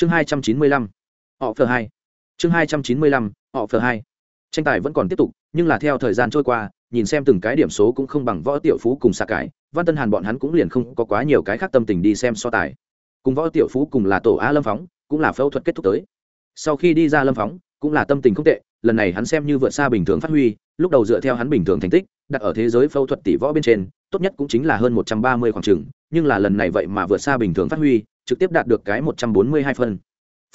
chương hai trăm chín mươi lăm họ phờ hai. Chương hai trăm chín mươi lăm họ phờ hai. Tranh tài vẫn còn tiếp tục nhưng là theo thời gian trôi qua nhìn xem từng cái điểm số cũng không bằng võ tiểu phú cùng xạ cải văn tân hàn bọn hắn cũng liền không có quá nhiều cái khác tâm tình đi xem so tài. Cùng võ tiểu phú cùng là tổ a lâm phóng cũng là phẫu thuật kết thúc tới. Sau khi đi ra lâm phóng cũng là tâm tình không tệ lần này hắn xem như vượt xa bình thường phát huy lúc đầu dựa theo hắn bình thường thành tích đặt ở thế giới phẫu thuật tỷ võ bên trên tốt nhất cũng chính là hơn một trăm ba mươi khoảng trường, nhưng là lần này vậy mà vượt xa bình thường phát huy trực tiếp đạt được cái một trăm bốn mươi hai phân.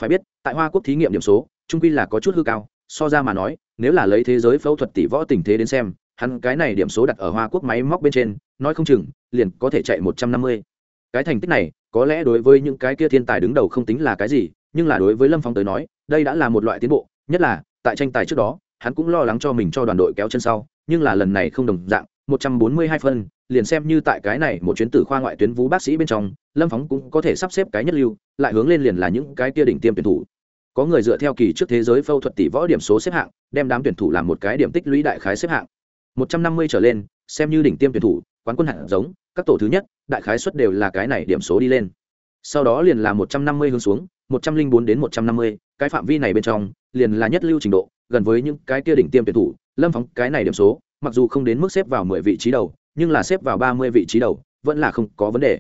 Phải biết, tại hoa quốc thí nghiệm điểm số, trung quy là có chút hư cao, so ra mà nói, nếu là lấy thế giới phẫu thuật tỷ võ tình thế đến xem, hắn cái này điểm số đặt ở hoa quốc máy móc bên trên, nói không chừng, liền có thể chạy một trăm năm mươi. Cái thành tích này, có lẽ đối với những cái kia thiên tài đứng đầu không tính là cái gì, nhưng là đối với lâm phong tới nói, đây đã là một loại tiến bộ, nhất là, tại tranh tài trước đó, hắn cũng lo lắng cho mình cho đoàn đội kéo chân sau, nhưng là lần này không đồng dạng một trăm bốn mươi hai phân, liền xem như tại cái này một chuyến tử khoa ngoại tuyến vú bác sĩ bên trong, lâm phóng cũng có thể sắp xếp cái nhất lưu, lại hướng lên liền là những cái kia đỉnh tiêm tuyển thủ. Có người dựa theo kỳ trước thế giới phẫu thuật tỷ võ điểm số xếp hạng, đem đám tuyển thủ làm một cái điểm tích lũy đại khái xếp hạng. một trăm năm mươi trở lên, xem như đỉnh tiêm tuyển thủ, quán quân hạng giống, các tổ thứ nhất, đại khái suất đều là cái này điểm số đi lên. Sau đó liền là một trăm năm mươi hướng xuống, một trăm linh bốn đến một trăm năm mươi, cái phạm vi này bên trong, liền là nhất lưu trình độ, gần với những cái kia đỉnh tiêm tuyển thủ, lâm phóng cái này điểm số mặc dù không đến mức xếp vào mười vị trí đầu, nhưng là xếp vào ba mươi vị trí đầu, vẫn là không có vấn đề.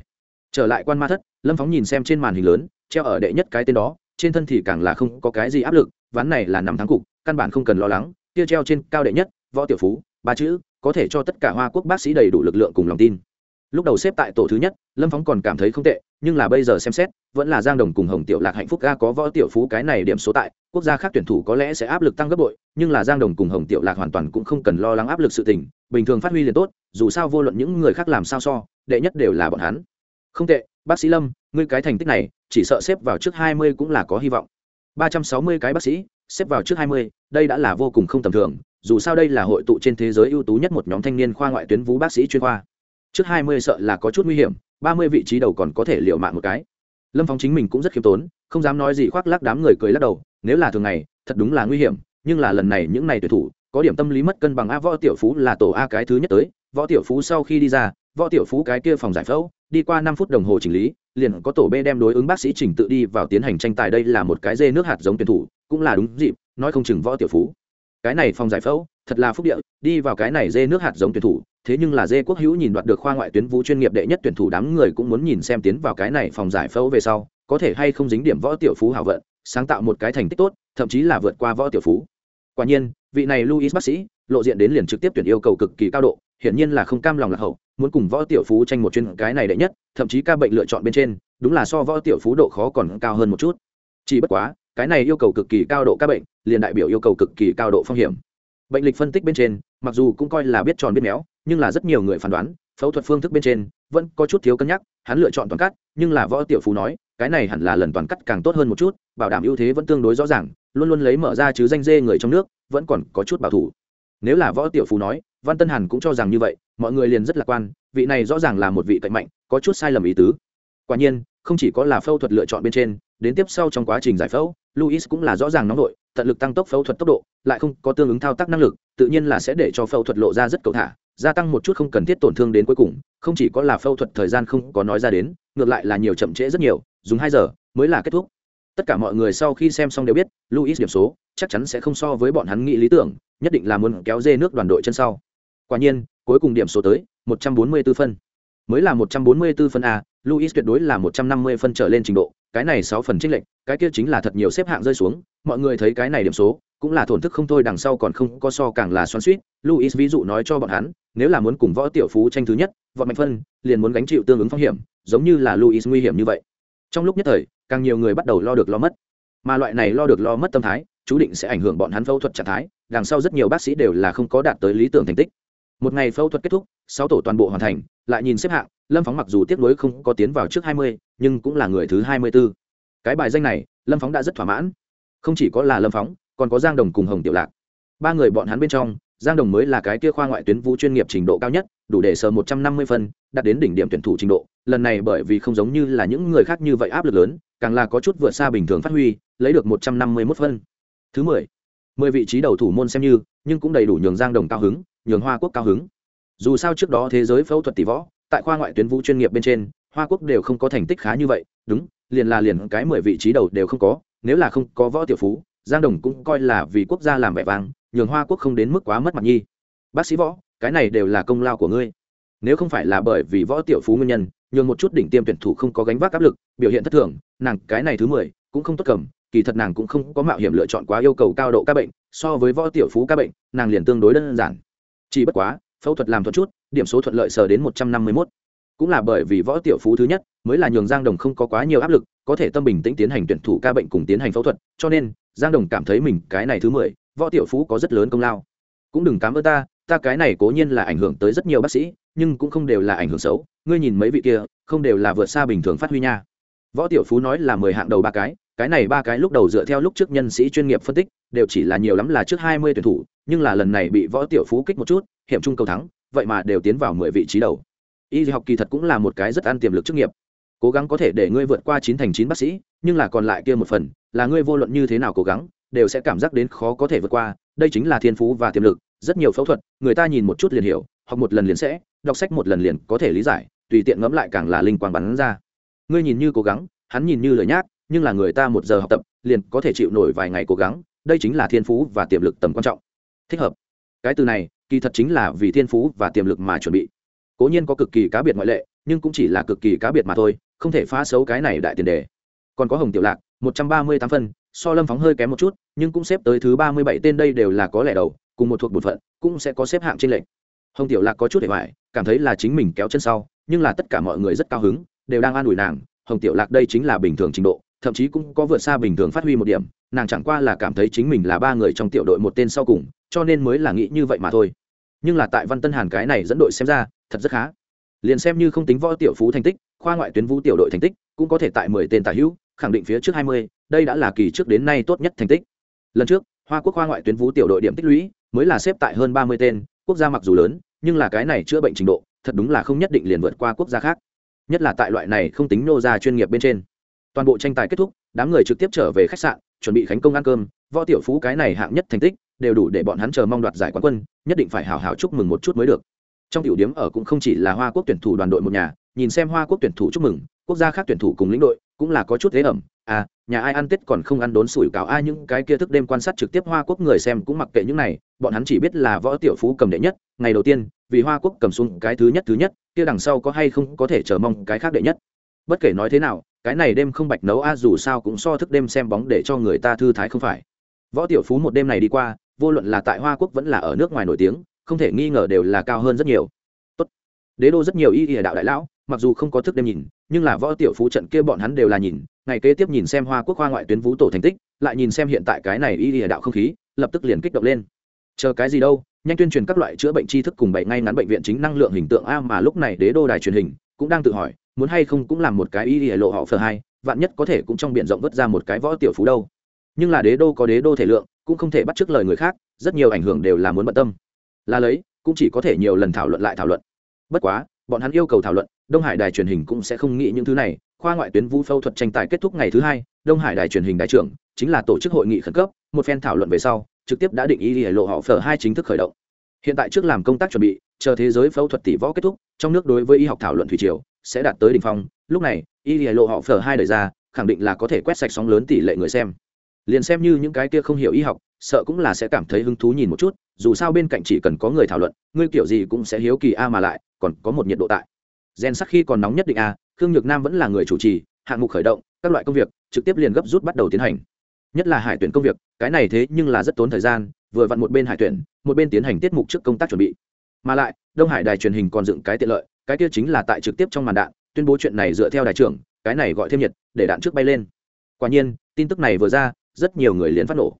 Trở lại quan ma thất, lâm phóng nhìn xem trên màn hình lớn, treo ở đệ nhất cái tên đó, trên thân thì càng là không có cái gì áp lực, ván này là nằm thắng cục, căn bản không cần lo lắng, kia treo trên cao đệ nhất, võ tiểu phú, ba chữ, có thể cho tất cả hoa quốc bác sĩ đầy đủ lực lượng cùng lòng tin lúc đầu xếp tại tổ thứ nhất, lâm phóng còn cảm thấy không tệ, nhưng là bây giờ xem xét, vẫn là giang đồng cùng hồng tiểu lạc hạnh phúc ga có võ tiểu phú cái này điểm số tại, quốc gia khác tuyển thủ có lẽ sẽ áp lực tăng gấp bội, nhưng là giang đồng cùng hồng tiểu lạc hoàn toàn cũng không cần lo lắng áp lực sự tình, bình thường phát huy liền tốt, dù sao vô luận những người khác làm sao so, đệ nhất đều là bọn hắn. Không tệ, bác sĩ lâm, ngươi cái thành tích này, chỉ sợ xếp vào trước hai mươi cũng là có hy vọng. Ba trăm sáu mươi cái bác sĩ, xếp vào trước hai mươi, đây đã là vô cùng không tầm thường, dù sao đây là hội tụ trên thế giới ưu tú nhất một nhóm thanh niên khoa ngoại tuyến vú bác sĩ chuyên khoa trước hai mươi sợ là có chút nguy hiểm, ba mươi vị trí đầu còn có thể liệu mạng một cái. Lâm phóng chính mình cũng rất khiêm tốn, không dám nói gì khoác lác đám người cười lắc đầu, nếu là thường ngày, thật đúng là nguy hiểm, nhưng là lần này những này tuyển thủ, có điểm tâm lý mất cân bằng a võ tiểu phú là tổ a cái thứ nhất tới, võ tiểu phú sau khi đi ra, võ tiểu phú cái kia phòng giải phẫu, đi qua năm phút đồng hồ chỉnh lý, liền có tổ b đem đối ứng bác sĩ chỉnh tự đi vào tiến hành tranh tài đây là một cái dê nước hạt giống tuyển thủ, cũng là đúng dịp, nói không chừng võ tiểu phú. Cái này phòng giải phẫu, thật là phúc địa, đi vào cái này dê nước hạt giống tuyển thủ thế nhưng là dê quốc hữu nhìn đoạt được khoa ngoại tuyến vũ chuyên nghiệp đệ nhất tuyển thủ đám người cũng muốn nhìn xem tiến vào cái này phòng giải phẫu về sau, có thể hay không dính điểm võ tiểu phú hảo vận, sáng tạo một cái thành tích tốt, thậm chí là vượt qua võ tiểu phú. Quả nhiên, vị này luis bác sĩ, lộ diện đến liền trực tiếp tuyển yêu cầu cực kỳ cao độ, hiển nhiên là không cam lòng lạc hậu, muốn cùng võ tiểu phú tranh một chuyên cái này đệ nhất, thậm chí ca bệnh lựa chọn bên trên, đúng là so võ tiểu phú độ khó còn cao hơn một chút. Chỉ bất quá, cái này yêu cầu cực kỳ cao độ ca bệnh, liền đại biểu yêu cầu cực kỳ cao độ phong hiểm bệnh lịch phân tích bên trên, mặc dù cũng coi là biết tròn biết méo, nhưng là rất nhiều người phán đoán, phẫu thuật phương thức bên trên, vẫn có chút thiếu cân nhắc, hắn lựa chọn toàn cắt, nhưng là võ tiểu phú nói, cái này hẳn là lần toàn cắt càng tốt hơn một chút, bảo đảm ưu thế vẫn tương đối rõ ràng, luôn luôn lấy mở ra chứ danh dê người trong nước, vẫn còn có chút bảo thủ. Nếu là võ tiểu phú nói, văn tân hàn cũng cho rằng như vậy, mọi người liền rất lạc quan, vị này rõ ràng là một vị cạnh mạnh, có chút sai lầm ý tứ. Quả nhiên, không chỉ có là phẫu thuật lựa chọn bên trên đến tiếp sau trong quá trình giải phẫu luis cũng là rõ ràng nóng đội tận lực tăng tốc phẫu thuật tốc độ, lại không có tương ứng thao tác năng lực, tự nhiên là sẽ để cho phẫu thuật lộ ra rất cầu thả, gia tăng một chút không cần thiết tổn thương đến cuối cùng, không chỉ có là phẫu thuật thời gian không có nói ra đến, ngược lại là nhiều chậm trễ rất nhiều, dùng hai giờ mới là kết thúc. Tất cả mọi người sau khi xem xong đều biết luis điểm số chắc chắn sẽ không so với bọn hắn nghĩ lý tưởng, nhất định là muốn kéo dê nước đoàn đội chân sau. Quả nhiên, cuối cùng điểm số tới 144 phân. Mới là 144 phân a luis tuyệt đối là 150 phân trở lên trình độ, cái này 6 phần chênh lệch, cái kia chính là thật nhiều xếp hạng rơi xuống, mọi người thấy cái này điểm số, cũng là thổn thức không thôi, đằng sau còn không có so càng là xoắn xuýt. luis ví dụ nói cho bọn hắn, nếu là muốn cùng võ tiểu phú tranh thứ nhất, võ mạnh phân, liền muốn gánh chịu tương ứng phong hiểm, giống như là luis nguy hiểm như vậy. Trong lúc nhất thời, càng nhiều người bắt đầu lo được lo mất. Mà loại này lo được lo mất tâm thái, chú định sẽ ảnh hưởng bọn hắn phẫu thuật trạng thái, đằng sau rất nhiều bác sĩ đều là không có đạt tới lý tưởng thành tích một ngày phẫu thuật kết thúc, sáu tổ toàn bộ hoàn thành, lại nhìn xếp hạng, lâm phóng mặc dù tiếp nuối không có tiến vào trước hai mươi, nhưng cũng là người thứ hai mươi b ố cái bài danh này, lâm phóng đã rất thỏa mãn. Không chỉ có là lâm phóng, còn có giang đồng cùng hồng tiểu lạc. Ba người bọn hắn bên trong, giang đồng mới là cái kia khoa ngoại tuyến vũ chuyên nghiệp trình độ cao nhất, đủ để sờ một trăm năm mươi phân, đạt đến đỉnh điểm tuyển thủ trình độ. Lần này bởi vì không giống như là những người khác như vậy áp lực lớn, càng là có chút vượt xa bình thường phát huy, lấy được một trăm năm mươi mốt phân. Thứ mười mười vị trí đầu thủ môn xem như, nhưng cũng đầy đủ nhường giang đồng cao hứng nhường hoa quốc cao hứng. Dù sao trước đó thế giới phẫu thuật tỷ võ, tại khoa ngoại tuyến vũ chuyên nghiệp bên trên, hoa quốc đều không có thành tích khá như vậy. Đúng, liền là liền cái mười vị trí đầu đều không có, nếu là không có võ tiểu phú, giang đồng cũng coi là vì quốc gia làm vẻ vang, nhường hoa quốc không đến mức quá mất mặt nhi. Bác sĩ võ, cái này đều là công lao của ngươi. Nếu không phải là bởi vì võ tiểu phú nguyên nhân, nhường một chút đỉnh tiêm tuyển thủ không có gánh vác áp lực, biểu hiện thất thường, nàng cái này thứ mười cũng không tốt cầm, kỳ thật nàng cũng không có mạo hiểm lựa chọn quá yêu cầu cao độ các bệnh, so với võ tiểu phú các bệnh, nàng liền tương đối đơn giản chỉ bất quá, phẫu thuật làm thuận chút, điểm số thuận lợi sờ đến một trăm năm mươi mốt. Cũng là bởi vì võ tiểu phú thứ nhất, mới là nhường giang đồng không có quá nhiều áp lực, có thể tâm bình tĩnh tiến hành tuyển thủ ca bệnh cùng tiến hành phẫu thuật, cho nên, giang đồng cảm thấy mình cái này thứ mười, võ tiểu phú có rất lớn công lao. Cũng đừng cám ơn ta ta cái này cố nhiên là ảnh hưởng tới rất nhiều bác sĩ, nhưng cũng không đều là ảnh hưởng xấu. Ngươi nhìn mấy vị kia, không đều là vượt xa bình thường phát huy nha. Võ tiểu phú nói là mười hạng đầu ba cái cái này ba cái lúc đầu dựa theo lúc trước nhân sĩ chuyên nghiệp phân tích, đều chỉ là nhiều lắm là trước hai mươi tuyển thủ nhưng là lần này bị võ tiểu phú kích một chút, hiểm trung cầu thắng, vậy mà đều tiến vào mười vị trí đầu. Y học kỳ thật cũng là một cái rất ăn tiềm lực chức nghiệp. Cố gắng có thể để ngươi vượt qua chín thành chín bác sĩ, nhưng là còn lại kia một phần, là ngươi vô luận như thế nào cố gắng, đều sẽ cảm giác đến khó có thể vượt qua. Đây chính là thiên phú và tiềm lực, rất nhiều phẫu thuật, người ta nhìn một chút liền hiểu, học một lần liền sẽ, đọc sách một lần liền có thể lý giải, tùy tiện ngẫm lại càng là linh quang bắn ra. Ngươi nhìn như cố gắng, hắn nhìn như lời nhác, nhưng là người ta một giờ học tập, liền có thể chịu nổi vài ngày cố gắng, đây chính là thiên phú và tiềm lực tầm quan trọng thích hợp. Cái từ này, kỳ thật chính là vì thiên phú và tiềm lực mà chuẩn bị. Cố nhiên có cực kỳ cá biệt ngoại lệ, nhưng cũng chỉ là cực kỳ cá biệt mà thôi, không thể phá xấu cái này đại tiền đề. Còn có hồng tiểu lạc, một trăm ba mươi tám phân, so lâm phóng hơi kém một chút, nhưng cũng xếp tới thứ ba mươi bảy, tên đây đều là có lẻ đầu, cùng một thuộc bột phận, cũng sẽ có xếp hạng trên lệnh hồng tiểu lạc có chút để hoài, cảm thấy là chính mình kéo chân sau, nhưng là tất cả mọi người rất cao hứng, đều đang an ủi nàng, hồng tiểu lạc đây chính là bình thường trình độ thậm chí cũng có vượt xa bình thường phát huy một điểm, nàng chẳng qua là cảm thấy chính mình là ba người trong tiểu đội một tên sau cùng, cho nên mới là nghĩ như vậy mà thôi. Nhưng là tại văn tân hàn cái này dẫn đội xem ra, thật rất khá. Liền xem như không tính võ tiểu phú thành tích, khoa ngoại tuyến vũ tiểu đội thành tích, cũng có thể tại mười tên tả hữu, khẳng định phía trước hai mươi, đây đã là kỳ trước đến nay tốt nhất thành tích. Lần trước, hoa quốc khoa ngoại tuyến vũ tiểu đội điểm tích lũy, mới là xếp tại hơn ba mươi tên, quốc gia mặc dù lớn, nhưng là cái này chữa bệnh trình độ, thật đúng là không nhất định liền vượt qua quốc gia khác. Nhất là tại loại này không tính nô gia chuyên nghiệp bên trên toàn bộ tranh tài kết thúc, đám người trực tiếp trở về khách sạn, chuẩn bị khánh công ăn cơm. Võ tiểu phú cái này hạng nhất thành tích, đều đủ để bọn hắn chờ mong đoạt giải quán quân, nhất định phải hào hào chúc mừng một chút mới được. Trong tiểu điểm ở cũng không chỉ là hoa quốc tuyển thủ đoàn đội một nhà, nhìn xem hoa quốc tuyển thủ chúc mừng, quốc gia khác tuyển thủ cùng lĩnh đội cũng là có chút thế ẩm. À nhà ai ăn tết còn không ăn đốn sủi cảo, ai những cái kia thức đêm quan sát trực tiếp hoa quốc người xem cũng mặc kệ những này, bọn hắn chỉ biết là võ tiểu phú cầm đệ nhất, ngày đầu tiên, vì hoa quốc cầm xuống cái thứ nhất thứ nhất, kia đằng sau có hay không có thể chờ mong cái khác đệ nhất. Bất kể nói thế nào cái này đêm không bạch nấu a, dù sao cũng so thức đêm xem bóng để cho người ta thư thái không phải. Võ tiểu phú một đêm này đi qua, vô luận là tại hoa quốc vẫn là ở nước ngoài nổi tiếng, không thể nghi ngờ đều là cao hơn rất nhiều. Tốt. đế đô rất nhiều y y đạo đại lão, mặc dù không có thức đêm nhìn, nhưng là võ tiểu phú trận kia bọn hắn đều là nhìn, ngày kế tiếp nhìn xem hoa quốc hoa ngoại tuyến vũ tổ thành tích, lại nhìn xem hiện tại cái này y y đạo không khí, lập tức liền kích động lên. Chờ cái gì đâu, nhanh tuyên truyền các loại chữa bệnh tri thức cùng bệnh ngay ngắn bệnh viện chính năng lượng hình tượng a mà lúc này đế đô đài truyền hình cũng đang tự hỏi muốn hay không cũng làm một cái y y lộ họ phờ hai, vạn nhất có thể cũng trong biển rộng vứt ra một cái võ tiểu phú đâu. Nhưng là đế đô có đế đô thể lượng, cũng không thể bắt chước lời người khác, rất nhiều ảnh hưởng đều là muốn bận tâm. Là lấy, cũng chỉ có thể nhiều lần thảo luận lại thảo luận. Bất quá, bọn hắn yêu cầu thảo luận, đông hải đài truyền hình cũng sẽ không nghĩ những thứ này. Khoa ngoại tuyến vũ phẫu thuật tranh tài kết thúc ngày thứ hai, đông hải đài truyền hình đại trưởng, chính là tổ chức hội nghị khẩn cấp, một phen thảo luận về sau, trực tiếp đã định ý để lộ họ phở hai chính thức khởi động. Hiện tại trước làm công tác chuẩn bị, chờ thế giới phẫu thuật tỷ võ kết thúc, trong nước đối với y học thảo luận thủy triều sẽ đạt tới đỉnh phong. Lúc này, y lộ họ phở hai đời ra, khẳng định là có thể quét sạch sóng lớn tỷ lệ người xem. Liền xem như những cái kia không hiểu y học, sợ cũng là sẽ cảm thấy hứng thú nhìn một chút, dù sao bên cạnh chỉ cần có người thảo luận, ngươi kiểu gì cũng sẽ hiếu kỳ a mà lại, còn có một nhiệt độ tại. Gen sắc khi còn nóng nhất định a, khương nhược nam vẫn là người chủ trì, hạng mục khởi động, các loại công việc, trực tiếp liền gấp rút bắt đầu tiến hành. Nhất là hải tuyển công việc, cái này thế nhưng là rất tốn thời gian, vừa vặn một bên hải tuyển, một bên tiến hành tiết mục trước công tác chuẩn bị. Mà lại, đông hải đài truyền hình còn dựng cái tiện lợi cái kia chính là tại trực tiếp trong màn đạn, tuyên bố chuyện này dựa theo đại trưởng, cái này gọi thêm nhiệt, để đạn trước bay lên. Quả nhiên, tin tức này vừa ra, rất nhiều người liền phát nổ.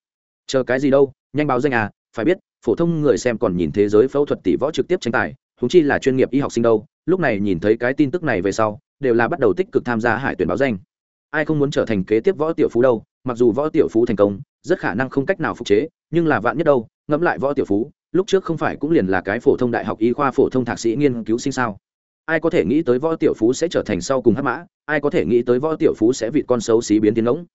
Chờ cái gì đâu, nhanh báo danh à phải biết, phổ thông người xem còn nhìn thế giới phẫu thuật tỷ võ trực tiếp tranh tài thúng chi là chuyên nghiệp y học sinh đâu, lúc này nhìn thấy cái tin tức này về sau, đều là bắt đầu tích cực tham gia hải tuyển báo danh. Ai không muốn trở thành kế tiếp võ tiểu phú đâu, mặc dù võ tiểu phú thành công, rất khả năng không cách nào phục chế, nhưng là vạn nhất đâu, ngẫm lại võ tiểu phú, lúc trước không phải cũng liền là cái phổ thông đại học y khoa phổ thông thạc sĩ nghiên cứu sinh sao? Ai có thể nghĩ tới võ tiểu phú sẽ trở thành sau cùng hắc mã? Ai có thể nghĩ tới võ tiểu phú sẽ vị con xấu xí biến tiến ngỗng?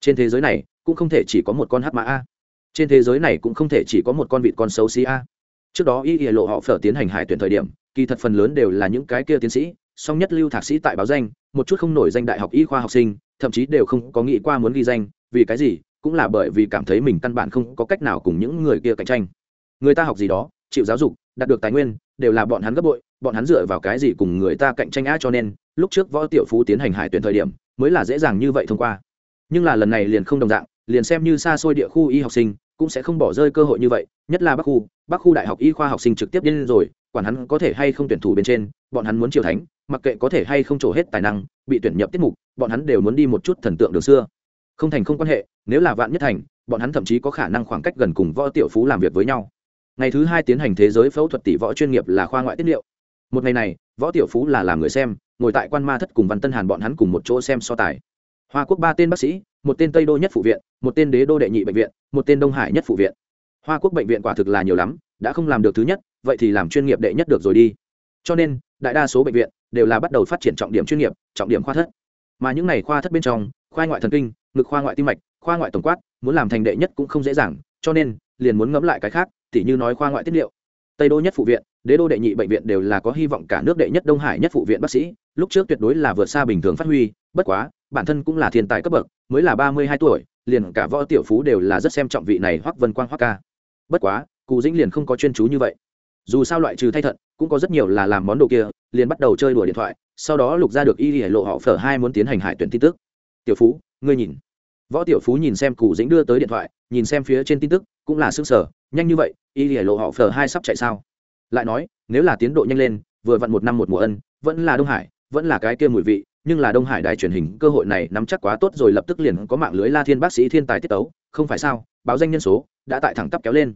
Trên thế giới này, cũng không thể chỉ có một con hắc mã a. Trên thế giới này cũng không thể chỉ có một con vịt con xấu xí a. Trước đó y y lộ họ phở tiến hành hải tuyển thời điểm, kỳ thật phần lớn đều là những cái kia tiến sĩ, song nhất lưu thạc sĩ tại báo danh, một chút không nổi danh đại học y khoa học sinh, thậm chí đều không có nghĩ qua muốn ghi danh, vì cái gì? Cũng là bởi vì cảm thấy mình căn bản không có cách nào cùng những người kia cạnh tranh. Người ta học gì đó, chịu giáo dục, đạt được tài nguyên, đều là bọn hắn gấp bội bọn hắn dựa vào cái gì cùng người ta cạnh tranh á cho nên, lúc trước võ tiểu phú tiến hành hải tuyển thời điểm, mới là dễ dàng như vậy thông qua. Nhưng là lần này liền không đồng dạng, liền xem như xa xôi địa khu y học sinh, cũng sẽ không bỏ rơi cơ hội như vậy, nhất là bắc khu bắc khu đại học y khoa học sinh trực tiếp đến rồi, quản hắn có thể hay không tuyển thủ bên trên, bọn hắn muốn triều thánh, mặc kệ có thể hay không trổ hết tài năng, bị tuyển nhập tiết mục, bọn hắn đều muốn đi một chút thần tượng đường xưa. Không thành không quan hệ, nếu là vạn nhất thành, bọn hắn thậm chí có khả năng khoảng cách gần cùng võ tiểu phú làm việc với nhau. Ngày thứ hai tiến hành thế giới phẫu thuật tỷ võ chuyên nghiệp là khoa ngoại tiết liệu một ngày này, võ tiểu phú là làm người xem, ngồi tại quan ma thất cùng văn tân hàn bọn hắn cùng một chỗ xem so tài. Hoa quốc ba tên bác sĩ, một tên tây đô nhất phụ viện, một tên đế đô đệ nhị bệnh viện, một tên đông hải nhất phụ viện. Hoa quốc bệnh viện quả thực là nhiều lắm, đã không làm được thứ nhất, vậy thì làm chuyên nghiệp đệ nhất được rồi đi. Cho nên, đại đa số bệnh viện đều là bắt đầu phát triển trọng điểm chuyên nghiệp, trọng điểm khoa thất. Mà những này khoa thất bên trong, khoa ngoại thần kinh, ngực khoa ngoại tim mạch, khoa ngoại tổng quát, muốn làm thành đệ nhất cũng không dễ dàng, cho nên liền muốn ngẫm lại cái khác, tỉ như nói khoa ngoại tiết liệu tây đô nhất phụ viện, đế đô đệ nhị bệnh viện đều là có hy vọng cả nước đệ nhất đông hải nhất phụ viện bác sĩ, lúc trước tuyệt đối là vượt xa bình thường phát huy, bất quá, bản thân cũng là thiên tài cấp bậc, mới là ba mươi hai tuổi, liền cả võ tiểu phú đều là rất xem trọng vị này hoắc vân quang hoắc ca. Bất quá cụ dĩnh liền không có chuyên chú như vậy. Dù sao loại trừ thay thận, cũng có rất nhiều là làm món đồ kia, liền bắt đầu chơi đùa điện thoại, sau đó lục ra được y hải lộ họ phở hai muốn tiến hành hải tuyển tin tức. Tiểu phú, ngươi nhìn. Võ tiểu phú nhìn xem cụ dĩnh đưa tới điện thoại, nhìn xem phía trên tin tức cũng là sức sở, nhanh như vậy, y lìa lộ họ phờ hai sắp chạy sao? Lại nói, nếu là tiến độ nhanh lên, vừa vặn một năm một mùa ân, vẫn là đông hải, vẫn là cái kia mùi vị, nhưng là đông hải đài truyền hình cơ hội này nắm chắc quá tốt rồi lập tức liền có mạng lưới la thiên bác sĩ thiên tài tiết tấu, không phải sao? Báo danh nhân số đã tại thẳng tắp kéo lên.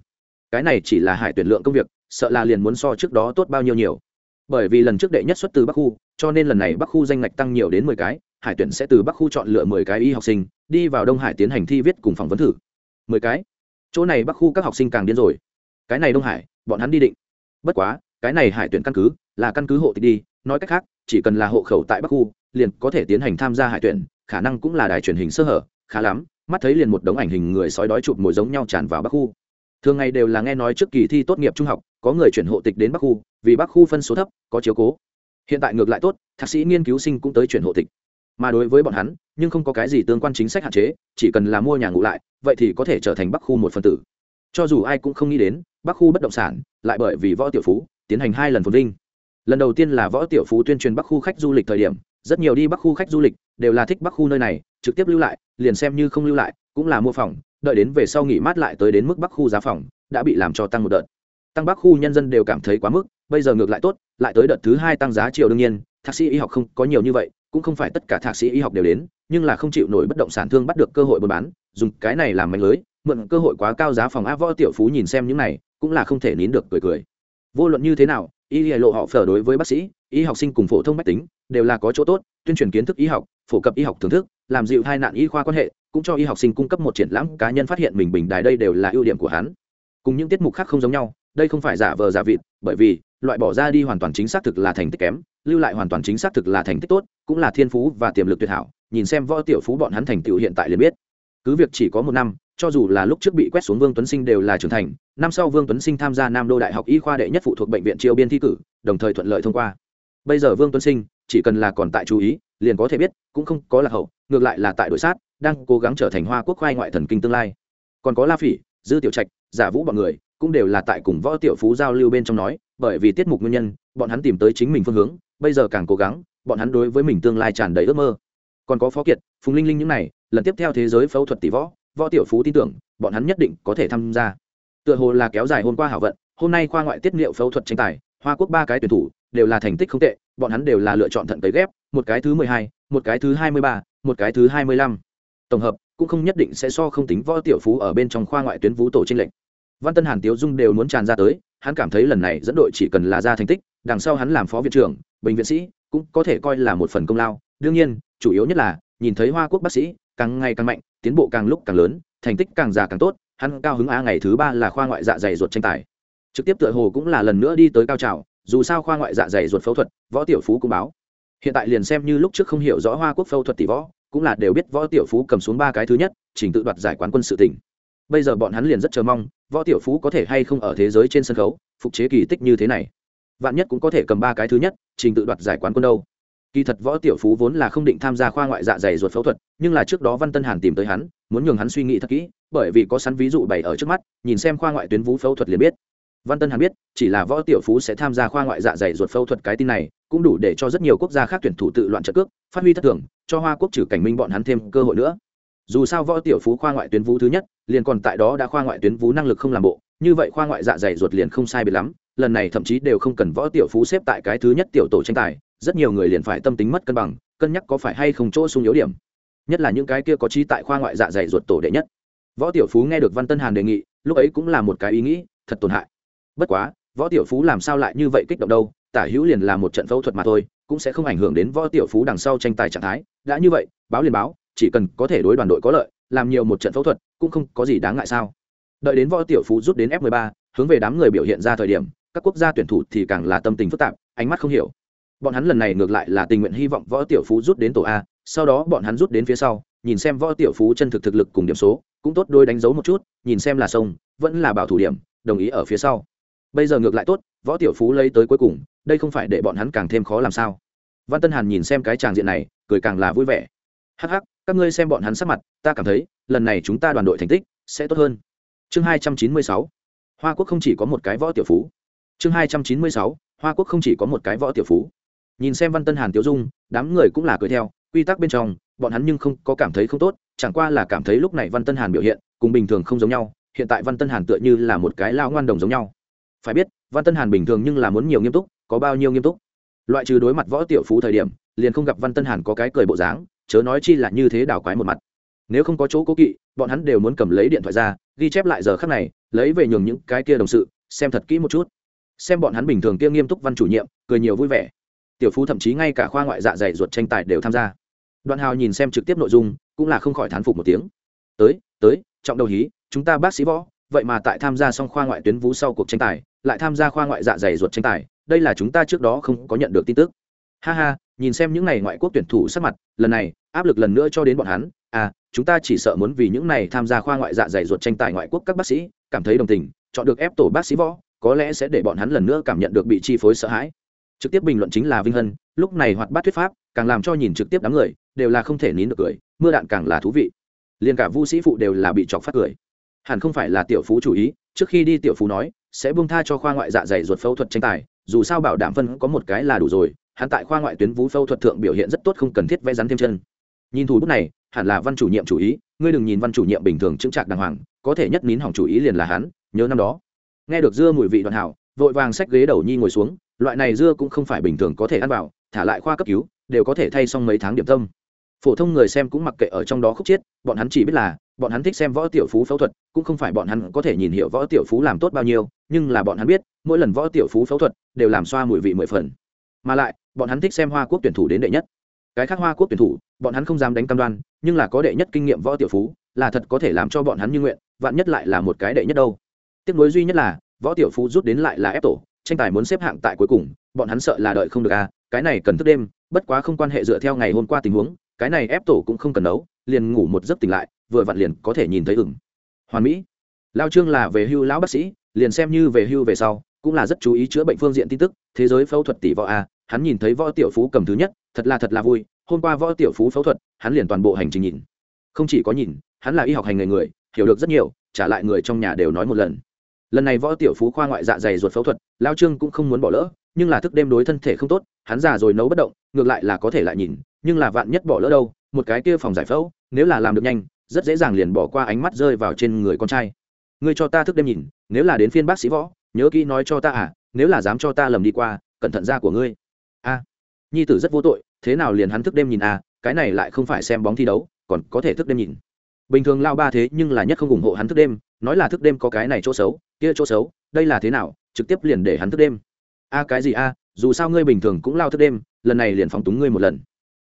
Cái này chỉ là hải tuyển lượng công việc, sợ là liền muốn so trước đó tốt bao nhiêu nhiều. Bởi vì lần trước đệ nhất xuất từ bắc khu, cho nên lần này bắc khu danh ngạch tăng nhiều đến mười cái, hải tuyển sẽ từ bắc khu chọn lựa mười cái y học sinh, đi vào đông hải tiến hành thi viết cùng phỏng vấn thử. Mười cái? Chỗ này bắc khu các học sinh càng điên rồi. Cái này đông hải, bọn hắn đi định. Bất quá, cái này hải tuyển căn cứ, là căn cứ hộ tịch đi, nói cách khác, chỉ cần là hộ khẩu tại bắc khu, liền có thể tiến hành tham gia hải tuyển, khả năng cũng là đài truyền hình sơ hở, khá lắm, mắt thấy liền một đống ảnh hình người sói đói chụp mồi giống nhau tràn vào bắc khu. Thường ngày đều là nghe nói trước kỳ thi tốt nghiệp trung học, có người chuyển hộ tịch đến bắc khu, vì bắc khu phân số thấp, có chiếu cố. Hiện tại ngược lại tốt, thạc sĩ nghiên cứu sinh cũng tới chuyển hộ tịch mà đối với bọn hắn, nhưng không có cái gì tương quan chính sách hạn chế, chỉ cần là mua nhà ngủ lại, vậy thì có thể trở thành bắc khu một phần tử. Cho dù ai cũng không nghĩ đến, bắc khu bất động sản lại bởi vì võ tiểu phú tiến hành hai lần phồn vinh. Lần đầu tiên là võ tiểu phú tuyên truyền bắc khu khách du lịch thời điểm, rất nhiều đi bắc khu khách du lịch đều là thích bắc khu nơi này, trực tiếp lưu lại, liền xem như không lưu lại, cũng là mua phòng, đợi đến về sau nghỉ mát lại tới đến mức bắc khu giá phòng, đã bị làm cho tăng một đợt. Tăng bắc khu nhân dân đều cảm thấy quá mức, bây giờ ngược lại tốt, lại tới đợt thứ hai tăng giá chiều đương nhiên thạc sĩ y học không có nhiều như vậy, cũng không phải tất cả thạc sĩ y học đều đến, nhưng là không chịu nổi bất động sản thương bắt được cơ hội buôn bán, dùng cái này làm mạnh lưới, mượn cơ hội quá cao giá phòng á võ tiểu phú nhìn xem những này, cũng là không thể nín được cười cười. Vô luận như thế nào, y lộ họ phở đối với bác sĩ, y học sinh cùng phổ thông mách tính, đều là có chỗ tốt, tuyên truyền kiến thức y học, phổ cập y học thưởng thức, làm dịu hai nạn y khoa quan hệ, cũng cho y học sinh cung cấp một triển lãm cá nhân phát hiện mình bình đài đây đều là ưu điểm của hắn. Cùng những tiết mục khác không giống nhau, đây không phải giả vờ giả vịt, bởi vì, loại bỏ ra đi hoàn toàn chính xác thực là thành tích kém lưu lại hoàn toàn chính xác thực là thành tích tốt, cũng là thiên phú và tiềm lực tuyệt hảo, nhìn xem võ tiểu phú bọn hắn thành tựu hiện tại liền biết. Cứ việc chỉ có một năm, cho dù là lúc trước bị quét xuống vương tuấn sinh đều là trưởng thành, năm sau vương tuấn sinh tham gia nam đô đại học y khoa đệ nhất phụ thuộc bệnh viện triều biên thi cử, đồng thời thuận lợi thông qua. Bây giờ vương tuấn sinh, chỉ cần là còn tại chú ý, liền có thể biết, cũng không có là hậu, ngược lại là tại đội sát, đang cố gắng trở thành hoa quốc khoai ngoại thần kinh tương lai. Còn có la phỉ, dư tiểu trạch, giả vũ bọn người, cũng đều là tại cùng võ tiểu phú giao lưu bên trong nói, bởi vì tiết mục nguyên nhân, bọn hắn tìm tới chính mình phương hướng bây giờ càng cố gắng, bọn hắn đối với mình tương lai tràn đầy ước mơ. Còn có phó kiệt, phùng linh linh những này, lần tiếp theo thế giới phẫu thuật tỷ võ võ tiểu phú tin tưởng, bọn hắn nhất định có thể tham gia. Tựa hồ là kéo dài hôm qua hảo vận, hôm nay khoa ngoại tiết liệu phẫu thuật tranh tài, hoa quốc ba cái tuyển thủ, đều là thành tích không tệ, bọn hắn đều là lựa chọn thận cấy ghép, một cái thứ mười hai, một cái thứ hai mươi ba, một cái thứ hai mươi lăm. Tổng hợp, cũng không nhất định sẽ so không tính võ tiểu phú ở bên trong khoa ngoại tuyến vũ tổ tranh lệnh văn tân, hàn tiếu dung đều muốn tràn ra tới, hắn cảm thấy lần này dẫn đội chỉ cần là ra thành tích, đằng sau hắn làm phó viện trưởng bệnh viện sĩ cũng có thể coi là một phần công lao. Đương nhiên, chủ yếu nhất là, nhìn thấy hoa quốc bác sĩ càng ngày càng mạnh, tiến bộ càng lúc càng lớn, thành tích càng già càng tốt, hắn cao hứng a ngày thứ ba là khoa ngoại dạ dày ruột tranh tài. Trực tiếp tựa hồ cũng là lần nữa đi tới cao trào, dù sao khoa ngoại dạ dày ruột phẫu thuật, võ tiểu phú cũng báo. Hiện tại liền xem như lúc trước không hiểu rõ hoa quốc phẫu thuật tỷ võ, cũng là đều biết võ tiểu phú cầm xuống ba cái thứ nhất, trình tự đoạt giải quán quân sự tỉnh bây giờ bọn hắn liền rất chờ mong, võ tiểu phú có thể hay không ở thế giới trên sân khấu, phục chế kỳ tích như thế này vạn nhất cũng có thể cầm ba cái thứ nhất, trình tự đoạt giải quán quân đâu. Kỳ thật võ tiểu phú vốn là không định tham gia khoa ngoại dạ dày ruột phẫu thuật, nhưng là trước đó văn tân hàn tìm tới hắn, muốn nhường hắn suy nghĩ thật kỹ, bởi vì có sẵn ví dụ bày ở trước mắt, nhìn xem khoa ngoại tuyến vú phẫu thuật liền biết. Văn tân hàn biết, chỉ là võ tiểu phú sẽ tham gia khoa ngoại dạ dày ruột phẫu thuật cái tin này, cũng đủ để cho rất nhiều quốc gia khác tuyển thủ tự loạn trợ cước, phát huy thất thường, cho hoa quốc trừ cảnh minh bọn hắn thêm cơ hội nữa. Dù sao võ tiểu phú khoa ngoại tuyến vú thứ nhất, liền còn tại đó đã khoa ngoại tuyến vú năng lực không làm bộ như vậy khoa ngoại dạ dày ruột liền không sai biệt lắm, lần này thậm chí đều không cần võ tiểu phú xếp tại cái thứ nhất tiểu tổ tranh tài, rất nhiều người liền phải tâm tính mất cân bằng, cân nhắc có phải hay không chỗ sung yếu điểm. Nhất là những cái kia có trí tại khoa ngoại dạ dày ruột tổ đệ nhất. Võ tiểu phú nghe được văn tân hàn đề nghị, lúc ấy cũng là một cái ý nghĩ, thật tổn hại. Bất quá, võ tiểu phú làm sao lại như vậy kích động đâu, tả hữu liền là một trận phẫu thuật mà thôi, cũng sẽ không ảnh hưởng đến võ tiểu phú đằng sau tranh tài trạng thái. Đã như vậy, báo liền báo, chỉ cần có thể đối đoàn đội có lợi, làm nhiều một trận phẫu thuật, cũng không có gì đáng ngại sao đợi đến võ tiểu phú rút đến f 13 hướng về đám người biểu hiện ra thời điểm, các quốc gia tuyển thủ thì càng là tâm tình phức tạp, ánh mắt không hiểu. Bọn hắn lần này ngược lại là tình nguyện hy vọng võ tiểu phú rút đến tổ a, sau đó bọn hắn rút đến phía sau, nhìn xem võ tiểu phú chân thực thực lực cùng điểm số, cũng tốt đôi đánh dấu một chút, nhìn xem là sông, vẫn là bảo thủ điểm, đồng ý ở phía sau. Bây giờ ngược lại tốt, võ tiểu phú lấy tới cuối cùng, đây không phải để bọn hắn càng thêm khó làm sao. Văn tân hàn nhìn xem cái tràng diện này, cười càng là vui vẻ. Hắc hắc, các ngươi xem bọn hắn sắc mặt, ta cảm thấy, lần này chúng ta đoàn đội thành tích sẽ tốt hơn chương hai trăm chín mươi sáu, hoa quốc không chỉ có một cái võ tiểu phú. Chương hai trăm chín mươi sáu, hoa quốc không chỉ có một cái võ tiểu phú. Nhìn xem văn tân hàn tiêu dung, đám người cũng là cười theo, quy tắc bên trong, bọn hắn nhưng không có cảm thấy không tốt, chẳng qua là cảm thấy lúc này văn tân hàn biểu hiện, cùng bình thường không giống nhau, hiện tại văn tân hàn tựa như là một cái lao ngoan đồng giống nhau. Phải biết, văn tân hàn bình thường nhưng là muốn nhiều nghiêm túc, có bao nhiêu nghiêm túc. Loại trừ đối mặt võ tiểu phú thời điểm, liền không gặp văn tân hàn có cái cười bộ dáng, chớ nói chi là như thế đảo quái một mặt. Nếu không có chỗ cố kỵ bọn hắn đều muốn cầm lấy điện thoại ra, ghi chép lại giờ khắc này, lấy về nhường những cái kia đồng sự, xem thật kỹ một chút. Xem bọn hắn bình thường kia nghiêm túc văn chủ nhiệm, cười nhiều vui vẻ. Tiểu phú thậm chí ngay cả khoa ngoại dạ dày ruột tranh tài đều tham gia. Đoạn hào nhìn xem trực tiếp nội dung, cũng là không khỏi thán phục một tiếng. Tới tới, trọng đầu hí, chúng ta bác sĩ võ, vậy mà tại tham gia xong khoa ngoại tuyến vú sau cuộc tranh tài, lại tham gia khoa ngoại dạ dày ruột tranh tài, đây là chúng ta trước đó không có nhận được tin tức. Ha ha, nhìn xem những n à y ngoại quốc tuyển thủ sắc mặt, lần này, áp lực lần nữa cho đến bọn hắn. À chúng ta chỉ sợ muốn vì những này tham gia khoa ngoại dạ dày ruột tranh tài ngoại quốc các bác sĩ, cảm thấy đồng tình, chọn được ép tổ bác sĩ võ, có lẽ sẽ để bọn hắn lần nữa cảm nhận được bị chi phối sợ hãi. Trực tiếp bình luận chính là vinh hân, lúc này hoạt bát thuyết pháp, càng làm cho nhìn trực tiếp đám người, đều là không thể nín được cười, mưa đạn càng là thú vị. Liền cả vu sĩ phụ đều là bị chọc phát cười. Hẳn không phải là tiểu phú chủ ý, trước khi đi tiểu phú nói, sẽ buông tha cho khoa ngoại dạ dày ruột phẫu thuật tranh tài, dù sao bảo đảm phân có một cái là đủ rồi, hắn tại khoa ngoại tuyến vú phẫu thuật thượng biểu hiện rất tốt không cần thiết vẽ rắn thêm chân. Nhìn thủ bút này hẳn là văn chủ nhiệm chủ ý, ngươi đừng nhìn văn chủ nhiệm bình thường chững chạc đàng hoàng, có thể nhất nín hỏng chủ ý liền là hắn, nhớ năm đó. Nghe được dưa mùi vị đoạn hảo, vội vàng xách ghế đầu nhi ngồi xuống, loại này dưa cũng không phải bình thường có thể ăn vào, thả lại khoa cấp cứu, đều có thể thay xong mấy tháng điểm tâm. Phổ thông người xem cũng mặc kệ ở trong đó khúc chiết bọn hắn chỉ biết là, bọn hắn thích xem võ tiểu phú phẫu thuật, cũng không phải bọn hắn có thể nhìn hiểu võ tiểu phú làm tốt bao nhiêu, nhưng là bọn hắn biết, mỗi lần võ tiểu phú phẫu thuật đều làm xoa mùi vị mười phần. Mà lại, bọn hắn thích xem hoa quốc tuyển thủ đến đệ nhất cái khác hoa quốc tuyển thủ, bọn hắn không dám đánh cam đoan, nhưng là có đệ nhất kinh nghiệm võ tiểu phú, là thật có thể làm cho bọn hắn như nguyện, vạn nhất lại là một cái đệ nhất đâu. Tiếc nối duy nhất là, võ tiểu phú rút đến lại là ép tổ, tranh tài muốn xếp hạng tại cuối cùng, bọn hắn sợ là đợi không được à cái này cần thức đêm, bất quá không quan hệ dựa theo ngày hôm qua tình huống, cái này ép tổ cũng không cần đấu, liền ngủ một giấc tỉnh lại, vừa vặn liền có thể nhìn thấy ửng. Hoàn mỹ, lao trương là về hưu lão bác sĩ, liền xem như về hưu về sau, cũng là rất chú ý chữa bệnh phương diện tin tức, thế giới phẫu thuật tỷ võ a, hắn nhìn thấy võ tiểu phú cầm thứ nhất thật là thật là vui, hôm qua võ tiểu phú phẫu thuật, hắn liền toàn bộ hành trình nhìn. Không chỉ có nhìn, hắn là y học hành nghề người, hiểu được rất nhiều, trả lại người trong nhà đều nói một lần. Lần này võ tiểu phú khoa ngoại dạ dày ruột phẫu thuật, lao trương cũng không muốn bỏ lỡ, nhưng là thức đêm đối thân thể không tốt, hắn già rồi nấu bất động, ngược lại là có thể lại nhìn, nhưng là vạn nhất bỏ lỡ đâu, một cái kia phòng giải phẫu, nếu là làm được nhanh, rất dễ dàng liền bỏ qua ánh mắt rơi vào trên người con trai. Ngươi cho ta thức đêm nhìn, nếu là đến phiên bác sĩ võ, nhớ kỹ nói cho ta à nếu là dám cho ta lầm đi qua, cẩn thận ra của ngươi. A nhi tử rất vô tội, thế nào liền hắn thức đêm nhìn à cái này lại không phải xem bóng thi đấu, còn có thể thức đêm nhìn. Bình thường lao ba thế nhưng là nhất không ủng hộ hắn thức đêm, nói là thức đêm có cái này chỗ xấu, kia chỗ xấu, đây là thế nào, trực tiếp liền để hắn thức đêm. A cái gì a dù sao ngươi bình thường cũng lao thức đêm, lần này liền phóng túng ngươi một lần.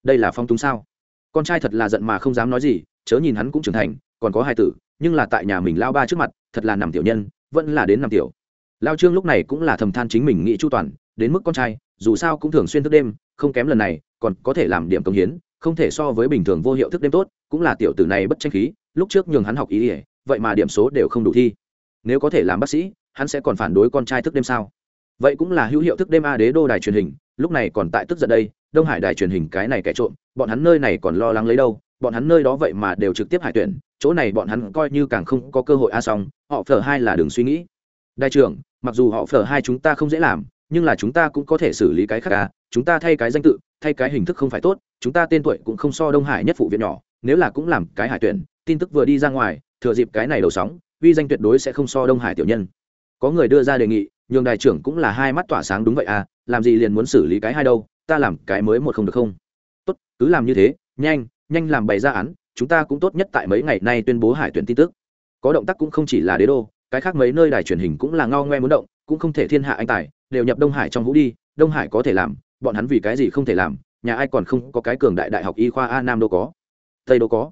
Đây là phong túng sao? Con trai thật là giận mà không dám nói gì, chớ nhìn hắn cũng trưởng thành, còn có hai tử, nhưng là tại nhà mình lao ba trước mặt, thật là nằm tiểu nhân, vẫn là đến nằm tiểu. Lao trương lúc này cũng là thầm than chính mình nghĩ chu toàn, đến mức con trai dù sao cũng thường xuyên thức đêm, không kém lần này, còn có thể làm điểm công hiến, không thể so với bình thường vô hiệu thức đêm tốt, cũng là tiểu tử này bất tranh khí, lúc trước nhường hắn học ý ỉa, vậy mà điểm số đều không đủ thi. Nếu có thể làm bác sĩ, hắn sẽ còn phản đối con trai thức đêm sao? Vậy cũng là hữu hiệu thức đêm a đế đô đài truyền hình, lúc này còn tại tức giận đây, đông hải đài truyền hình cái này kẻ trộm, bọn hắn nơi này còn lo lắng lấy đâu, bọn hắn nơi đó vậy mà đều trực tiếp hải tuyển, chỗ này bọn hắn coi như càng không có cơ hội a xong, họ phở hai là đừng suy nghĩ. Đại trưởng, mặc dù họ phở hai chúng ta không dễ làm nhưng là chúng ta cũng có thể xử lý cái khác à chúng ta thay cái danh tự, thay cái hình thức không phải tốt, chúng ta tên tuổi cũng không so đông hải nhất phụ viện nhỏ, nếu là cũng làm cái hải tuyển, tin tức vừa đi ra ngoài, thừa dịp cái này đầu sóng, uy danh tuyệt đối sẽ không so đông hải tiểu nhân. Có người đưa ra đề nghị, nhường đại trưởng cũng là hai mắt tỏa sáng đúng vậy à làm gì liền muốn xử lý cái hai đâu, ta làm cái mới một không được không? Tốt, cứ làm như thế, nhanh nhanh làm bày ra án, chúng ta cũng tốt nhất tại mấy ngày nay tuyên bố hải tuyển tin tức. Có động tác cũng không chỉ là đế đô, cái khác mấy nơi đài truyền hình cũng là ngao ngoe muốn động cũng không thể thiên hạ anh tài, đều nhập đông hải trong hũ đi, đông hải có thể làm, bọn hắn vì cái gì không thể làm, nhà ai còn không có cái cường đại đại học y khoa a nam đô có. Tây đô có,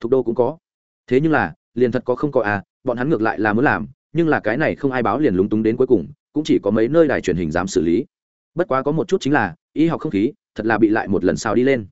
thục đô cũng có. Thế nhưng là, liền thật có không có a bọn hắn ngược lại là muốn làm, nhưng là cái này không ai báo liền lúng túng đến cuối cùng, cũng chỉ có mấy nơi đài truyền hình dám xử lý. Bất quá có một chút chính là, y học không khí, thật là bị lại một lần sao đi lên.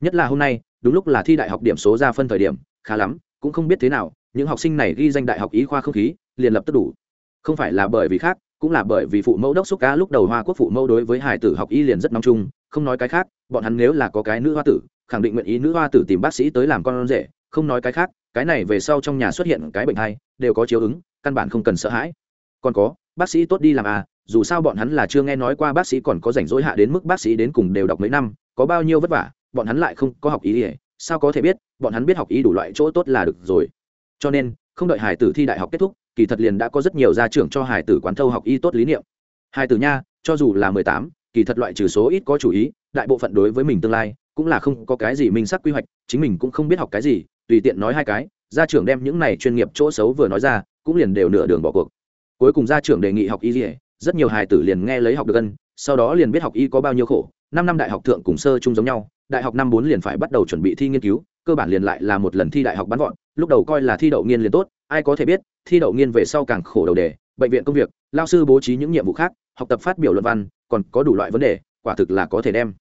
Nhất là hôm nay, đúng lúc là thi đại học điểm số ra phân thời điểm, khá lắm, cũng không biết thế nào, những học sinh này ghi danh đại học y khoa không khí, liền lập tức đủ. Không phải là bởi vì khác cũng là bởi vì phụ mẫu đốc xúc cá lúc đầu hoa quốc phụ mẫu đối với hải tử học y liền rất nóng chung, không nói cái khác, bọn hắn nếu là có cái nữ hoa tử, khẳng định nguyện ý nữ hoa tử tìm bác sĩ tới làm con rể, không nói cái khác, cái này về sau trong nhà xuất hiện cái bệnh hay đều có chiếu ứng, căn bản không cần sợ hãi. Còn có, bác sĩ tốt đi làm à dù sao bọn hắn là chưa nghe nói qua bác sĩ còn có rảnh rỗi hạ đến mức bác sĩ đến cùng đều đọc mấy năm, có bao nhiêu vất vả, bọn hắn lại không có học ý ỉa sao có thể biết, bọn hắn biết học ý đủ loại chỗ tốt là được rồi. Cho nên không đợi hải tử thi đại học kết thúc, kỳ thật liền đã có rất nhiều gia trưởng cho hải tử quán thâu học y tốt lý niệm. Hải tử nha, cho dù là mười tám, kỳ thật loại trừ số ít có chủ ý, đại bộ phận đối với mình tương lai, cũng là không có cái gì minh sắc quy hoạch, chính mình cũng không biết học cái gì, tùy tiện nói hai cái, gia trưởng đem những này chuyên nghiệp chỗ xấu vừa nói ra, cũng liền đều nửa đường bỏ cuộc. Cuối cùng gia trưởng đề nghị học y gì rất nhiều hài tử liền nghe lấy học được ân, sau đó liền biết học y có bao nhiêu khổ, năm năm đại học thượng cùng sơ chung giống nhau, đại học năm bốn liền phải bắt đầu chuẩn bị thi nghiên cứu, cơ bản liền lại là một lần thi đại học bắn gọn lúc đầu coi là thi đậu nghiên liền tốt, ai có thể biết, thi đậu nghiên về sau càng khổ đầu đề, bệnh viện công việc, lao sư bố trí những nhiệm vụ khác, học tập phát biểu luận văn, còn có đủ loại vấn đề, quả thực là có thể đem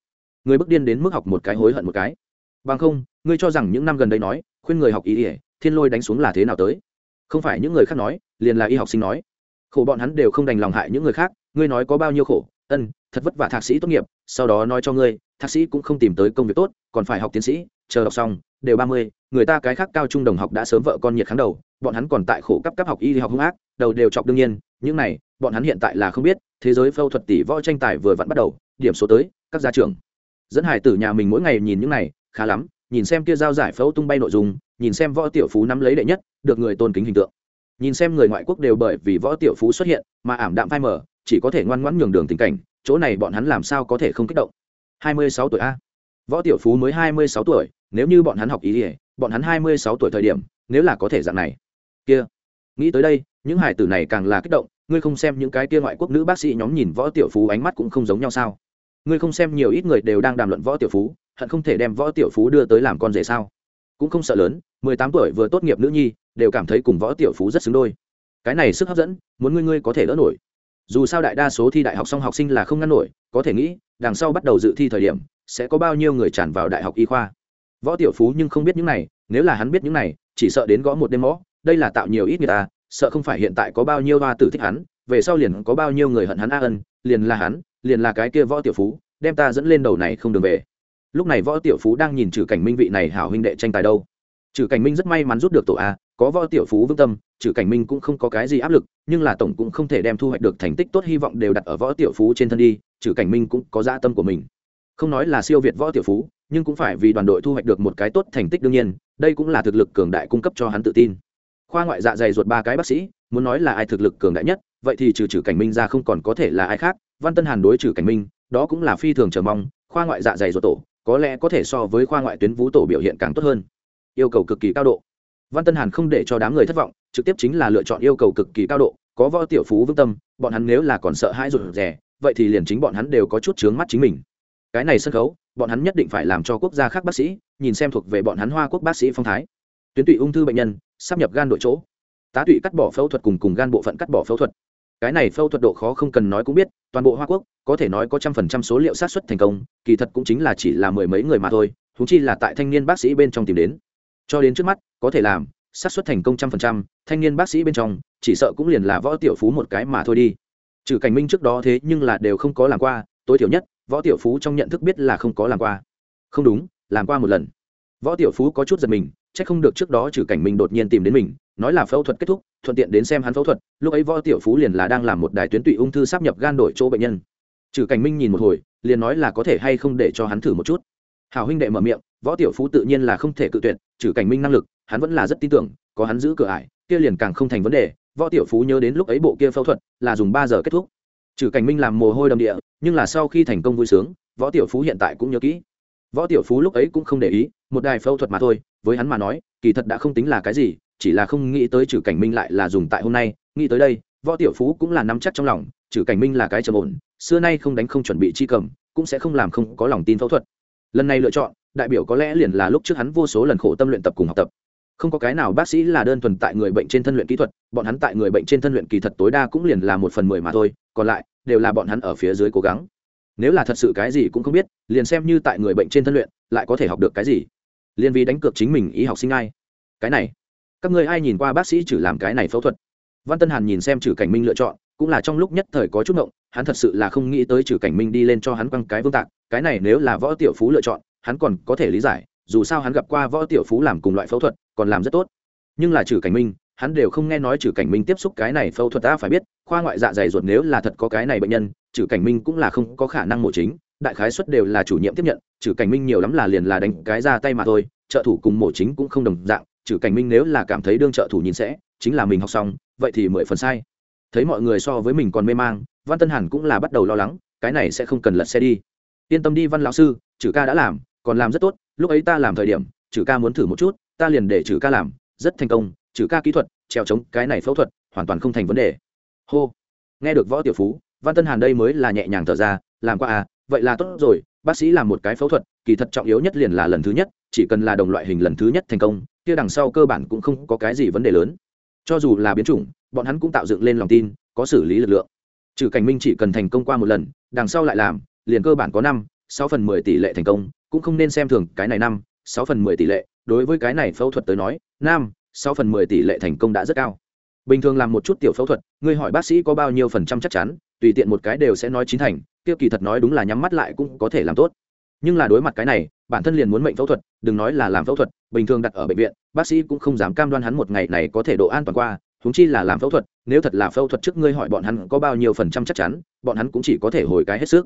người bước điên đến mức học một cái hối hận một cái. Bằng không, ngươi cho rằng những năm gần đây nói, khuyên người học ý ỉa thiên lôi đánh xuống là thế nào tới? Không phải những người khác nói, liền là y học sinh nói. Khổ bọn hắn đều không đành lòng hại những người khác, ngươi nói có bao nhiêu khổ? Ân, thật vất vả thạc sĩ tốt nghiệp, sau đó nói cho ngươi, thạc sĩ cũng không tìm tới công việc tốt, còn phải học tiến sĩ, chờ đọc xong, đều ba mươi người ta cái khác cao trung đồng học đã sớm vợ con nhiệt kháng đầu, bọn hắn còn tại khổ cấp cấp học y học hung ác, đầu đều chọc đương nhiên, những này, bọn hắn hiện tại là không biết, thế giới phẫu thuật tỷ võ tranh tài vừa vặn bắt đầu, điểm số tới, các gia trưởng. Dẫn hải tử nhà mình mỗi ngày nhìn những này, khá lắm, nhìn xem kia giao giải phẫu tung bay nội dung, nhìn xem võ tiểu phú nắm lấy đệ nhất, được người tôn kính hình tượng. Nhìn xem người ngoại quốc đều bởi vì võ tiểu phú xuất hiện, mà ảm đạm phai mở chỉ có thể ngoan ngoãn nhường đường tình cảnh, chỗ này bọn hắn làm sao có thể không kích động. Hai mươi sáu tuổi a. Võ tiểu phú mới hai mươi sáu tuổi, nếu như bọn hắn học ý ỉa bọn hắn hai mươi sáu tuổi thời điểm, nếu là có thể dạng này. Kia, nghĩ tới đây, những hải tử này càng là kích động, ngươi không xem những cái kia ngoại quốc nữ bác sĩ nhóm nhìn võ tiểu phú ánh mắt cũng không giống nhau sao? Ngươi không xem nhiều ít người đều đang đàm luận võ tiểu phú, hận không thể đem võ tiểu phú đưa tới làm con rể sao? Cũng không sợ lớn, mười tám tuổi vừa tốt nghiệp nữ nhi, đều cảm thấy cùng võ tiểu phú rất xứng đôi. Cái này sức hấp dẫn, muốn ngươi ngươi có thể đỡ nổi. Dù sao đại đa số thi đại học xong học sinh là không ngăn nổi, có thể nghĩ, đằng sau bắt đầu dự thi thời điểm, sẽ có bao nhiêu người tràn vào đại học y khoa võ tiểu phú nhưng không biết những này, nếu là hắn biết những này, chỉ sợ đến gõ một đêm mõ, đây là tạo nhiều ít người ta, sợ không phải hiện tại có bao nhiêu hoa tử thích hắn, về sau liền có bao nhiêu người hận hắn a ân, liền là hắn, liền là cái kia võ tiểu phú, đem ta dẫn lên đầu này không đường về. Lúc này võ tiểu phú đang nhìn trừ cảnh minh vị này hảo huynh đệ tranh tài đâu. Trừ cảnh minh rất may mắn rút được tổ a, có võ tiểu phú vững tâm trừ cảnh minh cũng không có cái gì áp lực, nhưng là tổng cũng không thể đem thu hoạch được thành tích tốt hy vọng đều đặt ở võ tiểu phú trên thân đi trừ cảnh minh cũng có dạ tâm của mình không nói là siêu việt võ tiểu phú, nhưng cũng phải vì đoàn đội thu hoạch được một cái tốt thành tích đương nhiên, đây cũng là thực lực cường đại cung cấp cho hắn tự tin. Khoa ngoại dạ dày ruột ba cái bác sĩ, muốn nói là ai thực lực cường đại nhất, vậy thì trừ trừ cảnh minh ra không còn có thể là ai khác, văn tân hàn đối trừ cảnh minh, đó cũng là phi thường chờ mong, khoa ngoại dạ dày ruột tổ, có lẽ có thể so với khoa ngoại tuyến vũ tổ biểu hiện càng tốt hơn. Yêu cầu cực kỳ cao độ. Văn tân hàn không để cho đám người thất vọng, trực tiếp chính là lựa chọn yêu cầu cực kỳ cao độ, có võ tiểu phú vững tâm, bọn hắn nếu là còn sợ hãi rụt rè, vậy thì liền chính bọn hắn đều có chút chướng mắt chính mình cái này sân khấu, bọn hắn nhất định phải làm cho quốc gia khác bác sĩ, nhìn xem thuộc về bọn hắn hoa quốc bác sĩ phong thái. Tuyến tụy ung thư bệnh nhân, sắp nhập gan đội chỗ. Tá tụy cắt bỏ phẫu thuật cùng cùng gan bộ phận cắt bỏ phẫu thuật. Cái này phẫu thuật độ khó không cần nói cũng biết, toàn bộ hoa quốc, có thể nói có trăm phần trăm số liệu sát xuất thành công, kỳ thật cũng chính là chỉ là mười mấy người mà thôi thú chi là tại thanh niên bác sĩ bên trong tìm đến. Cho đến trước mắt, có thể làm sát xuất thành công trăm phần trăm, thanh niên bác sĩ bên trong, chỉ sợ cũng liền là võ tiểu phú một cái mà thôi đi. Trừ cảnh minh trước đó thế nhưng là đều không có làm qua, tối thiểu nhất võ tiểu phú trong nhận thức biết là không có làm qua. Không đúng, làm qua một lần. Võ tiểu phú có chút giật mình c h ắ c không được trước đó trừ cảnh mình đột nhiên tìm đến mình, nói là phẫu thuật kết thúc, thuận tiện đến xem hắn phẫu thuật, lúc ấy võ tiểu phú liền là đang làm một đài tuyến tụy ung thư sắp nhập gan đổi chỗ bệnh nhân. Trừ cảnh minh nhìn một hồi, liền nói là có thể hay không để cho hắn thử một chút. Hào huynh đệ mở miệng, võ tiểu phú tự nhiên là không thể cự tuyệt, trừ cảnh minh năng lực, hắn vẫn là rất tin tưởng, có hắn giữ cửa ải, kia liền càng không thành vấn đề. Võ tiểu phú nhớ đến lúc ấy bộ kia phẫu thuật là dùng ba giờ kết thúc trừ cảnh minh làm mồ hôi đầm địa, nhưng là sau khi thành công vui sướng, võ tiểu phú hiện tại cũng nhớ kỹ. Võ tiểu phú lúc ấy cũng không để ý, một đài phẫu thuật mà thôi, với hắn mà nói, kỳ thật đã không tính là cái gì, chỉ là không nghĩ tới trừ cảnh minh lại là dùng tại hôm nay. Nghĩ tới đây, võ tiểu phú cũng là nắm chắc trong lòng, trừ cảnh minh là cái trầm ổn, xưa nay không đánh không chuẩn bị chi cầm, cũng sẽ không làm không có lòng tin phẫu thuật. Lần này lựa chọn, đại biểu có lẽ liền là lúc trước hắn vô số lần khổ tâm luyện tập cùng học tập. Không có cái nào bác sĩ là đơn thuần tại người bệnh trên thân luyện kỹ thuật, bọn hắn tại người bệnh trên thân luyện kỳ thật tối đa cũng liền là một phần mười mà thôi, còn lại đều là bọn hắn ở phía dưới cố gắng. Nếu là thật sự cái gì cũng không biết, liền xem như tại người bệnh trên thân luyện, lại có thể học được cái gì? Liền vì đánh cược chính mình y học sinh ai? Cái này, các người ai nhìn qua bác sĩ chử làm cái này phẫu thuật? Văn tân hàn nhìn xem chử cảnh minh lựa chọn, cũng là trong lúc nhất thời có chút ngộng, hắn thật sự là không nghĩ tới trừ cảnh minh đi lên cho hắn quăng cái vương tạc, cái này nếu là võ tiểu phú lựa chọn, hắn còn có thể lý giải, dù sao hắn gặp qua võ tiểu phú làm cùng loại phẫu thuật, còn làm rất tốt. Nhưng là trừ cảnh minh hắn đều không nghe nói trừ cảnh minh tiếp xúc cái này phẫu thuật ta phải biết, khoa ngoại dạ dày ruột nếu là thật có cái này bệnh nhân, trừ cảnh minh cũng là không có khả năng mổ chính, đại khái suất đều là chủ nhiệm tiếp nhận, trừ cảnh minh nhiều lắm là liền là đánh cái ra tay mà thôi, trợ thủ cùng mổ chính cũng không đồng dạng, trừ cảnh minh nếu là cảm thấy đương trợ thủ nhìn sẽ, chính là mình học xong, vậy thì mười phần sai. Thấy mọi người so với mình còn mê mang, văn tân hàn cũng là bắt đầu lo lắng, cái này sẽ không cần lật xe đi. Yên tâm đi văn lão sư chử ca đã làm, còn làm rất tốt, lúc ấy ta làm thời điểm chử ca muốn thử một chút, ta liền để chử ca làm, rất thành công trừ ca kỹ thuật treo chống cái này phẫu thuật, hoàn toàn không thành vấn đề. Hô. Nghe được võ tiểu phú, văn tân hàn đây mới là nhẹ nhàng thở ra, làm qua à vậy là tốt rồi, bác sĩ làm một cái phẫu thuật, kỳ thật trọng yếu nhất liền là lần thứ nhất, chỉ cần là đồng loại hình lần thứ nhất thành công, kia đằng sau cơ bản cũng không có cái gì vấn đề lớn. Cho dù là biến chủng, bọn hắn cũng tạo dựng lên lòng tin, có xử lý lực lượng. Trừ cảnh minh chỉ cần thành công qua một lần, đằng sau lại làm, liền cơ bản có năm, sáu phần mười tỷ lệ thành công, cũng không nên xem thường cái này năm, sáu phần mười tỷ lệ. Đối với cái này phẫu thuật tới nói, năm sáu phần mười tỷ lệ thành công đã rất cao. Bình thường làm một chút tiểu phẫu thuật, ngươi hỏi bác sĩ có bao nhiêu phần trăm chắc chắn, tùy tiện một cái đều sẽ nói chín thành tiêu kỳ thật nói đúng là nhắm mắt lại cũng có thể làm tốt. Nhưng là đối mặt cái này, bản thân liền muốn mệnh phẫu thuật, đừng nói là làm phẫu thuật, bình thường đặt ở bệnh viện, bác sĩ cũng không dám cam đoan hắn một ngày này có thể độ an toàn qua, huống chi là làm phẫu thuật, nếu thật là phẫu thuật trước ngươi hỏi bọn hắn có bao nhiêu phần trăm chắc chắn, bọn hắn cũng chỉ có thể hồi cái hết sức.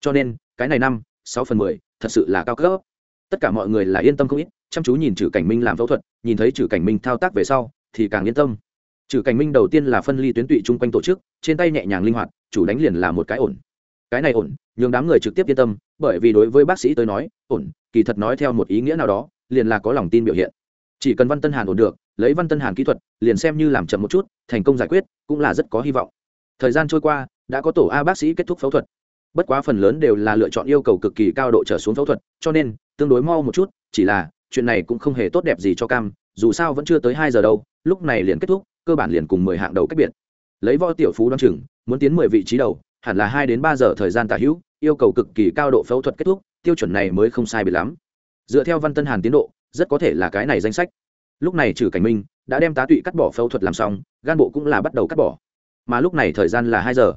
Cho nên, cái này năm, sáu phần mười, thật sự là cao cấp tất cả mọi người là yên tâm không ít, chăm chú nhìn chử cảnh minh làm phẫu thuật, nhìn thấy chử cảnh minh thao tác về sau thì càng yên tâm. Chử cảnh minh đầu tiên là phân ly tuyến tụy chung quanh tổ chức, trên tay nhẹ nhàng linh hoạt, chủ đánh liền là một cái ổn. Cái này ổn, nhường đám người trực tiếp yên tâm, bởi vì đối với bác sĩ tới nói, ổn, kỳ thật nói theo một ý nghĩa nào đó, liền là có lòng tin biểu hiện. Chỉ cần văn tân hàn ổn được, lấy văn tân hàn kỹ thuật, liền xem như làm chậm một chút, thành công giải quyết, cũng là rất có hy vọng. Thời gian trôi qua, đã có tổ a bác sĩ kết thúc phẫu thuật. Bất quá phần lớn đều là lựa chọn yêu cầu cực kỳ cao độ trở xuống phẫu thuật, cho nên tương đối mau một chút, chỉ là, chuyện này cũng không hề tốt đẹp gì cho cam, dù sao vẫn chưa tới hai giờ đâu, lúc này liền kết thúc, cơ bản liền cùng mười hạng đầu cách biệt. Lấy võ tiểu phú đ o á n chừng, muốn tiến mười vị trí đầu, hẳn là hai đến ba giờ thời gian tả hữu, yêu cầu cực kỳ cao độ phẫu thuật kết thúc, tiêu chuẩn này mới không sai biệt lắm. Dựa theo văn tân hàn tiến độ, rất có thể là cái này danh sách. Lúc này trừ cảnh minh, đã đem tá tụy cắt bỏ phẫu thuật làm xong, gan bộ cũng là bắt đầu cắt bỏ. Mà lúc này thời gian là hai giờ.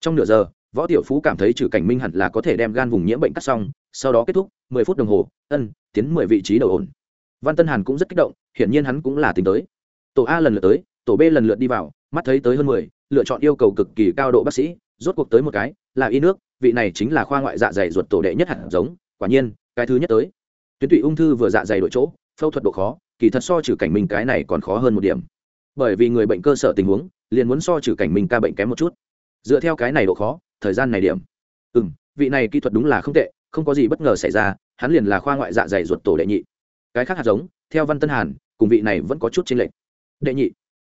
Trong nửa giờ, võ tiểu phú cảm thấy trừ cảnh minh hẳn là có thể đem gan vùng nhiễm bệnh cắt xong sau đó kết thúc, mười phút đồng hồ, ân, tiến mười vị trí đầu ổn. Văn tân hàn cũng rất kích động, hiển nhiên hắn cũng là tính tới. Tổ a lần lượt tới, tổ b lần lượt đi vào, mắt thấy tới hơn mười, lựa chọn yêu cầu cực kỳ cao độ bác sĩ, rốt cuộc tới một cái, là y nước, vị này chính là khoa ngoại dạ dày ruột tổ đệ nhất hẳn giống, quả nhiên, cái thứ nhất tới. Tuyến tụy ung thư vừa dạ dày đội chỗ, phẫu thuật độ khó, kỳ thật so trừ cảnh minh cái này còn khó hơn một điểm. Bởi vì người bệnh cơ sở tình huống, liền muốn so trừ cảnh minh ca bệnh kém một chút. Dựa theo cái này độ khó, thời gian này điểm. Ừ m vị này kỹ thuật đúng là không tệ không có gì bất ngờ xảy ra hắn liền là khoa ngoại dạ dày ruột tổ đệ nhị. Cái khác hạt giống theo văn tân hàn cùng vị này vẫn có chút chênh lệch. Đệ nhị.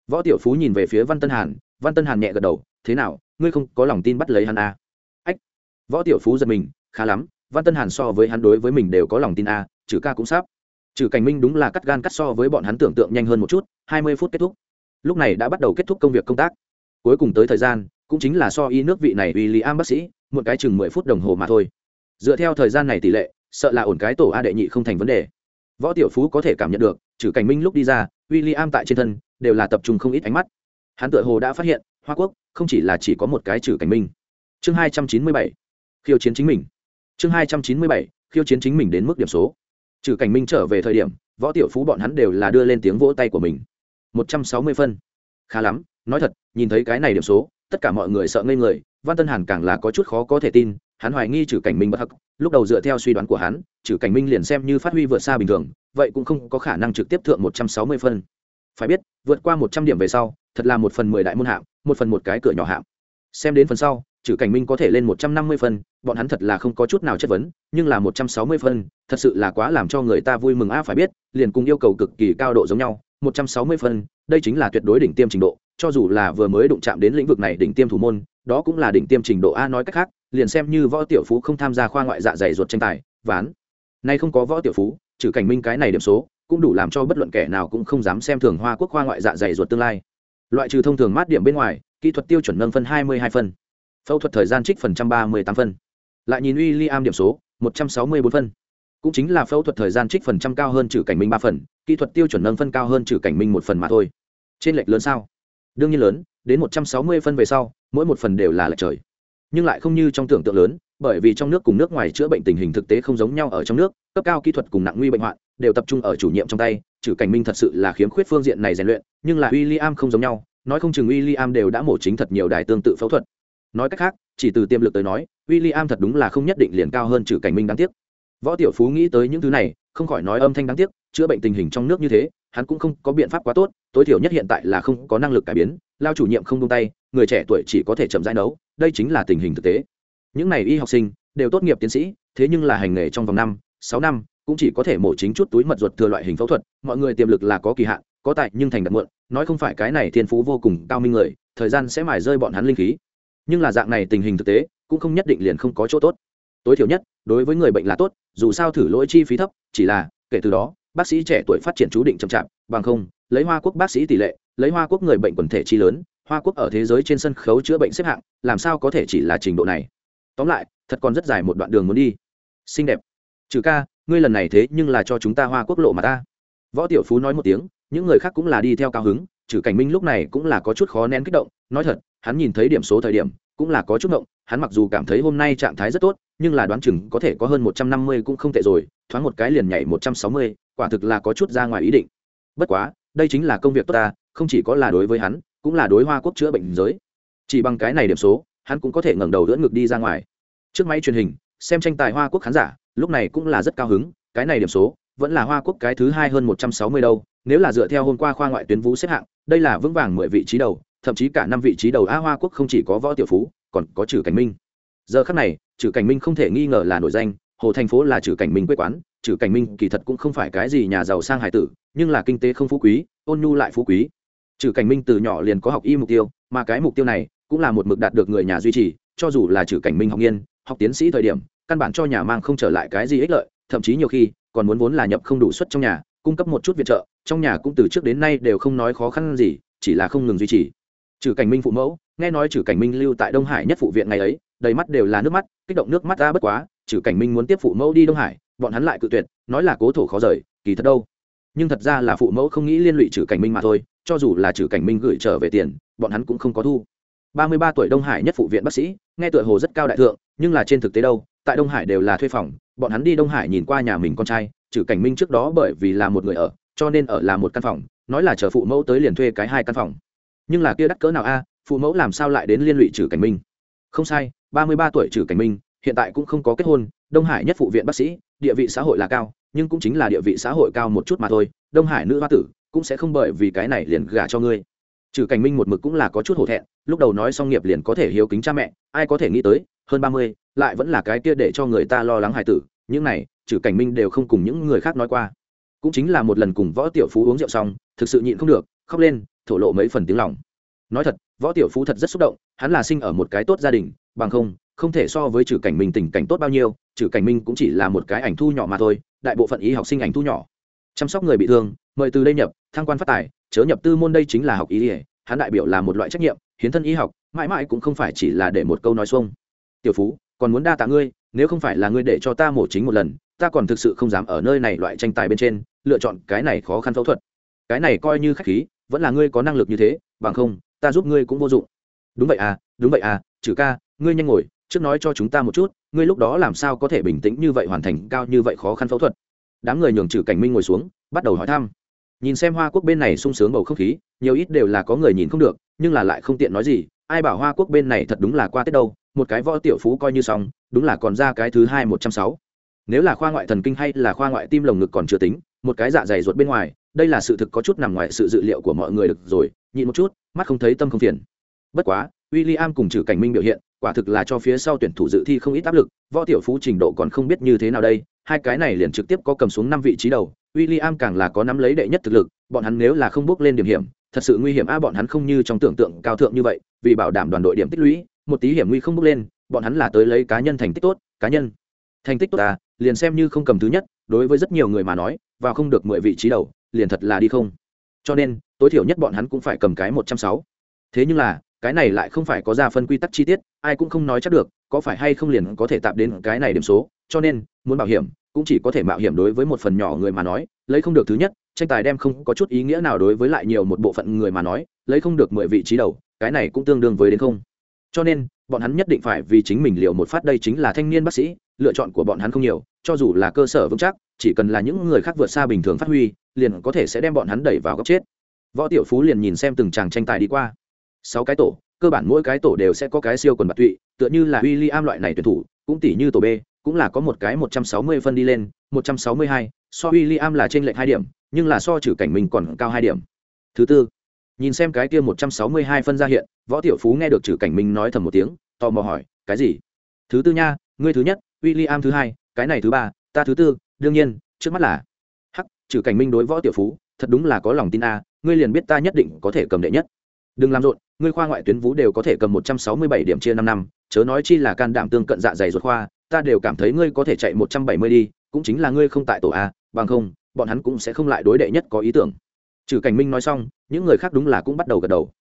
Võ tiểu phú nhìn về phía văn tân hàn văn tân hàn nhẹ gật đầu thế nào ngươi không có lòng tin bắt lấy hắn a à? ách. Võ tiểu phú giật mình khá lắm văn tân hàn so với hắn đối với mình đều có lòng tin a à, trừ ca cũng sắp. Trừ cảnh minh đúng là cắt gan cắt so với bọn hắn tưởng tượng nhanh hơn một chút hai mươi phút kết thúc. Lúc này đã bắt đầu kết thúc công việc công tác. Cuối cùng tới thời gian cũng chính là so y nước vị này uy lý am bác sĩ một cái chừng mười phút đồng hồ mà thôi dựa theo thời gian này tỷ lệ, sợ là ổn cái tổ a đệ nhị không thành vấn đề. Võ tiểu phú có thể cảm nhận được, trừ cảnh minh lúc đi ra w i l l i am tại trên thân, đều là tập trung không ít ánh mắt. Hắn tự hồ đã phát hiện, hoa quốc, không chỉ là chỉ có một cái trừ cảnh minh. Chương hai trăm chín mươi bảy, khiêu chiến chính mình. Chương hai trăm chín mươi bảy, khiêu chiến chính mình đến mức điểm số. Trừ cảnh minh trở về thời điểm, võ tiểu phú bọn hắn đều là đưa lên tiếng vỗ tay của mình. Một trăm sáu mươi phân. Khá lắm, nói thật, nhìn thấy cái này điểm số, tất cả mọi người sợ ngây người, văn tân hàn càng là có chút khó có thể tin hắn hoài nghi trừ cảnh minh bất hắc, lúc đầu dựa theo suy đoán của hắn, trừ cảnh minh liền xem như phát huy vượt xa bình thường, vậy cũng không có khả năng trực tiếp thượng một trăm sáu mươi phân. Phải biết, vượt qua một trăm điểm về sau, thật là một phần mười đại môn hạng một phần một cái cửa nhỏ hạng xem đến phần sau, trừ cảnh minh có thể lên một trăm năm mươi phân, bọn hắn thật là không có chút nào chất vấn, nhưng là một trăm sáu mươi phân, thật sự là quá làm cho người ta vui mừng a phải biết, liền cùng yêu cầu cực kỳ cao độ giống nhau, một trăm sáu mươi phân, đây chính là tuyệt đối đỉnh tiêm trình độ, cho dù là vừa mới đụng chạm đến lĩnh vực này đỉnh tiêm thủ môn, đó cũng là đỉnh tiêm trình độ a nói cách khác liền xem như võ tiểu phú không tham gia khoa ngoại dạ dày ruột tranh tài, ván. Nay không có võ tiểu phú, trừ cảnh minh cái này điểm số, cũng đủ làm cho bất luận kẻ nào cũng không dám xem thường hoa quốc khoa ngoại dạ dày ruột tương lai. Loại trừ thông thường mát điểm bên ngoài, kỹ thuật tiêu chuẩn nâng phân hai mươi hai phân. Phẫu thuật thời gian trích phần trăm ba mươi tám phân. Lại nhìn uy li am điểm số, một trăm sáu mươi bốn phân. Cũng chính là phẫu thuật thời gian trích phần trăm cao hơn trừ cảnh minh ba phần, kỹ thuật tiêu chuẩn nâng phân cao hơn trừ cảnh minh một phần mà thôi. Trên lệch lớn sao? Đương nhiên lớn, đến một trăm sáu mươi phân về sau, mỗi một phần đều là lệch trời nhưng lại không như trong tưởng tượng lớn, bởi vì trong nước cùng nước ngoài chữa bệnh tình hình thực tế không giống nhau ở trong nước, cấp cao kỹ thuật cùng nặng nguy bệnh hoạn đều tập trung ở chủ nhiệm trong tay, trừ cảnh minh thật sự là khiếm khuyết phương diện này rèn luyện, nhưng là w i l l i am không giống nhau, nói không chừng w i l l i am đều đã mổ chính thật nhiều đài tương tự phẫu thuật. Nói cách khác, chỉ từ tiềm lực tới nói w i l l i am thật đúng là không nhất định liền cao hơn trừ cảnh minh đáng tiếc. Võ tiểu phú nghĩ tới những thứ này, không khỏi nói âm thanh đáng tiếc, chữa bệnh tình hình trong nước như thế, hắn cũng không có biện pháp quá tốt, tối thiểu nhất hiện tại là không có năng lực cải biến, lao chủ nhiệm không tung tay người trẻ tuổi chỉ có thể chậm rãi nấu, đây chính là tình hình thực tế. Những này y học sinh đều tốt nghiệp tiến sĩ, thế nhưng là hành nghề trong vòng năm, sáu năm, cũng chỉ có thể mổ chính chút túi mật ruột thừa loại hình phẫu thuật, mọi người tiềm lực là có kỳ hạn, có tại nhưng thành đặt muộn, nói không phải cái này thiên phú vô cùng cao minh người, thời gian sẽ mài rơi bọn hắn linh khí. Nhưng là dạng này tình hình thực tế, cũng không nhất định liền không có chỗ tốt. Tối thiểu nhất, đối với người bệnh là tốt, dù sao thử lỗi chi phí thấp, chỉ là, kể từ đó, bác sĩ trẻ tuổi phát triển chú định chậm chạp, bằng không, lấy hoa quốc bác sĩ tỷ lệ, lấy hoa quốc người bệnh quần thể chi lớn hoa quốc ở thế giới trên sân khấu chữa bệnh xếp hạng, làm sao có thể chỉ là trình độ này? Tóm lại, thật còn rất dài một đoạn đường muốn đi. Xinh đẹp. Trừ ca, ngươi lần này thế nhưng là cho chúng ta hoa quốc lộ mà ta. Võ tiểu phú nói một tiếng, những người khác cũng là đi theo cao hứng, trừ cảnh minh lúc này cũng là có chút khó nén kích động. Nói thật, hắn nhìn thấy điểm số thời điểm, cũng là có chút động hắn mặc dù cảm thấy hôm nay trạng thái rất tốt, nhưng là đoán chừng có thể có hơn một trăm năm mươi cũng không tệ rồi, thoáng một cái liền nhảy một trăm sáu mươi, quả thực là có chút ra ngoài ý định. Bất quá, đây chính là công việc tốt ta, không chỉ có là đối với hắn cũng là đối hoa quốc chữa bệnh giới. Chỉ bằng cái này điểm số, hắn cũng có thể ngẩng đầu đỡ ngực đi ra ngoài. Trước máy truyền hình, xem tranh tài hoa quốc khán giả, lúc này cũng là rất cao hứng, cái này điểm số, vẫn là hoa quốc cái thứ hai hơn một trăm sáu mươi đâu, nếu là dựa theo hôm qua khoa ngoại tuyến vũ xếp hạng, đây là vững vàng mười vị trí đầu, thậm chí cả năm vị trí đầu a hoa quốc không chỉ có võ tiểu phú, còn có trừ cảnh minh. Giờ khắc này trừ cảnh minh không thể nghi ngờ là nổi danh, hồ thành phố là trừ cảnh minh quê quán trừ cảnh minh kỳ thật cũng không phải cái gì nhà giàu sang hải tử, nhưng là kinh tế không phú quý, ôn nhu lại phú quý trừ cảnh minh từ nhỏ liền có học y mục tiêu, mà cái mục tiêu này cũng là một mực đạt được người nhà duy trì, cho dù là trừ cảnh minh học nghiên, học tiến sĩ thời điểm, căn bản cho nhà mang không trở lại cái gì ích lợi, thậm chí nhiều khi còn muốn vốn là nhập không đủ suất trong nhà, cung cấp một chút viện trợ, trong nhà cũng từ trước đến nay đều không nói khó khăn gì, chỉ là không ngừng duy trì. Trừ cảnh minh phụ mẫu, nghe nói trừ cảnh minh lưu tại đông hải nhất phụ viện ngày ấy, đầy mắt đều là nước mắt, kích động nước mắt ra bất quá, trừ cảnh minh muốn tiếp phụ mẫu đi đông hải, bọn hắn lại cự tuyệt, nói là cố thổ khó rời, kỳ thật đâu. Nhưng thật ra là phụ mẫu không nghĩ liên lụy trừ cảnh minh mà thôi cho dù là trừ cảnh minh gửi trở về tiền, bọn hắn cũng không có thu. Ba mươi ba tuổi đông hải nhất phụ viện bác sĩ, nghe tựa hồ rất cao đại thượng, nhưng là trên thực tế đâu, tại đông hải đều là thuê phòng, bọn hắn đi đông hải nhìn qua nhà mình con trai, trừ cảnh minh trước đó bởi vì là một người ở, cho nên ở là một căn phòng, nói là chờ phụ mẫu tới liền thuê cái hai căn phòng. Nhưng là kia đắt cỡ nào a, phụ mẫu làm sao lại đến liên lụy trừ cảnh minh? Không sai, ba mươi ba tuổi trừ cảnh minh, hiện tại cũng không có kết hôn, đông hải nhất phụ viện bác sĩ, địa vị xã hội là cao, nhưng cũng chính là địa vị xã hội cao một chút mà thôi, đông hải nữ hoa tử cũng sẽ không bởi vì cái này liền gả cho ngươi. Trừ cảnh minh một mực cũng là có chút hổ thẹn, lúc đầu nói xong nghiệp liền có thể hiếu kính cha mẹ, ai có thể nghĩ tới, hơn ba mươi, lại vẫn là cái kia để cho người ta lo lắng hài tử. Những này, trừ cảnh minh đều không cùng những người khác nói qua. Cũng chính là một lần cùng võ tiểu phú uống rượu xong, thực sự nhịn không được, khóc lên, thổ lộ mấy phần tiếng lòng. Nói thật, võ tiểu phú thật rất xúc động, hắn là sinh ở một cái tốt gia đình, bằng không không thể so với trừ cảnh minh tình cảnh tốt bao nhiêu, trừ cảnh minh cũng chỉ là một cái ảnh thu nhỏ mà thôi, đại bộ phận y học sinh ảnh thu nhỏ chăm sóc người bị thương, mời từ đây nhập, thăng quan phát tài, chớ nhập tư môn đây chính là học ý ỉa hắn đại biểu là một loại trách nhiệm, hiến thân y học, mãi mãi cũng không phải chỉ là để một câu nói xuông. Tiểu phú, còn muốn đa tạ ngươi, nếu không phải là ngươi để cho ta mổ chính một lần, ta còn thực sự không dám ở nơi này loại tranh tài bên trên, lựa chọn cái này khó khăn phẫu thuật. Cái này coi như khách khí, vẫn là ngươi có năng lực như thế, bằng không, ta giúp ngươi cũng vô dụng. Đúng vậy à đúng vậy à trừ ca, ngươi nhanh ngồi, trước nói cho chúng ta một chút, ngươi lúc đó làm sao có thể bình tĩnh như vậy hoàn thành cao như vậy khó khăn phẫu thuật đám người nhường trừ cảnh minh ngồi xuống, bắt đầu hỏi thăm. Nhìn xem hoa quốc bên này sung sướng bầu không khí, nhiều ít đều là có người nhìn không được, nhưng là lại không tiện nói gì, ai bảo hoa quốc bên này thật đúng là qua tết đâu, một cái võ tiểu phú coi như xong, đúng là còn ra cái thứ hai một trăm sáu. Nếu là khoa ngoại thần kinh hay là khoa ngoại tim lồng ngực còn chưa tính, một cái dạ dày ruột bên ngoài, đây là sự thực có chút nằm ngoài sự dự liệu của mọi người được rồi, nhịn một chút, mắt không thấy tâm không phiền. Bất quá w i l l i am cùng trừ cảnh minh biểu hiện, quả thực là cho phía sau tuyển thủ dự thi không ít áp lực, võ tiểu phú trình độ còn không biết như thế nào đây hai cái này liền trực tiếp có cầm xuống năm vị trí đầu w i l l i am càng là có nắm lấy đệ nhất thực lực, bọn hắn nếu là không bước lên điểm hiểm, thật sự nguy hiểm a, bọn hắn không như trong tưởng tượng cao thượng như vậy, vì bảo đảm đoàn đội điểm tích lũy, một tí hiểm nguy không bước lên, bọn hắn là tới lấy cá nhân thành tích tốt, cá nhân thành tích tốt à liền xem như không cầm thứ nhất, đối với rất nhiều người mà nói và không được mười vị trí đầu, liền thật là đi không. Cho nên, tối thiểu nhất bọn hắn cũng phải cầm cái một trăm sáu. Thế nhưng là, cái này lại không phải có ra phân quy tắc chi tiết, ai cũng không nói chắc được, có phải hay không liền có thể tạp đến cái này điểm số cho nên, muốn bảo hiểm cũng chỉ có thể mạo hiểm đối với một phần nhỏ người mà nói, lấy không được thứ nhất, tranh tài đem không có chút ý nghĩa nào đối với lại nhiều một bộ phận người mà nói, lấy không được mười vị trí đầu, cái này cũng tương đương với đến không. Cho nên, bọn hắn nhất định phải vì chính mình liều một phát đây chính là thanh niên bác sĩ, lựa chọn của bọn hắn không nhiều, cho dù là cơ sở vững chắc, chỉ cần là những người khác vượt xa bình thường phát huy, liền có thể sẽ đem bọn hắn đẩy vào góc chết. Võ tiểu phú liền nhìn xem từng chàng tranh tài đi qua. Sáu cái tổ, cơ bản mỗi cái tổ đều sẽ có cái siêu quần bạc tụy, tựa như là w i l l i am loại này tuyển thủ, cũng tỷ như tổ b cũng là có một cái một trăm sáu mươi phân đi lên, một trăm sáu mươi hai, so William là trên lệch hai điểm, nhưng là so trừ cảnh mình còn cao hai điểm. Thứ tư, nhìn xem cái kia một trăm sáu mươi hai phân ra hiện, võ tiểu phú nghe được trừ cảnh minh nói thầm một tiếng, tò mò hỏi, cái gì? Thứ tư nha, ngươi thứ nhất, William thứ hai, cái này thứ ba, ta thứ tư, đương nhiên, trước mắt là hắc trừ cảnh minh đối võ tiểu phú, thật đúng là có lòng tin a, ngươi liền biết ta nhất định có thể cầm đệ nhất. Đừng làm rộn, ngươi khoa ngoại tuyến vũ đều có thể cầm một trăm sáu mươi bảy điểm chia năm năm, chớ nói chi là can đảm tương cận dạ dày ruột khoa ta đều cảm thấy ngươi có thể chạy một trăm bảy mươi đi, cũng chính là ngươi không tại tổ a, bằng không, bọn hắn cũng sẽ không lại đối đệ nhất có ý tưởng. Trừ cảnh minh nói xong, những người khác đúng là cũng bắt đầu gật đầu.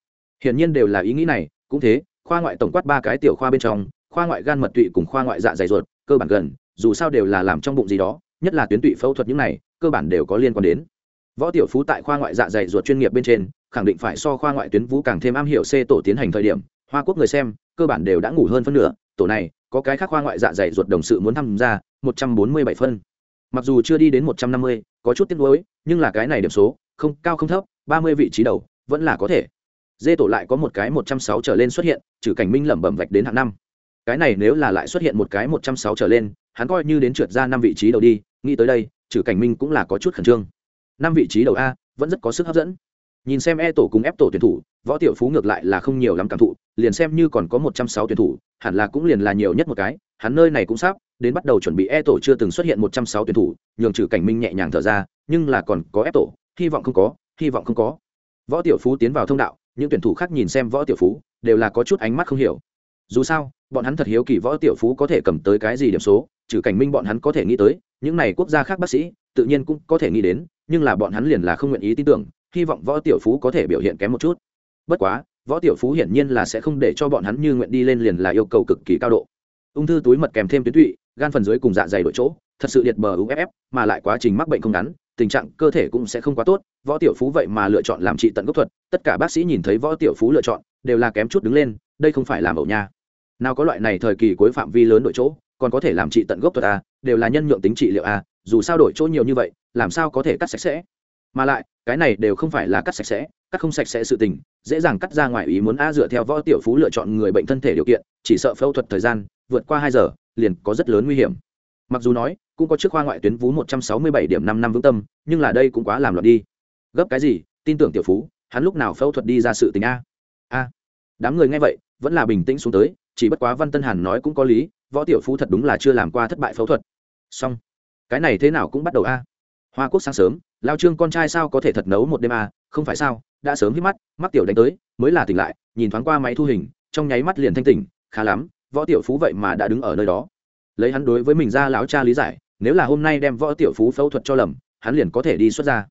Hiển nhiên đều là ý nghĩ này, cũng thế, khoa ngoại tổng quát ba cái tiểu khoa bên trong, khoa ngoại gan mật tụy cùng khoa ngoại dạ dày ruột, cơ bản gần, dù sao đều là làm trong bụng gì đó, nhất là tuyến tụy phẫu thuật những này, cơ bản đều có liên quan đến. Võ tiểu phú tại khoa ngoại dạ dày ruột chuyên nghiệp bên trên, khẳng định phải so khoa ngoại tuyến vũ càng thêm am hiểu c tổ tiến hành thời điểm, hoa quốc người xem, cơ bản đều đã ngủ hơn phân nửa, tổ này có cái khác khoa ngoại dạ dày ruột đồng sự muốn tham gia, một trăm bốn mươi bảy phân. Mặc dù chưa đi đến một trăm năm mươi, có chút tiếc nuối, nhưng là cái này điểm số, không, cao không thấp, ba mươi vị trí đầu, vẫn là có thể. Dê tổ lại có một cái một trăm sáu trở lên xuất hiện, trừ cảnh minh lẩm bẩm vạch đến hạng năm. Cái này nếu là lại xuất hiện một cái một trăm sáu trở lên, hắn coi như đến trượt ra năm vị trí đầu đi, nghĩ tới đây, trừ cảnh minh cũng là có chút khẩn trương. Năm vị trí đầu a, vẫn rất có sức hấp dẫn nhìn xem e tổ cùng ép tổ tuyển thủ, võ tiểu phú ngược lại là không nhiều lắm cảm thụ, liền xem như còn có một trăm sáu tuyển thủ, hẳn là cũng liền là nhiều nhất một cái, hắn nơi này cũng sắp, đến bắt đầu chuẩn bị e tổ chưa từng xuất hiện một trăm sáu tuyển thủ, nhường trừ cảnh minh nhẹ nhàng thở ra, nhưng là còn có ép tổ, hy vọng không có, hy vọng không có. Võ tiểu phú tiến vào thông đạo, những tuyển thủ khác nhìn xem võ tiểu phú, đều là có chút ánh mắt không hiểu. Dù sao, bọn hắn thật hiếu kỳ võ tiểu phú có thể cầm tới cái gì điểm số, trừ cảnh minh bọn hắn có thể nghĩ tới, những này quốc gia khác bác sĩ, tự nhiên cũng có thể nghĩ đến, nhưng là bọn hắn liền là không nguyện ý tin tưởng hy vọng võ tiểu phú có thể biểu hiện kém một chút. Bất quá, võ tiểu phú hiển nhiên là sẽ không để cho bọn hắn như nguyện đi lên liền là yêu cầu cực kỳ cao độ. Ung thư túi mật kèm thêm tuyến tụy, gan phần dưới cùng dạ dày đổi chỗ, thật sự liệt bờ uff mà lại quá trình mắc bệnh không ngắn, tình trạng cơ thể cũng sẽ không quá tốt. Võ tiểu phú vậy mà lựa chọn làm trị tận gốc thuật, tất cả bác sĩ nhìn thấy võ tiểu phú lựa chọn, đều là kém chút đứng lên, đây không phải làm ẩu nha. Nào có loại này thời kỳ cuối phạm vi lớn đổi chỗ, còn có thể làm trị tận gốc thuật a đều là nhân nhượng tính trị liệu a dù sao đổi chỗ nhiều như vậy, làm sao có thể cắt sạch sẽ? Mà lại, cái này đều không phải là cắt sạch sẽ, cắt không sạch sẽ sự tình, dễ dàng cắt ra ngoài ý muốn a dựa theo võ tiểu phú lựa chọn người bệnh thân thể điều kiện, chỉ sợ phẫu thuật thời gian, vượt qua hai giờ, liền có rất lớn nguy hiểm. Mặc dù nói, cũng có chiếc khoa ngoại tuyến vú một trăm sáu mươi bảy điểm năm năm vững tâm, nhưng là đây cũng quá làm loạn đi. Gấp cái gì? Tin tưởng tiểu phú, hắn lúc nào phẫu thuật đi ra sự tình a? A. Đám người nghe vậy, vẫn là bình tĩnh xuống tới, chỉ bất quá văn tân hàn nói cũng có lý, võ tiểu phú thật đúng là chưa làm qua thất bại phẫu thuật. Xong. Cái này thế nào cũng bắt đầu a hoa quốc sáng sớm, lao trương con trai sao có thể thật nấu một đêm à? không phải sao, đã sớm hít mắt mắt tiểu đánh tới, mới là tỉnh lại, nhìn thoáng qua máy thu hình, trong nháy mắt liền thanh tỉnh, khá lắm, võ tiểu phú vậy mà đã đứng ở nơi đó. Lấy hắn đối với mình ra láo cha lý giải, nếu là hôm nay đem võ tiểu phú phẫu thuật cho lầm, hắn liền có thể đi xuất ra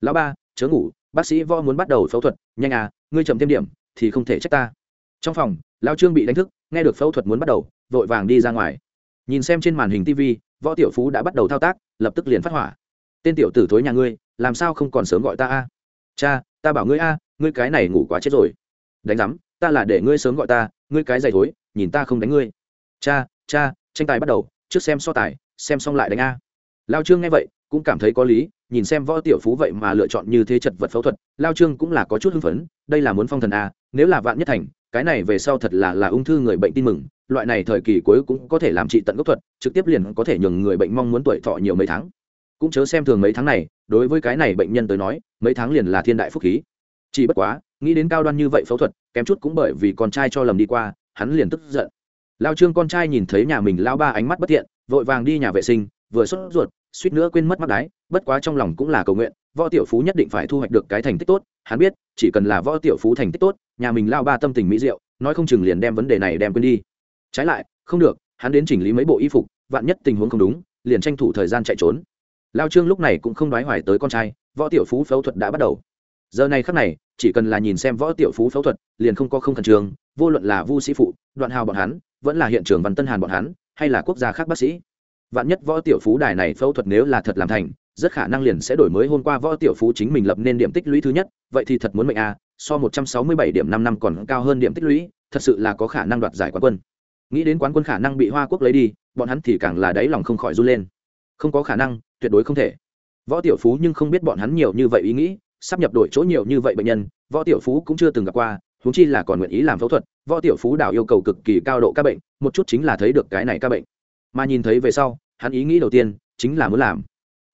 lão ba, chớ ngủ, bác sĩ võ muốn bắt đầu phẫu thuật, nhanh à ngươi chậm thêm điểm, thì không thể trách ta. Trong phòng lao trương bị đánh thức, nghe được phẫu thuật muốn bắt đầu, vội vàng đi ra ngoài. Nhìn xem trên màn hình tv võ tiểu phú đã bắt đầu thao tác, lập tức liền phát hỏa tên tiểu tử thối nhà ngươi, làm sao không còn sớm gọi ta a? Cha, ta bảo ngươi a, ngươi cái này ngủ quá chết rồi. Đánh giám ta là để ngươi sớm gọi ta, ngươi cái giày thối, nhìn ta không đánh ngươi. Cha cha, tranh tài bắt đầu, trước xem so tài, xem xong lại đánh a. Lao trương nghe vậy, cũng cảm thấy có lý, nhìn xem võ tiểu phú vậy mà lựa chọn như thế chật vật phẫu thuật, lao trương cũng là có chút hưng phấn, đây là muốn phong thần a, nếu là vạn nhất thành, cái này về sau thật là là ung thư người bệnh tin mừng, loại này thời kỳ cuối cũng có thể làm trị tận gốc thuật, trực tiếp liền có thể nhường người bệnh mong muốn tuổi thọ nhiều mấy tháng cũng chớ xem thường mấy tháng này, đối với cái này bệnh nhân tới nói, mấy tháng liền là thiên đại phúc khí. Chỉ bất quá, nghĩ đến cao đoan như vậy phẫu thuật, kém chút cũng bởi vì con trai cho lầm đi qua, hắn liền tức giận. Lao trương con trai nhìn thấy nhà mình lao ba ánh mắt bất thiện, vội vàng đi nhà vệ sinh, vừa sốt ruột, suýt nữa quên mất mắt đái, bất quá trong lòng cũng là cầu nguyện, võ tiểu phú nhất định phải thu hoạch được cái thành tích tốt, hắn biết, chỉ cần là võ tiểu phú thành tích tốt, nhà mình lao ba tâm tình mỹ diệu, nói không chừng liền đem vấn đề này đem quên đi. Trái lại, không được, hắn đến chỉnh lý mấy bộ y phục, vạn nhất tình huống không đúng, liền tranh thủ thời gian chạy trốn lao trương lúc này cũng không đoái hoài tới con trai, võ tiểu phú phẫu thuật đã bắt đầu. Giờ này khắc này, chỉ cần là nhìn xem võ tiểu phú phẫu thuật, liền không có không khẩn trương, vô luận là vu sĩ phụ, đoạn hào bọn hắn, vẫn là hiện trường văn tân hàn bọn hắn, hay là quốc gia khác bác sĩ. Vạn nhất võ tiểu phú đài này phẫu thuật nếu là thật làm thành, rất khả năng liền sẽ đổi mới hôm qua võ tiểu phú chính mình lập nên điểm tích lũy thứ nhất, vậy thì thật muốn mệnh a, so một trăm sáu mươi bảy điểm năm năm còn cao hơn điểm tích lũy, thật sự là có khả năng đoạt giải quán quân. Nghĩ đến quán quân khả năng bị hoa quốc lấy đi, bọn hắn thì càng là đáy lòng không khỏi run lên không có khả năng, tuyệt đối không thể. Võ tiểu phú nhưng không biết bọn hắn nhiều như vậy ý nghĩ, sắp nhập đổi chỗ nhiều như vậy bệnh nhân, võ tiểu phú cũng chưa từng gặp qua, huống chi là còn nguyện ý làm phẫu thuật, võ tiểu phú đảo yêu cầu cực kỳ cao độ các bệnh, một chút chính là thấy được cái này các bệnh. Mà nhìn thấy về sau, hắn ý nghĩ đầu tiên chính là muốn làm.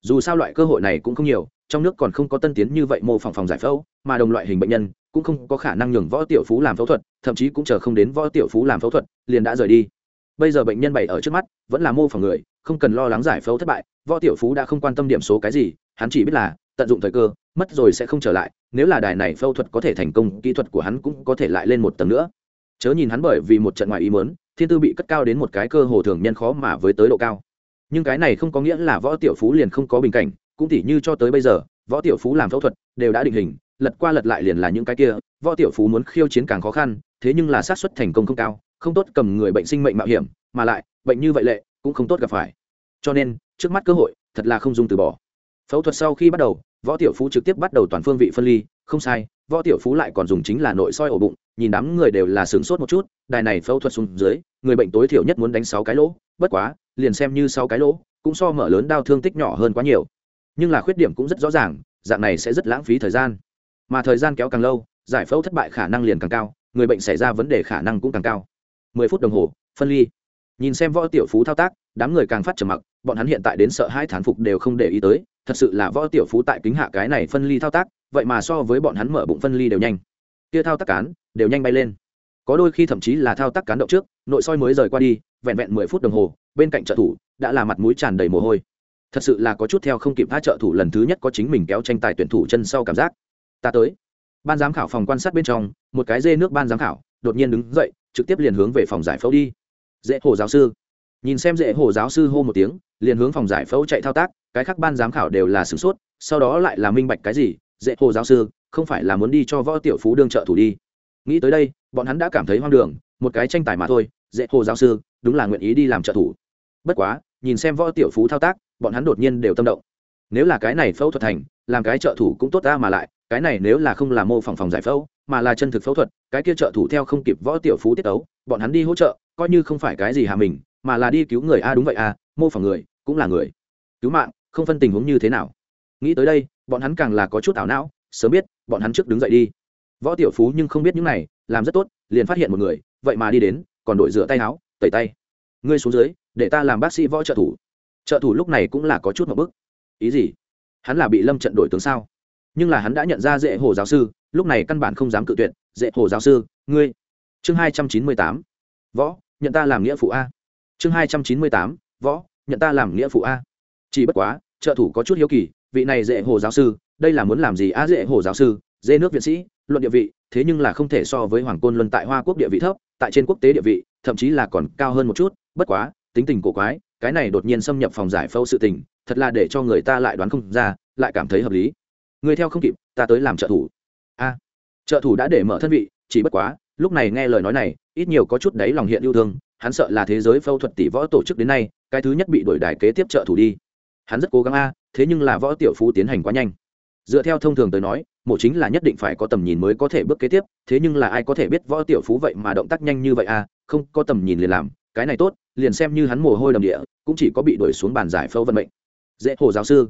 Dù sao loại cơ hội này cũng không nhiều, trong nước còn không có tân tiến như vậy mô phỏng phòng giải phẫu, mà đồng loại hình bệnh nhân cũng không có khả năng nhường võ tiểu phú làm phẫu thuật, thậm chí cũng chờ không đến võ tiểu phú làm phẫu thuật, liền đã rời đi. Bây giờ bệnh nhân bày ở trước mắt, vẫn là mô phỏng người không cần lo lắng giải phẫu thất bại, võ tiểu phú đã không quan tâm điểm số cái gì, hắn chỉ biết là tận dụng thời cơ, mất rồi sẽ không trở lại, nếu là đài này phẫu thuật có thể thành công, kỹ thuật của hắn cũng có thể lại lên một tầng nữa. Chớ nhìn hắn bởi vì một trận ngoài ý mớn thiên tư bị cất cao đến một cái cơ hồ thường nhân khó mà với tới độ cao. Nhưng cái này không có nghĩa là võ tiểu phú liền không có bình cảnh, cũng tỉ như cho tới bây giờ, võ tiểu phú làm phẫu thuật đều đã định hình, lật qua lật lại liền là những cái kia, võ tiểu phú muốn khiêu chiến càng khó khăn, thế nhưng là xác suất thành công không cao, không tốt cầm người bệnh sinh mệnh mạo hiểm, mà lại, bệnh như vậy lệ cũng không tốt gặp phải. Cho nên, trước mắt cơ hội, thật là không dung từ bỏ. Phẫu thuật sau khi bắt đầu, võ tiểu phú trực tiếp bắt đầu toàn phương vị phân ly, không sai, võ tiểu phú lại còn dùng chính là nội soi ổ bụng, nhìn đám người đều là sướng sốt một chút, đài này phẫu thuật xuống dưới, người bệnh tối thiểu nhất muốn đánh sáu cái lỗ, bất quá, liền xem như sáu cái lỗ, cũng so mở lớn đau thương tích nhỏ hơn quá nhiều. Nhưng là khuyết điểm cũng rất rõ ràng, dạng này sẽ rất lãng phí thời gian. Mà thời gian kéo càng lâu, giải phẫu thất bại khả năng liền càng cao, người bệnh xảy ra vấn đề khả năng cũng càng cao. Mười phút đồng hồ, phân ly nhìn xem võ tiểu phú thao tác, đám người càng phát trầm mặc, bọn hắn hiện tại đến sợ hai thán phục đều không để ý tới, thật sự là võ tiểu phú tại kính hạ cái này phân ly thao tác, vậy mà so với bọn hắn mở bụng phân ly đều nhanh. Kia thao tác cán, đều nhanh bay lên. Có đôi khi thậm chí là thao tác cán động trước, nội soi mới rời qua đi, vẹn vẹn mười phút đồng hồ, bên cạnh trợ thủ đã là mặt mũi tràn đầy mồ hôi. Thật sự là có chút theo không kịp tha trợ thủ lần thứ nhất có chính mình kéo tranh tài tuyển thủ chân sau cảm giác. Ta tới. Ban giám khảo phòng quan sát bên trong, một cái dê nước ban giám khảo, đột nhiên đứng dậy, trực tiếp liền hướng về phòng giải phẫu đi dễ hồ giáo sư. Nhìn xem dễ hồ giáo sư hô một tiếng, liền hướng phòng giải phẫu chạy thao tác, cái khác ban giám khảo đều là sửng sốt, sau đó lại là minh bạch cái gì, dễ hồ giáo sư, không phải là muốn đi cho võ tiểu phú đương trợ thủ đi. Nghĩ tới đây, bọn hắn đã cảm thấy hoang đường, một cái tranh tài mà thôi, dễ hồ giáo sư, đúng là nguyện ý đi làm trợ thủ. Bất quá, nhìn xem võ tiểu phú thao tác, bọn hắn đột nhiên đều tâm động. Nếu là cái này phẫu thuật thành, làm cái trợ thủ cũng tốt ta mà lại, cái này nếu là không là mô phỏng phòng giải phẫu, mà là chân thực phẫu thuật, cái kia trợ thủ theo không kịp võ tiểu phú tiết ấu bọn hắn đi hỗ trợ coi như không phải cái gì hạ mình, mà là đi cứu người. A đúng vậy a mô phỏng người, cũng là người. Cứu mạng, không phân tình huống như thế nào? Nghĩ tới đây, bọn hắn càng là có chút ảo não, sớm biết, bọn hắn trước đứng dậy đi. Võ tiểu phú nhưng không biết những này, làm rất tốt, liền phát hiện một người, vậy mà đi đến, còn đội rửa tay áo, tẩy tay. Ngươi xuống dưới, để ta làm bác sĩ võ trợ thủ. Trợ thủ lúc này cũng là có chút một bức. Ý gì? Hắn là bị lâm trận đổi tướng sao? Nhưng là hắn đã nhận ra dễ hồ giáo sư, lúc này căn bản không dám cự tuyệt. Dễ hồ giáo sư, ngươi. Chương hai trăm chín mươi tám. Võ nhận ta làm nghĩa phụ a. Chương hai trăm chín mươi tám, võ, nhận ta làm nghĩa phụ a. Chỉ bất quá, trợ thủ có chút hiếu kỳ, vị này dễ hồ giáo sư, đây là muốn làm gì a dễ hồ giáo sư, dễ nước viện sĩ, luận địa vị, thế nhưng là không thể so với hoàng côn luân tại hoa quốc địa vị thấp, tại trên quốc tế địa vị, thậm chí là còn cao hơn một chút, bất quá, tính tình cổ quái, cái này đột nhiên xâm nhập phòng giải phẫu sự tình, thật là để cho người ta lại đoán không ra, lại cảm thấy hợp lý. Người theo không kịp, ta tới làm trợ thủ. A, trợ thủ đã để mở thân vị, chỉ bất quá lúc này nghe lời nói này, ít nhiều có chút đấy lòng hiện yêu thương, hắn sợ là thế giới phẫu thuật tỷ võ tổ chức đến nay, cái thứ nhất bị đổi đài kế tiếp trợ thủ đi. Hắn rất cố gắng a, thế nhưng là võ tiểu phú tiến hành quá nhanh. Dựa theo thông thường tới nói, mổ chính là nhất định phải có tầm nhìn mới có thể bước kế tiếp, thế nhưng là ai có thể biết võ tiểu phú vậy mà động tác nhanh như vậy a, không có tầm nhìn liền làm, cái này tốt, liền xem như hắn mồ hôi đầm địa, cũng chỉ có bị đuổi xuống bàn giải phẫu vận mệnh. Dễ hồ giáo sư.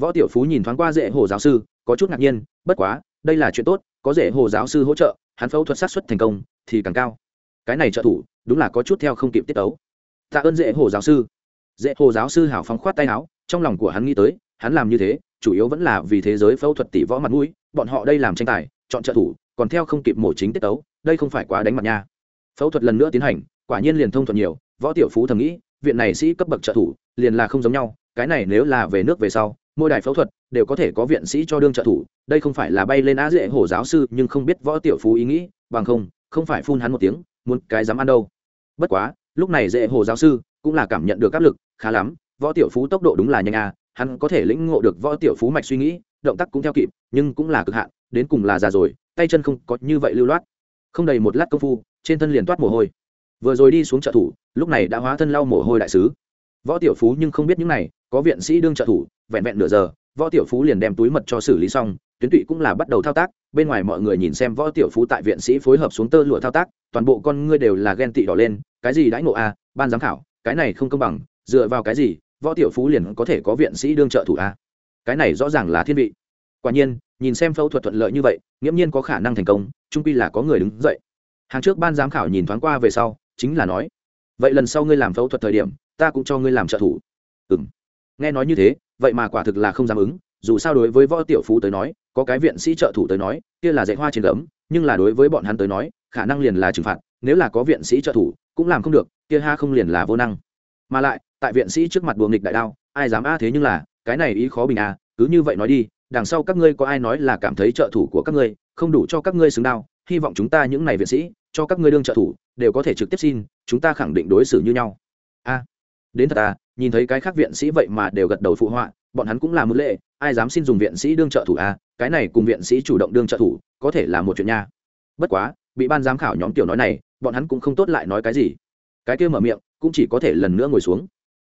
Võ tiểu phú nhìn thoáng qua dễ hồ giáo sư, có chút ngạc nhiên, bất quá, đây là chuyện tốt, có dễ hồ giáo sư hỗ trợ hắn phẫu thuật sát xuất thành công thì càng cao. Cái này trợ thủ, đúng là có chút theo không kịp tiết tấu. Tạ ơn dễ hồ giáo sư. Dễ hồ giáo sư hào phóng khoát tay áo, trong lòng của hắn nghĩ tới, hắn làm như thế, chủ yếu vẫn là vì thế giới phẫu thuật tỷ võ mặt mũi, bọn họ đây làm tranh tài, chọn trợ thủ, còn theo không kịp mổ chính tiết tấu, đây không phải quá đánh mặt nha. Phẫu thuật lần nữa tiến hành, quả nhiên liền thông thuận nhiều, võ tiểu phú thầm nghĩ, viện này sĩ cấp bậc trợ thủ, liền là không giống nhau, cái này nếu là về nước về sau mỗi đài phẫu thuật đều có thể có viện sĩ cho đương trợ thủ, đây không phải là bay lên á dễ hổ giáo sư, nhưng không biết võ tiểu phú ý nghĩ, bằng không không phải phun hắn một tiếng, muốn cái dám ăn đâu. Bất quá, lúc này dễ hồ giáo sư cũng là cảm nhận được áp lực, khá lắm, võ tiểu phú tốc độ đúng là nhanh à hắn có thể lĩnh ngộ được võ tiểu phú mạch suy nghĩ, động tác cũng theo kịp, nhưng cũng là cực hạn, đến cùng là già rồi, tay chân không có như vậy lưu loát. Không đầy một lát công phu, trên thân liền toát mồ hôi. Vừa rồi đi xuống trợ thủ, lúc này đã hóa thân lau mồ hôi đại sứ. Võ tiểu phú nhưng không biết những này, có viện sĩ đương trợ thủ vẹn vẹn nửa giờ, võ tiểu phú liền đem túi mật cho xử lý xong, tuyến tụy cũng là bắt đầu thao tác, bên ngoài mọi người nhìn xem võ tiểu phú tại viện sĩ phối hợp xuống tơ lụa thao tác, toàn bộ con ngươi đều là ghen tị đỏ lên, cái gì đãi ngộ a, ban giám khảo, cái này không công bằng, dựa vào cái gì, võ tiểu phú liền có thể có viện sĩ đương trợ thủ a? Cái này rõ ràng là thiên vị. Quả nhiên, nhìn xem phẫu thuật thuận lợi như vậy, nghiễm nhiên có khả năng thành công trung pi là có người đứng dậy. Hàng trước ban giám khảo nhìn thoáng qua về sau, chính là nói, vậy lần sau ngươi làm phẫu thuật thời điểm, ta cũng cho ngươi làm trợ thủ. Ừ m nghe nói như thế vậy mà quả thực là không dám ứng, dù sao đối với võ tiểu phú tới nói, có cái viện sĩ trợ thủ tới nói, kia là dạy hoa trên gấm, nhưng là đối với bọn hắn tới nói, khả năng liền là trừng phạt, nếu là có viện sĩ trợ thủ, cũng làm không được, kia ha không liền là vô năng. Mà lại, tại viện sĩ trước mặt buồng nghịch đại đao, ai dám a thế nhưng là, cái này ý khó bình à cứ như vậy nói đi, đằng sau các ngươi có ai nói là cảm thấy trợ thủ của các ngươi, không đủ cho các ngươi xứng đao, hy vọng chúng ta những này viện sĩ, cho các ngươi đương trợ thủ, đều có thể trực tiếp xin, chúng ta khẳng định đối xử như nhau. A đến thật à nhìn thấy cái khác viện sĩ vậy mà đều gật đầu phụ họa, bọn hắn cũng là mức lệ, ai dám xin dùng viện sĩ đương trợ thủ à? cái này cùng viện sĩ chủ động đương trợ thủ, có thể là một chuyện nha. Bất quá, bị ban giám khảo nhóm tiểu nói này, bọn hắn cũng không tốt lại nói cái gì. Cái kia mở miệng, cũng chỉ có thể lần nữa ngồi xuống.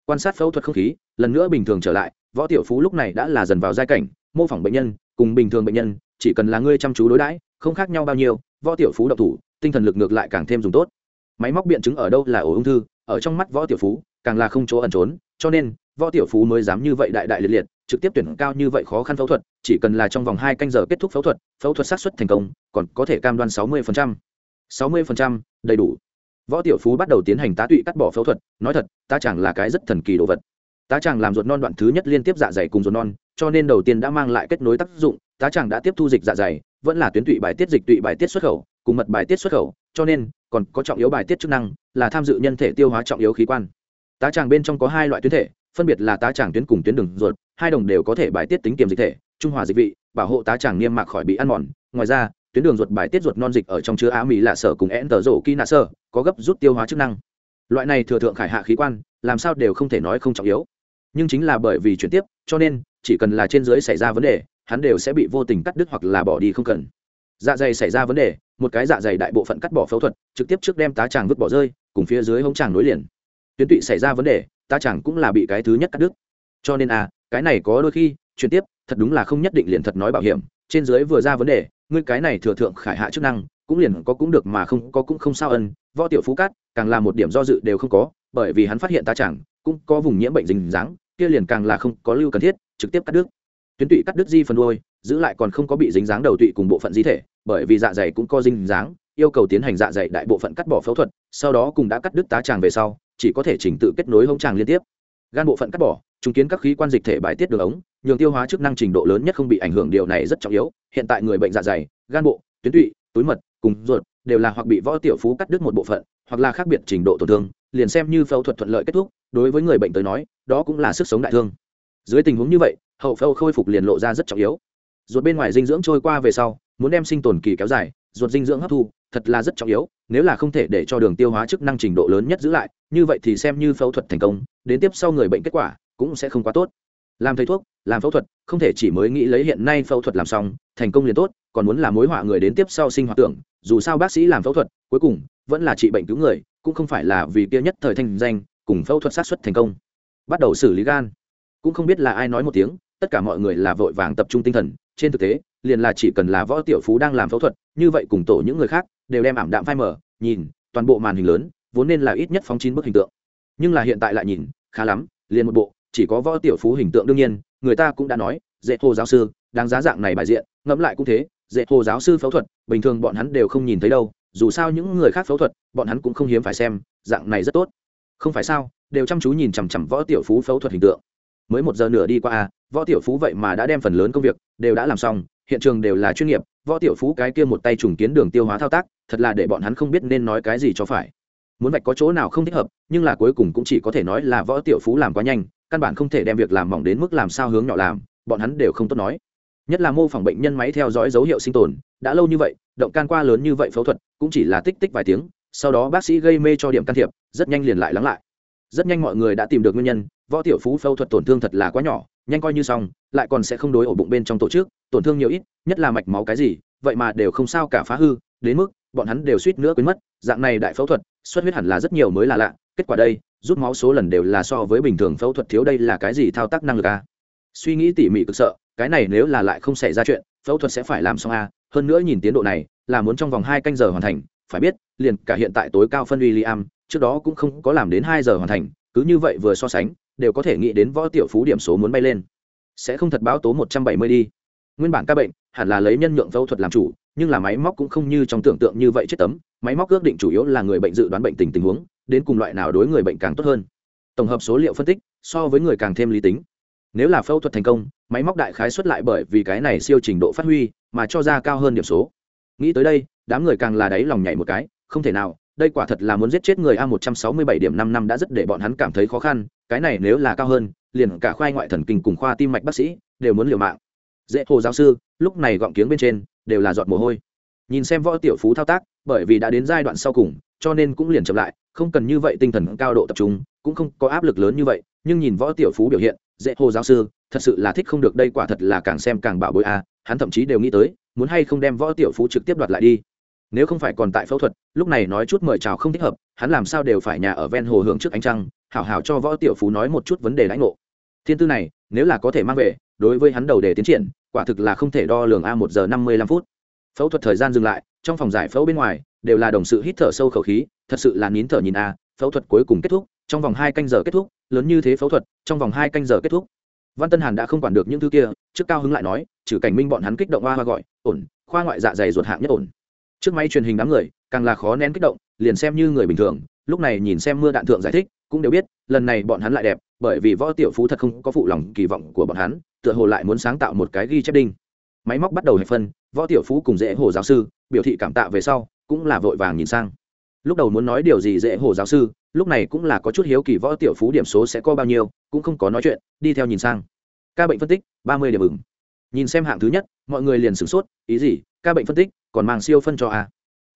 Quan sát phẫu thuật không khí, lần nữa bình thường trở lại, võ tiểu phú lúc này đã là dần vào giai cảnh, mô phỏng bệnh nhân, cùng bình thường bệnh nhân, chỉ cần là ngươi chăm chú đối đãi, không khác nhau bao nhiêu, võ tiểu phú độc thủ, tinh thần lực ngược lại càng thêm dùng tốt. Máy móc biện chứng ở đâu là ổ ung thư, ở trong mắt võ tiểu phú càng là không chỗ ẩn trốn cho nên võ tiểu phú mới dám như vậy đại đại liệt liệt trực tiếp tuyển cao như vậy khó khăn phẫu thuật chỉ cần là trong vòng hai canh giờ kết thúc phẫu thuật phẫu thuật sát xuất thành công còn có thể cam đoan sáu mươi phần trăm, sáu mươi phần trăm, đầy đủ. Võ tiểu phú bắt đầu tiến hành tá tụy cắt bỏ phẫu thuật nói thật ta chẳng là cái rất thần kỳ đồ vật. Tá chẳng làm ruột non đoạn thứ nhất liên tiếp dạ dày cùng ruột non cho nên đầu tiên đã mang lại kết nối tác dụng tá chẳng đã tiếp thu dịch dạ dày vẫn là tuyến tụy bài tiết dịch tụy bài tiết xuất khẩu cùng mật bài tiết xuất khẩu cho nên còn có trọng yếu bài tiết chức năng là tham dự nhân thể tiêu hóa trọng yếu khí quan tá tràng bên trong có hai loại tuyến thể, phân biệt là tá tràng tuyến cùng tuyến đường ruột, hai đồng đều có thể bài tiết tính kiềm dịch thể, trung hòa dịch vị, bảo hộ tá tràng niêm mạc khỏi bị ăn mòn. Ngoài ra, tuyến đường ruột bài tiết ruột non dịch ở trong chứa á mỹ lạ sở cùng én tờ rổ kỳ nạ sơ có gấp rút tiêu hóa chức năng. Loại này thừa thượng khải hạ khí quan, làm sao đều không thể nói không trọng yếu. Nhưng chính là bởi vì chuyển tiếp, cho nên, chỉ cần là trên dưới xảy ra vấn đề, hắn đều sẽ bị vô tình cắt đứt hoặc là bỏ đi không cần. Dạ dày xảy ra vấn đề, một cái dạ dày đại bộ phận cắt bỏ phẫu thuật, trực tiếp trước đem tá tràng vứt bỏ rơi, cùng phía dưới hống tràng nối liền tuyến tụy xảy ra vấn đề, ta chẳng cũng là bị cái thứ nhất cắt đứt. Cho nên à cái này có đôi khi, chuyển tiếp, thật đúng là không nhất định liền thật nói bảo hiểm, trên dưới vừa ra vấn đề, ngươi cái này thừa thượng khải hạ chức năng, cũng liền có cũng được mà không có cũng không sao ân, võ tiểu phú cát, càng là một điểm do dự đều không có, bởi vì hắn phát hiện ta chẳng, cũng có vùng nhiễm bệnh dính dáng, kia liền càng là không có lưu cần thiết, trực tiếp cắt đứt. Tuyến tụy cắt đứt di phần đôi, giữ lại còn không có bị dính dáng đầu tụy cùng bộ phận di thể, bởi vì dạ dày cũng có dính dáng, yêu cầu tiến hành dạ dày đại bộ phận cắt bỏ phẫu thuật, sau đó cùng đã cắt đứt tá tràng về sau chỉ có thể chỉnh tự kết nối hông tràng liên tiếp. Gan bộ phận cắt bỏ chứng kiến các khí quan dịch thể bài tiết đường ống, nhường tiêu hóa chức năng trình độ lớn nhất không bị ảnh hưởng, điều này rất trọng yếu. Hiện tại người bệnh dạ dày, gan bộ, tuyến tụy, túi mật, cùng ruột đều là hoặc bị võ tiểu phú cắt đứt một bộ phận, hoặc là khác biệt trình độ tổn thương, liền xem như phẫu thuật thuận lợi kết thúc, đối với người bệnh tới nói, đó cũng là sức sống đại thương. Dưới tình huống như vậy, hậu phẫu khôi phục liền lộ ra rất trọng yếu. Ruột bên ngoài dinh dưỡng trôi qua về sau, muốn đem sinh tồn kỳ kéo dài, ruột dinh dưỡng hấp thu thật là rất trọng yếu, nếu là không thể để cho đường tiêu hóa chức năng trình độ lớn nhất giữ lại, như vậy thì xem như phẫu thuật thành công, đến tiếp sau người bệnh kết quả cũng sẽ không quá tốt. Làm thầy thuốc, làm phẫu thuật, không thể chỉ mới nghĩ lấy hiện nay phẫu thuật làm xong, thành công liền tốt, còn muốn là mối họa người đến tiếp sau sinh hoạt tưởng, dù sao bác sĩ làm phẫu thuật, cuối cùng, vẫn là trị bệnh cứu người, cũng không phải là vì kia nhất thời thanh danh, cùng phẫu thuật sát xuất thành công. Bắt đầu xử lý gan. Cũng không biết là ai nói một tiếng, tất cả mọi người là vội vàng tập trung tinh thần trên thực tế, liền là chỉ cần là võ tiểu phú đang làm phẫu thuật, như vậy cùng tổ những người khác đều đem ảm đạm phai mở nhìn, toàn bộ màn hình lớn, vốn nên là ít nhất phóng chín bức hình tượng. Nhưng là hiện tại lại nhìn, khá lắm, liền một bộ, chỉ có võ tiểu phú hình tượng đương nhiên, người ta cũng đã nói dễ hồ giáo sư, đáng giá dạng này bài diện, ngẫm lại cũng thế dễ hồ giáo sư phẫu thuật, bình thường bọn hắn đều không nhìn thấy đâu, dù sao những người khác phẫu thuật, bọn hắn cũng không hiếm phải xem, dạng này rất tốt. Không phải sao, đều chăm chú nhìn chằm chằm võ tiểu phú phẫu thuật hình tượng mới một giờ nửa đi qua à võ tiểu phú vậy mà đã đem phần lớn công việc đều đã làm xong, hiện trường đều là chuyên nghiệp, võ tiểu phú cái kia một tay trùng kiến đường tiêu hóa thao tác, thật là để bọn hắn không biết nên nói cái gì cho phải. Muốn vạch có chỗ nào không thích hợp, nhưng là cuối cùng cũng chỉ có thể nói là võ tiểu phú làm quá nhanh, căn bản không thể đem việc làm mỏng đến mức làm sao hướng nhỏ làm, bọn hắn đều không tốt nói. Nhất là mô phỏng bệnh nhân máy theo dõi dấu hiệu sinh tồn, đã lâu như vậy, động can qua lớn như vậy phẫu thuật, cũng chỉ là tích tích vài tiếng, sau đó bác sĩ gây mê cho điểm can thiệp, rất nhanh liền lại lắng lại rất nhanh mọi người đã tìm được nguyên nhân, võ tiểu phú phẫu thuật tổn thương thật là quá nhỏ, nhanh coi như xong, lại còn sẽ không đối ổ bụng bên trong tổ chức, tổn thương nhiều ít, nhất là mạch máu cái gì, vậy mà đều không sao cả phá hư, đến mức, bọn hắn đều suýt nữa quên mất, dạng này đại phẫu thuật, xuất huyết hẳn là rất nhiều mới là lạ, kết quả đây, rút máu số lần đều là so với bình thường phẫu thuật thiếu đây là cái gì thao tác năng lực a suy nghĩ tỉ mỉ cực sợ, cái này nếu là lại không xảy ra chuyện, phẫu thuật sẽ phải làm xong a hơn nữa nhìn tiến độ này, là muốn trong vòng hai canh giờ hoàn thành, phải biết, liền cả hiện tại tối cao phân uy liam trước đó cũng không có làm đến hai giờ hoàn thành, cứ như vậy vừa so sánh, đều có thể nghĩ đến võ tiểu phú điểm số muốn bay lên. Sẽ không thật báo tố một trăm bảy mươi đi. Nguyên bản ca bệnh, hẳn là lấy nhân nhượng phẫu thuật làm chủ, nhưng là máy móc cũng không như trong tưởng tượng như vậy chết tấm. Máy móc ước định chủ yếu là người bệnh dự đoán bệnh tình tình huống, đến cùng loại nào đối người bệnh càng tốt hơn. Tổng hợp số liệu phân tích, so với người càng thêm lý tính. Nếu là phẫu thuật thành công, máy móc đại khái xuất lại bởi vì cái này siêu trình độ phát huy, mà cho ra cao hơn điểm số. Nghĩ tới đây, đám người càng là đáy lòng nhảy một cái, không thể nào đây quả thật là muốn giết chết người a một trăm sáu mươi bảy điểm năm năm đã rất để bọn hắn cảm thấy khó khăn, cái này nếu là cao hơn, liền cả khoa ngoại thần kinh cùng khoa tim mạch bác sĩ đều muốn liều mạng. Dễ hồ giáo sư, lúc này gọng kiếng bên trên, đều là giọt mồ hôi. Nhìn xem võ tiểu phú thao tác, bởi vì đã đến giai đoạn sau cùng, cho nên cũng liền chậm lại, không cần như vậy tinh thần cao độ tập trung, cũng không có áp lực lớn như vậy, nhưng nhìn võ tiểu phú biểu hiện, dễ hồ giáo sư, thật sự là thích không được, đây quả thật là càng xem càng bảo bối a, hắn thậm chí đều nghĩ tới, muốn hay không đem võ tiểu phú trực tiếp đoạt lại đi nếu không phải còn tại phẫu thuật, lúc này nói chút mời chào không thích hợp, hắn làm sao đều phải nhà ở ven hồ hưởng trước ánh trăng, hảo hảo cho võ tiểu phú nói một chút vấn đề lãnh ngộ. Thiên tư này, nếu là có thể mang về, đối với hắn đầu đề tiến triển, quả thực là không thể đo lường a, một giờ năm mươi lăm phút. Phẫu thuật thời gian dừng lại, trong phòng giải phẫu bên ngoài, đều là đồng sự hít thở sâu khẩu khí, thật sự là nín thở nhìn a, phẫu thuật cuối cùng kết thúc, trong vòng hai canh giờ kết thúc, lớn như thế phẫu thuật, trong vòng hai canh giờ kết thúc. Văn tân hàn đã không quản được những thứ kia, trước cao hứng lại nói, trừ cảnh minh bọn hắn kích động hoa hoa gọi, ổn, khoa ngoại dạ dày ruột hạng nhất ổn trước máy truyền hình đám người, càng là khó nén kích động, liền xem như người bình thường, lúc này nhìn xem mưa đạn thượng giải thích, cũng đều biết, lần này bọn hắn lại đẹp, bởi vì võ tiểu phú thật không có phụ lòng kỳ vọng của bọn hắn, tựa hồ lại muốn sáng tạo một cái ghi chép đinh. Máy móc bắt đầu hệ phân, võ tiểu phú cùng dễ hồ giáo sư, biểu thị cảm tạ về sau, cũng là vội vàng nhìn sang. Lúc đầu muốn nói điều gì dễ hồ giáo sư, lúc này cũng là có chút hiếu kỳ võ tiểu phú điểm số sẽ có bao nhiêu, cũng không có nói chuyện, đi theo nhìn sang. Ca bệnh phân tích, ba mươi điểm ứng nhìn xem hạng thứ nhất, mọi người liền sửng sốt, ý gì? Ca bệnh phân tích còn mang siêu phân cho a.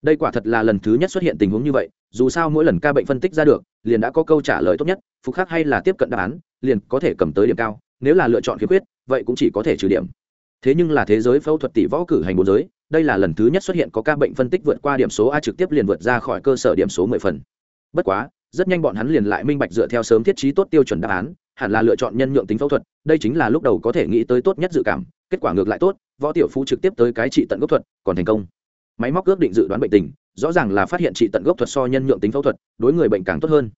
Đây quả thật là lần thứ nhất xuất hiện tình huống như vậy, dù sao mỗi lần ca bệnh phân tích ra được, liền đã có câu trả lời tốt nhất, phục khác hay là tiếp cận đáp án, liền có thể cầm tới điểm cao, nếu là lựa chọn khiếm khuyết, vậy cũng chỉ có thể trừ điểm. Thế nhưng là thế giới phẫu thuật tỷ võ cử hành bốn giới, đây là lần thứ nhất xuất hiện có ca bệnh phân tích vượt qua điểm số a trực tiếp liền vượt ra khỏi cơ sở điểm số mười phần. Bất quá, rất nhanh bọn hắn liền lại minh bạch dựa theo sớm thiết trí tốt tiêu chuẩn đáp án, hẳn là lựa chọn nhân nhượng tính phẫu thuật, đây chính là lúc đầu có thể nghĩ tới tốt nhất dự cảm, kết quả ngược lại tốt võ tiểu phú trực tiếp tới cái trị tận gốc thuật, còn thành công. Máy móc ước định dự đoán bệnh tình, rõ ràng là phát hiện trị tận gốc thuật so nhân nhượng tính phẫu thuật, đối người bệnh càng tốt hơn.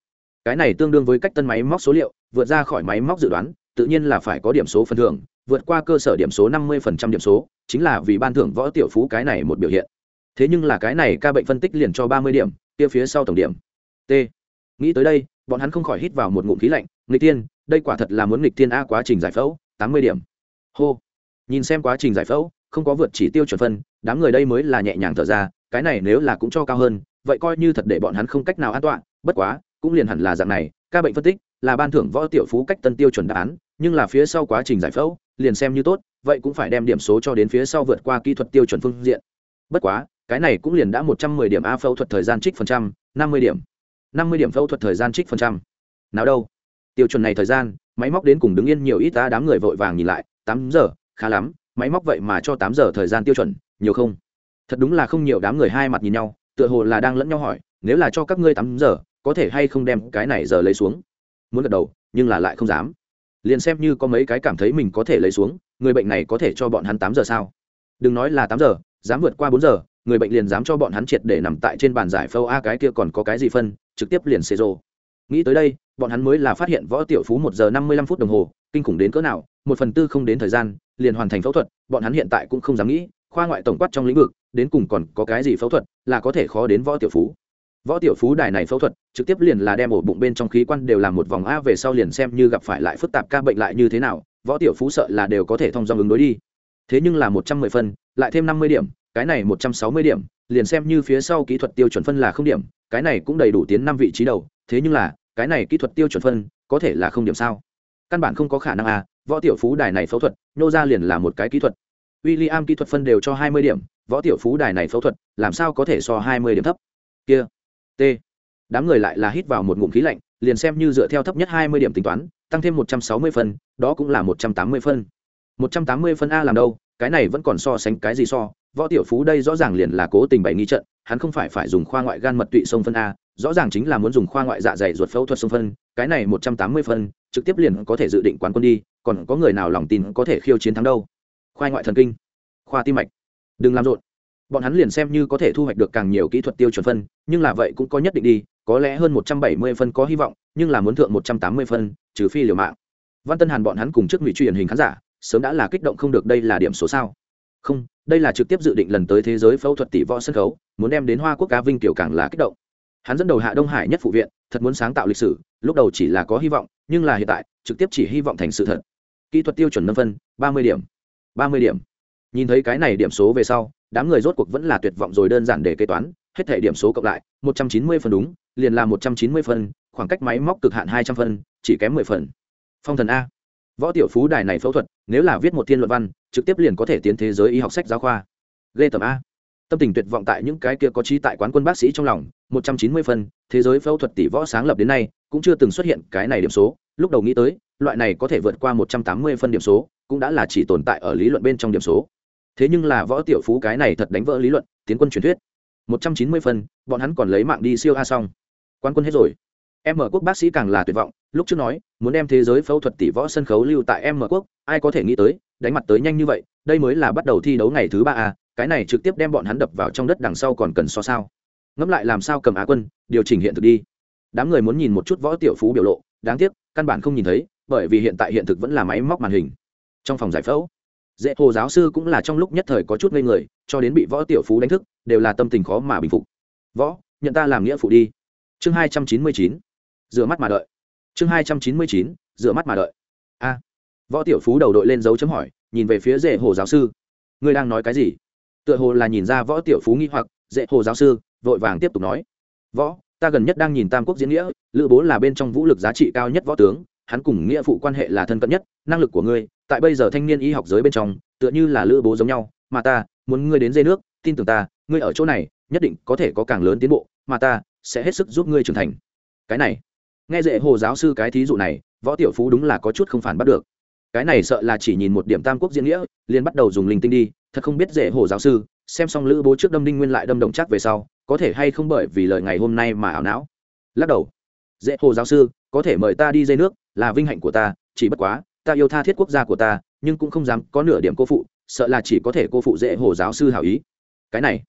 Cái này tương đương với cách tân máy móc số liệu, vượt ra khỏi máy móc dự đoán, tự nhiên là phải có điểm số phần thưởng, vượt qua cơ sở điểm số năm mươi điểm số, chính là vì ban thưởng võ tiểu phú cái này một biểu hiện. Thế nhưng là cái này ca bệnh phân tích liền cho ba mươi điểm, kia phía sau tổng điểm. T. Nghĩ tới đây, bọn hắn không khỏi hít vào một ngụm khí lạnh, nghịch tiên, đây quả thật là muốn nghịch tiên a quá trình giải phẫu, tám mươi điểm. Hô nhìn xem quá trình giải phẫu, không có vượt chỉ tiêu chuẩn phân, đám người đây mới là nhẹ nhàng thở ra, cái này nếu là cũng cho cao hơn, vậy coi như thật để bọn hắn không cách nào an toàn, bất quá, cũng liền hẳn là dạng này, ca bệnh phân tích là ban thưởng võ tiểu phú cách tân tiêu chuẩn đáp án, nhưng là phía sau quá trình giải phẫu, liền xem như tốt, vậy cũng phải đem điểm số cho đến phía sau vượt qua kỹ thuật tiêu chuẩn phương diện. Bất quá, cái này cũng liền đã một trăm mười điểm a phẫu thuật thời gian trích phần trăm, năm mươi điểm. năm mươi điểm phẫu thuật thời gian trích phần trăm. Nào đâu. Tiêu chuẩn này thời gian, máy móc đến cùng đứng yên nhiều ít ta đám người vội vàng nhìn lại, tám giờ khá lắm, máy móc vậy mà cho tám giờ thời gian tiêu chuẩn, nhiều không? Thật đúng là không nhiều, đám người hai mặt nhìn nhau, tựa hồ là đang lẫn nhau hỏi, nếu là cho các ngươi tám giờ, có thể hay không đem cái này giờ lấy xuống? Muốn gật đầu, nhưng là lại không dám. Liền xem như có mấy cái cảm thấy mình có thể lấy xuống, người bệnh này có thể cho bọn hắn tám giờ sao? Đừng nói là tám giờ, dám vượt qua bốn giờ, người bệnh liền dám cho bọn hắn triệt để nằm tại trên bàn giải phẫu a cái kia còn có cái gì phân, trực tiếp liền xê rô. Nghĩ tới đây, bọn hắn mới là phát hiện võ tiểu phú một giờ năm mươi lăm phút đồng hồ, kinh khủng đến cỡ nào, một phần tư không đến thời gian liền hoàn thành phẫu thuật, bọn hắn hiện tại cũng không dám nghĩ, khoa ngoại tổng quát trong lĩnh vực, đến cùng còn có cái gì phẫu thuật là có thể khó đến võ tiểu phú. Võ tiểu phú đài này phẫu thuật, trực tiếp liền là đem ổ bụng bên trong khí quan đều làm một vòng a về sau liền xem như gặp phải lại phức tạp ca bệnh lại như thế nào, võ tiểu phú sợ là đều có thể thông dong ứng đối đi. Thế nhưng là một trăm mười phân, lại thêm năm mươi điểm, cái này một trăm sáu mươi điểm, liền xem như phía sau kỹ thuật tiêu chuẩn phân là không điểm, cái này cũng đầy đủ tiến năm vị trí đầu, thế nhưng là, cái này kỹ thuật tiêu chuẩn phân, có thể là không điểm sao? Căn bản không có khả năng à võ tiểu phú đài này phẫu thuật nhô ra liền là một cái kỹ thuật. W i l l i am kỹ thuật phân đều cho hai mươi điểm, võ tiểu phú đài này phẫu thuật, làm sao có thể so hai mươi điểm thấp? Kia, t. Đám người lại là hít vào một ngụm khí lạnh, liền xem như dựa theo thấp nhất hai mươi điểm tính toán, tăng thêm một trăm sáu mươi phân, đó cũng là một trăm tám mươi phân. Một trăm tám mươi phân a làm đâu, cái này vẫn còn so sánh cái gì so, võ tiểu phú đây rõ ràng liền là cố tình bày nghi trận, hắn không phải phải dùng khoa ngoại gan mật tụy sông phân a, rõ ràng chính là muốn dùng khoa ngoại dạ dày ruột phẫu thuật sông phân, cái này một trăm tám mươi phân trực tiếp liền có thể dự định quán quân đi, còn có người nào lòng tin có thể khiêu chiến thắng đâu? Khoa ngoại thần kinh, khoa tim mạch. Đừng làm rộn. Bọn hắn liền xem như có thể thu hoạch được càng nhiều kỹ thuật tiêu chuẩn phân, nhưng là vậy cũng có nhất định đi, có lẽ hơn một trăm bảy mươi phân có hy vọng, nhưng là muốn thượng một trăm tám mươi phân, trừ phi liều mạng. Văn tân hàn bọn hắn cùng trước ngụy truyền hình khán giả, sớm đã là kích động không được đây là điểm số sao? Không, đây là trực tiếp dự định lần tới thế giới phẫu thuật tỷ võ sân khấu, muốn đem đến hoa quốc ca vinh tiểu càng là kích động. Hắn dẫn đầu hạ đông hải nhất phụ viện thật muốn sáng tạo lịch sử lúc đầu chỉ là có hy vọng nhưng là hiện tại trực tiếp chỉ hy vọng thành sự thật. Kỹ thuật tiêu chuẩn nâng phân ba mươi điểm. Ba mươi điểm. Nhìn thấy cái này điểm số về sau đám người rốt cuộc vẫn là tuyệt vọng rồi đơn giản để kế toán hết thể điểm số cộng lại một trăm chín mươi phần đúng liền là một trăm chín mươi phần, khoảng cách máy móc cực hạn hai trăm phân chỉ kém mười phần. Phong thần a. Võ tiểu phú đài này phẫu thuật nếu là viết một thiên luận văn trực tiếp liền có thể tiến thế giới y học sách giáo khoa. Ghê tầm a tâm tình tuyệt vọng tại những cái kia có trí tại quán quân bác sĩ trong lòng, một trăm chín mươi phân, thế giới phẫu thuật tỷ võ sáng lập đến nay, cũng chưa từng xuất hiện cái này điểm số. Lúc đầu nghĩ tới, loại này có thể vượt qua một trăm tám mươi phân điểm số, cũng đã là chỉ tồn tại ở lý luận bên trong điểm số. Thế nhưng là võ tiểu phú cái này thật đánh vỡ lý luận, tiến quân truyền thuyết. Một trăm chín mươi phân, bọn hắn còn lấy mạng đi siêu a xong. Quán quân hết rồi. Em mở quốc bác sĩ càng là tuyệt vọng, lúc trước nói, muốn đem thế giới phẫu thuật tỷ võ sân khấu lưu tại em mở quốc, ai có thể nghĩ tới, đánh mặt tới nhanh như vậy, đây mới là bắt đầu thi đấu ngày thứ ba a cái này trực tiếp đem bọn hắn đập vào trong đất đằng sau còn cần so sao? Ngẫm lại làm sao cầm á quân, điều chỉnh hiện thực đi. Đám người muốn nhìn một chút võ tiểu phú biểu lộ, đáng tiếc, căn bản không nhìn thấy, bởi vì hiện tại hiện thực vẫn là máy móc màn hình. Trong phòng giải phẫu dễ hồ giáo sư cũng là trong lúc nhất thời có chút ngây người, cho đến bị võ tiểu phú đánh thức, đều là tâm tình khó mà bình phục. Võ, nhận ta làm nghĩa phụ đi. Chương hai trăm chín mươi chín, rửa mắt mà đợi. Chương hai trăm chín mươi chín, rửa mắt mà đợi. A. Võ tiểu phú đầu đội lên dấu chấm hỏi, nhìn về phía dễ hồ giáo sư. Ngươi đang nói cái gì? Tựa hồ là nhìn ra võ tiểu phú nghi hoặc, dễ hồ giáo sư, vội vàng tiếp tục nói. Võ, ta gần nhất đang nhìn tam quốc diễn nghĩa, lữ bố là bên trong vũ lực giá trị cao nhất võ tướng, hắn cùng nghĩa phụ quan hệ là thân cận nhất, năng lực của ngươi, tại bây giờ thanh niên y học giới bên trong, tựa như là lữ bố giống nhau, mà ta, muốn ngươi đến dây nước, tin tưởng ta, ngươi ở chỗ này, nhất định có thể có càng lớn tiến bộ, mà ta, sẽ hết sức giúp ngươi trưởng thành. Cái này, nghe dễ hồ giáo sư cái thí dụ này, võ tiểu phú đúng là có chút không phản bắt được. Cái này sợ là chỉ nhìn một điểm tam quốc diễn nghĩa, liền bắt đầu dùng linh tinh đi thật không biết dễ hồ giáo sư, xem xong lữ bố trước đâm đinh nguyên lại đâm đồng chắc về sau, có thể hay không bởi vì lời ngày hôm nay mà ảo não. Lắc đầu. Dễ hồ giáo sư, có thể mời ta đi dây nước, là vinh hạnh của ta, chỉ bất quá, ta yêu tha thiết quốc gia của ta, nhưng cũng không dám có nửa điểm cô phụ, sợ là chỉ có thể cô phụ dễ hồ giáo sư hảo ý. Cái này.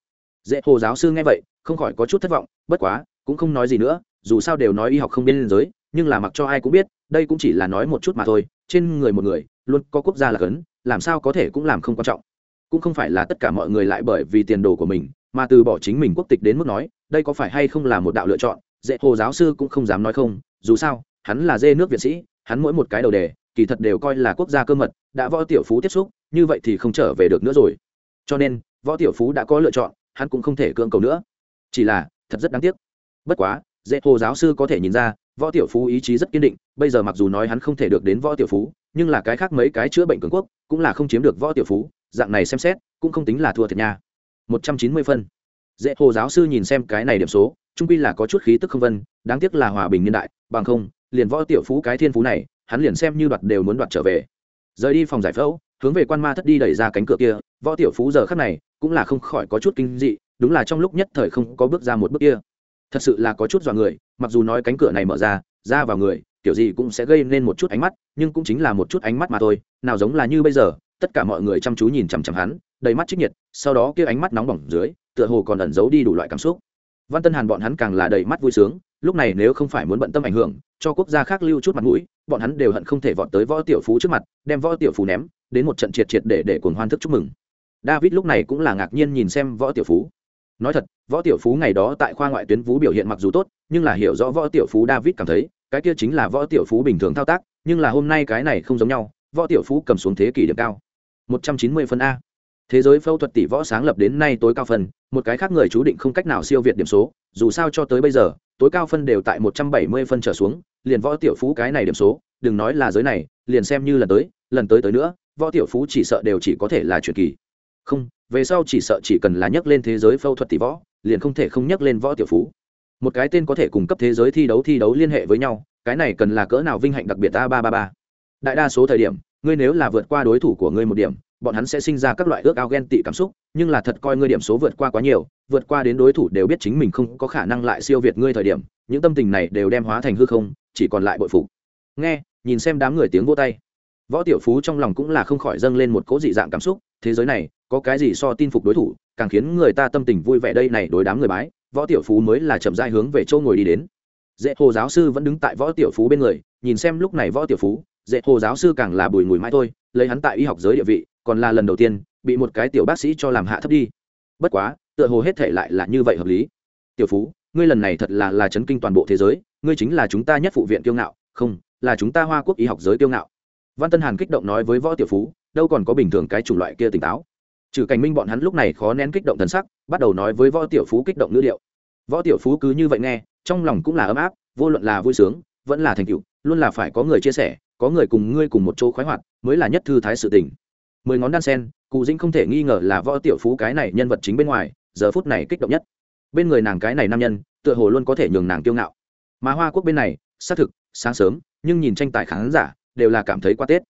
Dễ hồ giáo sư nghe vậy, không khỏi có chút thất vọng, bất quá, cũng không nói gì nữa, dù sao đều nói y học không biên giới, nhưng là mặc cho ai cũng biết, đây cũng chỉ là nói một chút mà thôi, trên người một người, luôn có quốc gia là cấn, làm sao có thể cũng làm không quan trọng cũng không phải là tất cả mọi người lại bởi vì tiền đồ của mình, mà từ bỏ chính mình quốc tịch đến mức nói, đây có phải hay không là một đạo lựa chọn? Dễ hồ giáo sư cũng không dám nói không, dù sao, hắn là dê nước viện sĩ, hắn mỗi một cái đầu đề, kỳ thật đều coi là quốc gia cơ mật, đã võ tiểu phú tiếp xúc, như vậy thì không trở về được nữa rồi. Cho nên, võ tiểu phú đã có lựa chọn, hắn cũng không thể cưỡng cầu nữa. Chỉ là, thật rất đáng tiếc. Bất quá dễ hồ giáo sư có thể nhìn ra, võ tiểu phú ý chí rất kiên định, bây giờ mặc dù nói hắn không thể được đến võ tiểu phú, nhưng là cái khác mấy cái chữa bệnh cường quốc, cũng là không chiếm được võ tiểu phú dạng này xem xét, cũng không tính là thua thiệt nha. Một trăm chín mươi phân. Dễ hồ giáo sư nhìn xem cái này điểm số, trung quy là có chút khí tức không vân, đáng tiếc là hòa bình niên đại, bằng không, liền võ tiểu phú cái thiên phú này, hắn liền xem như đoạt đều muốn đoạt trở về. Rời đi phòng giải phẫu, hướng về quan ma thất đi đẩy ra cánh cửa kia, võ tiểu phú giờ khắc này, cũng là không khỏi có chút kinh dị, đúng là trong lúc nhất thời không có bước ra một bước kia. Thật sự là có chút dọa người, mặc dù nói cánh cửa này mở ra ra vào người, kiểu gì cũng sẽ gây nên một chút ánh mắt, nhưng cũng chính là một chút ánh mắt mà thôi, nào giống là như bây giờ tất cả mọi người chăm chú nhìn chằm chằm hắn, đầy mắt trích nhiệt, sau đó kia ánh mắt nóng bỏng dưới, tựa hồ còn ẩn giấu đi đủ loại cảm xúc. Văn tân hàn bọn hắn càng là đầy mắt vui sướng, lúc này nếu không phải muốn bận tâm ảnh hưởng, cho quốc gia khác lưu chút mặt mũi, bọn hắn đều hận không thể vọt tới võ tiểu phú trước mặt, đem võ tiểu phú ném, đến một trận triệt triệt để để cuồng hoan thức chúc mừng. David lúc này cũng là ngạc nhiên nhìn xem võ tiểu phú. Nói thật, võ tiểu phú ngày đó tại khoa ngoại tuyến vú biểu hiện mặc dù tốt, nhưng là hiểu rõ võ tiểu phú david cảm thấy, cái kia chính là võ tiểu phú bình thường thao tác, nhưng là hôm nay cái này không giống nhau, võ tiểu phú cầm xuống thế kỷ điểm cao một trăm chín mươi phân a. Thế giới phẫu thuật tỷ võ sáng lập đến nay tối cao phân, một cái khác người chú định không cách nào siêu việt điểm số, dù sao cho tới bây giờ, tối cao phân đều tại một trăm bảy mươi phân trở xuống, liền võ tiểu phú cái này điểm số, đừng nói là giới này, liền xem như lần tới lần tới tới nữa, võ tiểu phú chỉ sợ đều chỉ có thể là truyền kỳ. Không, về sau chỉ sợ chỉ cần là nhắc lên thế giới phẫu thuật tỷ võ, liền không thể không nhắc lên võ tiểu phú. Một cái tên có thể cung cấp thế giới thi đấu thi đấu liên hệ với nhau, cái này cần là cỡ nào vinh hạnh đặc biệt a ba ba ba. Đại đa số thời điểm ngươi nếu là vượt qua đối thủ của ngươi một điểm, bọn hắn sẽ sinh ra các loại ước ao ghen tị cảm xúc, nhưng là thật coi ngươi điểm số vượt qua quá nhiều, vượt qua đến đối thủ đều biết chính mình không có khả năng lại siêu việt ngươi thời điểm, những tâm tình này đều đem hóa thành hư không, chỉ còn lại bội phục. Nghe, nhìn xem đám người tiếng vô tay. Võ tiểu phú trong lòng cũng là không khỏi dâng lên một cố dị dạng cảm xúc, thế giới này, có cái gì so tin phục đối thủ, càng khiến người ta tâm tình vui vẻ đây này đối đám người bái, võ tiểu phú mới là chậm dai hướng về châu ngồi đi đến. Dễ hồ giáo sư vẫn đứng tại võ tiểu phú bên người, nhìn xem lúc này võ tiểu phú dễ hồ giáo sư càng là bùi mùi mãi thôi, lấy hắn tại y học giới địa vị, còn là lần đầu tiên bị một cái tiểu bác sĩ cho làm hạ thấp đi. Bất quá, tựa hồ hết thể lại là như vậy hợp lý. Tiểu phú, ngươi lần này thật là là chấn kinh toàn bộ thế giới, ngươi chính là chúng ta nhất phụ viện kiêu ngạo, không, là chúng ta hoa quốc y học giới kiêu ngạo. Văn tân hàn kích động nói với võ tiểu phú, đâu còn có bình thường cái chủng loại kia tỉnh táo. Trừ cảnh minh bọn hắn lúc này khó nén kích động thần sắc, bắt đầu nói với võ tiểu phú kích động ngữ điệu. Võ tiểu phú cứ như vậy nghe, trong lòng cũng là ấm áp, vô luận là vui sướng, vẫn là thành tựu, luôn là phải có người chia sẻ có người cùng ngươi cùng một chỗ khoái hoạt, mới là nhất thư thái sự tình. Mười ngón đan sen, cụ dĩnh không thể nghi ngờ là võ tiểu phú cái này nhân vật chính bên ngoài, giờ phút này kích động nhất. Bên người nàng cái này nam nhân, tựa hồ luôn có thể nhường nàng kiêu ngạo. Mà hoa quốc bên này, xác thực, sáng sớm, nhưng nhìn tranh tài khán giả, đều là cảm thấy qua tết.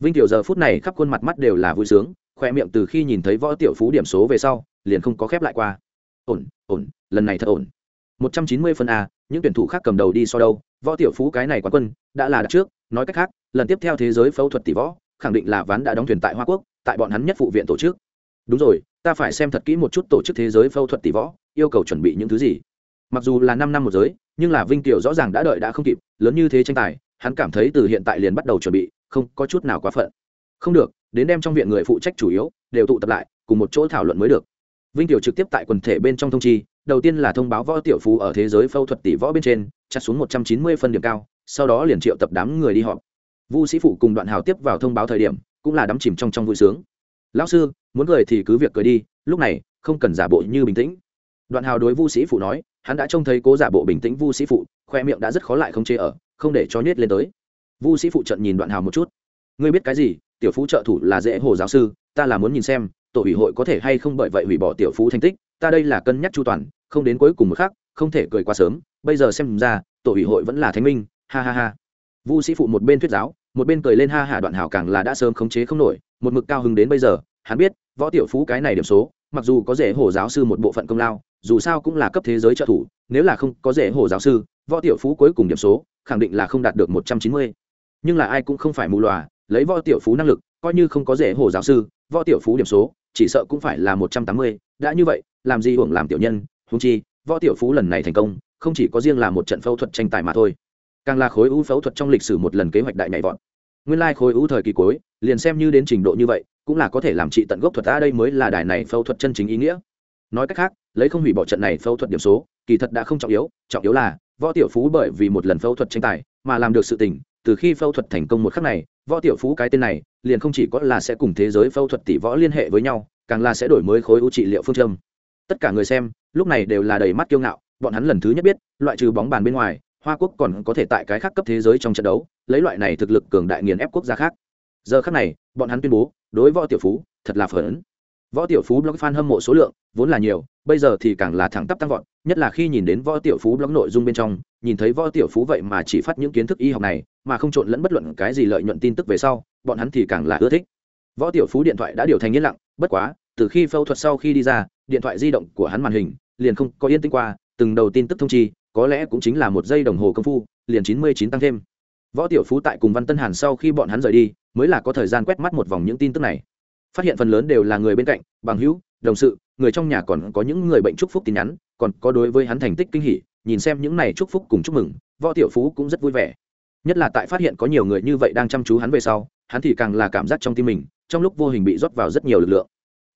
Vinh tiểu giờ phút này khắp khuôn mặt mắt đều là vui sướng, khoe miệng từ khi nhìn thấy võ tiểu phú điểm số về sau, liền không có khép lại qua. Ổn ổn, lần này thật ổn. Một trăm chín mươi phân a, những tuyển thủ khác cầm đầu đi so đâu, võ tiểu phú cái này quán quân, đã là đặt trước nói cách khác, lần tiếp theo thế giới phẫu thuật tỷ võ, khẳng định là ván đã đóng thuyền tại hoa quốc, tại bọn hắn nhất phụ viện tổ chức. Đúng rồi, ta phải xem thật kỹ một chút tổ chức thế giới phẫu thuật tỷ võ, yêu cầu chuẩn bị những thứ gì. Mặc dù là năm năm một giới, nhưng là vinh tiểu rõ ràng đã đợi đã không kịp, lớn như thế tranh tài, hắn cảm thấy từ hiện tại liền bắt đầu chuẩn bị, không có chút nào quá phận. Không được, đến đem trong viện người phụ trách chủ yếu, đều tụ tập lại, cùng một chỗ thảo luận mới được. Vinh tiểu trực tiếp tại quần thể bên trong thông chi, đầu tiên là thông báo võ tiểu phú ở thế giới phẫu thuật tỷ võ bên trên, chặt xuống một trăm chín mươi phân điểm cao sau đó liền triệu tập đám người đi họp. Vu sĩ phụ cùng đoạn hào tiếp vào thông báo thời điểm, cũng là đắm chìm trong trong vui sướng. Lão sư, muốn cười thì cứ việc cười đi, lúc này, không cần giả bộ như bình tĩnh. Đoạn hào đối vu sĩ phụ nói, hắn đã trông thấy cố giả bộ bình tĩnh vu sĩ phụ, khoe miệng đã rất khó lại không chế ở, không để cho nhét lên tới. Vu sĩ phụ trận nhìn đoạn hào một chút. Ngươi biết cái gì, tiểu phú trợ thủ là dễ hồ giáo sư, ta là muốn nhìn xem, tổ ủy hội có thể hay không bởi vậy hủy bỏ tiểu phú thành tích, ta đây là cân nhắc chu toàn, không đến cuối cùng một khắc, không thể cười quá sớm, bây giờ xem ra, tổ ủy hội vẫn là thánh minh ha ha ha. Vu sĩ phụ một bên thuyết giáo, một bên cười lên ha hả đoạn hảo càng là đã sớm khống chế không nổi, một mực cao hứng đến bây giờ, hắn biết, võ tiểu phú cái này điểm số, mặc dù có rể hồ giáo sư một bộ phận công lao, dù sao cũng là cấp thế giới trợ thủ, nếu là không có rể hồ giáo sư, võ tiểu phú cuối cùng điểm số, khẳng định là không đạt được một trăm chín mươi. Nhưng là ai cũng không phải mù lòa lấy võ tiểu phú năng lực, coi như không có rể hồ giáo sư, võ tiểu phú điểm số, chỉ sợ cũng phải là một trăm tám mươi. Đã như vậy, làm gì hưởng làm tiểu nhân húng chi, võ tiểu phú lần này thành công, không chỉ có riêng là một trận phẫu thuật tranh tài mà thôi càng là khối u phẫu thuật trong lịch sử một lần kế hoạch đại nhảy vọt. Nguyên lai khối u thời kỳ cuối, liền xem như đến trình độ như vậy, cũng là có thể làm trị tận gốc thuật, a, đây mới là đài này phẫu thuật chân chính ý nghĩa. Nói cách khác, lấy không hủy bỏ trận này phẫu thuật điểm số, kỳ thật đã không trọng yếu trọng yếu là, võ tiểu phú bởi vì một lần phẫu thuật tranh tài mà làm được sự tình, từ khi phẫu thuật thành công một khắc này, võ tiểu phú cái tên này, liền không chỉ có là sẽ cùng thế giới phẫu thuật tỷ võ liên hệ với nhau, càng là sẽ đổi mới khối u trị liệu phương châm. Tất cả người xem, lúc này đều là đầy mắt kiêu ngạo, bọn hắn lần thứ nhất biết, loại trừ bóng bàn bên ngoài hoa quốc còn có thể tại cái khác cấp thế giới trong trận đấu, lấy loại này thực lực cường đại nghiền ép quốc gia khác. Giờ khác này, bọn hắn tuyên bố, đối võ tiểu phú, thật là phởn võ tiểu phú blog fan hâm mộ số lượng, vốn là nhiều, bây giờ thì càng là thẳng tắp tăng vọt, nhất là khi nhìn đến võ tiểu phú blog nội dung bên trong, nhìn thấy võ tiểu phú vậy mà chỉ phát những kiến thức y học này, mà không trộn lẫn bất luận cái gì lợi nhuận tin tức về sau, bọn hắn thì càng là ưa thích. Võ tiểu phú điện thoại đã điều thành yên lặng, bất quá, từ khi phẫu thuật sau khi đi ra, điện thoại di động của hắn màn hình, liền không có yên tĩnh qua, từng đầu tin tức thông chi có lẽ cũng chính là một giây đồng hồ công phu, liền chín mươi chín tăng thêm. Võ tiểu phú tại cùng văn tân hàn sau khi bọn hắn rời đi, mới là có thời gian quét mắt một vòng những tin tức này. Phát hiện phần lớn đều là người bên cạnh, bằng hữu, đồng sự, người trong nhà còn có những người bệnh chúc phúc tin nhắn, còn có đối với hắn thành tích kinh hỉ, nhìn xem những này chúc phúc cùng chúc mừng, võ tiểu phú cũng rất vui vẻ. Nhất là tại phát hiện có nhiều người như vậy đang chăm chú hắn về sau, hắn thì càng là cảm giác trong tim mình, trong lúc vô hình bị rót vào rất nhiều lực lượng.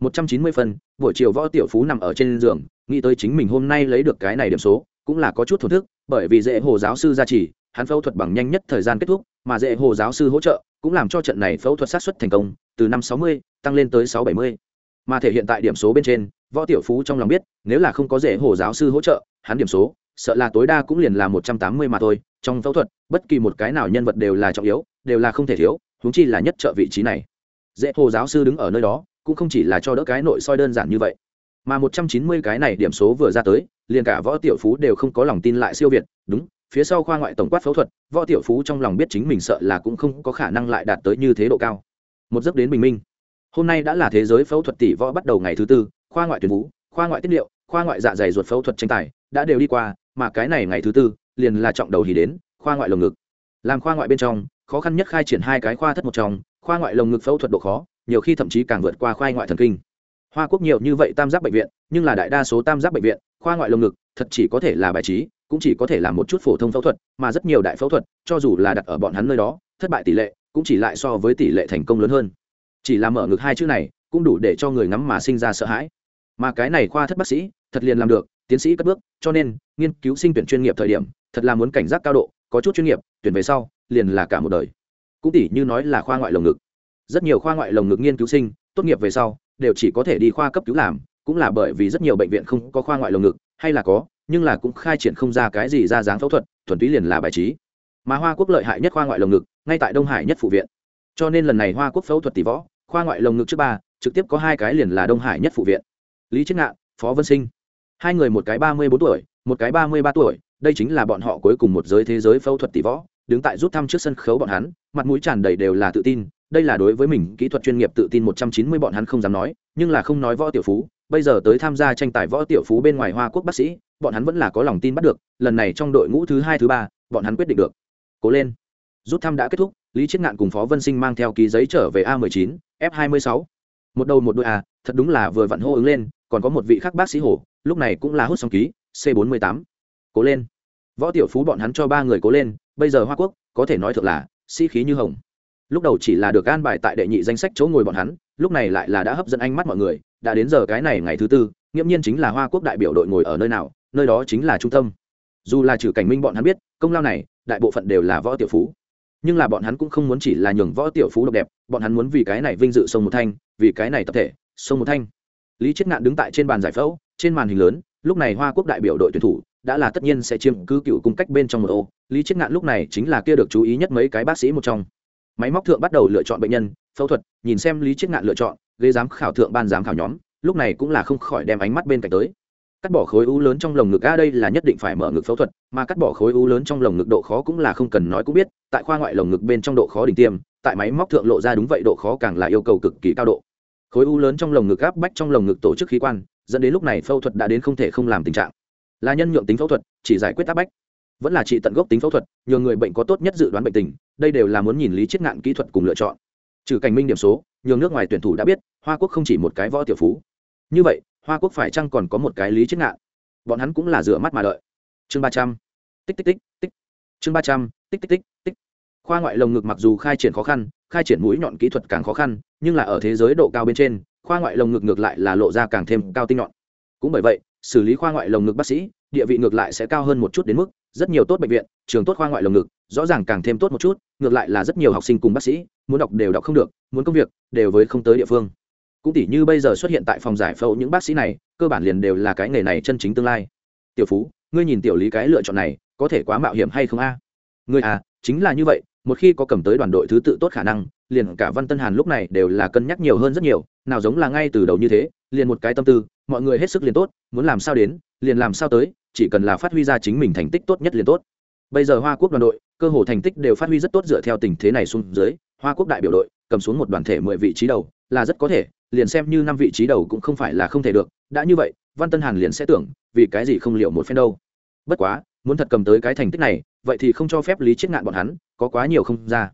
190 phân buổi chiều võ tiểu phú nằm ở trên giường, nghĩ tới chính mình hôm nay lấy được cái này điểm số cũng là có chút thổn thức, bởi vì dễ hồ giáo sư gia trì, hắn phẫu thuật bằng nhanh nhất thời gian kết thúc, mà dễ hồ giáo sư hỗ trợ cũng làm cho trận này phẫu thuật sát xuất thành công, từ năm 60 tăng lên tới 670 mà thể hiện tại điểm số bên trên, võ tiểu phú trong lòng biết, nếu là không có dễ hồ giáo sư hỗ trợ, hắn điểm số, sợ là tối đa cũng liền là 180 mà thôi. Trong phẫu thuật, bất kỳ một cái nào nhân vật đều là trọng yếu, đều là không thể thiếu, huống chi là nhất trợ vị trí này. Dễ hồ giáo sư đứng ở nơi đó, cũng không chỉ là cho đỡ cái nội soi đơn giản như vậy mà 190 cái này điểm số vừa ra tới, liền cả võ tiểu phú đều không có lòng tin lại siêu việt, đúng, phía sau khoa ngoại tổng quát phẫu thuật, võ tiểu phú trong lòng biết chính mình sợ là cũng không có khả năng lại đạt tới như thế độ cao. Một giấc đến bình minh. Hôm nay đã là thế giới phẫu thuật tỷ võ bắt đầu ngày thứ tư, khoa ngoại tuyển vũ, khoa ngoại tiết liệu, khoa ngoại dạ dày ruột phẫu thuật tranh tài, đã đều đi qua, mà cái này ngày thứ tư, liền là trọng đầu thì đến, khoa ngoại lồng ngực. Làm khoa ngoại bên trong, khó khăn nhất khai triển hai cái khoa thất một trong, khoa ngoại lồng ngực phẫu thuật độ khó, nhiều khi thậm chí càng vượt qua khoa ngoại thần kinh hoa quốc nhiều như vậy tam giác bệnh viện, nhưng là đại đa số tam giác bệnh viện, khoa ngoại lồng ngực, thật chỉ có thể là bài trí, cũng chỉ có thể là một chút phổ thông phẫu thuật, mà rất nhiều đại phẫu thuật, cho dù là đặt ở bọn hắn nơi đó, thất bại tỷ lệ cũng chỉ lại so với tỷ lệ thành công lớn hơn. Chỉ là mở ngực hai chữ này, cũng đủ để cho người ngắm mà sinh ra sợ hãi. Mà cái này khoa thất bác sĩ, thật liền làm được, tiến sĩ cất bước, cho nên, nghiên cứu sinh tuyển chuyên nghiệp thời điểm, thật là muốn cảnh giác cao độ, có chút chuyên nghiệp, tuyển về sau, liền là cả một đời. Cũng tỷ như nói là khoa ngoại lồng ngực. Rất nhiều khoa ngoại lồng ngực nghiên cứu sinh, tốt nghiệp về sau đều chỉ có thể đi khoa cấp cứu làm, cũng là bởi vì rất nhiều bệnh viện không có khoa ngoại lồng ngực, hay là có, nhưng là cũng khai triển không ra cái gì ra dáng phẫu thuật, thuần túy liền là bài trí. Mà hoa quốc lợi hại nhất khoa ngoại lồng ngực, ngay tại đông hải nhất phụ viện. Cho nên lần này hoa quốc phẫu thuật tỷ võ, khoa ngoại lồng ngực trước ba, trực tiếp có hai cái liền là đông hải nhất phụ viện. Lý chiết ngạn, phó vân sinh. Hai người một cái ba mươi bốn tuổi, một cái ba mươi ba tuổi, đây chính là bọn họ cuối cùng một giới thế giới phẫu thuật tỷ võ, đứng tại rút thăm trước sân khấu bọn hắn, mặt mũi tràn đầy đều là tự tin đây là đối với mình kỹ thuật chuyên nghiệp tự tin một trăm chín mươi bọn hắn không dám nói, nhưng là không nói võ tiểu phú. Bây giờ tới tham gia tranh tài võ tiểu phú bên ngoài hoa quốc bác sĩ, bọn hắn vẫn là có lòng tin bắt được, lần này trong đội ngũ thứ hai, thứ ba, bọn hắn quyết định được. Cố lên. Rút thăm đã kết thúc, lý chiết ngạn cùng phó vân sinh mang theo ký giấy trở về a 19 f 26 một đầu một đôi a à, thật đúng là vừa vặn hô ứng lên, còn có một vị khác bác sĩ hổ, lúc này cũng là hút xong ký, c 48 cố lên. Võ tiểu phú bọn hắn cho ba người cố lên, bây giờ hoa quốc, có thể nói thật là sĩ khí như hồng lúc đầu chỉ là được an bài tại đệ nhị danh sách chỗ ngồi bọn hắn, lúc này lại là đã hấp dẫn ánh mắt mọi người, đã đến giờ cái này ngày thứ tư, nghiễm nhiên chính là hoa quốc đại biểu đội ngồi ở nơi nào, nơi đó chính là trung tâm. Dù là trừ cảnh minh bọn hắn biết, công lao này, đại bộ phận đều là võ tiểu phú. Nhưng là bọn hắn cũng không muốn chỉ là nhường võ tiểu phú độc đẹp, bọn hắn muốn vì cái này vinh dự sông một thanh, vì cái này tập thể, sông một thanh. Lý chết ngạn đứng tại trên bàn giải phẫu, trên màn hình lớn, lúc này hoa quốc đại biểu đội tuyển thủ, đã là tất nhiên sẽ chiếm cứ cựu cung cách bên trong một ô. Lý chết ngạn lúc này chính là kia được chú ý nhất mấy cái bác sĩ một trong máy móc thượng bắt đầu lựa chọn bệnh nhân, phẫu thuật, nhìn xem lý chiết ngạn lựa chọn, ghế giám khảo thượng ban giám khảo nhóm, lúc này cũng là không khỏi đem ánh mắt bên cạnh tới. Cắt bỏ khối u lớn trong lồng ngực, a, đây là nhất định phải mở ngực phẫu thuật, mà cắt bỏ khối u lớn trong lồng ngực độ khó cũng là không cần nói cũng biết, tại khoa ngoại lồng ngực bên trong độ khó đỉnh tiêm, tại máy móc thượng lộ ra đúng vậy độ khó càng là yêu cầu cực kỳ cao độ. Khối u lớn trong lồng ngực áp bách trong lồng ngực tổ chức khí quan, dẫn đến lúc này phẫu thuật đã đến không thể không làm tình trạng. Là nhân nhượng tính phẫu thuật, chỉ giải quyết áp bách vẫn là trị tận gốc tính phẫu thuật, nhờ người bệnh có tốt nhất dự đoán bệnh tình, đây đều là muốn nhìn lý chiết ngạn kỹ thuật cùng lựa chọn. Trừ cảnh minh điểm số, nhường nước ngoài tuyển thủ đã biết, hoa quốc không chỉ một cái võ tiểu phú. Như vậy, hoa quốc phải chăng còn có một cái lý chiết ngạn? Bọn hắn cũng là rửa mắt mà đợi. Chương ba trăm. Tích tích tích tích. Chương ba trăm, tích tích tích tích. Khoa ngoại lồng ngực mặc dù khai triển khó khăn, khai triển mũi nhọn kỹ thuật càng khó khăn, nhưng là ở thế giới độ cao bên trên, khoa ngoại lồng ngực ngược lại là lộ ra càng thêm cao tinh nhọn. Cũng bởi vậy, xử lý khoa ngoại lồng ngực bác sĩ địa vị ngược lại sẽ cao hơn một chút đến mức, rất nhiều tốt bệnh viện, trường tốt khoa ngoại lồng ngực, rõ ràng càng thêm tốt một chút, ngược lại là rất nhiều học sinh cùng bác sĩ, muốn đọc đều đọc không được, muốn công việc đều với không tới địa phương. Cũng tỉ như bây giờ xuất hiện tại phòng giải phẫu những bác sĩ này, cơ bản liền đều là cái nghề này chân chính tương lai. Tiểu phú, ngươi nhìn tiểu lý cái lựa chọn này, có thể quá mạo hiểm hay không a? Ngươi à chính là như vậy, một khi có cầm tới đoàn đội thứ tự tốt khả năng, liền cả văn tân hàn lúc này đều là cân nhắc nhiều hơn rất nhiều, nào giống là ngay từ đầu như thế, liền một cái tâm tư, mọi người hết sức liền tốt, muốn làm sao đến, liền làm sao tới chỉ cần là phát huy ra chính mình thành tích tốt nhất liền tốt. Bây giờ hoa quốc đoàn đội, cơ hồ thành tích đều phát huy rất tốt dựa theo tình thế này xuống dưới, hoa quốc đại biểu đội, cầm xuống một đoàn thể mười vị trí đầu, là rất có thể, liền xem như năm vị trí đầu cũng không phải là không thể được, đã như vậy, văn tân hàn liền sẽ tưởng, vì cái gì không liệu một phen đâu. Bất quá, muốn thật cầm tới cái thành tích này, vậy thì không cho phép lý chết ngạn bọn hắn, có quá nhiều không ra.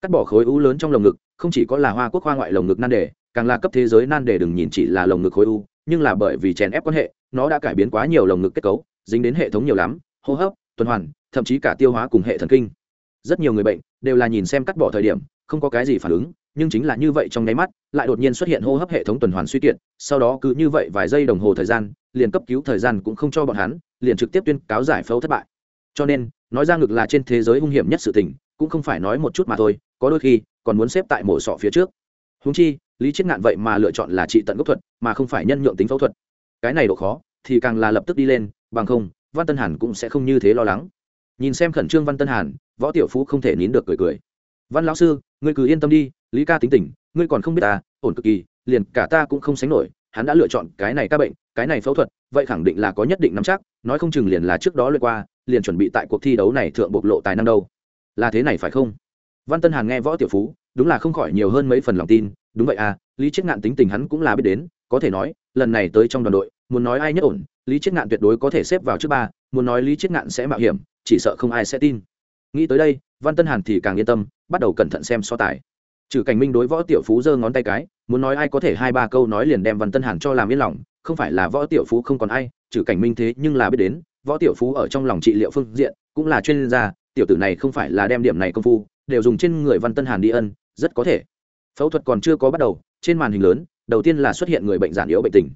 Cắt bỏ khối u lớn trong lồng ngực, không chỉ có là hoa quốc hoa ngoại lồng ngực nan đề, càng là cấp thế giới nan đề đừng nhìn chỉ là lồng ngực khối u, nhưng là bởi vì chèn ép quan hệ, nó đã cải biến quá nhiều lồng ngực kết cấu dính đến hệ thống nhiều lắm, hô hấp, tuần hoàn, thậm chí cả tiêu hóa cùng hệ thần kinh. Rất nhiều người bệnh đều là nhìn xem cắt bỏ thời điểm, không có cái gì phản ứng, nhưng chính là như vậy trong nháy mắt, lại đột nhiên xuất hiện hô hấp hệ thống tuần hoàn suy kiệt, sau đó cứ như vậy vài giây đồng hồ thời gian, liền cấp cứu thời gian cũng không cho bọn hắn, liền trực tiếp tuyên cáo giải phẫu thất bại. Cho nên, nói ra ngược là trên thế giới hung hiểm nhất sự tình, cũng không phải nói một chút mà thôi, có đôi khi, còn muốn xếp tại mổ sọ phía trước. Húng chi, lý chết ngạn vậy mà lựa chọn là trị tận gốc thuật, mà không phải nhân nhượng tính phẫu thuật. Cái này độ khó, thì càng là lập tức đi lên bằng không, văn tân hàn cũng sẽ không như thế lo lắng. Nhìn xem khẩn trương văn tân hàn, võ tiểu phú không thể nín được cười cười. Văn lão sư, ngươi cứ yên tâm đi, lý ca tính tình, ngươi còn không biết ta, ổn cực kỳ, liền cả ta cũng không sánh nổi, hắn đã lựa chọn cái này ca bệnh, cái này phẫu thuật, vậy khẳng định là có nhất định nắm chắc, nói không chừng liền là trước đó lượt qua, liền chuẩn bị tại cuộc thi đấu này thượng bộc lộ tài năng đâu. Là thế này phải không? Văn tân hàn nghe võ tiểu phú, đúng là không khỏi nhiều hơn mấy phần lòng tin, đúng vậy à lý chết ngạn tính tình hắn cũng là biết đến, có thể nói, lần này tới trong đoàn đội muốn nói ai nhất ổn, lý chiết ngạn tuyệt đối có thể xếp vào trước ba, muốn nói lý chiết ngạn sẽ mạo hiểm, chỉ sợ không ai sẽ tin. Nghĩ tới đây, văn tân hàn thì càng yên tâm, bắt đầu cẩn thận xem so tài. Trừ cảnh minh đối võ tiểu phú giơ ngón tay cái, muốn nói ai có thể hai ba câu nói liền đem văn tân hàn cho làm yên lòng, không phải là võ tiểu phú không còn ai, trừ cảnh minh thế nhưng là biết đến, võ tiểu phú ở trong lòng trị liệu phương diện, cũng là chuyên gia, tiểu tử này không phải là đem điểm này công phu, đều dùng trên người văn tân hàn đi ân, rất có thể. Phẫu thuật còn chưa có bắt đầu, trên màn hình lớn, đầu tiên là xuất hiện người bệnh giản yếu bệnh tình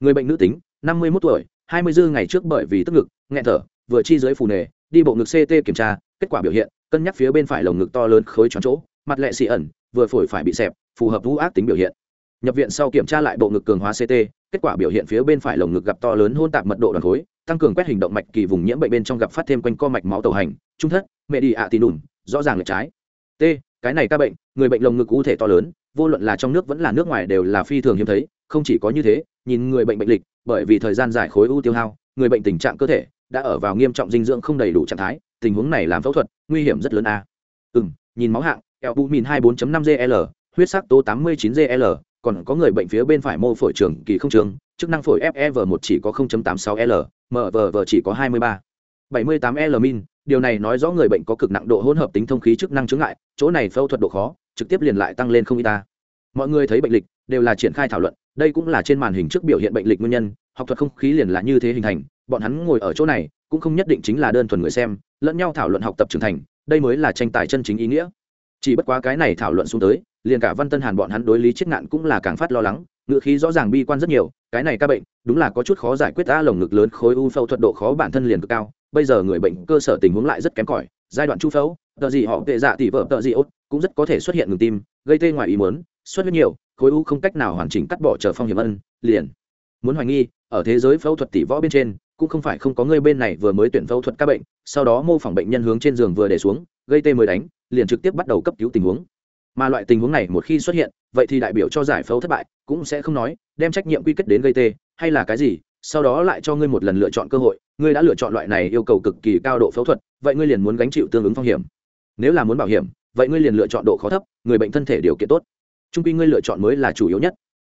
người bệnh nữ tính, năm mươi một tuổi, hai mươi dư ngày trước bởi vì tức ngực, nghẹn thở, vừa chi dưới phù nề, đi bộ ngực ct kiểm tra, kết quả biểu hiện, cân nhắc phía bên phải lồng ngực to lớn khối tròn chỗ, mặt lệ xị ẩn, vừa phổi phải bị xẹp, phù hợp vũ ác tính biểu hiện. Nhập viện sau kiểm tra lại bộ ngực cường hóa ct kết quả biểu hiện phía bên phải lồng ngực gặp to lớn hôn tạp mật độ đoàn khối, tăng cường quét hình động mạch kỳ vùng nhiễm bệnh bên trong gặp phát thêm quanh co mạch máu tàu hành, trung thất, mẹ đi ạ tì đùm rõ ràng là trái. T, cái này ca bệnh, người bệnh lồng ngực u thể to lớn vô luận là trong nước vẫn là nước ngoài đều là phi thường hiếm thấy, không chỉ có như thế, nhìn người bệnh bệnh lịch, bởi vì thời gian dài khối u tiêu hao, người bệnh tình trạng cơ thể đã ở vào nghiêm trọng dinh dưỡng không đầy đủ trạng thái, tình huống này làm phẫu thuật nguy hiểm rất lớn a à. ừ m nhìn máu hạng albumin 24.5 gl huyết sắc tố 89 gl còn có người bệnh phía bên phải mô phổi trường kỳ không trường, chức năng phổi fev 1 chỉ có 0.86 l mvv chỉ có 23 78 l min, điều này nói rõ người bệnh có cực nặng độ hỗn hợp tính thông khí chức năng chứng ngại, chỗ này phẫu thuật độ khó trực tiếp liền lại tăng lên không y ta. Mọi người thấy bệnh lịch, đều là triển khai thảo luận, đây cũng là trên màn hình trước biểu hiện bệnh lịch nguyên nhân, học thuật không khí liền là như thế hình thành, bọn hắn ngồi ở chỗ này, cũng không nhất định chính là đơn thuần người xem, lẫn nhau thảo luận học tập trưởng thành, đây mới là tranh tài chân chính ý nghĩa. Chỉ bất quá cái này thảo luận xuống tới, liền cả văn tân hàn bọn hắn đối lý chết ngạn cũng là càng phát lo lắng, ngựa khí rõ ràng bi quan rất nhiều, cái này ca bệnh, đúng là có chút khó giải quyết ta lồng ngực lớn khối u phẫu thuật độ khó bản thân liền cực cao, bây giờ người bệnh cơ sở tình huống lại rất kém cỏi, giai đoạn chu phẫu tờ gì họ tệ dạ tỷ vợ tờ gì ốt cũng rất có thể xuất hiện ngừng tim, gây tê ngoài ý muốn xuất huyết nhiều, khối u không cách nào hoàn chỉnh cắt bỏ chờ phong hiểm ân, liền. Muốn hoài nghi, ở thế giới phẫu thuật tỷ võ bên trên, cũng không phải không có người bên này vừa mới tuyển phẫu thuật các bệnh, sau đó mô phỏng bệnh nhân hướng trên giường vừa để xuống, gây tê mới đánh, liền trực tiếp bắt đầu cấp cứu tình huống. Mà loại tình huống này một khi xuất hiện, vậy thì đại biểu cho giải phẫu thất bại, cũng sẽ không nói, đem trách nhiệm quy kết đến gây tê, hay là cái gì, sau đó lại cho ngươi một lần lựa chọn cơ hội, ngươi đã lựa chọn loại này yêu cầu cực kỳ cao độ phẫu thuật, vậy ngươi liền muốn gánh chịu tương ứng phong hiểm. Nếu là muốn bảo hiểm vậy ngươi liền lựa chọn độ khó thấp, người bệnh thân thể điều kiện tốt. Trung quy ngươi lựa chọn mới là chủ yếu nhất.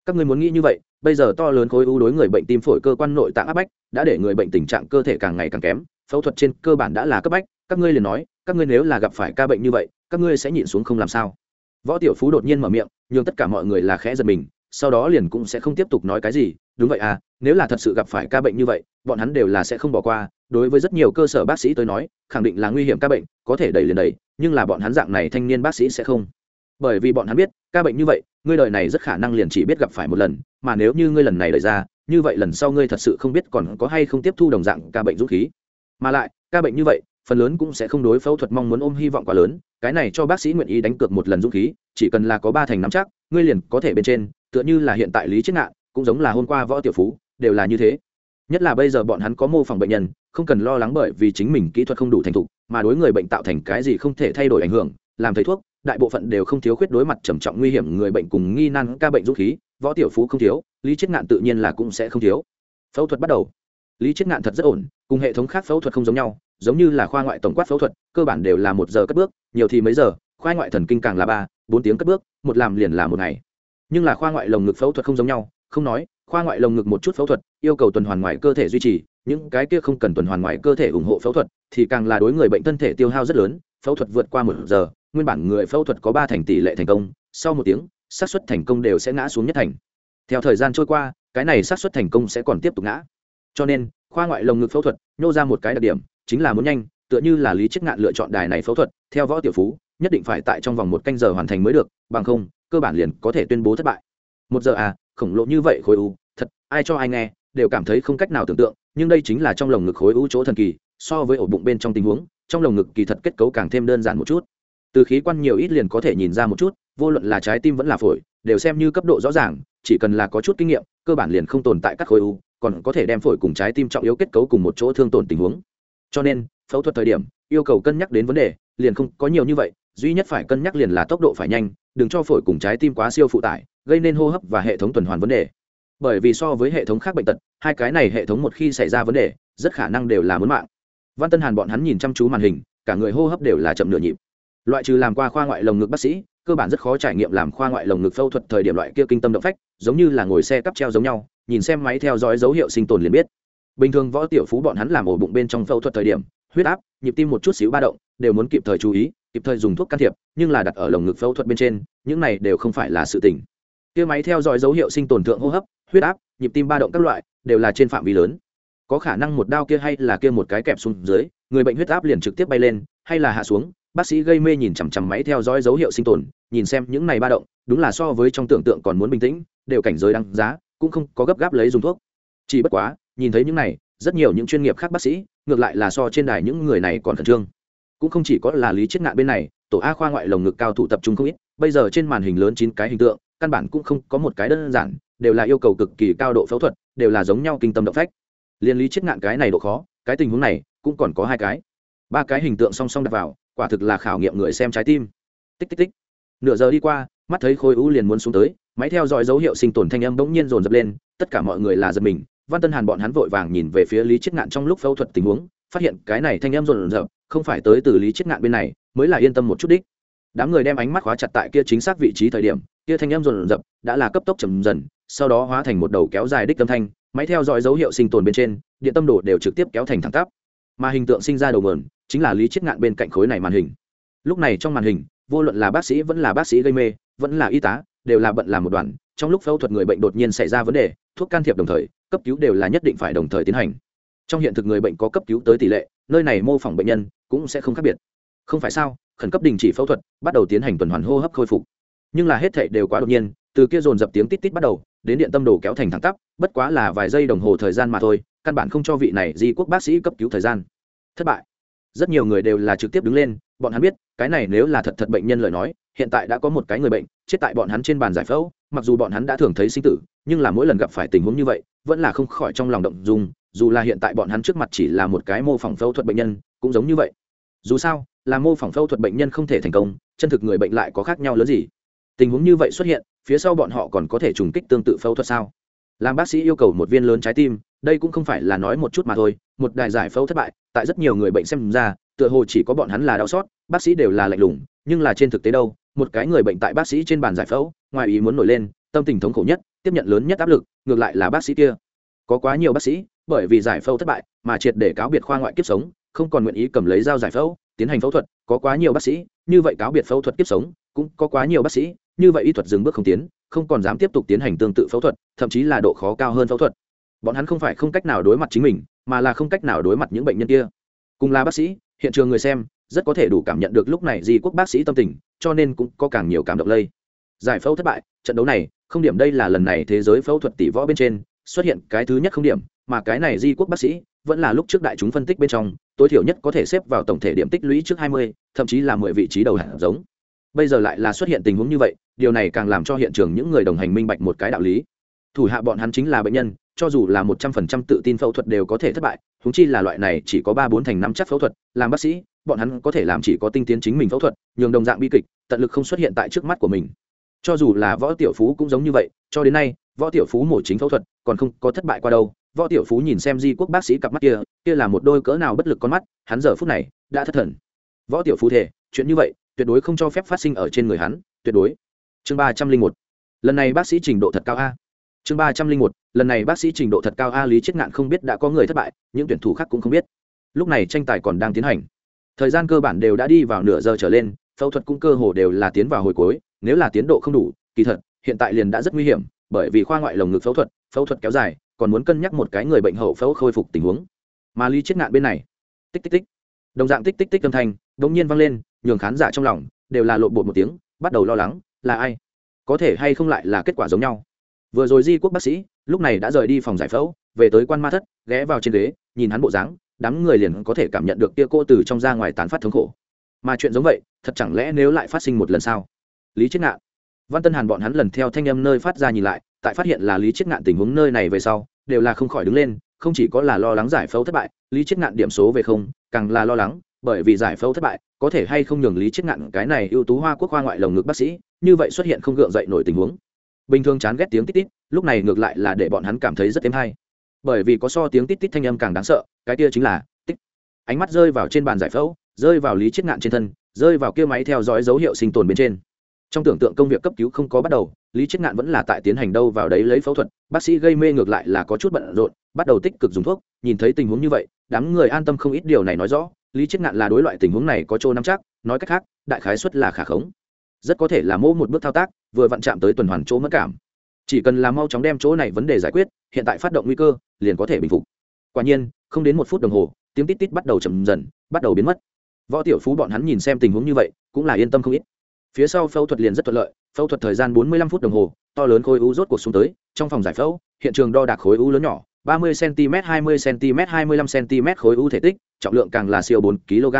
Các ngươi muốn nghĩ như vậy, bây giờ to lớn khối u đối người bệnh tim phổi cơ quan nội tạng áp bách, đã để người bệnh tình trạng cơ thể càng ngày càng kém, phẫu thuật trên cơ bản đã là cấp bách, các ngươi liền nói, các ngươi nếu là gặp phải ca bệnh như vậy, các ngươi sẽ nhịn xuống không làm sao. Võ tiểu phú đột nhiên mở miệng nhưng tất cả mọi người là khẽ giật mình, sau đó liền cũng sẽ không tiếp tục nói cái gì, đúng vậy à nếu là thật sự gặp phải ca bệnh như vậy, bọn hắn đều là sẽ không bỏ qua. Đối với rất nhiều cơ sở bác sĩ tôi nói, khẳng định là nguy hiểm ca bệnh, có thể đẩy liền đẩy, nhưng là bọn hắn dạng này thanh niên bác sĩ sẽ không. Bởi vì bọn hắn biết, ca bệnh như vậy, ngươi đời này rất khả năng liền chỉ biết gặp phải một lần, mà nếu như ngươi lần này đẩy ra, như vậy lần sau ngươi thật sự không biết còn có hay không tiếp thu đồng dạng ca bệnh dũng khí. Mà lại, ca bệnh như vậy, phần lớn cũng sẽ không đối phẫu thuật mong muốn ôm hy vọng quá lớn, cái này cho bác sĩ nguyện ý đánh cược một lần dũng khí, chỉ cần là có ba thành nắm chắc, ngươi liền có thể bên trên, tựa như là hiện tại lý chết ngạn, cũng giống là hôm qua võ tiểu phú đều là như thế. Nhất là bây giờ bọn hắn có mô phỏng bệnh nhân, không cần lo lắng bởi vì chính mình kỹ thuật không đủ thành thục, mà đối người bệnh tạo thành cái gì không thể thay đổi ảnh hưởng, làm thầy thuốc, đại bộ phận đều không thiếu khuyết đối mặt trầm trọng nguy hiểm người bệnh cùng nghi nan ca bệnh dũng khí, võ tiểu phú không thiếu, lý chết ngạn tự nhiên là cũng sẽ không thiếu. Phẫu thuật bắt đầu. Lý chết ngạn thật rất ổn, cùng hệ thống khác phẫu thuật không giống nhau, giống như là khoa ngoại tổng quát phẫu thuật, cơ bản đều là một giờ cất bước, nhiều thì mấy giờ, khoa ngoại thần kinh càng là ba, bốn tiếng cất bước, một làm liền là một ngày. Nhưng là khoa ngoại lồng ngực phẫu thuật không giống nhau, không nói khoa ngoại lồng ngực một chút phẫu thuật, yêu cầu tuần hoàn ngoài cơ thể duy trì, những cái kia không cần tuần hoàn ngoài cơ thể ủng hộ phẫu thuật thì càng là đối người bệnh thân thể tiêu hao rất lớn, phẫu thuật vượt qua một giờ, nguyên bản người phẫu thuật có ba thành tỷ lệ thành công, sau một tiếng, xác suất thành công đều sẽ ngã xuống nhất thành. Theo thời gian trôi qua, cái này xác suất thành công sẽ còn tiếp tục ngã. Cho nên, khoa ngoại lồng ngực phẫu thuật nhô ra một cái đặc điểm, chính là muốn nhanh, tựa như là lý chiết ngạn lựa chọn đài này phẫu thuật, theo võ tiểu phú, nhất định phải tại trong vòng một canh giờ hoàn thành mới được, bằng không, cơ bản liền có thể tuyên bố thất bại. Một giờ à khổng lồ như vậy khối u, thật, ai cho ai nghe, đều cảm thấy không cách nào tưởng tượng, nhưng đây chính là trong lồng ngực khối u chỗ thần kỳ, so với ổ bụng bên trong tình huống, trong lồng ngực kỳ thật kết cấu càng thêm đơn giản một chút. Từ khí quan nhiều ít liền có thể nhìn ra một chút, vô luận là trái tim vẫn là phổi, đều xem như cấp độ rõ ràng, chỉ cần là có chút kinh nghiệm, cơ bản liền không tồn tại các khối u, còn có thể đem phổi cùng trái tim trọng yếu kết cấu cùng một chỗ thương tổn tình huống. Cho nên, phẫu thuật thời điểm, yêu cầu cân nhắc đến vấn đề, liền không có nhiều như vậy, duy nhất phải cân nhắc liền là tốc độ phải nhanh, đừng cho phổi cùng trái tim quá siêu phụ tải gây nên hô hấp và hệ thống tuần hoàn vấn đề. Bởi vì so với hệ thống khác bệnh tật, hai cái này hệ thống một khi xảy ra vấn đề, rất khả năng đều là muốn mạng. Văn tân hàn bọn hắn nhìn chăm chú màn hình, cả người hô hấp đều là chậm nửa nhịp. Loại trừ làm qua khoa ngoại lồng ngực bác sĩ, cơ bản rất khó trải nghiệm làm khoa ngoại lồng ngực phẫu thuật thời điểm loại kia kinh tâm động phách, giống như là ngồi xe cắp treo giống nhau, nhìn xem máy theo dõi dấu hiệu sinh tồn liền biết. Bình thường võ tiểu phú bọn hắn làm ổ bụng bên trong phẫu thuật thời điểm, huyết áp, nhịp tim một chút xíu ba động, đều muốn kịp thời chú ý, kịp thời dùng thuốc can thiệp, nhưng là đặt ở lồng ngực phẫu thuật bên trên, những này đều không phải là sự tỉnh kia máy theo dõi dấu hiệu sinh tồn thượng hô hấp, huyết áp, nhịp tim ba động các loại, đều là trên phạm vi lớn. Có khả năng một đao kia hay là kia một cái kẹp xuống dưới, người bệnh huyết áp liền trực tiếp bay lên, hay là hạ xuống, bác sĩ gây mê nhìn chằm chằm máy theo dõi dấu hiệu sinh tồn, nhìn xem những này ba động, đúng là so với trong tưởng tượng còn muốn bình tĩnh, đều cảnh giới đăng giá, cũng không có gấp gáp lấy dùng thuốc. Chỉ bất quá, nhìn thấy những này, rất nhiều những chuyên nghiệp khác bác sĩ, ngược lại là so trên đài những người này còn khẩn trương. Cũng không chỉ có là lý chiết ngạn bên này, tổ a khoa ngoại lồng ngực cao thủ tập trung không ít, bây giờ trên màn hình lớn chín cái hình tượng căn bản cũng không có một cái đơn giản, đều là yêu cầu cực kỳ cao độ phẫu thuật, đều là giống nhau kinh tâm động phách. Liên lý chiết ngạn cái này độ khó, cái tình huống này cũng còn có hai cái. Ba cái hình tượng song song đặt vào, quả thực là khảo nghiệm người xem trái tim. Tích tích tích. Nửa giờ đi qua, mắt thấy khối u liền muốn xuống tới, máy theo dõi dấu hiệu sinh tồn thanh âm bỗng nhiên dồn dập lên, tất cả mọi người là giật mình. Văn tân hàn bọn hắn vội vàng nhìn về phía lý chiết ngạn trong lúc phẫu thuật tình huống, phát hiện cái này thanh âm dồn dập, không phải tới từ lý chiết ngạn bên này, mới là yên tâm một chút đích đám người đem ánh mắt khóa chặt tại kia chính xác vị trí thời điểm, kia thanh âm dồn dập đã là cấp tốc chầm dần, sau đó hóa thành một đầu kéo dài đích âm thanh, máy theo dõi dấu hiệu sinh tồn bên trên, điện tâm đồ đều trực tiếp kéo thành thẳng tắp. Mà hình tượng sinh ra đầu mườn chính là lý chiết ngạn bên cạnh khối này màn hình. Lúc này trong màn hình, vô luận là bác sĩ vẫn là bác sĩ gây mê, vẫn là y tá, đều là bận làm một đoàn, trong lúc phẫu thuật người bệnh đột nhiên xảy ra vấn đề, thuốc can thiệp đồng thời, cấp cứu đều là nhất định phải đồng thời tiến hành. Trong hiện thực người bệnh có cấp cứu tới tỷ lệ, nơi này mô phỏng bệnh nhân cũng sẽ không khác biệt. Không phải sao? Khẩn cấp đình chỉ phẫu thuật, bắt đầu tiến hành tuần hoàn hô hấp khôi phục. Nhưng là hết thảy đều quá đột nhiên, từ kia dồn dập tiếng tít tít bắt đầu, đến điện tâm đồ kéo thành thẳng tắp, bất quá là vài giây đồng hồ thời gian mà thôi, căn bản không cho vị này di quốc bác sĩ cấp cứu thời gian. Thất bại. Rất nhiều người đều là trực tiếp đứng lên, bọn hắn biết, cái này nếu là thật thật bệnh nhân lời nói, hiện tại đã có một cái người bệnh, chết tại bọn hắn trên bàn giải phẫu, mặc dù bọn hắn đã thường thấy sinh tử, nhưng là mỗi lần gặp phải tình huống như vậy, vẫn là không khỏi trong lòng động dung, dù là hiện tại bọn hắn trước mặt chỉ là một cái mô phỏng phẫu thuật bệnh nhân, cũng giống như vậy dù sao, là mô phỏng phẫu thuật bệnh nhân không thể thành công, chân thực người bệnh lại có khác nhau lớn gì? Tình huống như vậy xuất hiện, phía sau bọn họ còn có thể trùng kích tương tự phẫu thuật sao? Làm bác sĩ yêu cầu một viên lớn trái tim, đây cũng không phải là nói một chút mà thôi, một đài giải phẫu thất bại, tại rất nhiều người bệnh xem ra, tựa hồ chỉ có bọn hắn là đau xót, bác sĩ đều là lạnh lùng, nhưng là trên thực tế đâu, một cái người bệnh tại bác sĩ trên bàn giải phẫu, ngoài ý muốn nổi lên, tâm tình thống khổ nhất, tiếp nhận lớn nhất áp lực, ngược lại là bác sĩ kia. Có quá nhiều bác sĩ, bởi vì giải phẫu thất bại, mà triệt để cáo biệt khoa ngoại kiếp sống không còn nguyện ý cầm lấy dao giải phẫu, tiến hành phẫu thuật, có quá nhiều bác sĩ, như vậy cáo biệt phẫu thuật kiếp sống, cũng có quá nhiều bác sĩ, như vậy y thuật dừng bước không tiến, không còn dám tiếp tục tiến hành tương tự phẫu thuật, thậm chí là độ khó cao hơn phẫu thuật. Bọn hắn không phải không cách nào đối mặt chính mình, mà là không cách nào đối mặt những bệnh nhân kia. Cùng là bác sĩ, hiện trường người xem rất có thể đủ cảm nhận được lúc này di quốc bác sĩ tâm tình, cho nên cũng có càng nhiều cảm động lây. Giải phẫu thất bại, trận đấu này, không điểm đây là lần này thế giới phẫu thuật tỷ võ bên trên, xuất hiện cái thứ nhất không điểm, mà cái này di quốc bác sĩ vẫn là lúc trước đại chúng phân tích bên trong tối thiểu nhất có thể xếp vào tổng thể điểm tích lũy trước 20, thậm chí là 10 vị trí đầu hạt giống. Bây giờ lại là xuất hiện tình huống như vậy điều này càng làm cho hiện trường những người đồng hành minh bạch một cái đạo lý. Thủ hạ bọn hắn chính là bệnh nhân cho dù là một trăm phần trăm tự tin phẫu thuật đều có thể thất bại húng chi là loại này chỉ có ba bốn thành năm chắc phẫu thuật làm bác sĩ bọn hắn có thể làm chỉ có tinh tiến chính mình phẫu thuật nhường đồng dạng bi kịch tận lực không xuất hiện tại trước mắt của mình. Cho dù là võ tiểu phú cũng giống như vậy cho đến nay võ tiểu phú mổ chính phẫu thuật còn không có thất bại qua đâu võ tiểu phú nhìn xem di quốc bác sĩ cặp mắt kia kia là một đôi cỡ nào bất lực con mắt, hắn giờ phút này đã thất thần. Võ tiểu phú thể chuyện như vậy, tuyệt đối không cho phép phát sinh ở trên người hắn, tuyệt đối. Chương ba trăm linh một. Lần này bác sĩ trình độ thật cao a. Chương ba trăm linh một. Lần này bác sĩ trình độ thật cao a, lý chết ngạn không biết đã có người thất bại, những tuyển thủ khác cũng không biết. Lúc này tranh tài còn đang tiến hành. Thời gian cơ bản đều đã đi vào nửa giờ trở lên, phẫu thuật cũng cơ hồ đều là tiến vào hồi cuối, nếu là tiến độ không đủ, kỳ thật, hiện tại liền đã rất nguy hiểm, bởi vì khoa ngoại lồng ngực phẫu thuật phẫu thuật kéo dài còn muốn cân nhắc một cái người bệnh hậu phẫu khôi phục tình huống. Mà lý chết ngạn bên này, tích tích tích. Đồng dạng tích tích tích âm thanh đ ỗ n g nhiên vang lên, nhường khán giả trong lòng đều là lộn bột một tiếng, bắt đầu lo lắng, là ai? Có thể hay không lại là kết quả giống nhau? Vừa rồi di quốc bác sĩ, lúc này đã rời đi phòng giải phẫu, về tới quan ma thất, ghé vào trên ghế, nhìn hắn bộ dáng, đám người liền có thể cảm nhận được kia cô từ trong ra ngoài tán phát thống khổ. Mà chuyện giống vậy, thật chẳng lẽ nếu lại phát sinh một lần sao? Lý chết ngạn văn tân hàn bọn hắn lần theo thanh âm nơi phát ra nhìn lại, tại phát hiện là lý chiết ngạn tình huống nơi này về sau, đều là không khỏi đứng lên, không chỉ có là lo lắng giải phẫu thất bại, lý chiết ngạn điểm số về không, càng là lo lắng, bởi vì giải phẫu thất bại, có thể hay không nhường lý chiết ngạn cái này ưu tú hoa quốc hoa ngoại lồng ngực bác sĩ, như vậy xuất hiện không gượng dậy nổi tình huống. Bình thường chán ghét tiếng tít tít, lúc này ngược lại là để bọn hắn cảm thấy rất êm hay. Bởi vì có so tiếng tít tít thanh âm càng đáng sợ, cái kia chính là tích. Ánh mắt rơi vào trên bàn giải phẫu, rơi vào lý chiết ngạn trên thân, rơi vào kia máy theo dõi dấu hiệu sinh tồn bên trên trong tưởng tượng công việc cấp cứu không có bắt đầu, lý chết ngạn vẫn là tại tiến hành đâu vào đấy lấy phẫu thuật, bác sĩ gây mê ngược lại là có chút bận rộn, bắt đầu tích cực dùng thuốc, nhìn thấy tình huống như vậy, đám người an tâm không ít điều này nói rõ, lý chết ngạn là đối loại tình huống này có chỗ nắm chắc, nói cách khác, đại khái xuất là khả khống. Rất có thể là mô một bước thao tác, vừa vặn chạm tới tuần hoàn chỗ mất cảm. Chỉ cần là mau chóng đem chỗ này vấn đề giải quyết, hiện tại phát động nguy cơ, liền có thể bình phục. Quả nhiên, không đến một phút đồng hồ, tiếng tít tít bắt đầu chậm dần, bắt đầu biến mất. Võ tiểu phú bọn hắn nhìn xem tình huống như vậy, cũng là yên tâm không ít phía sau phẫu thuật liền rất thuận lợi, phẫu thuật thời gian 45 phút đồng hồ, to lớn khối u rốt cuộc xuống tới, trong phòng giải phẫu, hiện trường đo đạc khối u lớn nhỏ 30 cm 20 cm 25 cm khối u thể tích, trọng lượng càng là siêu 4 kg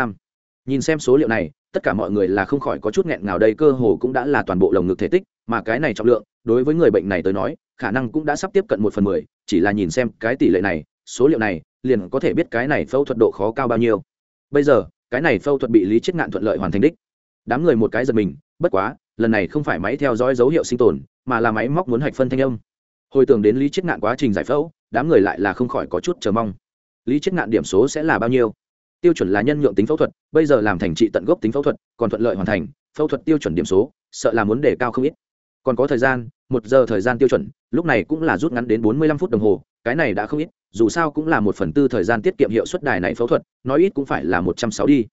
nhìn xem số liệu này, tất cả mọi người là không khỏi có chút nghẹn ngào đây, cơ hồ cũng đã là toàn bộ lồng ngực thể tích, mà cái này trọng lượng, đối với người bệnh này tới nói, khả năng cũng đã sắp tiếp cận một phần mười, chỉ là nhìn xem cái tỷ lệ này, số liệu này, liền có thể biết cái này phẫu thuật độ khó cao bao nhiêu. Bây giờ, cái này phẫu thuật bị lý chết ngạn thuận lợi hoàn thành đích đám người một cái giật mình, bất quá, lần này không phải máy theo dõi dấu hiệu sinh tồn, mà là máy móc muốn hạch phân thanh âm. Hồi tưởng đến lý chết ngạn quá trình giải phẫu, đám người lại là không khỏi có chút chờ mong. Lý chết ngạn điểm số sẽ là bao nhiêu? Tiêu chuẩn là nhân nhượng tính phẫu thuật, bây giờ làm thành trị tận gốc tính phẫu thuật, còn thuận lợi hoàn thành, phẫu thuật tiêu chuẩn điểm số, sợ là muốn đề cao không ít. Còn có thời gian, một giờ thời gian tiêu chuẩn, lúc này cũng là rút ngắn đến bốn mươi lăm phút đồng hồ, cái này đã không ít, dù sao cũng là một phần tư thời gian tiết kiệm hiệu suất đài này phẫu thuật, nói ít cũng phải là một trăm sáu đi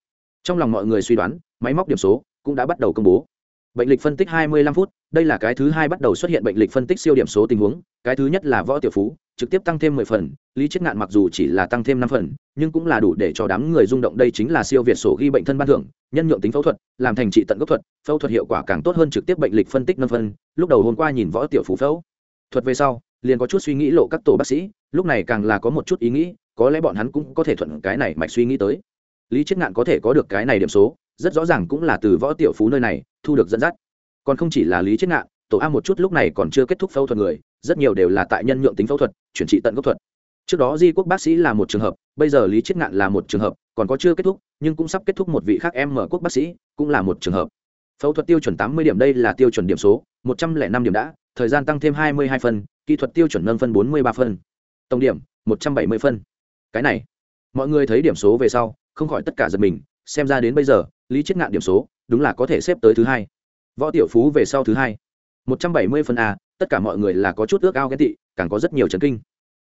trong lòng mọi người suy đoán, máy móc điểm số cũng đã bắt đầu công bố. Bệnh lịch phân tích 25 phút, đây là cái thứ hai bắt đầu xuất hiện bệnh lịch phân tích siêu điểm số tình huống, cái thứ nhất là võ tiểu phú, trực tiếp tăng thêm 10 phần, lý chết ngạn mặc dù chỉ là tăng thêm 5 phần, nhưng cũng là đủ để cho đám người rung động, đây chính là siêu việt sổ ghi bệnh thân ban thưởng, nhân nhượng tính phẫu thuật, làm thành trị tận gốc thuật, phẫu thuật hiệu quả càng tốt hơn trực tiếp bệnh lịch phân tích năm phần, lúc đầu hôm qua nhìn võ tiểu phú phẫu thuật về sau, liền có chút suy nghĩ lộ các tổ bác sĩ, lúc này càng là có một chút ý nghĩ, có lẽ bọn hắn cũng có thể thuận cái này mạch suy nghĩ tới lý chết ngạn có thể có được cái này điểm số, rất rõ ràng cũng là từ võ tiểu phú nơi này, thu được dẫn dắt. Còn không chỉ là lý chết ngạn, tổ a một chút lúc này còn chưa kết thúc phẫu thuật người, rất nhiều đều là tại nhân nhượng tính phẫu thuật, chuyển trị tận gốc thuật. Trước đó di quốc bác sĩ là một trường hợp, bây giờ lý chết ngạn là một trường hợp, còn có chưa kết thúc, nhưng cũng sắp kết thúc một vị khác em mở quốc bác sĩ, cũng là một trường hợp. Phẫu thuật tiêu chuẩn tám mươi điểm đây là tiêu chuẩn điểm số, một trăm lẻ năm điểm đã, thời gian tăng thêm hai mươi hai phân, kỹ thuật tiêu chuẩn nâng phân bốn mươi ba phân. Tổng điểm, một trăm bảy mươi phân. Cái này, mọi người thấy điểm số về sau không khỏi tất cả giật mình, xem ra đến bây giờ, lý chết ngạn điểm số, đúng là có thể xếp tới thứ hai. Võ tiểu phú về sau thứ hai. Một trăm bảy mươi phần a, tất cả mọi người là có chút ước ao ghen tị, càng có rất nhiều chấn kinh.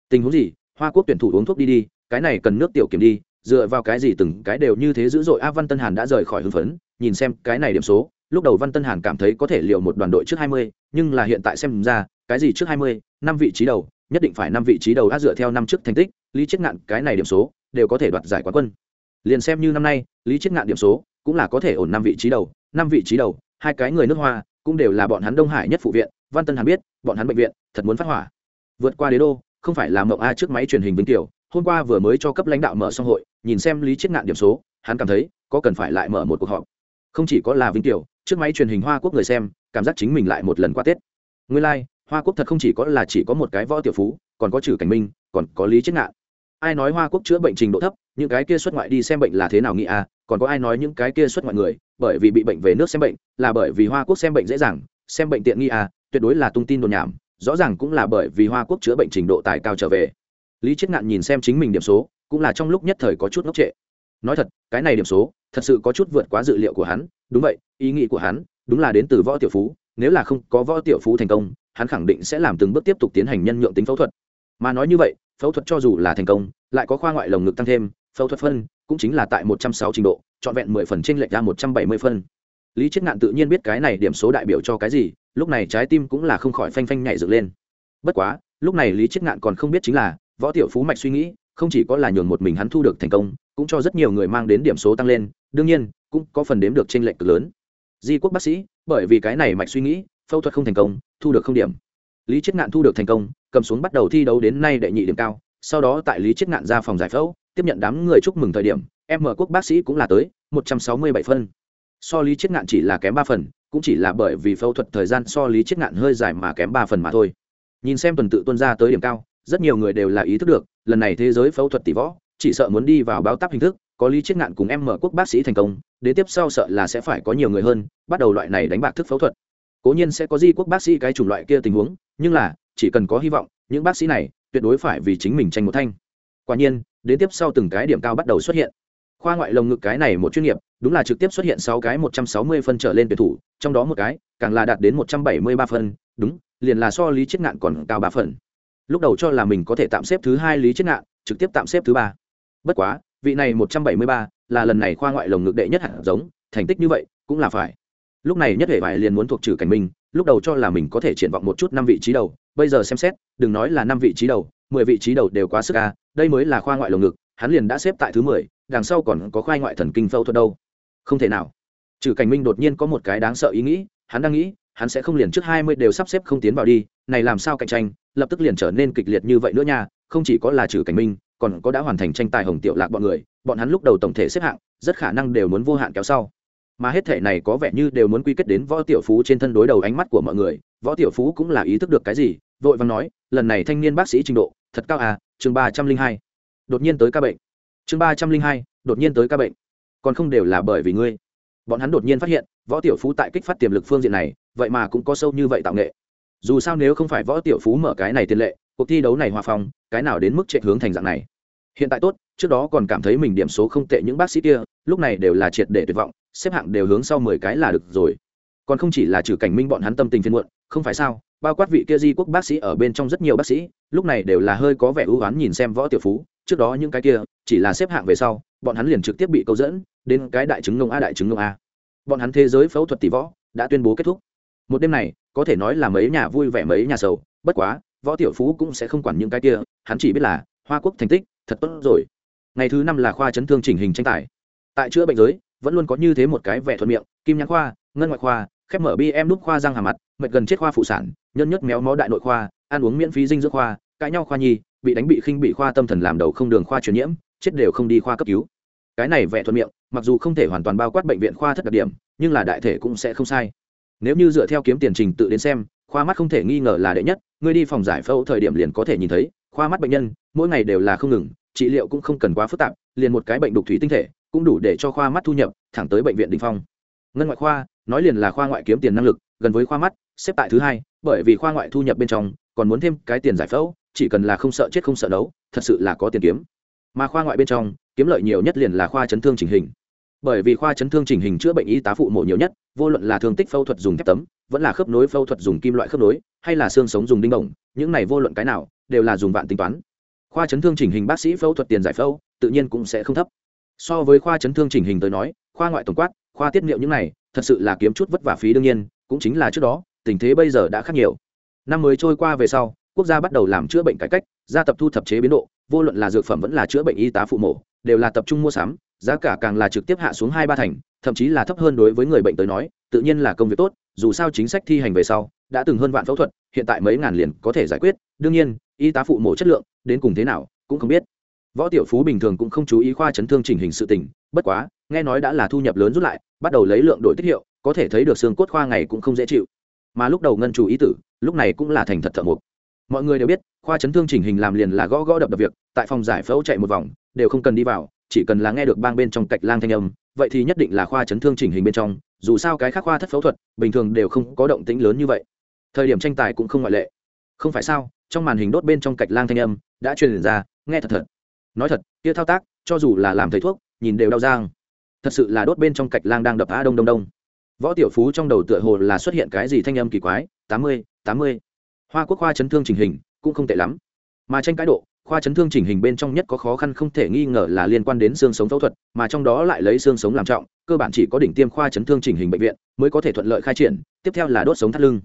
Tình huống gì? Hoa quốc tuyển thủ uống thuốc đi đi, cái này cần nước tiểu kiểm đi, dựa vào cái gì từng cái đều như thế dữ dội a văn tân hàn đã rời khỏi hưng phấn, nhìn xem cái này điểm số, lúc đầu văn tân hàn cảm thấy có thể liệu một đoàn đội trước hai mươi, nhưng là hiện tại xem ra, cái gì trước hai mươi, năm vị trí đầu, nhất định phải năm vị trí đầu đã dựa theo năm trước thành tích, lý chết ngạn, cái này điểm số, đều có thể đoạt giải quán quân liền xem như năm nay lý Chiết ngạn điểm số cũng là có thể ổn năm vị trí đầu năm vị trí đầu hai cái người nước hoa cũng đều là bọn hắn đông hải nhất phụ viện văn tân hắn biết bọn hắn bệnh viện thật muốn phát hỏa. Vượt qua đế đô không phải là mộng a trước máy truyền hình vĩnh tiểu hôm qua vừa mới cho cấp lãnh đạo mở xong hội nhìn xem lý Chiết ngạn điểm số hắn cảm thấy có cần phải lại mở một cuộc họp. Không chỉ có là vĩnh tiểu trước máy truyền hình hoa quốc người xem cảm giác chính mình lại một lần qua tết. Nguyên lai、like, hoa quốc thật không chỉ có là chỉ có một cái võ tiểu phú còn có trừ cảnh minh còn có lý Chiết ngạn ai nói hoa quốc chữa bệnh trình độ thấp, những cái kia xuất ngoại đi xem bệnh là thế nào nghĩ à? Còn có ai nói những cái kia xuất ngoại người, bởi vì bị bệnh về nước xem bệnh, là bởi vì hoa quốc xem bệnh dễ dàng, xem bệnh tiện nghi à? Tuyệt đối là tung tin đồn nhảm, rõ ràng cũng là bởi vì hoa quốc chữa bệnh trình độ tài cao trở về. Lý chết ngạn nhìn xem chính mình điểm số, cũng là trong lúc nhất thời có chút ngốc trệ. Nói thật, cái này điểm số, thật sự có chút vượt quá dự liệu của hắn. Đúng vậy, ý nghĩ của hắn, đúng là đến từ võ tiểu phú, nếu là không có võ tiểu phú thành công, hắn khẳng định sẽ làm từng bước tiếp tục tiến hành nhân nhượng tính phẫu thuật. Mà nói như vậy phẫu thuật cho dù là thành công, lại có khoa ngoại lồng ngực tăng thêm, phẫu thuật phân cũng chính là tại một trăm sáu trình độ, trọn vẹn mười phần t r ê n lệch ra một trăm bảy mươi phân. Lý chết ngạn tự nhiên biết cái này điểm số đại biểu cho cái gì, lúc này trái tim cũng là không khỏi phanh phanh nhảy dựng lên. Bất quá, lúc này lý chết ngạn còn không biết chính là, võ tiểu phú mạch suy nghĩ, không chỉ có là nhường một mình hắn thu được thành công, cũng cho rất nhiều người mang đến điểm số tăng lên, đương nhiên, cũng có phần đếm được t r ê n lệch cực lớn. Di quốc bác sĩ, bởi vì cái này mạch suy nghĩ, phẫu thuật không thành công, thu được không điểm lý chiết ngạn thu được thành công, cầm xuống bắt đầu thi đấu đến nay đệ nhị điểm cao, sau đó tại lý chiết ngạn ra phòng giải phẫu, tiếp nhận đám người chúc mừng thời điểm, em mở quốc bác sĩ cũng là tới, một trăm sáu mươi bảy phân. So lý chiết ngạn chỉ là kém ba phần, cũng chỉ là bởi vì phẫu thuật thời gian so lý chiết ngạn hơi dài mà kém ba phần mà thôi. Nhìn xem tuần tự tuân ra tới điểm cao, rất nhiều người đều là ý thức được, lần này thế giới phẫu thuật tỷ võ, chỉ sợ muốn đi vào báo táp hình thức, có lý chiết ngạn cùng em mở quốc bác sĩ thành công, đến tiếp sau sợ là sẽ phải có nhiều người hơn, bắt đầu loại này đánh bạc thức phẫu thuật cố nhiên sẽ có di quốc bác sĩ cái chủng loại kia tình huống, nhưng là, chỉ cần có hy vọng, những bác sĩ này tuyệt đối phải vì chính mình tranh một thanh. Quả nhiên, đến tiếp sau từng cái điểm cao bắt đầu xuất hiện. Khoa ngoại lồng ngực cái này một chuyên nghiệp, đúng là trực tiếp xuất hiện sáu cái một trăm sáu mươi phân trở lên tuyển thủ, trong đó một cái, càng là đạt đến một trăm bảy mươi ba phân, đúng, liền là so lý chiết ngạn còn cao ba phần. Lúc đầu cho là mình có thể tạm xếp thứ hai lý chiết ngạn, trực tiếp tạm xếp thứ ba. Bất quá, vị này một trăm bảy mươi ba là lần này khoa ngoại lồng ngực đệ nhất hạt giống, thành tích như vậy, cũng là phải lúc này nhất hệ vải liền muốn thuộc trừ cảnh minh, lúc đầu cho là mình có thể triển vọng một chút năm vị trí đầu, bây giờ xem xét, đừng nói là năm vị trí đầu, mười vị trí đầu đều quá sức ca đây mới là khoa ngoại lồng ngực, hắn liền đã xếp tại thứ mười, đằng sau còn có khoa ngoại thần kinh phẫu thuật đâu. Không thể nào. Trừ cảnh minh đột nhiên có một cái đáng sợ ý nghĩ, hắn đang nghĩ, hắn sẽ không liền trước hai mươi đều sắp xếp không tiến vào đi, này làm sao cạnh tranh, lập tức liền trở nên kịch liệt như vậy nữa nha, không chỉ có là trừ cảnh minh, còn có đã hoàn thành tranh tài hồng tiểu lạc bọn người, bọn hắn lúc đầu tổng thể xếp hạng, rất khả năng đều muốn vô hạn kéo sau mà hết thể này có vẻ như đều muốn quy kết đến võ tiểu phú trên thân đối đầu ánh mắt của mọi người. Võ tiểu phú cũng là ý thức được cái gì, vội vàng nói, lần này thanh niên bác sĩ trình độ, thật cao à chương ba trăm linh hai. Đột nhiên tới ca bệnh. Chương ba trăm linh hai, đột nhiên tới ca bệnh. Còn không đều là bởi vì ngươi. Bọn hắn đột nhiên phát hiện, võ tiểu phú tại kích phát tiềm lực phương diện này, vậy mà cũng có sâu như vậy tạo nghệ. Dù sao nếu không phải võ tiểu phú mở cái này tiền lệ, cuộc thi đấu này hòa phòng, cái nào đến mức trệ hướng thành dạng này? Hiện tại tốt, trước đó còn cảm thấy mình điểm số không tệ những bác sĩ kia, lúc này đều là triệt để tuyệt vọng xếp hạng đều hướng sau mười cái là được rồi. Còn không chỉ là trừ cảnh minh bọn hắn tâm tình phiên muộn, không phải sao? Bao quát vị kia di quốc bác sĩ ở bên trong rất nhiều bác sĩ, lúc này đều là hơi có vẻ ưu oán nhìn xem võ tiểu phú, trước đó những cái kia, chỉ là xếp hạng về sau, bọn hắn liền trực tiếp bị câu dẫn đến cái đại chứng nông a, đại chứng nông a. Bọn hắn thế giới phẫu thuật tỷ võ đã tuyên bố kết thúc. Một đêm này, có thể nói là mấy nhà vui vẻ mấy nhà sầu, bất quá, võ tiểu phú cũng sẽ không quản những cái kia, hắn chỉ biết là, hoa quốc thành tích, thật tốt rồi. Ngày thứ năm là khoa chấn thương chỉnh hình tranh tài. Tại chữa bệnh giới vẫn luôn có như thế một cái vẻ thuận miệng, kim nhãn khoa, ngân ngoại khoa, khép mở bi em đúc khoa răng hà mặt, mệt gần chết khoa phụ sản nhân nhất méo mó đại nội khoa, ăn uống miễn phí dinh dưỡng khoa, cãi nhau khoa nhi, bị đánh bị khinh bị khoa tâm thần làm đầu không đường khoa truyền nhiễm, chết đều không đi khoa cấp cứu. Cái này vẻ thuận miệng, mặc dù không thể hoàn toàn bao quát bệnh viện khoa thất đặc điểm, nhưng là đại thể cũng sẽ không sai. Nếu như dựa theo kiếm tiền trình tự đến xem, khoa mắt không thể nghi ngờ là đệ nhất, người đi phòng giải phẫu thời điểm liền có thể nhìn thấy, khoa mắt bệnh nhân, mỗi ngày đều là không ngừng, trị liệu cũng không cần quá phức tạp, liền một cái bệnh đục thủy tinh thể cũng đủ để cho khoa mắt thu nhập, thẳng tới bệnh viện đình phong. Ngân ngoại khoa, nói liền là khoa ngoại kiếm tiền năng lực, gần với khoa mắt, xếp tại thứ hai, bởi vì khoa ngoại thu nhập bên trong, còn muốn thêm cái tiền giải phẫu, chỉ cần là không sợ chết không sợ đấu, thật sự là có tiền kiếm. Mà khoa ngoại bên trong, kiếm lợi nhiều nhất liền là khoa chấn thương chỉnh hình. Bởi vì khoa chấn thương chỉnh hình chữa bệnh y tá phụ mổ nhiều nhất, vô luận là thương tích phẫu thuật dùng thép tấm, vẫn là khớp nối phẫu thuật dùng kim loại khớp nối, hay là xương sống dùng đinh bổng, những này vô luận cái nào, đều là dùng vạn tính toán. Khoa chấn thương chỉnh hình bác sĩ phẫu thuật tiền giải phẫu, tự nhiên cũng sẽ không thấp so với khoa chấn thương chỉnh hình tới nói, khoa ngoại tổng quát, khoa tiết niệu những này, thật sự là kiếm chút vất vả phí đương nhiên, cũng chính là trước đó, tình thế bây giờ đã khác nhiều. Năm mới trôi qua về sau, quốc gia bắt đầu làm chữa bệnh cải cách, gia tập thu thập chế biến độ, vô luận là dược phẩm vẫn là chữa bệnh y tá phụ mổ, đều là tập trung mua sắm, giá cả càng là trực tiếp hạ xuống hai ba thành, thậm chí là thấp hơn đối với người bệnh tới nói, tự nhiên là công việc tốt, dù sao chính sách thi hành về sau, đã từng hơn vạn phẫu thuật, hiện tại mấy ngàn liền có thể giải quyết, đương nhiên, y tá phụ mổ chất lượng, đến cùng thế nào, cũng không biết võ tiểu phú bình thường cũng không chú ý khoa chấn thương chỉnh hình sự tình, bất quá, nghe nói đã là thu nhập lớn rút lại, bắt đầu lấy lượng đổi tiết hiệu, có thể thấy được xương cốt khoa ngày cũng không dễ chịu. Mà lúc đầu ngân chủ ý tử, lúc này cũng là thành thật thợ mục. Mọi người đều biết, khoa chấn thương chỉnh hình làm liền là gõ gõ đập đập việc, tại phòng giải phẫu chạy một vòng, đều không cần đi vào, chỉ cần là nghe được bang bên trong cạch lang thanh âm, vậy thì nhất định là khoa chấn thương chỉnh hình bên trong, dù sao cái khác khoa thất phẫu thuật, bình thường đều không có động tĩnh lớn như vậy. Thời điểm tranh tài cũng không ngoại lệ. Không phải sao, trong màn hình đốt bên trong cạch lang thanh âm, đã truyền ra, nghe thật thật nói thật, kia thao tác, cho dù là làm thầy thuốc, nhìn đều đau giang thật sự là đốt bên trong cạch lang đang đập á đông đông đông. Võ tiểu phú trong đầu tựa hồ là xuất hiện cái gì thanh âm kỳ quái, tám mươi tám mươi. Hoa quốc khoa chấn thương chỉnh hình, cũng không tệ lắm. Mà tranh cãi độ, khoa chấn thương chỉnh hình bên trong nhất có khó khăn không thể nghi ngờ là liên quan đến xương sống phẫu thuật, mà trong đó lại lấy xương sống làm trọng, cơ bản chỉ có đỉnh tiêm khoa chấn thương chỉnh hình bệnh viện mới có thể thuận lợi khai triển, tiếp theo là đốt sống thắt lưng.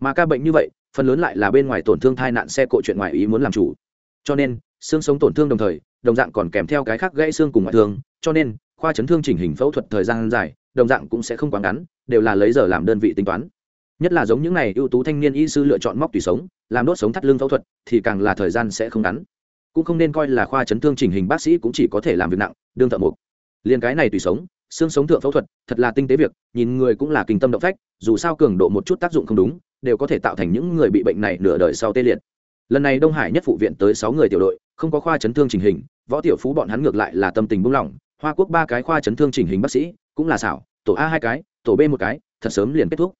Mà ca bệnh như vậy, phần lớn lại là bên ngoài tổn thương thai nạn xe cộ chuyện ngoài ý muốn làm chủ. Cho nên, xương sống tổn thương đồng thời đồng dạng còn kèm theo cái khác gãy xương cùng ngoại thương, cho nên, khoa chấn thương chỉnh hình phẫu thuật thời gian dài, đồng dạng cũng sẽ không quá ngắn, đều là lấy giờ làm đơn vị tính toán. Nhất là giống những này ưu tú thanh niên y sư lựa chọn móc tùy sống, làm đốt sống thắt lưng phẫu thuật, thì càng là thời gian sẽ không ngắn. Cũng không nên coi là khoa chấn thương chỉnh hình bác sĩ cũng chỉ có thể làm việc nặng, đương thợ mục liền cái này tùy sống, xương sống thượng phẫu thuật, thật là tinh tế việc, nhìn người cũng là kinh tâm động phách, dù sao cường độ một chút tác dụng không đúng, đều có thể tạo thành những người bị bệnh này nửa đời sau tê liệt. Lần này đông hải nhất phụ viện tới sáu người tiểu đội không có khoa chấn thương chỉnh hình, võ tiểu phú bọn hắn ngược lại là tâm tình buông lỏng, hoa quốc ba cái khoa chấn thương chỉnh hình bác sĩ, cũng là xảo, tổ a hai cái, tổ b một cái, thật sớm liền kết thúc.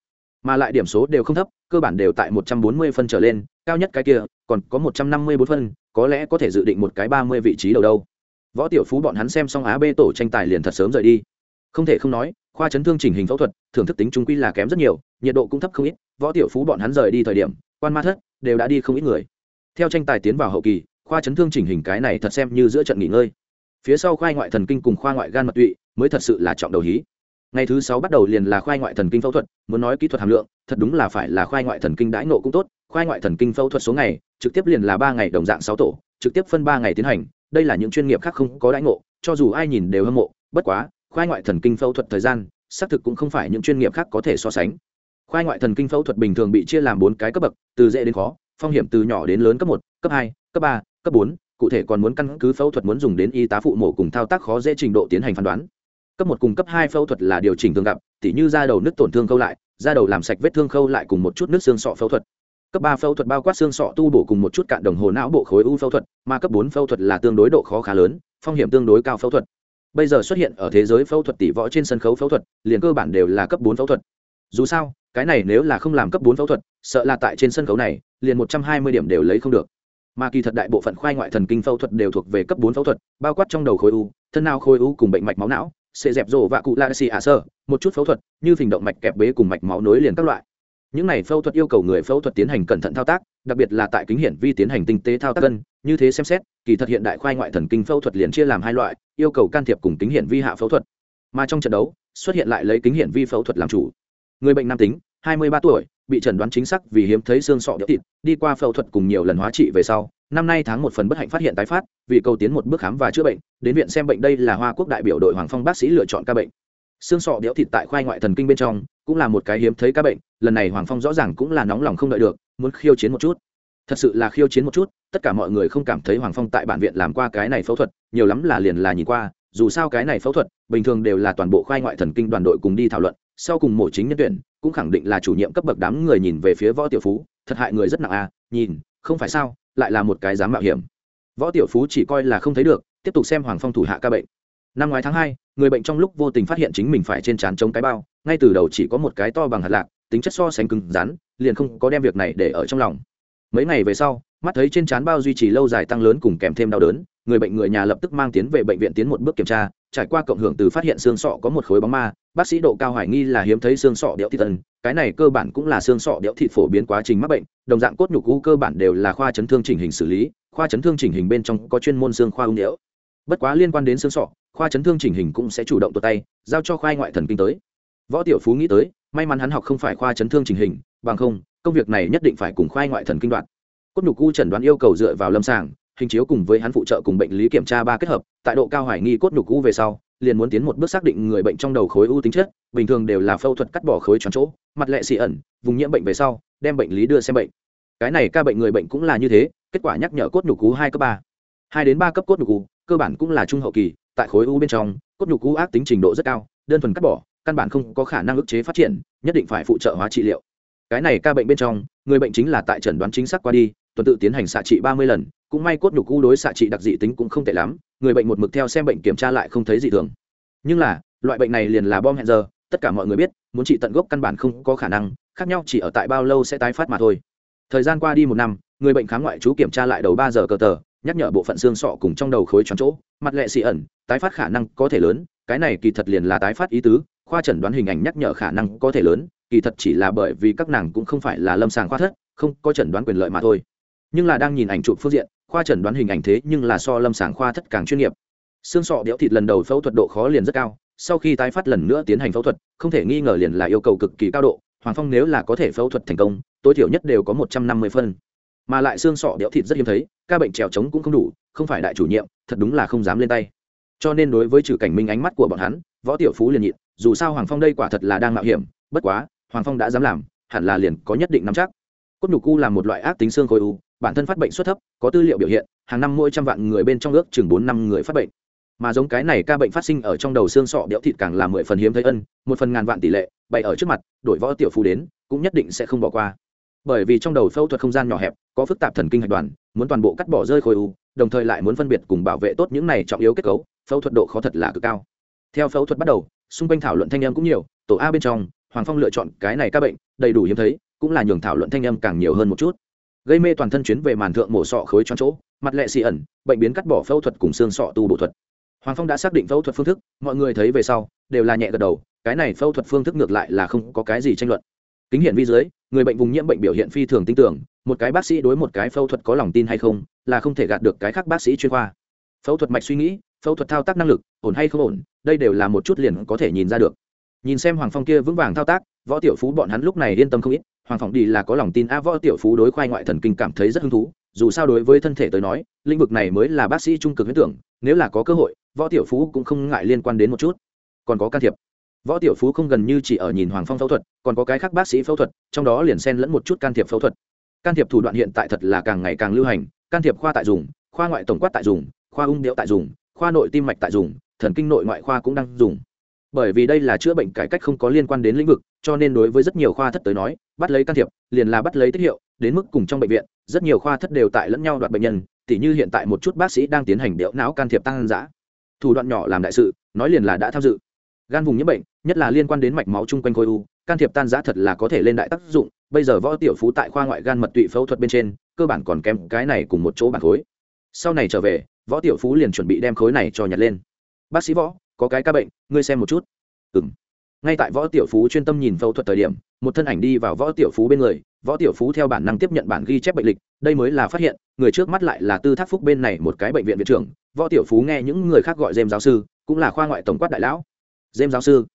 Mà lại điểm số đều không thấp, cơ bản đều tại một trăm bốn mươi phân trở lên, cao nhất cái kia, còn có một trăm năm mươi bốn phân, có lẽ có thể dự định một cái ba mươi vị trí đầu đâu. Võ tiểu phú bọn hắn xem xong á b tổ tranh tài liền thật sớm rời đi. Không thể không nói, khoa chấn thương chỉnh hình phẫu thuật, thưởng thức tính trung quy là kém rất nhiều, nhiệt độ cũng thấp không ít, võ tiểu phú bọn hắn rời đi thời điểm, quan ma thất, đều đã đi không ít người. Theo tranh tài tiến vào hậu kỳ khoa chấn thương chỉnh hình cái này thật xem như giữa trận nghỉ ngơi. Phía sau khoa ngoại thần kinh cùng khoa ngoại gan mật tụy mới thật sự là trọng đầu hí. Ngày thứ sáu bắt đầu liền là khoa ngoại thần kinh phẫu thuật, muốn nói kỹ thuật hàm lượng, thật đúng là phải là khoa ngoại thần kinh đãi nộ cũng tốt. Khoa ngoại thần kinh phẫu thuật số ngày, trực tiếp liền là ba ngày đồng dạng sáu tổ, trực tiếp phân ba ngày tiến hành. Đây là những chuyên nghiệp khác không có đãi ngộ, cho dù ai nhìn đều hâm mộ. Bất quá khoa ngoại thần kinh phẫu thuật thời gian, xác thực cũng không phải những chuyên nghiệp khác có thể so sánh. Khoa ngoại thần kinh phẫu thuật bình thường bị chia làm bốn cái cấp bậc, từ dễ đến khó, phong hiểm từ nhỏ đến lớn cấp một, cấp hai, cấp ba cấp bốn, cụ thể còn muốn căn cứ phẫu thuật muốn dùng đến y tá phụ mổ cùng thao tác khó dễ trình độ tiến hành phán đoán. Cấp một cùng cấp hai phẫu thuật là điều chỉnh thường gặp, tỉ như da đầu nứt tổn thương khâu lại, da đầu làm sạch vết thương khâu lại cùng một chút nước xương sọ phẫu thuật. Cấp ba phẫu thuật bao quát xương sọ tu bổ cùng một chút cạn đồng hồ não bộ khối u phẫu thuật, mà cấp bốn phẫu thuật là tương đối độ khó khá lớn, phong hiểm tương đối cao phẫu thuật. Bây giờ xuất hiện ở thế giới phẫu thuật tỷ võ trên sân khấu phẫu thuật, liền cơ bản đều là cấp bốn phẫu thuật. Dù sao, cái này nếu là không làm cấp bốn phẫu thuật, sợ là tại trên sân khấu này, liền một trăm hai mươi điểm đều lấy không được mà kỳ thật đại bộ phận khoai ngoại thần kinh phẫu thuật đều thuộc về cấp bốn phẫu thuật, bao quát trong đầu khối u, thân nào khối u cùng bệnh mạch máu não, sẽ dẹp rổ và cụ la xì ả sơ, một chút phẫu thuật, như phình động mạch kẹp bế cùng mạch máu nối liền các loại. Những này phẫu thuật yêu cầu người phẫu thuật tiến hành cẩn thận thao tác, đặc biệt là tại kính hiển vi tiến hành tinh tế thao tác cân, như thế xem xét, kỳ thật hiện đại khoai ngoại thần kinh phẫu thuật liền chia làm hai loại, yêu cầu can thiệp cùng kính hiển vi hạ phẫu thuật. Mà trong trận đấu, xuất hiện lại lấy kính hiển vi phẫu thuật làm chủ. Người bệnh nam tính 23 tuổi bị chẩn đoán chính xác vì hiếm thấy xương sọ đĩa thịt, đi qua phẫu thuật cùng nhiều lần hóa trị về sau, năm nay tháng một phần bất hạnh phát hiện tái phát, vì cầu tiến một bước khám và chữa bệnh, đến viện xem bệnh đây là hoa quốc đại biểu đội hoàng phong bác sĩ lựa chọn ca bệnh. Xương sọ đĩa thịt tại khoai ngoại thần kinh bên trong cũng là một cái hiếm thấy ca bệnh, lần này hoàng phong rõ ràng cũng là nóng lòng không đợi được, muốn khiêu chiến một chút. Thật sự là khiêu chiến một chút, tất cả mọi người không cảm thấy hoàng phong tại bản viện làm qua cái này phẫu thuật, nhiều lắm là liền là nhìn qua, dù sao cái này phẫu thuật bình thường đều là toàn bộ khoai ngoại thần kinh đoàn đội cùng đi thảo luận sau cùng mổ chính nhân tuyển, cũng khẳng định là chủ nhiệm cấp bậc đám người nhìn về phía võ tiểu phú, thật hại người rất nặng à nhìn, không phải sao, lại là một cái dám mạo hiểm. Võ tiểu phú chỉ coi là không thấy được, tiếp tục xem hoàng phong thủ hạ ca bệnh. Năm ngoái tháng hai, người bệnh trong lúc vô tình phát hiện chính mình phải trên trán chống cái bao, ngay từ đầu chỉ có một cái to bằng hạt lạc, tính chất so sánh cứng rắn, liền không có đem việc này để ở trong lòng. Mấy ngày về sau, mắt thấy trên trán bao duy trì lâu dài tăng lớn cùng kèm thêm đau đớn, người bệnh người nhà lập tức mang tiến về bệnh viện tiến một bước kiểm tra trải qua cộng hưởng từ phát hiện xương sọ có một khối bóng ma, bác sĩ độ cao hoài nghi là hiếm thấy xương sọ đẽo thịt tần cái này cơ bản cũng là xương sọ đẽo thịt phổ biến quá trình mắc bệnh, đồng dạng cốt nhục u cơ bản đều là khoa chấn thương chỉnh hình xử lý, khoa chấn thương chỉnh hình bên trong có chuyên môn xương khoa ung đẽo. Bất quá liên quan đến xương sọ, khoa chấn thương chỉnh hình cũng sẽ chủ động tuột tay, giao cho khoa ngoại thần kinh tới. Võ tiểu phú nghĩ tới, may mắn hắn học không phải khoa chấn thương chỉnh hình, bằng không, công việc này nhất định phải cùng khoa ngoại thần kinh đoạn. Cốt nhục u chẩn đoán yêu cầu dựa vào lâm sàng hình chiếu cùng với hắn phụ trợ cùng bệnh lý kiểm tra ba kết hợp, tại độ cao hoài nghi cốt nhục u về sau, liền muốn tiến một bước xác định người bệnh trong đầu khối u tính chất, bình thường đều là phẫu thuật cắt bỏ khối tròn chỗ, mặt lệ xị ẩn, vùng nhiễm bệnh về sau, đem bệnh lý đưa xem bệnh. Cái này ca bệnh người bệnh cũng là như thế, kết quả nhắc nhở cốt nhục u hai cấp ba, hai đến ba cấp cốt nhục u, cơ bản cũng là trung hậu kỳ, tại khối u bên trong, cốt nhục u ác tính trình độ rất cao, đơn thuần cắt bỏ, căn bản không có khả năng ức chế phát triển, nhất định phải phụ trợ hóa trị liệu. Cái này ca bệnh bên trong, người bệnh chính là tại chẩn đoán chính xác qua đi, tuần tự tiến hành xạ trị ba mươi lần cũng may cốt nhục u đối xạ trị đặc dị tính cũng không tệ lắm, người bệnh một mực theo xem bệnh kiểm tra lại không thấy gì thường. Nhưng là, loại bệnh này liền là bom hẹn giờ, tất cả mọi người biết, muốn trị tận gốc căn bản không có khả năng, khác nhau chỉ ở tại bao lâu sẽ tái phát mà thôi. Thời gian qua đi một năm, người bệnh khám ngoại trú kiểm tra lại đầu ba giờ cờ tờ, nhắc nhở bộ phận xương sọ cùng trong đầu khối tròn chỗ, mặt lệ xị ẩn, tái phát khả năng có thể lớn, cái này kỳ thật liền là tái phát ý tứ, khoa chẩn đoán hình ảnh nhắc nhở khả năng có thể lớn, kỳ thật chỉ là bởi vì các nàng cũng không phải là lâm sàng khoa thất, không có chẩn đoán quyền lợi mà thôi. Nhưng là đang nhìn ảnh chụp phương diện khoa chẩn đoán hình ảnh thế nhưng là so lâm sàng khoa thất càng chuyên nghiệp. Xương sọ đẽo thịt lần đầu phẫu thuật độ khó liền rất cao, sau khi tái phát lần nữa tiến hành phẫu thuật, không thể nghi ngờ liền là yêu cầu cực kỳ cao độ, hoàng phong nếu là có thể phẫu thuật thành công, tối thiểu nhất đều có một trăm năm mươi phân. Mà lại xương sọ đẽo thịt rất hiếm thấy, ca bệnh trèo trống cũng không đủ, không phải đại chủ nhiệm, thật đúng là không dám lên tay. Cho nên đối với trừ cảnh minh ánh mắt của bọn hắn, võ tiểu phú liền nhịn, dù sao hoàng phong đây quả thật là đang mạo hiểm, bất quá, hoàng phong đã dám làm, hẳn là liền có nhất định nắm chắc. Cốt nhục u là một loại ác tính xương khối u bản thân phát bệnh suất thấp, có tư liệu biểu hiện, hàng năm mỗi trăm vạn người bên trong ước chừng bốn năm người phát bệnh. Mà giống cái này ca bệnh phát sinh ở trong đầu xương sọ đẽo thịt càng là mười phần hiếm thấy ân, một phần ngàn vạn tỷ lệ, bày ở trước mặt, đổi võ tiểu phú đến, cũng nhất định sẽ không bỏ qua. Bởi vì trong đầu phẫu thuật không gian nhỏ hẹp, có phức tạp thần kinh hạch đoàn muốn toàn bộ cắt bỏ rơi khối u, đồng thời lại muốn phân biệt cùng bảo vệ tốt những này trọng yếu kết cấu, phẫu thuật độ khó thật là cực cao. Theo phẫu thuật bắt đầu, xung quanh thảo luận thanh âm cũng nhiều, tổ a bên trong, hoàng phong lựa chọn cái này ca bệnh, đầy đủ hiếm thấy, cũng là nhường thảo luận thanh âm càng nhiều hơn một chút gây mê toàn thân chuyến về màn thượng mổ sọ khối cho chỗ, mặt lệ xì ẩn, bệnh biến cắt bỏ phẫu thuật cùng xương sọ tu bổ thuật. Hoàng phong đã xác định phẫu thuật phương thức, mọi người thấy về sau, đều là nhẹ gật đầu, cái này phẫu thuật phương thức ngược lại là không có cái gì tranh luận. Kính hiển vi dưới, người bệnh vùng nhiễm bệnh biểu hiện phi thường tin tưởng một cái bác sĩ đối một cái phẫu thuật có lòng tin hay không, là không thể gạt được cái khác bác sĩ chuyên khoa. Phẫu thuật mạch suy nghĩ, phẫu thuật thao tác năng lực, ổn hay không ổn, đây đều là một chút liền có thể nhìn ra được. Nhìn xem hoàng phong kia vững vàng thao tác, võ tiểu phú bọn hắn lúc này yên tâm không ít hoàng phong đi là có lòng tin a võ tiểu phú đối khoai ngoại thần kinh cảm thấy rất hứng thú, dù sao đối với thân thể tới nói, lĩnh vực này mới là bác sĩ trung cực huyết tưởng, nếu là có cơ hội, võ tiểu phú cũng không ngại liên quan đến một chút. Còn có can thiệp. Võ tiểu phú không gần như chỉ ở nhìn hoàng phong phẫu thuật, còn có cái khác bác sĩ phẫu thuật, trong đó liền xen lẫn một chút can thiệp phẫu thuật. Can thiệp thủ đoạn hiện tại thật là càng ngày càng lưu hành, can thiệp khoa tại dùng, khoa ngoại tổng quát tại dùng, khoa ung điệu tại dùng, khoa nội tim mạch tại dùng, thần kinh nội ngoại khoa cũng đang dùng bởi vì đây là chữa bệnh cải cách không có liên quan đến lĩnh vực, cho nên đối với rất nhiều khoa thất tới nói, bắt lấy can thiệp, liền là bắt lấy tiết hiệu, đến mức cùng trong bệnh viện, rất nhiều khoa thất đều tại lẫn nhau đoạt bệnh nhân, tỉ như hiện tại một chút bác sĩ đang tiến hành điệu não can thiệp tăng giã. Thủ đoạn nhỏ làm đại sự, nói liền là đã tham dự. Gan vùng nhiễm bệnh, nhất là liên quan đến mạch máu chung quanh khối u, can thiệp tan giã thật là có thể lên đại tác dụng, bây giờ võ tiểu phú tại khoa ngoại gan mật tụy phẫu thuật bên trên, cơ bản còn kém cái này cùng một chỗ bản khối. Sau này trở về, võ tiểu phú liền chuẩn bị đem khối này cho nhặt lên. Bác sĩ võ có cái ca bệnh, ngươi xem một chút. Ừ m ngay tại võ tiểu phú chuyên tâm nhìn phẫu thuật thời điểm, một thân ảnh đi vào võ tiểu phú bên người, võ tiểu phú theo bản năng tiếp nhận bản ghi chép bệnh lịch, đây mới là phát hiện, người trước mắt lại là tư thác phúc bên này một cái bệnh viện viện trưởng, võ tiểu phú nghe những người khác gọi dêm giáo sư, cũng là khoa ngoại tổng quát đại lão. Dêm giáo sư.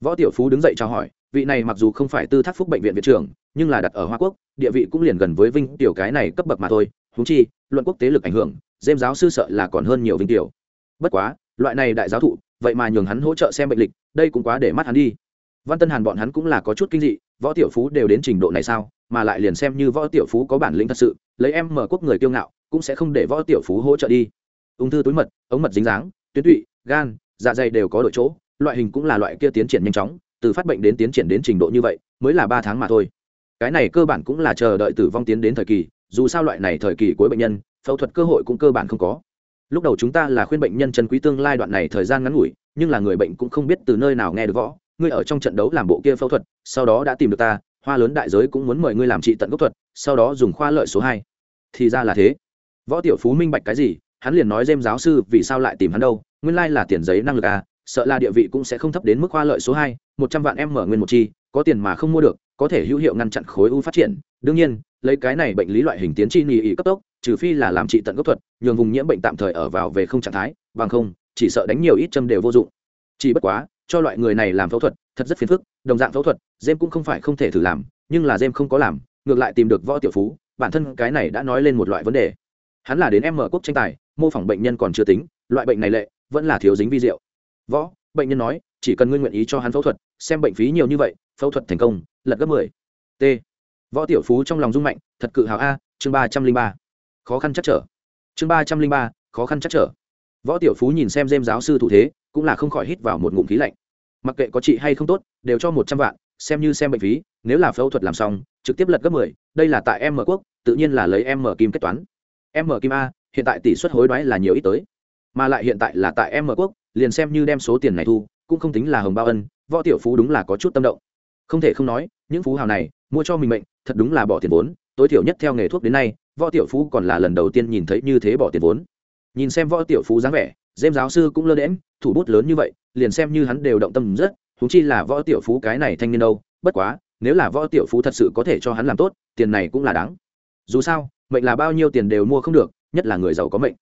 Võ tiểu phú đứng dậy chào hỏi, vị này mặc dù không phải tư thác phúc bệnh viện viện trưởng, nhưng là đặt ở hoa quốc, địa vị cũng liền gần với vinh tiểu cái này cấp bậc mà thôi húng chi, luận quốc tế lực ảnh hưởng dêm giáo sư sợ là còn hơn nhiều vinh tiểu. Bất quá, loại này đại giáo thụ vậy mà nhường hắn hỗ trợ xem bệnh lịch, đây cũng quá để mắt hắn đi. Văn tân hàn bọn hắn cũng là có chút kinh dị, võ tiểu phú đều đến trình độ này sao, mà lại liền xem như võ tiểu phú có bản lĩnh thật sự, lấy em mở quốc người kiêu ngạo, cũng sẽ không để võ tiểu phú hỗ trợ đi. Ung thư túi mật, ống mật dính dáng, tuyến tụy, gan dạ dày đều có đội chỗ, loại hình cũng là loại kia tiến triển nhanh chóng, từ phát bệnh đến tiến triển đến trình độ như vậy, mới là ba tháng mà thôi. Cái này cơ bản cũng là chờ đợi tử vong tiến đến thời kỳ, dù sao loại này thời kỳ cuối bệnh nhân, phẫu thuật cơ hội cũng cơ bản không có lúc đầu chúng ta là khuyên bệnh nhân chân quý tương lai đoạn này thời gian ngắn ngủi, nhưng là người bệnh cũng không biết từ nơi nào nghe được võ. Ngươi ở trong trận đấu làm bộ kia phẫu thuật, sau đó đã tìm được ta, hoa lớn đại giới cũng muốn mời ngươi làm trị tận gốc thuật, sau đó dùng khoa lợi số hai. Thì ra là thế. Võ tiểu phú minh bạch cái gì, hắn liền nói dêm giáo sư, vì sao lại tìm hắn đâu? Nguyên lai là tiền giấy năng lực à sợ là địa vị cũng sẽ không thấp đến mức khoa lợi số hai, một trăm vạn em mở nguyên một chi, có tiền mà không mua được, có thể hữu hiệu ngăn chặn khối u phát triển. Đương nhiên lấy cái này bệnh lý loại hình tiến chi nhì ý cấp tốc, trừ phi là làm trị tận gốc thuật, nhường vùng nhiễm bệnh tạm thời ở vào về không trạng thái, bằng không, chỉ sợ đánh nhiều ít châm đều vô dụng. Chỉ bất quá, cho loại người này làm phẫu thuật, thật rất phiền phức, đồng dạng phẫu thuật dêm cũng không phải không thể thử làm, nhưng là dêm không có làm, ngược lại tìm được võ tiểu phú, bản thân cái này đã nói lên một loại vấn đề. Hắn là đến em mở quốc tranh tài, mô phỏng bệnh nhân còn chưa tính, loại bệnh này lệ, vẫn là thiếu dính vi rượu võ, bệnh nhân nói, chỉ cần ngươi nguyện ý cho hắn phẫu thuật, xem bệnh phí nhiều như vậy, phẫu thuật thành công, lật gấp mười. T võ tiểu phú trong lòng rung mạnh, thật cự hào a, chương ba trăm linh ba. Khó khăn chắc trở. Chương ba trăm linh ba, khó khăn chắc trở. Võ tiểu phú nhìn xem dêm giáo sư thủ thế, cũng là không khỏi hít vào một ngụm khí lạnh. Mặc kệ có trị hay không tốt, đều cho một trăm vạn, xem như xem bệnh phí, nếu là phẫu thuật làm xong, trực tiếp lật gấp mười, đây là tại em mở quốc, tự nhiên là lấy em mở kim kết toán. Em mở kim a, hiện tại tỷ suất hối đoái là nhiều ít tới. Mà lại hiện tại là tại em mở quốc, liền xem như đem số tiền này thu, cũng không tính là hồng bao ân, võ tiểu phú đúng là có chút tâm động. Không thể không nói, những phú hào này mua cho mình mệnh, thật đúng là bỏ tiền vốn, tối thiểu nhất theo nghề thuốc đến nay, võ tiểu phú còn là lần đầu tiên nhìn thấy như thế bỏ tiền vốn. Nhìn xem võ tiểu phú dáng vẻ dêm giáo sư cũng lơ đễm thủ bút lớn như vậy, liền xem như hắn đều động tâm rất thú chi là võ tiểu phú cái này thanh niên đâu, bất quá, nếu là võ tiểu phú thật sự có thể cho hắn làm tốt, tiền này cũng là đáng. Dù sao, mệnh là bao nhiêu tiền đều mua không được, nhất là người giàu có mệnh.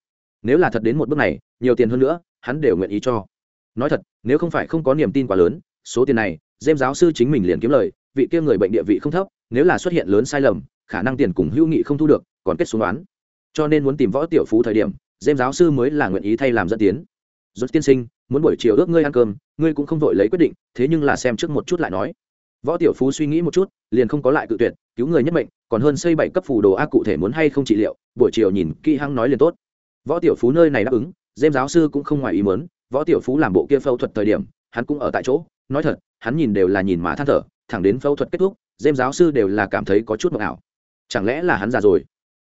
Nếu là thật đến một bước này, nhiều tiền hơn nữa, hắn đều nguyện ý cho. Nói thật, nếu không phải không có niềm tin quá lớn, số tiền này dêm giáo sư chính mình liền kiếm lời vị kia người bệnh địa vị không thấp, nếu là xuất hiện lớn sai lầm, khả năng tiền cùng hữu nghị không thu được, còn kết xuống đoán. Cho nên muốn tìm võ tiểu phú thời điểm dêm giáo sư mới là nguyện ý thay làm dẫn tiến. Rốt tiên sinh, muốn buổi chiều ước ngươi ăn cơm, ngươi cũng không vội lấy quyết định, thế nhưng là xem trước một chút lại nói. Võ tiểu phú suy nghĩ một chút, liền không có lại cự tuyệt, cứu người nhất mệnh, còn hơn xây bảy cấp phù đồ a cụ thể muốn hay không trị liệu, buổi chiều nhìn kỹ hăng nói liền tốt. Võ tiểu phú nơi này đáp ứng dêm giáo sư cũng không ngoài ý muốn, võ tiểu phú làm bộ kia phẫu thuật thời điểm, hắn cũng ở tại chỗ, nói thật, hắn nhìn đều là nhìn mà than thở thẳng đến phẫu thuật kết thúc dêm giáo sư đều là cảm thấy có chút mộng ảo. Chẳng lẽ là hắn già rồi?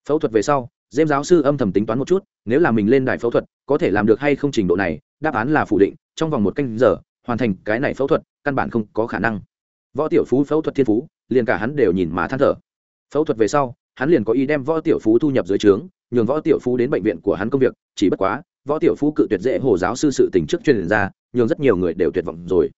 Phẫu thuật về sau dêm giáo sư âm thầm tính toán một chút, nếu là mình lên đài phẫu thuật, có thể làm được hay không trình độ này, đáp án là phủ định, trong vòng một canh giờ, hoàn thành cái này phẫu thuật, căn bản không có khả năng. Võ tiểu phú phẫu thuật thiên phú, liền cả hắn đều nhìn mà than thở. Phẫu thuật về sau, hắn liền có ý đem võ tiểu phú thu nhập dưới trướng, nhường võ tiểu phú đến bệnh viện của hắn công việc, chỉ bất quá, võ tiểu phú cự tuyệt dễ hồ giáo sư sự tình trước truyền ra, nhường rất nhiều người đều tuyệt vọng rồi.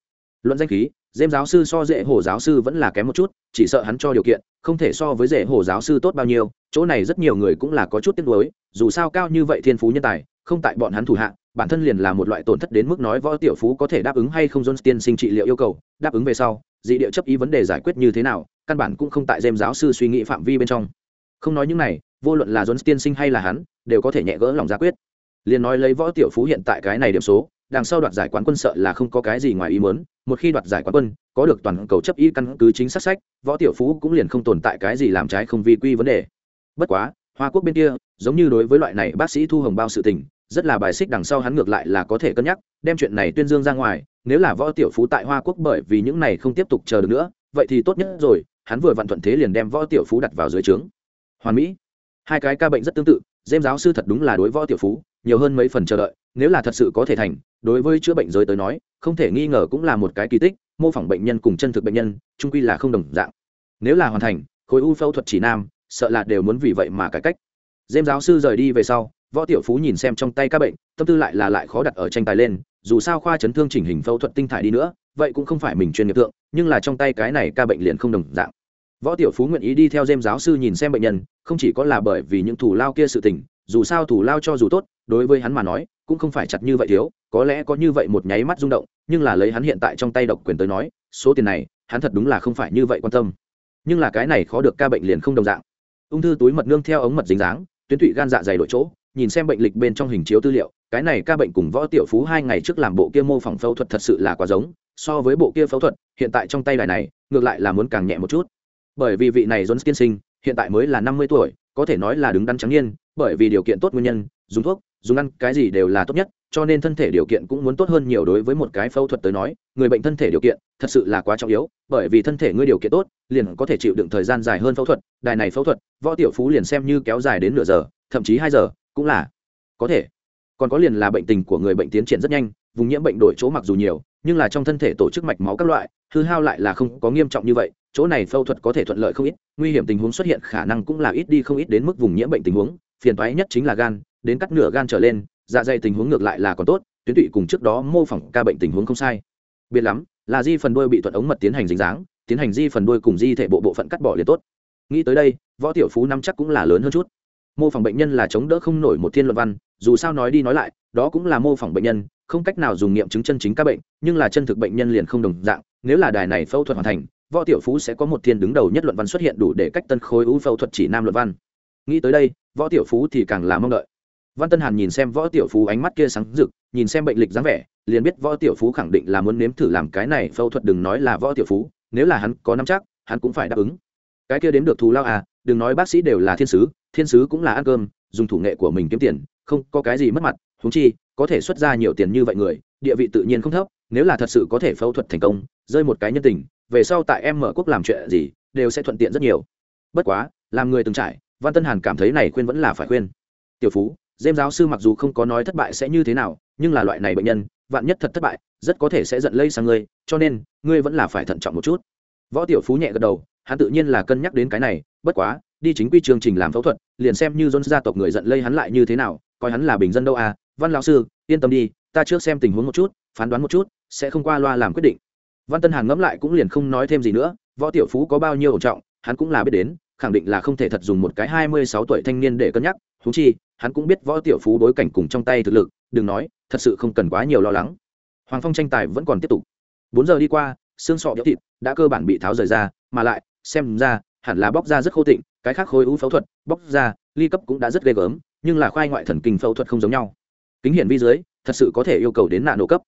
Luận danh khí dêm giáo sư so dễ hồ giáo sư vẫn là kém một chút, chỉ sợ hắn cho điều kiện, không thể so với dễ hồ giáo sư tốt bao nhiêu, chỗ này rất nhiều người cũng là có chút tiếc nuối, dù sao cao như vậy thiên phú nhân tài, không tại bọn hắn thủ hạ, bản thân liền là một loại tổn thất đến mức nói võ tiểu phú có thể đáp ứng hay không john tiên sinh trị liệu yêu cầu, đáp ứng về sau, dị địa chấp ý vấn đề giải quyết như thế nào, căn bản cũng không tại dêm giáo sư suy nghĩ phạm vi bên trong. Không nói những này, vô luận là john tiên sinh hay là hắn, đều có thể nhẹ gỡ lòng ra quyết. Liền nói lấy võ tiểu phú hiện tại cái này điểm số đằng sau đoạt giải quán quân sợ là không có cái gì ngoài ý muốn, một khi đoạt giải quán quân, có được toàn cầu chấp ý căn cứ chính xác sách, võ tiểu phú cũng liền không tồn tại cái gì làm trái không vi quy vấn đề. Bất quá, hoa quốc bên kia, giống như đối với loại này bác sĩ thu hồng bao sự tình, rất là bài xích đằng sau hắn ngược lại là có thể cân nhắc, đem chuyện này tuyên dương ra ngoài, nếu là võ tiểu phú tại hoa quốc bởi vì những này không tiếp tục chờ được nữa, vậy thì tốt nhất rồi, hắn vừa vặn thuận thế liền đem võ tiểu phú đặt vào dưới trướng. Hoàn mỹ, hai cái ca bệnh rất tương tự dêm giáo sư thật đúng là đối võ tiểu phú, nhiều hơn mấy phần chờ đợi, nếu là thật sự có thể thành đối với chữa bệnh giới tới nói, không thể nghi ngờ cũng là một cái kỳ tích, mô phỏng bệnh nhân cùng chân thực bệnh nhân trung quy là không đồng dạng. Nếu là hoàn thành, khối u phẫu thuật chỉ nam, sợ là đều muốn vì vậy mà cải cách. Dêm giáo sư rời đi về sau, võ tiểu phú nhìn xem trong tay các bệnh, tâm tư lại là lại khó đặt ở tranh tài lên, dù sao khoa chấn thương chỉnh hình phẫu thuật tinh thải đi nữa, vậy cũng không phải mình chuyên nghiệp tượng nhưng là trong tay cái này ca bệnh liền không đồng dạng. Võ tiểu phú nguyện ý đi theo dêm giáo sư nhìn xem bệnh nhân, không chỉ có là bởi vì những thủ lao kia sự tình dù sao thủ lao cho dù tốt, đối với hắn mà nói, cũng không phải chặt như vậy thiếu, có lẽ có như vậy một nháy mắt rung động, nhưng là lấy hắn hiện tại trong tay độc quyền tới nói, số tiền này, hắn thật đúng là không phải như vậy quan tâm. Nhưng là cái này khó được ca bệnh liền không đồng dạng. Ung thư túi mật nương theo ống mật dính dáng, tuyến tụy gan dạ dày đổi chỗ, nhìn xem bệnh lịch bên trong hình chiếu tư liệu, cái này ca bệnh cùng võ tiểu phú hai ngày trước làm bộ kia mô phỏng phẫu thuật thật sự là quá giống, so với bộ kia phẫu thuật, hiện tại trong tay đài này, ngược lại là muốn càng nhẹ một chút. Bởi vì vị này jones tiên sinh, hiện tại mới là năm mươi tuổi, có thể nói là đứng đắn trắng niên bởi vì điều kiện tốt nguyên nhân, dùng thuốc, dùng ăn, cái gì đều là tốt nhất, cho nên thân thể điều kiện cũng muốn tốt hơn nhiều đối với một cái phẫu thuật tới nói. Người bệnh thân thể điều kiện thật sự là quá trọng yếu, bởi vì thân thể ngươi điều kiện tốt, liền có thể chịu đựng thời gian dài hơn phẫu thuật, đài này phẫu thuật, võ tiểu phú liền xem như kéo dài đến nửa giờ, thậm chí hai giờ, cũng là có thể. Còn có liền là bệnh tình của người bệnh tiến triển rất nhanh, vùng nhiễm bệnh đổi chỗ mặc dù nhiều, nhưng là trong thân thể tổ chức mạch máu các loại, hư hao lại là không có nghiêm trọng như vậy, chỗ này phẫu thuật có thể thuận lợi không ít, nguy hiểm tình huống xuất hiện khả năng cũng là ít đi không ít đến mức vùng nhiễm bệnh tình huống phiền toái nhất chính là gan, đến cắt nửa gan trở lên dạ dày tình huống ngược lại là còn tốt, tuyến tụy cùng trước đó mô phỏng ca bệnh tình huống không sai. Biệt lắm, là di phần đuôi bị thuận ống mật tiến hành dính dáng, tiến hành di phần đuôi cùng di thể bộ bộ phận cắt bỏ liền tốt. Nghĩ tới đây, võ tiểu phú năm chắc cũng là lớn hơn chút. Mô phỏng bệnh nhân là chống đỡ không nổi một thiên luận văn, dù sao nói đi nói lại, đó cũng là mô phỏng bệnh nhân, không cách nào dùng nghiệm chứng chân chính ca bệnh, nhưng là chân thực bệnh nhân liền không đồng dạng, nếu là đài này phẫu thuật hoàn thành, võ tiểu phú sẽ có một thiên đứng đầu nhất luận văn xuất hiện đủ để cách tân khối u phẫu thuật chỉ nam luận văn nghĩ tới đây, võ tiểu phú thì càng là mong đợi. Văn tân hàn nhìn xem võ tiểu phú ánh mắt kia sáng rực, nhìn xem bệnh lịch dáng vẻ, liền biết võ tiểu phú khẳng định là muốn nếm thử làm cái này phẫu thuật đừng nói là võ tiểu phú, nếu là hắn có năm chắc, hắn cũng phải đáp ứng. Cái kia đếm được thù lao à đừng nói bác sĩ đều là thiên sứ thiên sứ cũng là ăn cơm, dùng thủ nghệ của mình kiếm tiền, không có cái gì mất mặt húng chi, có thể xuất ra nhiều tiền như vậy người, địa vị tự nhiên không thấp, nếu là thật sự có thể phẫu thuật thành công, rơi một cái nhân tình, về sau tại em mở quốc làm chuyện gì, đều sẽ thuận tiện rất nhiều. Bất quá, làm người từng trải văn tân hàn cảm thấy này khuyên vẫn là phải khuyên. Tiểu phú dêm giáo sư mặc dù không có nói thất bại sẽ như thế nào, nhưng là loại này bệnh nhân, vạn nhất thật thất bại, rất có thể sẽ giận lây sang ngươi, cho nên, ngươi vẫn là phải thận trọng một chút. Võ tiểu phú nhẹ gật đầu, hắn tự nhiên là cân nhắc đến cái này, bất quá, đi chính quy chương trình làm phẫu thuật, liền xem như dân gia tộc người giận lây hắn lại như thế nào, coi hắn là bình dân đâu à văn lão sư, yên tâm đi, ta trước xem tình huống một chút, phán đoán một chút, sẽ không qua loa làm quyết định. Văn tân hàn ngẫm lại cũng liền không nói thêm gì nữa, võ tiểu phú có bao nhiêu ổn trọng, hắn cũng là biết đến khẳng định là không thể thật dùng một cái hai mươi sáu tuổi thanh niên để cân nhắc thú chi, hắn cũng biết võ tiểu phú đối cảnh cùng trong tay thực lực, đừng nói, thật sự không cần quá nhiều lo lắng. Hoàng phong tranh tài vẫn còn tiếp tục. Bốn giờ đi qua, xương sọ béo thịt đã cơ bản bị tháo rời ra, mà lại, xem ra, hẳn là bóc ra rất khô tịnh, cái khác khối u phẫu thuật, bóc ra, ly cấp cũng đã rất ghê gớm, nhưng là khoai ngoại thần kinh phẫu thuật không giống nhau. Kính hiển vi dưới, thật sự có thể yêu cầu đến nạn nổ cấp.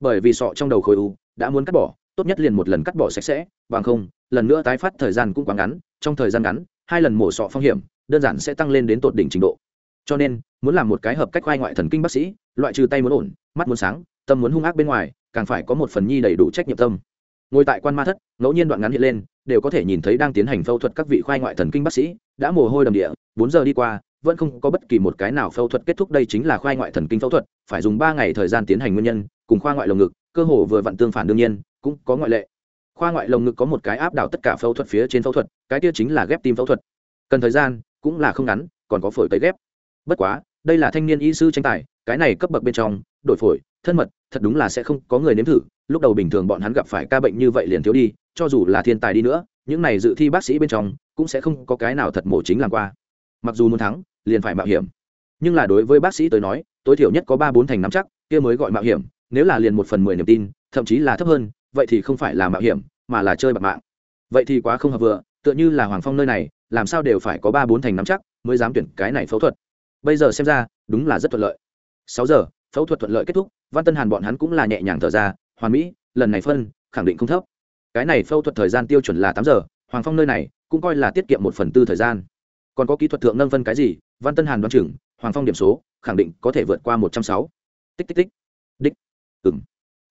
Bởi vì sọ trong đầu khối u đã muốn cắt bỏ tốt nhất liền một lần cắt bỏ sạch sẽ, bằng không, lần nữa tái phát thời gian cũng quá ngắn, trong thời gian ngắn, hai lần mổ sọ phong hiểm, đơn giản sẽ tăng lên đến tột đỉnh trình độ. Cho nên, muốn làm một cái hợp cách khoai ngoại thần kinh bác sĩ, loại trừ tay muốn ổn, mắt muốn sáng, tâm muốn hung ác bên ngoài, càng phải có một phần nhi đầy đủ trách nhiệm tâm. Ngồi tại quan ma thất, ngẫu nhiên đoạn ngắn hiện lên, đều có thể nhìn thấy đang tiến hành phẫu thuật các vị khoai ngoại thần kinh bác sĩ, đã mồ hôi đầm địa, bốn giờ đi qua, vẫn không có bất kỳ một cái nào phẫu thuật kết thúc, đây chính là khoai ngoại thần kinh phẫu thuật, phải dùng ba ngày thời gian tiến hành nguyên nhân, cùng khoa ngoại lồng ngực, cơ hồ vừa vặn tương phản đương nhiên cũng có ngoại lệ. Khoa ngoại lồng ngực có một cái áp đảo tất cả phẫu thuật phía trên phẫu thuật, cái kia chính là ghép tim phẫu thuật. Cần thời gian, cũng là không ngắn, còn có phổi tới ghép. Bất quá, đây là thanh niên y sư tranh tài, cái này cấp bậc bên trong, đổi phổi, thân mật, thật đúng là sẽ không có người nếm thử, lúc đầu bình thường bọn hắn gặp phải ca bệnh như vậy liền thiếu đi, cho dù là thiên tài đi nữa, những này dự thi bác sĩ bên trong, cũng sẽ không có cái nào thật mổ chính làm qua. Mặc dù muốn thắng, liền phải mạo hiểm. Nhưng là đối với bác sĩ tới nói, tối thiểu nhất có ba bốn thành nắm chắc, kia mới gọi mạo hiểm, nếu là liền một phần mười niềm tin, thậm chí là thấp hơn vậy thì không phải là mạo hiểm, mà là chơi bạc mạng. Vậy thì quá không hợp vừa, tựa như là hoàng phong nơi này, làm sao đều phải có ba bốn thành nắm chắc mới dám tuyển cái này phẫu thuật. Bây giờ xem ra, đúng là rất thuận lợi. Sáu giờ, phẫu thuật thuận lợi kết thúc, văn tân hàn bọn hắn cũng là nhẹ nhàng thở ra, hoàn mỹ, lần này phân, khẳng định không thấp. Cái này phẫu thuật thời gian tiêu chuẩn là tám giờ, hoàng phong nơi này cũng coi là tiết kiệm một phần tư thời gian. Còn có kỹ thuật thượng nâng phân cái gì, văn tân hàn đoán chừng, hoàng phong điểm số, khẳng định có thể vượt qua một trăm sáu. Tích tích tích. Đích. Ừng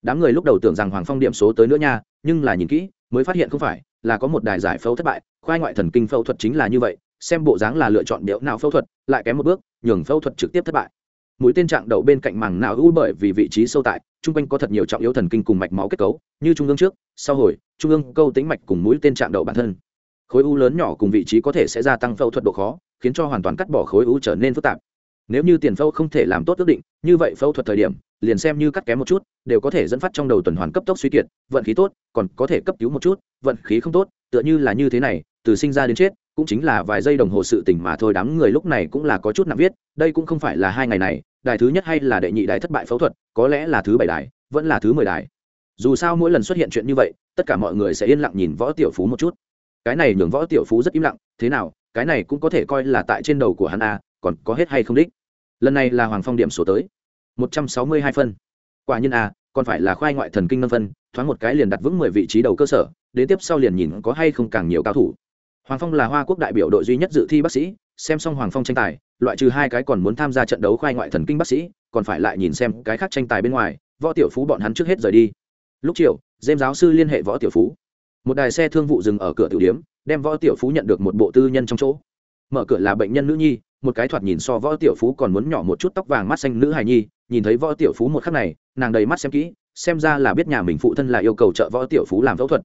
đám người lúc đầu tưởng rằng hoàng phong điểm số tới nữa nha, nhưng là nhìn kỹ, mới phát hiện không phải, là có một đài giải phẫu thất bại, khoai ngoại thần kinh phẫu thuật chính là như vậy, xem bộ dáng là lựa chọn điệu nào phẫu thuật, lại kém một bước, nhường phẫu thuật trực tiếp thất bại. Mũi tên trạng đậu bên cạnh màng não u bởi vì vị trí sâu tại trung quanh có thật nhiều trọng yếu thần kinh cùng mạch máu kết cấu, như trung ương trước, sau hồi, trung ương câu tính mạch cùng mũi tên trạng đậu bản thân. Khối u lớn nhỏ cùng vị trí có thể sẽ gia tăng phẫu thuật độ khó, khiến cho hoàn toàn cắt bỏ khối u trở nên phức tạp. Nếu như tiền phẫu không thể làm tốt ước định, như vậy phẫu thuật thời điểm liền xem như cắt kém một chút, đều có thể dẫn phát trong đầu tuần hoàn cấp tốc suy kiệt, vận khí tốt, còn có thể cấp cứu một chút, vận khí không tốt, tựa như là như thế này, từ sinh ra đến chết, cũng chính là vài giây đồng hồ sự tình mà thôi, đám người lúc này cũng là có chút nặng viết, đây cũng không phải là hai ngày này, đài thứ nhất hay là đệ nhị đài thất bại phẫu thuật, có lẽ là thứ bảy đài, vẫn là thứ mười đài. Dù sao mỗi lần xuất hiện chuyện như vậy, tất cả mọi người sẽ yên lặng nhìn võ tiểu phú một chút. Cái này nhường võ tiểu phú rất im lặng, thế nào, cái này cũng có thể coi là tại trên đầu của hắn a, còn có hết hay không đích? Lần này là hoàng phong điểm số tới một trăm sáu mươi hai phân. Quả nhiên à, còn phải là khoai ngoại thần kinh nâng phân thoáng một cái liền đặt vững mười vị trí đầu cơ sở đến tiếp sau liền nhìn có hay không càng nhiều cao thủ. Hoàng phong là hoa quốc đại biểu đội duy nhất dự thi bác sĩ xem xong hoàng phong tranh tài loại trừ hai cái còn muốn tham gia trận đấu khoai ngoại thần kinh bác sĩ còn phải lại nhìn xem cái khác tranh tài bên ngoài võ tiểu phú bọn hắn trước hết rời đi. Lúc chiều dêm giáo sư liên hệ võ tiểu phú. Một đài xe thương vụ dừng ở cửa tiểu điếm đem võ tiểu phú nhận được một bộ tư nhân trong chỗ. Mở cửa là bệnh nhân nữ nhi một cái thoạt nhìn so võ tiểu phú còn muốn nhỏ một chút tóc vàng mắt xanh nữ hài nhi nhìn thấy võ tiểu phú một khắc này, nàng đầy mắt xem kỹ, xem ra là biết nhà mình phụ thân là yêu cầu trợ võ tiểu phú làm phẫu thuật.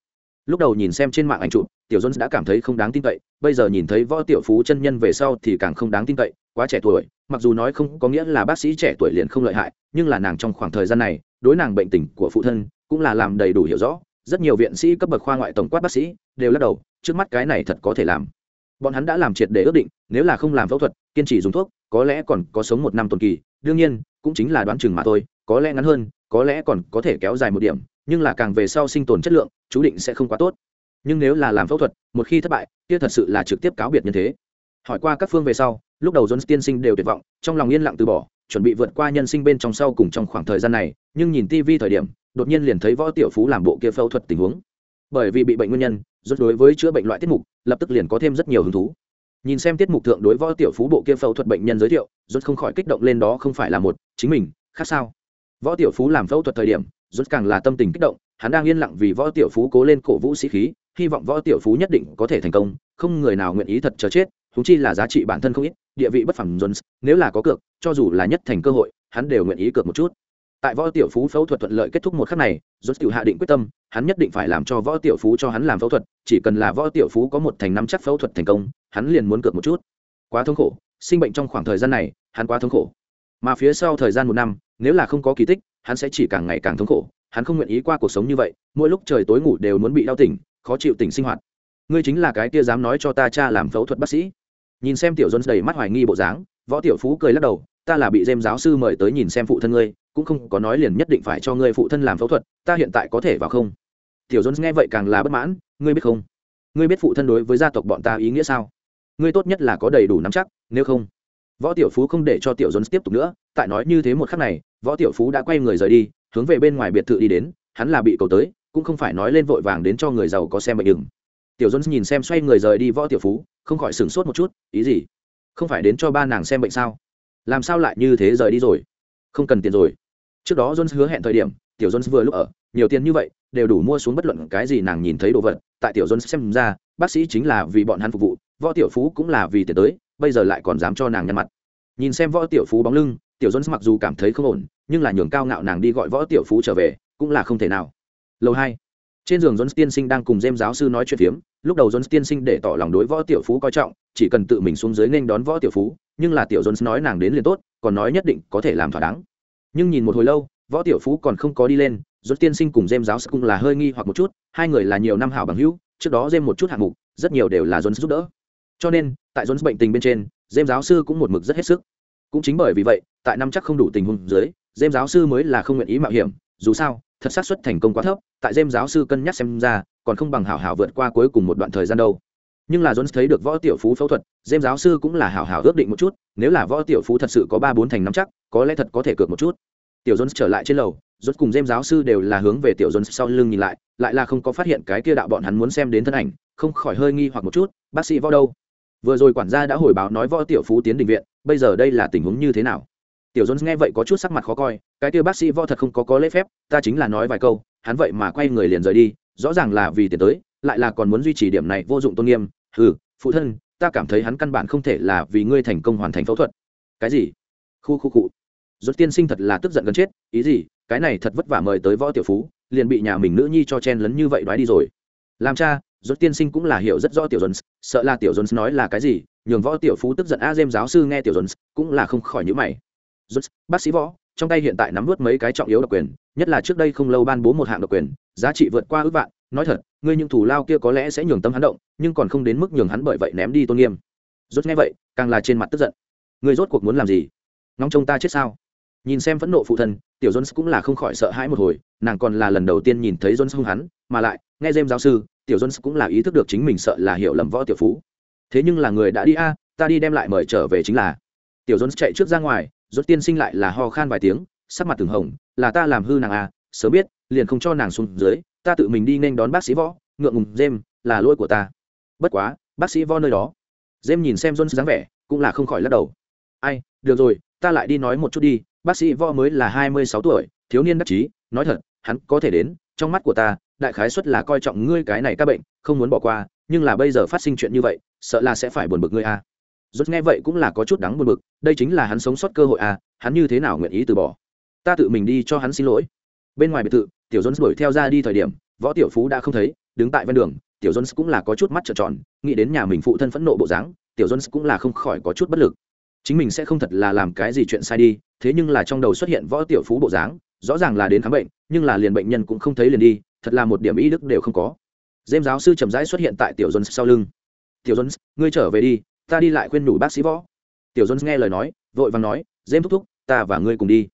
Lúc đầu nhìn xem trên mạng ảnh chụp, tiểu jones đã cảm thấy không đáng tin cậy, bây giờ nhìn thấy võ tiểu phú chân nhân về sau thì càng không đáng tin cậy, quá trẻ tuổi, mặc dù nói không có nghĩa là bác sĩ trẻ tuổi liền không lợi hại, nhưng là nàng trong khoảng thời gian này, đối nàng bệnh tình của phụ thân cũng là làm đầy đủ hiểu rõ, rất nhiều viện sĩ cấp bậc khoa ngoại tổng quát bác sĩ đều lắc đầu, trước mắt cái này thật có thể làm. Bọn hắn đã làm triệt để ước định, nếu là không làm phẫu thuật, kiên trì dùng thuốc, có lẽ còn có sống một năm tuần kỳ đương nhiên, cũng chính là đoán chừng mà thôi, có lẽ ngắn hơn, có lẽ còn có thể kéo dài một điểm, nhưng là càng về sau sinh tồn chất lượng, chú định sẽ không quá tốt. Nhưng nếu là làm phẫu thuật, một khi thất bại, kia thật sự là trực tiếp cáo biệt như thế. Hỏi qua các phương về sau, lúc đầu jones tiên sinh đều tuyệt vọng, trong lòng yên lặng từ bỏ, chuẩn bị vượt qua nhân sinh bên trong sau cùng trong khoảng thời gian này, nhưng nhìn tv thời điểm, đột nhiên liền thấy võ tiểu phú làm bộ kia phẫu thuật tình huống. Bởi vì bị bệnh nguyên nhân rốt đối với chữa bệnh loại tiết mục, lập tức liền có thêm rất nhiều hứng thú nhìn xem tiết mục thượng đối võ tiểu phú bộ kia phẫu thuật bệnh nhân giới thiệu rốt không khỏi kích động lên đó không phải là một, chính mình, khác sao? Võ tiểu phú làm phẫu thuật thời điểm rốt càng là tâm tình kích động, hắn đang yên lặng vì võ tiểu phú cố lên cổ vũ sĩ khí, hy vọng võ tiểu phú nhất định có thể thành công, không người nào nguyện ý thật chờ chết chúng chi là giá trị bản thân không ít, địa vị bất phẳng jones nếu là có cược, cho dù là nhất thành cơ hội, hắn đều nguyện ý cược một chút tại võ tiểu phú phẫu thuật thuận lợi kết thúc một khắc này, rốt tiểu hạ định quyết tâm, hắn nhất định phải làm cho võ tiểu phú cho hắn làm phẫu thuật, chỉ cần là võ tiểu phú có một thành năm chắc phẫu thuật thành công, hắn liền muốn cược một chút. Quá thống khổ, sinh bệnh trong khoảng thời gian này, hắn quá thống khổ. Mà phía sau thời gian một năm, nếu là không có kỳ tích, hắn sẽ chỉ càng ngày càng thống khổ, hắn không nguyện ý qua cuộc sống như vậy, mỗi lúc trời tối ngủ đều muốn bị đau tỉnh, khó chịu tỉnh sinh hoạt. Ngươi chính là cái kia dám nói cho ta cha làm phẫu thuật bác sĩ. Nhìn xem tiểu jones đầy mắt hoài nghi bộ dáng, võ tiểu phú cười lắc đầu ta là bị dêm giáo sư mời tới nhìn xem phụ thân ngươi, cũng không có nói liền nhất định phải cho ngươi phụ thân làm phẫu thuật, ta hiện tại có thể vào không? Tiểu jones nghe vậy càng là bất mãn, ngươi biết không? Ngươi biết phụ thân đối với gia tộc bọn ta ý nghĩa sao? Ngươi tốt nhất là có đầy đủ nắm chắc, nếu không, võ tiểu phú không để cho tiểu jones tiếp tục nữa, tại nói như thế một khắc này, võ tiểu phú đã quay người rời đi, hướng về bên ngoài biệt thự đi đến, hắn là bị cầu tới, cũng không phải nói lên vội vàng đến cho người giàu có xem bệnh đừng tiểu jones nhìn xem xoay người rời đi võ tiểu phú, không khỏi sửng sốt một chút, ý gì? Không phải đến cho ba nàng xem bệnh sao? Làm sao lại như thế rời đi rồi? Không cần tiền rồi. Trước đó jones hứa hẹn thời điểm, tiểu jones vừa lúc ở, nhiều tiền như vậy, đều đủ mua xuống bất luận cái gì nàng nhìn thấy đồ vật. Tại tiểu jones xem ra, bác sĩ chính là vì bọn hắn phục vụ, võ tiểu phú cũng là vì tiền tới, bây giờ lại còn dám cho nàng nhăn mặt. Nhìn xem võ tiểu phú bóng lưng, tiểu jones mặc dù cảm thấy không ổn, nhưng là nhường cao ngạo nàng đi gọi võ tiểu phú trở về, cũng là không thể nào. Lâu hai. Trên giường jones tiên sinh đang cùng jem giáo sư nói chuyện phiếm, lúc đầu jones tiên sinh để tỏ lòng đối võ tiểu phú coi trọng, chỉ cần tự mình xuống dưới nên đón võ tiểu phú nhưng là tiểu jones nói nàng đến liền tốt, còn nói nhất định có thể làm thỏa đáng. Nhưng nhìn một hồi lâu, võ tiểu phú còn không có đi lên rốt tiên sinh cùng Dêm giáo sư cũng là hơi nghi hoặc một chút, hai người là nhiều năm hảo bằng hữu, trước đó Dêm một chút hạng mục, rất nhiều đều là jones giúp đỡ. Cho nên, tại jones bệnh tình bên trên Dêm giáo sư cũng một mực rất hết sức. Cũng chính bởi vì vậy, tại năm chắc không đủ tình huống dưới Dêm giáo sư mới là không nguyện ý mạo hiểm, dù sao, thật xác suất thành công quá thấp, tại Dêm giáo sư cân nhắc xem ra, còn không bằng hảo hảo vượt qua cuối cùng một đoạn thời gian đâu nhưng là jones thấy được võ tiểu phú phẫu thuật jem giáo sư cũng là hảo hảo ước định một chút, nếu là võ tiểu phú thật sự có ba bốn thành năm chắc, có lẽ thật có thể cược một chút. Tiểu jones trở lại trên lầu rốt cùng jem giáo sư đều là hướng về tiểu jones sau lưng nhìn lại lại là không có phát hiện cái kia đạo bọn hắn muốn xem đến thân ảnh, không khỏi hơi nghi hoặc một chút, bác sĩ võ đâu? Vừa rồi quản gia đã hồi báo nói võ tiểu phú tiến đình viện, bây giờ đây là tình huống như thế nào? Tiểu jones nghe vậy có chút sắc mặt khó coi, cái kia bác sĩ võ thật không có có lễ phép, ta chính là nói vài câu, hắn vậy mà quay người liền rời đi, rõ ràng là vì tiền tới lại là còn muốn duy trì điểm này vô dụng tôn nghiêm. Ừ phụ thân, ta cảm thấy hắn căn bản không thể là vì ngươi thành công hoàn thành phẫu thuật. Cái gì? Khu khu cụ rốt tiên sinh thật là tức giận gần chết. Ý gì? Cái này thật vất vả mời tới võ tiểu phú, liền bị nhà mình nữ nhi cho chen lấn như vậy đoái đi rồi. Làm cha, rốt tiên sinh cũng là hiểu rất rõ tiểu jones, sợ là tiểu jones nói là cái gì, nhường võ tiểu phú tức giận a dêm giáo sư nghe tiểu jones, cũng là không khỏi nhữ mày. Rốt, bác sĩ võ, trong tay hiện tại nắm vớt mấy cái trọng yếu độc quyền, nhất là trước đây không lâu ban bố một hạng độc quyền, giá trị vượt qua ước vạn nói thật, ngươi những thủ lao kia có lẽ sẽ nhường tâm hắn động, nhưng còn không đến mức nhường hắn bởi vậy ném đi tôn nghiêm. Rốt nghe vậy, càng là trên mặt tức giận. Ngươi rốt cuộc muốn làm gì? Ngóng trông ta chết sao? Nhìn xem phẫn nộ phụ thân tiểu jones cũng là không khỏi sợ hãi một hồi, nàng còn là lần đầu tiên nhìn thấy jones hung hắn, mà lại, nghe james giáo sư, tiểu jones cũng là ý thức được chính mình sợ là hiểu lầm võ tiểu phú. Thế nhưng là người đã đi, a, ta đi đem lại mời trở về chính là. Tiểu jones chạy trước ra ngoài, rốt tiên sinh lại là ho khan vài tiếng, sắc mặt từng hồng, là ta làm hư nàng, a, sớm biết, liền không cho nàng xuống dưới ta tự mình đi nên đón bác sĩ võ ngượng ngùng jem là lỗi của ta. Bất quá bác sĩ võ nơi đó. Jem nhìn xem john dáng vẻ cũng là không khỏi lắc đầu. Ai được rồi ta lại đi nói một chút đi bác sĩ võ mới là hai mươi sáu tuổi thiếu niên đắc chí nói thật hắn có thể đến trong mắt của ta đại khái suất là coi trọng ngươi cái này các bệnh không muốn bỏ qua nhưng là bây giờ phát sinh chuyện như vậy sợ là sẽ phải buồn bực ngươi a. À. rốt nghe vậy cũng là có chút đáng buồn bực đây chính là hắn sống sót cơ hội a à, hắn như thế nào nguyện ý từ bỏ? Ta tự mình đi cho hắn xin lỗi bên ngoài biệt thự, tiểu jones đuổi theo ra đi thời điểm, võ tiểu phú đã không thấy, đứng tại ven đường, tiểu jones cũng là có chút mắt trợn tròn, nghĩ đến nhà mình phụ thân phẫn nộ bộ dáng, tiểu jones cũng là không khỏi có chút bất lực. Chính mình sẽ không thật là làm cái gì chuyện sai đi, thế nhưng là trong đầu xuất hiện võ tiểu phú bộ dáng, rõ ràng là đến khám bệnh, nhưng là liền bệnh nhân cũng không thấy liền đi, thật là một điểm ý đức đều không có. Dêm giáo sư chậm rãi xuất hiện tại tiểu jones sau lưng. Tiểu jones, ngươi trở về đi, ta đi lại khuyên nhủ bác sĩ võ. Tiểu jones nghe lời nói, vội vàng nói dêm thúc thúc, ta và ngươi cùng đi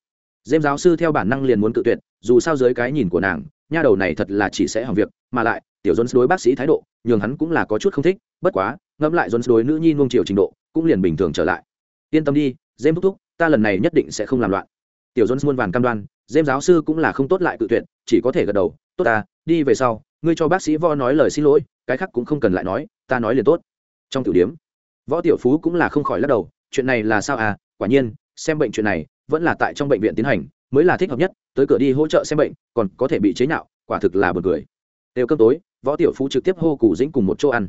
dêm giáo sư theo bản năng liền muốn cự tuyệt, dù sao dưới cái nhìn của nàng, nha đầu này thật là chỉ sẽ hỏng việc, mà lại, tiểu jones đối bác sĩ thái độ, nhường hắn cũng là có chút không thích, bất quá, ngẫm lại jones đối nữ nhi nuông chiều trình độ, cũng liền bình thường trở lại. Yên tâm đi dêm thúc thúc, ta lần này nhất định sẽ không làm loạn. Tiểu jones muôn vàn cam đoan dêm giáo sư cũng là không tốt lại cự tuyệt, chỉ có thể gật đầu, tốt ta, đi về sau, ngươi cho bác sĩ võ nói lời xin lỗi, cái khác cũng không cần lại nói, ta nói liền tốt. Trong tiểu điếm võ tiểu phú cũng là không khỏi lắc đầu, chuyện này là sao à? Quả nhiên, xem bệnh chuyện này vẫn là tại trong bệnh viện tiến hành, mới là thích hợp nhất, tới cửa đi hỗ trợ xem bệnh, còn có thể bị chế nhạo, quả thực là buồn cười. Đều cơm tối, võ tiểu phú trực tiếp hô cù dĩnh cùng một chỗ ăn.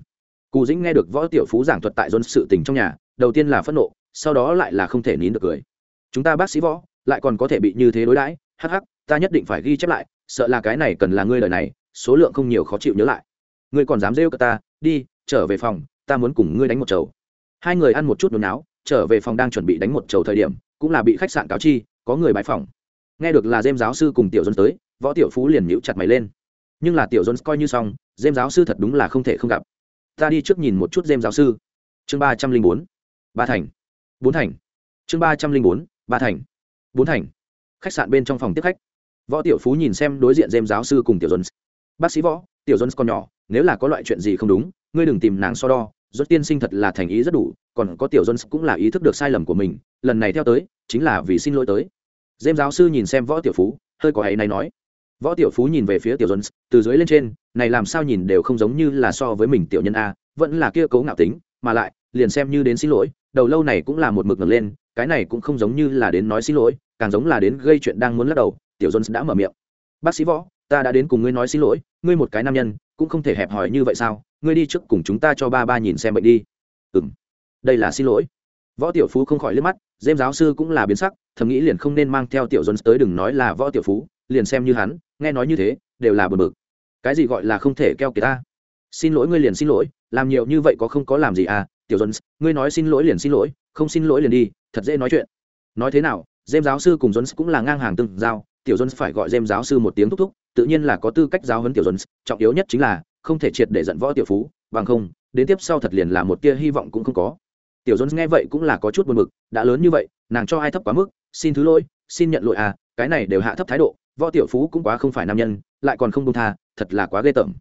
Cù dĩnh nghe được võ tiểu phú giảng thuật tại dôn sự tình trong nhà, đầu tiên là phẫn nộ, sau đó lại là không thể nín được cười. Chúng ta bác sĩ võ, lại còn có thể bị như thế đối đãi, hắc hắc, ta nhất định phải ghi chép lại, sợ là cái này cần là ngươi lời này, số lượng không nhiều khó chịu nhớ lại. Ngươi còn dám rêu cả ta, đi, trở về phòng, ta muốn cùng ngươi đánh một chầu. Hai người ăn một chút nôn áo trở về phòng đang chuẩn bị đánh một chầu thời điểm cũng là bị khách sạn cáo chi, có người bãi phòng nghe được là dêm giáo sư cùng tiểu dân tới, võ tiểu phú liền nhíu chặt mày lên. Nhưng là tiểu dân coi như xong dêm giáo sư thật đúng là không thể không gặp. Ta đi trước nhìn một chút dêm giáo sư. Chương ba trăm linh bốn, ba thành. Bốn thành. Chương ba trăm linh bốn, ba thành. Bốn thành. Khách sạn bên trong phòng tiếp khách. Võ tiểu phú nhìn xem đối diện dêm giáo sư cùng tiểu dân bác sĩ võ, tiểu dân còn nhỏ, nếu là có loại chuyện gì không đúng, ngươi đừng tìm nàng so đo. Rốt tiên sinh thật là thành ý rất đủ, còn có tiểu dân cũng là ý thức được sai lầm của mình lần này theo tới, chính là vì xin lỗi tới. Dêm giáo sư nhìn xem võ tiểu phú, hơi có ấy này nói. Võ tiểu phú nhìn về phía tiểu dân từ dưới lên trên, này làm sao nhìn đều không giống như là so với mình tiểu nhân a, vẫn là kia cấu ngạo tính, mà lại, liền xem như đến xin lỗi, đầu lâu này cũng là một mực ngẩng lên, cái này cũng không giống như là đến nói xin lỗi, càng giống là đến gây chuyện đang muốn lắc đầu, tiểu dân đã mở miệng. Bác sĩ võ, ta đã đến cùng ngươi nói xin lỗi, ngươi một cái nam nhân, cũng không thể hẹp hòi như vậy sao, ngươi đi trước cùng chúng ta cho ba ba nhìn xem bệnh đi. Ừ m đây là xin lỗi võ tiểu phú không khỏi liếc mắt dêm giáo sư cũng là biến sắc, thầm nghĩ liền không nên mang theo tiểu dồn tới đừng nói là võ tiểu phú, liền xem như hắn, nghe nói như thế, đều là bờ bực. Cái gì gọi là không thể keo kiệt ta? Xin lỗi ngươi liền xin lỗi, làm nhiều như vậy có không có làm gì à tiểu dồn ngươi nói xin lỗi liền xin lỗi, không xin lỗi liền đi, thật dễ nói chuyện. Nói thế nào dêm giáo sư cùng dồn cũng là ngang hàng từng giao, tiểu dồn phải gọi dêm giáo sư một tiếng thúc thúc, tự nhiên là có tư cách giáo huấn tiểu dồn trọng yếu nhất chính là không thể triệt để giận võ tiểu phú, bằng không, đến tiếp sau thật liền là một tia hy vọng cũng không có tiểu Dôn nghe vậy cũng là có chút buồn bực, đã lớn như vậy, nàng cho ai thấp quá mức, xin thứ lỗi, xin nhận lỗi à cái này đều hạ thấp thái độ, võ tiểu phú cũng quá không phải nam nhân, lại còn không công tha, thật là quá ghê tởm.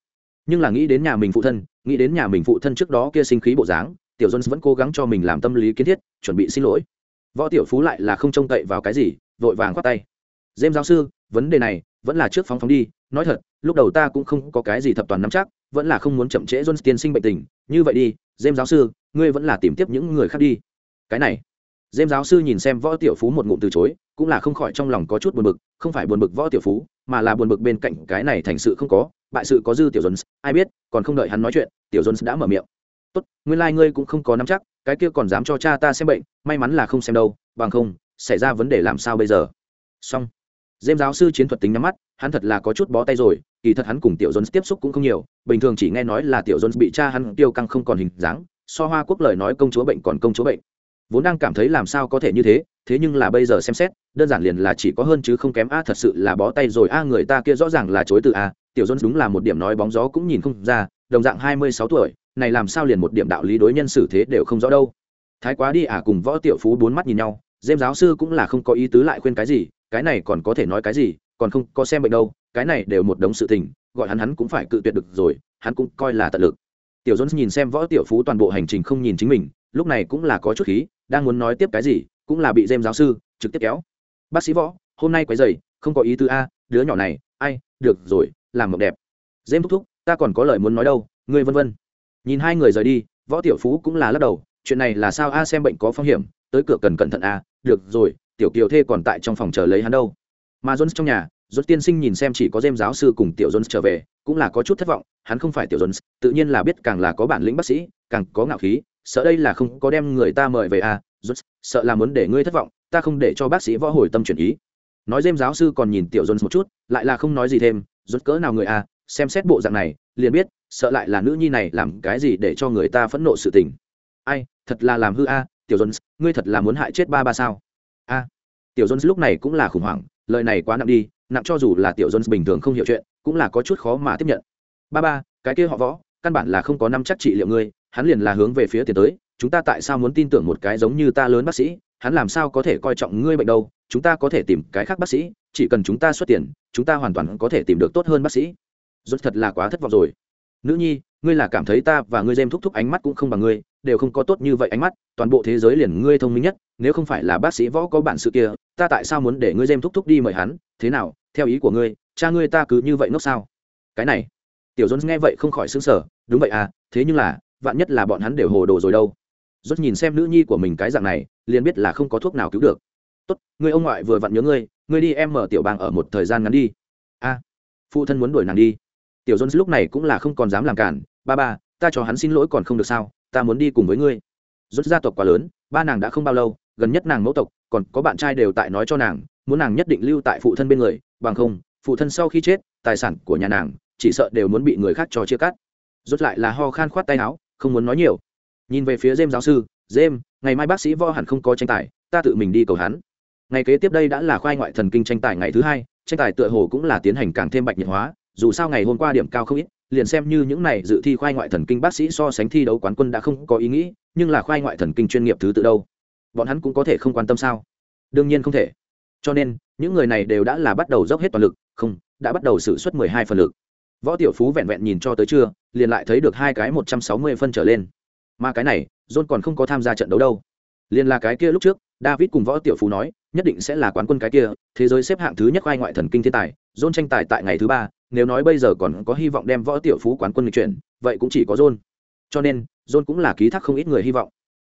Nhưng là nghĩ đến nhà mình phụ thân, nghĩ đến nhà mình phụ thân trước đó kia sinh khí bộ dáng, tiểu Dôn vẫn cố gắng cho mình làm tâm lý kiến thiết, chuẩn bị xin lỗi. Võ tiểu phú lại là không trông cậy vào cái gì, vội vàng khoát tay. Dêm giáo sư, vấn đề này vẫn là trước phóng phóng đi, nói thật, lúc đầu ta cũng không có cái gì thập toàn nắm chắc, vẫn là không muốn chậm trễ john tiên sinh bệnh tình, như vậy đi dêm giáo sư ngươi vẫn là tìm tiếp những người khác đi. Cái này, dêm giáo sư nhìn xem võ tiểu phú một ngụm từ chối, cũng là không khỏi trong lòng có chút buồn bực, không phải buồn bực võ tiểu phú, mà là buồn bực bên cạnh cái này thành sự không có, bại sự có dư tiểu jones, ai biết, còn không đợi hắn nói chuyện, tiểu jones đã mở miệng. Tốt, nguyên lai、like、ngươi cũng không có nắm chắc, cái kia còn dám cho cha ta xem bệnh, may mắn là không xem đâu, bằng không, xảy ra vấn đề làm sao bây giờ? Xong. Dêm giáo sư chiến thuật tính nhắm mắt, hắn thật là có chút bó tay rồi, kỳ thật hắn cùng tiểu jones tiếp xúc cũng không nhiều, bình thường chỉ nghe nói là tiểu jones bị cha hắn tiêu căng không còn hình dáng so hoa quốc lời nói công chúa bệnh còn công chúa bệnh. Vốn đang cảm thấy làm sao có thể như thế thế nhưng là bây giờ xem xét, đơn giản liền là chỉ có hơn chứ không kém a, thật sự là bó tay rồi a, người ta kia rõ ràng là chối từ a. Tiểu Dân đúng là một điểm nói bóng gió cũng nhìn không ra, đồng dạng hai mươi sáu tuổi, này làm sao liền một điểm đạo lý đối nhân xử thế đều không rõ đâu. Thái quá đi à cùng võ tiểu phú bốn mắt nhìn nhau dêm giáo sư cũng là không có ý tứ lại khuyên cái gì, cái này còn có thể nói cái gì, còn không có xem bệnh đâu, cái này đều một đống sự tình, gọi hắn hắn cũng phải cự tuyệt được rồi, hắn cũng coi là tận lực tiểu jones nhìn xem võ tiểu phú toàn bộ hành trình không nhìn chính mình, lúc này cũng là có chút khí, đang muốn nói tiếp cái gì, cũng là bị dêm giáo sư trực tiếp kéo. Bác sĩ võ, hôm nay quấy dày không có ý tứ a, đứa nhỏ này, ai, được rồi, làm mộng đẹp. Dêm thúc thúc, ta còn có lời muốn nói đâu, ngươi vân vân. Nhìn hai người rời đi, võ tiểu phú cũng là lắc đầu, chuyện này là sao a xem bệnh có phong hiểm, tới cửa cần cẩn thận a, được rồi, tiểu kiều thê còn tại trong phòng chờ lấy hắn đâu. Mà jones trong nhà Rốt tiên sinh nhìn xem chỉ có dêm giáo sư cùng tiểu jones trở về, cũng là có chút thất vọng, hắn không phải tiểu jones, tự nhiên là biết càng là có bản lĩnh bác sĩ, càng có ngạo khí, sợ đây là không có đem người ta mời về à jones, sợ là muốn để ngươi thất vọng, ta không để cho bác sĩ võ hồi tâm chuyển ý. Nói dêm giáo sư còn nhìn tiểu jones một chút, lại là không nói gì thêm rốt cỡ nào người à xem xét bộ dạng này, liền biết, sợ lại là nữ nhi này làm cái gì để cho người ta phẫn nộ sự tình. Ai, thật là làm hư a tiểu jones, ngươi thật là muốn hại chết ba ba sao? A tiểu jones lúc này cũng là khủng hoảng, lời này quá nặng đi nặng cho dù là tiểu jones bình thường không hiểu chuyện, cũng là có chút khó mà tiếp nhận. Ba ba, cái kia họ võ, căn bản là không có năm chắc trị liệu ngươi, hắn liền là hướng về phía tiền tới, chúng ta tại sao muốn tin tưởng một cái giống như ta lớn bác sĩ, hắn làm sao có thể coi trọng ngươi bệnh đâu, chúng ta có thể tìm cái khác bác sĩ, chỉ cần chúng ta xuất tiền, chúng ta hoàn toàn có thể tìm được tốt hơn bác sĩ. Rốt thật là quá thất vọng rồi. Nữ nhi, ngươi là cảm thấy ta và ngươi dêm thúc thúc ánh mắt cũng không bằng ngươi, đều không có tốt như vậy ánh mắt, toàn bộ thế giới liền ngươi thông minh nhất, nếu không phải là bác sĩ võ có bản sự kia, ta tại sao muốn để ngươi dêm thúc thúc đi mời hắn, thế nào theo ý của ngươi, cha ngươi ta cứ như vậy ngốc sao? Cái này, tiểu jones nghe vậy không khỏi xứng sở đúng vậy à thế nhưng là, vạn nhất là bọn hắn đều hồ đồ rồi đâu. Rốt nhìn xem nữ nhi của mình cái dạng này, liền biết là không có thuốc nào cứu được. Tốt ngươi ông ngoại vừa vặn nhớ ngươi ngươi đi em mở tiểu bang ở một thời gian ngắn đi. A, phụ thân muốn đuổi nàng đi. Tiểu jones lúc này cũng là không còn dám làm cản, ba ba, ta cho hắn xin lỗi còn không được sao, ta muốn đi cùng với ngươi. Rốt gia tộc quá lớn, ba nàng đã không bao lâu, gần nhất nàng mẫu tộc, còn có bạn trai đều tại nói cho nàng muốn nàng nhất định lưu tại phụ thân bên người, bằng không, phụ thân sau khi chết, tài sản của nhà nàng, chỉ sợ đều muốn bị người khác cho chia cắt. Rút lại là ho khan khoát tay áo, không muốn nói nhiều. Nhìn về phía dêm giáo sư dêm ngày mai bác sĩ vo hẳn không có tranh tài, ta tự mình đi cầu hắn. Ngày kế tiếp đây đã là khoai ngoại thần kinh tranh tài ngày thứ hai, tranh tài tựa hồ cũng là tiến hành càng thêm bạch nhiệt hóa, dù sao ngày hôm qua điểm cao không ít, liền xem như những này dự thi khoai ngoại thần kinh bác sĩ so sánh thi đấu quán quân đã không có ý nghĩ, nhưng là khoai ngoại thần kinh chuyên nghiệp thứ tự đâu. Bọn hắn cũng có thể không quan tâm sao? Đương nhiên không thể cho nên, những người này đều đã là bắt đầu dốc hết toàn lực, không, đã bắt đầu xử suất mười hai phần lực. Võ tiểu phú vẹn vẹn nhìn cho tới trưa, liền lại thấy được hai cái một trăm sáu mươi phân trở lên. Mà cái này, john còn không có tham gia trận đấu đâu. Liền là cái kia lúc trước, david cùng võ tiểu phú nói, nhất định sẽ là quán quân cái kia, thế giới xếp hạng thứ nhất khoai ngoại thần kinh thiên tài, john tranh tài tại ngày thứ ba, nếu nói bây giờ còn có hy vọng đem võ tiểu phú quán quân lịch chuyển, vậy cũng chỉ có john. Cho nên, john cũng là ký thác không ít người hy vọng.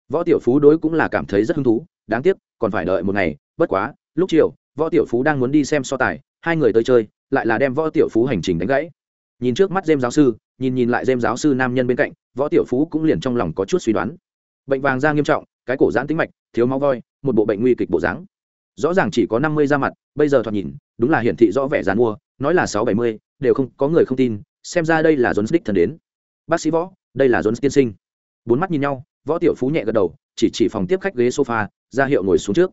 Võ tiểu phú đối cũng là cảm thấy rất hứng thú, đáng tiếc, còn phải đợi một ngày, bất quá lúc chiều, võ tiểu phú đang muốn đi xem so tài, hai người tới chơi, lại là đem võ tiểu phú hành trình đánh gãy. Nhìn trước mắt dêm giáo sư, nhìn nhìn lại dêm giáo sư nam nhân bên cạnh, võ tiểu phú cũng liền trong lòng có chút suy đoán. Bệnh vàng da nghiêm trọng, cái cổ giãn tính mạch, thiếu máu voi, một bộ bệnh nguy kịch bộ dáng. Rõ ràng chỉ có năm mươi da mặt, bây giờ thoạt nhìn, đúng là hiển thị rõ vẻ dàn mua nói là sáu bảy mươi, đều không, có người không tin, xem ra đây là jones đích thần đến. Bác sĩ võ, đây là jones tiên sinh. Bốn mắt nhìn nhau, võ tiểu phú nhẹ gật đầu, chỉ chỉ phòng tiếp khách ghế sofa, ra hiệu ngồi xuống trước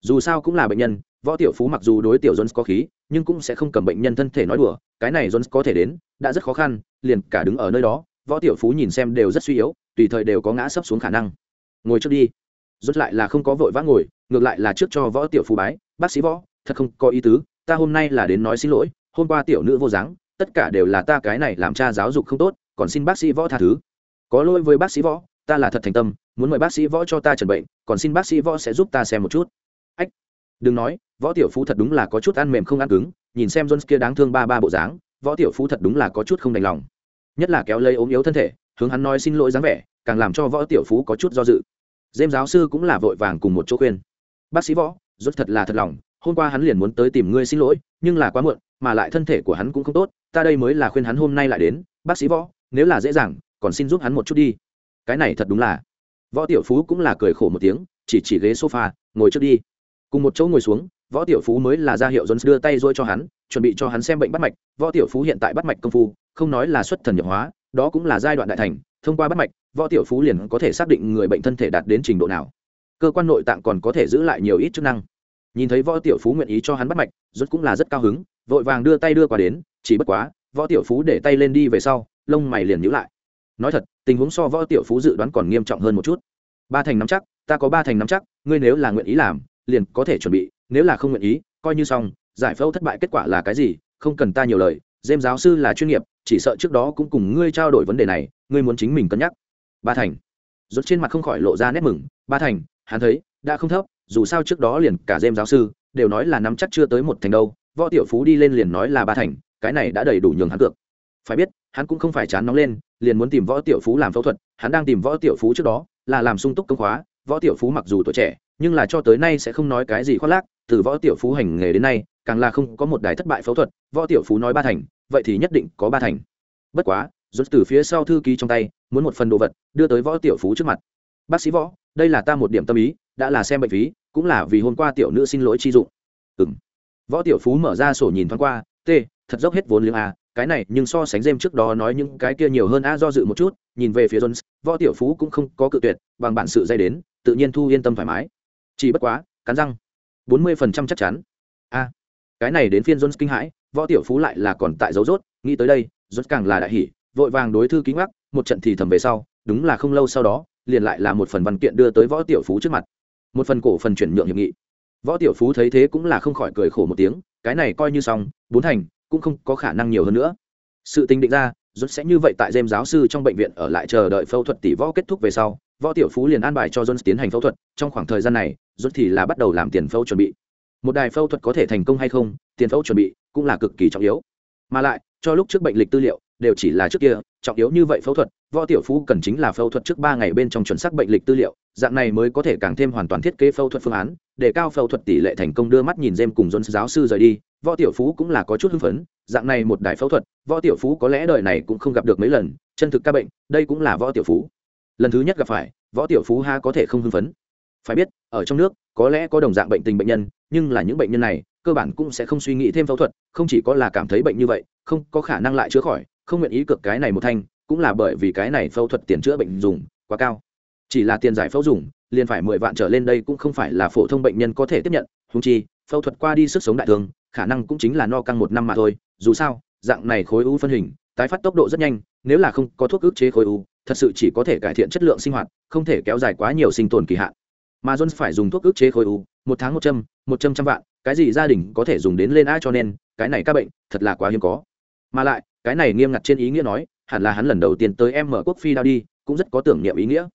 dù sao cũng là bệnh nhân, võ tiểu phú mặc dù đối tiểu jones có khí, nhưng cũng sẽ không cầm bệnh nhân thân thể nói đùa, cái này jones có thể đến, đã rất khó khăn, liền cả đứng ở nơi đó, võ tiểu phú nhìn xem đều rất suy yếu, tùy thời đều có ngã sấp xuống khả năng. Ngồi trước đi. Rốt lại là không có vội vã ngồi, ngược lại là trước cho võ tiểu phú bái, bác sĩ võ, thật không có ý tứ, ta hôm nay là đến nói xin lỗi, hôm qua tiểu nữ vô dáng, tất cả đều là ta cái này làm cha giáo dục không tốt, còn xin bác sĩ võ tha thứ. Có lỗi với bác sĩ võ, ta là thật thành tâm, muốn mời bác sĩ võ cho ta chẩn bệnh, còn xin bác sĩ võ sẽ giúp ta xem một chút đừng nói, võ tiểu phú thật đúng là có chút ăn mềm không ăn cứng, nhìn xem jones kia đáng thương ba ba bộ dáng, võ tiểu phú thật đúng là có chút không đành lòng. Nhất là kéo lấy ốm yếu thân thể, hướng hắn nói xin lỗi dáng vẻ, càng làm cho võ tiểu phú có chút do dự. Dêm giáo sư cũng là vội vàng cùng một chỗ khuyên. Bác sĩ võ rốt thật là thật lòng, hôm qua hắn liền muốn tới tìm ngươi xin lỗi, nhưng là quá muộn, mà lại thân thể của hắn cũng không tốt, ta đây mới là khuyên hắn hôm nay lại đến. Bác sĩ võ, nếu là dễ dàng, còn xin giúp hắn một chút đi. Cái này thật đúng là. Võ tiểu phú cũng là cười khổ một tiếng, chỉ chỉ ghế sofa, ngồi trước đi cùng một chỗ ngồi xuống, võ tiểu phú mới là ra hiệu dồn đưa tay dôi cho hắn, chuẩn bị cho hắn xem bệnh bắt mạch. Võ tiểu phú hiện tại bắt mạch công phu, không nói là xuất thần nhập hóa, đó cũng là giai đoạn đại thành. Thông qua bắt mạch, võ tiểu phú liền có thể xác định người bệnh thân thể đạt đến trình độ nào. Cơ quan nội tạng còn có thể giữ lại nhiều ít chức năng. Nhìn thấy võ tiểu phú nguyện ý cho hắn bắt mạch rốt cũng là rất cao hứng, vội vàng đưa tay đưa qua đến, chỉ bất quá, võ tiểu phú để tay lên đi về sau, lông mày liền nhíu lại. Nói thật, tình huống so võ tiểu phú dự đoán còn nghiêm trọng hơn một chút. Ba thành nắm chắc, ta có ba thành nắm chắc, ngươi nếu là nguyện ý làm liền có thể chuẩn bị, nếu là không nguyện ý, coi như xong, giải phẫu thất bại kết quả là cái gì, không cần ta nhiều lời dêm giáo sư là chuyên nghiệp, chỉ sợ trước đó cũng cùng ngươi trao đổi vấn đề này, ngươi muốn chính mình cân nhắc. Ba thành. Rốt trên mặt không khỏi lộ ra nét mừng. Ba thành, hắn thấy, đã không thấp, dù sao trước đó liền cả dêm giáo sư, đều nói là nắm chắc chưa tới một thành đâu, võ tiểu phú đi lên liền nói là ba thành, cái này đã đầy đủ nhường hắn cược. Phải biết, hắn cũng không phải chán nóng lên, liền muốn tìm võ tiểu phú làm phẫu thuật, hắn đang tìm võ tiểu phú trước đó, là làm sung túc công khóa, võ tiểu phú mặc dù tuổi trẻ nhưng là cho tới nay sẽ không nói cái gì khoác lác, từ võ tiểu phú hành nghề đến nay, càng là không có một đài thất bại phẫu thuật, võ tiểu phú nói ba thành, vậy thì nhất định có ba thành. Bất quá rút từ phía sau thư ký trong tay, muốn một phần đồ vật, đưa tới võ tiểu phú trước mặt. Bác sĩ võ, đây là ta một điểm tâm ý, đã là xem bệnh phí, cũng là vì hôm qua tiểu nữ xin lỗi chi dụng. Ừng võ tiểu phú mở ra sổ nhìn thoáng qua t thật dốc hết vốn liếng a cái này, nhưng so sánh dêm trước đó nói những cái kia nhiều hơn a do dự một chút, nhìn về phía jones, võ tiểu phú cũng không có cự tuyệt, bằng bản sự dây đến, tự nhiên thu yên tâm thoải mái chỉ bất quá, cắn răng. Bốn mươi phần trăm chắc chắn. A, cái này đến phiên jones kinh hãi, võ tiểu phú lại là còn tại dấu rốt, nghĩ tới đây, jones càng là đại hỉ, vội vàng đối thư kính mắc một trận thì thầm về sau, đúng là không lâu sau đó, liền lại là một phần văn kiện đưa tới võ tiểu phú trước mặt. Một phần cổ phần chuyển nhượng hiệp nghị. Võ tiểu phú thấy thế cũng là không khỏi cười khổ một tiếng, cái này coi như xong, bốn thành, cũng không có khả năng nhiều hơn nữa. Sự tình định ra rốt sẽ như vậy tại dêm giáo sư trong bệnh viện ở lại chờ đợi phẫu thuật tỷ võ kết thúc về sau, võ tiểu phú liền an bài cho jones tiến hành phẫu thuật, trong khoảng thời gian này rốt thì là bắt đầu làm tiền phẫu chuẩn bị. Một đài phẫu thuật có thể thành công hay không, tiền phẫu chuẩn bị cũng là cực kỳ trọng yếu. Mà lại, cho lúc trước bệnh lịch tư liệu, đều chỉ là trước kia, trọng yếu như vậy phẫu thuật, võ tiểu phú cần chính là phẫu thuật trước ba ngày bên trong chuẩn xác bệnh lịch tư liệu, dạng này mới có thể càng thêm hoàn toàn thiết kế phẫu thuật phương án, để cao phẫu thuật tỷ lệ thành công đưa mắt nhìn dêm cùng Jones giáo sư rời đi, võ tiểu phú cũng là có chút hưng phấn, dạng này một đài phẫu thuật, võ tiểu phú có lẽ đời này cũng không gặp được mấy lần, chân thực ca bệnh, đây cũng là võ tiểu phú. Lần thứ nhất gặp phải, võ tiểu phú ha có thể không hưng phấn phải biết, ở trong nước, có lẽ có đồng dạng bệnh tình bệnh nhân, nhưng là những bệnh nhân này, cơ bản cũng sẽ không suy nghĩ thêm phẫu thuật, không chỉ có là cảm thấy bệnh như vậy, không có khả năng lại chữa khỏi, không nguyện ý cực cái này một thanh, cũng là bởi vì cái này phẫu thuật tiền chữa bệnh dùng quá cao. Chỉ là tiền giải phẫu dùng, liền phải mười vạn trở lên đây cũng không phải là phổ thông bệnh nhân có thể tiếp nhận húng chi, phẫu thuật qua đi sức sống đại thương, khả năng cũng chính là no căng một năm mà thôi, dù sao, dạng này khối u phân hình, tái phát tốc độ rất nhanh, nếu là không có thuốc ức chế khối u, thật sự chỉ có thể cải thiện chất lượng sinh hoạt, không thể kéo dài quá nhiều sinh tồn kỳ hạn mà jones phải dùng thuốc ức chế khối u, một tháng một trăm một trăm trăm vạn, cái gì gia đình có thể dùng đến lên ai cho nên, cái này các bệnh, thật là quá hiếm có. Mà lại, cái này nghiêm ngặt trên ý nghĩa nói, hẳn là hắn lần đầu tiên tới em mở quốc phi đao đi, cũng rất có tưởng niệm ý nghĩa.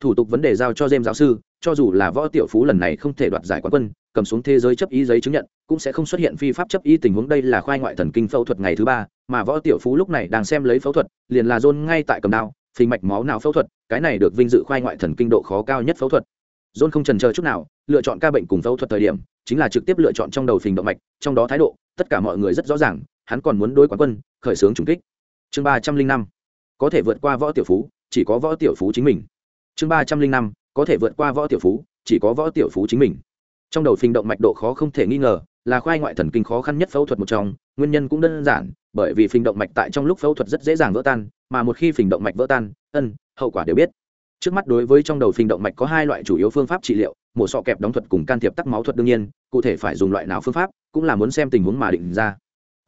Thủ tục vấn đề giao cho James giáo sư, cho dù là võ tiểu phú lần này không thể đoạt giải quán quân, cầm xuống thế giới chấp ý giấy chứng nhận, cũng sẽ không xuất hiện phi pháp chấp ý tình huống đây là khoai ngoại thần kinh phẫu thuật ngày thứ ba, mà võ tiểu phú lúc này đang xem lấy phẫu thuật, liền là john ngay tại cầm đao, phình mạch máu não phẫu thuật, cái này được vinh dự khoai ngoại thần kinh độ khó cao nhất phẫu thuật john không chần chờ chút nào, lựa chọn ca bệnh cùng phẫu thuật thời điểm, chính là trực tiếp lựa chọn trong đầu phình động mạch, trong đó thái độ, tất cả mọi người rất rõ ràng, hắn còn muốn đối quán quân, khởi sướng trùng kích. Chương ba trăm linh năm, có thể vượt qua võ tiểu phú, chỉ có võ tiểu phú chính mình. Chương ba trăm linh năm, có thể vượt qua võ tiểu phú, chỉ có võ tiểu phú chính mình. Trong đầu phình động mạch độ khó không thể nghi ngờ, là khoai ngoại thần kinh khó khăn nhất phẫu thuật một trong, nguyên nhân cũng đơn giản, bởi vì phình động mạch tại trong lúc phẫu thuật rất dễ dàng vỡ tan, mà một khi phình động mạch vỡ tan, ân, hậu quả đều biết trước mắt đối với trong đầu phình động mạch có hai loại chủ yếu phương pháp trị liệu, mổ sọ kẹp đóng thuật cùng can thiệp tắc máu thuật đương nhiên, cụ thể phải dùng loại nào phương pháp cũng là muốn xem tình huống mà định ra.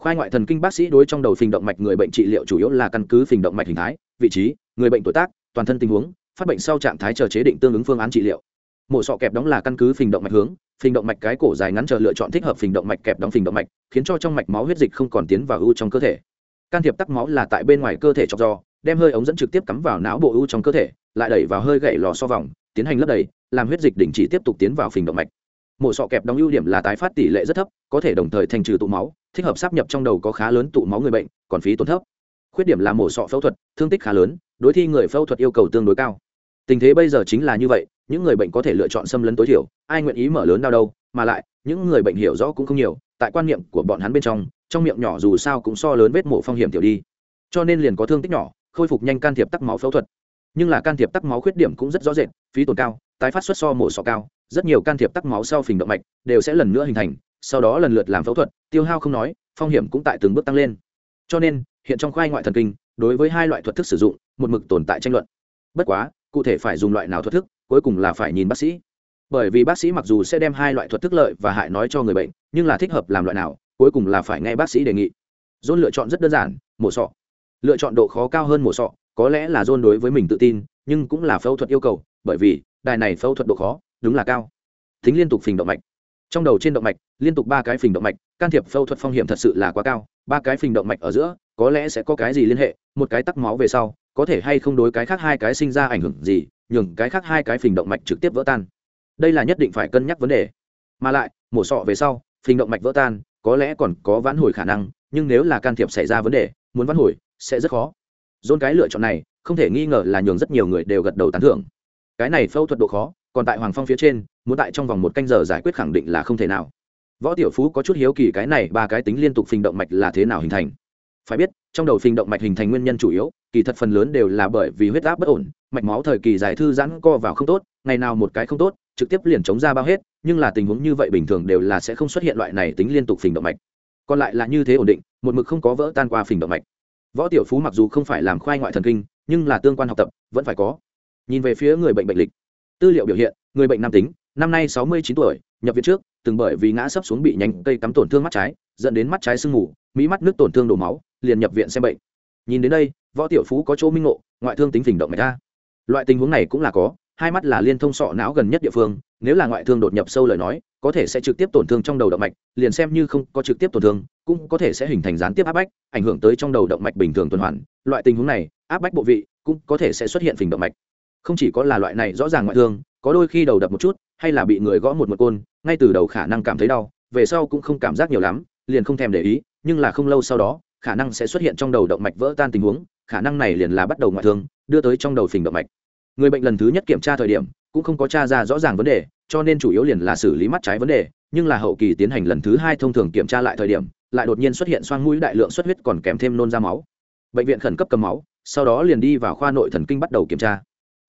Khoai ngoại thần kinh bác sĩ đối trong đầu phình động mạch người bệnh trị liệu chủ yếu là căn cứ phình động mạch hình thái, vị trí, người bệnh tuổi tác, toàn thân tình huống, phát bệnh sau trạng thái chờ chế định tương ứng phương án trị liệu. Mổ sọ kẹp đóng là căn cứ phình động mạch hướng, phình động mạch cái cổ dài ngắn chờ lựa chọn thích hợp phình động mạch kẹp đóng phình động mạch, khiến cho trong mạch máu huyết dịch không còn tiến vào ưu trong cơ thể. Can thiệp tắc máu là tại bên ngoài cơ thể chọc do đem hơi ống dẫn trực tiếp cắm vào não bộ ưu trong cơ thể, lại đẩy vào hơi gậy lò so vòng, tiến hành lấp đầy, làm huyết dịch đình chỉ tiếp tục tiến vào phình động mạch. Mổ sọ kẹp đóng ưu điểm là tái phát tỷ lệ rất thấp, có thể đồng thời thành trừ tụ máu, thích hợp sắp nhập trong đầu có khá lớn tụ máu người bệnh, còn phí tổn thấp. Khuyết điểm là mổ sọ phẫu thuật, thương tích khá lớn, đối thi người phẫu thuật yêu cầu tương đối cao. Tình thế bây giờ chính là như vậy, những người bệnh có thể lựa chọn xâm lấn tối thiểu, ai nguyện ý mở lớn đau đâu, mà lại, những người bệnh hiểu rõ cũng không nhiều, tại quan niệm của bọn hắn bên trong trong miệng nhỏ dù sao cũng so lớn vết mổ phong hiểm tiểu đi. Cho nên liền có thương tích nhỏ khôi phục nhanh can thiệp tắc máu phẫu thuật. Nhưng là can thiệp tắc máu khuyết điểm cũng rất rõ rệt, phí tổn cao, tái phát xuất so mổ sọ cao, rất nhiều can thiệp tắc máu sau phình động mạch đều sẽ lần nữa hình thành, sau đó lần lượt làm phẫu thuật, tiêu hao không nói, phong hiểm cũng tại từng bước tăng lên. Cho nên, hiện trong khoai ngoại thần kinh, đối với hai loại thuật thức sử dụng, một mực tồn tại tranh luận. Bất quá, cụ thể phải dùng loại nào thuật thức, cuối cùng là phải nhìn bác sĩ. Bởi vì bác sĩ mặc dù sẽ đem hai loại thuật thức lợi và hại nói cho người bệnh, nhưng là thích hợp làm loại nào, cuối cùng là phải nghe bác sĩ đề nghị. Dôn lựa chọn rất đơn giản, mổ sọ lựa chọn độ khó cao hơn mổ sọ, có lẽ là john đối với mình tự tin, nhưng cũng là phẫu thuật yêu cầu, bởi vì, đài này phẫu thuật độ khó, đúng là cao. Tính liên tục phình động mạch. Trong đầu trên động mạch, liên tục ba cái phình động mạch, can thiệp phẫu thuật phong hiểm thật sự là quá cao, ba cái phình động mạch ở giữa, có lẽ sẽ có cái gì liên hệ, một cái tắc máu về sau, có thể hay không đối cái khác hai cái sinh ra ảnh hưởng gì, nhường cái khác hai cái phình động mạch trực tiếp vỡ tan. Đây là nhất định phải cân nhắc vấn đề. Mà lại, mổ sọ về sau, phình động mạch vỡ tan, có lẽ còn có vãn hồi khả năng, nhưng nếu là can thiệp xảy ra vấn đề, muốn vãn hồi sẽ rất khó. Dôn cái lựa chọn này, không thể nghi ngờ là nhường rất nhiều người đều gật đầu tán thưởng. Cái này phẫu thuật độ khó, còn tại hoàng phong phía trên, muốn tại trong vòng một canh giờ giải quyết khẳng định là không thể nào. Võ tiểu phú có chút hiếu kỳ cái này ba cái tính liên tục phình động mạch là thế nào hình thành. Phải biết, trong đầu phình động mạch hình thành nguyên nhân chủ yếu, kỳ thật phần lớn đều là bởi vì huyết áp bất ổn, mạch máu thời kỳ dài thư giãn co vào không tốt, ngày nào một cái không tốt, trực tiếp liền chống ra bao hết, nhưng là tình huống như vậy bình thường đều là sẽ không xuất hiện loại này tính liên tục phình động mạch. Còn lại là như thế ổn định, một mực không có vỡ tan qua phình động mạch võ tiểu phú mặc dù không phải làm khoai ngoại thần kinh, nhưng là tương quan học tập, vẫn phải có. Nhìn về phía người bệnh bệnh lịch, tư liệu biểu hiện, người bệnh nam tính, năm nay sáu mươi chín tuổi, nhập viện trước, từng bởi vì ngã sấp xuống bị nhánh cây cắm tổn thương mắt trái, dẫn đến mắt trái sưng mù, mỹ mắt nước tổn thương đổ máu, liền nhập viện xem bệnh. Nhìn đến đây, võ tiểu phú có chỗ minh ngộ, ngoại thương tính phình động mạch ta loại tình huống này cũng là có, hai mắt là liên thông sọ não gần nhất địa phương, nếu là ngoại thương đột nhập sâu lời nói, có thể sẽ trực tiếp tổn thương trong đầu động mạch, liền xem như không có trực tiếp tổn thương cũng có thể sẽ hình thành gián tiếp áp bách, ảnh hưởng tới trong đầu động mạch bình thường tuần hoàn. Loại tình huống này, áp bách bộ vị cũng có thể sẽ xuất hiện phình động mạch. Không chỉ có là loại này rõ ràng ngoại thương, có đôi khi đầu đập một chút, hay là bị người gõ một một côn, ngay từ đầu khả năng cảm thấy đau, về sau cũng không cảm giác nhiều lắm, liền không thèm để ý, nhưng là không lâu sau đó, khả năng sẽ xuất hiện trong đầu động mạch vỡ tan tình huống, khả năng này liền là bắt đầu ngoại thương, đưa tới trong đầu phình động mạch. Người bệnh lần thứ nhất kiểm tra thời điểm, cũng không có t r a ra rõ ràng vấn đề, cho nên chủ yếu liền là xử lý mắt trái vấn đề, nhưng là hậu kỳ tiến hành lần thứ hai thông thường kiểm tra lại thời điểm lại đột nhiên xuất hiện xoang mũi đại lượng xuất huyết còn kèm thêm nôn ra máu. Bệnh viện khẩn cấp cầm máu, sau đó liền đi vào khoa nội thần kinh bắt đầu kiểm tra.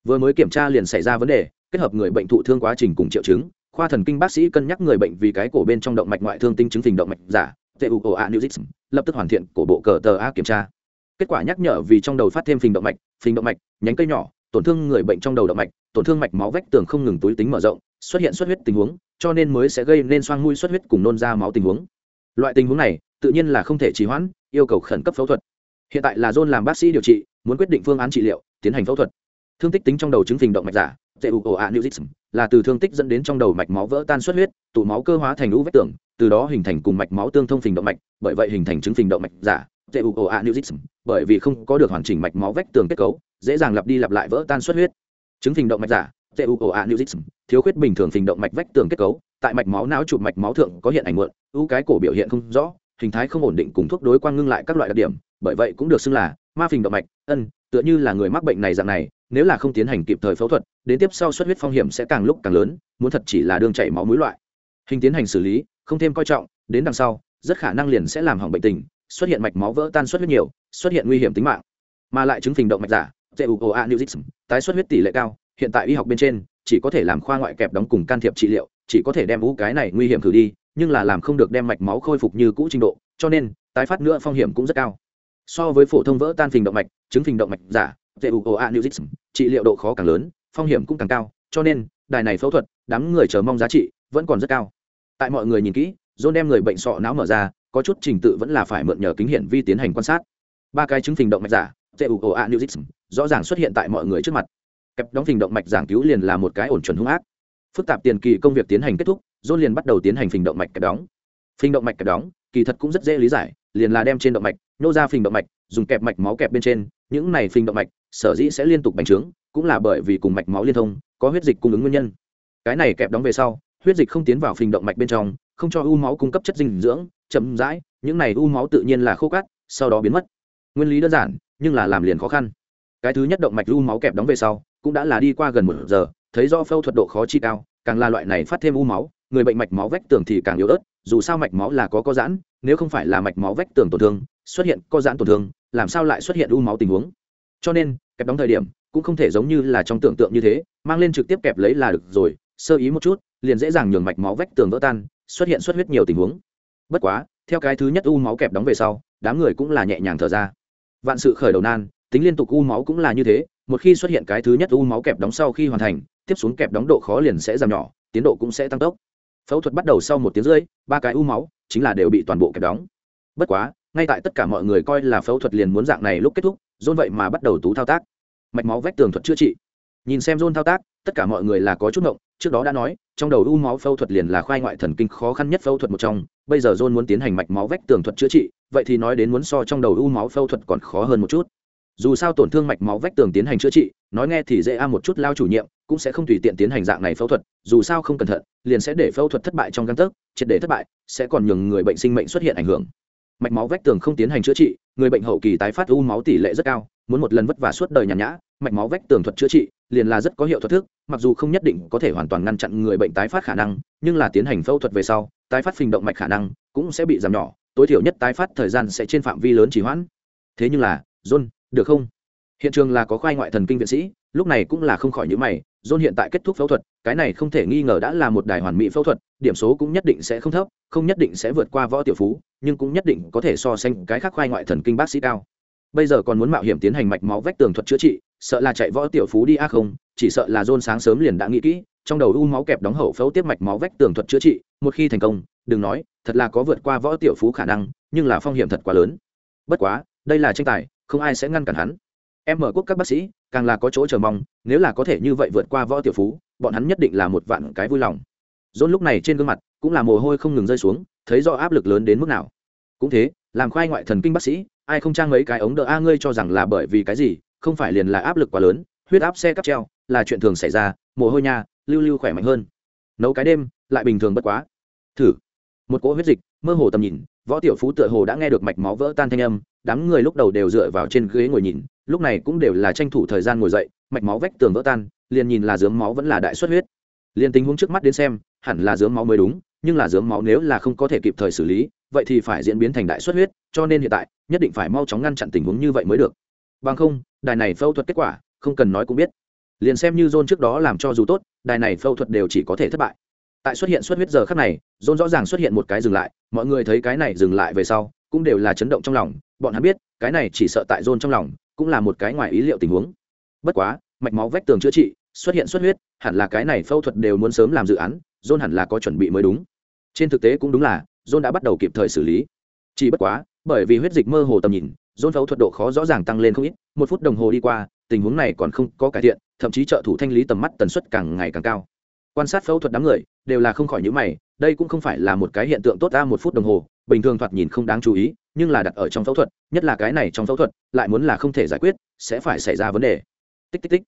Vừa mới kiểm tra liền xảy ra vấn đề, kết hợp người bệnh thụ thương quá trình cùng triệu chứng, khoa thần kinh bác sĩ cân nhắc người bệnh vì cái cổ bên trong động mạch ngoại thương tinh chứng phình động mạch giả tu o lập tức hoàn thiện cổ bộ cờ tờ a kiểm tra. Kết quả nhắc nhở vì trong đầu phát thêm phình động mạch, phình động mạch, nhánh cây nhỏ, tổn thương người bệnh trong đầu động mạch, tổn thương mạch máu vách tường không ngừng túi tính mở rộng, xuất hiện xuất huyết tình huống, cho nên mới sẽ gây nên xoang mũi xuất huyết cùng nôn ra máu tình huống loại tình huống này, tự nhiên là không thể trì hoãn, yêu cầu khẩn cấp phẫu thuật. Hiện tại là john làm bác sĩ điều trị, muốn quyết định phương án trị liệu, tiến hành phẫu thuật. Thương tích tính trong đầu chứng phình động mạch giả là từ thương tích dẫn đến trong đầu mạch máu vỡ tan xuất huyết, tụ máu cơ hóa thành lũ vách tường, từ đó hình thành cùng mạch máu tương thông phình động mạch, bởi vậy hình thành chứng phình động mạch giả bởi vì không có được hoàn chỉnh mạch máu vách tường kết cấu, dễ dàng lặp đi lặp lại vỡ tan xuất huyết. Chứng phình động mạch giả tu a newsix thiếu khuyết bình thường phình động mạch vách tường kết cấu tại mạch máu não chụp mạch máu thượng có hiện ảnh mượn u cái cổ biểu hiện không rõ hình thái không ổn định cùng thuốc đối quang ngưng lại các loại đặc điểm bởi vậy cũng được xưng là ma phình động mạch ân tựa như là người mắc bệnh này dạng này nếu là không tiến hành kịp thời phẫu thuật đến tiếp sau xuất huyết phong hiểm sẽ càng lúc càng lớn muốn thật chỉ là đường chảy máu mũi loại. Hình tiến hành xử lý không thêm coi trọng đến đằng sau rất khả năng liền sẽ làm hỏng bệnh tình xuất hiện mạch máu vỡ tan xuất huyết nhiều xuất hiện nguy hiểm tính mạng. Mà lại chứng phình động mạch giả TUOA tái xuất huyết tỷ lệ cao, hiện tại y học bên trên chỉ có thể làm khoa ngoại kẹp đóng cùng can thiệp trị liệu, chỉ có thể đem vũ cái này nguy hiểm thử đi, nhưng là làm không được đem mạch máu khôi phục như cũ trình độ, cho nên tái phát nữa phong hiểm cũng rất cao. So với phổ thông vỡ tan phình động mạch, chứng phình động mạch giả, TUOA trị liệu độ khó càng lớn, phong hiểm cũng càng cao, cho nên đài này phẫu thuật, đám người chờ mong giá trị vẫn còn rất cao. Tại mọi người nhìn kỹ, John đem người bệnh sọ não mở ra, có chút trình tự vẫn là phải mượn nhờ kính hiển vi tiến hành quan sát. Ba cái chứng phình động mạch giả, TUOA rõ ràng xuất hiện tại mọi người trước mặt kẹp đóng phình động mạch giảng cứu liền là một cái ổn chuẩn hung ác phức tạp tiền kỳ công việc tiến hành kết thúc, john liền bắt đầu tiến hành phình động mạch kẹp đóng. Phình động mạch kẹp đóng, kỳ thật cũng rất dễ lý giải, liền là đem trên động mạch nhô ra phình động mạch, dùng kẹp mạch máu kẹp bên trên, những này phình động mạch, sở dĩ sẽ liên tục bành trướng, cũng là bởi vì cùng mạch máu liên thông, có huyết dịch cung ứng nguyên nhân. Cái này kẹp đóng về sau, huyết dịch không tiến vào phình động mạch bên trong, không cho u máu cung cấp chất dinh dưỡng, chậm rãi, những này u máu tự nhiên là khô cát, sau đó biến mất. Nguyên lý đơn giản, nhưng là làm liền khó khăn. Cái thứ nhất động mạch u máu kẹp đóng về sau, cũng đã là đi qua gần một giờ thấy do phẫu thuật độ khó chi cao, càng là loại này phát thêm u máu, người bệnh mạch máu vách tường thì càng yếu ớt, dù sao mạch máu là có co giãn, nếu không phải là mạch máu vách tường tổn thương, xuất hiện co giãn tổn thương, làm sao lại xuất hiện u máu tình huống? Cho nên, kẹp đóng thời điểm cũng không thể giống như là trong tưởng tượng như thế, mang lên trực tiếp kẹp lấy là được rồi, sơ ý một chút, liền dễ dàng nhường mạch máu vách tường vỡ tan, xuất hiện xuất huyết nhiều tình huống. Bất quá, theo cái thứ nhất u máu kẹp đóng về sau, đám người cũng là nhẹ nhàng thở ra. Vạn sự khởi đầu nan, tính liên tục u máu cũng là như thế, một khi xuất hiện cái thứ nhất u máu kẹp đóng sau khi hoàn thành tiếp xuống kẹp đóng độ khó liền sẽ giảm nhỏ, tiến độ cũng sẽ tăng tốc. Phẫu thuật bắt đầu sau một tiếng rưỡi, ba cái u máu chính là đều bị toàn bộ kẹp đóng. Bất quá, ngay tại tất cả mọi người coi là phẫu thuật liền muốn dạng này lúc kết thúc dôn vậy mà bắt đầu tú thao tác. Mạch máu vách tường thuật chữa trị. Nhìn xem dôn thao tác, tất cả mọi người là có chút ngộng, trước đó đã nói, trong đầu u máu phẫu thuật liền là khoai ngoại thần kinh khó khăn nhất phẫu thuật một trong, bây giờ dôn muốn tiến hành mạch máu vách tường thuật chữa trị, vậy thì nói đến muốn so trong đầu u máu phẫu thuật còn khó hơn một chút. Dù sao tổn thương mạch máu vách tường tiến hành chữa trị, nói nghe thì dễ a một chút lao chủ nhiệm cũng sẽ không tùy tiện tiến hành dạng này phẫu thuật, dù sao không cẩn thận, liền sẽ để phẫu thuật thất bại trong găng tấc, triệt để thất bại, sẽ còn nhường người bệnh sinh mệnh xuất hiện ảnh hưởng. Mạch máu vách tường không tiến hành chữa trị, người bệnh hậu kỳ tái phát u máu tỷ lệ rất cao, muốn một lần vất vả suốt đời nhàn nhã, mạch máu vách tường thuật chữa trị liền là rất có hiệu thuật thức, mặc dù không nhất định có thể hoàn toàn ngăn chặn người bệnh tái phát khả năng, nhưng là tiến hành phẫu thuật về sau, tái phát phình động mạch khả năng cũng sẽ bị giảm nhỏ, tối thiểu nhất tái phát thời gian sẽ trên phạm vi lớn chỉ hoãn. Thế nhưng là, john, được không? Hiện trường là có khoai ngoại thần kinh viện sĩ, lúc này cũng là không khỏi những mày, john hiện tại kết thúc phẫu thuật, cái này không thể nghi ngờ đã là một đài hoàn mỹ phẫu thuật, điểm số cũng nhất định sẽ không thấp, không nhất định sẽ vượt qua võ tiểu phú, nhưng cũng nhất định có thể so sánh cái khác khoai ngoại thần kinh bác sĩ cao. Bây giờ còn muốn mạo hiểm tiến hành mạch máu vách tường thuật chữa trị, sợ là chạy võ tiểu phú đi a không, chỉ sợ là john sáng sớm liền đã nghĩ kỹ, trong đầu u máu kẹp đóng hậu phẫu tiếp mạch máu vách tường thuật chữa trị, một khi thành công, đừng nói, thật là có vượt qua võ tiểu phú khả năng, nhưng là phong hiểm thật quá lớn. Bất quá, đây là tranh tài, không ai sẽ ngăn cản hắn em mở quốc các bác sĩ, càng là có chỗ chờ mong, nếu là có thể như vậy vượt qua võ tiểu phú, bọn hắn nhất định là một vạn cái vui lòng. Dôn lúc này trên gương mặt cũng là mồ hôi không ngừng rơi xuống, thấy do áp lực lớn đến mức nào. Cũng thế, làm khoai ngoại thần kinh bác sĩ, ai không trang mấy cái ống đỡ a ngươi cho rằng là bởi vì cái gì, không phải liền là áp lực quá lớn, huyết áp xe cắp treo, là chuyện thường xảy ra, mồ hôi nha, lưu lưu khỏe mạnh hơn. Nấu cái đêm, lại bình thường bất quá. Thử. Một cỗ huyết dịch, mơ hồ tầm nhìn, võ tiểu phú tựa hồ đã nghe được mạch máu vỡ tan thanh âm, đám người lúc đầu đều dựa vào trên ghế ngồi nhìn lúc này cũng đều là tranh thủ thời gian ngồi dậy, mạch máu vách tường vỡ tan, liền nhìn là dướng máu vẫn là đại xuất huyết. Liền tình huống trước mắt đến xem, hẳn là dướng máu mới đúng, nhưng là dướng máu nếu là không có thể kịp thời xử lý, vậy thì phải diễn biến thành đại xuất huyết, cho nên hiện tại, nhất định phải mau chóng ngăn chặn tình huống như vậy mới được. Bằng không, đài này phẫu thuật kết quả, không cần nói cũng biết. Liền xem như john trước đó làm cho dù tốt, đài này phẫu thuật đều chỉ có thể thất bại. Tại xuất hiện xuất huyết giờ khắc này john rõ ràng xuất hiện một cái dừng lại, mọi người thấy cái này dừng lại về sau, cũng đều là chấn động trong lòng, bọn hắn biết, cái này chỉ sợ tại john trong lòng cũng là một cái ngoài ý liệu tình huống. Bất quá, mạch máu vách tường chữa trị, xuất hiện xuất huyết, hẳn là cái này phẫu thuật đều muốn sớm làm dự án, john hẳn là có chuẩn bị mới đúng. Trên thực tế cũng đúng là, john đã bắt đầu kịp thời xử lý. Chỉ bất quá, bởi vì huyết dịch mơ hồ tầm nhìn, john phẫu thuật độ khó rõ ràng tăng lên không ít, một phút đồng hồ đi qua, tình huống này còn không có cải thiện, thậm chí trợ thủ thanh lý tầm mắt tần suất càng ngày càng cao. Quan sát phẫu thuật đám người, đều là không khỏi những mày, đây cũng không phải là một cái hiện tượng tốt ra một phút đồng hồ, bình thường thoạt nhìn không đáng chú ý nhưng là đặt ở trong phẫu thuật, nhất là cái này trong phẫu thuật, lại muốn là không thể giải quyết, sẽ phải xảy ra vấn đề. Tích tích tích.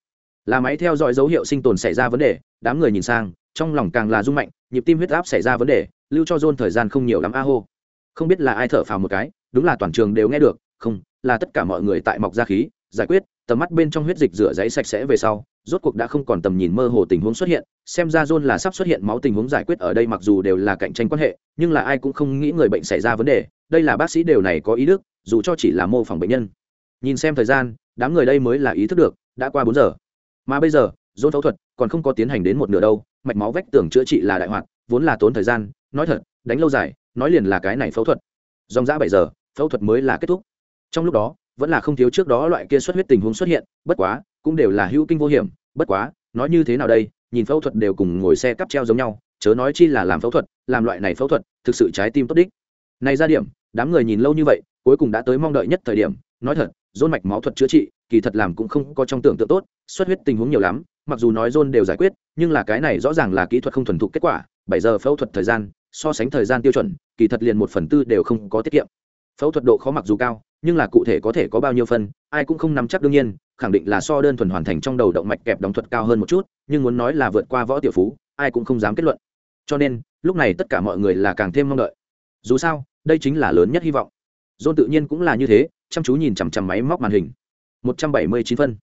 Là máy theo dõi dấu hiệu sinh tồn xảy ra vấn đề, đám người nhìn sang, trong lòng càng là rung mạnh, nhịp tim huyết áp xảy ra vấn đề, lưu cho john thời gian không nhiều lắm a hô. Không biết là ai thở phào một cái, đúng là toàn trường đều nghe được, không, là tất cả mọi người tại mọc ra khí, giải quyết tầm mắt bên trong huyết dịch rửa giấy sạch sẽ về sau, rốt cuộc đã không còn tầm nhìn mơ hồ tình huống xuất hiện, xem ra john là sắp xuất hiện máu tình huống giải quyết ở đây mặc dù đều là cạnh tranh quan hệ, nhưng là ai cũng không nghĩ người bệnh xảy ra vấn đề, đây là bác sĩ đều này có ý đức, dù cho chỉ là mô phỏng bệnh nhân. Nhìn xem thời gian, đám người đây mới là ý thức được, đã qua bốn giờ. Mà bây giờ, John phẫu thuật còn không có tiến hành đến một nửa đâu, mạch máu vách tường chữa trị là đại hoạt, vốn là tốn thời gian, nói thật, đánh lâu dài, nói liền là cái này phẫu thuật. Dòng dã bảy giờ, phẫu thuật mới là kết thúc. Trong lúc đó vẫn là không thiếu trước đó loại kia xuất huyết tình huống xuất hiện, bất quá, cũng đều là hữu kinh vô hiểm, bất quá, nói như thế nào đây, nhìn phẫu thuật đều cùng ngồi xe cắp treo giống nhau, chớ nói chi là làm phẫu thuật, làm loại này phẫu thuật, thực sự trái tim tốt đích. Này ra điểm, đám người nhìn lâu như vậy, cuối cùng đã tới mong đợi nhất thời điểm, nói thật dôn mạch máu thuật chữa trị, kỳ thật làm cũng không có trong tưởng tượng tốt, xuất huyết tình huống nhiều lắm, mặc dù nói dôn đều giải quyết, nhưng là cái này rõ ràng là kỹ thuật không thuần thục kết quả, bảy giờ phẫu thuật thời gian, so sánh thời gian tiêu chuẩn, kỳ thật liền một phần tư đều không có tiết kiệm phẫu thuật độ khó mặc dù cao, nhưng là cụ thể có thể có bao nhiêu phân, ai cũng không nắm chắc đương nhiên, khẳng định là so đơn thuần hoàn thành trong đầu động mạch kẹp đóng thuật cao hơn một chút, nhưng muốn nói là vượt qua võ tiểu phú, ai cũng không dám kết luận. Cho nên, lúc này tất cả mọi người là càng thêm mong đợi. Dù sao, đây chính là lớn nhất hy vọng. Dôn tự nhiên cũng là như thế, chăm chú nhìn chằm chằm máy móc màn hình. Một trăm bảy mươi chín phân.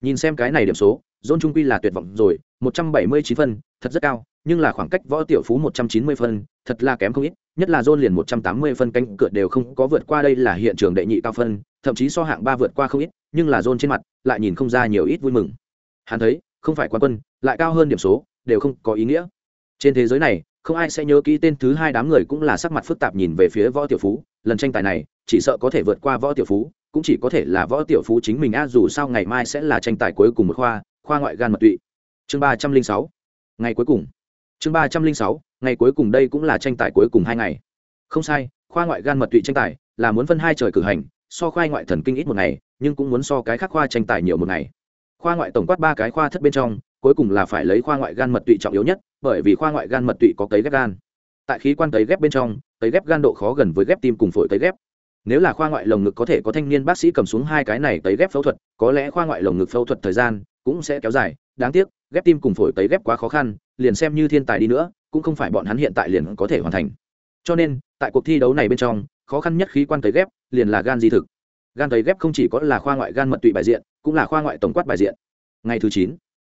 Nhìn xem cái này điểm số dôn trung quy là tuyệt vọng rồi, một trăm bảy mươi chín phân, thật rất cao, nhưng là khoảng cách võ tiểu phú một trăm chín mươi phân, thật là kém không ít nhất là dôn liền một trăm tám mươi phân cánh cửa đều không có vượt qua đây là hiện trường đệ nhị cao phân, thậm chí so hạng ba vượt qua không ít, nhưng là dôn trên mặt lại nhìn không ra nhiều ít vui mừng. Hắn thấy, không phải quan quân, lại cao hơn điểm số, đều không có ý nghĩa. Trên thế giới này, không ai sẽ nhớ kỹ tên thứ hai đám người cũng là sắc mặt phức tạp nhìn về phía võ tiểu phú, lần tranh tài này, chỉ sợ có thể vượt qua võ tiểu phú, cũng chỉ có thể là võ tiểu phú chính mình a dù sao ngày mai sẽ là tranh tài cuối cùng một khoa khoa ngoại gan mật tụy. Chương ba trăm linh sáu, ngày cuối cùng. Chương ba trăm linh sáu ngày cuối cùng đây cũng là tranh tài cuối cùng hai ngày. Không sai, khoa ngoại gan mật tụy tranh tài là muốn phân hai trời cử hành, so khoa ngoại thần kinh ít một ngày, nhưng cũng muốn so cái khác khoa tranh tài nhiều một ngày. Khoa ngoại tổng quát ba cái khoa thất bên trong, cuối cùng là phải lấy khoa ngoại gan mật tụy trọng yếu nhất, bởi vì khoa ngoại gan mật tụy có cấy ghép gan. Tại khí quan cấy ghép bên trong, cấy ghép gan độ khó gần với ghép tim cùng phổi cấy ghép. Nếu là khoa ngoại lồng ngực có thể có thanh niên bác sĩ cầm xuống hai cái này cấy ghép phẫu thuật, có lẽ khoa ngoại lồng ngực phẫu thuật thời gian cũng sẽ kéo dài. Đáng tiếc, ghép tim cùng phổi cấy ghép quá khó khăn, liền xem như thiên tài đi nữa cũng không phải bọn hắn hiện tại liền có thể hoàn thành. Cho nên, tại cuộc thi đấu này bên trong, khó khăn nhất khí quan cấy ghép liền là gan di thực. Gan cấy ghép không chỉ có là khoa ngoại gan mật tụy bài diện, cũng là khoa ngoại tổng quát bài diện. Ngày thứ chín,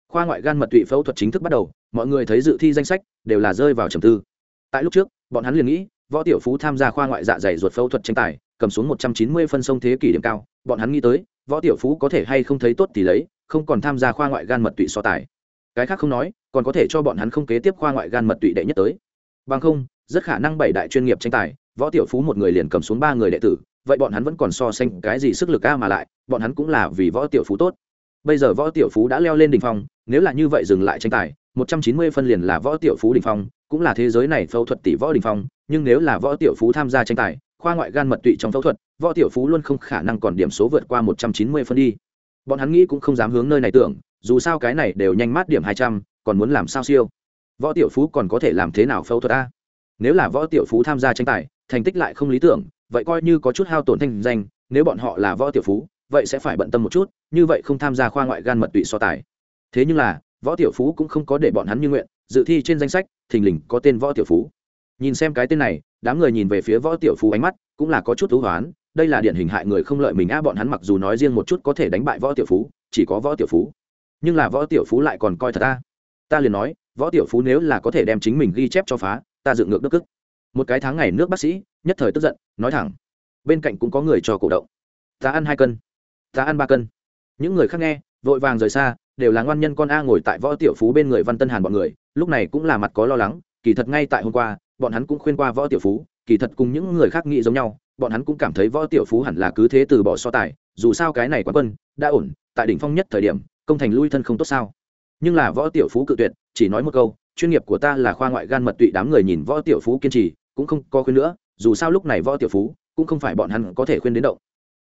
khoa ngoại gan mật tụy phẫu thuật chính thức bắt đầu, mọi người thấy dự thi danh sách đều là rơi vào trầm tư. Tại lúc trước, bọn hắn liền nghĩ, võ tiểu phú tham gia khoa ngoại dạ dày ruột phẫu thuật tranh tài, cầm xuống một trăm chín mươi phân sông thế kỷ điểm cao, bọn hắn nghĩ tới, võ tiểu phú có thể hay không thấy tốt thì lấy, không còn tham gia khoa ngoại gan mật tụy so tài cái khác không nói, còn có thể cho bọn hắn không kế tiếp khoa ngoại gan mật tụy đệ nhất tới. Bằng không, rất khả năng bảy đại chuyên nghiệp tranh tài, võ tiểu phú một người liền cầm xuống ba người đệ tử, vậy bọn hắn vẫn còn so sánh cái gì sức lực a mà lại, bọn hắn cũng là vì võ tiểu phú tốt. Bây giờ võ tiểu phú đã leo lên đỉnh phong, nếu là như vậy dừng lại tranh tài, một trăm chín mươi phân liền là võ tiểu phú đỉnh phong, cũng là thế giới này phẫu thuật tỷ võ đỉnh phong, nhưng nếu là võ tiểu phú tham gia tranh tài, khoa ngoại gan mật tụy trong phẫu thuật, võ tiểu phú luôn không khả năng còn điểm số vượt qua một trăm chín mươi phân đi. Bọn hắn nghĩ cũng không dám hướng nơi này tưởng dù sao cái này đều nhanh mát điểm hai trăm, còn muốn làm sao siêu? Võ tiểu phú còn có thể làm thế nào phẫu thuật a? Nếu là võ tiểu phú tham gia tranh tài, thành tích lại không lý tưởng, vậy coi như có chút hao tổn thanh danh, nếu bọn họ là võ tiểu phú, vậy sẽ phải bận tâm một chút, như vậy không tham gia khoa ngoại gan mật tụy so tài. Thế nhưng là, võ tiểu phú cũng không có để bọn hắn như nguyện, dự thi trên danh sách, thình lình có tên võ tiểu phú. Nhìn xem cái tên này, đám người nhìn về phía võ tiểu phú ánh mắt cũng là có chút thú hoán, đây là điển hình hại người không lợi mình a, bọn hắn mặc dù nói riêng một chút có thể đánh bại võ tiểu phú, chỉ có võ tiểu phú nhưng là võ tiểu phú lại còn coi thật ta. Ta liền nói, võ tiểu phú nếu là có thể đem chính mình ghi chép cho phá, ta dựng ngược đức ức một cái tháng ngày nước bác sĩ, nhất thời tức giận, nói thẳng. Bên cạnh cũng có người cho cổ động. Ta ăn hai cân. Ta ăn ba cân. Những người khác nghe, vội vàng rời xa, đều là ngoan nhân con a ngồi tại võ tiểu phú bên người văn tân hàn bọn người, lúc này cũng là mặt có lo lắng, kỳ thật ngay tại hôm qua, bọn hắn cũng khuyên qua võ tiểu phú, kỳ thật cùng những người khác nghĩ giống nhau, bọn hắn cũng cảm thấy võ tiểu phú hẳn là cứ thế từ bỏ so tài, dù sao cái này quá quân, đã ổn, tại đỉnh phong nhất thời điểm công thành lui thân không tốt sao? Nhưng là võ tiểu phú cự tuyệt, chỉ nói một câu, chuyên nghiệp của ta là khoa ngoại gan mật tụy đám người nhìn võ tiểu phú kiên trì, cũng không có khuyên nữa, dù sao lúc này võ tiểu phú cũng không phải bọn hắn có thể khuyên đến động.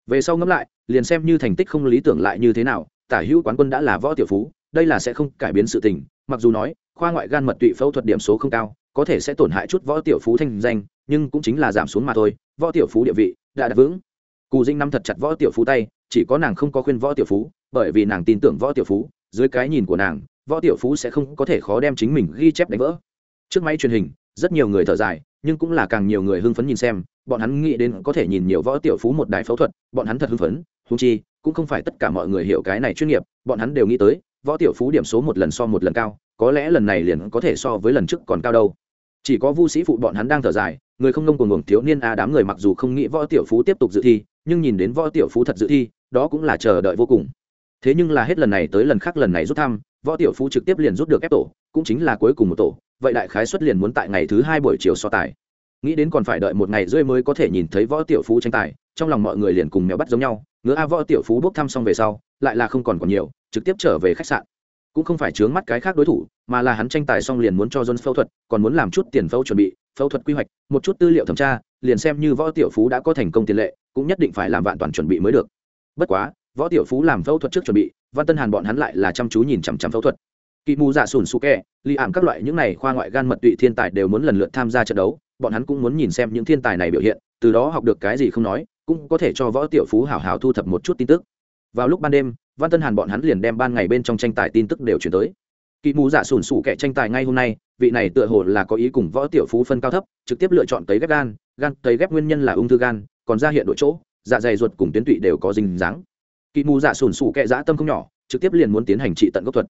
Về sau ngẫm lại, liền xem như thành tích không lý tưởng lại như thế nào, tả hữu quán quân đã là võ tiểu phú, đây là sẽ không cải biến sự tình, mặc dù nói, khoa ngoại gan mật tụy phẫu thuật điểm số không cao, có thể sẽ tổn hại chút võ tiểu phú thanh danh, nhưng cũng chính là giảm xuống mà thôi, võ tiểu phú địa vị đã đạt vững. Cù dinh năm thật chặt võ tiểu phú tay, chỉ có nàng không có khuyên võ tiểu phú bởi vì nàng tin tưởng võ tiểu phú, dưới cái nhìn của nàng, võ tiểu phú sẽ không có thể khó đem chính mình ghi chép đánh vỡ. Trước máy truyền hình, rất nhiều người thở dài, nhưng cũng là càng nhiều người hưng phấn nhìn xem, bọn hắn nghĩ đến có thể nhìn nhiều võ tiểu phú một đài phẫu thuật, bọn hắn thật hưng phấn húng chi, cũng không phải tất cả mọi người hiểu cái này chuyên nghiệp, bọn hắn đều nghĩ tới, võ tiểu phú điểm số một lần so một lần cao, có lẽ lần này liền có thể so với lần trước còn cao đâu. Chỉ có vu sĩ phụ bọn hắn đang thở dài, người không nông cùng ngủng thiếu niên a đám người mặc dù không nghĩ võ tiểu phú tiếp tục dự thi, nhưng nhìn đến võ tiểu phú thật dự thi, đó cũng là chờ đợi vô cùng thế nhưng là hết lần này tới lần khác lần này rút thăm, võ tiểu phú trực tiếp liền rút được ép tổ, cũng chính là cuối cùng một tổ, vậy đại khái xuất liền muốn tại ngày thứ hai buổi chiều so tài. Nghĩ đến còn phải đợi một ngày rưỡi mới có thể nhìn thấy võ tiểu phú tranh tài, trong lòng mọi người liền cùng mèo bắt giống nhau, ngứa a võ tiểu phú bốc thăm xong về sau, lại là không còn còn nhiều, trực tiếp trở về khách sạn. Cũng không phải chướng mắt cái khác đối thủ, mà là hắn tranh tài xong liền muốn cho john phẫu thuật, còn muốn làm chút tiền phẫu chuẩn bị, phẫu thuật quy hoạch, một chút tư liệu thẩm tra, liền xem như võ tiểu phú đã có thành công tiền lệ, cũng nhất định phải làm vạn toàn chuẩn bị mới được. Bất quá võ tiểu phú làm phẫu thuật trước chuẩn bị, văn tân hàn bọn hắn lại là chăm chú nhìn chằm chằm phẫu thuật. Kỵ mù dạ sùn su kẹ li ảm các loại những này khoa ngoại gan mật tụy thiên tài đều muốn lần lượt tham gia trận đấu, bọn hắn cũng muốn nhìn xem những thiên tài này biểu hiện, từ đó học được cái gì không nói, cũng có thể cho võ tiểu phú hảo hảo thu thập một chút tin tức. Vào lúc ban đêm, văn tân hàn bọn hắn liền đem ban ngày bên trong tranh tài tin tức đều chuyển tới. Kỵ mù dạ sùn sủ kẻ tranh tài ngay hôm nay, vị này tựa hồ là có ý cùng võ tiểu phú phân cao thấp, trực tiếp lựa chọn cấy ghép gan gan cấy ghép nguyên nhân là ung thư gan, còn ra hiện đội chỗ dạ dày ruột cùng tuyến tụy đều có dinh dáng kỵ mù dạ sùn sụ kệ dã tâm không nhỏ, trực tiếp liền muốn tiến hành trị tận gốc thuật.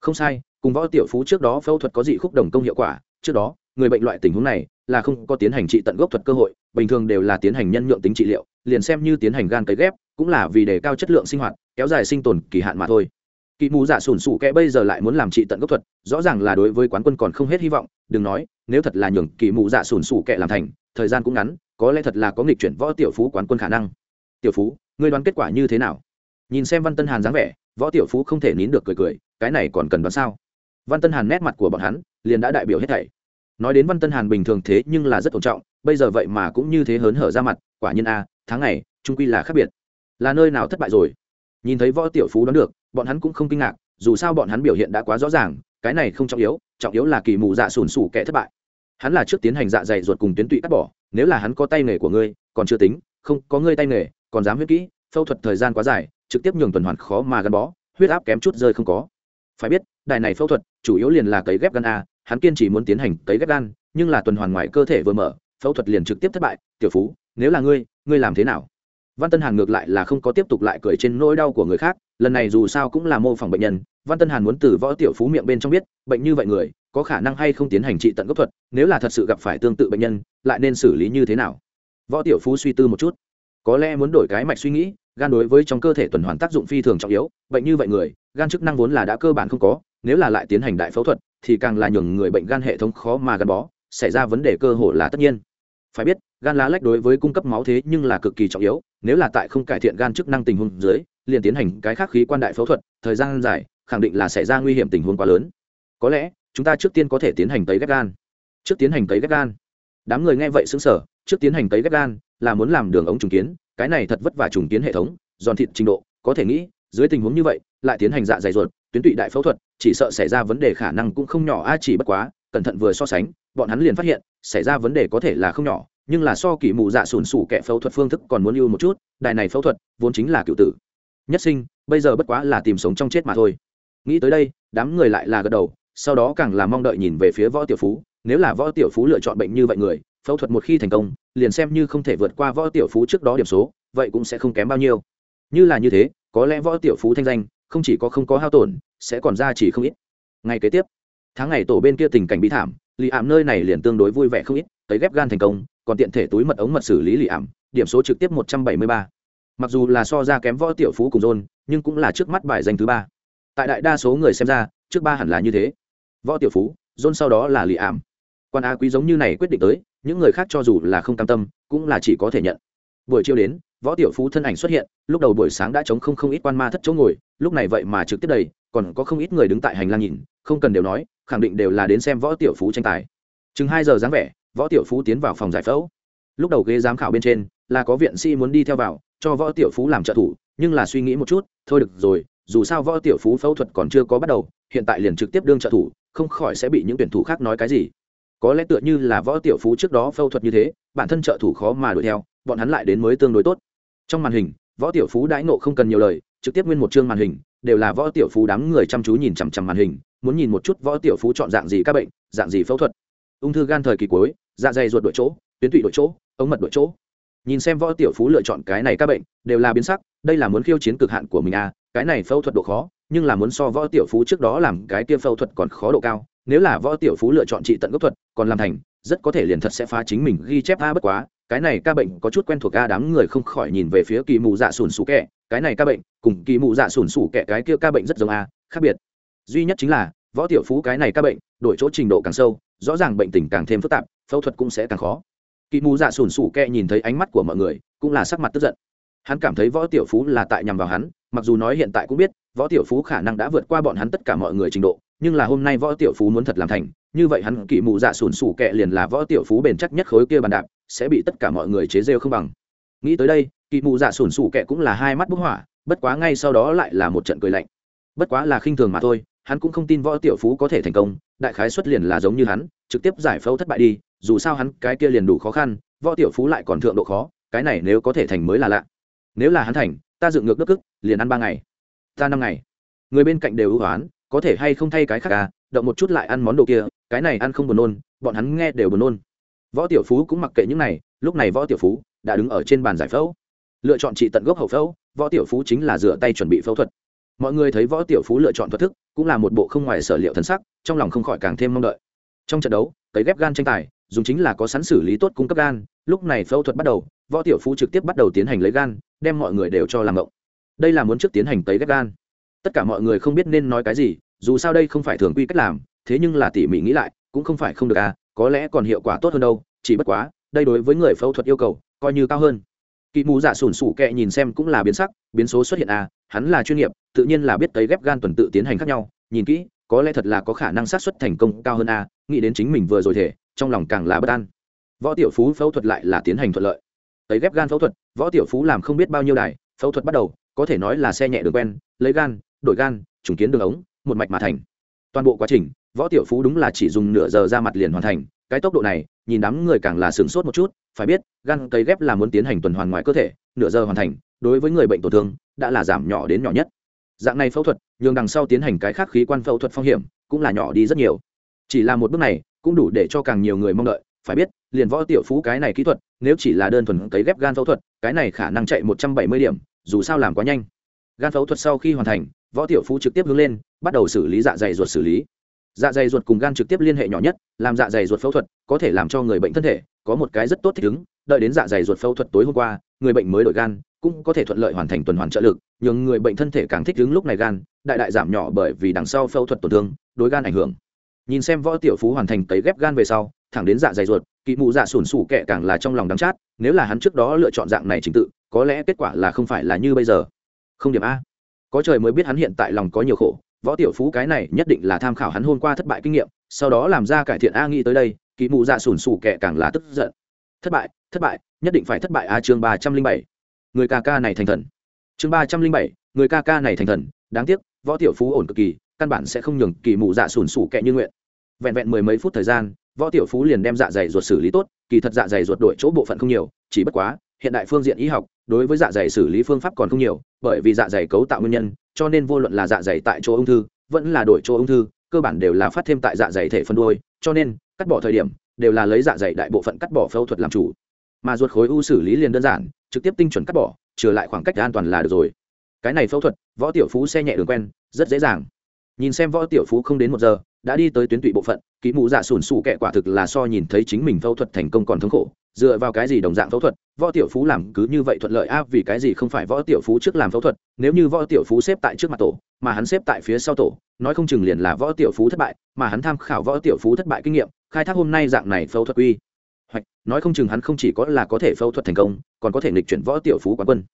Không sai, cùng võ tiểu phú trước đó phẫu thuật có dị khúc đồng công hiệu quả, trước đó, người bệnh loại tình huống này là không có tiến hành trị tận gốc thuật cơ hội, bình thường đều là tiến hành nhân nhượng tính trị liệu, liền xem như tiến hành gan cấy ghép, cũng là vì đề cao chất lượng sinh hoạt, kéo dài sinh tồn kỳ hạn mà thôi. Kỵ mù dạ sùn sụ kẽ bây giờ lại muốn làm trị tận gốc thuật, rõ ràng là đối với quán quân còn không hết hy vọng, đừng nói, nếu thật là nhường kỵ mù dạ sùn sụ kẽ làm thành, thời gian cũng ngắn, có lẽ thật là có nghịch chuyển võ tiểu phú quán quân khả năng. Tiểu phú, ngươi đoán kết quả như thế nào? Nhìn xem văn tân hàn dáng vẻ, võ tiểu phú không thể nín được cười cười, cái này còn cần đoán sao? Văn tân hàn nét mặt của bọn hắn, liền đã đại biểu hết thảy. Nói đến văn tân hàn bình thường thế nhưng là rất tôn trọng, bây giờ vậy mà cũng như thế hớn hở ra mặt, quả nhiên a, tháng này trung quy là khác biệt. Là nơi nào thất bại rồi? Nhìn thấy võ tiểu phú đoán được, bọn hắn cũng không kinh ngạc, dù sao bọn hắn biểu hiện đã quá rõ ràng, cái này không trọng yếu trọng yếu là kỳ mù dạ sùn sủ kẻ thất bại. Hắn là trước tiến hành dạ dày ruột cùng tuyến tụy cắt bỏ, nếu là hắn có tay nghề của ngươi, còn chưa tính, không có ngươi tay nghề, còn dám huyết kỹ phẫu thuật thời gian quá dài, trực tiếp nhường tuần hoàn khó mà gắn bó, huyết áp kém chút rơi không có. Phải biết, đài này phẫu thuật, chủ yếu liền là cấy ghép gan a, hắn kiên chỉ muốn tiến hành cấy ghép gan, nhưng là tuần hoàn ngoài cơ thể vừa mở, phẫu thuật liền trực tiếp thất bại. Tiểu phú, nếu là ngươi ngươi làm thế nào? Văn tân hàn ngược lại là không có tiếp tục lại cười trên nỗi đau của người khác, lần này dù sao cũng là mô phỏng bệnh nhân, văn tân hàn muốn từ võ tiểu phú miệng bên trong biết, bệnh như vậy người, có khả năng hay không tiến hành trị tận gốc thuật, nếu là thật sự gặp phải tương tự bệnh nhân, lại nên xử lý như thế nào? Võ tiểu phú suy tư một chút có lẽ muốn đổi cái mạch suy nghĩ, gan đối với trong cơ thể tuần hoàn tác dụng phi thường trọng yếu, bệnh như vậy người, gan chức năng vốn là đã cơ bản không có, nếu là lại tiến hành đại phẫu thuật, thì càng là nhường người bệnh gan hệ thống khó mà gắn bó, xảy ra vấn đề cơ hội là tất nhiên. Phải biết, gan lá lách đối với cung cấp máu thế nhưng là cực kỳ trọng yếu, nếu là tại không cải thiện gan chức năng tình huống dưới, liền tiến hành cái khác khí quan đại phẫu thuật, thời gian dài, khẳng định là xảy ra nguy hiểm tình huống quá lớn. Có lẽ, chúng ta trước tiên có thể tiến hành tấy ghép gan. Trước tiến hành tấy ghép gan. Đám người nghe vậy xứng sở trước tiến hành tấy ghép gan là muốn làm đường ống trùng kiến, cái này thật vất vả trùng kiến hệ thống, giòn thịt trình độ, có thể nghĩ, dưới tình huống như vậy, lại tiến hành dạ dày ruột, tuyến tụy đại phẫu thuật, chỉ sợ xảy ra vấn đề khả năng cũng không nhỏ, a, chỉ bất quá, cẩn thận vừa so sánh, bọn hắn liền phát hiện, xảy ra vấn đề có thể là không nhỏ, nhưng là so kỳ mù dạ sùn sủ kẻ phẫu thuật phương thức còn muốn ưu một chút, đài này phẫu thuật, vốn chính là cựu tử. Nhất sinh, bây giờ bất quá là tìm sống trong chết mà thôi. Nghĩ tới đây, đám người lại là gật đầu, sau đó càng là mong đợi nhìn về phía võ tiểu phú, nếu là võ tiểu phú lựa chọn bệnh như vậy người phẫu thuật một khi thành công, liền xem như không thể vượt qua võ tiểu phú trước đó điểm số, vậy cũng sẽ không kém bao nhiêu. Như là như thế, có lẽ võ tiểu phú thanh danh, không chỉ có không có hao tổn, sẽ còn ra chỉ không ít. Ngày kế tiếp, tháng ngày tổ bên kia tình cảnh bị thảm lì ảm nơi này liền tương đối vui vẻ không ít tới ghép gan thành công, còn tiện thể túi mật ống mật xử lý lì ảm, điểm số trực tiếp một trăm bảy mươi ba. Mặc dù là so ra kém võ tiểu phú cùng rôn nhưng cũng là trước mắt bài danh thứ ba. Tại đại đa số người xem ra, trước ba hẳn là như thế. Võ tiểu phú rôn sau đó là lì ảm. Quan á quý giống như này quyết định tới những người khác cho dù là không cam tâm, cũng là chỉ có thể nhận. Buổi chiều đến, võ tiểu phú thân ảnh xuất hiện, lúc đầu buổi sáng đã chống không không ít quan ma thất chỗ ngồi, lúc này vậy mà trực tiếp đầy, còn có không ít người đứng tại hành lang nhìn, không cần đều nói, khẳng định đều là đến xem võ tiểu phú tranh tài. Chừng hai giờ dáng vẻ, võ tiểu phú tiến vào phòng giải phẫu. Lúc đầu ghế giám khảo bên trên, là có viện sĩ muốn đi theo vào, cho võ tiểu phú làm trợ thủ, nhưng là suy nghĩ một chút, thôi được rồi, dù sao võ tiểu phú phẫu thuật còn chưa có bắt đầu, hiện tại liền trực tiếp đương trợ thủ, không khỏi sẽ bị những tuyển thủ khác nói cái gì có lẽ tựa như là võ tiểu phú trước đó phẫu thuật như thế, bản thân trợ thủ khó mà đuổi theo, bọn hắn lại đến mới tương đối tốt. Trong màn hình, võ tiểu phú đãi nộ không cần nhiều lời, trực tiếp nguyên một chương màn hình, đều là võ tiểu phú đám người chăm chú nhìn chằm chằm màn hình, muốn nhìn một chút võ tiểu phú chọn dạng gì các bệnh, dạng gì phẫu thuật. Ung thư gan thời kỳ cuối dạ dày ruột đổi chỗ, tuyến tụy đổi chỗ, ống mật đổi chỗ. Nhìn xem võ tiểu phú lựa chọn cái này các bệnh, đều là biến sắc, đây là muốn khiêu chiến cực hạn của mình à cái này phẫu thuật độ khó, nhưng là muốn so võ tiểu phú trước đó làm cái kia phẫu thuật còn khó độ cao nếu là võ tiểu phú lựa chọn trị tận gốc thuật, còn làm thành, rất có thể liền thật sẽ phá chính mình ghi chép a bất quá, cái này ca bệnh có chút quen thuộc a đám người không khỏi nhìn về phía kỳ mù dạ sùn sủ kẹ, cái này ca bệnh, cùng kỳ mù dạ sùn sủ kẹ cái kia ca bệnh rất giống a, khác biệt. Duy nhất chính là, võ tiểu phú cái này ca bệnh, đổi chỗ trình độ càng sâu, rõ ràng bệnh tình càng thêm phức tạp, phẫu thuật cũng sẽ càng khó. Kỳ mù dạ sùn sủ kẹ nhìn thấy ánh mắt của mọi người, cũng là sắc mặt tức giận. Hắn cảm thấy võ tiểu phú là tại nhằm vào hắn, mặc dù nói hiện tại cũng biết, võ tiểu phú khả năng đã vượt qua bọn hắn tất cả mọi người trình độ nhưng là hôm nay võ tiểu phú muốn thật làm thành, như vậy hắn kỵ mù dạ sùn sù kẹ liền là võ tiểu phú bền chắc nhất khối kia bàn đạp, sẽ bị tất cả mọi người chế rêu không bằng. Nghĩ tới đây kỵ mù dạ sùn sù kẹ cũng là hai mắt bức hỏa, bất quá ngay sau đó lại là một trận cười lạnh. Bất quá là khinh thường mà thôi, hắn cũng không tin võ tiểu phú có thể thành công, đại khái xuất liền là giống như hắn, trực tiếp giải phẫu thất bại đi, dù sao hắn cái kia liền đủ khó khăn, võ tiểu phú lại còn thượng độ khó, cái này nếu có thể thành mới là lạ. Nếu là hắn thành, ta dựng ngược đức ức liền ăn ba ngày, ta năm ngày. Người bên cạnh đều ưu hoán có thể hay không thay cái khác à động một chút lại ăn món đồ kia, cái này ăn không buồn nôn, bọn hắn nghe đều buồn nôn. Võ tiểu phú cũng mặc kệ những này, lúc này võ tiểu phú đã đứng ở trên bàn giải phẫu. Lựa chọn trị tận gốc hậu phẫu, võ tiểu phú chính là rửa tay chuẩn bị phẫu thuật. Mọi người thấy võ tiểu phú lựa chọn thuật thức, cũng là một bộ không ngoài sở liệu thân sắc, trong lòng không khỏi càng thêm mong đợi. Trong trận đấu, cấy ghép gan tranh tài, dùng chính là có sẵn xử lý tốt cung cấp gan, lúc này phẫu thuật bắt đầu, võ tiểu phú trực tiếp bắt đầu tiến hành lấy gan, đem mọi người đều cho làm ngộng. Đây là muốn trước tiến hành cấy ghép gan tất cả mọi người không biết nên nói cái gì, dù sao đây không phải thường quy cách làm, thế nhưng là tỉ mỉ nghĩ lại, cũng không phải không được à có lẽ còn hiệu quả tốt hơn đâu, chỉ bất quá, đây đối với người phẫu thuật yêu cầu, coi như cao hơn. Kỵ mù giả sủn sủ kệ nhìn xem cũng là biến sắc, biến số xuất hiện à hắn là chuyên nghiệp, tự nhiên là biết cấy ghép gan tuần tự tiến hành khác nhau, nhìn kỹ, có lẽ thật là có khả năng sát xuất thành công cao hơn à nghĩ đến chính mình vừa rồi thể trong lòng càng là bất an. Võ tiểu phú phẫu thuật lại là tiến hành thuận lợi. Cấy ghép gan phẫu thuật, võ tiểu phú làm không biết bao nhiêu đài, phẫu thuật bắt đầu, có thể nói là xe nhẹ đường quen, lấy gan đổi gan, trùng kiến đường ống, một mạch mà thành. Toàn bộ quá trình, võ tiểu phú đúng là chỉ dùng nửa giờ ra mặt liền hoàn thành. Cái tốc độ này, nhìn đám người càng là sửng sốt một chút, phải biết, gan cấy ghép là muốn tiến hành tuần hoàn ngoài cơ thể, nửa giờ hoàn thành, đối với người bệnh tổn thương, đã là giảm nhỏ đến nhỏ nhất. Dạng này phẫu thuật, nhường đằng sau tiến hành cái khác khí quan phẫu thuật phong hiểm, cũng là nhỏ đi rất nhiều. Chỉ là một bước này, cũng đủ để cho càng nhiều người mong đợi. Phải biết, liền võ tiểu phú cái này kỹ thuật, nếu chỉ là đơn thuần cấy ghép gan phẫu thuật, cái này khả năng chạy một trăm bảy mươi điểm, dù sao làm quá nhanh. Gan phẫu thuật sau khi hoàn thành võ tiểu phú trực tiếp hướng lên, bắt đầu xử lý dạ dày ruột xử lý. Dạ dày ruột cùng gan trực tiếp liên hệ nhỏ nhất, làm dạ dày ruột phẫu thuật, có thể làm cho người bệnh thân thể có một cái rất tốt thích ứng. Đợi đến dạ dày ruột phẫu thuật tối hôm qua, người bệnh mới đổi gan, cũng có thể thuận lợi hoàn thành tuần hoàn trợ lực nhưng người bệnh thân thể càng thích ứng lúc này gan, đại đại giảm nhỏ bởi vì đằng sau phẫu thuật tổn thương, đối gan ảnh hưởng. Nhìn xem võ tiểu phú hoàn thành cấy ghép gan về sau, thẳng đến dạ dày ruột, kỵ mụ dạ sủn sủ kệ càng là trong lòng đắng chát, nếu là hắn trước đó lựa chọn dạng này trình tự, có lẽ kết quả là không phải là như bây giờ. Không điểm a có trời mới biết hắn hiện tại lòng có nhiều khổ, võ tiểu phú cái này nhất định là tham khảo hắn hôm qua thất bại kinh nghiệm, sau đó làm ra cải thiện a nghĩ tới đây, kỳ mụ dạ sủn sủ kệ càng là tức giận. Thất bại thất bại, nhất định phải thất bại a chương ba trăm linh bảy. Người ca ca này thành thần. Chương ba trăm linh bảy, người ca ca này thành thần, đáng tiếc, võ tiểu phú ổn cực kỳ, căn bản sẽ không nhường kỳ mụ dạ sủn sủ kệ như nguyện. Vẹn vẹn mười mấy phút thời gian, võ tiểu phú liền đem dạ dày ruột xử lý tốt, kỳ thật dạ dày ruột đổi chỗ bộ phận không nhiều, chỉ bất quá, hiện đại phương diện y học đối với dạ dày xử lý phương pháp còn không nhiều, bởi vì dạ dày cấu tạo nguyên nhân, cho nên vô luận là dạ dày tại chỗ ung thư, vẫn là đổi chỗ ung thư, cơ bản đều là phát thêm tại dạ dày thể phân đôi, cho nên, cắt bỏ thời điểm, đều là lấy dạ dày đại bộ phận cắt bỏ phẫu thuật làm chủ. Mà ruột khối u xử lý liền đơn giản, trực tiếp tinh chuẩn cắt bỏ, trừ lại khoảng cách an toàn là được rồi. Cái này phẫu thuật, võ tiểu phú xe nhẹ đường quen, rất dễ dàng. Nhìn xem võ tiểu phú không đến một giờ, đã đi tới tuyến tụy bộ phận, kỹ mũ dạ sùn sụ kệ quả thực là so nhìn thấy chính mình phẫu thuật thành công còn thống khổ dựa vào cái gì đồng dạng phẫu thuật, võ tiểu phú làm cứ như vậy thuận lợi a vì cái gì không phải võ tiểu phú trước làm phẫu thuật, nếu như võ tiểu phú xếp tại trước mặt tổ, mà hắn xếp tại phía sau tổ, nói không chừng liền là võ tiểu phú thất bại, mà hắn tham khảo võ tiểu phú thất bại kinh nghiệm, khai thác hôm nay dạng này phẫu thuật uy. Hoạch, nói không chừng hắn không chỉ có là có thể phẫu thuật thành công, còn có thể nghịch chuyển võ tiểu phú quán quân.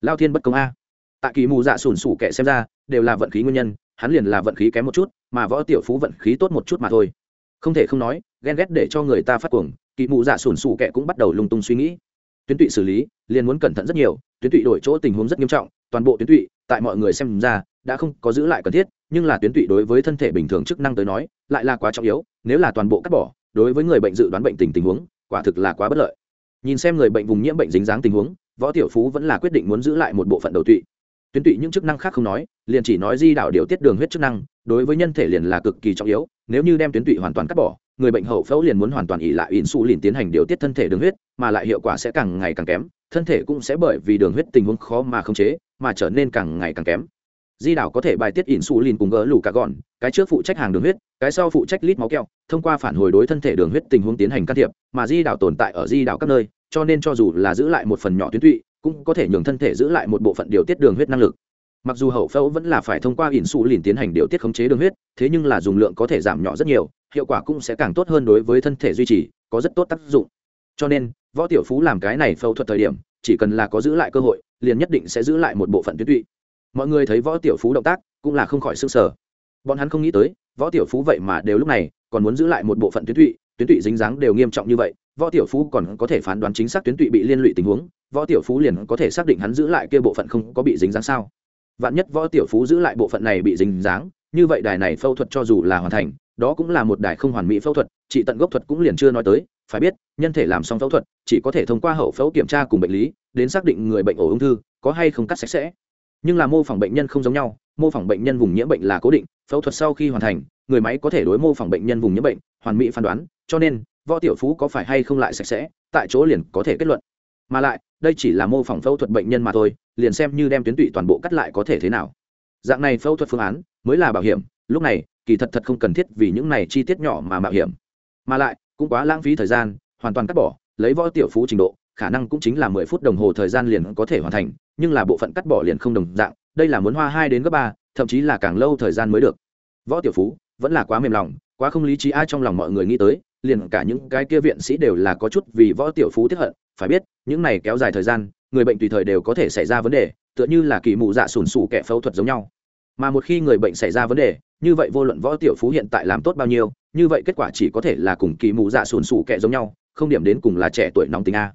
Lao thiên bất công a. Tại kỳ mù dạ sùn sủ kệ xem ra, đều là vận khí nguyên nhân, hắn liền là vận khí kém một chút, mà võ tiểu phú vận khí tốt một chút mà thôi. Không thể không nói, ghen ghét để cho người ta phát cuồng kỳ mụ dạ sùn sụ kệ cũng bắt đầu lung tung suy nghĩ. Tuyến tụy xử lý, liền muốn cẩn thận rất nhiều, tuyến tụy đổi chỗ tình huống rất nghiêm trọng, toàn bộ tuyến tụy, tại mọi người xem ra, đã không có giữ lại cần thiết, nhưng là tuyến tụy đối với thân thể bình thường chức năng tới nói, lại là quá trọng yếu, nếu là toàn bộ cắt bỏ, đối với người bệnh dự đoán bệnh tình tình huống, quả thực là quá bất lợi. Nhìn xem người bệnh vùng nhiễm bệnh dính dáng tình huống, võ tiểu phú vẫn là quyết định muốn giữ lại một bộ phận đầu tụy. Tuyến tụy những chức năng khác không nói, liền chỉ nói di đạo điều tiết đường huyết chức năng, đối với nhân thể liền là cực kỳ trọng yếu, nếu như đem tuyến tụy hoàn toàn cắt bỏ người bệnh hậu phẫu liền muốn hoàn toàn ỉ lại ỉn liền tiến hành điều tiết thân thể đường huyết, mà lại hiệu quả sẽ càng ngày càng kém, thân thể cũng sẽ bởi vì đường huyết tình huống khó mà khống chế, mà trở nên càng ngày càng kém. Di đảo có thể bài tiết ỉn cùng gỡ lủ cả gọn cái trước phụ trách hàng đường huyết, cái sau phụ trách lít máu keo, thông qua phản hồi đối thân thể đường huyết tình huống tiến hành can thiệp, mà di đảo tồn tại ở di đảo các nơi, cho nên cho dù là giữ lại một phần nhỏ tuyến tụy, cũng có thể nhường thân thể giữ lại một bộ phận điều tiết đường huyết năng lực mặc dù hậu phẫu vẫn là phải thông qua ỉn xù lìn tiến hành điều tiết khống chế đường huyết, thế nhưng là dùng lượng có thể giảm nhỏ rất nhiều, hiệu quả cũng sẽ càng tốt hơn đối với thân thể duy trì, có rất tốt tác dụng. Cho nên, võ tiểu phú làm cái này phẫu thuật thời điểm, chỉ cần là có giữ lại cơ hội, liền nhất định sẽ giữ lại một bộ phận tuyến tụy. Mọi người thấy võ tiểu phú động tác, cũng là không khỏi s ư sở bọn hắn không nghĩ tới, võ tiểu phú vậy mà đều lúc này, còn muốn giữ lại một bộ phận tuyến tụy tuyến tụy dính dáng đều nghiêm trọng như vậy, võ tiểu phú còn có thể phán đoán chính xác tuyến tụy bị liên lụy tình huống, võ tiểu phú liền có thể xác định hắn giữ lại kia bộ phận không có bị dính dáng sao vạn nhất võ tiểu phú giữ lại bộ phận này bị dính dáng, như vậy đài này phẫu thuật cho dù là hoàn thành, đó cũng là một đài không hoàn mỹ phẫu thuật trị tận gốc thuật cũng liền chưa nói tới, phải biết, nhân thể làm xong phẫu thuật, chỉ có thể thông qua hậu phẫu kiểm tra cùng bệnh lý, đến xác định người bệnh ổ ung thư có hay không cắt sạch sẽ. Nhưng là mô phỏng bệnh nhân không giống nhau, mô phỏng bệnh nhân vùng nhiễm bệnh là cố định, phẫu thuật sau khi hoàn thành, người máy có thể đối mô phỏng bệnh nhân vùng nhiễm bệnh, hoàn mỹ phán đoán, cho nên, võ tiểu phú có phải hay không lại sạch sẽ, tại chỗ liền có thể kết luận. Mà lại đây chỉ là mô phỏng phẫu thuật bệnh nhân mà thôi, liền xem như đem tuyến tụy toàn bộ cắt lại có thể thế nào. Dạng này phẫu thuật phương án mới là bảo hiểm, lúc này, kỳ thật thật không cần thiết vì những này chi tiết nhỏ mà mạo hiểm. Mà lại, cũng quá lãng phí thời gian, hoàn toàn cắt bỏ, lấy võ tiểu phú trình độ, khả năng cũng chính là mười phút đồng hồ thời gian liền có thể hoàn thành, nhưng là bộ phận cắt bỏ liền không đồng dạng, đây là muốn hoa hai đến gấp ba, thậm chí là càng lâu thời gian mới được. Võ tiểu phú, vẫn là quá mềm lòng, quá không lý trí ai trong lòng mọi người nghĩ tới, liền cả những cái kia viện sĩ đều là có chút vì võ tiểu phú tiếp hận phải biết, những này kéo dài thời gian, người bệnh tùy thời đều có thể xảy ra vấn đề, tựa như là kỳ mụ dạ sùn sù kẻ phẫu thuật giống nhau. Mà một khi người bệnh xảy ra vấn đề, như vậy vô luận võ tiểu phú hiện tại làm tốt bao nhiêu, như vậy kết quả chỉ có thể là cùng kỳ mụ dạ sùn sù kẻ giống nhau, không điểm đến cùng là trẻ tuổi nóng tính a.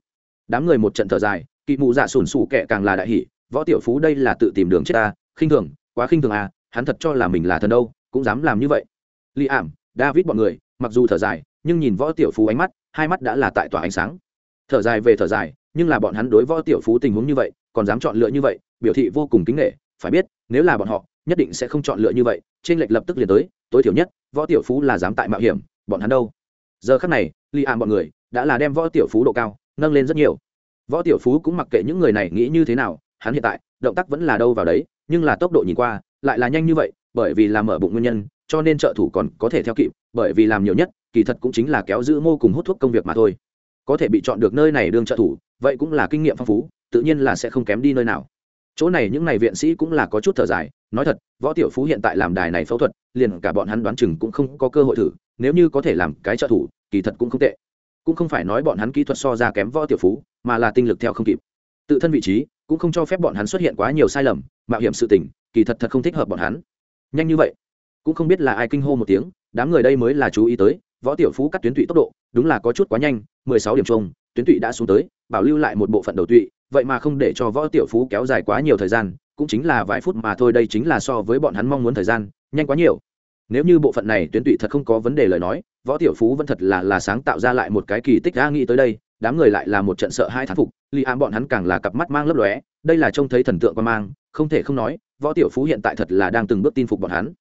Đám người một trận thở dài, kỳ mụ dạ sùn sù kẻ càng là đại hỷ võ tiểu phú đây là tự tìm đường chết ta khinh thường, quá khinh thường a, hắn thật cho là mình là thần đâu, cũng dám làm như vậy. Li ảm, david bọn người, mặc dù thở dài, nhưng nhìn võ tiểu phú ánh mắt, hai mắt đã là tại tỏa ánh sáng thở dài về thở dài, nhưng là bọn hắn đối võ tiểu phú tình huống như vậy, còn dám chọn lựa như vậy, biểu thị vô cùng kính nghệ phải biết, nếu là bọn họ, nhất định sẽ không chọn lựa như vậy trên lệch lập tức liền tới, tối thiểu nhất, võ tiểu phú là dám tại mạo hiểm, bọn hắn đâu? Giờ khắc này, li ảm bọn người, đã là đem võ tiểu phú độ cao, nâng lên rất nhiều. Võ tiểu phú cũng mặc kệ những người này nghĩ như thế nào, hắn hiện tại, động tác vẫn là đâu vào đấy, nhưng là tốc độ nhìn qua, lại là nhanh như vậy, bởi vì làm mở bụng nguyên nhân, cho nên trợ thủ còn có thể theo kịp, bởi vì làm nhiều nhất, kỳ thật cũng chính là kéo giữ mô cùng hút thuốc công việc mà thôi có thể bị chọn được nơi này đương trợ thủ, vậy cũng là kinh nghiệm phong phú, tự nhiên là sẽ không kém đi nơi nào. Chỗ này những này viện sĩ cũng là có chút thở dài, nói thật, võ tiểu phú hiện tại làm đài này phẫu thuật, liền cả bọn hắn đoán chừng cũng không có cơ hội thử, nếu như có thể làm cái trợ thủ, kỳ thật cũng không tệ. Cũng không phải nói bọn hắn kỹ thuật so ra kém võ tiểu phú, mà là tinh lực theo không kịp. Tự thân vị trí, cũng không cho phép bọn hắn xuất hiện quá nhiều sai lầm, mạo hiểm sự tình, kỳ thật thật không thích hợp bọn hắn. Nhanh như vậy, cũng không biết là ai kinh hô một tiếng, đám người đây mới là chú ý tới, võ tiểu phú cắt tuyến tụy tốc độ đúng là có chút quá nhanh, mười sáu điểm chung, tuyến tụy đã xuống tới, bảo lưu lại một bộ phận đầu tụy, vậy mà không để cho võ tiểu phú kéo dài quá nhiều thời gian, cũng chính là vài phút mà thôi, đây chính là so với bọn hắn mong muốn thời gian, nhanh quá nhiều. Nếu như bộ phận này tuyến tụy thật không có vấn đề lời nói, võ tiểu phú vẫn thật là là sáng tạo ra lại một cái kỳ tích đã nghĩ tới đây, đám người lại là một trận sợ hai thán phục li ám bọn hắn càng là cặp mắt mang lấp lóe, đây là trông thấy thần tượng qua mang, không thể không nói, võ tiểu phú hiện tại thật là đang từng bước tin phục bọn hắn.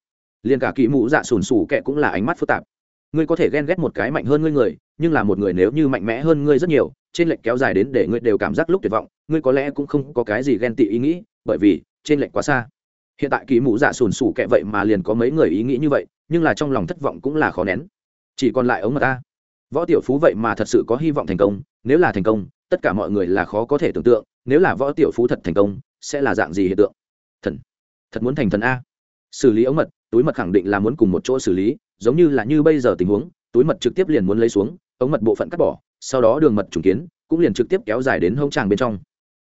Liền cả kỹ mũ dạ sùn sù kệ cũng là ánh mắt phức tạp ngươi có thể ghen ghét một cái mạnh hơn ngươi người, nhưng là một người nếu như mạnh mẽ hơn ngươi rất nhiều, trên lệnh kéo dài đến để ngươi đều cảm giác lúc tuyệt vọng, ngươi có lẽ cũng không có cái gì ghen tị ý nghĩ, bởi vì, trên lệnh quá xa. Hiện tại kỳ mũ dạ sùn sù kệ vậy mà liền có mấy người ý nghĩ như vậy, nhưng là trong lòng thất vọng cũng là khó nén. Chỉ còn lại ống mà ta. Võ tiểu phú vậy mà thật sự có hy vọng thành công, nếu là thành công, tất cả mọi người là khó có thể tưởng tượng, nếu là võ tiểu phú thật thành công, sẽ là dạng gì hiện tượng? Thần. Thật muốn thành thần a. Xử lý ống mật, túi mật khẳng định là muốn cùng một chỗ xử lý giống như là như bây giờ tình huống, túi mật trực tiếp liền muốn lấy xuống, ống mật bộ phận cắt bỏ, sau đó đường mật trùng kiến, cũng liền trực tiếp kéo dài đến hông tràng bên trong.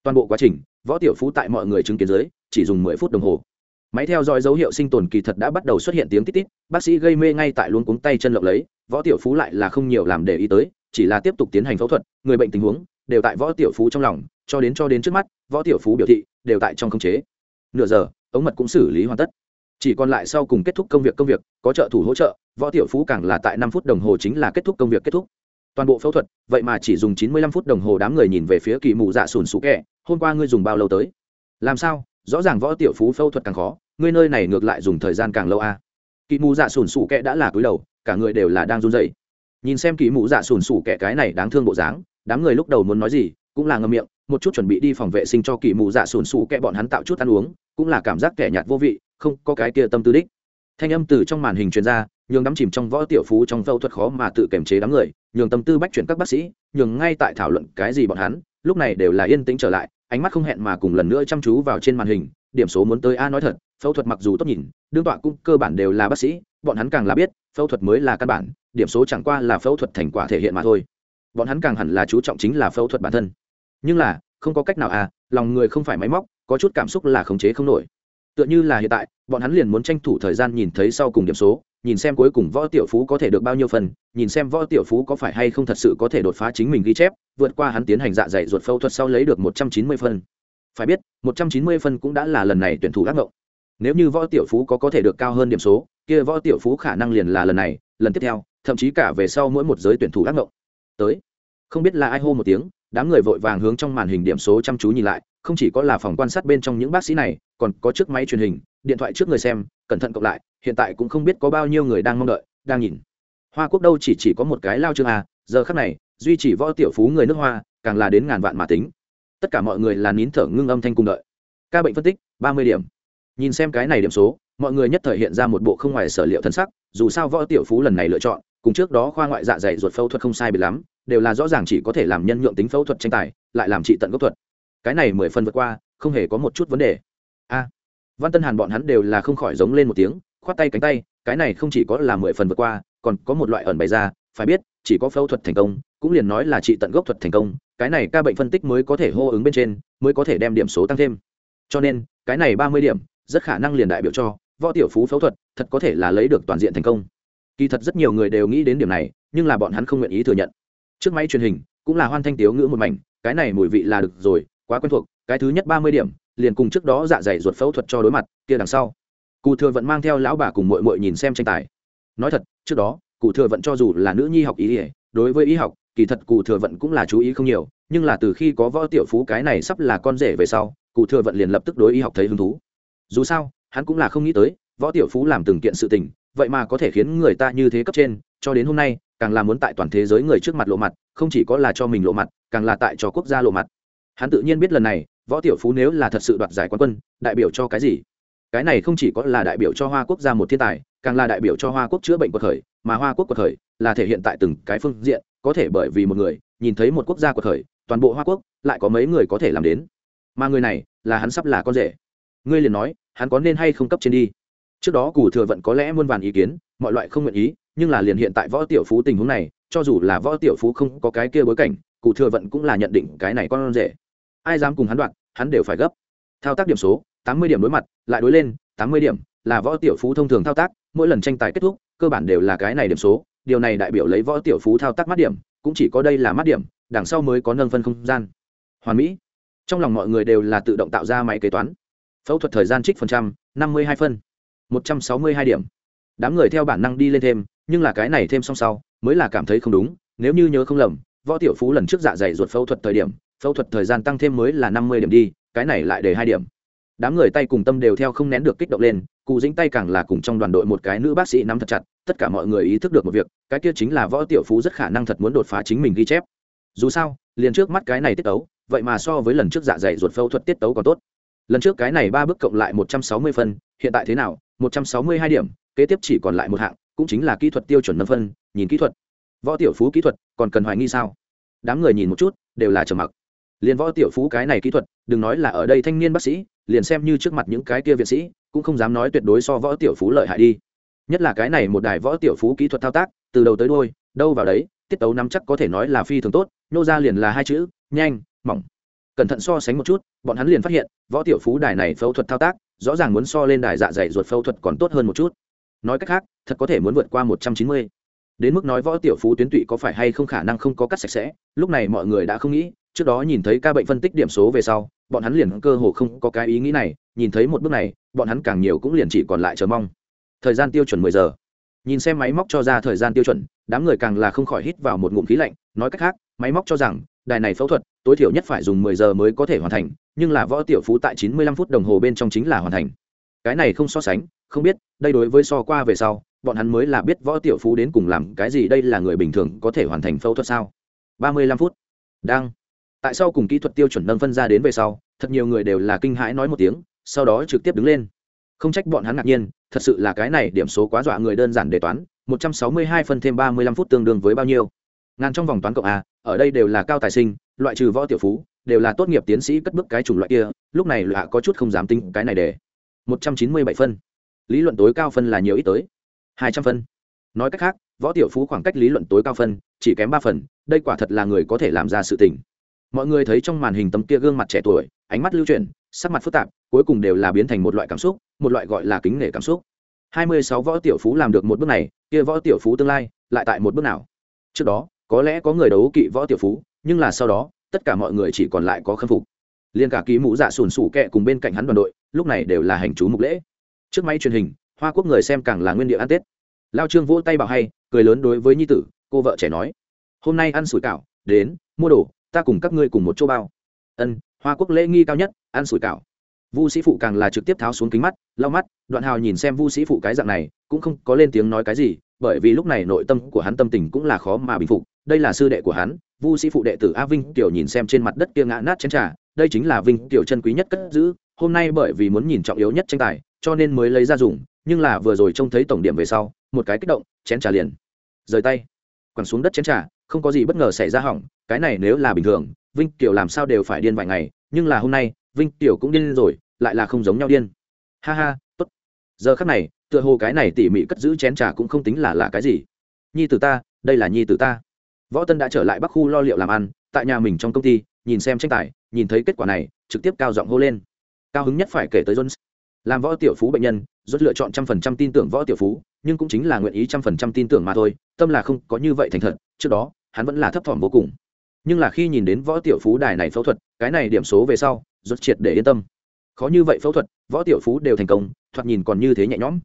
Toàn bộ quá trình, võ tiểu phú tại mọi người chứng kiến dưới, chỉ dùng mười phút đồng hồ. Máy theo dõi dấu hiệu sinh tồn kỳ thật đã bắt đầu xuất hiện tiếng tít tít, bác sĩ gây mê ngay tại luôn cuống tay chân lộng lấy, võ tiểu phú lại là không nhiều làm để ý tới, chỉ là tiếp tục tiến hành phẫu thuật, người bệnh tình huống, đều tại võ tiểu phú trong lòng, cho đến cho đến trước mắt, võ tiểu phú biểu thị, đều tại trong khống chế. Nửa giờ, ống mật cũng xử lý hoàn tất chỉ còn lại sau cùng kết thúc công việc công việc, có trợ thủ hỗ trợ, võ tiểu phú càng là tại năm phút đồng hồ chính là kết thúc công việc kết thúc. Toàn bộ phẫu thuật, vậy mà chỉ dùng chín mươi lăm phút đồng hồ đám người nhìn về phía kỳ mù dạ sùn sụ kẹ hôm qua ngươi dùng bao lâu tới? Làm sao? Rõ ràng võ tiểu phú phẫu thuật càng khó, ngươi nơi này ngược lại dùng thời gian càng lâu a à. kỳ mù dạ sùn sụ kẹ đã là cúi đầu, cả người đều là đang run rẩy. Nhìn xem kỳ mù dạ sùn sụ kẹ cái này đáng thương bộ dáng, đám người lúc đầu muốn nói gì, cũng là ngâm miệng, một chút chuẩn bị đi phòng vệ sinh cho kỳ mù dạ sùn sụ kẹ bọn hắn tạo chút ăn uống, cũng là cảm giác kẻ nhạt vô vị không có cái kia tâm tư đích. Thanh âm từ trong màn hình truyền ra, nhường đắm chìm trong võ tiểu phú trong phẫu thuật khó mà tự kiềm chế đám người, nhường tâm tư bách chuyển các bác sĩ, nhường ngay tại thảo luận cái gì bọn hắn, lúc này đều là yên tĩnh trở lại, ánh mắt không hẹn mà cùng lần nữa chăm chú vào trên màn hình, điểm số muốn tới a nói thật, phẫu thuật mặc dù tốt nhìn, đương tọa cũng cơ bản đều là bác sĩ, bọn hắn càng là biết, phẫu thuật mới là căn bản, điểm số chẳng qua là phẫu thuật thành quả thể hiện mà thôi. Bọn hắn càng hẳn là chú trọng chính là phẫu thuật bản thân. Nhưng là, không có cách nào à lòng người không phải máy móc, có chút cảm xúc là khống chế không nổi tựa như là hiện tại, bọn hắn liền muốn tranh thủ thời gian nhìn thấy sau cùng điểm số, nhìn xem cuối cùng võ tiểu phú có thể được bao nhiêu phần, nhìn xem võ tiểu phú có phải hay không thật sự có thể đột phá chính mình ghi chép, vượt qua hắn tiến hành dạ dày ruột phẫu thuật sau lấy được một trăm chín mươi phân phải biết, một trăm chín mươi phân cũng đã là lần này tuyển thủ ác ngộng. Nếu như võ tiểu phú có có thể được cao hơn điểm số, kia võ tiểu phú khả năng liền là lần này, lần tiếp theo, thậm chí cả về sau mỗi một giới tuyển thủ ác ngộng. Tới. Không biết là ai hô một tiếng đám người vội vàng hướng trong màn hình điểm số chăm chú nhìn lại, không chỉ có là phòng quan sát bên trong những bác sĩ này, còn có chiếc máy truyền hình, điện thoại trước người xem, cẩn thận cộng lại, hiện tại cũng không biết có bao nhiêu người đang mong đợi, đang nhìn. Hoa quốc đâu chỉ chỉ có một cái lao chương à giờ khắc này, duy chỉ võ tiểu phú người nước hoa, càng là đến ngàn vạn mà tính. Tất cả mọi người là nín thở ngưng âm thanh cùng đợi. Ca bệnh phân tích, ba mươi điểm. Nhìn xem cái này điểm số, mọi người nhất thời hiện ra một bộ không ngoài sở liệu thân sắc, dù sao võ tiểu phú lần này lựa chọn, cùng trước đó khoa ngoại dạ dày ruột phẫu thuật không sai biệt lắm đều là rõ ràng chỉ có thể làm nhân nhượng tính phẫu thuật tranh tài, lại làm trị tận gốc thuật. Cái này mười phần vượt qua, không hề có một chút vấn đề. A. Văn tân hàn bọn hắn đều là không khỏi giống lên một tiếng, khoát tay cánh tay, cái này không chỉ có là mười phần vượt qua, còn có một loại ẩn bày ra, phải biết, chỉ có phẫu thuật thành công, cũng liền nói là trị tận gốc thuật thành công, cái này ca bệnh phân tích mới có thể hô ứng bên trên, mới có thể đem điểm số tăng thêm. Cho nên, cái này ba mươi điểm, rất khả năng liền đại biểu cho, võ tiểu phú phẫu thuật, thật có thể là lấy được toàn diện thành công. Kỳ thật rất nhiều người đều nghĩ đến điểm này, nhưng là bọn hắn không nguyện ý thừa nhận trước máy truyền hình, cũng là hoan thanh tiếu ngữ một mảnh, cái này mùi vị là được rồi, quá quen thuộc, cái thứ nhất ba mươi điểm, liền cùng trước đó dạ dày ruột phẫu thuật cho đối mặt, kia đằng sau. Cụ thừa vẫn mang theo lão bà cùng mội mội nhìn xem tranh tài. Nói thật, trước đó, cụ thừa vận cho dù là nữ nhi học ý ỉa, đối với y học, kỳ thật cụ thừa vận cũng là chú ý không nhiều, nhưng là từ khi có võ tiểu phú cái này sắp là con rể về sau, cụ thừa vận liền lập tức đối y học thấy hứng thú. Dù sao, hắn cũng là không nghĩ tới, võ tiểu phú làm từng kiện sự tình, vậy mà có thể khiến người ta như thế cấp trên, cho đến hôm nay càng là muốn tại toàn thế giới người trước mặt lộ mặt, không chỉ có là cho mình lộ mặt, càng là tại cho quốc gia lộ mặt. Hắn tự nhiên biết lần này, võ tiểu phú nếu là thật sự đoạt giải quán quân, đại biểu cho cái gì? Cái này không chỉ có là đại biểu cho hoa quốc gia một thiên tài, càng là đại biểu cho hoa quốc chữa bệnh quật khởi, mà hoa quốc quật khởi là thể hiện tại từng cái phương diện, có thể bởi vì một người, nhìn thấy một quốc gia quật khởi, toàn bộ hoa quốc lại có mấy người có thể làm đến. Mà người này là hắn sắp là con rể. Ngươi liền nói, hắn có nên hay không cấp trên đi? Trước đó cù thừa vận có lẽ muôn vàn ý kiến, mọi loại không nguyện ý nhưng là liền hiện tại võ tiểu phú tình huống này, cho dù là võ tiểu phú không có cái kia bối cảnh, cụ thừa vận cũng là nhận định cái này con rể. Ai dám cùng hắn đoạn, hắn đều phải gấp. Thao tác điểm số, tám mươi điểm đối mặt, lại đối lên, tám mươi điểm, là võ tiểu phú thông thường thao tác, mỗi lần tranh tài kết thúc, cơ bản đều là cái này điểm số. Điều này đại biểu lấy võ tiểu phú thao tác mắt điểm, cũng chỉ có đây là mắt điểm, đằng sau mới có nâng phân không gian. Hoàn mỹ. Trong lòng mọi người đều là tự động tạo ra máy kế toán. Phẫu thuật thời gian trích phần trăm, năm mươi hai phân, một trăm sáu mươi hai điểm. Đám người theo bản năng đi lên thêm nhưng là cái này thêm xong sau, mới là cảm thấy không đúng, nếu như nhớ không lầm, võ tiểu phú lần trước dạ dày ruột phẫu thuật thời điểm, phẫu thuật thời gian tăng thêm mới là năm mươi điểm đi, cái này lại để hai điểm. Đám người tay cùng tâm đều theo không nén được kích động lên, cụ dính tay càng là cùng trong đoàn đội một cái nữ bác sĩ nắm thật chặt, tất cả mọi người ý thức được một việc, cái kia chính là võ tiểu phú rất khả năng thật muốn đột phá chính mình ghi chép. Dù sao, liền trước mắt cái này tiết tấu, vậy mà so với lần trước dạ dày ruột phẫu thuật tiết tấu còn tốt. Lần trước cái này ba bước cộng lại một trăm sáu mươi phân, hiện tại thế nào? Một trăm sáu mươi hai điểm, kế tiếp chỉ còn lại một hạng cũng chính là kỹ thuật tiêu chuẩn năm phân, nhìn kỹ thuật. Võ tiểu phú kỹ thuật, còn cần hoài nghi sao? Đám người nhìn một chút, đều là trầm mặc. Liền võ tiểu phú cái này kỹ thuật, đừng nói là ở đây thanh niên bác sĩ, liền xem như trước mặt những cái kia viện sĩ, cũng không dám nói tuyệt đối so võ tiểu phú lợi hại đi. Nhất là cái này một đài võ tiểu phú kỹ thuật thao tác, từ đầu tới đôi đâu vào đấy, tiết tấu nắm chắc có thể nói là phi thường tốt, nô ra liền là hai chữ, nhanh, mỏng. Cẩn thận so sánh một chút, bọn hắn liền phát hiện, võ tiểu phú đài này phẫu thuật thao tác, rõ ràng muốn so lên đài dạ dày ruột phẫu thuật còn tốt hơn một chút nói cách khác, thật có thể muốn vượt qua một trăm chín mươi. Đến mức nói võ tiểu phú tuyến tụy có phải hay không khả năng không có cắt sạch sẽ, lúc này mọi người đã không nghĩ, trước đó nhìn thấy ca bệnh phân tích điểm số về sau, bọn hắn liền cơ hồ không có cái ý nghĩ này, nhìn thấy một bước này, bọn hắn càng nhiều cũng liền chỉ còn lại chờ mong. Thời gian tiêu chuẩn mười giờ. Nhìn xem máy móc cho ra thời gian tiêu chuẩn, đám người càng là không khỏi hít vào một ngụm khí lạnh, nói cách khác, máy móc cho rằng, đài này phẫu thuật, tối thiểu nhất phải dùng mười giờ mới có thể hoàn thành, nhưng là võ tiểu phú tại chín mươi lăm phút đồng hồ bên trong chính là hoàn thành. Cái này không so sánh không biết, đây đối với so qua về sau, bọn hắn mới là biết võ tiểu phú đến cùng làm cái gì đây là người bình thường có thể hoàn thành phẫu thuật sao. Ba mươi lăm phút. Đang. Tại sao cùng kỹ thuật tiêu chuẩn nâng phân ra đến về sau, thật nhiều người đều là kinh hãi nói một tiếng, sau đó trực tiếp đứng lên. Không trách bọn hắn ngạc nhiên, thật sự là cái này điểm số quá dọa người đơn giản đề toán, một trăm sáu mươi hai phân thêm ba mươi lăm phút tương đương với bao nhiêu? Ngàn trong vòng toán cộng a, ở đây đều là cao tài sinh, loại trừ võ tiểu phú, đều là tốt nghiệp tiến sĩ cất bước cái chủng loại kia, lúc này lạ có chút không dám tính cái này để. Một trăm chín mươi bảy phân lý luận tối cao phân là nhiều ít tới. Hai trăm phân. Nói cách khác, võ tiểu phú khoảng cách lý luận tối cao phân chỉ kém ba phần, đây quả thật là người có thể làm ra sự tình. Mọi người thấy trong màn hình tấm kia gương mặt trẻ tuổi, ánh mắt lưu chuyển, sắc mặt phức tạp, cuối cùng đều là biến thành một loại cảm xúc, một loại gọi là kính nể cảm xúc. Hai mươi sáu võ tiểu phú làm được một bước này, kia võ tiểu phú tương lai lại tại một bước nào? Trước đó, có lẽ có người đấu kỵ võ tiểu phú, nhưng là sau đó, tất cả mọi người chỉ còn lại có khâm phục. Liên cả ký mũ dạ sùn sủ kẹ cùng bên cạnh hắn đoàn đội, lúc này đều là hành chú mục lễ trước máy truyền hình, hoa quốc người xem càng là nguyên địa ăn tết. Lao trương vỗ tay bảo hay, cười lớn đối với nhi tử, cô vợ trẻ nói. Hôm nay ăn sủi cảo, đến, mua đồ, ta cùng các ngươi cùng một chỗ bao. Ân, hoa quốc lễ nghi cao nhất, ăn sủi cảo. Vu sĩ phụ càng là trực tiếp tháo xuống kính mắt, lau mắt, đoạn hào nhìn xem vu sĩ phụ cái dạng này, cũng không có lên tiếng nói cái gì, bởi vì lúc này nội tâm của hắn tâm tình cũng là khó mà bình phục. Đây là sư đệ của hắn, vu sĩ phụ đệ tử a vinh tiểu nhìn xem trên mặt đất kia ngã nát chén trà, đây chính là vinh tiểu chân quý nhất cất giữ, hôm nay bởi vì muốn nhìn trọng yếu nhất tranh tài cho nên mới lấy ra dùng, nhưng là vừa rồi trông thấy tổng điểm về sau, một cái kích động, chén trà liền. Rời tay. Quẳng xuống đất chén trà, không có gì bất ngờ xảy ra hỏng, cái này nếu là bình thường, vinh tiểu làm sao đều phải điên vài ngày, nhưng là hôm nay, vinh tiểu cũng điên rồi, lại là không giống nhau điên. Ha ha, tốt. Giờ khắc này, tựa hồ cái này tỉ mỉ cất giữ chén trà cũng không tính là là cái gì. Nhi tử ta, đây là nhi tử ta. Võ tân đã trở lại bắc khu lo liệu làm ăn, tại nhà mình trong công ty, nhìn xem tranh tài, nhìn thấy kết quả này, trực tiếp cao giọng hô lên. Cao hứng nhất phải kể tới jones làm võ tiểu phú bệnh nhân, rốt lựa chọn trăm phần trăm tin tưởng võ tiểu phú, nhưng cũng chính là nguyện ý trăm phần trăm tin tưởng mà thôi, tâm là không có như vậy thành thật, trước đó, hắn vẫn là thấp thỏm vô cùng. Nhưng là khi nhìn đến võ tiểu phú đài này phẫu thuật, cái này điểm số về sau, rốt triệt để yên tâm. Khó như vậy phẫu thuật, võ tiểu phú đều thành công, thoạt nhìn còn như thế nhẹ nhõm.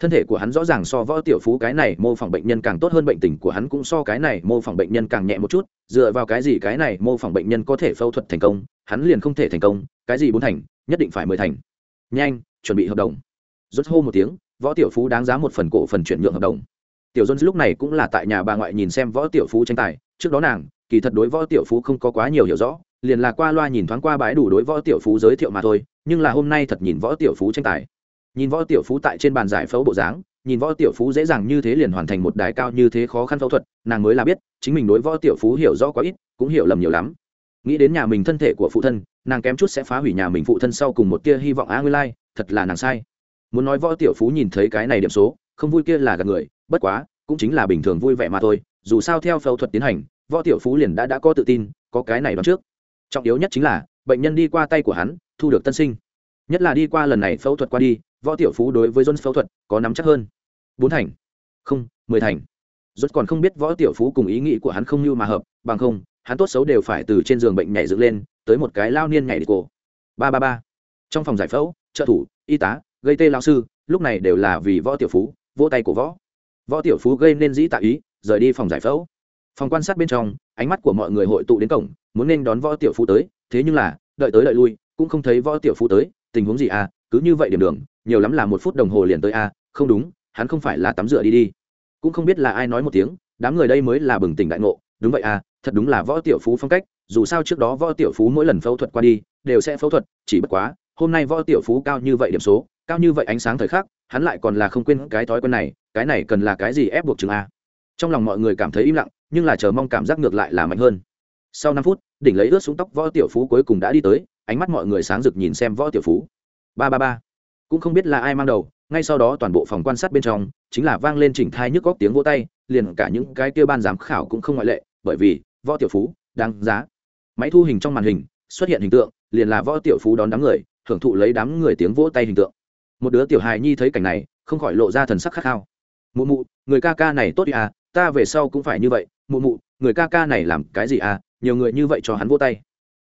Thân thể của hắn rõ ràng so võ tiểu phú cái này mô phỏng bệnh nhân càng tốt hơn bệnh tình của hắn cũng so cái này mô phỏng bệnh nhân càng nhẹ một chút, dựa vào cái gì cái này mô phỏng bệnh nhân có thể phẫu thuật thành công, hắn liền không thể thành công, cái gì bốn thành, nhất định phải mười thành. Nhanh chuẩn bị hợp đồng. Rút hô một tiếng, võ tiểu phú đáng giá một phần cổ phần chuyển nhượng hợp đồng. Tiểu dân lúc này cũng là tại nhà bà ngoại nhìn xem võ tiểu phú tranh tài. Trước đó nàng, kỳ thật đối võ tiểu phú không có quá nhiều hiểu rõ, liền là qua loa nhìn thoáng qua bãi đủ đối võ tiểu phú giới thiệu mà thôi, nhưng là hôm nay thật nhìn võ tiểu phú tranh tài. Nhìn võ tiểu phú tại trên bàn giải phẫu bộ dáng, nhìn võ tiểu phú dễ dàng như thế liền hoàn thành một đài cao như thế khó khăn phẫu thuật, nàng mới là biết, chính mình đối võ tiểu phú hiểu rõ quá ít, cũng hiểu lầm nhiều lắm. Nghĩ đến nhà mình thân thể của phụ thân, nàng kém chút sẽ phá hủy nhà mình phụ thân sau cùng một tia hy vọng a nguyên lai thật là nàng sai. Muốn nói võ tiểu phú nhìn thấy cái này điểm số, không vui kia là gạt người, bất quá, cũng chính là bình thường vui vẻ mà thôi, dù sao theo phẫu thuật tiến hành, võ tiểu phú liền đã đã có tự tin, có cái này đón trước. Trọng yếu nhất chính là, bệnh nhân đi qua tay của hắn, thu được tân sinh. Nhất là đi qua lần này phẫu thuật qua đi, võ tiểu phú đối với john phẫu thuật có nắm chắc hơn. Bốn thành. Không, mười thành. Rốt còn không biết võ tiểu phú cùng ý nghĩ của hắn không như mà hợp, bằng không, hắn tốt xấu đều phải từ trên giường bệnh nhảy dựng lên, tới một cái lao niên nhảy đi cổ. Ba ba ba. Trong phòng giải phẫu trợ thủ, y tá, gây tê lao sư, lúc này đều là vì võ tiểu phú, vỗ tay của võ võ tiểu phú gây nên dĩ tạ ý, rời đi phòng giải phẫu phòng quan sát bên trong, ánh mắt của mọi người hội tụ đến cổng, muốn nên đón võ tiểu phú tới, thế nhưng là, đợi tới đợi lui, cũng không thấy võ tiểu phú tới, tình huống gì à cứ như vậy điểm đường, nhiều lắm là một phút đồng hồ liền tới à? không đúng, hắn không phải là tắm rửa đi đi cũng không biết là ai nói một tiếng, đám người đây mới là bừng tỉnh đại ngộ, đúng vậy à thật đúng là võ tiểu phú phong cách, dù sao trước đó võ tiểu phú mỗi lần phẫu thuật qua đi, đều sẽ phẫu thuật, chỉ bất quá hôm nay võ tiểu phú cao như vậy điểm số, cao như vậy ánh sáng thời khắc, hắn lại còn là không quên cái thói quen này, cái này cần là cái gì ép buộc chừng a. Trong lòng mọi người cảm thấy im lặng, nhưng là chờ mong cảm giác ngược lại là mạnh hơn. Sau năm phút, đỉnh lấy ướt xuống tóc võ tiểu phú cuối cùng đã đi tới, ánh mắt mọi người sáng rực nhìn xem võ tiểu phú. Ba ba ba. Cũng không biết là ai mang đầu, ngay sau đó toàn bộ phòng quan sát bên trong, chính là vang lên chỉnh thai nhức góc tiếng vô tay, liền cả những cái kia ban giám khảo cũng không ngoại lệ, bởi vì, võ tiểu phú, đáng giá. Máy thu hình trong màn hình, xuất hiện hình tượng, liền là võ tiểu phú đón đám người hưởng thụ lấy đám người tiếng vỗ tay hình tượng. Một đứa tiểu hài nhi thấy cảnh này, không khỏi lộ ra thần sắc khát khao. Mụ mụ, người ca ca này tốt đi à ta về sau cũng phải như vậy. Mụ mụ, người ca ca này làm cái gì à nhiều người như vậy cho hắn vỗ tay.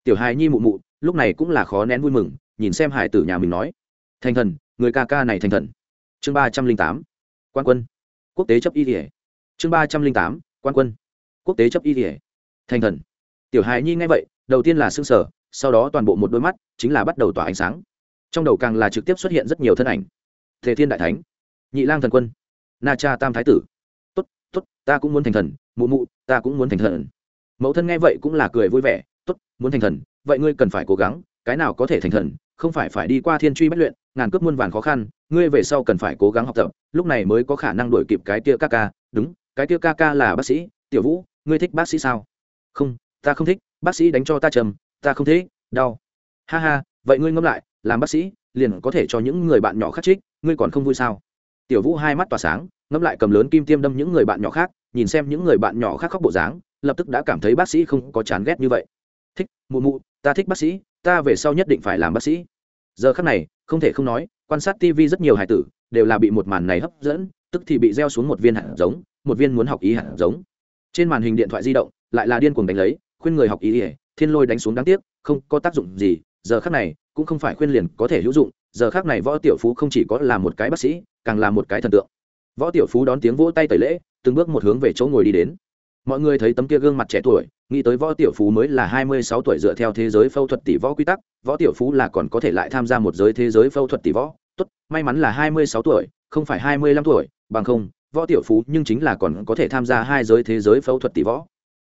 Tiểu hài nhi mụ mụ, lúc này cũng là khó nén vui mừng, nhìn xem hải tử nhà mình nói. Thành thần, người ca ca này thành thần. Chương ba trăm linh tám, quan quân. Quốc tế chấp y thể chương ba trăm linh tám, quan quân. Quốc tế chấp y thể thành thần. Tiểu hài nhi nghe vậy, đầu tiên là s ư n g sở sau đó toàn bộ một đôi mắt chính là bắt đầu tỏa ánh sáng. Trong đầu càng là trực tiếp xuất hiện rất nhiều thân ảnh. Thế thiên đại thánh, nhị lang thần quân, na cha tam thái tử. Tốt tốt, ta cũng muốn thành thần, mụ mụ, ta cũng muốn thành thần. Mẫu thân nghe vậy cũng là cười vui vẻ. Tốt, muốn thành thần, vậy ngươi cần phải cố gắng, cái nào có thể thành thần, không phải phải đi qua thiên truy bất luyện, ngàn cướp muôn vàn khó khăn, ngươi về sau cần phải cố gắng học tập, lúc này mới có khả năng đuổi kịp cái tia ca ca. Đúng, cái tia ca ca là bác sĩ. Tiểu vũ, ngươi thích bác sĩ sao? Không, ta không thích, bác sĩ đánh cho ta trầm ta không thế, đau. Ha ha vậy ngươi ngâm lại làm bác sĩ liền có thể cho những người bạn nhỏ khắc trích ngươi còn không vui sao? Tiểu vũ hai mắt tỏa sáng ngâm lại cầm lớn kim tiêm đâm những người bạn nhỏ khác nhìn xem những người bạn nhỏ khác khóc bộ dáng lập tức đã cảm thấy bác sĩ không có chán ghét như vậy. Thích mụ mụ ta thích bác sĩ ta về sau nhất định phải làm bác sĩ. Giờ khắc này không thể không nói quan sát tv rất nhiều hải tử đều là bị một màn này hấp dẫn tức thì bị gieo xuống một viên hạt giống một viên muốn học ý hạt giống. Trên màn hình điện thoại di động lại là điên cuồng đánh lấy khuyên người học ý ỉa thiên lôi đánh xuống đáng tiếc, không có tác dụng gì, giờ khắc này, cũng không phải khuyên liền có thể hữu dụng, giờ khắc này võ tiểu phú không chỉ có là một cái bác sĩ, càng là một cái thần tượng. Võ tiểu phú đón tiếng vỗ tay tẩy lễ, từng bước một hướng về chỗ ngồi đi đến. Mọi người thấy tấm kia gương mặt trẻ tuổi, nghĩ tới võ tiểu phú mới là hai mươi sáu tuổi dựa theo thế giới phẫu thuật tỷ võ quy tắc, võ tiểu phú là còn có thể lại tham gia một giới thế giới phẫu thuật tỷ võ. Tốt, may mắn là hai mươi sáu tuổi, không phải hai mươi lăm tuổi, bằng không, võ tiểu phú nhưng chính là còn có thể tham gia hai giới thế giới phẫu thuật tỷ võ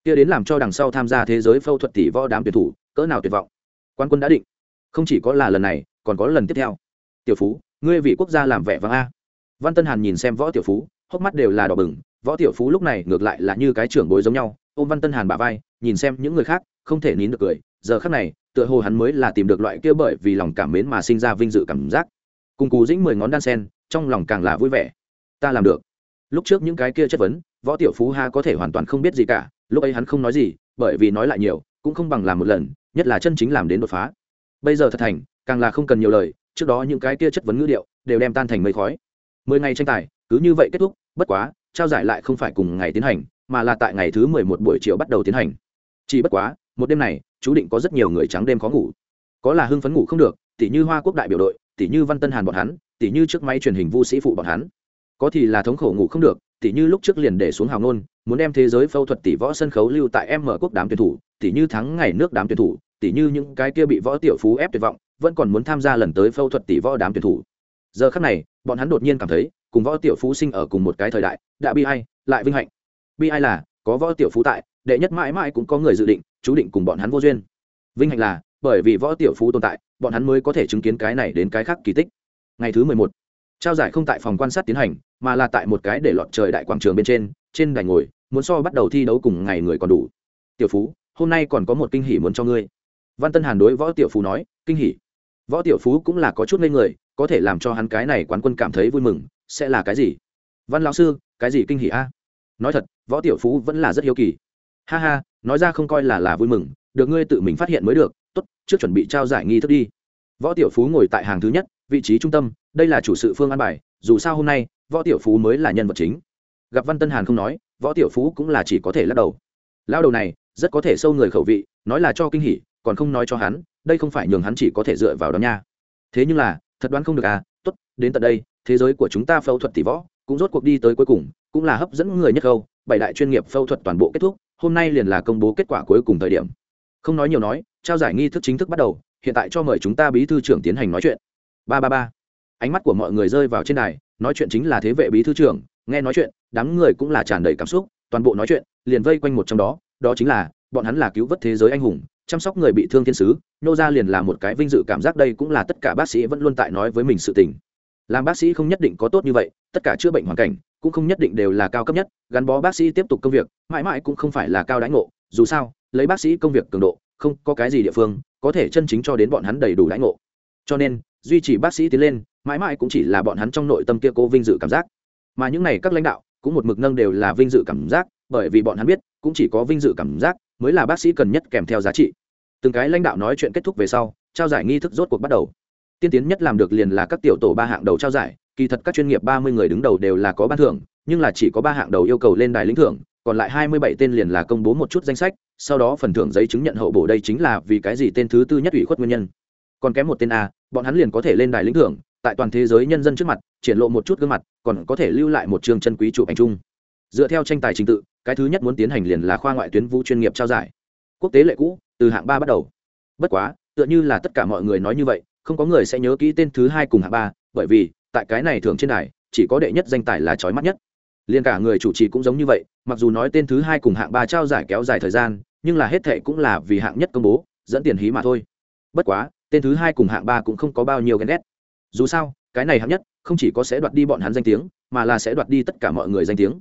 kia đến làm cho đằng sau tham gia thế giới phẫu thuật tỷ võ đám tuyển thủ, cỡ nào tuyệt vọng. Quan quân đã định. Không chỉ có là lần này, còn có lần tiếp theo. Tiểu phú, ngươi vị quốc gia làm vẻ vang a. Văn tân hàn nhìn xem võ tiểu phú, hốc mắt đều là đỏ bừng. Võ tiểu phú lúc này ngược lại là như cái trưởng bối giống nhau, ôm văn tân hàn bả vai, nhìn xem những người khác, không thể nín được cười. Giờ khác này, tựa hồ hắn mới là tìm được loại kia bởi vì lòng cảm mến mà sinh ra vinh dự cảm giác. Cùng cú dĩnh mười ngón đan sen, trong lòng càng là vui vẻ. Ta làm được. Lúc trước những cái kia chất vấn, võ tiểu phú ha có thể hoàn toàn không biết gì cả lúc ấy hắn không nói gì, bởi vì nói lại nhiều, cũng không bằng làm một lần, nhất là chân chính làm đến đột phá. Bây giờ thật thành, càng là không cần nhiều lời, trước đó những cái kia chất vấn ngữ điệu, đều đem tan thành mây khói. Mười ngày tranh tài, cứ như vậy kết thúc, bất quá, trao giải lại không phải cùng ngày tiến hành, mà là tại ngày thứ mười một buổi chiều bắt đầu tiến hành. Chỉ bất quá, một đêm này, chú định có rất nhiều người trắng đêm khó ngủ. Có là hưng phấn ngủ không được tỷ như hoa quốc đại biểu đội tỷ như văn tân hàn bọn hắn tỷ như trước máy truyền hình vu sĩ phụ bọn hắn. Có thì là thống khổ ngủ không được tỷ như lúc trước liền để xuống hào nôn muốn đem thế giới phẫu thuật tỷ võ sân khấu lưu tại em mở quốc đám tuyển thủ tỷ như thắng ngày nước đám tuyển thủ tỷ như những cái kia bị võ tiểu phú ép tuyệt vọng, vẫn còn muốn tham gia lần tới phẫu thuật tỷ võ đám tuyển thủ. Giờ khắc này, bọn hắn đột nhiên cảm thấy, cùng võ tiểu phú sinh ở cùng một cái thời đại, đã bi ai, lại vinh hạnh. Bi ai là, có võ tiểu phú tại, đệ nhất mãi mãi cũng có người dự định, chú định cùng bọn hắn vô duyên. Vinh hạnh là, bởi vì võ tiểu phú tồn tại, bọn hắn mới có thể chứng kiến cái này đến cái khác kỳ tích. Ngày thứ mười một trao giải không tại phòng quan sát tiến hành, mà là tại một cái để lọt trời đại quảng trường bên trên trên đài ngồi, muốn so bắt đầu thi đấu cùng ngày người còn đủ. Tiểu phú, hôm nay còn có một kinh hỉ muốn cho ngươi. Văn tân hàn đối võ tiểu phú nói, kinh hỉ? Võ tiểu phú cũng là có chút ngây người, có thể làm cho hắn cái này quán quân cảm thấy vui mừng, sẽ là cái gì? Văn lão sư, cái gì kinh hỉ a? Nói thật, võ tiểu phú vẫn là rất hiếu kỳ. Ha ha, nói ra không coi là là vui mừng, được ngươi tự mình phát hiện mới được, tốt, trước chuẩn bị trao giải nghi thức đi. Võ tiểu phú ngồi tại hàng thứ nhất, vị trí trung tâm đây là chủ sự phương an bài, dù sao hôm nay, võ tiểu phú mới là nhân vật chính. Gặp văn tân hàn không nói, võ tiểu phú cũng là chỉ có thể lắc đầu. Lao đầu này, rất có thể sâu người khẩu vị, nói là cho kinh hỉ, còn không nói cho hắn, đây không phải nhường hắn chỉ có thể dựa vào đó nha. Thế nhưng là, thật đoán không được à tốt, đến tận đây, thế giới của chúng ta phẫu thuật tỷ võ, cũng rốt cuộc đi tới cuối cùng, cũng là hấp dẫn người nhất khâu bảy đại chuyên nghiệp phẫu thuật toàn bộ kết thúc, hôm nay liền là công bố kết quả cuối cùng thời điểm. Không nói nhiều nói, trao giải nghi thức chính thức bắt đầu, hiện tại cho mời chúng ta bí thư trưởng tiến hành nói chuyện. Ba ba ba ánh mắt của mọi người rơi vào trên đài, nói chuyện chính là thế vệ bí thư trưởng, nghe nói chuyện, đám người cũng là tràn đầy cảm xúc, toàn bộ nói chuyện, liền vây quanh một trong đó đó chính là, bọn hắn là cứu vớt thế giới anh hùng, chăm sóc người bị thương thiên sứ, nô ra liền là một cái vinh dự cảm giác đây cũng là tất cả bác sĩ vẫn luôn tại nói với mình sự tình. Làm bác sĩ không nhất định có tốt như vậy, tất cả chữa bệnh hoàn cảnh, cũng không nhất định đều là cao cấp nhất, gắn bó bác sĩ tiếp tục công việc, mãi mãi cũng không phải là cao đãi ngộ, dù sao, lấy bác sĩ công việc cường độ, không có cái gì địa phương có thể chân chính cho đến bọn hắn đầy đủ đãi ngộ cho nên, duy trì bác sĩ tiến lên, mãi mãi cũng chỉ là bọn hắn trong nội tâm kia cố vinh dự cảm giác. Mà những này các lãnh đạo, cũng một mực nâng đều là vinh dự cảm giác, bởi vì bọn hắn biết, cũng chỉ có vinh dự cảm giác mới là bác sĩ cần nhất kèm theo giá trị. Từng cái lãnh đạo nói chuyện kết thúc về sau, trao giải nghi thức rốt cuộc bắt đầu. Tiên tiến nhất làm được liền là các tiểu tổ ba hạng đầu trao giải, kỳ thật các chuyên nghiệp ba mươi người đứng đầu đều là có ban thưởng, nhưng là chỉ có ba hạng đầu yêu cầu lên đài lĩnh thưởng, còn lại hai mươi bảy tên liền là công bố một chút danh sách, sau đó phần thưởng giấy chứng nhận hậu bổ đây chính là vì cái gì tên thứ tư nhất ủy khuất nguyên nhân. Còn kém một tên a bọn hắn liền có thể lên đài lĩnh thưởng, tại toàn thế giới nhân dân trước mặt, triển lộ một chút gương mặt, còn có thể lưu lại một chương chân quý chụp ảnh chung. Dựa theo tranh tài trình tự, cái thứ nhất muốn tiến hành liền là khoa ngoại tuyến vũ chuyên nghiệp trao giải. Quốc tế lệ cũ, từ hạng ba bắt đầu. Bất quá, tựa như là tất cả mọi người nói như vậy, không có người sẽ nhớ kỹ tên thứ hai cùng hạng ba, bởi vì, tại cái này thường trên đài, chỉ có đệ nhất danh tài là trói mắt nhất. Liền cả người chủ trì cũng giống như vậy, mặc dù nói tên thứ hai cùng hạng ba trao giải kéo dài thời gian, nhưng là hết thệ cũng là vì hạng nhất công bố, dẫn tiền hí mà thôi. Bất quá tên thứ hai cùng hạng ba cũng không có bao nhiêu ghen ghét. Dù sao cái này hạng nhất không chỉ có sẽ đoạt đi bọn hắn danh tiếng mà là sẽ đoạt đi tất cả mọi người danh tiếng.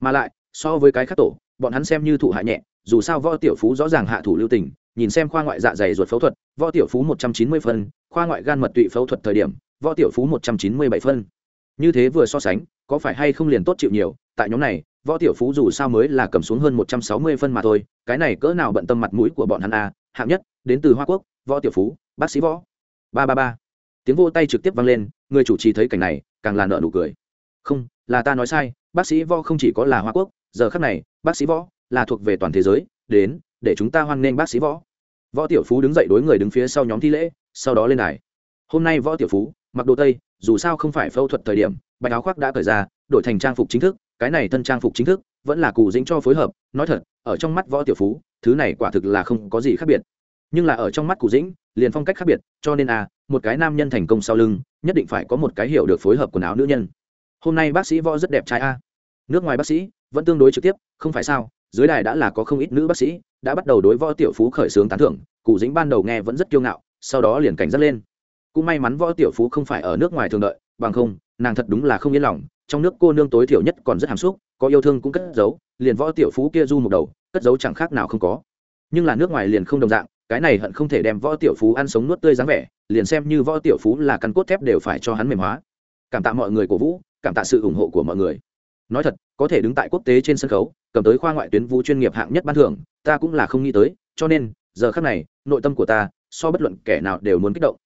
Mà lại so với cái khác tổ bọn hắn xem như thụ hạ nhẹ dù sao võ tiểu phú rõ ràng hạ thủ lưu tình nhìn xem khoa ngoại dạ dày ruột phẫu thuật võ tiểu phú một trăm chín mươi phân khoa ngoại gan mật tụy phẫu thuật thời điểm võ tiểu phú một trăm chín mươi bảy phân. Như thế vừa so sánh có phải hay không liền tốt chịu nhiều tại nhóm này võ tiểu phú dù sao mới là cầm xuống hơn một trăm sáu mươi phân mà thôi cái này cỡ nào bận tâm mặt mũi của bọn hắn a à, hạng nhất đến từ hoa quốc võ tiểu phú bác sĩ võ. Ba ba ba. Tiếng vô tay trực tiếp vang lên, người chủ trì thấy cảnh này, càng là nợ nụ cười. Không, là ta nói sai, bác sĩ võ không chỉ có là hoa quốc, giờ khắc này, bác sĩ võ là thuộc về toàn thế giới, đến, để chúng ta hoan nghênh bác sĩ võ. Võ tiểu phú đứng dậy đối người đứng phía sau nhóm thi lễ, sau đó lên đài. Hôm nay võ tiểu phú, mặc đồ tây, dù sao không phải phẫu thuật thời điểm, bạch áo khoác đã cởi ra, đổi thành trang phục chính thức, cái này thân trang phục chính thức, vẫn là cù dính cho phối hợp, nói thật, ở trong mắt võ tiểu phú, thứ này quả thực là không có gì khác biệt nhưng là ở trong mắt cụ dĩnh, liền phong cách khác biệt, cho nên à một cái nam nhân thành công sau lưng, nhất định phải có một cái hiểu được phối hợp quần áo nữ nhân. Hôm nay bác sĩ võ rất đẹp trai a. Nước ngoài bác sĩ, vẫn tương đối trực tiếp, không phải sao, dưới đài đã là có không ít nữ bác sĩ, đã bắt đầu đối võ tiểu phú khởi xướng tán thưởng, cụ dĩnh ban đầu nghe vẫn rất kiêu ngạo, sau đó liền cảnh giác lên. Cũng may mắn võ tiểu phú không phải ở nước ngoài thường đợi, bằng không, nàng thật đúng là không yên lòng, trong nước cô nương tối thiểu nhất còn rất hàm xúc, có yêu thương cũng cất giấu, liền võ tiểu phú kia du một đầu, cất giấu chẳng khác nào không có. Nhưng là nước ngoài liền không đồng dạng cái này hận không thể đem võ tiểu phú ăn sống nuốt tươi dáng vẻ, liền xem như võ tiểu phú là căn cốt thép đều phải cho hắn mềm hóa. Cảm tạ mọi người cổ vũ, cảm tạ sự ủng hộ của mọi người. Nói thật, có thể đứng tại quốc tế trên sân khấu, cầm tới khoa ngoại tuyến vũ chuyên nghiệp hạng nhất ban thưởng, ta cũng là không nghĩ tới, cho nên, giờ khác này, nội tâm của ta, so bất luận kẻ nào đều muốn kích động.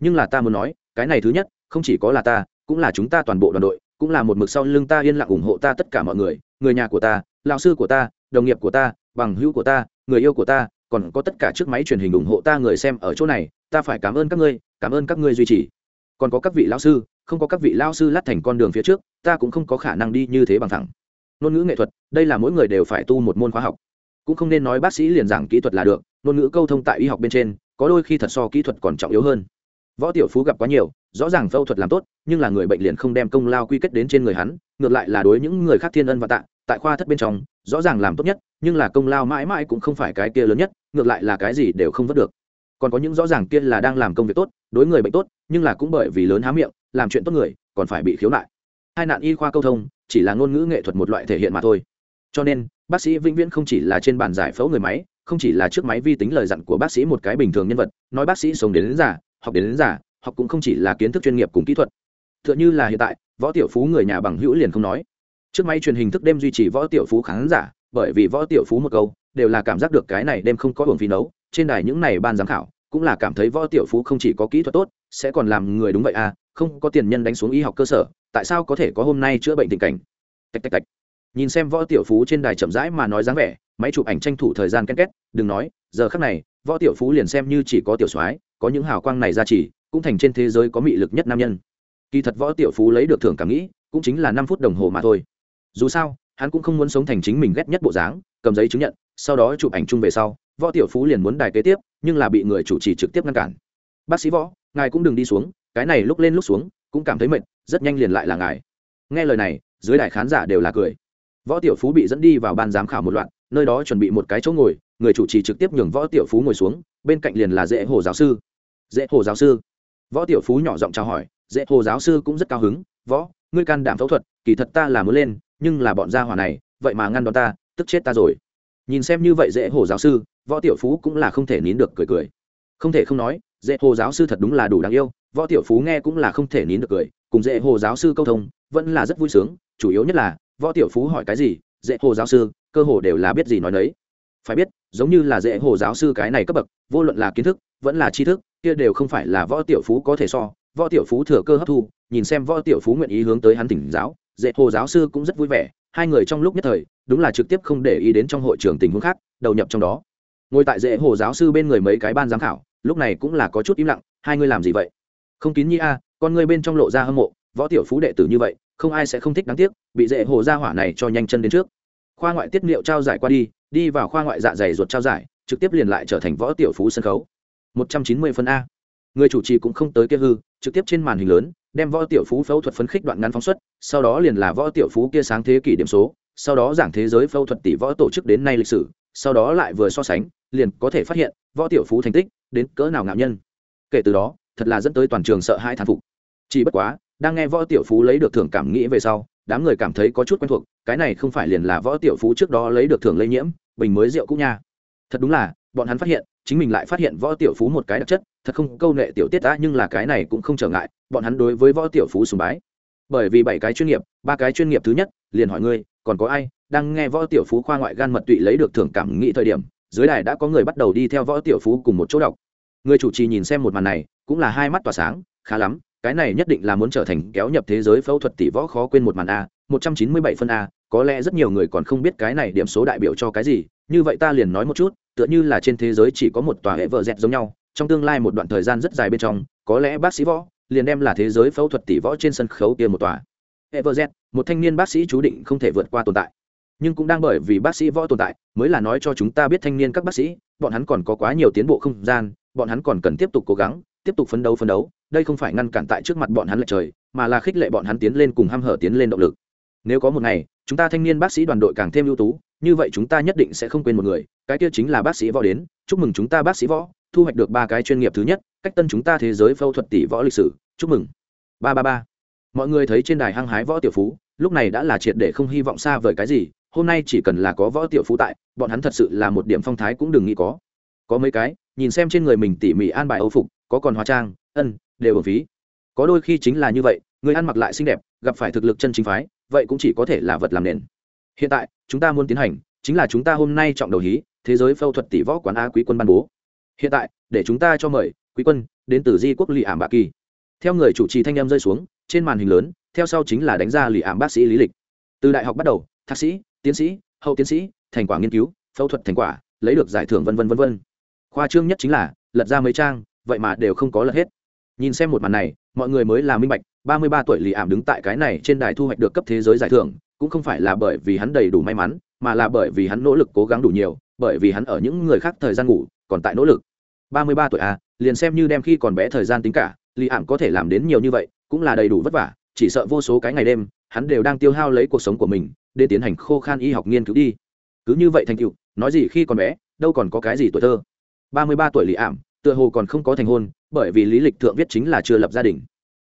Nhưng là ta muốn nói, cái này thứ nhất, không chỉ có là ta, cũng là chúng ta toàn bộ đoàn đội, cũng là một mực sau lưng ta yên lặng ủng hộ ta tất cả mọi người người nhà của ta lao sư của ta, đồng nghiệp của ta, bằng hữu của ta, người yêu của ta còn có tất cả chiếc máy truyền hình ủng hộ ta người xem ở chỗ này, ta phải cảm ơn các ngươi, cảm ơn các ngươi duy trì. Còn có các vị lao sư, không có các vị lao sư lát thành con đường phía trước, ta cũng không có khả năng đi như thế bằng thẳng. Ngôn ngữ nghệ thuật, đây là mỗi người đều phải tu một môn khóa học. Cũng không nên nói bác sĩ liền giảng kỹ thuật là được, ngôn ngữ câu thông tại y học bên trên, có đôi khi thật so kỹ thuật còn trọng yếu hơn. Võ tiểu phú gặp quá nhiều, rõ ràng phẫu thuật làm tốt, nhưng là người bệnh liền không đem công lao quy kết đến trên người hắn, ngược lại là đối những người khác thiên ân và tạ, tại khoa thất bên trong rõ ràng làm tốt nhất nhưng là công lao mãi mãi cũng không phải cái kia lớn nhất ngược lại là cái gì đều không vớt được. Còn có những rõ ràng kia là đang làm công việc tốt đối người bệnh tốt nhưng là cũng bởi vì lớn há miệng làm chuyện tốt người còn phải bị khiếu nại. Hai nạn y khoa câu thông chỉ là ngôn ngữ nghệ thuật một loại thể hiện mà thôi. Cho nên bác sĩ vĩnh viễn không chỉ là trên bàn giải phẫu người máy không chỉ là chiếc máy vi tính lời dặn của bác sĩ một cái bình thường nhân vật nói bác sĩ sống đến, đến giả học đến, đến giả học cũng không chỉ là kiến thức chuyên nghiệp cùng kỹ thuật. T h ư ợ n h ư là hiện tại võ tiểu phú người nhà bằng hữu liền không nói trước máy truyền hình thức đêm duy trì võ tiểu phú khán giả, bởi vì võ tiểu phú một câu, đều là cảm giác được cái này đêm không có hưởng phí nấu, trên đài những này ban giám khảo, cũng là cảm thấy võ tiểu phú không chỉ có kỹ thuật tốt, sẽ còn làm người đúng vậy à không có tiền nhân đánh xuống y học cơ sở, tại sao có thể có hôm nay chữa bệnh tình cảnh? Tạch tạch tạch. Nhìn xem võ tiểu phú trên đài chậm rãi mà nói dáng vẻ, máy chụp ảnh tranh thủ thời gian ken két, đừng nói, giờ khắc này, võ tiểu phú liền xem như chỉ có tiểu soái, có những hào quang này ra chỉ, cũng thành trên thế giới có mị lực nhất nam nhân. Kỳ thật võ tiểu phú lấy được thưởng cảm nghĩ, cũng chính là năm phút đồng hồ mà thôi dù sao, hắn cũng không muốn sống thành chính mình ghét nhất bộ dáng, cầm giấy chứng nhận, sau đó chụp ảnh chung về sau, võ tiểu phú liền muốn đài kế tiếp, nhưng là bị người chủ trì trực tiếp ngăn cản. Bác sĩ võ, ngài cũng đừng đi xuống, cái này lúc lên lúc xuống, cũng cảm thấy mệt, rất nhanh liền lại là ngài. Nghe lời này, dưới đài khán giả đều là cười. Võ tiểu phú bị dẫn đi vào ban giám khảo một loạt, nơi đó chuẩn bị một cái chỗ ngồi, người chủ trì trực tiếp nhường võ tiểu phú ngồi xuống, bên cạnh liền là dễ hồ giáo sư. Dễ hồ giáo sư? Võ tiểu phú nhỏ giọng chào hỏi, dễ hồ giáo sư cũng rất cao hứng, võ, ngươi can đảm phẫu thuật, kỳ thật ta là muốn lên nhưng là bọn gia hỏa này, vậy mà ngăn đón ta, tức chết ta rồi. Nhìn xem như vậy dễ hồ giáo sư, võ tiểu phú cũng là không thể nín được cười cười. Không thể không nói, dễ hồ giáo sư thật đúng là đủ đáng yêu, võ tiểu phú nghe cũng là không thể nín được cười, cùng dễ hồ giáo sư câu thông, vẫn là rất vui sướng, chủ yếu nhất là, võ tiểu phú hỏi cái gì, dễ hồ giáo sư, cơ hồ đều là biết gì nói đấy phải biết, giống như là dễ hồ giáo sư cái này cấp bậc, vô luận là kiến thức, vẫn là tri thức, kia đều không phải là võ tiểu phú có thể so, võ tiểu phú thừa cơ hấp thu, nhìn xem võ tiểu phú nguyện ý hướng tới hắn tỉnh giáo dễ hồ giáo sư cũng rất vui vẻ, hai người trong lúc nhất thời, đúng là trực tiếp không để ý đến trong hội trường tình huống khác, đầu nhập trong đó. Ngồi tại dễ hồ giáo sư bên người mấy cái ban giám khảo, lúc này cũng là có chút im lặng, hai người làm gì vậy? Không kín nhi a, con người bên trong lộ ra hâm mộ, võ tiểu phú đệ tử như vậy, không ai sẽ không thích đáng tiếc, bị dễ hồ ra hỏa này cho nhanh chân đến trước. Khoa ngoại tiết niệu trao giải qua đi đi vào khoa ngoại dạ dày ruột trao giải, trực tiếp liền lại trở thành võ tiểu phú sân khấu. Một trăm chín mươi phân a. Người chủ trì cũng không tới kia hư, trực tiếp trên màn hình lớn đem võ tiểu phú phẫu thuật phấn khích đoạn ngắn phóng xuất, sau đó liền là võ tiểu phú kia sáng thế kỷ điểm số, sau đó giảng thế giới phẫu thuật tỷ võ tổ chức đến nay lịch sử, sau đó lại vừa so sánh, liền có thể phát hiện võ tiểu phú thành tích đến cỡ nào ngạo nhân. Kể từ đó, thật là dẫn tới toàn trường sợ hãi thán phục. Chỉ bất quá, đang nghe võ tiểu phú lấy được thưởng cảm nghĩ về sau, đám người cảm thấy có chút quen thuộc, cái này không phải liền là võ tiểu phú trước đó lấy được thưởng lây nhiễm, bình mới rượu cũ nha. Thật đúng là, bọn hắn phát hiện chính mình lại phát hiện võ tiểu phú một cái đặc chất, thật không câu nệ tiểu tiết đã nhưng là cái này cũng không trở ngại, bọn hắn đối với võ tiểu phú sùng bái. Bởi vì bảy cái chuyên nghiệp, ba cái chuyên nghiệp thứ nhất, liền hỏi ngươi, còn có ai đang nghe võ tiểu phú khoa ngoại gan mật tụy lấy được thưởng cảm nghĩ thời điểm, dưới đài đã có người bắt đầu đi theo võ tiểu phú cùng một chỗ đọc. Người chủ trì nhìn xem một màn này, cũng là hai mắt tỏa sáng, khá lắm, cái này nhất định là muốn trở thành kéo nhập thế giới phẫu thuật tỷ võ khó quên một màn a, một trăm chín mươi bảy phân a, có lẽ rất nhiều người còn không biết cái này điểm số đại biểu cho cái gì như vậy ta liền nói một chút, tựa như là trên thế giới chỉ có một tòa hệ vợ dẹt giống nhau, trong tương lai một đoạn thời gian rất dài bên trong, có lẽ bác sĩ võ liền đem là thế giới phẫu thuật tỷ võ trên sân khấu kia một tòa. Hệ vợ dẹt, một thanh niên bác sĩ chú định không thể vượt qua tồn tại. Nhưng cũng đang bởi vì bác sĩ võ tồn tại, mới là nói cho chúng ta biết thanh niên các bác sĩ, bọn hắn còn có quá nhiều tiến bộ không gian, bọn hắn còn cần tiếp tục cố gắng, tiếp tục phấn đấu phấn đấu, đây không phải ngăn cản tại trước mặt bọn hắn lệ trời, mà là khích lệ bọn hắn tiến lên cùng h hở tiến lên động lực. Nếu có một ngày, chúng ta thanh niên bác sĩ đoàn đội càng thêm ưu tú như vậy chúng ta nhất định sẽ không quên một người, cái kia chính là bác sĩ võ đến, chúc mừng chúng ta bác sĩ võ, thu hoạch được ba cái chuyên nghiệp thứ nhất, cách tân chúng ta thế giới phẫu thuật tỷ võ lịch sử, chúc mừng. Ba ba ba. Mọi người thấy trên đài hăng hái võ tiểu phú, lúc này đã là triệt để không hy vọng xa vời cái gì, hôm nay chỉ cần là có võ tiểu phú tại, bọn hắn thật sự là một điểm phong thái cũng đừng nghĩ có. Có mấy cái, nhìn xem trên người mình tỉ mỉ an bài âu phục, có còn hóa trang, ân, đều ở phí. Có đôi khi chính là như vậy, người ăn mặc lại xinh đẹp, gặp phải thực lực chân chính phái, vậy cũng chỉ có thể là vật làm nền hiện tại, chúng ta muốn tiến hành chính là chúng ta hôm nay trọng đầu hí, thế giới phẫu thuật tỷ võ quán a quý quân ban bố. Hiện tại, để chúng ta cho mời quý quân đến từ di quốc lì ảm bạ kỳ. Theo người chủ trì thanh em rơi xuống, trên màn hình lớn, theo sau chính là đánh ra lì ảm bác sĩ lý lịch. Từ đại học bắt đầu, thạc sĩ, tiến sĩ, hậu tiến sĩ, thành quả nghiên cứu, phẫu thuật thành quả, lấy được giải thưởng vân vân vân vân. Khoa trương nhất chính là lật ra mấy trang, vậy mà đều không có lật hết. Nhìn xem một màn này, mọi người mới là minh bạch, ba mươi ba tuổi lì ảm đứng tại cái này trên đài thu hoạch được cấp thế giới giải thưởng cũng không phải là bởi vì hắn đầy đủ may mắn, mà là bởi vì hắn nỗ lực cố gắng đủ nhiều, bởi vì hắn ở những người khác thời gian ngủ còn tại nỗ lực. Ba mươi ba tuổi a, liền xem như đem khi còn bé thời gian tính cả lì ảm có thể làm đến nhiều như vậy, cũng là đầy đủ vất vả, chỉ sợ vô số cái ngày đêm, hắn đều đang tiêu hao lấy cuộc sống của mình, để tiến hành khô khan y học nghiên cứu đi. Cứ như vậy thành cựu nói gì khi còn bé, đâu còn có cái gì tuổi thơ. Ba mươi ba tuổi lì ảm, tựa hồ còn không có thành hôn, bởi vì lý lịch thượng viết chính là chưa lập gia đình.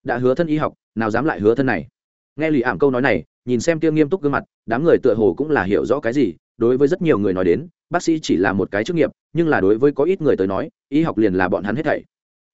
Đã hứa thân y học, nào dám lại hứa thân này? Nghe lì ảm câu nói này, nhìn xem tiêu nghiêm túc gương mặt, đám người tựa hồ cũng là hiểu rõ cái gì, đối với rất nhiều người nói đến, bác sĩ chỉ là một cái chức nghiệp, nhưng là đối với có ít người tới nói, y học liền là bọn hắn hết thảy.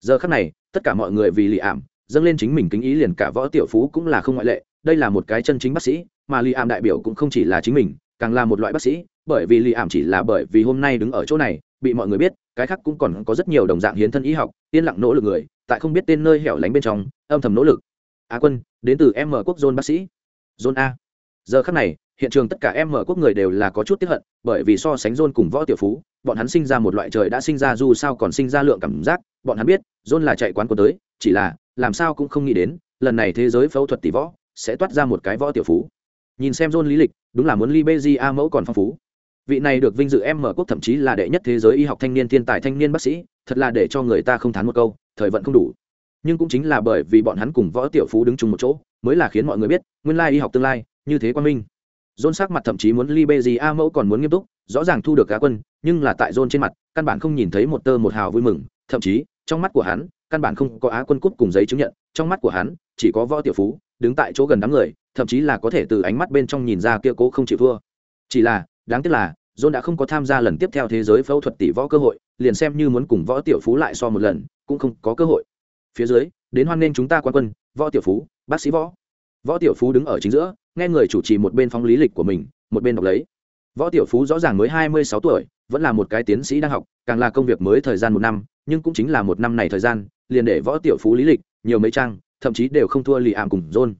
Giờ khắc này, tất cả mọi người vì lì ảm, dâng lên chính mình kính ý liền cả võ tiểu phú cũng là không ngoại lệ, đây là một cái chân chính bác sĩ, mà lì ảm đại biểu cũng không chỉ là chính mình, càng là một loại bác sĩ, bởi vì lì ảm chỉ là bởi vì hôm nay đứng ở chỗ này, bị mọi người biết, cái khác cũng còn có rất nhiều đồng dạng hiến thân y học, yên lặng nỗ lực người, tại không biết tên nơi hẻo lánh bên trong, âm thầm nỗ lực á quân, đến từ m quốc John bác sĩ. John a. Giờ khắc này, hiện trường tất cả Em m quốc người đều là có chút tiếp hận, bởi vì so sánh John cùng võ tiểu phú, bọn hắn sinh ra một loại trời đã sinh ra dù sao còn sinh ra lượng cảm giác, bọn hắn biết, John là chạy quán của tới, chỉ là, làm sao cũng không nghĩ đến, lần này thế giới phẫu thuật tỷ võ, sẽ toát ra một cái võ tiểu phú. Nhìn xem John lý lịch, đúng là muốn li bê di a mẫu còn phong phú. Vị này được vinh dự em mở quốc thậm chí là đệ nhất thế giới y học thanh niên thiên tài thanh niên bác sĩ, thật là để cho người ta không thán một câu, thời vận không đủ nhưng cũng chính là bởi vì bọn hắn cùng võ tiểu phú đứng chung một chỗ mới là khiến mọi người biết nguyên lai y học tương lai như thế quan minh dôn sắc mặt thậm chí muốn ly bê gì a mẫu còn muốn nghiêm túc rõ ràng thu được cá quân nhưng là tại dôn trên mặt căn bản không nhìn thấy một tơ một hào vui mừng thậm chí trong mắt của hắn căn bản không có á quân cúp cùng giấy chứng nhận trong mắt của hắn chỉ có võ tiểu phú đứng tại chỗ gần đám người thậm chí là có thể từ ánh mắt bên trong nhìn ra kia cố không chịu thua chỉ là đáng tiếc là John đã không có tham gia lần tiếp theo thế giới phẫu thuật tỷ võ cơ hội, liền xem như muốn cùng võ tiểu phú lại so một lần, cũng không có cơ hội. Phía dưới, đến hoan nên chúng ta quan quân, võ tiểu phú, bác sĩ võ. Võ tiểu phú đứng ở chính giữa, nghe người chủ trì một bên phóng lý lịch của mình, một bên đọc lấy. Võ tiểu phú rõ ràng mới hai mươi sáu tuổi, vẫn là một cái tiến sĩ đang học, càng là công việc mới thời gian một năm, nhưng cũng chính là một năm này thời gian, liền để võ tiểu phú lý lịch, nhiều mấy trang, thậm chí đều không thua lì ảm cùng John.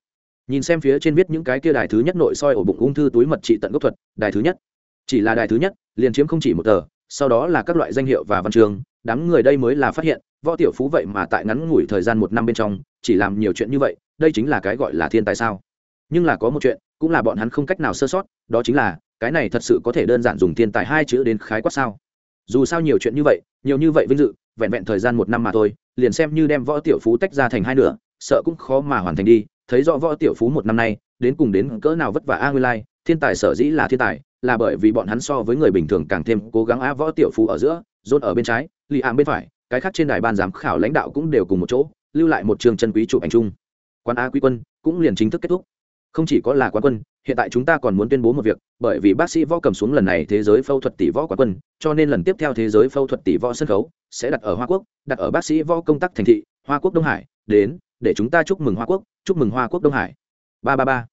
Nhìn xem phía trên viết những cái kia đài thứ nhất nội soi ổ bụng ung thư túi mật trị tận gốc thuật, đài thứ nhất chỉ là đài thứ nhất liền chiếm không chỉ một tờ sau đó là các loại danh hiệu và văn trường đám người đây mới là phát hiện, võ tiểu phú vậy mà tại ngắn ngủi thời gian một năm bên trong, chỉ làm nhiều chuyện như vậy, đây chính là cái gọi là thiên tài sao? Nhưng là có một chuyện, cũng là bọn hắn không cách nào sơ sót, đó chính là, cái này thật sự có thể đơn giản dùng thiên tài hai chữ đến khái quát sao? Dù sao nhiều chuyện như vậy, nhiều như vậy vinh dự, vẹn vẹn thời gian một năm mà thôi, liền xem như đem võ tiểu phú tách ra thành hai nửa, sợ cũng khó mà hoàn thành đi. Thấy rõ võ tiểu phú một năm nay, đến cùng đến cỡ nào vất vả a nguyên lai, thiên tài sở dĩ là thiên tài, là bởi vì bọn hắn so với người bình thường càng thêm cố gắng a võ tiểu phú ở giữa rốt ở bên trái lì ảm bên phải, cái khác trên đài ban giám khảo lãnh đạo cũng đều cùng một chỗ, lưu lại một trường chân quý chụp ảnh chung. Quan a quý quân cũng liền chính thức kết thúc. Không chỉ có là quán quân, hiện tại chúng ta còn muốn tuyên bố một việc, bởi vì bác sĩ võ cầm xuống lần này thế giới phẫu thuật tỷ võ quán quân, cho nên lần tiếp theo thế giới phẫu thuật tỷ võ sân khấu sẽ đặt ở hoa quốc, đặt ở bác sĩ võ công tác thành thị, hoa quốc đông hải. Đến, để chúng ta chúc mừng hoa quốc, chúc mừng hoa quốc đông hải. Ba ba ba.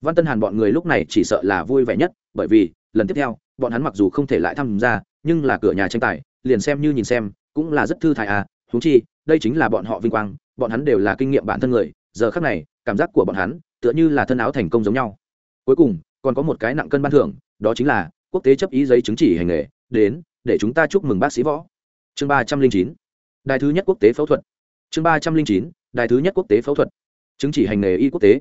Văn tân hàn bọn người lúc này chỉ sợ là vui vẻ nhất, bởi vì lần tiếp theo, bọn hắn mặc dù không thể lại tham gia, nhưng là cửa nhà tranh tài liền xem như nhìn xem, cũng là rất thư thái à thú chi, đây chính là bọn họ vinh quang, bọn hắn đều là kinh nghiệm bản thân người, giờ khác này, cảm giác của bọn hắn, tựa như là thân áo thành công giống nhau. Cuối cùng, còn có một cái nặng cân ban thưởng, đó chính là quốc tế chấp ý giấy chứng chỉ hành nghề, đến, để chúng ta chúc mừng bác sĩ võ. Chương ba trăm linh chín, đài thứ nhất quốc tế phẫu thuật. Chương ba trăm linh chín, đài thứ nhất quốc tế phẫu thuật. Chứng chỉ hành nghề y quốc tế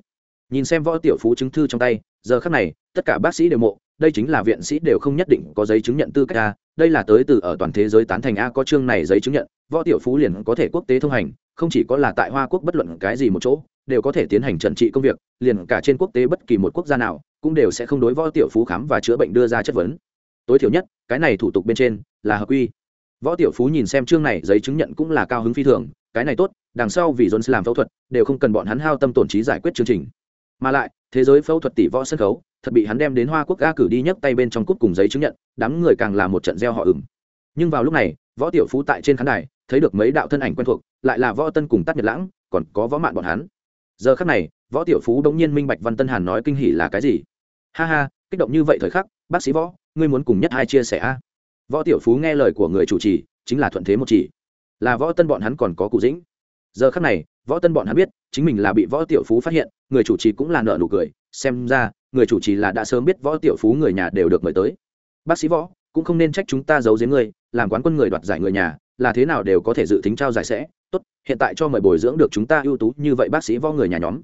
nhìn xem võ tiểu phú chứng thư trong tay, giờ khắc này, tất cả bác sĩ đều mộ, đây chính là viện sĩ đều không nhất định có giấy chứng nhận tư cách a, đây là tới từ ở toàn thế giới tán thành a có chương này giấy chứng nhận, võ tiểu phú liền có thể quốc tế thông hành, không chỉ có là tại hoa quốc bất luận cái gì một chỗ, đều có thể tiến hành trần trị công việc, liền cả trên quốc tế bất kỳ một quốc gia nào, cũng đều sẽ không đối võ tiểu phú khám và chữa bệnh đưa ra chất vấn. Tối thiểu nhất, cái này thủ tục bên trên, là hợp quy. Võ tiểu phú nhìn xem chương này giấy chứng nhận cũng là cao hứng phi thường, cái này tốt, đằng sau vì jones làm phẫu thuật, đều không cần bọn hắn hao tâm tổn trí giải quyết chương trình mà lại, thế giới phẫu thuật tỷ võ sân khấu, thật bị hắn đem đến hoa quốc ga cử đi nhấc tay bên trong cút cùng giấy chứng nhận, đám người càng là một trận gieo họ ửng. Nhưng vào lúc này, võ tiểu phú tại trên khán đài, thấy được mấy đạo thân ảnh quen thuộc, lại là võ tân cùng tắt nhật lãng, còn có võ mạn bọn hắn. Giờ khắc này, võ tiểu phú đống nhiên minh bạch văn tân hàn nói kinh hỉ là cái gì. Ha ha, kích động như vậy thời khắc, bác sĩ võ, ngươi muốn cùng nhất hai chia sẻ a? Võ tiểu phú nghe lời của người chủ trì, chính là thuận thế một chỉ. Là võ tân bọn hắn còn có cụ dĩnh. Giờ khắc này, võ tân bọn hắn biết, chính mình là bị võ tiểu phú phát hiện người chủ trì cũng là nợ nụ cười, xem ra, người chủ trì là đã sớm biết võ tiểu phú người nhà đều được mời tới. Bác sĩ võ, cũng không nên trách chúng ta giấu giếm người, làm quán quân người đoạt giải người nhà, là thế nào đều có thể dự tính trao giải sẽ. Tốt, hiện tại cho mời bồi dưỡng được chúng ta ưu tú như vậy bác sĩ võ người nhà nhóm.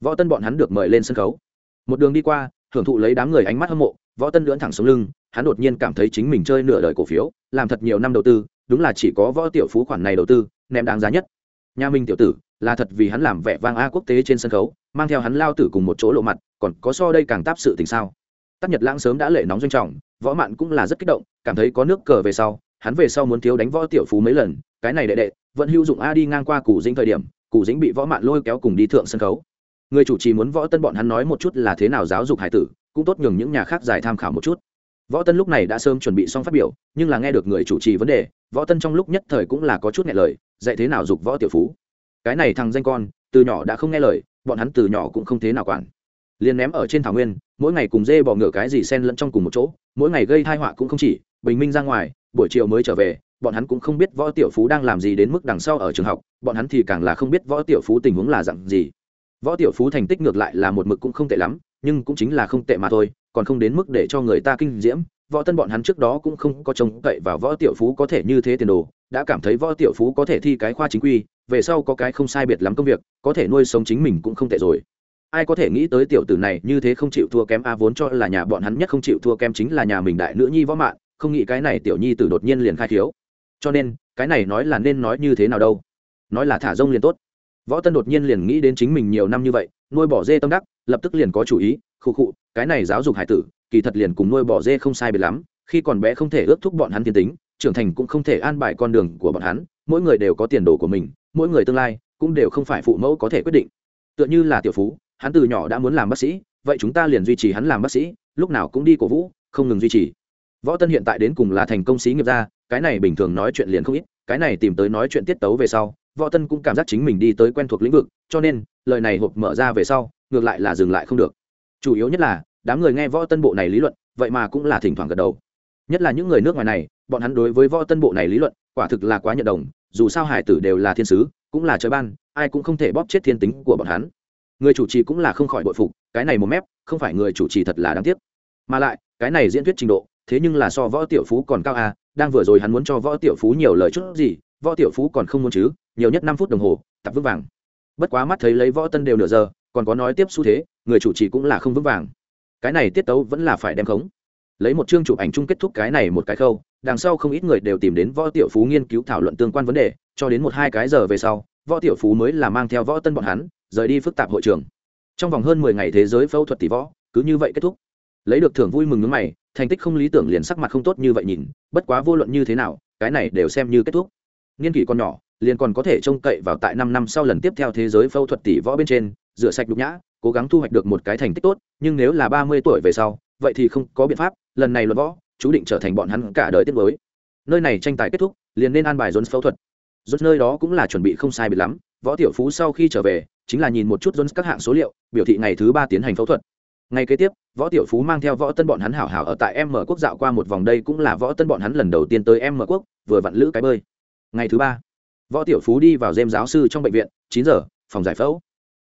Võ tân bọn hắn được mời lên sân khấu. Một đường đi qua, hưởng thụ lấy đám người ánh mắt hâm mộ, võ tân lưỡn thẳng xuống lưng, hắn đột nhiên cảm thấy chính mình chơi nửa đời cổ phiếu, làm thật nhiều năm đầu tư, đúng là chỉ có võ tiểu phú khoản này đầu tư, ném đáng giá nhất. Nhà minh tiểu tử là thật vì hắn làm vẻ vang a quốc tế trên sân khấu, mang theo hắn lao tử cùng một chỗ lộ mặt, còn có so đây càng táp sự tình sao? Tắc nhật lãng sớm đã lệ nóng doanh trọng, võ mạn cũng là rất kích động, cảm thấy có nước cờ về sau, hắn về sau muốn thiếu đánh võ tiểu phú mấy lần, cái này đệ đệ, vẫn hữu dụng a đi ngang qua củ dĩnh thời điểm, củ dĩnh bị võ mạn lôi kéo cùng đi thượng sân khấu. Người chủ trì muốn võ tân bọn hắn nói một chút là thế nào giáo dục hải tử, cũng tốt nhường những nhà khác giải tham khảo một chút. Võ tân lúc này đã sớm chuẩn bị xong phát biểu, nhưng là nghe được người chủ trì vấn đề, võ tân trong lúc nhất thời cũng là có chút nghe lời, dạy thế nào dục võ tiểu phú cái này thằng danh con, từ nhỏ đã không nghe lời, bọn hắn từ nhỏ cũng không thế nào quản. Liền ném ở trên thảo nguyên, mỗi ngày cùng dê bỏ ngựa cái gì xen lẫn trong cùng một chỗ, mỗi ngày gây thai họa cũng không chỉ, bình minh ra ngoài, buổi chiều mới trở về, bọn hắn cũng không biết võ tiểu phú đang làm gì đến mức đằng sau ở trường học, bọn hắn thì càng là không biết võ tiểu phú tình huống là dặn gì. Võ tiểu phú thành tích ngược lại là một mực cũng không tệ lắm, nhưng cũng chính là không tệ mà thôi, còn không đến mức để cho người ta kinh diễm, võ tân bọn hắn trước đó cũng không có trông cậy vào võ tiểu phú có thể như thế tiền đồ, đã cảm thấy võ tiểu phú có thể thi cái khoa chính quy về sau có cái không sai biệt lắm công việc, có thể nuôi sống chính mình cũng không tệ rồi. Ai có thể nghĩ tới tiểu tử này như thế không chịu thua kém a vốn cho là nhà bọn hắn nhất không chịu thua kém chính là nhà mình đại nữ nhi võ mạng không nghĩ cái này tiểu nhi tử đột nhiên liền khai thiếu cho nên, cái này nói là nên nói như thế nào đâu? Nói là thả rông liền tốt. Võ tân đột nhiên liền nghĩ đến chính mình nhiều năm như vậy, nuôi bỏ dê tâm đắc, lập tức liền có chủ ý, khụ khụ, cái này giáo dục hải tử, kỳ thật liền cùng nuôi bỏ dê không sai biệt lắm, khi còn bé không thể ước thúc bọn hắn tiến tính, trưởng thành cũng không thể an bài con đường của bọn hắn, mỗi người đều có tiền đồ của mình mỗi người tương lai cũng đều không phải phụ mẫu có thể quyết định. Tựa như là tiểu phú, hắn từ nhỏ đã muốn làm bác sĩ, vậy chúng ta liền duy trì hắn làm bác sĩ, lúc nào cũng đi cổ vũ, không ngừng duy trì. Võ tân hiện tại đến cùng là thành công sĩ nghiệp gia, cái này bình thường nói chuyện liền không ít, cái này tìm tới nói chuyện tiết tấu về sau, võ tân cũng cảm giác chính mình đi tới quen thuộc lĩnh vực, cho nên, lời này hộp mở ra về sau, ngược lại là dừng lại không được. Chủ yếu nhất là, đám người nghe võ tân bộ này lý luận, vậy mà cũng là thỉnh thoảng gật đầu. Nhất là những người nước ngoài này, bọn hắn đối với võ tân bộ này lý luận, quả thực là quá nhận đồng dù sao hải tử đều là thiên sứ, cũng là trời ban, ai cũng không thể bóp chết thiên tính của bọn hắn. Người chủ trì cũng là không khỏi bội phục, cái này một mép, không phải người chủ trì thật là đáng tiếc. Mà lại, cái này diễn thuyết trình độ, thế nhưng là so võ tiểu phú còn cao à đang vừa rồi hắn muốn cho võ tiểu phú nhiều lời chút gì, võ tiểu phú còn không muốn chứ, nhiều nhất năm phút đồng hồ, tập vững vàng. Bất quá mắt thấy lấy võ tân đều nửa giờ, còn có nói tiếp xu thế, người chủ trì cũng là không vững vàng. Cái này tiết tấu vẫn là phải đem khống. Lấy một chương chụp ảnh chung kết thúc cái này một cái khâu đằng sau không ít người đều tìm đến võ tiểu phú nghiên cứu thảo luận tương quan vấn đề, cho đến một hai cái giờ về sau, võ tiểu phú mới là mang theo võ tân bọn hắn, rời đi phức tạp hội trường. Trong vòng hơn mười ngày thế giới phẫu thuật tỷ võ, cứ như vậy kết thúc. Lấy được thưởng vui mừng nước mày, thành tích không lý tưởng liền sắc mặt không tốt như vậy nhìn, bất quá vô luận như thế nào, cái này đều xem như kết thúc. Nghiên kỷ còn nhỏ, liền còn có thể trông cậy vào tại năm năm sau lần tiếp theo thế giới phẫu thuật tỷ võ bên trên, rửa sạch nhục nhã, cố gắng thu hoạch được một cái thành tích tốt, nhưng nếu là ba mươi tuổi về sau, vậy thì không có biện pháp, lần này luật võ chú định trở thành bọn hắn cả đời tiết mới. Nơi này tranh tài kết thúc liền nên an bài dồn phẫu thuật. Dồn nơi đó cũng là chuẩn bị không sai biệt lắm võ tiểu phú sau khi trở về chính là nhìn một chút dồn các hạng số liệu biểu thị ngày thứ ba tiến hành phẫu thuật. Ngày kế tiếp võ tiểu phú mang theo võ tân bọn hắn hảo hảo ở tại em mở quốc dạo qua một vòng đây cũng là võ tân bọn hắn lần đầu tiên tới em mở quốc vừa vặn lữ cái bơi. Ngày thứ ba võ tiểu phú đi vào dêm giáo sư trong bệnh viện chín giờ phòng giải phẫu.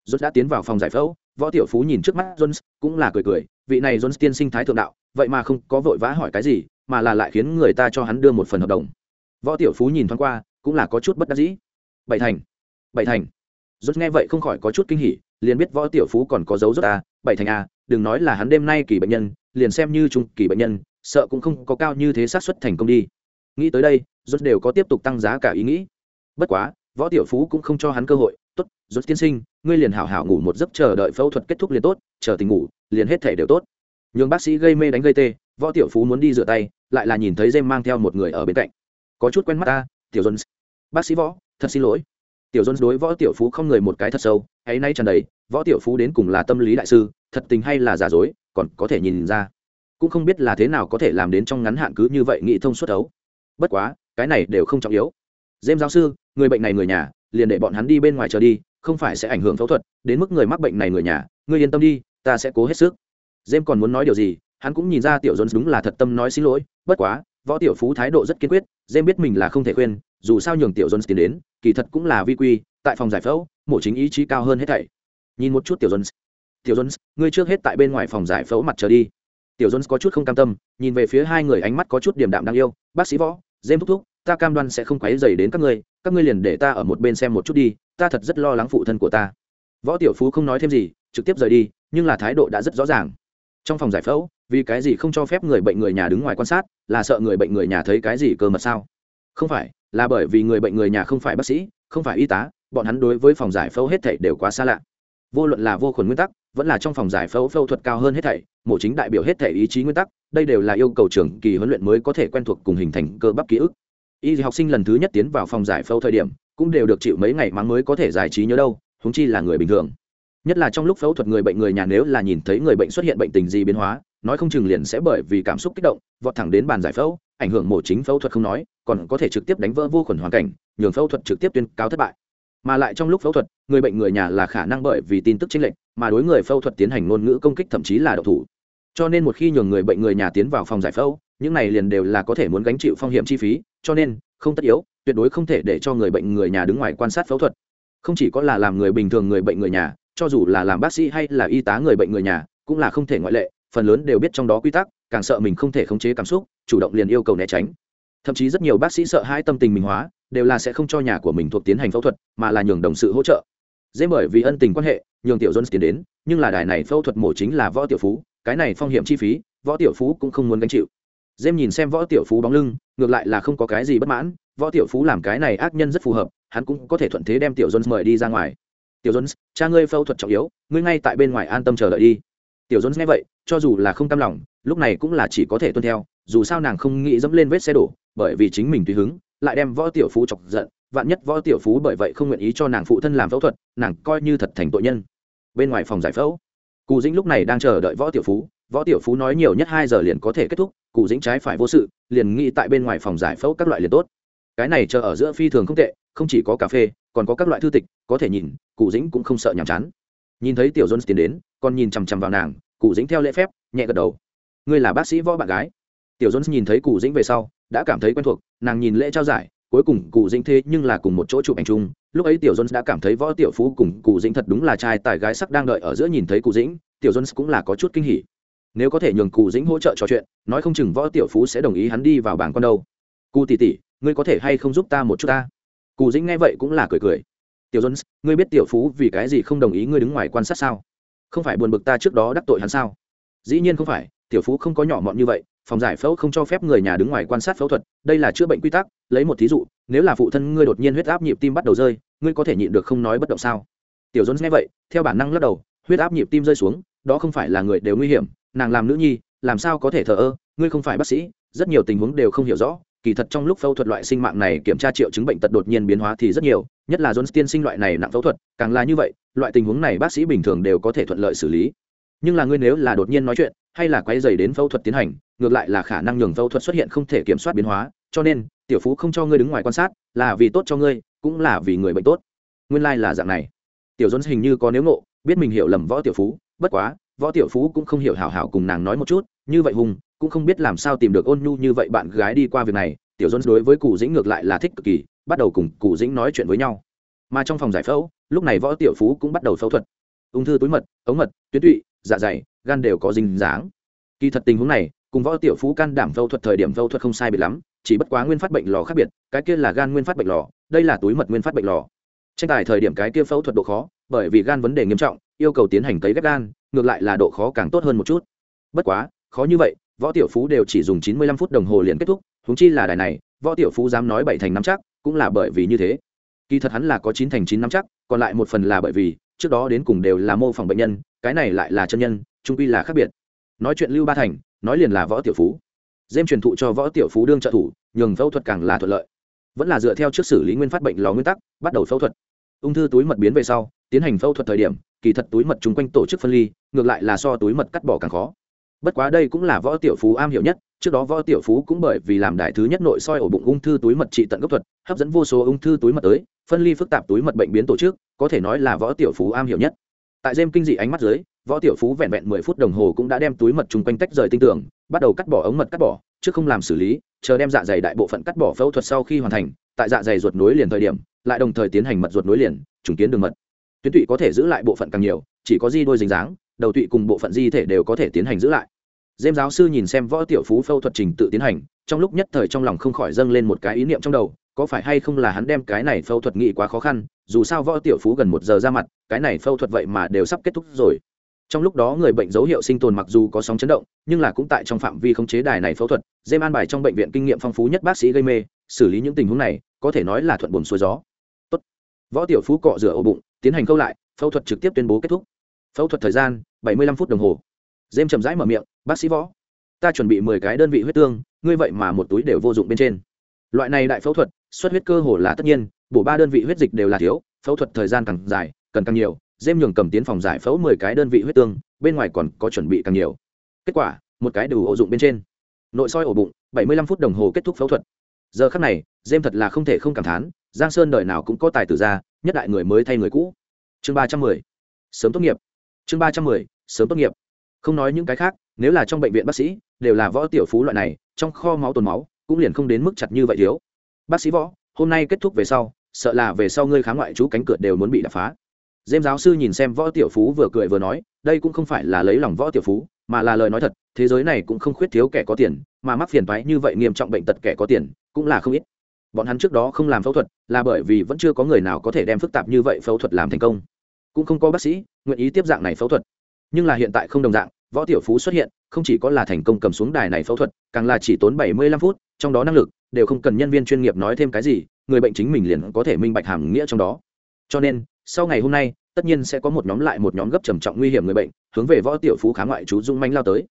Jones đã tiến vào phòng giải phẫu, Võ Tiểu Phú nhìn trước mắt Jones, cũng là cười cười, vị này Jones tiên sinh thái thượng đạo, vậy mà không có vội vã hỏi cái gì, mà là lại khiến người ta cho hắn đưa một phần hợp đồng. Võ Tiểu Phú nhìn thoáng qua, cũng là có chút bất đắc dĩ. Bảy thành, bảy thành. Jones nghe vậy không khỏi có chút kinh hỉ, liền biết Võ Tiểu Phú còn có dấu rốt à, bảy thành à, đừng nói là hắn đêm nay kỳ bệnh nhân, liền xem như trung kỳ bệnh nhân, sợ cũng không có cao như thế xác suất thành công đi. Nghĩ tới đây, Jones đều có tiếp tục tăng giá cả ý nghĩ. Bất quá, Võ Tiểu Phú cũng không cho hắn cơ hội, tốt rốt tiên sinh ngươi liền hảo hảo ngủ một giấc chờ đợi phẫu thuật kết thúc liền tốt chờ tình ngủ liền hết thể đều tốt nhường bác sĩ gây mê đánh gây tê, võ tiểu phú muốn đi rửa tay, lại là nhìn thấy dêm mang theo một người ở bên cạnh. Có chút quen mắt ta, tiểu jones. Bác sĩ võ, thật xin lỗi. Tiểu jones đối võ tiểu phú không người một cái thật sâu hãy nay trần đầy, võ tiểu phú đến cùng là tâm lý đại sư, thật tình hay là giả dối, còn có thể nhìn ra. Cũng không biết là thế nào có thể làm đến trong ngắn hạn cứ như vậy nghị thông suốt đấu. Bất quá, cái này đều không trọng yếu. Dêm giáo sư, người bệnh này người nhà, liền để bọn hắn đi bên ngoài chờ đi, không phải sẽ ảnh hưởng phẫu thuật, đến mức người mắc bệnh này người nhà, ngươi yên tâm đi, ta sẽ cố hết sức. James còn muốn nói điều gì, hắn cũng nhìn ra tiểu jones đúng là thật tâm nói xin lỗi, bất quá, võ tiểu phú thái độ rất kiên quyết, James biết mình là không thể khuyên, dù sao nhường tiểu jones tiến đến, kỳ thật cũng là vi quy, tại phòng giải phẫu, mổ chính ý chí cao hơn hết thảy. Nhìn một chút tiểu jones. Tiểu jones, ngươi trước hết tại bên ngoài phòng giải phẫu mặt chờ đi. Tiểu jones có chút không cam tâm, nhìn về phía hai người ánh mắt có chút điểm đạm đáng yêu, bác sĩ võ, James thúc thúc, ta cam đoan sẽ không quấy rầy đến các ngươi các ngươi liền để ta ở một bên xem một chút đi, ta thật rất lo lắng phụ thân của ta. Võ tiểu phú không nói thêm gì, trực tiếp rời đi, nhưng là thái độ đã rất rõ ràng trong phòng giải phẫu, vì cái gì không cho phép người bệnh người nhà đứng ngoài quan sát, là sợ người bệnh người nhà thấy cái gì cơ mật sao? Không phải, là bởi vì người bệnh người nhà không phải bác sĩ, không phải y tá, bọn hắn đối với phòng giải phẫu hết thảy đều quá xa lạ. Vô luận là vô khuẩn nguyên tắc, vẫn là trong phòng giải phẫu phẫu thuật cao hơn hết thảy, mổ chính đại biểu hết thảy ý chí nguyên tắc, đây đều là yêu cầu trưởng kỳ huấn luyện mới có thể quen thuộc cùng hình thành cơ bắp ký ức. Y học sinh lần thứ nhất tiến vào phòng giải phẫu thời điểm, cũng đều được chịu mấy ngày mắng mới có thể giải trí nhớ đâu húng chi là người bình thường nhất là trong lúc phẫu thuật người bệnh người nhà nếu là nhìn thấy người bệnh xuất hiện bệnh tình gì biến hóa, nói không chừng liền sẽ bởi vì cảm xúc kích động, vọt thẳng đến bàn giải phẫu, ảnh hưởng mổ chính phẫu thuật không nói, còn có thể trực tiếp đánh vỡ vô khuẩn hoàn cảnh, nhường phẫu thuật trực tiếp tuyên cáo thất bại. Mà lại trong lúc phẫu thuật, người bệnh người nhà là khả năng bởi vì tin tức chính lệch, mà đối người phẫu thuật tiến hành ngôn ngữ công kích thậm chí là độc thủ. Cho nên một khi nhường người bệnh người nhà tiến vào phòng giải phẫu, những này liền đều là có thể muốn gánh chịu phong hiểm chi phí, cho nên, không tất yếu, tuyệt đối không thể để cho người bệnh người nhà đứng ngoài quan sát phẫu thuật. Không chỉ có là làm người bình thường người bệnh người nhà cho dù là làm bác sĩ hay là y tá người bệnh người nhà, cũng là không thể ngoại lệ, phần lớn đều biết trong đó quy tắc, càng sợ mình không thể khống chế cảm xúc, chủ động liền yêu cầu né tránh. Thậm chí rất nhiều bác sĩ sợ hai tâm tình mình hóa, đều là sẽ không cho nhà của mình thuộc tiến hành phẫu thuật, mà là nhường đồng sự hỗ trợ. Dễ bởi vì ân tình quan hệ, nhường tiểu jones tiến đến, nhưng là đài này phẫu thuật mổ chính là võ tiểu phú, cái này phong hiểm chi phí, võ tiểu phú cũng không muốn gánh chịu. Dêm nhìn xem võ tiểu phú bóng lưng, ngược lại là không có cái gì bất mãn, võ tiểu phú làm cái này ác nhân rất phù hợp, hắn cũng có thể thuận thế đem tiểu jones mời đi ra ngoài tiểu jones, cha ngươi phẫu thuật trọng yếu, ngươi ngay tại bên ngoài an tâm chờ đợi đi. Tiểu jones nghe vậy, cho dù là không tâm lòng, lúc này cũng là chỉ có thể tuân theo, dù sao nàng không nghĩ dẫm lên vết xe đổ, bởi vì chính mình tùy hứng, lại đem võ tiểu phú chọc giận, vạn nhất võ tiểu phú bởi vậy không nguyện ý cho nàng phụ thân làm phẫu thuật, nàng coi như thật thành tội nhân. Bên ngoài phòng giải phẫu, Cù dĩnh lúc này đang chờ đợi võ tiểu phú, võ tiểu phú nói nhiều nhất hai giờ liền có thể kết thúc cụ dĩnh trái phải vô sự, liền nghĩ tại bên ngoài phòng giải phẫu các loại liền tốt. Cái này chờ ở giữa phi thường không tệ, không chỉ có cà phê còn có các loại thư tịch, có thể nhìn, cụ dĩnh cũng không sợ nhàm chán. Nhìn thấy tiểu jones tiến đến còn nhìn chằm chằm vào nàng, cụ dĩnh theo lễ phép, nhẹ gật đầu. Ngươi là bác sĩ võ bạn gái. Tiểu jones nhìn thấy cụ dĩnh về sau, đã cảm thấy quen thuộc, nàng nhìn lễ trao giải, cuối cùng cụ dĩnh thế nhưng là cùng một chỗ chụp ảnh chung. Lúc ấy tiểu jones đã cảm thấy võ tiểu phú cùng cụ dĩnh thật đúng là trai tài gái sắc đang đợi ở giữa nhìn thấy cụ dĩnh, tiểu jones cũng là có chút kinh hỉ. Nếu có thể nhường cụ dĩnh hỗ trợ trò chuyện, nói không chừng võ tiểu phú sẽ đồng ý hắn đi vào bảng con đâu. Cụ tỷ tỷ, ngươi có thể hay không giúp ta một chút ta? Cù dĩnh nghe vậy cũng là cười cười. Tiểu jones, ngươi biết tiểu phú vì cái gì không đồng ý ngươi đứng ngoài quan sát sao? Không phải buồn bực ta trước đó đắc tội hắn sao? Dĩ nhiên không phải, tiểu phú không có nhỏ mọn như vậy, phòng giải phẫu không cho phép người nhà đứng ngoài quan sát phẫu thuật, đây là chữa bệnh quy tắc, lấy một thí dụ, nếu là phụ thân ngươi đột nhiên huyết áp nhịp tim bắt đầu rơi, ngươi có thể nhịn được không nói bất động sao? Tiểu jones nghe vậy, theo bản năng lắc đầu, huyết áp nhịp tim rơi xuống, đó không phải là người đều nguy hiểm, nàng làm nữ nhi, làm sao có thể thờ ơ, ngươi không phải bác sĩ, rất nhiều tình huống đều không hiểu rõ kỳ thật trong lúc phẫu thuật loại sinh mạng này kiểm tra triệu chứng bệnh tật đột nhiên biến hóa thì rất nhiều, nhất là jones tiên sinh loại này nặng phẫu thuật, càng là như vậy, loại tình huống này bác sĩ bình thường đều có thể thuận lợi xử lý. Nhưng là ngươi nếu là đột nhiên nói chuyện, hay là quay dày đến phẫu thuật tiến hành, ngược lại là khả năng nhường phẫu thuật xuất hiện không thể kiểm soát biến hóa, cho nên, tiểu phú không cho ngươi đứng ngoài quan sát, là vì tốt cho ngươi, cũng là vì người bệnh tốt. Nguyên lai、like、là dạng này. Tiểu jones hình như có nếu ngộ, biết mình hiểu lầm võ tiểu phú, bất quá, võ tiểu phú cũng không hiểu hảo hảo cùng nàng nói một chút, như vậy hùng cũng không biết làm sao tìm được ôn nhu như vậy bạn gái đi qua việc này, tiểu dôn đối với cụ dĩnh ngược lại là thích cực kỳ, bắt đầu cùng cụ dĩnh nói chuyện với nhau. Mà trong phòng giải phẫu, lúc này võ tiểu phú cũng bắt đầu phẫu thuật. Ung thư túi mật, ống mật, tuyến tụy dạ dày, gan đều có dinh dáng. Kỳ thật tình huống này, cùng võ tiểu phú can đảm phẫu thuật thời điểm phẫu thuật không sai biệt lắm, chỉ bất quá nguyên phát bệnh lò khác biệt, cái kia là gan nguyên phát bệnh lò, đây là túi mật nguyên phát bệnh lò. Tranh tài thời điểm cái kia phẫu thuật độ khó, bởi vì gan vấn đề nghiêm trọng, yêu cầu tiến hành cấy ghép gan, ngược lại là độ khó càng tốt hơn một chút. Bất quá, khó như vậy võ tiểu phú đều chỉ dùng chín mươi lăm phút đồng hồ liền kết thúc húng chi là đài này, võ tiểu phú dám nói bảy thành năm chắc, cũng là bởi vì như thế. Kỳ thật hắn là có chín thành chín năm chắc, còn lại một phần là bởi vì, trước đó đến cùng đều là mô phỏng bệnh nhân, cái này lại là chân nhân trung quy là khác biệt. Nói chuyện lưu ba thành, nói liền là võ tiểu phú. Dêm truyền thụ cho võ tiểu phú đương trợ thủ, nhường phẫu thuật càng là thuận lợi. Vẫn là dựa theo trước xử lý nguyên phát bệnh lò nguyên tắc, bắt đầu phẫu thuật. Ung thư túi mật biến về sau, tiến hành phẫu thuật thời điểm, kỳ thật túi mật chung quanh tổ chức phân ly, ngược lại là so túi mật cắt bỏ càng khó bất quá đây cũng là võ tiểu phú am hiểu nhất, trước đó võ tiểu phú cũng bởi vì làm đại thứ nhất nội soi ổ bụng ung thư túi mật trị tận gốc thuật, hấp dẫn vô số ung thư túi mật tới, phân ly phức tạp túi mật bệnh biến tổ chức, có thể nói là võ tiểu phú am hiểu nhất. Tại dêm kinh dị ánh mắt dưới, võ tiểu phú vẹn vẹn mười phút đồng hồ cũng đã đem túi mật chung quanh tách rời tinh tưởng bắt đầu cắt bỏ ống mật cắt bỏ, trước không làm xử lý, chờ đem dạ dày đại bộ phận cắt bỏ phẫu thuật sau khi hoàn thành, tại dạ dày ruột nối liền thời điểm, lại đồng thời tiến hành mật ruột nối liền, trùng kiến đường mật. Tuyến tụy có thể giữ lại bộ phận càng nhiều, chỉ có di đôi dính dáng, đầu tụy cùng bộ phận di thể đều có thể tiến hành giữ lại dêm giáo sư nhìn xem võ tiểu phú phẫu thuật trình tự tiến hành, trong lúc nhất thời trong lòng không khỏi dâng lên một cái ý niệm trong đầu, có phải hay không là hắn đem cái này phẫu thuật nghị quá khó khăn, dù sao võ tiểu phú gần một giờ ra mặt, cái này phẫu thuật vậy mà đều sắp kết thúc rồi. Trong lúc đó người bệnh dấu hiệu sinh tồn mặc dù có sóng chấn động, nhưng là cũng tại trong phạm vi khống chế đài này phẫu thuật dêm an bài trong bệnh viện kinh nghiệm phong phú nhất bác sĩ gây mê, xử lý những tình huống này, có thể nói là thuận buồm xuôi gió. Tốt. võ tiểu phú cọ rửa ổ bụng, tiến hành câu lại, phẫu thuật trực tiếp tuyên bố kết thúc. Phẫu thuật thời gian 75 phút đồng hồ dêm chậm rãi mở miệng, bác sĩ võ, ta chuẩn bị mười cái đơn vị huyết tương, ngươi vậy mà một túi đều vô dụng bên trên. Loại này đại phẫu thuật, xuất huyết cơ hồ là tất nhiên, bổ ba đơn vị huyết dịch đều là thiếu, phẫu thuật thời gian càng dài, cần càng nhiều. Dêm nhường cầm tiến phòng giải phẫu mười cái đơn vị huyết tương, bên ngoài còn có chuẩn bị càng nhiều. Kết quả, một cái đủ ổ dụng bên trên. Nội soi ổ bụng, bảy mươi lăm phút đồng hồ kết thúc phẫu thuật. Giờ khắc này dêm thật là không thể không cảm thán, giang sơn đời nào cũng có tài tử ra nhất đại người mới thay người cũ. Chương ba trăm mười, sớm tốt nghiệp. Chương ba trăm mười, sớm tốt nghiệp không nói những cái khác, nếu là trong bệnh viện bác sĩ, đều là võ tiểu phú loại này, trong kho máu tồn máu, cũng liền không đến mức chặt như vậy thiếu. Bác sĩ võ, hôm nay kết thúc về sau, sợ là về sau ngươi kháng ngoại chú cánh cửa đều muốn bị đập phá. Dêm giáo sư nhìn xem võ tiểu phú vừa cười vừa nói, đây cũng không phải là lấy lòng võ tiểu phú, mà là lời nói thật, thế giới này cũng không khuyết thiếu kẻ có tiền, mà mắc phiền toái như vậy nghiêm trọng bệnh tật kẻ có tiền, cũng là không ít. Bọn hắn trước đó không làm phẫu thuật, là bởi vì vẫn chưa có người nào có thể đem phức tạp như vậy phẫu thuật làm thành công. Cũng không có bác sĩ nguyện ý tiếp dạng này phẫu thuật nhưng là hiện tại không đồng dạng, võ tiểu phú xuất hiện, không chỉ có là thành công cầm xuống đài này phẫu thuật, càng là chỉ tốn bảy mươi lăm phút, trong đó năng lực đều không cần nhân viên chuyên nghiệp nói thêm cái gì, người bệnh chính mình liền có thể minh bạch hàm nghĩa trong đó. Cho nên, sau ngày hôm nay, tất nhiên sẽ có một nhóm lại một nhóm gấp trầm trọng nguy hiểm người bệnh, hướng về võ tiểu phú khá ngoại chú dung manh lao tới.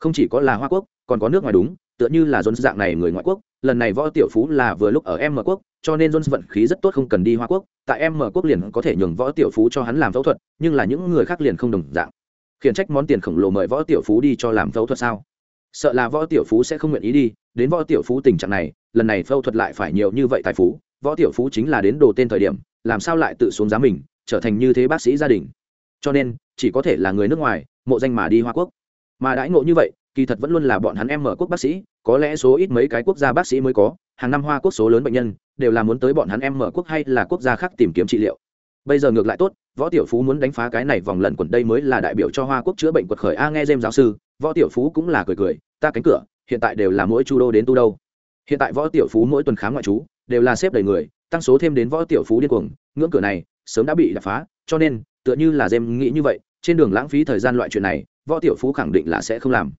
Không chỉ có là hoa quốc, còn có nước ngoài đúng, tựa như là dôn dạng này người ngoại quốc, lần này võ tiểu phú là vừa lúc ở m quốc, cho nên dôn vận khí rất tốt không cần đi hoa quốc, tại m quốc liền có thể nhường võ tiểu phú cho hắn làm phẫu thuật, nhưng là những người khác liền không đồng dạng khiển trách món tiền khổng lồ mời võ tiểu phú đi cho làm phẫu thuật sao? Sợ là võ tiểu phú sẽ không nguyện ý đi, đến võ tiểu phú tình trạng này, lần này phẫu thuật lại phải nhiều như vậy tài phú, võ tiểu phú chính là đến đồ tên thời điểm, làm sao lại tự xuống giá mình, trở thành như thế bác sĩ gia đình. Cho nên, chỉ có thể là người nước ngoài, mộ danh mà đi hoa quốc. Mà đãi ngộ như vậy, kỳ thật vẫn luôn là bọn hắn em mở quốc bác sĩ, có lẽ số ít mấy cái quốc gia bác sĩ mới có, hàng năm hoa quốc số lớn bệnh nhân, đều là muốn tới bọn hắn em mở quốc hay là quốc gia khác tìm kiếm trị liệu. Bây giờ ngược lại tốt võ tiểu phú muốn đánh phá cái này vòng lần quẩn đây mới là đại biểu cho hoa quốc chữa bệnh quật khởi a nghe dêm giáo sư, võ tiểu phú cũng là cười cười, ta cánh cửa, hiện tại đều là mỗi chu đô đến tu đâu. Hiện tại võ tiểu phú mỗi tuần khám ngoại trú, đều là xếp đầy người, tăng số thêm đến võ tiểu phú điên cuồng, ngưỡng cửa này, sớm đã bị đập phá, cho nên, tựa như là dêm nghĩ như vậy, trên đường lãng phí thời gian loại chuyện này, võ tiểu phú khẳng định là sẽ không làm.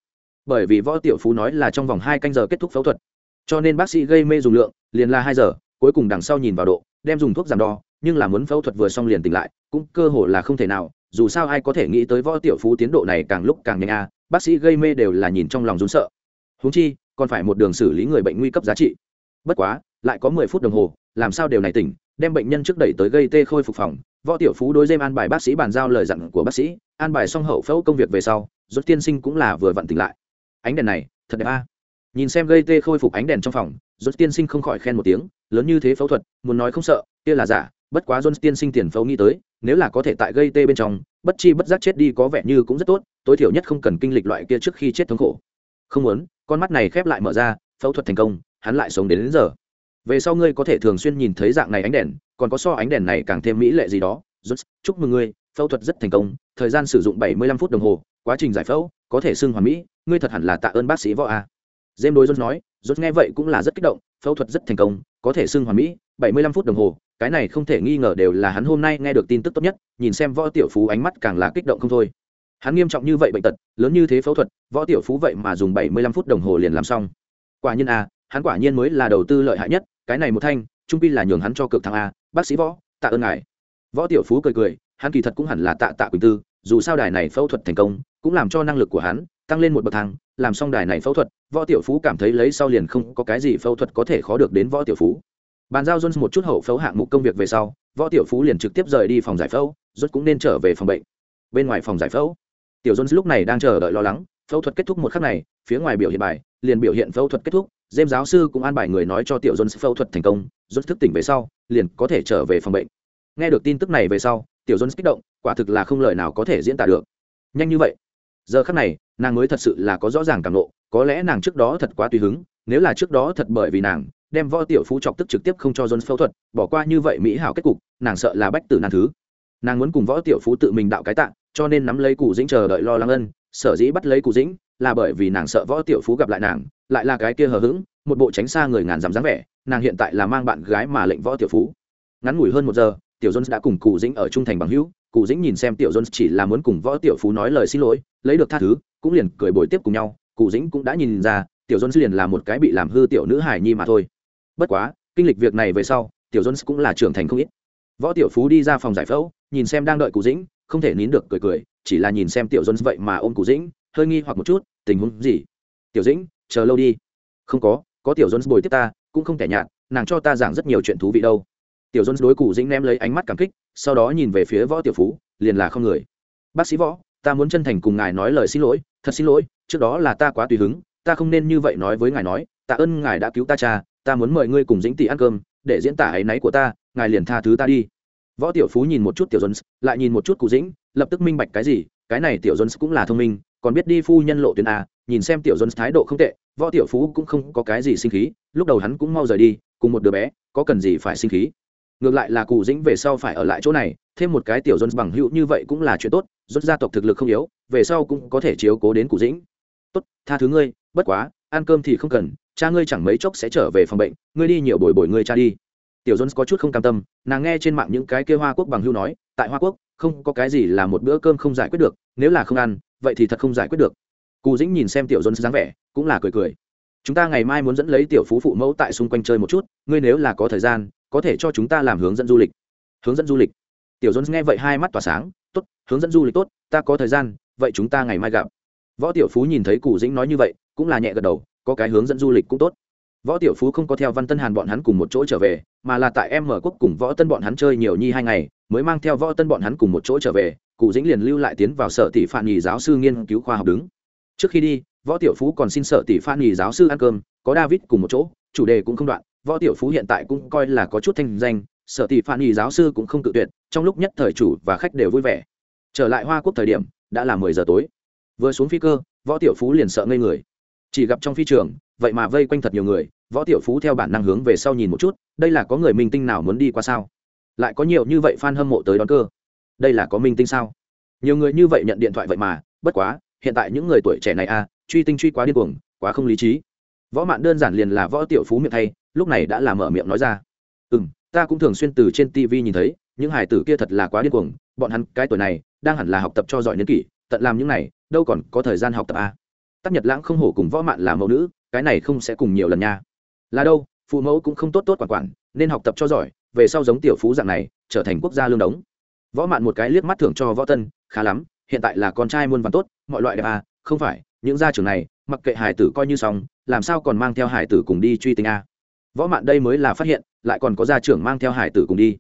Bởi vì võ tiểu phú nói là trong vòng hai canh giờ kết thúc phẫu thuật. Cho nên bác sĩ gây mê dùng lượng, liền là hai giờ, cuối cùng đằng sau nhìn vào độ, đem dùng thuốc giảm đo nhưng là muốn phẫu thuật vừa xong liền tỉnh lại, cũng cơ hồ là không thể nào, dù sao ai có thể nghĩ tới võ tiểu phú tiến độ này càng lúc càng nhanh a, bác sĩ gây mê đều là nhìn trong lòng rún sợ. Húng chi, còn phải một đường xử lý người bệnh nguy cấp giá trị. Bất quá, lại có mười phút đồng hồ, làm sao đều này tỉnh, đem bệnh nhân trước đẩy tới gây tê khôi phục phòng. Võ tiểu phú đối dêm an bài bác sĩ bàn giao lời dặn của bác sĩ, an bài xong hậu phẫu công việc về sau, rốt tiên sinh cũng là vừa vặn tỉnh lại. Ánh đèn này, thật đẹp a. Nhìn xem gây tê khôi phục ánh đèn trong phòng, rốt tiên sinh không khỏi khen một tiếng, lớn như thế phẫu thuật, muốn nói không sợ, kia là giả bất quá john tiên sinh tiền phẫu nghĩ tới nếu là có thể tại gây tê bên trong bất chi bất giác chết đi có vẻ như cũng rất tốt tối thiểu nhất không cần kinh lịch loại kia trước khi chết thống khổ. Không muốn con mắt này khép lại mở ra phẫu thuật thành công hắn lại sống đến, đến giờ. Về sau ngươi có thể thường xuyên nhìn thấy dạng này ánh đèn còn có so ánh đèn này càng thêm mỹ lệ gì đó. Jones, chúc mừng ngươi phẫu thuật rất thành công thời gian sử dụng 75 phút đồng hồ quá trình giải phẫu có thể xưng hoàn mỹ ngươi thật hẳn là tạ ơn bác sĩ võ a. James đối Jones nói Jones nghe vậy cũng là rất kích động phẫu thuật rất thành công có thể xưng hoàn mỹ 75 phút đồng hồ, cái này không thể nghi ngờ đều là hắn hôm nay nghe được tin tức tốt nhất, nhìn xem võ tiểu phú ánh mắt càng là kích động không thôi. Hắn nghiêm trọng như vậy bệnh tật, lớn như thế phẫu thuật, võ tiểu phú vậy mà dùng 75 phút đồng hồ liền làm xong. Quả nhiên a hắn quả nhiên mới là đầu tư lợi hại nhất, cái này một thanh, trung quy là nhường hắn cho cực thằng a, bác sĩ võ, tạ ơn ngài. Võ tiểu phú cười cười, hắn kỳ thật cũng hẳn là tạ tạ quỳnh tư, dù sao đài này phẫu thuật thành công, cũng làm cho năng lực của hắn tăng lên một bậc thang, làm xong đài này phẫu thuật, võ tiểu phú cảm thấy lấy sau liền không có cái gì phẫu thuật có thể khó được đến võ tiểu phú bàn giao jones một chút hậu phẫu hạng mục công việc về sau võ tiểu phú liền trực tiếp rời đi phòng giải phẫu rốt cũng nên trở về phòng bệnh. Bên ngoài phòng giải phẫu tiểu jones lúc này đang chờ đợi lo lắng phẫu thuật kết thúc một khắc này phía ngoài biểu hiện bài liền biểu hiện phẫu thuật kết thúc dêm giáo sư cũng an bài người nói cho tiểu jones phẫu thuật thành công rốt thức tỉnh về sau liền có thể trở về phòng bệnh. Nghe được tin tức này về sau tiểu jones kích động quả thực là không lời nào có thể diễn tả được. Nhanh như vậy? Giờ khắc này nàng mới thật sự là có rõ ràng cảm ngộ, có lẽ nàng trước đó thật quá tùy hứng nếu là trước đó thật bởi vì nàng đem võ tiểu phú chọc tức trực tiếp không cho jones phẫu thuật, bỏ qua như vậy mỹ hảo kết cục, nàng sợ là bách tử nan thứ. Nàng muốn cùng võ tiểu phú tự mình đạo cái tạng cho nên nắm lấy cụ dĩnh chờ đợi lo lắng ân, sở dĩ bắt lấy cụ dĩnh là bởi vì nàng sợ võ tiểu phú gặp lại nàng, lại là cái kia hờ hững, một bộ tránh xa người ngàn dám dáng vẻ, nàng hiện tại là mang bạn gái mà lệnh võ tiểu phú. Ngắn ngủi hơn một giờ, tiểu jones đã cùng cụ dĩnh ở trung thành bằng hữu cụ dĩnh nhìn xem tiểu jones chỉ là muốn cùng võ tiểu phú nói lời xin lỗi, lấy được tha thứ, cũng liền cười bồi tiếp cùng nhau cụ dĩnh cũng đã nhìn ra, tiểu jones liền là một cái bị làm hư tiểu nữ hải nhi mà thôi bất quá, kinh lịch việc này về sau, tiểu jones cũng là trưởng thành không ít. Võ tiểu phú đi ra phòng giải phẫu, nhìn xem đang đợi cụ dĩnh, không thể nín được cười cười, chỉ là nhìn xem tiểu jones vậy mà ôm cụ dĩnh, hơi nghi hoặc một chút, tình huống gì? Tiểu dĩnh, chờ lâu đi. Không có có tiểu jones bồi tiếp ta, cũng không thể nhạt, nàng cho ta giảng rất nhiều chuyện thú vị đâu. Tiểu jones đối cụ dĩnh ném lấy ánh mắt cảm kích, sau đó nhìn về phía võ tiểu phú, liền là không người. Bác sĩ võ, ta muốn chân thành cùng ngài nói lời xin lỗi, thật xin lỗi, trước đó là ta quá tùy hứng, ta không nên như vậy nói với ngài nói, tạ ơn ngài đã cứu ta cha ta muốn mời ngươi cùng dĩnh tỷ ăn cơm, để diễn tả áy náy của ta, ngài liền tha thứ ta đi. Võ tiểu phú nhìn một chút tiểu dân lại nhìn một chút cụ dĩnh, lập tức minh bạch cái gì, cái này tiểu dân cũng là thông minh, còn biết đi phu nhân lộ tuyến a, nhìn xem tiểu dân thái độ không tệ, võ tiểu phú cũng không có cái gì sinh khí, lúc đầu hắn cũng mau rời đi, cùng một đứa bé, có cần gì phải sinh khí. Ngược lại là cụ dĩnh về sau phải ở lại chỗ này, thêm một cái tiểu dân bằng hữu như vậy cũng là chuyện tốt rốt gia tộc thực lực không yếu, về sau cũng có thể chiếu cố đến cụ dĩnh. Tốt, tha thứ ngươi, bất quá, ăn cơm thì không cần cha ngươi chẳng mấy chốc sẽ trở về phòng bệnh, ngươi đi nhiều bồi bồi ngươi cha đi. Tiểu jones có chút không cam tâm, nàng nghe trên mạng những cái kia hoa quốc bằng hưu nói, tại hoa quốc, không có cái gì là một bữa cơm không giải quyết được, nếu là không ăn, vậy thì thật không giải quyết được. Cù dĩnh nhìn xem tiểu jones dáng vẻ, cũng là cười cười. Chúng ta ngày mai muốn dẫn lấy tiểu phú phụ mẫu tại xung quanh chơi một chút, ngươi nếu là có thời gian, có thể cho chúng ta làm hướng dẫn du lịch. Hướng dẫn du lịch. Tiểu jones nghe vậy hai mắt tỏa sáng, tốt, hướng dẫn du lịch tốt, ta có thời gian, vậy chúng ta ngày mai gặp. Võ tiểu phú nhìn thấy Cù dĩnh nói như vậy, cũng là nhẹ gật đầu có cái hướng dẫn du lịch cũng tốt. Võ tiểu phú không có theo văn tân hàn bọn hắn cùng một chỗ trở về, mà là tại em mở quốc cùng võ tân bọn hắn chơi nhiều nhi hai ngày, mới mang theo võ tân bọn hắn cùng một chỗ trở về, cụ dĩnh liền lưu lại tiến vào sở tỷ phản nhì giáo sư nghiên cứu khoa học đứng. Trước khi đi, võ tiểu phú còn xin sở tỷ phản nhì giáo sư ăn cơm, có david cùng một chỗ, chủ đề cũng không đoạn, võ tiểu phú hiện tại cũng coi là có chút thanh danh, sở tỷ phản nhì giáo sư cũng không cự tuyệt, trong lúc nhất thời chủ và khách đều vui vẻ. Trở lại hoa quốc thời điểm, đã là mười giờ tối. Vừa xuống phi cơ, võ tiểu phú liền sợ ngây người chỉ gặp trong phi trường, vậy mà vây quanh thật nhiều người, võ tiểu phú theo bản năng hướng về sau nhìn một chút, đây là có người minh tinh nào muốn đi qua sao? Lại có nhiều như vậy f a n hâm mộ tới đón cơ. Đây là có minh tinh sao? Nhiều người như vậy nhận điện thoại vậy mà, bất quá, hiện tại những người tuổi trẻ này à truy tinh truy quá điên cuồng, quá không lý trí. Võ mạn đơn giản liền là võ tiểu phú miệng thay, lúc này đã làm mở miệng nói ra. Ừ m ta cũng thường xuyên từ trên tv nhìn thấy, những hải tử kia thật là quá điên cuồng, bọn hắn cái tuổi này, đang hẳn là học tập cho giỏi niên kỷ, tận làm những này, đâu còn có thời gian học tập à tắc nhật lãng không hổ cùng võ mạn là mẫu nữ, cái này không sẽ cùng nhiều lần nha. Là đâu, phụ mẫu cũng không tốt tốt quản quản, nên học tập cho giỏi, về sau giống tiểu phú dạng này, trở thành quốc gia lương đống. Võ mạn một cái liếc mắt thưởng cho võ tân, khá lắm, hiện tại là con trai muôn vàn tốt, mọi loại đẹp à không phải, những gia trưởng này, mặc kệ hải tử coi như xong, làm sao còn mang theo hải tử cùng đi truy tình a à. võ mạn đây mới là phát hiện, lại còn có gia trưởng mang theo hải tử cùng đi.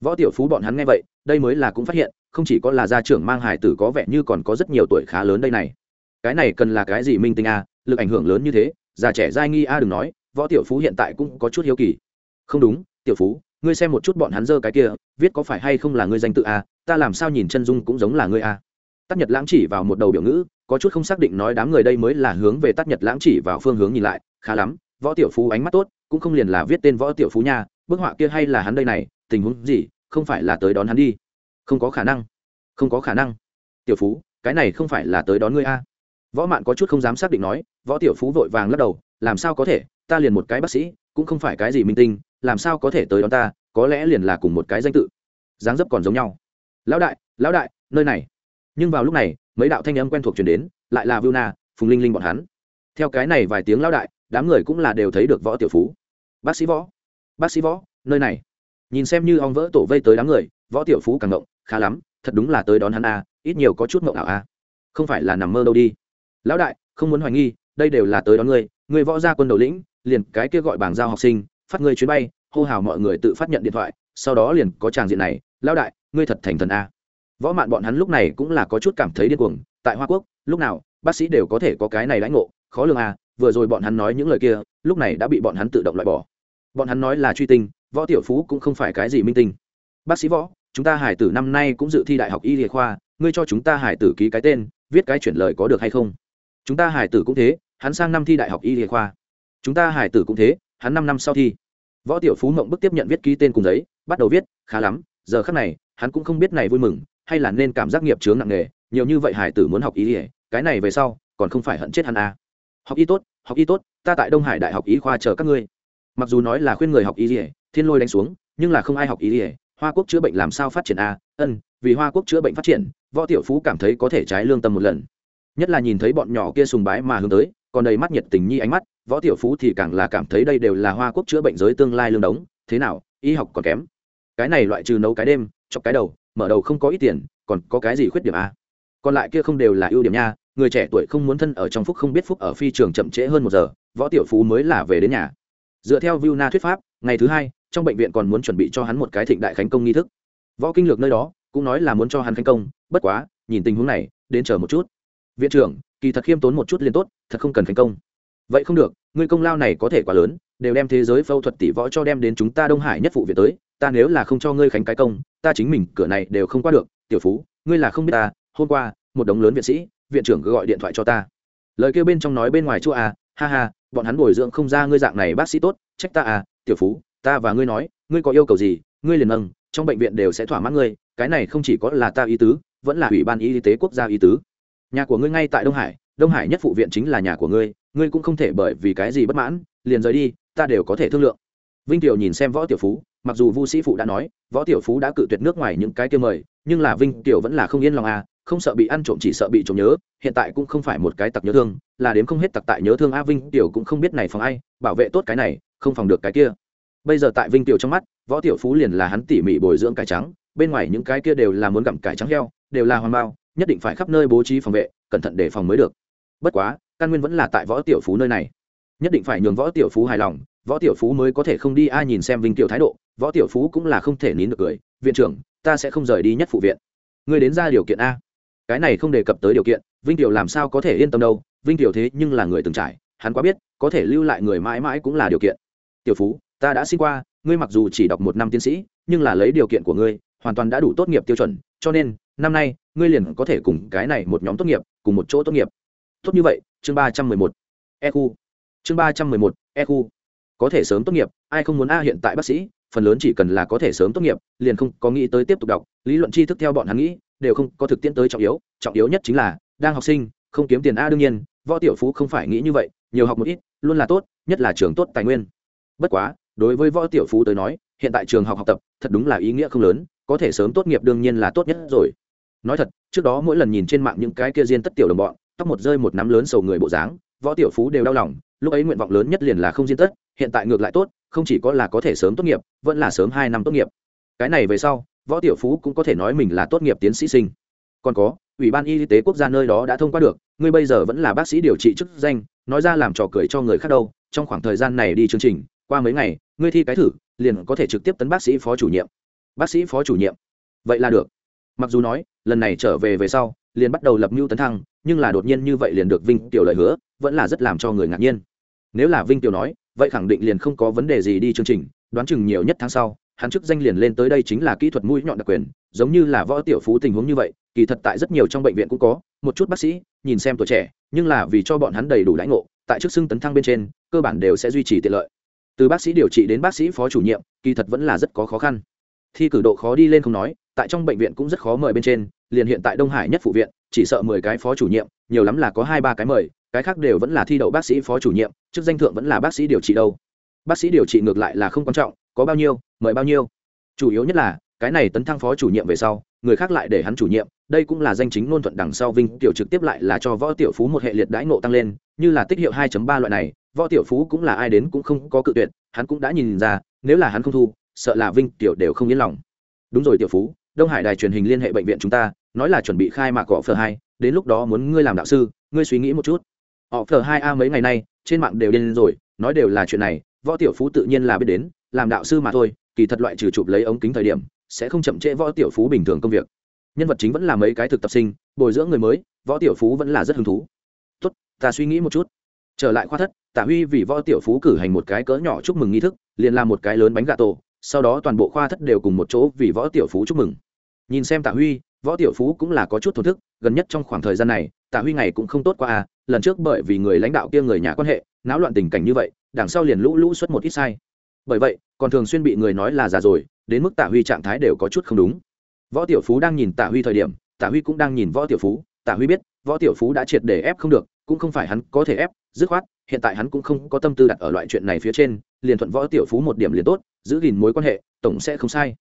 Võ tiểu phú bọn hắn nghe vậy, đây mới là cũng phát hiện, không chỉ có là gia trưởng mang hải tử có vẻ như còn có rất nhiều tuổi khá lớn đây này cái này cần là cái gì minh tinh a, lực ảnh hưởng lớn như thế, già trẻ giai nghi a đừng nói, võ tiểu phú hiện tại cũng có chút hiếu kỳ. Không đúng, tiểu phú, ngươi xem một chút bọn hắn dơ cái kia, viết có phải hay không là ngươi danh tự a, ta làm sao nhìn chân dung cũng giống là ngươi a. Tắc nhật lãng chỉ vào một đầu biểu ngữ, có chút không xác định nói đám người đây mới là hướng về tắc nhật lãng chỉ vào phương hướng nhìn lại, khá lắm, võ tiểu phú ánh mắt tốt, cũng không liền là viết tên võ tiểu phú nha, bức họa kia hay là hắn đây này, tình huống gì, không phải là tới đón hắn đi. Không có khả năng, không có khả năng. Tiểu phú, cái này không phải là tới đón ngươi a võ mạn có chút không dám xác định nói, võ tiểu phú vội vàng lắc đầu, làm sao có thể? Ta liền một cái bác sĩ, cũng không phải cái gì minh tinh, làm sao có thể tới đón ta, có lẽ liền là cùng một cái danh tự. Dáng dấp còn giống nhau. Lão đại lão đại, nơi này. Nhưng vào lúc này, mấy đạo thanh âm quen thuộc chuyển đến, lại là viu na, phùng linh linh bọn hắn. Theo cái này vài tiếng lão đại, đám người cũng là đều thấy được võ tiểu phú. Bác sĩ võ, bác sĩ võ, nơi này. Nhìn xem như ong vỡ tổ vây tới đám người, võ tiểu phú càng ngộng, khá lắm, thật đúng là tới đón hắn a ít nhiều có chút ngộng ảo a không phải là nằm mơ đâu đi lão đại, không muốn hoài nghi, đây đều là tới đón ngươi ngươi võ gia quân đầu lĩnh, liền cái kia gọi bảng giao học sinh, phát ngươi chuyến bay, hô hào mọi người tự phát nhận điện thoại, sau đó liền có tràng diện này, lão đại, ngươi thật thành thần a. Võ mạn bọn hắn lúc này cũng là có chút cảm thấy điên cuồng, tại hoa quốc, lúc nào, bác sĩ đều có thể có cái này lãnh ngộ, khó lường a, vừa rồi bọn hắn nói những lời kia, lúc này đã bị bọn hắn tự động loại bỏ. Bọn hắn nói là truy tinh, võ tiểu phú cũng không phải cái gì minh tinh. Bác sĩ võ, chúng ta hải tử năm nay cũng dự thi đại học y địa khoa, ngươi cho chúng ta hải tử ký cái tên, viết cái chuyển lời có được hay không? Chúng ta hải tử cũng thế, hắn sang năm thi đại học y y khoa chúng ta hải tử cũng thế, hắn năm năm sau thi võ tiểu phú mộng bức tiếp nhận viết ký tên cùng giấy, bắt đầu viết, khá lắm, giờ khắc này, hắn cũng không biết này vui mừng, hay là nên cảm giác nghiệp chướng nặng nề, nhiều như vậy hải tử muốn học y ỉa cái này về sau, còn không phải hận chết hắn à. học y tốt, học y tốt, ta tại đông hải đại học y khoa chờ các ngươi mặc dù nói là khuyên người học y ỉa thiên lôi đánh xuống, nhưng là không ai học y ỉa hoa quốc chữa bệnh làm sao phát triển a à? ân, vì hoa quốc chữa bệnh phát triển, võ tiểu phú cảm thấy có thể trái lương tâm một lần nhất là nhìn thấy bọn nhỏ kia sùng bái mà hướng tới, còn đầy mắt nhiệt tình nhi ánh mắt, võ tiểu phú thì càng là cảm thấy đây đều là hoa quốc chữa bệnh giới tương lai lương đống, thế nào, y học còn kém. Cái này loại trừ nấu cái đêm, chọc cái đầu, mở đầu không có ít tiền, còn có cái gì khuyết điểm à? còn lại kia không đều là ưu điểm nha, người trẻ tuổi không muốn thân ở trong phúc không biết phúc ở phi trường chậm trễ hơn một giờ, võ tiểu phú mới là về đến nhà. Dựa theo viu na thuyết pháp, ngày thứ hai, trong bệnh viện còn muốn chuẩn bị cho hắn một cái thịnh đại khánh công nghi thức. Võ kinh lược nơi đó, cũng nói là muốn cho hắn khánh công, bất quá, nhìn tình huống này, đến chờ một chút viện trưởng, kỳ thật khiêm tốn một chút liên tốt, thật không cần khánh công. Vậy không được, ngươi công lao này có thể quá lớn, đều đem thế giới phẫu thuật tỷ võ cho đem đến chúng ta đông hải nhất phụ viện tới, ta nếu là không cho ngươi khánh cái công, ta chính mình cửa này đều không qua được, tiểu phú, ngươi là không biết ta, hôm qua, một đống lớn viện sĩ, viện trưởng gọi điện thoại cho ta. Lời kêu bên trong nói bên ngoài chua à ha ha, bọn hắn bồi dưỡng không ra ngươi dạng này bác sĩ tốt, trách ta à tiểu phú, ta và ngươi nói, ngươi có yêu cầu gì, ngươi liền nâng, trong bệnh viện đều sẽ thỏa mãn ngươi, cái này không chỉ có là ta ý tứ, vẫn là ủy ban y tế quốc gia ý tứ nhà của ngươi ngay tại đông hải đông hải nhất phụ viện chính là nhà của ngươi ngươi cũng không thể bởi vì cái gì bất mãn, liền rời đi, ta đều có thể thương lượng. Vinh tiểu nhìn xem võ tiểu phú, mặc dù vu sĩ phụ đã nói, võ tiểu phú đã cự tuyệt nước ngoài những cái kia mời, nhưng là vinh tiểu vẫn là không yên lòng à không sợ bị ăn trộm chỉ sợ bị trộm nhớ, hiện tại cũng không phải một cái tặc nhớ thương, là đếm không hết tặc tại nhớ thương a vinh tiểu cũng không biết này phòng ai, bảo vệ tốt cái này, không phòng được cái kia. Bây giờ tại vinh tiểu trong mắt, võ tiểu phú liền là hắn tỉ mỉ bồi dưỡng cải trắng, bên ngoài những cái kia đều là muốn gặm cải trắng heo, đều là hoàng bao nhất định phải khắp nơi bố trí phòng vệ, cẩn thận đề phòng mới được. Bất quá, căn nguyên vẫn là tại võ tiểu phú nơi này. Nhất định phải nhường võ tiểu phú hài lòng, võ tiểu phú mới có thể không đi ai nhìn xem vinh tiểu thái độ, võ tiểu phú cũng là không thể nín được cười, viện trưởng, ta sẽ không rời đi nhất phụ viện. Ngươi đến ra điều kiện a. Cái này không đề cập tới điều kiện, vinh tiểu làm sao có thể yên tâm đâu, vinh tiểu thế nhưng là người từng trải, hắn quá biết, có thể lưu lại người mãi mãi cũng là điều kiện. Tiểu phú, ta đã xin qua, ngươi mặc dù chỉ đọc một năm tiến sĩ, nhưng là lấy điều kiện của ngươi, hoàn toàn đã đủ tốt nghiệp tiêu chuẩn cho nên, năm nay, ngươi liền có thể cùng cái này một nhóm tốt nghiệp, cùng một chỗ tốt nghiệp. Tốt như vậy, chương ba trăm mười một e khu chương ba trăm mười một e khu có thể sớm tốt nghiệp, ai không muốn a hiện tại bác sĩ, phần lớn chỉ cần là có thể sớm tốt nghiệp, liền không có nghĩ tới tiếp tục đọc. Lý luận tri thức theo bọn hắn nghĩ, đều không có thực tiễn tới trọng yếu trọng yếu nhất chính là, đang học sinh, không kiếm tiền a đương nhiên, võ tiểu phú không phải nghĩ như vậy, nhiều học một ít, luôn là tốt, nhất là trường tốt tài nguyên. Bất quá, đối với võ tiểu phú tới nói, hiện tại trường học học tập, thật đúng là ý nghĩa không lớn có thể sớm tốt nghiệp đương nhiên là tốt nhất rồi. Nói thật, trước đó mỗi lần nhìn trên mạng những cái kia riêng tất tiểu đồng bọn, tóc một rơi một nắm lớn sầu người bộ dáng, võ tiểu phú đều đau lòng, lúc ấy nguyện vọng lớn nhất liền là không diên tất, hiện tại ngược lại tốt, không chỉ có là có thể sớm tốt nghiệp, vẫn là sớm hai năm tốt nghiệp. Cái này về sau, võ tiểu phú cũng có thể nói mình là tốt nghiệp tiến sĩ sinh. Còn có, ủy ban y tế quốc gia nơi đó đã thông qua được, ngươi bây giờ vẫn là bác sĩ điều trị chức danh, nói ra làm trò cười cho người khác đâu, trong khoảng thời gian này đi chương trình, qua mấy ngày, ngươi thi cái thử, liền có thể trực tiếp tấn bác sĩ phó chủ nhiệm bác sĩ phó chủ nhiệm. Vậy là được. Mặc dù nói, lần này trở về về sau, liền bắt đầu lập mưu tấn thăng, nhưng là đột nhiên như vậy liền được vinh tiểu lời hứa, vẫn là rất làm cho người ngạc nhiên. Nếu là vinh tiểu nói, vậy khẳng định liền không có vấn đề gì đi chương trình, đoán chừng nhiều nhất tháng sau, hắn chức danh liền lên tới đây chính là kỹ thuật mũi nhọn đặc quyền, giống như là võ tiểu phú tình huống như vậy, kỳ thật tại rất nhiều trong bệnh viện cũng có, một chút bác sĩ, nhìn xem tuổi trẻ, nhưng là vì cho bọn hắn đầy đủ lãnh ngộ, tại chức xưng tấn thăng bên trên, cơ bản đều sẽ duy trì tiện lợi. Từ bác sĩ điều trị đến bác sĩ phó chủ nhiệm, kỳ thật vẫn là rất có khó khăn thi cử độ khó đi lên không nói, tại trong bệnh viện cũng rất khó mời bên trên, liền hiện tại đông hải nhất phụ viện, chỉ sợ mười cái phó chủ nhiệm, nhiều lắm là có hai ba cái mời, cái khác đều vẫn là thi đậu bác sĩ phó chủ nhiệm, chức danh thượng vẫn là bác sĩ điều trị đâu. Bác sĩ điều trị ngược lại là không quan trọng, có bao nhiêu, mời bao nhiêu. Chủ yếu nhất là, cái này tấn thăng phó chủ nhiệm về sau, người khác lại để hắn chủ nhiệm, đây cũng là danh chính ngôn thuận đằng sau vinh tiểu trực tiếp lại là cho võ tiểu phú một hệ liệt đãi ngộ tăng lên, như là tích hiệu 2 ba loại này, võ tiểu phú cũng là ai đến cũng không có cự tuyệt, hắn cũng đã nhìn ra, nếu là hắn không thu sợ là vinh tiểu đều không yên lòng. Đúng rồi tiểu phú, đông hải đài truyền hình liên hệ bệnh viện chúng ta, nói là chuẩn bị khai mạc cọ phở hai, đến lúc đó muốn ngươi làm đạo sư, ngươi suy nghĩ một chút. Họ phở hai a mấy ngày nay, trên mạng đều điên rồi, nói đều là chuyện này, võ tiểu phú tự nhiên là biết đến, làm đạo sư mà thôi, kỳ thật loại trừ chụp lấy ống kính thời điểm, sẽ không chậm trễ võ tiểu phú bình thường công việc. Nhân vật chính vẫn là mấy cái thực tập sinh, bồi dưỡng người mới, võ tiểu phú vẫn là rất hứng thú. Tốt, ta suy nghĩ một chút. Trở lại khoa thất tả huy vì võ tiểu phú cử hành một cái cỡ nhỏ chúc mừng nghi thức, liền làm một cái lớn bánh gà tổ sau đó toàn bộ khoa thất đều cùng một chỗ vì võ tiểu phú chúc mừng. Nhìn xem tạ huy, võ tiểu phú cũng là có chút thổn thức, gần nhất trong khoảng thời gian này, tạ huy ngày cũng không tốt qua à lần trước bởi vì người lãnh đạo kia người nhà quan hệ, náo loạn tình cảnh như vậy, đằng sau liền lũ lũ xuất một ít sai. Bởi vậy, còn thường xuyên bị người nói là già rồi, đến mức tạ huy trạng thái đều có chút không đúng. Võ tiểu phú đang nhìn tạ huy thời điểm, tạ huy cũng đang nhìn võ tiểu phú. Tạ huy biết, võ tiểu phú đã triệt để ép không được, cũng không phải hắn có thể ép, dứt khoát hiện tại hắn cũng không có tâm tư đặt ở loại chuyện này phía trên, liền thuận võ tiểu phú một điểm liền tốt, giữ gìn mối quan hệ, tổng sẽ không sai.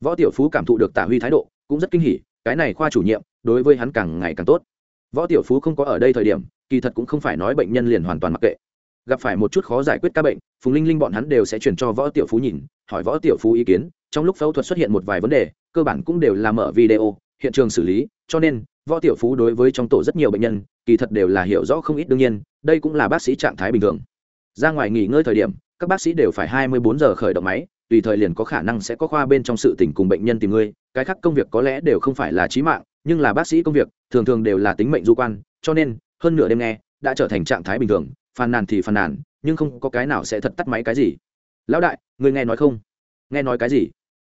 Võ tiểu phú cảm thụ được tả huy thái độ, cũng rất kinh hỉ, cái này khoa chủ nhiệm, đối với hắn càng ngày càng tốt. Võ tiểu phú không có ở đây thời điểm, kỳ thật cũng không phải nói bệnh nhân liền hoàn toàn mặc kệ. Gặp phải một chút khó giải quyết ca bệnh, phùng linh linh bọn hắn đều sẽ chuyển cho võ tiểu phú nhìn, hỏi võ tiểu phú ý kiến, trong lúc phẫu thuật xuất hiện một vài vấn đề, cơ bản cũng đều là mở video, hiện trường xử lý, cho nên, võ tiểu phú đối với trong tổ rất nhiều bệnh nhân kỳ thật đều là hiểu rõ không ít đương nhiên, đây cũng là bác sĩ trạng thái bình thường. Ra ngoài nghỉ ngơi thời điểm, các bác sĩ đều phải hai mươi bốn giờ khởi động máy, tùy thời liền có khả năng sẽ có khoa bên trong sự tình cùng bệnh nhân tìm ngươi, cái khác công việc có lẽ đều không phải là trí mạng, nhưng là bác sĩ công việc, thường thường đều là tính mệnh du quan, cho nên, hơn nửa đêm nghe, đã trở thành trạng thái bình thường, phàn nàn thì phàn nàn, nhưng không có cái nào sẽ thật tắt máy cái gì. Lão đại người nghe nói không? Nghe nói cái gì?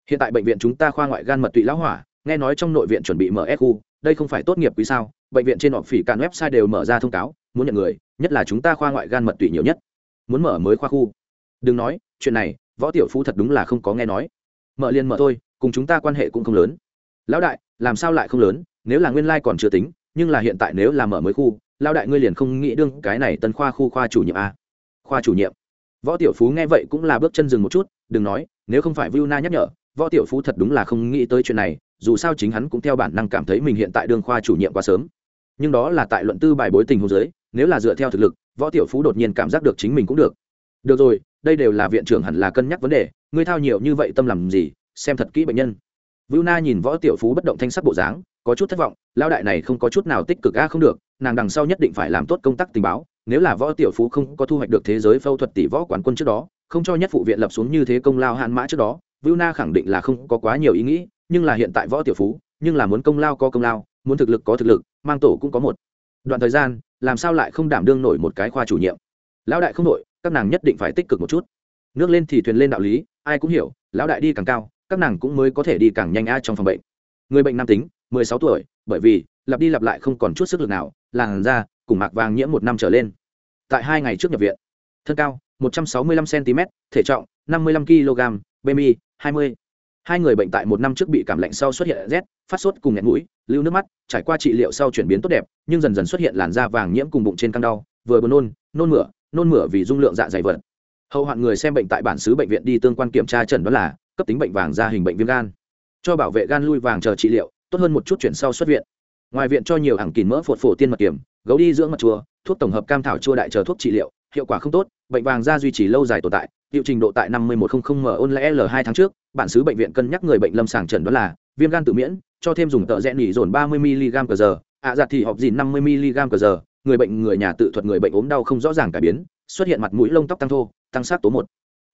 Hiện tại bệnh viện chúng ta khoa ngoại gan mật tụy lão hỏa, nghe nói trong nội viện chuẩn bị mở khu đây không phải tốt nghiệp quý sao? Bệnh viện trên họ phỉ cạn website đều mở ra thông cáo, muốn nhận người, nhất là chúng ta khoa ngoại gan mật tụy nhiều nhất. Muốn mở mới khoa khu. Đừng nói, chuyện này, võ tiểu phú thật đúng là không có nghe nói. Mở liền mở thôi, cùng chúng ta quan hệ cũng không lớn. Lão đại, làm sao lại không lớn? Nếu là nguyên lai còn chưa tính, nhưng là hiện tại nếu là mở mới khu, lão đại ngươi liền không nghĩ đương cái này tân khoa khu khoa chủ nhiệm a khoa chủ nhiệm. Võ tiểu phú nghe vậy cũng là bước chân dừng một chút, đừng nói, nếu không phải viu na nhắc nhở, võ tiểu phú thật đúng là không nghĩ tới chuyện này, dù sao chính hắn cũng theo bản năng cảm thấy mình hiện tại đương khoa chủ nhiệm quá sớm nhưng đó là tại luận tư bài bối tình hồ dưới, nếu là dựa theo thực lực, võ tiểu phú đột nhiên cảm giác được chính mình cũng được. Được rồi, đây đều là viện trưởng hẳn là cân nhắc vấn đề, ngươi thao nhiều như vậy tâm làm gì, xem thật kỹ bệnh nhân. Vưu na nhìn võ tiểu phú bất động thanh sắc bộ dáng, có chút thất vọng lao đại này không có chút nào tích cực a, không được, nàng đằng sau nhất định phải làm tốt công tác tình báo, nếu là võ tiểu phú không có thu hoạch được thế giới phẫu thuật tỷ võ quán quân trước đó, không cho nhất phụ viện lập xuống như thế công lao hạn mã trước đó, vưu na khẳng định là không có quá nhiều ý nghĩ, nhưng là hiện tại võ tiểu phú, nhưng là muốn công lao có công lao, muốn thực lực có thực lực mang tổ cũng có một. Đoạn thời gian, làm sao lại không đảm đương nổi một cái khoa chủ nhiệm? Lão đại không nổi, các nàng nhất định phải tích cực một chút. Nước lên thì thuyền lên đạo lý, ai cũng hiểu, lão đại đi càng cao, các nàng cũng mới có thể đi càng nhanh a trong phòng bệnh. Người bệnh nam tính, mười sáu tuổi, bởi vì, lặp đi lặp lại không còn chút sức lực nào, làn da, cùng mạc vàng nhiễm một năm trở lên. Tại hai ngày trước nhập viện. Thân cao, một trăm sáu mươi lăm cm thể trọng, năm mươi lăm kg bmi hai mươi hai người bệnh tại một năm trước bị cảm lạnh sau xuất hiện rét, phát sốt cùng nghẹt mũi, lưu nước mắt, trải qua trị liệu sau chuyển biến tốt đẹp, nhưng dần dần xuất hiện làn da vàng nhiễm cùng bụng trên căng đau, vừa buồn nôn nôn mửa nôn mửa vì dung lượng dạ dày vật hậu hoạn người xem bệnh tại bản xứ bệnh viện đi tương quan kiểm tra trần đó là cấp tính bệnh vàng da hình bệnh viêm gan. Cho bảo vệ gan lui vàng chờ trị liệu, tốt hơn một chút chuyển sau xuất viện. Ngoài viện cho nhiều ảng kín mỡ phột phổ tiên mật kiểm, gấu đi dưỡng mật chua thuốc tổng hợp cam thảo chua đại chờ thuốc trị liệu hiệu quả không tốt bệnh vàng da duy trì lâu dài tồn tại hiệu trình độ tại năm mươi một trăm linh m ôn lẽ l hai tháng trước bản xứ bệnh viện cân nhắc người bệnh lâm sàng trần đó là viêm gan tự miễn cho thêm dùng tợ rẽ nỉ dồn ba mươi mg cờ giờ ạ à, giặt thì họp dìn năm mươi mg cờ giờ người bệnh người nhà tự thuật người bệnh ốm đau không rõ ràng cải biến xuất hiện mặt mũi lông tóc tăng thô tăng sát tố một.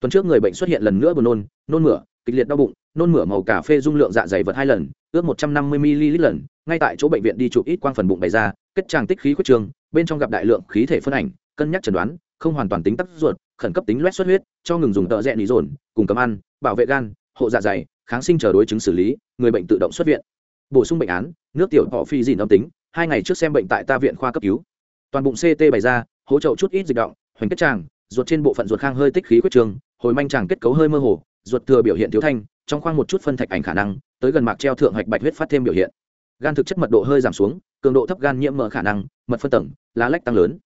Tuần trước người bệnh xuất hiện lần nữa buồn nôn nôn mửa kịch liệt đau bụng nôn mửa màu cà phê dung lượng dạ dày vật hai lần ước một trăm năm mươi ml lần ngay tại chỗ bệnh viện đi chụp ít quang phần bụng bày ra kết tràng tích khí khuyết trường bên trong gặp đại lượng khí thể phân ảnh cân nhắc chẩn đoán không hoàn toàn tính tắc ruột, khẩn cấp tính loét xuất huyết, cho ngừng dùng tợ rẽ nỉ dồn, cùng cấm ăn, bảo vệ gan, hộ dạ dày, kháng sinh chờ đối chứng xử lý, người bệnh tự động xuất viện. Bổ sung bệnh án, nước tiểu họ phi dìn âm tính, hai ngày trước xem bệnh tại ta viện khoa cấp cứu. Toàn bụng ct bày ra, hỗ trợ chút ít dịch động, hoành kết tràng, ruột trên bộ phận ruột khang hơi tích khí quyết trường, hồi manh tràng kết cấu hơi mơ hồ, ruột thừa biểu hiện thiếu thanh, trong khoang một chút phân thạch ảnh khả năng, tới gần mạc treo thượng hạch bạch huyết phát thêm biểu hiện. Gan thực chất mật độ hơi giảm xuống, cường độ thấp gan nhiễm mỡ khả năng, mật phân tầng, lá lách tăng lớn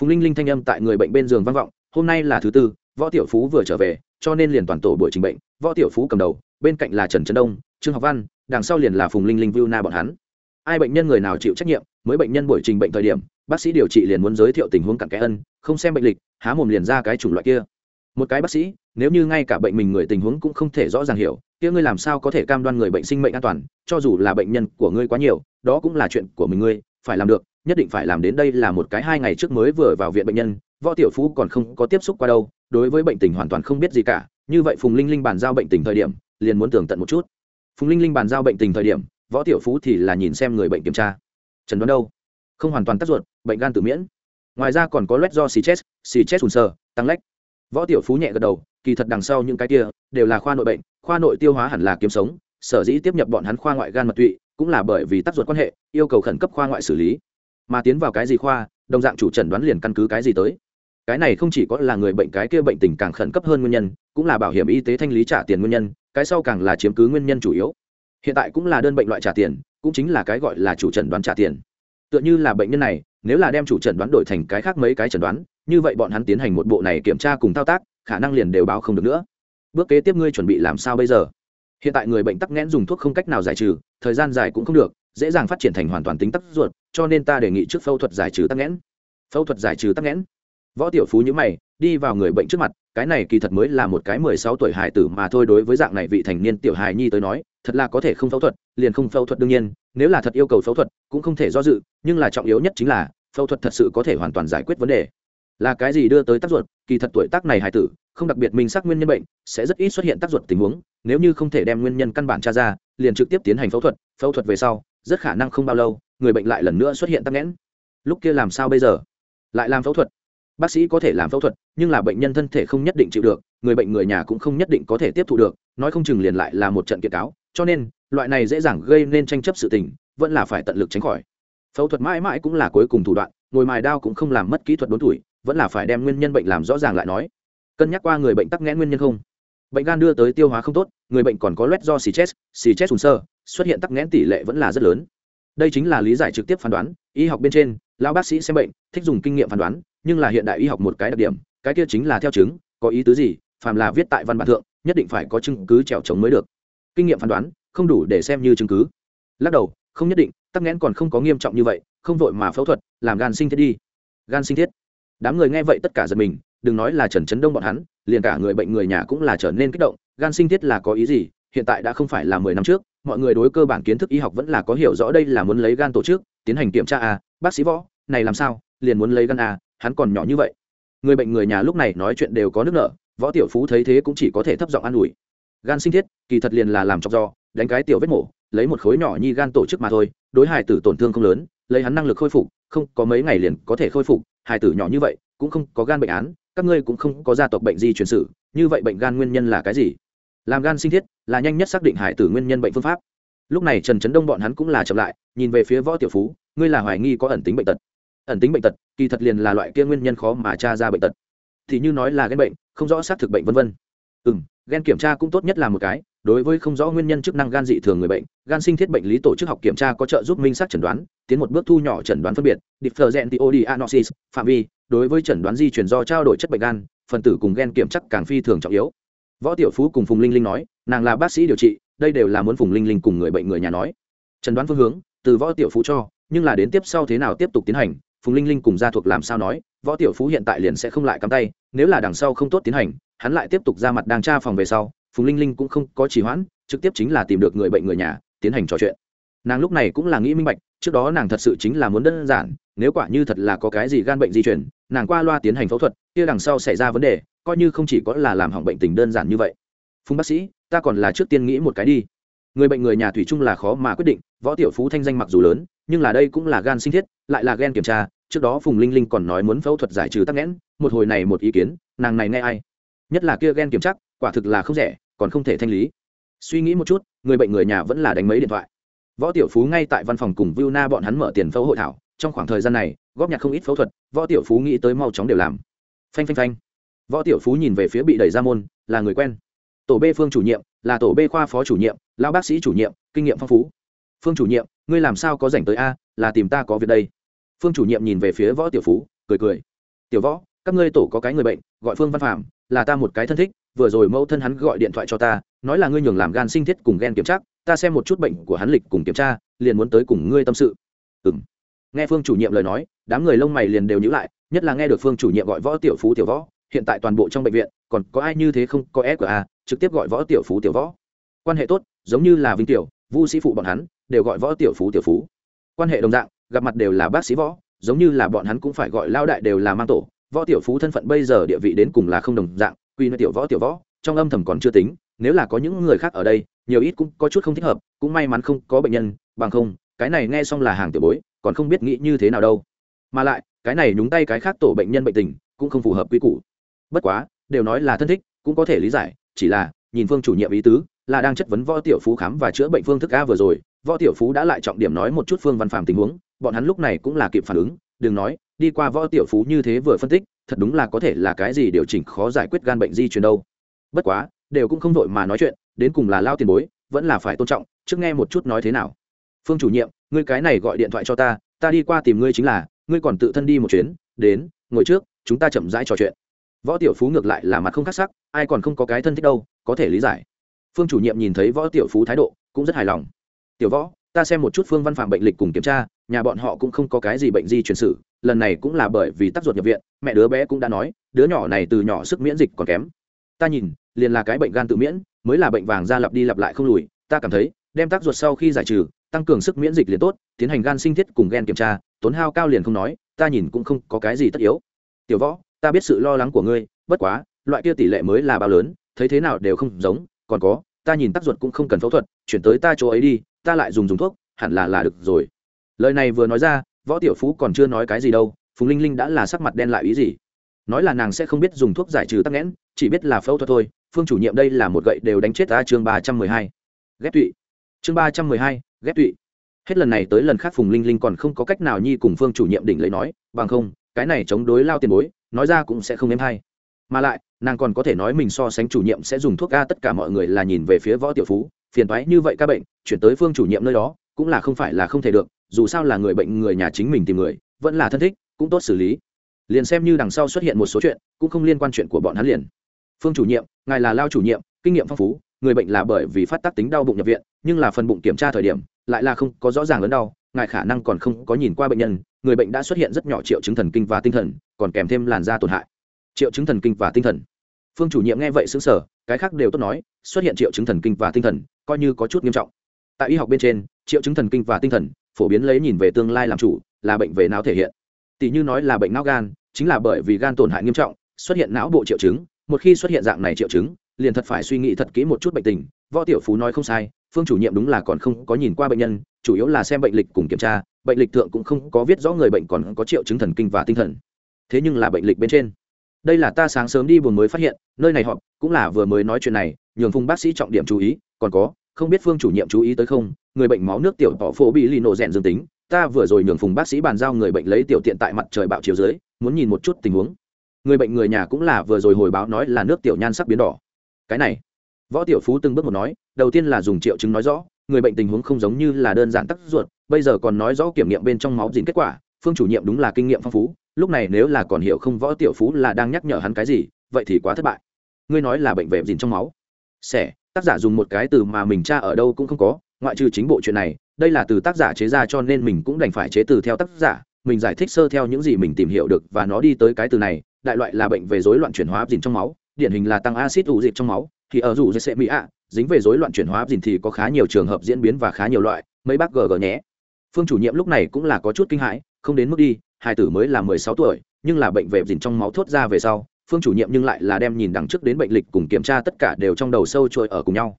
phùng linh linh thanh âm tại người bệnh bên giường vang vọng, hôm nay là thứ tư, võ tiểu phú vừa trở về, cho nên liền toàn tổ buổi trình bệnh, võ tiểu phú cầm đầu, bên cạnh là trần trấn đông, trương học văn, đằng sau liền là phùng linh linh vu na bọn hắn. Ai bệnh nhân người nào chịu trách nhiệm, mới bệnh nhân buổi trình bệnh thời điểm, bác sĩ điều trị liền muốn giới thiệu tình huống cặn kẽ ân không xem bệnh lịch, há mồm liền ra cái chủng loại kia. Một cái bác sĩ, nếu như ngay cả bệnh mình người tình huống cũng không thể rõ ràng hiểu, kia ngươi làm sao có thể cam đoan người bệnh sinh mệnh an toàn, cho dù là bệnh nhân của ngươi quá nhiều, đó cũng là chuyện của mình ngươi, phải làm được nhất định phải làm đến đây là một cái hai ngày trước mới vừa vào viện bệnh nhân, võ tiểu phú còn không có tiếp xúc qua đâu, đối với bệnh tình hoàn toàn không biết gì cả, như vậy phùng linh linh bàn giao bệnh tình thời điểm, liền muốn tường tận một chút. Phùng linh linh bàn giao bệnh tình thời điểm, võ tiểu phú thì là nhìn xem người bệnh kiểm tra. Trần đoán đâu? Không hoàn toàn tác ruột, bệnh gan tự miễn. Ngoài ra còn có loét do xì chết xì chết sùn sờ, tăng lách. Võ tiểu phú nhẹ gật đầu, kỳ thật đằng sau những cái kia, đều là khoa nội bệnh, khoa nội tiêu hóa hẳn là kiếm sống, sở dĩ tiếp nhập bọn hắn khoa ngoại gan mật tụy, cũng là bởi vì tác ruột quan hệ, yêu cầu khẩn cấp khoa ngoại xử lý mà tiến vào cái gì khoa, đồng dạng chủ trần đoán liền căn cứ cái gì tới. Cái này không chỉ có là người bệnh, cái kia bệnh tình càng khẩn cấp hơn nguyên nhân, cũng là bảo hiểm y tế thanh lý trả tiền nguyên nhân, cái sau càng là chiếm cứ nguyên nhân chủ yếu. Hiện tại cũng là đơn bệnh loại trả tiền, cũng chính là cái gọi là chủ trần đoán trả tiền. Tựa như là bệnh nhân này, nếu là đem chủ trần đoán đổi thành cái khác mấy cái trần đoán, như vậy bọn hắn tiến hành một bộ này kiểm tra cùng thao tác, khả năng liền đều báo không được nữa. Bước kế tiếp ngươi chuẩn bị làm sao bây giờ? Hiện tại người bệnh tắc nghẽn dùng thuốc không cách nào giải trừ, thời gian dài cũng không được, dễ dàng phát triển thành hoàn toàn tính tắc ruột cho nên ta đề nghị trước phẫu thuật giải trừ tắc nghẽn. Phẫu thuật giải trừ tắc nghẽn. Võ tiểu phú nhữ mày, đi vào người bệnh trước mặt, cái này kỳ thật mới là một cái mười sáu tuổi hài tử mà thôi, đối với dạng này vị thành niên tiểu hài nhi tới nói, thật là có thể không phẫu thuật, liền không phẫu thuật đương nhiên, nếu là thật yêu cầu phẫu thuật, cũng không thể do dự, nhưng là trọng yếu nhất chính là, phẫu thuật thật sự có thể hoàn toàn giải quyết vấn đề. Là cái gì đưa tới tác ruột, kỳ thật tuổi tác này hài tử, không đặc biệt minh xác nguyên nhân bệnh, sẽ rất ít xuất hiện tác ruột tình huống, nếu như không thể đem nguyên nhân căn bản tra ra, liền trực tiếp tiến hành phẫu thuật phẫu thuật về sau, rất khả năng không bao lâu người bệnh lại lần nữa xuất hiện tắc nghẽn. Lúc kia làm sao bây giờ? Lại làm phẫu thuật. Bác sĩ có thể làm phẫu thuật, nhưng là bệnh nhân thân thể không nhất định chịu được, người bệnh người nhà cũng không nhất định có thể tiếp thu được, nói không chừng liền lại là một trận kiệt cáo. Cho nên, loại này dễ dàng gây nên tranh chấp sự tình, vẫn là phải tận lực tránh khỏi. Phẫu thuật mãi mãi cũng là cuối cùng thủ đoạn, ngồi mài đao cũng không làm mất kỹ thuật đốn tuổi, vẫn là phải đem nguyên nhân bệnh làm rõ ràng lại nói. Cân nhắc qua người bệnh tắc nghẽn nguyên nhân không? Bệnh gan đưa tới tiêu hóa không tốt, người bệnh còn có loét do xì chết xì chết sùn sơ, xuất hiện tắc nghẽn tỷ lệ vẫn là rất lớn đây chính là lý giải trực tiếp phán đoán, y học bên trên, lão bác sĩ xem bệnh, thích dùng kinh nghiệm phán đoán, nhưng là hiện đại y học một cái đặc điểm, cái kia chính là theo chứng, có ý tứ gì, phàm là viết tại văn bản thượng, nhất định phải có chứng cứ trèo chống mới được. Kinh nghiệm phán đoán, không đủ để xem như chứng cứ. Lắc đầu, không nhất định, tắc nghẽn còn không có nghiêm trọng như vậy, không vội mà phẫu thuật, làm gan sinh thiết đi. Gan sinh thiết. Đám người nghe vậy tất cả giật mình, đừng nói là trần chấn đông bọn hắn, liền cả người bệnh người nhà cũng là trở nên kích động, gan sinh thiết là có ý gì, hiện tại đã không phải là mười năm trước mọi người đối cơ bản kiến thức y học vẫn là có hiểu rõ đây là muốn lấy gan tổ chức tiến hành kiểm tra à, bác sĩ võ này làm sao liền muốn lấy gan à, hắn còn nhỏ như vậy. Người bệnh người nhà lúc này nói chuyện đều có nước nợ võ tiểu phú thấy thế cũng chỉ có thể thấp giọng an ủi. Gan sinh thiết kỳ thật liền là làm chọc do đánh cái tiểu vết mổ lấy một khối nhỏ nhi gan tổ chức mà thôi đối hài tử tổn thương không lớn lấy hắn năng lực khôi phục không có mấy ngày liền có thể khôi phục hài tử nhỏ như vậy cũng không có gan bệnh án các ngươi cũng không có gia tộc bệnh di truyền sử như vậy bệnh gan nguyên nhân là cái gì? Làm gan sinh thiết là nhanh nhất xác định hải tử nguyên nhân bệnh phương pháp. Lúc này trần trấn đông bọn hắn cũng là chậm lại, nhìn về phía võ tiểu phú, ngươi là hoài nghi có ẩn tính bệnh tật. Ẩn tính bệnh tật, kỳ thật liền là loại kia nguyên nhân khó mà tra ra bệnh tật. Thì như nói là ghen bệnh, không rõ xác thực bệnh v v ừ m ghen kiểm tra cũng tốt nhất là một cái, đối với không rõ nguyên nhân chức năng gan dị thường người bệnh, gan sinh thiết bệnh lý tổ chức học kiểm tra có trợ giúp minh xác chẩn đoán, tiến một bước thu nhỏ chẩn đoán phân biệt differentiodianosis phạm vi, đối với chẩn đoán di chuyển do trao đổi chất bệnh gan, phần tử cùng ghen kiểm chắc càng phi thường trọng yếu võ tiểu phú cùng phùng linh linh nói, nàng là bác sĩ điều trị, đây đều là muốn phùng linh linh cùng người bệnh người nhà nói. Chẩn đoán phương hướng, từ võ tiểu phú cho, nhưng là đến tiếp sau thế nào tiếp tục tiến hành, phùng linh linh cùng gia thuộc làm sao nói, võ tiểu phú hiện tại liền sẽ không lại cắm tay, nếu là đằng sau không tốt tiến hành, hắn lại tiếp tục ra mặt đang tra phòng về sau, phùng linh linh cũng không có trì hoãn, trực tiếp chính là tìm được người bệnh người nhà, tiến hành trò chuyện. Nàng lúc này cũng là nghĩ minh bạch, trước đó nàng thật sự chính là muốn đơn giản, nếu quả như thật là có cái gì gan bệnh di chuyển nàng qua loa tiến hành phẫu thuật kia đằng sau xảy ra vấn đề, coi như không chỉ có là làm hỏng bệnh tình đơn giản như vậy. Phùng bác sĩ, ta còn là trước tiên nghĩ một cái đi. Người bệnh người nhà thủy chung là khó mà quyết định, võ tiểu phú thanh danh mặc dù lớn, nhưng là đây cũng là gan sinh thiết, lại là ghen kiểm tra, trước đó phùng linh linh còn nói muốn phẫu thuật giải trừ tắc nghẽn, một hồi này một ý kiến, nàng này nghe ai? Nhất là kia ghen kiểm chắc quả thực là không rẻ, còn không thể thanh lý. Suy nghĩ một chút, người bệnh người nhà vẫn là đánh mấy điện thoại. Võ tiểu phú ngay tại văn phòng cùng viu na bọn hắn mở tiền phẫu hội thảo, trong khoảng thời gian này, góp nhặt không ít phẫu thuật, võ tiểu phú nghĩ tới mau chóng đều làm phanh phanh phanh. Võ tiểu phú nhìn về phía bị đẩy ra môn, là người quen. Tổ b phương chủ nhiệm, là tổ b khoa phó chủ nhiệm, lão bác sĩ chủ nhiệm, kinh nghiệm phong phú. Phương chủ nhiệm, ngươi làm sao có rảnh tới a, là tìm ta có việc đây. Phương chủ nhiệm nhìn về phía võ tiểu phú, cười cười. Tiểu võ, các ngươi tổ có cái người bệnh, gọi phương văn phạm là ta một cái thân thích, vừa rồi mẫu thân hắn gọi điện thoại cho ta, nói là ngươi nhường làm gan sinh thiết cùng ghen kiểm tra, ta xem một chút bệnh của hắn lịch cùng kiểm tra, liền muốn tới cùng ngươi tâm sự. Ừ nghe phương chủ nhiệm lời nói, đám người lông mày liền đều nhữ lại, nhất là nghe được phương chủ nhiệm gọi võ tiểu phú tiểu võ, hiện tại toàn bộ trong bệnh viện, còn có ai như thế không có fqa à, trực tiếp gọi võ tiểu phú tiểu võ. Quan hệ tốt, giống như là vinh tiểu, vu sĩ phụ bọn hắn, đều gọi võ tiểu phú tiểu phú. Quan hệ đồng dạng, gặp mặt đều là bác sĩ võ, giống như là bọn hắn cũng phải gọi lao đại đều là mang tổ. Võ tiểu phú thân phận bây giờ địa vị đến cùng là không đồng dạng, quy nơi tiểu võ tiểu võ, trong âm thầm còn chưa tính, nếu là có những người khác ở đây, nhiều ít cũng có chút không thích hợp, cũng may mắn không có bệnh nhân, bằng không, cái này nghe xong là hàng tiểu bối còn không biết nghĩ như thế nào đâu. Mà lại, cái này nhúng tay cái khác tổ bệnh nhân bệnh tình, cũng không phù hợp quy củ. Bất quá, đều nói là thân thích, cũng có thể lý giải, chỉ là, nhìn phương chủ nhiệm ý tứ, là đang chất vấn võ tiểu phú khám và chữa bệnh phương thức a vừa rồi, võ tiểu phú đã lại trọng điểm nói một chút phương văn phạm tình huống, bọn hắn lúc này cũng là kịp phản ứng, đừng nói, đi qua võ tiểu phú như thế vừa phân tích, thật đúng là có thể là cái gì điều chỉnh khó giải quyết gan bệnh di truyền đâu. Bất quá, đều cũng không vội mà nói chuyện, đến cùng là lao tiền bối, vẫn là phải tôn trọng, trước nghe một chút nói thế nào. Phương chủ nhiệm ngươi cái này gọi điện thoại cho ta ta đi qua tìm ngươi chính là, ngươi còn tự thân đi một chuyến, đến, ngồi trước, chúng ta chậm rãi trò chuyện. Võ tiểu phú ngược lại là mặt không khắc sắc, ai còn không có cái thân thích đâu, có thể lý giải. Phương chủ nhiệm nhìn thấy võ tiểu phú thái độ, cũng rất hài lòng. Tiểu võ, ta xem một chút phương văn phạm bệnh lịch cùng kiểm tra, nhà bọn họ cũng không có cái gì bệnh di truyền sử, lần này cũng là bởi vì tắc ruột nhập viện, mẹ đứa bé cũng đã nói, đứa nhỏ này từ nhỏ sức miễn dịch còn kém. Ta nhìn, liền là cái bệnh gan tự miễn, mới là bệnh vàng da lặp đi lặp lại không lùi, ta cảm thấy, đem tác ruột sau khi giải trừ tăng cường sức miễn dịch liền tốt, tiến hành gan sinh thiết cùng gen kiểm tra, tốn hao cao liền không nói, ta nhìn cũng không có cái gì tất yếu. Tiểu võ, ta biết sự lo lắng của ngươi, bất quá, loại kia tỷ lệ mới là bao lớn, thấy thế nào đều không giống, còn có, ta nhìn tác ruột cũng không cần phẫu thuật, chuyển tới ta chỗ ấy đi, ta lại dùng dùng thuốc, hẳn là là được rồi. Lời này vừa nói ra, võ tiểu phú còn chưa nói cái gì đâu, phùng linh linh đã là sắc mặt đen lại ý gì? Nói là nàng sẽ không biết dùng thuốc giải trừ tắc nghẽn, chỉ biết là phẫu thuật thôi, phương chủ nhiệm đây là một gậy đều đánh chết ta chương ba trăm mười hai. Ghép tụy. Chương ba trăm mười hai ghép tụy. Hết lần này tới lần khác phùng linh linh còn không có cách nào nhi cùng phương chủ nhiệm đỉnh lấy nói, bằng không, cái này chống đối lao tiền bối, nói ra cũng sẽ không êm hay. Mà lại, nàng còn có thể nói mình so sánh chủ nhiệm sẽ dùng thuốc ca tất cả mọi người là nhìn về phía võ tiểu phú, phiền thoái như vậy ca bệnh, chuyển tới phương chủ nhiệm nơi đó, cũng là không phải là không thể được, dù sao là người bệnh người nhà chính mình tìm người, vẫn là thân thích, cũng tốt xử lý. Liền xem như đằng sau xuất hiện một số chuyện, cũng không liên quan chuyện của bọn hắn liền. Phương chủ nhiệm, ngài là lao chủ nhiệm, kinh nghiệm phong phú, người bệnh là bởi vì phát tác tính đau bụng nhập viện, nhưng là phần bụng kiểm tra thời điểm lại là không có rõ ràng lớn đau, ngài khả năng còn không có nhìn qua bệnh nhân, người bệnh đã xuất hiện rất nhỏ triệu chứng thần kinh và tinh thần, còn kèm thêm làn da tổn hại. Triệu chứng thần kinh và tinh thần. Phương chủ nhiệm nghe vậy xứng sở cái khác đều tốt nói, xuất hiện triệu chứng thần kinh và tinh thần, coi như có chút nghiêm trọng. Tại y học bên trên, triệu chứng thần kinh và tinh thần, phổ biến lấy nhìn về tương lai làm chủ, là bệnh về não thể hiện. Tỷ như nói là bệnh não gan, chính là bởi vì gan tổn hại nghiêm trọng, xuất hiện não bộ triệu chứng, một khi xuất hiện dạng này triệu chứng, liền thật phải suy nghĩ thật kỹ một chút bệnh tình, võ tiểu phú nói không sai phương chủ nhiệm đúng là còn không có nhìn qua bệnh nhân, chủ yếu là xem bệnh lịch cùng kiểm tra, bệnh lịch thượng cũng không có viết rõ người bệnh còn có triệu chứng thần kinh và tinh thần. Thế nhưng là bệnh lịch bên trên. Đây là ta sáng sớm đi buồn mới phát hiện, nơi này họp cũng là vừa mới nói chuyện này, nhường phùng bác sĩ trọng điểm chú ý, còn có, không biết phương chủ nhiệm chú ý tới không, người bệnh máu nước tiểu tỏ phổ bị lì nổ rèn dương tính, ta vừa rồi nhường phùng bác sĩ bàn giao người bệnh lấy tiểu tiện tại mặt trời bạo chiều dưới, muốn nhìn một chút tình huống. Người bệnh người nhà cũng là vừa rồi hồi báo nói là nước tiểu nhan sắc biến đỏ. Cái này võ tiểu phú từng bước một nói, đầu tiên là dùng triệu chứng nói rõ, người bệnh tình huống không giống như là đơn giản tắc ruột, bây giờ còn nói rõ kiểm nghiệm bên trong máu dính kết quả, phương chủ nhiệm đúng là kinh nghiệm phong phú, lúc này nếu là còn hiểu không võ tiểu phú là đang nhắc nhở hắn cái gì, vậy thì quá thất bại. Ngươi nói là bệnh vệ dìn trong máu. Xẻ tác giả dùng một cái từ mà mình tra ở đâu cũng không có, ngoại trừ chính bộ chuyện này, đây là từ tác giả chế ra cho nên mình cũng đành phải chế từ theo tác giả, mình giải thích sơ theo những gì mình tìm hiểu được và nó đi tới cái từ này, đại loại là bệnh về rối loạn chuyển hóa áp dìn trong máu, điển hình là tăng acid ủ dịch trong máu thì ở dù sẽ mỹ ạ, dính về rối loạn chuyển hóa áp thì có khá nhiều trường hợp diễn biến và khá nhiều loại, mấy bác gg nhé. Phương chủ nhiệm lúc này cũng là có chút kinh hãi, không đến mức đi, hai tử mới là mười sáu tuổi, nhưng là bệnh về dìn trong máu thốt ra về sau, phương chủ nhiệm nhưng lại là đem nhìn đằng trước đến bệnh lịch cùng kiểm tra tất cả đều trong đầu sâu trôi ở cùng nhau.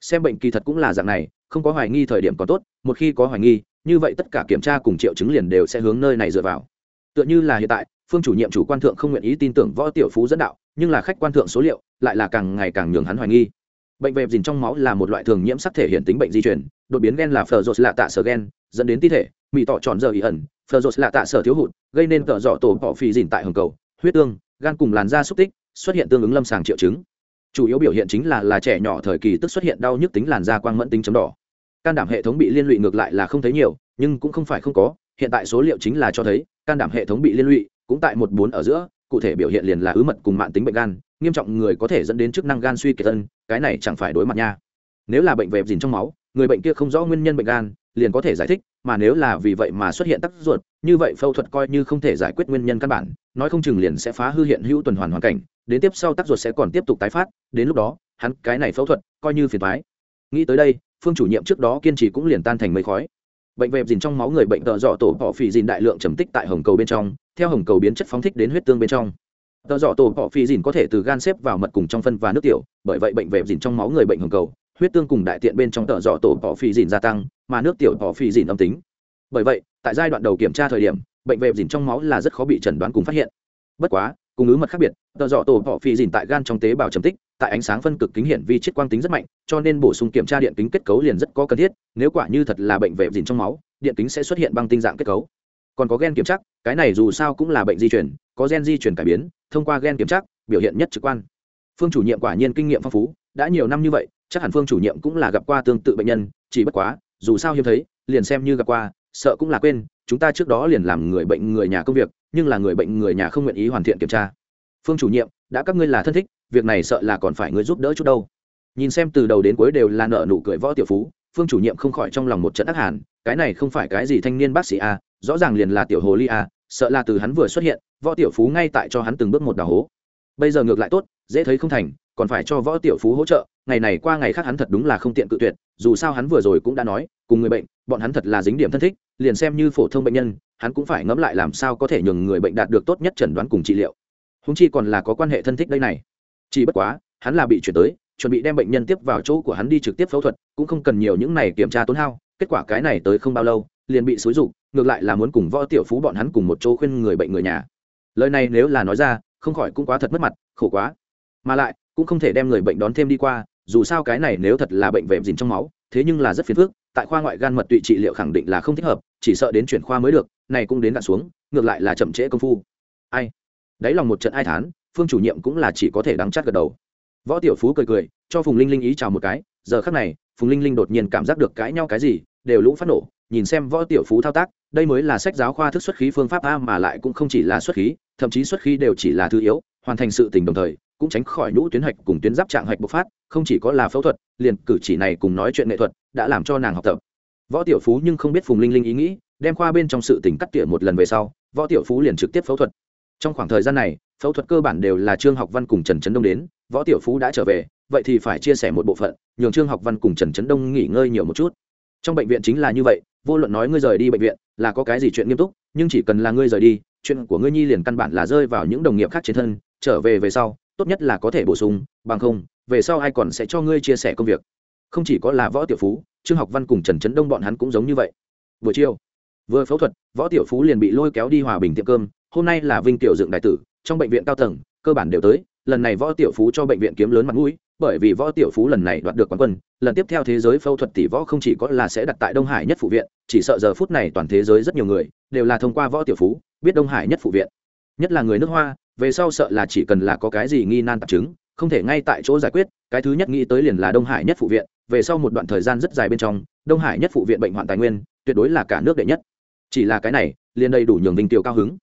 Xem bệnh kỳ thật cũng là dạng này, không có hoài nghi thời điểm còn tốt, một khi có hoài nghi, như vậy tất cả kiểm tra cùng triệu chứng liền đều sẽ hướng nơi này dựa vào. Tựa như là hiện tại phương chủ nhiệm chủ quan thượng không nguyện ý tin tưởng võ tiểu phú dẫn đạo, nhưng là khách quan thượng số liệu lại là càng ngày càng nhường hắn hoài nghi. Bệnh vẹp dìn trong máu là một loại thường nhiễm sắc thể hiện tính bệnh di chuyển đột biến gen là phờ rột lạ tạ sở gen dẫn đến ti thể mì tỏ tròn giờ ý ẩn phờ rột lạ tạ sở thiếu hụt, gây nên tợ dọ tổ bỏ phì dìn tại hồng cầu, huyết tương, gan cùng làn da xúc tích, xuất hiện tương ứng lâm sàng triệu chứng. Chủ yếu biểu hiện chính là là trẻ nhỏ thời kỳ tức xuất hiện đau nhức tính làn da quang mẫn tính chấm đỏ. Can đảm hệ thống bị liên lụy ngược lại là không thấy nhiều, nhưng cũng không phải không có, hiện tại số liệu chính là cho thấy, can đảm hệ thống bị liên lụy cũng tại một bốn ở giữa, cụ thể biểu hiện liền là ứ mật cùng mạng tính bệnh gan, nghiêm trọng người có thể dẫn đến chức năng gan suy kiệt tân cái này chẳng phải đối mặt nha. Nếu là bệnh vẹp dìn trong máu, người bệnh kia không rõ nguyên nhân bệnh gan, liền có thể giải thích, mà nếu là vì vậy mà xuất hiện tắc ruột, như vậy phẫu thuật coi như không thể giải quyết nguyên nhân căn bản, nói không chừng liền sẽ phá hư hiện hữu tuần hoàn hoàn cảnh, đến tiếp sau tắc ruột sẽ còn tiếp tục tái phát, đến lúc đó, hắn cái này phẫu thuật coi như phiền thoái nghĩ tới đây, phương chủ nhiệm trước đó kiên trì cũng liền tan thành mây khói bệnh vẹp dìn trong máu người bệnh tợ dọ tổ bỏ phì dìn đại lượng trầm tích tại hồng cầu bên trong, theo hồng cầu biến chất phóng thích đến huyết tương bên trong. Tợ dọ tổ bỏ phì dìn có thể từ gan xếp vào mật cùng trong phân và nước tiểu, bởi vậy bệnh vẹp dìn trong máu người bệnh hồng cầu, huyết tương cùng đại tiện bên trong tợ dọ tổ bỏ phì dìn gia tăng, mà nước tiểu bỏ phì dìn âm tính. Bởi vậy, tại giai đoạn đầu kiểm tra thời điểm, bệnh vẹp dìn trong máu là rất khó bị chẩn đoán cùng phát hiện. Bất quá cùng ứ mật khác biệt tờ dọ tổ họ phì dìn tại gan trong tế bào trầm tích, tại ánh sáng phân cực kính hiển vi chiết quang tính rất mạnh, cho nên bổ sung kiểm tra điện kính kết cấu liền rất có cần thiết, nếu quả như thật là bệnh vệ dìn trong máu, điện kính sẽ xuất hiện băng tinh dạng kết cấu. Còn có gen kiểm tra, cái này dù sao cũng là bệnh di chuyển có gen di chuyển cải biến, thông qua gen kiểm tra, biểu hiện nhất trực quan. Phương chủ nhiệm quả nhiên kinh nghiệm phong phú, đã nhiều năm như vậy, chắc hẳn phương chủ nhiệm cũng là gặp qua tương tự bệnh nhân, chỉ bất quá, dù sao hiếm thấy, liền xem như gặp qua, sợ cũng là quên chúng ta trước đó liền làm người bệnh người nhà công việc, nhưng là người bệnh người nhà không nguyện ý hoàn thiện kiểm tra. Phương chủ nhiệm, đã các ngươi là thân thích, việc này sợ là còn phải ngươi giúp đỡ chút đâu. Nhìn xem từ đầu đến cuối đều là nợ nụ cười võ tiểu phú, phương chủ nhiệm không khỏi trong lòng một trận ác hàn, cái này không phải cái gì thanh niên bác sĩ a, rõ ràng liền là tiểu hồ ly a, sợ là từ hắn vừa xuất hiện, võ tiểu phú ngay tại cho hắn từng bước một đào hố. Bây giờ ngược lại tốt, dễ thấy không thành, còn phải cho võ tiểu phú hỗ trợ, ngày này qua ngày khác hắn thật đúng là không tiện cự tuyệt, dù sao hắn vừa rồi cũng đã nói, cùng người bệnh, bọn hắn thật là dính điểm thân thích liền xem như phổ thông bệnh nhân, hắn cũng phải ngẫm lại làm sao có thể nhường người bệnh đạt được tốt nhất chẩn đoán cùng trị liệu. Húng chi còn là có quan hệ thân thích đây này. Chỉ bất quá, hắn là bị chuyển tới, chuẩn bị đem bệnh nhân tiếp vào chỗ của hắn đi trực tiếp phẫu thuật, cũng không cần nhiều những này kiểm tra tốn hao, kết quả cái này tới không bao lâu, liền bị xúi rụng ngược lại là muốn cùng võ tiểu phú bọn hắn cùng một chỗ khuyên người bệnh người nhà. Lời này nếu là nói ra, không khỏi cũng quá thật mất mặt, khổ quá. Mà lại, cũng không thể đem người bệnh đón thêm đi qua, dù sao cái này nếu thật là bệnh vẹm dìn trong máu, thế nhưng là rất phiền phức tại khoa ngoại gan mật tụy trị liệu khẳng định là không thích hợp, chỉ sợ đến chuyển khoa mới được, này cũng đến đạn xuống, ngược lại là chậm trễ công phu. Ai? Đáy lòng một trận ai thán, phương chủ nhiệm cũng là chỉ có thể đắng chát gật đầu. Võ tiểu phú cười cười, cho phùng linh linh ý chào một cái, giờ khắc này, phùng linh linh đột nhiên cảm giác được cãi nhau cái gì, đều lũ phát nổ, nhìn xem võ tiểu phú thao tác, đây mới là sách giáo khoa thức xuất khí phương pháp a mà lại cũng không chỉ là xuất khí, thậm chí xuất khí đều chỉ là thứ yếu, hoàn thành sự tình đồng thời cũng tránh khỏi nhũ tuyến hạch cùng tuyến giáp trạng hạch bộc phát, không chỉ có là phẫu thuật, liền cử chỉ này cùng nói chuyện nghệ thuật đã làm cho nàng học tập. Võ tiểu phú nhưng không biết phùng linh linh ý nghĩ, đem khoa bên trong sự tình cắt tỉa một lần về sau, võ tiểu phú liền trực tiếp phẫu thuật. Trong khoảng thời gian này, phẫu thuật cơ bản đều là trương học văn cùng trần trấn đông đến, võ tiểu phú đã trở về, vậy thì phải chia sẻ một bộ phận, nhường trương học văn cùng trần trấn đông nghỉ ngơi nhiều một chút. Trong bệnh viện chính là như vậy, vô luận nói ngươi rời đi bệnh viện, là có cái gì chuyện nghiêm túc, nhưng chỉ cần là ngươi rời đi, chuyện của ngươi nhi liền căn bản là rơi vào những đồng nghiệp khác trên thân, trở về về sau tốt nhất là có thể bổ sung, bằng không, về sau ai còn sẽ cho ngươi chia sẻ công việc. Không chỉ có là võ tiểu phú, trương học văn cùng trần trấn đông bọn hắn cũng giống như vậy. Buổi chiều, vừa phẫu thuật, võ tiểu phú liền bị lôi kéo đi hòa bình tiệm cơm, hôm nay là vinh tiểu dựng đại tử, trong bệnh viện cao tầng, cơ bản đều tới, lần này võ tiểu phú cho bệnh viện kiếm lớn mặt mũi, bởi vì võ tiểu phú lần này đoạt được quán quân, lần tiếp theo thế giới phẫu thuật tỷ võ không chỉ có là sẽ đặt tại đông hải nhất phụ viện, chỉ sợ giờ phút này toàn thế giới rất nhiều người đều là thông qua võ tiểu phú, biết đông hải nhất phụ viện. Nhất là người nước hoa về sau sợ là chỉ cần là có cái gì nghi nan tạp chứng, không thể ngay tại chỗ giải quyết, cái thứ nhất nghĩ tới liền là đông hải nhất phụ viện, về sau một đoạn thời gian rất dài bên trong, đông hải nhất phụ viện bệnh hoạn tài nguyên, tuyệt đối là cả nước đệ nhất. Chỉ là cái này, liền đầy đủ nhường vinh tiểu cao hứng.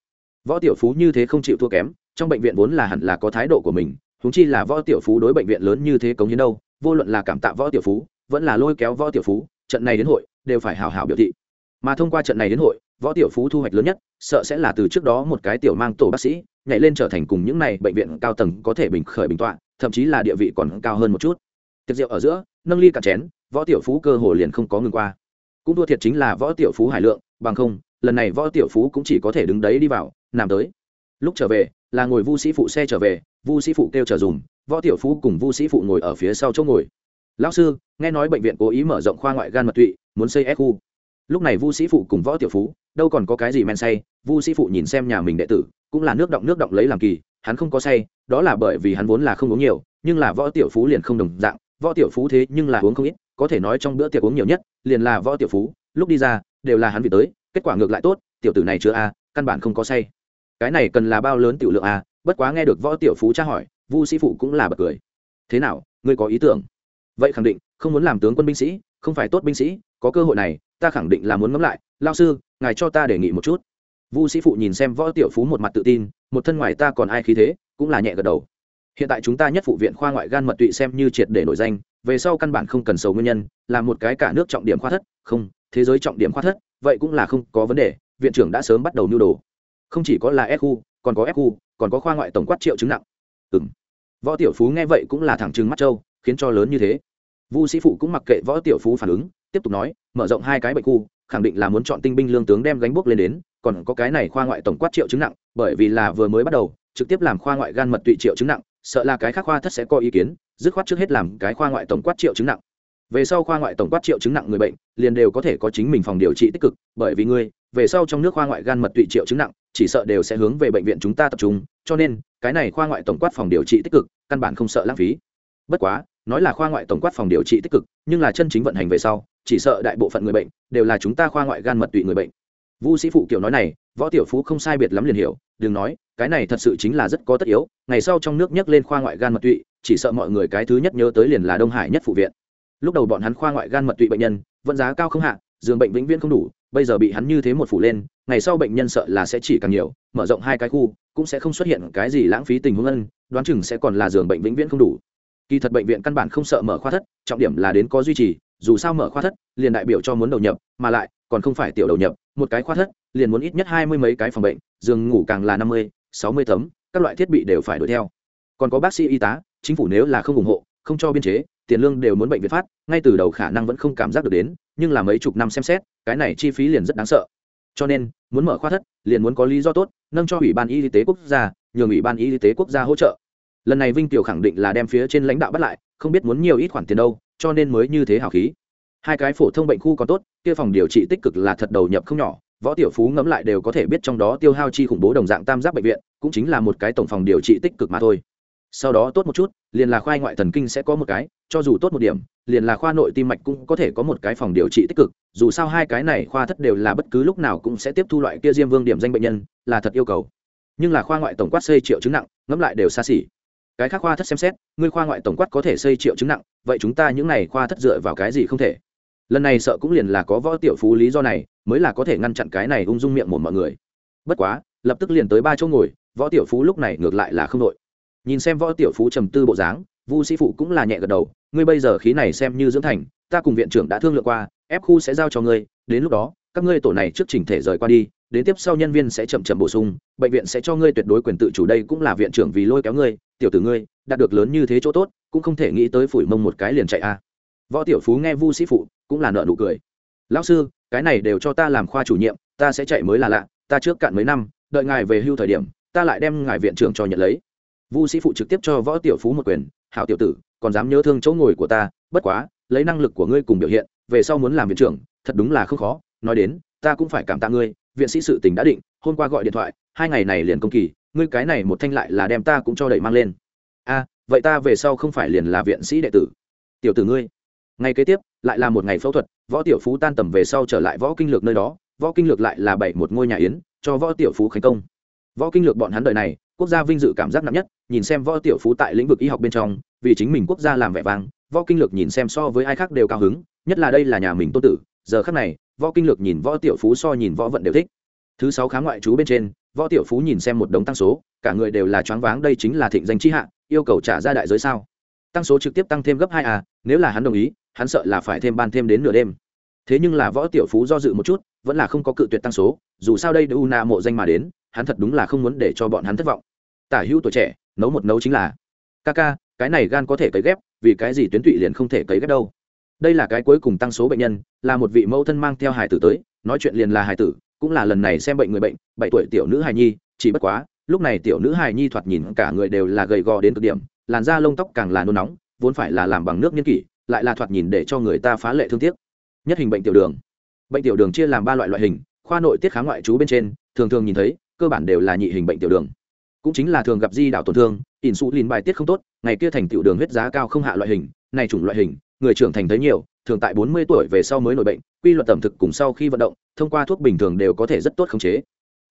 Võ tiểu phú như thế không chịu thua kém, trong bệnh viện vốn là hẳn là có thái độ của mình húng chi là võ tiểu phú đối bệnh viện lớn như thế cống hiến đâu, vô luận là cảm tạ võ tiểu phú, vẫn là lôi kéo võ tiểu phú, trận này đến hội, đều phải hào hào biểu thị. Mà thông qua trận này đến hội, võ tiểu phú thu hoạch lớn nhất, sợ sẽ là từ trước đó một cái tiểu mang tổ bác sĩ nhảy lên trở thành cùng những này bệnh viện cao tầng có thể bình khởi bình tọa, thậm chí là địa vị còn cao hơn một chút. Tiệc rượu ở giữa, nâng ly cả chén, võ tiểu phú cơ hồ liền không có ngừng qua. Cũng thua thiệt chính là võ tiểu phú hải lượng, bằng không, lần này võ tiểu phú cũng chỉ có thể đứng đấy đi vào, nằm tới. Lúc trở về, là ngồi vu sĩ phụ xe trở về, vu sĩ phụ kêu chờ dùm, võ tiểu phú cùng vu sĩ phụ ngồi ở phía sau chỗ ngồi. Lão sư, nghe nói bệnh viện cố ý mở rộng khoa ngoại gan mật tụy, muốn xây ép khu lúc này vu sĩ phụ cùng võ tiểu phú, đâu còn có cái gì men say, vu sĩ phụ nhìn xem nhà mình đệ tử cũng là nước động nước động lấy làm kỳ, hắn không có say, đó là bởi vì hắn vốn là không uống nhiều, nhưng là võ tiểu phú liền không đồng dạng, võ tiểu phú thế nhưng là uống không ít, có thể nói trong bữa tiệc uống nhiều nhất, liền là võ tiểu phú, lúc đi ra, đều là hắn vì tới, kết quả ngược lại tốt, tiểu tử này chưa a, căn bản không có say. Cái này cần là bao lớn tiểu lượng a, bất quá nghe được võ tiểu phú tra hỏi, vu sĩ phụ cũng là bật cười. Thế nào, ngươi có ý tưởng? Vậy khẳng định, không muốn làm tướng quân binh sĩ, không phải tốt binh sĩ, có cơ hội này, ta khẳng định là muốn ngẫm lại lao sư, ngài cho ta đề nghị một chút vu sĩ phụ nhìn xem võ tiểu phú một mặt tự tin, một thân ngoài ta còn ai khí thế, cũng là nhẹ gật đầu. Hiện tại chúng ta nhất phụ viện khoa ngoại gan mật tụy xem như triệt để nổi danh, về sau căn bản không cần sầu nguyên nhân, là một cái cả nước trọng điểm khoa thất, không, thế giới trọng điểm khoa thất, vậy cũng là không có vấn đề, viện trưởng đã sớm bắt đầu nưu đồ. Không chỉ có là khu còn có khu còn có khoa ngoại tổng quát triệu chứng nặng. Ừ võ tiểu phú nghe vậy cũng là thẳng trừng mắt trâu, khiến cho lớn như thế. Vu sĩ phụ cũng mặc kệ võ tiểu phú phản ứng, tiếp tục nói, mở rộng hai cái bệnh khu, khẳng định là muốn chọn tinh binh lương tướng đem gánh bước lên đến còn có cái này khoa ngoại tổng quát triệu chứng nặng, bởi vì là vừa mới bắt đầu, trực tiếp làm khoa ngoại gan mật tụy triệu chứng nặng, sợ là cái khác khoa thất sẽ có ý kiến, dứt khoát trước hết làm cái khoa ngoại tổng quát triệu chứng nặng. Về sau khoa ngoại tổng quát triệu chứng nặng người bệnh, liền đều có thể có chính mình phòng điều trị tích cực, bởi vì ngươi, về sau trong nước khoa ngoại gan mật tụy triệu chứng nặng, chỉ sợ đều sẽ hướng về bệnh viện chúng ta tập trung, cho nên, cái này khoa ngoại tổng quát phòng điều trị tích cực, căn bản không sợ lãng phí. Bất quá, nói là khoa ngoại tổng quát phòng điều trị tích cực, nhưng là chân chính vận hành về sau, chỉ sợ đại bộ phận người bệnh đều là chúng ta khoa ngoại gan mật tụy người bệnh vu sĩ phụ kiểu nói này, võ tiểu phú không sai biệt lắm liền hiểu, đừng nói, cái này thật sự chính là rất có tất yếu, ngày sau trong nước nhắc lên khoa ngoại gan mật tụy, chỉ sợ mọi người cái thứ nhất nhớ tới liền là đông hải nhất phụ viện. Lúc đầu bọn hắn khoa ngoại gan mật tụy bệnh nhân, vẫn giá cao không hạ, giường bệnh vĩnh viễn không đủ, bây giờ bị hắn như thế một phủ lên, ngày sau bệnh nhân sợ là sẽ chỉ càng nhiều, mở rộng hai cái khu, cũng sẽ không xuất hiện cái gì lãng phí tình huống ân, đoán chừng sẽ còn là giường bệnh vĩnh viễn không đủ. Kỳ thật bệnh viện căn bản không sợ mở khoa thất, trọng điểm là đến có duy trì dù sao mở khoa thất, liền đại biểu cho muốn đầu nhập, mà lại, còn không phải tiểu đầu nhập. Một cái khoa thất, liền muốn ít nhất hai mươi mấy cái phòng bệnh, giường ngủ càng là năm mươi, sáu mươi tấm, các loại thiết bị đều phải đuổi theo. Còn có bác sĩ y tá, chính phủ nếu là không ủng hộ, không cho biên chế, tiền lương đều muốn bệnh viện phát, ngay từ đầu khả năng vẫn không cảm giác được đến, nhưng là mấy chục năm xem xét, cái này chi phí liền rất đáng sợ. Cho nên, muốn mở khoa thất, liền muốn có lý do tốt, nâng cho ủy ban y tế quốc gia, nhường ủy ban y tế quốc gia hỗ trợ lần này vinh tiểu khẳng định là đem phía trên lãnh đạo bắt lại, không biết muốn nhiều ít khoản tiền đâu, cho nên mới như thế hào khí. Hai cái phổ thông bệnh khu còn tốt, kia phòng điều trị tích cực là thật đầu nhập không nhỏ, võ tiểu phú ngẫm lại đều có thể biết trong đó tiêu hao chi khủng bố đồng dạng tam giác bệnh viện, cũng chính là một cái tổng phòng điều trị tích cực mà thôi. Sau đó tốt một chút, liền là khoa ngoại thần kinh sẽ có một cái, cho dù tốt một điểm, liền là khoa nội tim mạch cũng có thể có một cái phòng điều trị tích cực, dù sao hai cái này khoa thất đều là bất cứ lúc nào cũng sẽ tiếp thu loại kia diêm vương điểm danh bệnh nhân, là thật yêu cầu. Nhưng là khoa ngoại tổng quát xây triệu chứng nặng, ngẫm lại đều xa xỉ cái khác khoa thất xem xét, ngươi khoa ngoại tổng quát có thể xây triệu chứng nặng, vậy chúng ta những này khoa thất dựa vào cái gì không thể? Lần này sợ cũng liền là có võ tiểu phú lý do này, mới là có thể ngăn chặn cái này ung dung miệng một mọi người. Bất quá, lập tức liền tới ba chỗ ngồi, võ tiểu phú lúc này ngược lại là không đội. Nhìn xem võ tiểu phú trầm tư bộ dáng, vu sĩ phụ cũng là nhẹ gật đầu, ngươi bây giờ khí này xem như dưỡng thành, ta cùng viện trưởng đã thương lượng qua ép khu sẽ giao cho ngươi, đến lúc đó các ngươi tổ này trước chỉnh thể rời qua đi, đến tiếp sau nhân viên sẽ chậm chậm bổ sung, bệnh viện sẽ cho ngươi tuyệt đối quyền tự chủ đây cũng là viện trưởng vì lôi kéo ngươi, tiểu tử ngươi, đạt được lớn như thế chỗ tốt, cũng không thể nghĩ tới phủi mông một cái liền chạy a. Võ tiểu phú nghe vu sĩ phụ, cũng là nợ nụ cười. Lão sư, cái này đều cho ta làm khoa chủ nhiệm, ta sẽ chạy mới là lạ, ta trước cạn mấy năm, đợi ngài về hưu thời điểm, ta lại đem ngài viện trưởng cho nhận lấy. Vu sĩ phụ trực tiếp cho võ tiểu phú một quyền, hảo tiểu tử, còn dám nhớ thương chỗ ngồi của ta, bất quá, lấy năng lực của ngươi cùng biểu hiện, về sau muốn làm viện trưởng, thật đúng là không khó nói đến, ta cũng phải cảm tạ ngươi, viện sĩ sự tình đã định, hôm qua gọi điện thoại, hai ngày này liền công kỳ, ngươi cái này một thanh lại là đem ta cũng cho đẩy mang lên. A, vậy ta về sau không phải liền là viện sĩ đệ tử? Tiểu tử ngươi ngày kế tiếp, lại là một ngày phẫu thuật, võ tiểu phú tan tầm về sau trở lại võ kinh lược nơi đó, võ kinh lược lại là bảy một ngôi nhà yến, cho võ tiểu phú khánh công. Võ kinh lược bọn hắn đời này, quốc gia vinh dự cảm giác nặng nhất, nhìn xem võ tiểu phú tại lĩnh vực y học bên trong, vì chính mình quốc gia làm vẻ vang, võ kinh lược nhìn xem so với ai khác đều cao hứng, nhất là đây là nhà mình tôn tử giờ khắc này, võ kinh lược nhìn võ tiểu phú so nhìn võ vận đều thích. Thứ sáu khá ngoại trú bên trên, võ tiểu phú nhìn xem một đống tăng số, cả người đều là choáng váng, đây chính là thịnh danh chi hạ, yêu cầu trả ra đại giới sao? Tăng số trực tiếp tăng thêm gấp hai à nếu là hắn đồng ý, hắn sợ là phải thêm ban thêm đến nửa đêm. Thế nhưng là võ tiểu phú do dự một chút, vẫn là không có cự tuyệt tăng số, dù sao đây u na mộ danh mà đến, hắn thật đúng là không muốn để cho bọn hắn thất vọng. Tả hữu tuổi trẻ, nấu một nấu chính là. Ca ca cái này gan có thể cấy ghép, vì cái gì tuyến tụy liền không thể cấy ghép đâu? Đây là cái cuối cùng tăng số bệnh nhân, là một vị mẫu thân mang theo hài tử tới, nói chuyện liền là hài tử, cũng là lần này xem bệnh người bệnh, bảy tuổi tiểu nữ hài nhi, chỉ bất quá, lúc này tiểu nữ hài nhi thoạt nhìn cả người đều là gầy gò đến cực điểm, làn da lông tóc càng là nôn nóng, vốn phải là làm bằng nước nghiên kỷ, lại là thoạt nhìn để cho người ta phá lệ thương tiếc. Nhất hình bệnh tiểu đường. Bệnh tiểu đường chia làm ba loại loại hình, khoa nội tiết khá ngoại trú bên trên, thường thường nhìn thấy, cơ bản đều là nhị hình bệnh tiểu đường. Cũng chính là thường gặp di đảo tổn thương ỉn xu lìn bài tiết không tốt, ngày kia thành tiểu đường huyết giá cao không hạ loại hình, này chủng loại hình người trưởng thành thấy nhiều, thường tại 40 tuổi về sau mới nổi bệnh, quy luật tẩm thực cùng sau khi vận động, thông qua thuốc bình thường đều có thể rất tốt khống chế.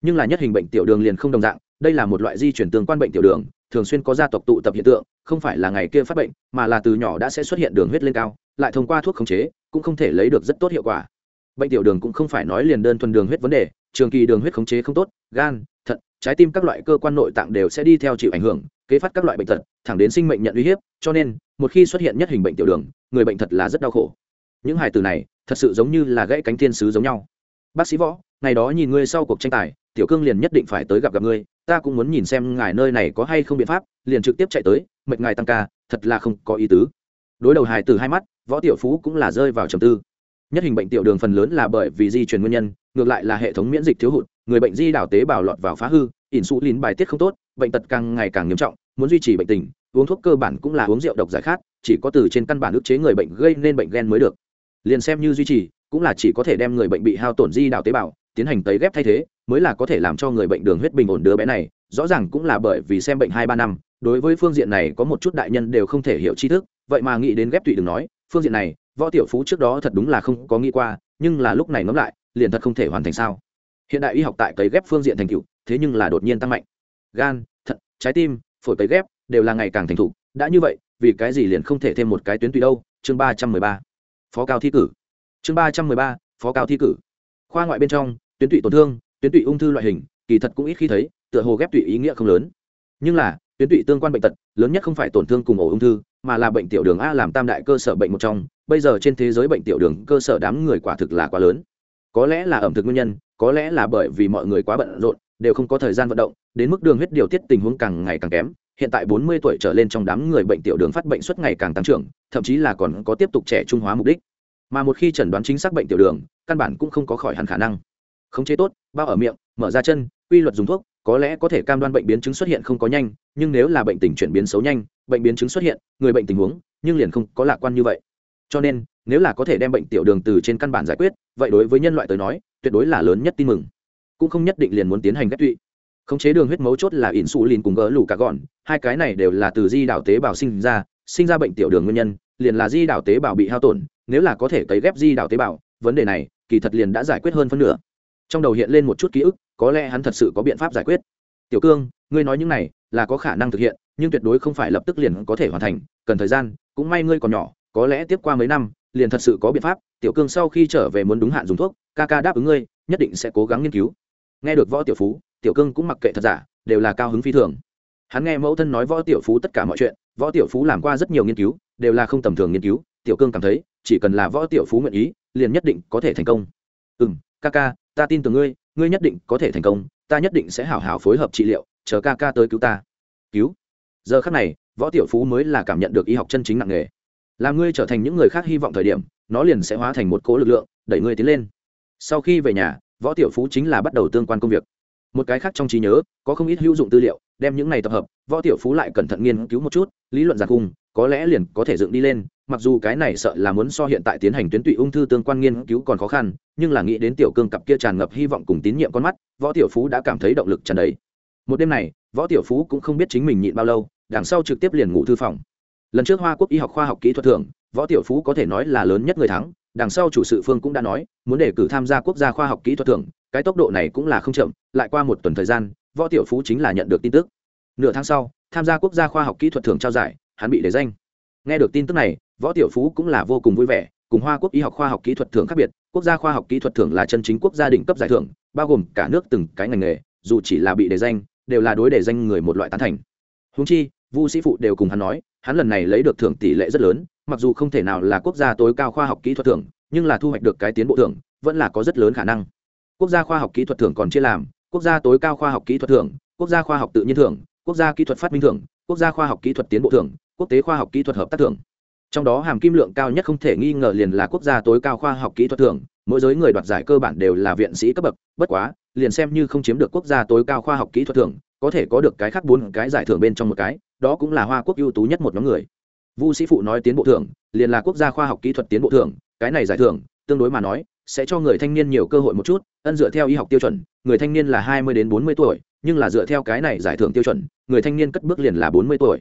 Nhưng là nhất hình bệnh tiểu đường liền không đồng dạng, đây là một loại di chuyển tương quan bệnh tiểu đường, thường xuyên có gia tộc tụ tập hiện tượng, không phải là ngày kia phát bệnh, mà là từ nhỏ đã sẽ xuất hiện đường huyết lên cao, lại thông qua thuốc khống chế, cũng không thể lấy được rất tốt hiệu quả. Bệnh tiểu đường cũng không phải nói liền đơn thuần đường huyết vấn đề, trường kỳ đường huyết khống chế không tốt, gan, thận, trái tim các loại cơ quan nội tạng đều sẽ đi theo chịu ảnh hưởng kế phát các loại bệnh tật, thẳng đến sinh mệnh nhận uy hiếp, cho nên, một khi xuất hiện nhất hình bệnh tiểu đường, người bệnh thật là rất đau khổ. Những hài từ này, thật sự giống như là gãy cánh thiên sứ giống nhau. Bác sĩ võ, ngày đó nhìn ngươi sau cuộc tranh tài, tiểu cương liền nhất định phải tới gặp gặp ngươi, ta cũng muốn nhìn xem ngài nơi này có hay không biện pháp, liền trực tiếp chạy tới, mệnh ngài tăng ca, thật là không có ý tứ. Đối đầu hài từ hai mắt, võ tiểu phú cũng là rơi vào trầm tư. Nhất hình bệnh tiểu đường phần lớn là bởi vì di truyền nguyên nhân, ngược lại là hệ thống miễn dịch thiếu hụt, người bệnh di đảo tế bào lọt vào phá hư, ỉn xú lín bài tiết không tốt bệnh tật càng ngày càng nghiêm trọng, muốn duy trì bệnh tình, uống thuốc cơ bản cũng là uống rượu độc giải khát, chỉ có từ trên căn bản ức chế người bệnh gây nên bệnh ghen mới được. Liền xem như duy trì, cũng là chỉ có thể đem người bệnh bị hao tổn di đảo tế bào, tiến hành tấy ghép thay thế, mới là có thể làm cho người bệnh đường huyết bình ổn đứa bé này, rõ ràng cũng là bởi vì xem bệnh hai ba năm, đối với phương diện này có một chút đại nhân đều không thể hiểu tri thức, vậy mà nghĩ đến ghép tụy đừng nói, phương diện này, võ tiểu phú trước đó thật đúng là không có nghĩ qua, nhưng là lúc này ngẫm lại, liền thật không thể hoàn thành sao. Hiện đại y học tại cấy ghép phương diện thành tựu, thế nhưng là đột nhiên tăng mạnh gan, thận, trái tim, phổi cấy ghép đều là ngày càng thành thục. Đã như vậy, vì cái gì liền không thể thêm một cái tuyến tùy đâu? Chương ba trăm mười ba. Phó cao thi cử. Chương ba trăm mười ba, phó cao thi cử. Khoa ngoại bên trong, tuyến tụy tổn thương, tuyến tụy ung thư loại hình, kỳ thật cũng ít khi thấy, tựa hồ ghép tụy ý nghĩa không lớn. Nhưng là, tuyến tụy tương quan bệnh tật, lớn nhất không phải tổn thương cùng ổ ung thư, mà là bệnh tiểu đường a làm tam đại cơ sở bệnh một trong. Bây giờ trên thế giới bệnh tiểu đường cơ sở đám người quả thực là quá lớn. Có lẽ là ẩm thực nguyên nhân, có lẽ là bởi vì mọi người quá bận rộn đều không có thời gian vận động, đến mức đường huyết điều tiết tình huống càng ngày càng kém. Hiện tại 40 tuổi trở lên trong đám người bệnh tiểu đường phát bệnh suất ngày càng tăng trưởng, thậm chí là còn có tiếp tục trẻ trung hóa mục đích. Mà một khi chẩn đoán chính xác bệnh tiểu đường, căn bản cũng không có khỏi hẳn khả năng. Khống chế tốt, bao ở miệng, mở ra chân, quy luật dùng thuốc, có lẽ có thể cam đoan bệnh biến chứng xuất hiện không có nhanh, nhưng nếu là bệnh tình chuyển biến xấu nhanh, bệnh biến chứng xuất hiện, người bệnh tình huống, nhưng liền không có lạc quan như vậy. Cho nên, nếu là có thể đem bệnh tiểu đường từ trên căn bản giải quyết, vậy đối với nhân loại tới nói, tuyệt đối là lớn nhất tin mừng cũng không nhất định liền muốn tiến hành ghép tụy. Khống chế đường huyết mấu chốt là ỉn xù lìn cùng gỡ lủ cả gọn hai cái này đều là từ di đảo tế bào sinh ra sinh ra bệnh tiểu đường nguyên nhân, liền là di đảo tế bào bị hao tổn, nếu là có thể cấy ghép di đảo tế bào, vấn đề này kỳ thật liền đã giải quyết hơn phân nửa. Trong đầu hiện lên một chút ký ức, có lẽ hắn thật sự có biện pháp giải quyết. Tiểu cương, ngươi nói những này là có khả năng thực hiện, nhưng tuyệt đối không phải lập tức liền có thể hoàn thành, cần thời gian, cũng may ngươi còn nhỏ, có lẽ tiếp qua mấy năm, liền thật sự có biện pháp. Tiểu cương sau khi trở về muốn đúng hạn dùng thuốc, ca ca đáp ứng ngươi, nhất định sẽ cố gắng nghiên cứu nghe được võ tiểu phú, tiểu cương cũng mặc kệ thật giả, đều là cao hứng phi thường. Hắn nghe mẫu thân nói võ tiểu phú tất cả mọi chuyện, võ tiểu phú làm qua rất nhiều nghiên cứu, đều là không tầm thường nghiên cứu, tiểu cương cảm thấy, chỉ cần là võ tiểu phú nguyện ý, liền nhất định có thể thành công. Ừ m ca ca, ta tin tưởng ngươi ngươi nhất định có thể thành công, ta nhất định sẽ hảo hảo phối hợp trị liệu, chờ ca ca tới cứu ta. Cứu? Giờ khắc này, võ tiểu phú mới là cảm nhận được y học chân chính nặng nghề làm ngươi trở thành những người khác hy vọng thời điểm, nó liền sẽ hóa thành một cỗ lực lượng, đẩy ngươi tiến lên. Sau khi về nhà võ tiểu phú chính là bắt đầu tương quan công việc. Một cái khác trong trí nhớ, có không ít hữu dụng tư liệu, đem những này tập hợp, võ tiểu phú lại cẩn thận nghiên cứu một chút, lý luận giặc cung có lẽ liền có thể dựng đi lên, mặc dù cái này sợ là muốn so hiện tại tiến hành tuyến tụy ung thư tương quan nghiên cứu còn khó khăn, nhưng là nghĩ đến tiểu cương cặp kia tràn ngập hy vọng cùng tín nhiệm con mắt, võ tiểu phú đã cảm thấy động lực tràn đầy. Một đêm này, võ tiểu phú cũng không biết chính mình nhịn bao lâu, đằng sau trực tiếp liền ngủ thư phòng. Lần trước hoa quốc y học khoa học kỹ thuật thưởng, võ tiểu phú có thể nói là lớn nhất người thắng đằng sau chủ sự phương cũng đã nói, muốn đề cử tham gia quốc gia khoa học kỹ thuật thưởng, cái tốc độ này cũng là không chậm, lại qua một tuần thời gian, võ tiểu phú chính là nhận được tin tức. Nửa tháng sau, tham gia quốc gia khoa học kỹ thuật thưởng trao giải, hắn bị đề danh. Nghe được tin tức này, võ tiểu phú cũng là vô cùng vui vẻ, cùng hoa quốc y học khoa học kỹ thuật thưởng khác biệt, quốc gia khoa học kỹ thuật thưởng là chân chính quốc gia đỉnh cấp giải thưởng, bao gồm cả nước từng cái ngành nghề, dù chỉ là bị đề danh, đều là đối đề danh người một loại tán thành. Húng chi, vu sĩ phụ đều cùng hắn nói, hắn lần này lấy được thưởng tỷ lệ rất lớn mặc dù không thể nào là quốc gia tối cao khoa học kỹ thuật thưởng, nhưng là thu hoạch được cái tiến bộ thưởng vẫn là có rất lớn khả năng. Quốc gia khoa học kỹ thuật thưởng còn chia làm, quốc gia tối cao khoa học kỹ thuật thưởng, quốc gia khoa học tự nhiên thưởng, quốc gia kỹ thuật phát minh thưởng, quốc gia khoa học kỹ thuật tiến bộ thưởng, quốc tế khoa học kỹ thuật hợp tác thưởng. Trong đó hàm kim lượng cao nhất không thể nghi ngờ liền là quốc gia tối cao khoa học kỹ thuật thưởng, mỗi giới người đoạt giải cơ bản đều là viện sĩ cấp bậc, bất quá, liền xem như không chiếm được quốc gia tối cao khoa học kỹ thuật thưởng, có thể có được cái khác bốn cái giải thưởng bên trong một cái, đó cũng là hoa quốc ưu tú nhất một nhóm người vu sĩ phụ nói tiến bộ thưởng, liền là quốc gia khoa học kỹ thuật tiến bộ thưởng, cái này giải thưởng, tương đối mà nói, sẽ cho người thanh niên nhiều cơ hội một chút, ân dựa theo y học tiêu chuẩn, người thanh niên là hai mươi đến bốn mươi tuổi, nhưng là dựa theo cái này giải thưởng tiêu chuẩn, người thanh niên cất bước liền là bốn mươi tuổi.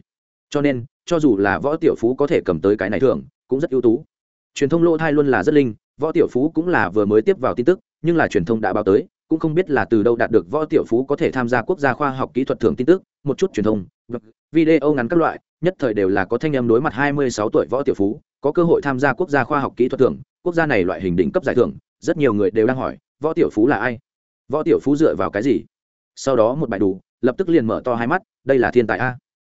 Cho nên, cho dù là võ tiểu phú có thể cầm tới cái này thưởng, cũng rất ưu tú. Truyền thông lỗ thai luôn là rất linh, võ tiểu phú cũng là vừa mới tiếp vào tin tức, nhưng là truyền thông đã báo tới, cũng không biết là từ đâu đạt được võ tiểu phú có thể tham gia quốc gia khoa học kỹ thuật thưởng tin tức, một chút truyền thông, video ngắn các loại nhất thời đều là có thanh em đối mặt 26 tuổi võ tiểu phú, có cơ hội tham gia quốc gia khoa học kỹ thuật thưởng, quốc gia này loại hình đỉnh cấp giải thưởng, rất nhiều người đều đang hỏi, võ tiểu phú là ai? Võ tiểu phú dựa vào cái gì? Sau đó một bài đủ, lập tức liền mở to hai mắt, đây là thiên tài a.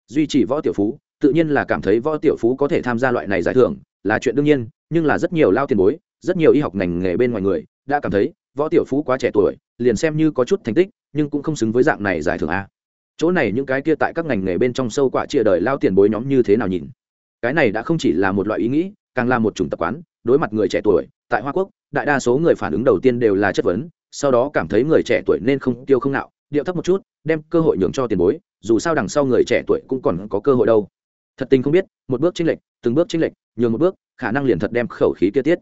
Duy trì võ tiểu phú, tự nhiên là cảm thấy võ tiểu phú có thể tham gia loại này giải thưởng, là chuyện đương nhiên, nhưng là rất nhiều lao tiền bối, rất nhiều y học ngành nghề bên ngoài người, đã cảm thấy võ tiểu phú quá trẻ tuổi, liền xem như có chút thành tích, nhưng cũng không xứng với dạng này giải thưởng a chỗ này những cái kia tại các ngành nghề bên trong sâu quả chia đời lao tiền bối nhóm như thế nào nhìn? Cái này đã không chỉ là một loại ý nghĩ, càng là một chủng tập quán, đối mặt người trẻ tuổi, tại hoa quốc, đại đa số người phản ứng đầu tiên đều là chất vấn, sau đó cảm thấy người trẻ tuổi nên không tiêu không nạo, điệu thấp một chút, đem cơ hội nhường cho tiền bối, dù sao đằng sau người trẻ tuổi cũng còn có cơ hội đâu. Thật tình không biết, một bước chênh lệch, từng bước chênh lệch, nhường một bước, khả năng liền thật đem khẩu khí kia tiết.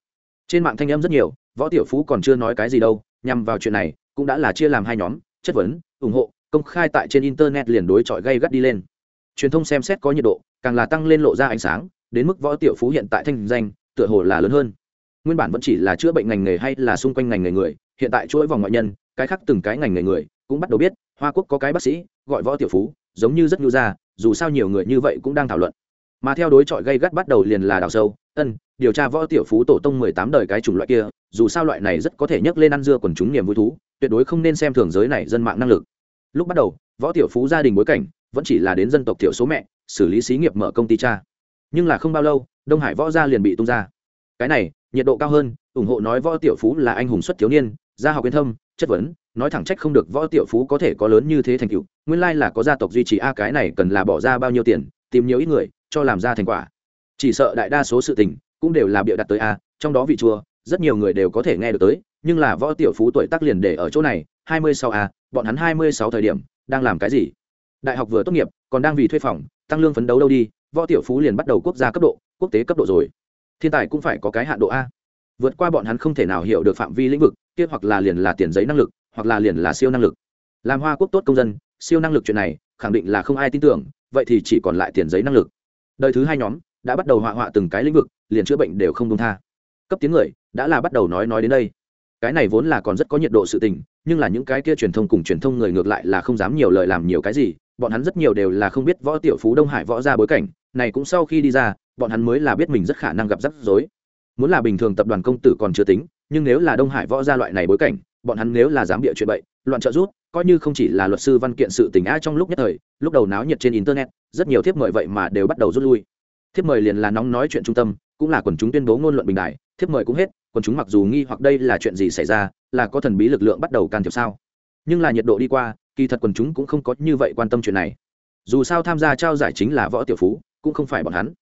Trên mạng thanh âm rất nhiều, võ tiểu phú còn chưa nói cái gì đâu, nhằm vào chuyện này, cũng đã là chia làm hai nhóm, chất vấn, ủng hộ công khai tại trên internet liền đối chọi gây gắt đi lên. Truyền thông xem xét có nhiệt độ, càng là tăng lên lộ ra ánh sáng, đến mức võ tiểu phú hiện tại thanh danh, tựa hồ là lớn hơn. Nguyên bản vẫn chỉ là chữa bệnh ngành nghề hay là xung quanh ngành nghề người, hiện tại chuỗi vòng ngoại nhân, cái khác từng cái ngành nghề người, cũng bắt đầu biết, hoa quốc có cái bác sĩ, gọi võ tiểu phú, giống như rất nhu ra dù sao nhiều người như vậy cũng đang thảo luận. Mà theo đối chọi gây gắt bắt đầu liền là đào sâu, ân, điều tra võ tiểu phú tổ tông mười tám đời cái chủng loại kia, dù sao loại này rất có thể nhấc lên ăn dưa quần chúng niềm vui thú, tuyệt đối không nên xem thường giới này dân mạng năng lực lúc bắt đầu, võ tiểu phú gia đình bối cảnh vẫn chỉ là đến dân tộc thiểu số mẹ, xử lý xí nghiệp mở công ty cha. Nhưng là không bao lâu, đông hải võ gia liền bị tung ra. Cái này, nhiệt độ cao hơn, ủng hộ nói võ tiểu phú là anh hùng xuất thiếu niên, gia học yên thâm, chất vấn, nói thẳng trách không được võ tiểu phú có thể có lớn như thế thành tựu, nguyên lai là có gia tộc duy trì a, cái này cần là bỏ ra bao nhiêu tiền, tìm nhiều ít người, cho làm ra thành quả. Chỉ sợ đại đa số sự tình cũng đều là bịa đặt tới a, trong đó vị chùa rất nhiều người đều có thể nghe được tới nhưng là võ tiểu phú tuổi tác liền để ở chỗ này, hai mươi sáu a bọn hắn hai mươi sáu thời điểm, đang làm cái gì? Đại học vừa tốt nghiệp, còn đang vì thuê phòng, tăng lương phấn đấu đâu đi, võ tiểu phú liền bắt đầu quốc gia cấp độ, quốc tế cấp độ rồi. Thiên tài cũng phải có cái hạn độ a. Vượt qua bọn hắn không thể nào hiểu được phạm vi lĩnh vực, kia hoặc là liền là tiền giấy năng lực, hoặc là liền là siêu năng lực. Làm hoa quốc tốt công dân, siêu năng lực chuyện này, khẳng định là không ai tin tưởng, vậy thì chỉ còn lại tiền giấy năng lực. Đời thứ hai nhóm, đã bắt đầu họa họa từng cái lĩnh vực, liền chữa bệnh đều không công tha. Cấp tiếng người, đã là bắt đầu nói nói đến đây cái này vốn là còn rất có nhiệt độ sự tình, nhưng là những cái kia truyền thông cùng truyền thông người ngược lại là không dám nhiều lời làm nhiều cái gì, bọn hắn rất nhiều đều là không biết võ tiểu phú đông hải võ ra bối cảnh, này cũng sau khi đi ra, bọn hắn mới là biết mình rất khả năng gặp rắc rối. Muốn là bình thường tập đoàn công tử còn chưa tính, nhưng nếu là đông hải võ gia loại này bối cảnh, bọn hắn nếu là dám bịa chuyện bậy, loạn trợ rút coi như không chỉ là luật sư văn kiện sự tình a trong lúc nhất thời, lúc đầu náo nhiệt trên internet, rất nhiều thiếp mời vậy mà đều bắt đầu rút lui. Thiếp mời liền là nóng nói chuyện trung tâm, cũng là quần chúng tuyên bố ngôn luận bình đại, thiếp mời cũng hết còn chúng mặc dù nghi hoặc đây là chuyện gì xảy ra, là có thần bí lực lượng bắt đầu can thiệp sao? Nhưng là nhiệt độ đi qua, kỳ thật quần chúng cũng không có như vậy quan tâm chuyện này. Dù sao tham gia trao giải chính là võ tiểu phú, cũng không phải bọn hắn.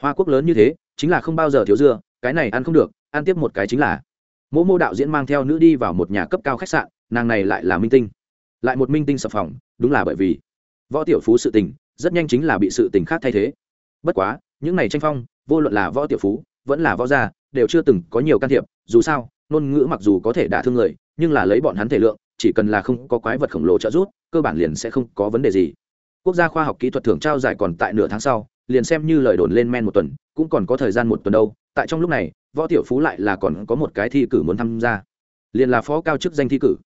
Hoa quốc lớn như thế, chính là không bao giờ thiếu dưa, cái này ăn không được, ăn tiếp một cái chính là. Mỗ mô đạo diễn mang theo nữ đi vào một nhà cấp cao khách sạn, nàng này lại là minh tinh. Lại một minh tinh sập phòng, đúng là bởi vì võ tiểu phú sự tình, rất nhanh chính là bị sự tình khác thay thế. Bất quá, những này tranh phong, vô luận là võ tiểu phú, vẫn là võ gia đều chưa từng có nhiều can thiệp, dù sao, ngôn ngữ mặc dù có thể đả thương người, nhưng là lấy bọn hắn thể lượng, chỉ cần là không có quái vật khổng lồ trợ giúp, cơ bản liền sẽ không có vấn đề gì. Quốc gia khoa học kỹ thuật thưởng trao giải còn tại nửa tháng sau, liền xem như lời đồn lên men một tuần, cũng còn có thời gian một tuần đâu, tại trong lúc này, võ tiểu phú lại là còn có một cái thi cử muốn tham gia. Liền là phó cao chức danh thi cử.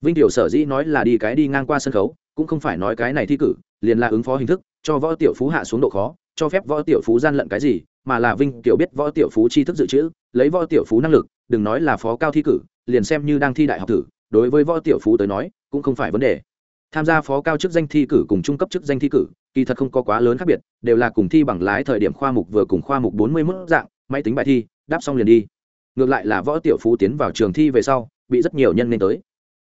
Vinh tiểu sở dĩ nói là đi cái đi ngang qua sân khấu, cũng không phải nói cái này thi cử, liền là ứng phó hình thức, cho võ tiểu phú hạ xuống độ khó, cho phép võ tiểu phú gian lận cái gì mà là vinh tiểu biết võ tiểu phú tri thức dự trữ, lấy võ tiểu phú năng lực, đừng nói là phó cao thi cử, liền xem như đang thi đại học thử, đối với võ tiểu phú tới nói, cũng không phải vấn đề. Tham gia phó cao chức danh thi cử cùng trung cấp chức danh thi cử, kỳ thật không có quá lớn khác biệt, đều là cùng thi bằng lái thời điểm khoa mục vừa cùng khoa mục bốn mươi mức dạng, máy tính bài thi, đáp xong liền đi. Ngược lại là võ tiểu phú tiến vào trường thi về sau, bị rất nhiều nhân nên tới.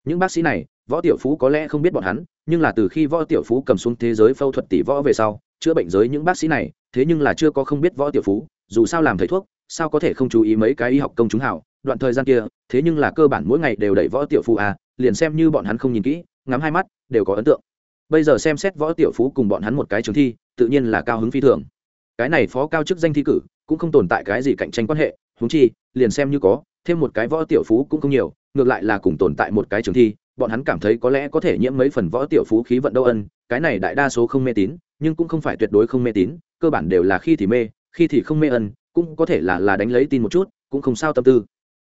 Những bác sĩ này, võ tiểu phú có lẽ không biết bọn hắn, nhưng là từ khi võ tiểu phú cầm xuống thế giới phẫu thuật tỷ võ về sau chữa bệnh giới những bác sĩ này, thế nhưng là chưa có không biết võ tiểu phú, dù sao làm thầy thuốc, sao có thể không chú ý mấy cái y học công chúng hảo, đoạn thời gian kia, thế nhưng là cơ bản mỗi ngày đều đẩy võ tiểu phú à liền xem như bọn hắn không nhìn kỹ, ngắm hai mắt, đều có ấn tượng. Bây giờ xem xét võ tiểu phú cùng bọn hắn một cái trường thi, tự nhiên là cao hứng phi thường. Cái này phó cao chức danh thi cử, cũng không tồn tại cái gì cạnh tranh quan hệ húng chi, liền xem như có, thêm một cái võ tiểu phú cũng không nhiều, ngược lại là cùng tồn tại một cái trường thi, bọn hắn cảm thấy có lẽ có thể nhiễm mấy phần võ tiểu phú khí vận đâu ân, cái này đại đa số không mê tín nhưng cũng không phải tuyệt đối không mê tín, cơ bản đều là khi thì mê, khi thì không mê ân, cũng có thể là là đánh lấy tin một chút, cũng không sao tâm tư.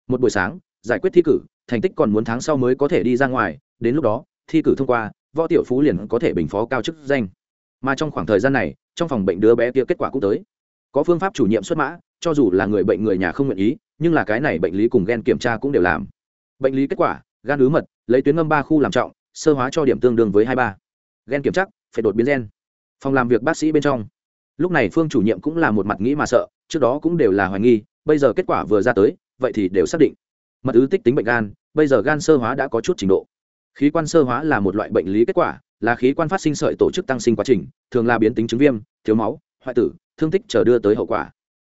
Một buổi sáng, giải quyết thi cử, thành tích còn muốn tháng sau mới có thể đi ra ngoài, đến lúc đó, thi cử thông qua, võ tiểu phú liền có thể bình phó cao chức danh. Mà trong khoảng thời gian này, trong phòng bệnh đứa bé kia kết quả cũng tới. Có phương pháp chủ nhiệm xuất mã, cho dù là người bệnh người nhà không nguyện ý, nhưng là cái này bệnh lý cùng gen kiểm tra cũng đều làm. Bệnh lý kết quả, gan ứ mật, lấy tuyến ngâm ba khu làm trọng, sơ hóa cho điểm tương đương với hai ba. Gen kiểm chắc phải đột biến gen phòng làm việc bác sĩ bên trong. Lúc này phương chủ nhiệm cũng là một mặt nghĩ mà sợ, trước đó cũng đều là hoài nghi, bây giờ kết quả vừa ra tới, vậy thì đều xác định. Mật ứ tích tính bệnh gan, bây giờ gan sơ hóa đã có chút trình độ. Khí quan sơ hóa là một loại bệnh lý kết quả, là khí quan phát sinh sợi tổ chức tăng sinh quá trình, thường là biến tính chứng viêm, thiếu máu, hoại tử, thương tích chờ đưa tới hậu quả.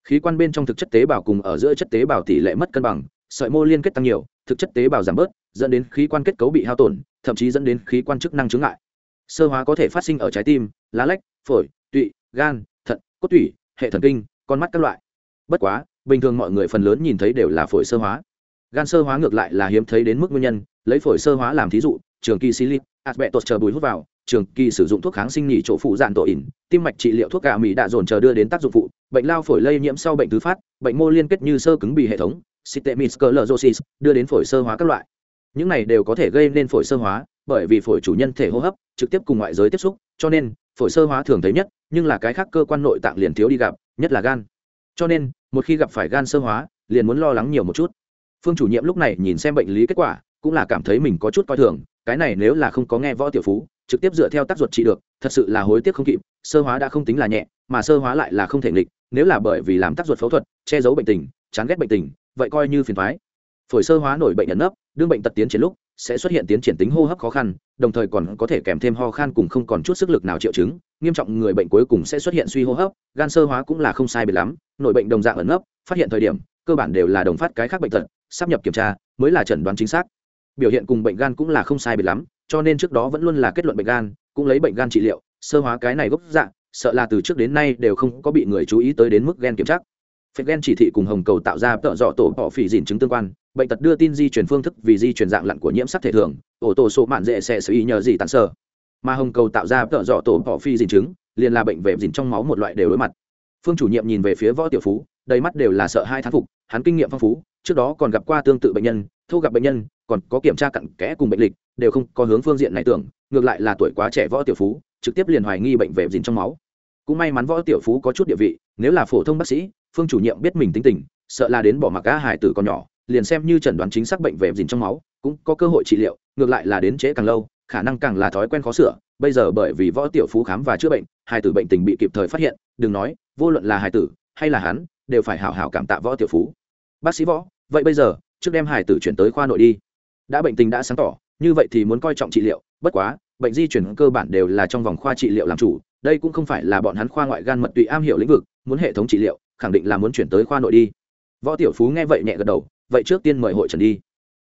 Khí quan bên trong thực chất tế bào cùng ở giữa chất tế bào tỷ lệ mất cân bằng, sợi mô liên kết tăng nhiều, thực chất tế bào giảm bớt, dẫn đến khí quan kết cấu bị hao tổn, thậm chí dẫn đến khí quan chức năng chứng lại sơ hóa có thể phát sinh ở trái tim, lá lách, phổi, tụy, gan, thận, cốt tủy, hệ thần kinh, con mắt các loại. Bất quá, bình thường mọi người phần lớn nhìn thấy đều là phổi sơ hóa. Gan sơ hóa ngược lại là hiếm thấy đến mức nguyên nhân, lấy phổi sơ hóa làm thí dụ, trường kỳ xí asbetos chờ bùi hút vào, trường kỳ sử dụng thuốc kháng sinh nhỉ chỗ phụ dạn tổ ỉn, tim mạch trị liệu thuốc gà mỹ đã dồn chờ đưa đến tác dụng phụ, bệnh lao phổi lây nhiễm sau bệnh thứ phát, bệnh mô liên kết như sơ cứng bì hệ thống systemic sclerosis đưa đến phổi sơ hóa các loại. Những này đều có thể gây nên phổi sơ hóa, bởi vì phổi chủ nhân thể hô hấp trực tiếp cùng ngoại giới tiếp xúc, cho nên, phổi sơ hóa thường thấy nhất, nhưng là cái khác cơ quan nội tạng liền thiếu đi gặp, nhất là gan. Cho nên, một khi gặp phải gan sơ hóa, liền muốn lo lắng nhiều một chút. Phương chủ nhiệm lúc này nhìn xem bệnh lý kết quả, cũng là cảm thấy mình có chút coi thường, cái này nếu là không có nghe võ tiểu phú, trực tiếp dựa theo tác ruột trị được, thật sự là hối tiếc không kịp, sơ hóa đã không tính là nhẹ, mà sơ hóa lại là không thể nghịch, nếu là bởi vì làm tác ruột phẫu thuật, che giấu bệnh tình, chán ghét bệnh tình, vậy coi như phiền thoái phổi sơ hóa nổi bệnh ẩn nấp, đương bệnh tật tiến triển lúc sẽ xuất hiện tiến triển tính hô hấp khó khăn, đồng thời còn có thể kèm thêm ho khan cùng không còn chút sức lực nào triệu chứng. Nghiêm trọng người bệnh cuối cùng sẽ xuất hiện suy hô hấp, gan sơ hóa cũng là không sai biệt lắm, nội bệnh đồng dạng ẩn nấp, phát hiện thời điểm, cơ bản đều là đồng phát cái khác bệnh tật, sắp nhập kiểm tra, mới là chẩn đoán chính xác. Biểu hiện cùng bệnh gan cũng là không sai biệt lắm, cho nên trước đó vẫn luôn là kết luận bệnh gan, cũng lấy bệnh gan trị liệu, sơ hóa cái này gốc dạng sợ là từ trước đến nay đều không có bị người chú ý tới đến mức gen kiểm tra. Phệt gen chỉ thị cùng hồng cầu tạo ra tợ dọ tổ họ phỉ dìn chứng tương quan bệnh tật đưa tin di truyền phương thức vì di truyền dạng lặn của nhiễm sắc thể thường ổ tổ số mạn dễ sẽ xử ý nhờ gì tàn sơ mà hồng cầu tạo ra tợ dọ tổ bỏ phi dình chứng, liền là bệnh vệ dình trong máu một loại đều đối mặt. Phương chủ nhiệm nhìn về phía võ tiểu phú, đầy mắt đều là sợ hai thán phục, hắn kinh nghiệm phong phú, trước đó còn gặp qua tương tự bệnh nhân, thu gặp bệnh nhân, còn có kiểm tra cặn kẽ cùng bệnh lịch, đều không có hướng phương diện này tưởng, ngược lại là tuổi quá trẻ võ tiểu phú, trực tiếp liền hoài nghi bệnh vệ dình trong máu. Cũng may mắn võ tiểu phú có chút địa vị, nếu là phổ thông bác sĩ, phương chủ nhiệm biết mình tính tình, sợ là đến bỏ mặc cá hải tử còn nhỏ liền xem như chẩn đoán chính xác bệnh về dìn trong máu, cũng có cơ hội trị liệu, ngược lại là đến trễ càng lâu, khả năng càng là thói quen khó sửa. Bây giờ bởi vì võ tiểu phú khám và chữa bệnh, hai tử bệnh tình bị kịp thời phát hiện, đừng nói, vô luận là hài tử hay là hắn, đều phải hảo hảo cảm tạ võ tiểu phú. Bác sĩ võ, vậy bây giờ, trước đem hài tử chuyển tới khoa nội đi. Đã bệnh tình đã sáng tỏ, như vậy thì muốn coi trọng trị liệu, bất quá, bệnh di chuyển cơ bản đều là trong vòng khoa trị liệu làm chủ, đây cũng không phải là bọn hắn khoa ngoại gan mật tụy am hiểu lĩnh vực, muốn hệ thống trị liệu, khẳng định là muốn chuyển tới khoa nội đi. Võ tiểu phú nghe vậy nhẹ gật đầu vậy trước tiên mời hội trần đi.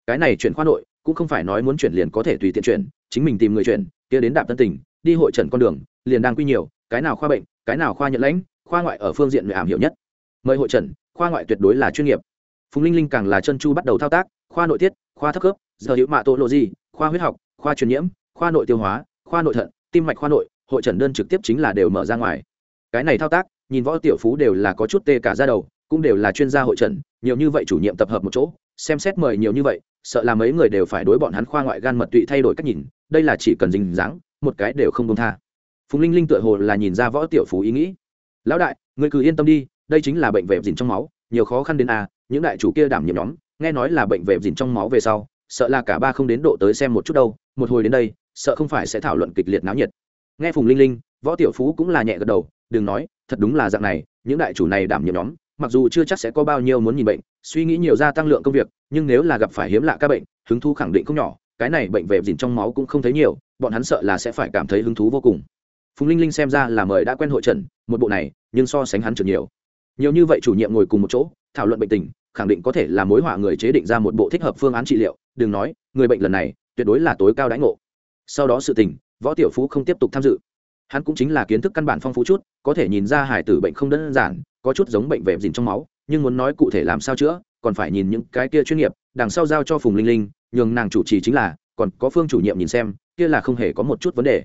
Cái này chuyển khoa nội, cũng không phải nói muốn chuyển liền có thể tùy tiện chuyển, chính mình tìm người chuyển, kia đến đạp tân tỉnh đi hội trần con đường, liền đang quy nhiều, cái nào khoa bệnh, cái nào khoa nhận lãnh, khoa ngoại ở phương diện người ảm hiểu nhất. Mời hội trần, khoa ngoại tuyệt đối là chuyên nghiệp. Phùng linh linh càng là chân chu bắt đầu thao tác, khoa nội tiết, khoa thấp cấp giờ hữu mạ tô lộ gì, khoa huyết học, khoa truyền nhiễm, khoa nội tiêu hóa, khoa nội thận, tim mạch khoa nội, hội trần đơn trực tiếp chính là đều mở ra ngoài. Cái này thao tác, nhìn võ tiểu phú đều là có chút tê cả ra đầu cũng đều là chuyên gia hội trần, nhiều như vậy chủ nhiệm tập hợp một chỗ, xem xét mời nhiều như vậy, sợ là mấy người đều phải đối bọn hắn khoa ngoại gan mật tụy thay đổi cách nhìn, đây là chỉ cần dình dáng, một cái đều không công tha. Phùng linh linh tựa hồ là nhìn ra võ tiểu phú ý nghĩ. Lão đại người cứ yên tâm đi, đây chính là bệnh vẹp dìn trong máu, nhiều khó khăn đến à những đại chủ kia đảm nhiệm nhóm, nghe nói là bệnh vẹp dìn trong máu về sau, sợ là cả ba không đến độ tới xem một chút đâu, một hồi đến đây, sợ không phải sẽ thảo luận kịch liệt náo nhiệt. Nghe phùng linh linh, võ tiểu phú cũng là nhẹ gật đầu, đừng nói, thật đúng là dạng này, những đại chủ này đảm nhiệm nhóm mặc dù chưa chắc sẽ có bao nhiêu muốn nhìn bệnh, suy nghĩ nhiều ra tăng lượng công việc, nhưng nếu là gặp phải hiếm lạ các bệnh, hứng thú khẳng định không nhỏ, cái này bệnh về dìn trong máu cũng không thấy nhiều, bọn hắn sợ là sẽ phải cảm thấy hứng thú vô cùng. Phùng linh linh xem ra là mời đã quen hội trần, một bộ này, nhưng so sánh hắn trượt nhiều. Nhiều như vậy chủ nhiệm ngồi cùng một chỗ, thảo luận bệnh tình, khẳng định có thể là mối họa người chế định ra một bộ thích hợp phương án trị liệu, đừng nói, người bệnh lần này, tuyệt đối là tối cao đãi ngộ. Sau đó sự tình, võ tiểu phú không tiếp tục tham dự. Hắn cũng chính là kiến thức căn bản phong phú chút, có thể nhìn ra hải tử bệnh không đơn giản có chút giống bệnh vẹm dìn trong máu, nhưng muốn nói cụ thể làm sao chữa, còn phải nhìn những cái kia chuyên nghiệp, đằng sau giao cho phùng linh linh, nhường nàng chủ trì chính là, còn có phương chủ nhiệm nhìn xem, kia là không hề có một chút vấn đề.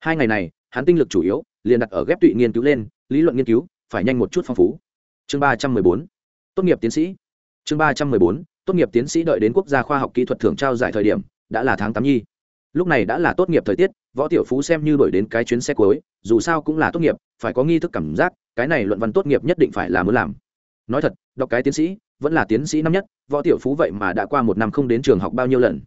Hai ngày này, hắn tinh lực chủ yếu, liền đặt ở ghép tụy nghiên cứu lên, lý luận nghiên cứu, phải nhanh một chút phong phú. Chương ba trăm mười bốn, tốt nghiệp tiến sĩ. Chương ba trăm mười bốn, tốt nghiệp tiến sĩ đợi đến quốc gia khoa học kỹ thuật thưởng trao giải thời điểm, đã là tháng tám nhi. Lúc này đã là tốt nghiệp thời tiết, võ tiểu phú xem như đổi đến cái chuyến xe cuối, dù sao cũng là tốt nghiệp, phải có nghi thức cảm giác cái này luận văn tốt nghiệp nhất định phải là muốn làm. Nói thật, đọc cái tiến sĩ, vẫn là tiến sĩ năm nhất, võ tiểu phú vậy mà đã qua một năm không đến trường học bao nhiêu lần.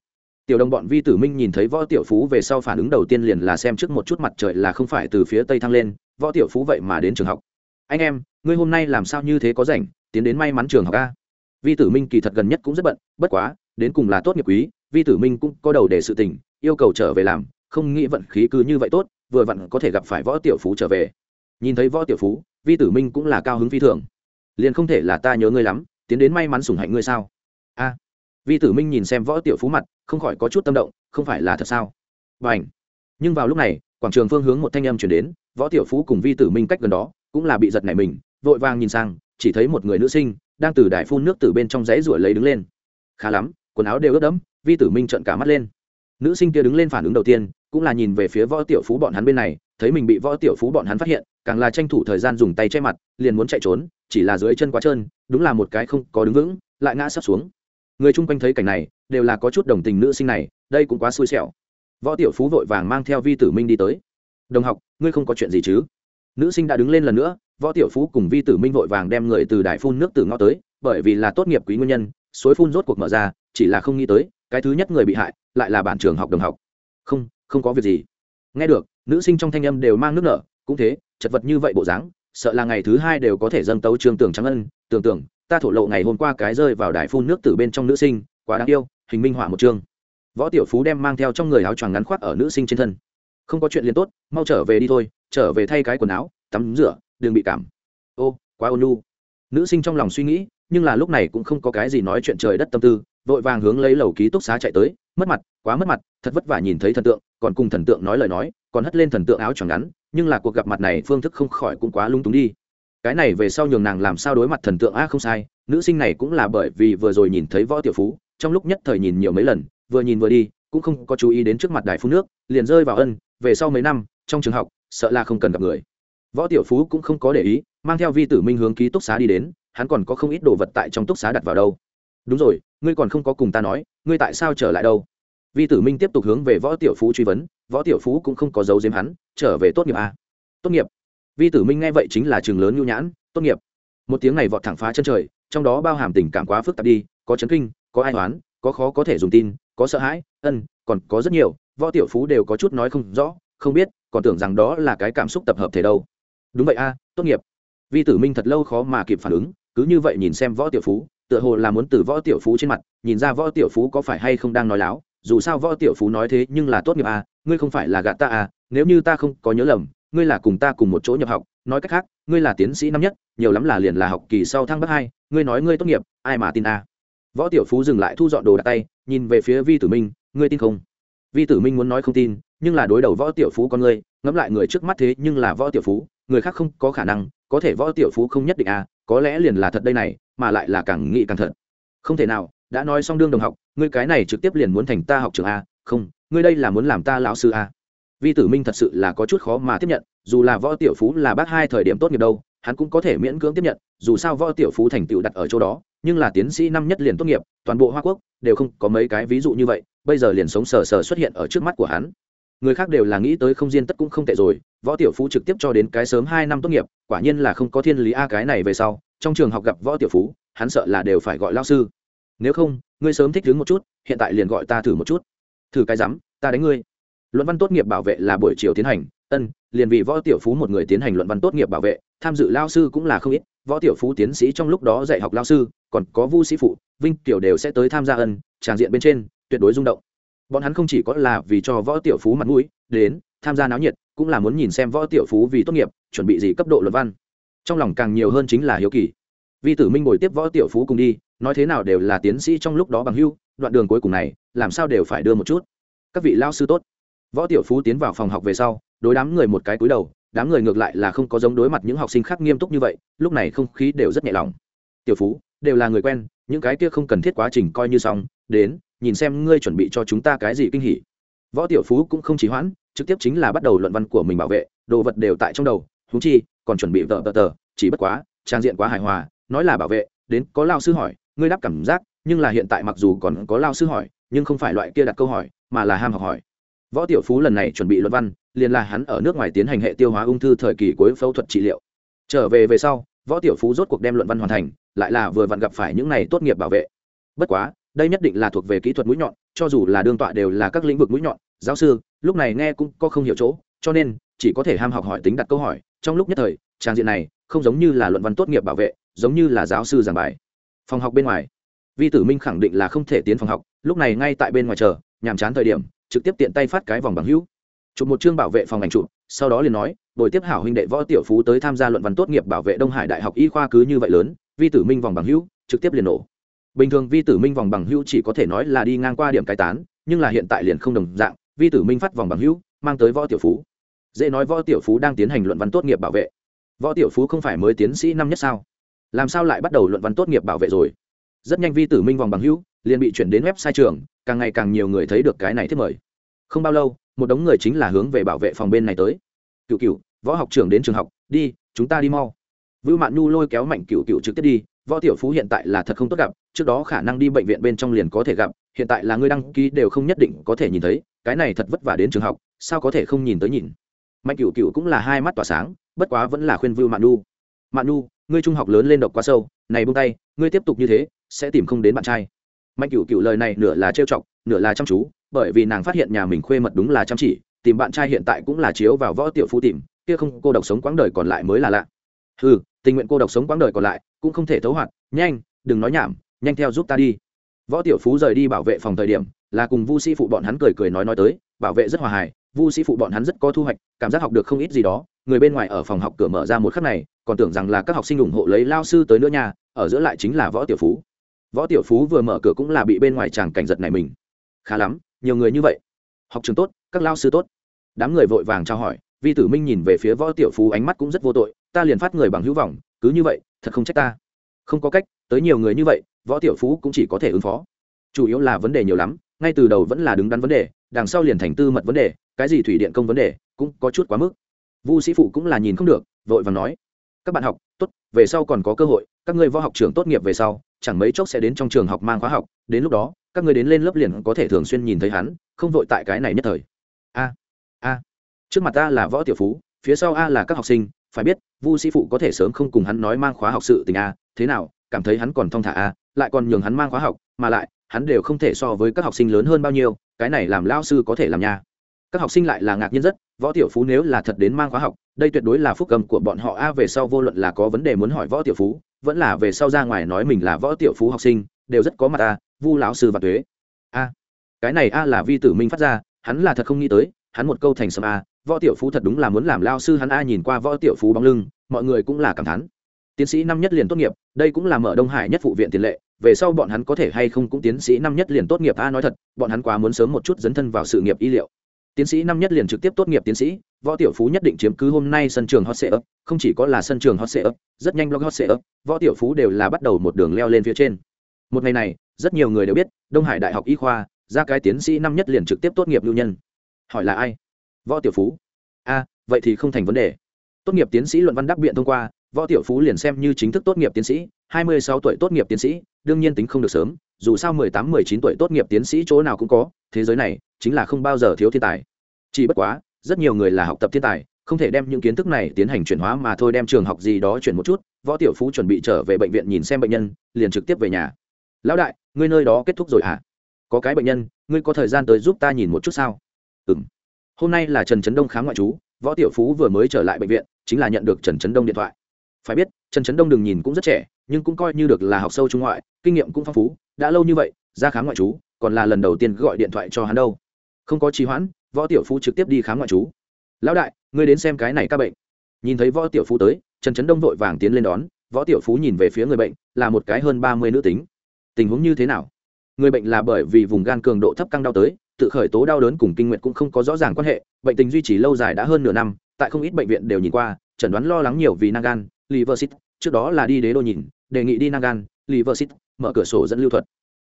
Tiểu đồng bọn vi tử minh nhìn thấy võ tiểu phú về sau phản ứng đầu tiên liền là xem trước một chút mặt trời là không phải từ phía tây thăng lên, võ tiểu phú vậy mà đến trường học. Anh em, ngươi hôm nay làm sao như thế có rảnh, tiến đến may mắn trường học a? Vi tử minh kỳ thật gần nhất cũng rất bận, bất quá, đến cùng là tốt nghiệp quý, vi tử minh cũng có đầu để sự tình, yêu cầu trở về làm, không nghĩ vận khí cứ như vậy tốt, vừa vặn có thể gặp phải võ tiểu phú trở về. Nhìn thấy võ tiểu phú vi tử minh cũng là cao hứng phi thường. Liền không thể là ta nhớ ngươi lắm, tiến đến may mắn sủng hạnh ngươi sao? A. Vi tử minh nhìn xem võ tiểu phú mặt, không khỏi có chút tâm động, không phải là thật sao? Và ảnh nhưng vào lúc này, quảng trường phương hướng một thanh âm chuyển đến, võ tiểu phú cùng vi tử minh cách gần đó, cũng là bị giật nảy mình, vội vàng nhìn sang, chỉ thấy một người nữ sinh, đang từ đài phun nước từ bên trong dãy ruổi lấy đứng lên. Khá lắm, quần áo đều ướt đẫm, vi tử minh trợn cả mắt lên. Nữ sinh kia đứng lên phản ứng đầu tiên, cũng là nhìn về phía võ tiểu phú bọn hắn bên này, thấy mình bị võ tiểu phú bọn hắn phát hiện càng là tranh thủ thời gian dùng tay che mặt, liền muốn chạy trốn, chỉ là dưới chân quá trơn, đúng là một cái không có đứng vững, lại ngã sắp xuống. Người chung quanh thấy cảnh này, đều là có chút đồng tình nữ sinh này, đây cũng quá xui xẻo. Võ tiểu phú vội vàng mang theo vi tử minh đi tới. Đồng học, ngươi không có chuyện gì chứ? Nữ sinh đã đứng lên lần nữa, võ tiểu phú cùng vi tử minh vội vàng đem người từ đài phun nước từ ngõ tới, bởi vì là tốt nghiệp quý nguyên nhân, suối phun rốt cuộc mở ra, chỉ là không nghĩ tới, cái thứ nhất người bị hại, lại là bản trường học đồng học. Không không có việc gì. Nghe được, nữ sinh trong thanh âm đều mang nước nở, cũng thế chật vật như vậy bộ dáng, sợ là ngày thứ hai đều có thể dâng tấu trương tưởng trắng ân tưởng tưởng ta thổ lộ ngày hôm qua cái rơi vào đài phun nước từ bên trong nữ sinh, quá đáng yêu, hình minh họa một chương. Võ tiểu phú đem mang theo trong người áo choàng ngắn khoác ở nữ sinh trên thân. Không có chuyện liền tốt, mau trở về đi thôi, trở về thay cái quần áo, tắm rửa, đừng bị cảm. Ô, quá ôn lu nữ sinh trong lòng suy nghĩ, nhưng là lúc này cũng không có cái gì nói chuyện trời đất tâm tư, vội vàng hướng lấy lầu ký túc xá chạy tới, mất mặt, quá mất mặt, thật vất vả nhìn thấy thần tượng, còn cùng thần tượng nói lời nói, còn hất lên thần tượng áo choàng ngắn nhưng là cuộc gặp mặt này phương thức không khỏi cũng quá lung túng đi. Cái này về sau nhường nàng làm sao đối mặt thần tượng a không sai, nữ sinh này cũng là bởi vì vừa rồi nhìn thấy võ tiểu phú, trong lúc nhất thời nhìn nhiều mấy lần, vừa nhìn vừa đi, cũng không có chú ý đến trước mặt đài phun nước, liền rơi vào ân, về sau mấy năm, trong trường học, sợ là không cần gặp người. Võ tiểu phú cũng không có để ý, mang theo vi tử minh hướng ký túc xá đi đến, hắn còn có không ít đồ vật tại trong túc xá đặt vào đâu. Đúng rồi, ngươi còn không có cùng ta nói, ngươi tại sao trở lại đâu? Vi tử minh tiếp tục hướng về võ tiểu phú truy vấn võ tiểu phú cũng không có dấu diếm hắn, trở về tốt nghiệp à? tốt nghiệp. Vi tử minh nghe vậy chính là trường lớn nhu nhãn, tốt nghiệp. Một tiếng này vọt thẳng phá chân trời, trong đó bao hàm tình cảm quá phức tạp đi, có chấn kinh, có ai oán, có khó có thể dùng tin, có sợ hãi, ân, còn có rất nhiều, võ tiểu phú đều có chút nói không rõ, không biết, còn tưởng rằng đó là cái cảm xúc tập hợp thể đâu. Đúng vậy a, tốt nghiệp. Vi tử minh thật lâu khó mà kịp phản ứng, cứ như vậy nhìn xem võ tiểu phú, tựa hồ là muốn từ võ tiểu phú trên mặt, nhìn ra võ tiểu phú có phải hay không đang nói láo dù sao võ tiểu phú nói thế nhưng là tốt nghiệp à? ngươi không phải là gạt ta à? nếu như ta không có nhớ lầm, ngươi là cùng ta cùng một chỗ nhập học, nói cách khác, ngươi là tiến sĩ năm nhất, nhiều lắm là liền là học kỳ sau thăng bắc hai, ngươi nói ngươi tốt nghiệp, ai mà tin à? võ tiểu phú dừng lại thu dọn đồ đặt tay, nhìn về phía vi tử minh, ngươi tin không vi tử minh muốn nói không tin, nhưng là đối đầu võ tiểu phú con ngươi, ngẫm lại người trước mắt thế nhưng là võ tiểu phú, người khác không có khả năng, có thể võ tiểu phú không nhất định à có lẽ liền là thật đây này, mà lại là càng nghĩ càng thật không thể nào đã nói xong đương đồng học, ngươi cái này trực tiếp liền muốn thành ta học trường a, không, ngươi đây là muốn làm ta lão sư a. Vi tử minh thật sự là có chút khó mà tiếp nhận, dù là võ tiểu phú là bác hai thời điểm tốt nghiệp đâu, hắn cũng có thể miễn cưỡng tiếp nhận, dù sao võ tiểu phú thành tựu đặt ở chỗ đó, nhưng là tiến sĩ năm nhất liền tốt nghiệp, toàn bộ hoa quốc đều không có mấy cái ví dụ như vậy, bây giờ liền sống sờ sờ xuất hiện ở trước mắt của hắn. Người khác đều là nghĩ tới không diên tất cũng không tệ rồi, võ tiểu phú trực tiếp cho đến cái sớm hai năm tốt nghiệp, quả nhiên là không có thiên lý a cái này về sau, trong trường học gặp võ tiểu phú, hắn sợ là đều phải gọi lao sư nếu không, ngươi sớm thích đứng một chút, hiện tại liền gọi ta thử một chút. Thử cái rắm ta đánh ngươi. Luận văn tốt nghiệp bảo vệ là buổi chiều tiến hành, ân, liền vì võ tiểu phú một người tiến hành luận văn tốt nghiệp bảo vệ, tham dự lao sư cũng là không ít, võ tiểu phú tiến sĩ trong lúc đó dạy học lao sư, còn có vu sĩ phụ, vinh tiểu đều sẽ tới tham gia ân, tràng diện bên trên, tuyệt đối rung động. Bọn hắn không chỉ có là vì cho võ tiểu phú mặt mũi, đến, tham gia náo nhiệt, cũng là muốn nhìn xem võ tiểu phú vì tốt nghiệp, chuẩn bị gì cấp độ luận văn. Trong lòng càng nhiều hơn chính là hiếu kỳ vi tử minh ngồi tiếp võ tiểu phú cùng đi, nói thế nào đều là tiến sĩ trong lúc đó bằng hưu, đoạn đường cuối cùng này, làm sao đều phải đưa một chút. Các vị lao sư tốt. Võ tiểu phú tiến vào phòng học về sau, đối đám người một cái cúi đầu, đám người ngược lại là không có giống đối mặt những học sinh khác nghiêm túc như vậy, lúc này không khí đều rất nhẹ lòng. Tiểu phú, đều là người quen, những cái kia không cần thiết quá trình coi như xong, đến, nhìn xem ngươi chuẩn bị cho chúng ta cái gì kinh hỉ. Võ tiểu phú cũng không chỉ hoãn, trực tiếp chính là bắt đầu luận văn của mình bảo vệ, đồ vật đều tại trong đầu thú chi, còn chuẩn bị tờ tờ tờ, chỉ bất quá, trang diện quá hài hòa nói là bảo vệ, đến có lao sư hỏi, ngươi đáp cảm giác, nhưng là hiện tại mặc dù còn có lao sư hỏi, nhưng không phải loại kia đặt câu hỏi, mà là ham học hỏi. Võ tiểu phú lần này chuẩn bị luận văn, liền là hắn ở nước ngoài tiến hành hệ tiêu hóa ung thư thời kỳ cuối phẫu thuật trị liệu. Trở về về sau, võ tiểu phú rốt cuộc đem luận văn hoàn thành, lại là vừa vặn gặp phải những này tốt nghiệp bảo vệ. Bất quá, đây nhất định là thuộc về kỹ thuật mũi nhọn, cho dù là đương tọa đều là các lĩnh vực mũi nhọn. Giáo sư, lúc này nghe cũng có không hiểu chỗ, cho nên chỉ có thể ham học hỏi tính đặt câu hỏi, trong lúc nhất thời, trang diện này không giống như là luận văn tốt nghiệp bảo vệ, giống như là giáo sư giảng bài. Phòng học bên ngoài, vi tử minh khẳng định là không thể tiến phòng học, lúc này ngay tại bên ngoài chờ, nhàm chán thời điểm, trực tiếp tiện tay phát cái vòng bằng hữu. Chụp một chương bảo vệ phòng ảnh chụp, sau đó liền nói, buổi tiếp hảo huynh đệ võ tiểu phú tới tham gia luận văn tốt nghiệp bảo vệ đông hải đại học y khoa cứ như vậy lớn. Vi tử minh vòng bằng hữu, trực tiếp liền nổ. Bình thường vi tử minh vòng bằng hữu chỉ có thể nói là đi ngang qua điểm cai tán, nhưng là hiện tại liền không đồng dạng, vi tử minh phát vòng bằng hữu, mang tới võ tiểu phú dễ nói võ tiểu phú đang tiến hành luận văn tốt nghiệp bảo vệ. Võ tiểu phú không phải mới tiến sĩ năm nhất sao? Làm sao lại bắt đầu luận văn tốt nghiệp bảo vệ rồi? Rất nhanh vi tử minh vòng bằng hữu, liền bị chuyển đến website trường, càng ngày càng nhiều người thấy được cái này thiết mời. Không bao lâu, một đống người chính là hướng về bảo vệ phòng bên này tới. Cựu cựu võ học trưởng đến trường học, đi, chúng ta đi mau. Vưu mạn nhu lôi kéo mạnh cựu cựu trực tiếp đi, võ tiểu phú hiện tại là thật không tốt gặp, trước đó khả năng đi bệnh viện bên trong liền có thể gặp, hiện tại là người đăng ký đều không nhất định có thể nhìn thấy, cái này thật vất vả đến trường học, sao có thể không nhìn tới nhìn? Mạnh cựu cựu cũng là hai mắt tỏa sáng bất quá vẫn là khuyên vưu mạn Nu. mạn Nu, ngươi trung học lớn lên độc quá sâu này buông tay ngươi tiếp tục như thế sẽ tìm không đến bạn trai. Mạnh cựu cựu lời này nửa là trêu chọc nửa là chăm chú bởi vì nàng phát hiện nhà mình khuê mật đúng là chăm chỉ tìm bạn trai hiện tại cũng là chiếu vào võ tiểu phú tìm kia không cô độc sống quãng đời còn lại mới là lạ. Ừ tình nguyện cô độc sống quãng đời còn lại cũng không thể thấu hoạt nhanh đừng nói nhảm nhanh theo giúp ta đi. Võ tiểu phú rời đi bảo vệ phòng thời điểm là cùng vu sĩ phụ bọn hắn cười cười nói nói tới bảo vệ rất hòa hài vu sĩ phụ bọn hắn rất có thu hoạch, cảm giác học được không ít gì đó. Người bên ngoài ở phòng học cửa mở ra một khắc này, còn tưởng rằng là các học sinh ủng hộ lấy lao sư tới nữa nhà ở giữa lại chính là võ tiểu phú. Võ tiểu phú vừa mở cửa cũng là bị bên ngoài chàng cảnh giật này mình. Khá lắm, nhiều người như vậy. Học trường tốt, các lao sư tốt. Đám người vội vàng trao hỏi, vi tử minh nhìn về phía võ tiểu phú ánh mắt cũng rất vô tội, ta liền phát người bằng hữu vọng, cứ như vậy, thật không trách ta. Không có cách, tới nhiều người như vậy, võ tiểu phú cũng chỉ có thể ứng phó. Chủ yếu là vấn đề nhiều lắm, ngay từ đầu vẫn là đứng đắn vấn đề đằng sau liền thành tư mật vấn đề, cái gì thủy điện công vấn đề, cũng có chút quá mức. Vu sĩ phụ cũng là nhìn không được, vội và nói, các bạn học, tốt, về sau còn có cơ hội, các ngươi võ học trường tốt nghiệp về sau, chẳng mấy chốc sẽ đến trong trường học mang khóa học, đến lúc đó, các người đến lên lớp liền có thể thường xuyên nhìn thấy hắn, không vội tại cái này nhất thời. A a, trước mặt ta là võ tiểu phú, phía sau a là các học sinh, phải biết, vu sĩ phụ có thể sớm không cùng hắn nói mang khóa học sự tình a, thế nào, cảm thấy hắn còn thong thả a, lại còn nhường hắn mang khóa học, mà lại hắn đều không thể so với các học sinh lớn hơn bao nhiêu, cái này làm lao sư có thể làm nha. Các học sinh lại là ngạc nhiên rất, võ tiểu phú nếu là thật đến mang khóa học, đây tuyệt đối là phúc cầm của bọn họ. A, về sau vô luận là có vấn đề muốn hỏi võ tiểu phú, vẫn là về sau ra ngoài nói mình là võ tiểu phú học sinh, đều rất có mặt a, vu lão sư và thuế a, cái này a là vi tử minh phát ra, hắn là thật không nghĩ tới, hắn một câu thành sầm a, võ tiểu phú thật đúng là muốn làm lao sư hắn a nhìn qua võ tiểu phú bóng lưng, mọi người cũng là cảm thán tiến sĩ năm nhất liền tốt nghiệp, đây cũng là mở đông hải nhất phụ viện tiền lệ, về sau bọn hắn có thể hay không cũng tiến sĩ năm nhất liền tốt nghiệp. A, nói thật, bọn hắn quá muốn sớm một chút dấn thân vào sự nghiệp y liệu. Tiến sĩ năm nhất liền trực tiếp tốt nghiệp tiến sĩ, võ tiểu phú nhất định chiếm cứ hôm nay sân trường hot sệ ấp không chỉ có là sân trường hot sệ ấp rất nhanh blog hot sệ ấp võ tiểu phú đều là bắt đầu một đường leo lên phía trên. Một ngày này, rất nhiều người đều biết, đông hải đại học y khoa, ra cái tiến sĩ năm nhất liền trực tiếp tốt nghiệp lưu nhân. Hỏi là ai? Võ tiểu phú. A, vậy thì không thành vấn đề. Tốt nghiệp tiến sĩ luận văn đắc biện thông qua võ tiểu phú liền xem như chính thức tốt nghiệp tiến sĩ, hai mươi sáu tuổi tốt nghiệp tiến sĩ, đương nhiên tính không được sớm, dù sao mười tám, mười chín tuổi tốt nghiệp tiến sĩ chỗ nào cũng có, thế giới này chính là không bao giờ thiếu thiên tài. Chỉ bất quá, rất nhiều người là học tập thiên tài, không thể đem những kiến thức này tiến hành chuyển hóa mà thôi đem trường học gì đó chuyển một chút, võ tiểu phú chuẩn bị trở về bệnh viện nhìn xem bệnh nhân, liền trực tiếp về nhà. Lão đại, ngươi nơi đó kết thúc rồi hả? Có cái bệnh nhân, ngươi có thời gian tới giúp ta nhìn một chút sao? Ừ m hôm nay là trần trấn đông khám ngoại trú, võ tiểu phú vừa mới trở lại bệnh viện, chính là nhận được trần trấn đông điện thoại phải biết, trần trấn đông đừng nhìn cũng rất trẻ, nhưng cũng coi như được là học sâu trung ngoại, kinh nghiệm cũng phong phú, đã lâu như vậy, ra khám ngoại trú, còn là lần đầu tiên gọi điện thoại cho hắn đâu. Không có trì hoãn, võ tiểu phú trực tiếp đi khám ngoại trú. Lão đại, ngươi đến xem cái này các bệnh. Nhìn thấy võ tiểu phú tới, trần trấn đông vội vàng tiến lên đón. Võ tiểu phú nhìn về phía người bệnh, là một cái hơn ba mươi nữ tính. Tình huống như thế nào? Người bệnh là bởi vì vùng gan cường độ thấp căng đau tới, tự khởi tố đau đớn cùng kinh nguyện cũng không có rõ ràng quan hệ, bệnh tình duy trì lâu dài đã hơn nửa năm, tại không ít bệnh viện đều nhìn qua, chẩn đoán lo lắng nhiều vì nang gan liver trước đó là đi đế đô nhìn đề nghị đi Nangan. gan mở cửa sổ dẫn lưu thuật.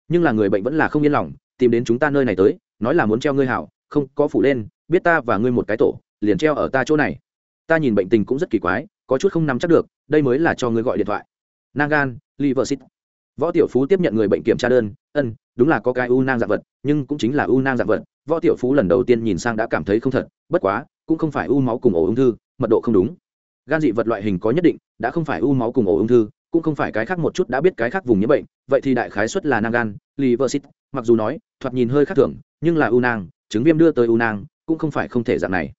Nhưng là người bệnh vẫn là không yên lòng tìm đến chúng ta nơi này tới nói là muốn treo ngươi hảo không có phủ lên biết ta và ngươi một cái tổ liền treo ở ta chỗ này. Ta nhìn bệnh tình cũng rất kỳ quái có chút không nắm chắc được đây mới là cho ngươi gọi điện thoại. Nangan, gan võ tiểu phú tiếp nhận người bệnh kiểm tra đơn ân đúng là có cái u nang dạng vật nhưng cũng chính là u nang dạng vật. Võ tiểu phú lần đầu tiên nhìn sang đã cảm thấy không thật bất quá cũng không phải u máu cùng ổ ung thư mật độ không đúng. Gan dị vật loại hình có nhất định đã không phải u máu cùng ổ ung thư, cũng không phải cái khác một chút đã biết cái khác vùng nhiễm bệnh, vậy thì đại khái xuất là nang gan liver mặc dù nói, thoạt nhìn hơi khác thường, nhưng là u nang, chứng viêm đưa tới u nang, cũng không phải không thể dạng này.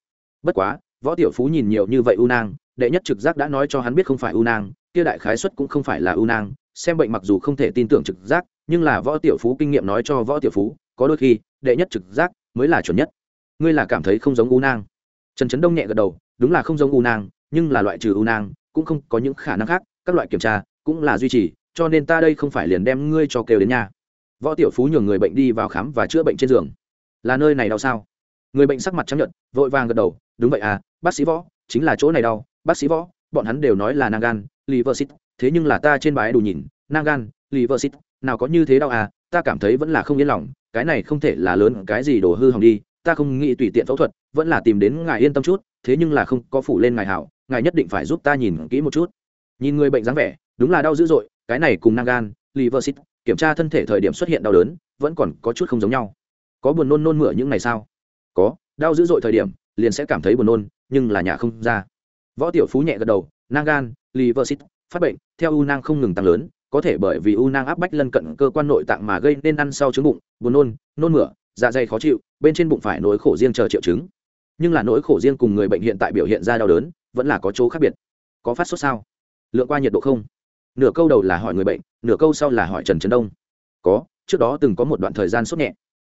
Bất quá, võ tiểu phú nhìn nhiều như vậy u nang, đệ nhất trực giác đã nói cho hắn biết không phải u nang, kia đại khái xuất cũng không phải là u nang, xem bệnh mặc dù không thể tin tưởng trực giác, nhưng là võ tiểu phú kinh nghiệm nói cho võ tiểu phú, có đôi khi, đệ nhất trực giác mới là chuẩn nhất. Ngươi là cảm thấy không giống u nang. Trần trấn đông nhẹ gật đầu, đúng là không giống u nang, nhưng là loại trừ u nang cũng không có những khả năng khác, các loại kiểm tra cũng là duy trì, cho nên ta đây không phải liền đem ngươi cho kêu đến nhà. Võ tiểu phú nhường người bệnh đi vào khám và chữa bệnh trên giường. Là nơi này đau sao? Người bệnh sắc mặt chấp nhận vội vàng gật đầu, đúng vậy à bác sĩ võ, chính là chỗ này đau, bác sĩ võ, bọn hắn đều nói là nang gan liver thế nhưng là ta trên bái đủ nhìn, nang gan liver nào có như thế đau à ta cảm thấy vẫn là không yên lòng, cái này không thể là lớn, cái gì đổ hư hỏng đi, ta không nghĩ tùy tiện phẫu thuật, vẫn là tìm đến ngài yên tâm chút thế nhưng là không có phủ lên ngài hảo, ngài nhất định phải giúp ta nhìn kỹ một chút. Nhìn người bệnh dáng vẻ, đúng là đau dữ dội, cái này cùng nang gan liver kiểm tra thân thể thời điểm xuất hiện đau đớn, vẫn còn có chút không giống nhau. Có buồn nôn nôn mửa những ngày sao có, đau dữ dội thời điểm, liền sẽ cảm thấy buồn nôn, nhưng là nhà không ra. Võ tiểu phú nhẹ gật đầu, nang gan liver phát bệnh, theo u nang không ngừng tăng lớn, có thể bởi vì u nang áp bách lân cận cơ quan nội tạng mà gây nên ăn sau trứng bụng, buồn nôn nôn mửa dạ dày khó chịu, bên trên bụng phải nỗi khổ riêng chờ triệu chứng nhưng là nỗi khổ riêng cùng người bệnh hiện tại biểu hiện ra đau đớn vẫn là có chỗ khác biệt. Có phát sốt sao? Lượng qua nhiệt độ không? Nửa câu đầu là hỏi người bệnh, nửa câu sau là hỏi trần trấn đông. Có, trước đó từng có một đoạn thời gian sốt nhẹ.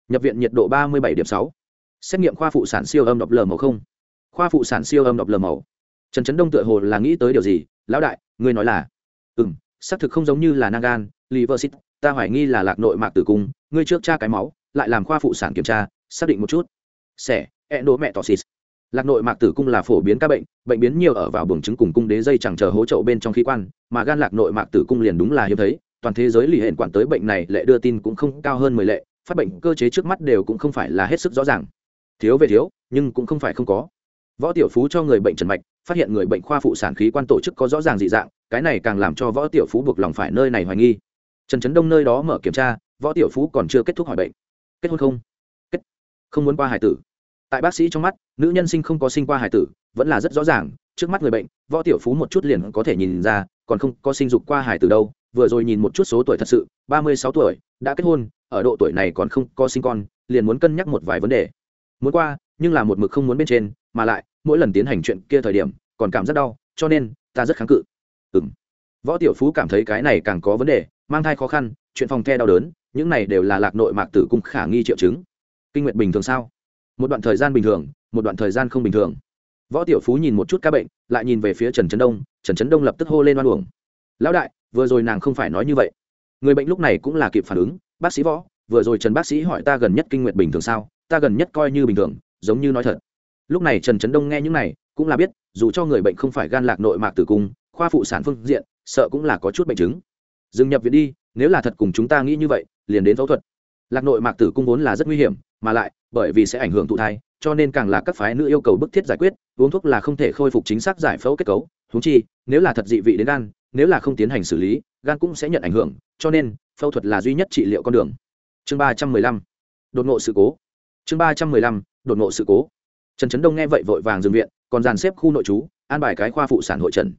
Nhập viện nhiệt độ ba mươi bảy điểm sáu. Xét nghiệm khoa phụ sản siêu âm độc lờ màu không? Khoa phụ sản siêu âm độc lờ màu. Trần trấn đông tựa hồ là nghĩ tới điều gì? Lão đại, ngươi nói là? Ừ m xác thực không giống như là nangan liver ta hoài nghi là lạc nội mạc tử cung, ngươi trước tra cái máu, lại làm khoa phụ sản kiểm tra, xác định một chút endometosis lạc nội mạc tử cung là phổ biến các bệnh bệnh biến nhiều ở vào buồng trứng cùng cung đế dây chẳng chờ hỗ trợ bên trong khí quan, mà gan lạc nội mạc tử cung liền đúng là hiếm thấy, toàn thế giới lì hẹn quản tới bệnh này lệ đưa tin cũng không cao hơn mười lệ, phát bệnh cơ chế trước mắt đều cũng không phải là hết sức rõ ràng. Thiếu về thiếu, nhưng cũng không phải không có. Võ tiểu phú cho người bệnh trần mạch, phát hiện người bệnh khoa phụ sản khí quan tổ chức có rõ ràng dị dạng, cái này càng làm cho võ tiểu phú buộc lòng phải nơi này hoài nghi. Trần trấn đông nơi đó mở kiểm tra, võ tiểu phú còn chưa kết thúc hỏi bệnh. Kết hôn không? Kết. Không muốn qua hải tử tại bác sĩ trong mắt, nữ nhân sinh không có sinh qua hải tử, vẫn là rất rõ ràng, trước mắt người bệnh, võ tiểu phú một chút liền có thể nhìn ra, còn không có sinh dục qua hải tử đâu, vừa rồi nhìn một chút số tuổi thật sự, ba mươi sáu tuổi, đã kết hôn, ở độ tuổi này còn không có sinh con, liền muốn cân nhắc một vài vấn đề. Muốn qua, nhưng là một mực không muốn bên trên, mà lại, mỗi lần tiến hành chuyện kia thời điểm, còn cảm rất đau, cho nên, ta rất kháng cự. Ừ m võ tiểu phú cảm thấy cái này càng có vấn đề, mang thai khó khăn, chuyện phòng the đau đớn, những này đều là lạc nội mạc tử cung khả nghi triệu chứng. Kinh nguyện bình thường sao? Một đoạn thời gian bình thường, một đoạn thời gian không bình thường. Võ tiểu phú nhìn một chút ca bệnh, lại nhìn về phía trần trấn đông, trần trấn đông lập tức hô lên oan uổng. Lão đại, vừa rồi nàng không phải nói như vậy. Người bệnh lúc này cũng là kịp phản ứng, bác sĩ võ, vừa rồi trần bác sĩ hỏi ta gần nhất kinh nguyệt bình thường sao, ta gần nhất coi như bình thường, giống như nói thật. Lúc này trần trấn đông nghe những này, cũng là biết, dù cho người bệnh không phải gan lạc nội mạc tử cung, khoa phụ sản phương diện, sợ cũng là có chút bệnh chứng. Dừng nhập viện đi, nếu là thật cùng chúng ta nghĩ như vậy, liền đến phẫu thuật. Lạc nội mạc tử cung vốn là rất nguy hiểm mà lại, bởi vì sẽ ảnh hưởng thụ thai, cho nên càng là các phái nữ yêu cầu bức thiết giải quyết, uống thuốc là không thể khôi phục chính xác giải phẫu kết cấu. Húng chi, nếu là thật dị vị đến gan, nếu là không tiến hành xử lý, gan cũng sẽ nhận ảnh hưởng, cho nên, phẫu thuật là duy nhất trị liệu con đường. Chương ba trăm mười lăm. Đột ngộ sự cố. Chương ba trăm mười lăm. Đột ngộ sự cố. Trần trấn đông nghe vậy vội vàng dừng viện, còn dàn xếp khu nội trú, an bài cái khoa phụ sản hội trần.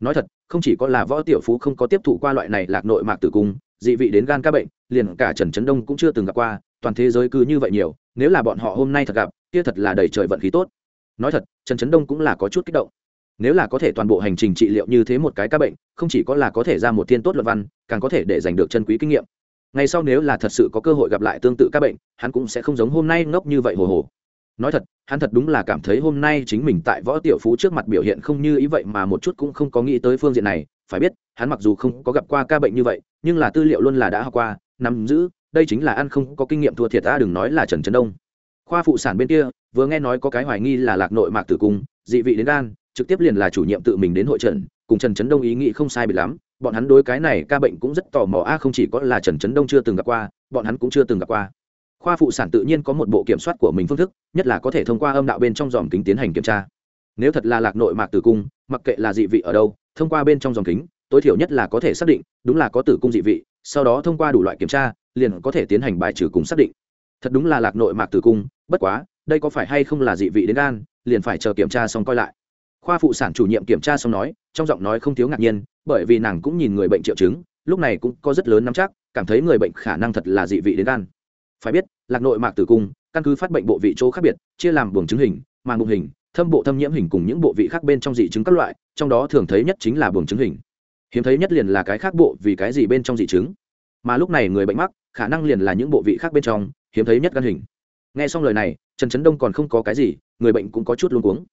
Nói thật, không chỉ có là võ tiểu phú không có tiếp thụ qua loại này lạc nội mạc tử cung, dị vị đến gan các bệnh, liền cả trần trấn đông cũng chưa từng gặp qua toàn thế giới cứ như vậy nhiều, nếu là bọn họ hôm nay thật gặp, kia thật là đầy trời vận khí tốt. Nói thật, trần trấn đông cũng là có chút kích động. Nếu là có thể toàn bộ hành trình trị liệu như thế một cái ca bệnh, không chỉ có là có thể ra một thiên tốt luận văn, càng có thể để giành được chân quý kinh nghiệm. Ngay sau nếu là thật sự có cơ hội gặp lại tương tự ca bệnh, hắn cũng sẽ không giống hôm nay ngốc như vậy hồ hồ. Nói thật, hắn thật đúng là cảm thấy hôm nay chính mình tại võ tiểu phú trước mặt biểu hiện không như ý vậy mà một chút cũng không có nghĩ tới phương diện này. Phải biết, hắn mặc dù không có gặp qua ca bệnh như vậy, nhưng là tư liệu luôn là đã học qua, nắm giữ đây chính là ăn không có kinh nghiệm thua thiệt ta, đừng nói là trần trấn đông. Khoa phụ sản bên kia, vừa nghe nói có cái hoài nghi là lạc nội mạc tử cung, dị vị đến gan, trực tiếp liền là chủ nhiệm tự mình đến hội trận, cùng trần trấn đông ý nghĩ không sai bị lắm, bọn hắn đối cái này ca bệnh cũng rất tò mò, a, không chỉ có là trần trấn đông chưa từng gặp qua, bọn hắn cũng chưa từng gặp qua. Khoa phụ sản tự nhiên có một bộ kiểm soát của mình phương thức, nhất là có thể thông qua âm đạo bên trong dòm kính tiến hành kiểm tra. Nếu thật là lạc nội mạc tử cung, mặc kệ là dị vị ở đâu, thông qua bên trong dòng kính, tối thiểu nhất là có thể xác định, đúng là có tử cung dị vị, sau đó thông qua đủ loại kiểm tra liền có thể tiến hành bài trừ cùng xác định. Thật đúng là lạc nội mạc tử cung, bất quá, đây có phải hay không là dị vị đến gan, liền phải chờ kiểm tra xong coi lại. Khoa phụ sản chủ nhiệm kiểm tra xong nói, trong giọng nói không thiếu ngạc nhiên, bởi vì nàng cũng nhìn người bệnh triệu chứng, lúc này cũng có rất lớn nắm chắc, cảm thấy người bệnh khả năng thật là dị vị đến gan. Phải biết, lạc nội mạc tử cung, căn cứ phát bệnh bộ vị chỗ khác biệt, chia làm buồng chứng hình, màng bụng hình, thâm bộ thâm nhiễm hình cùng những bộ vị khác bên trong dị chứng các loại, trong đó thường thấy nhất chính là buồng chứng hình. Hiếm thấy nhất liền là cái khác bộ vì cái gì bên trong dị chứng mà lúc này người bệnh mắc, khả năng liền là những bộ vị khác bên trong, hiếm thấy nhất gan hình. Nghe xong lời này, trần trấn đông còn không có cái gì, người bệnh cũng có chút luôn cuống.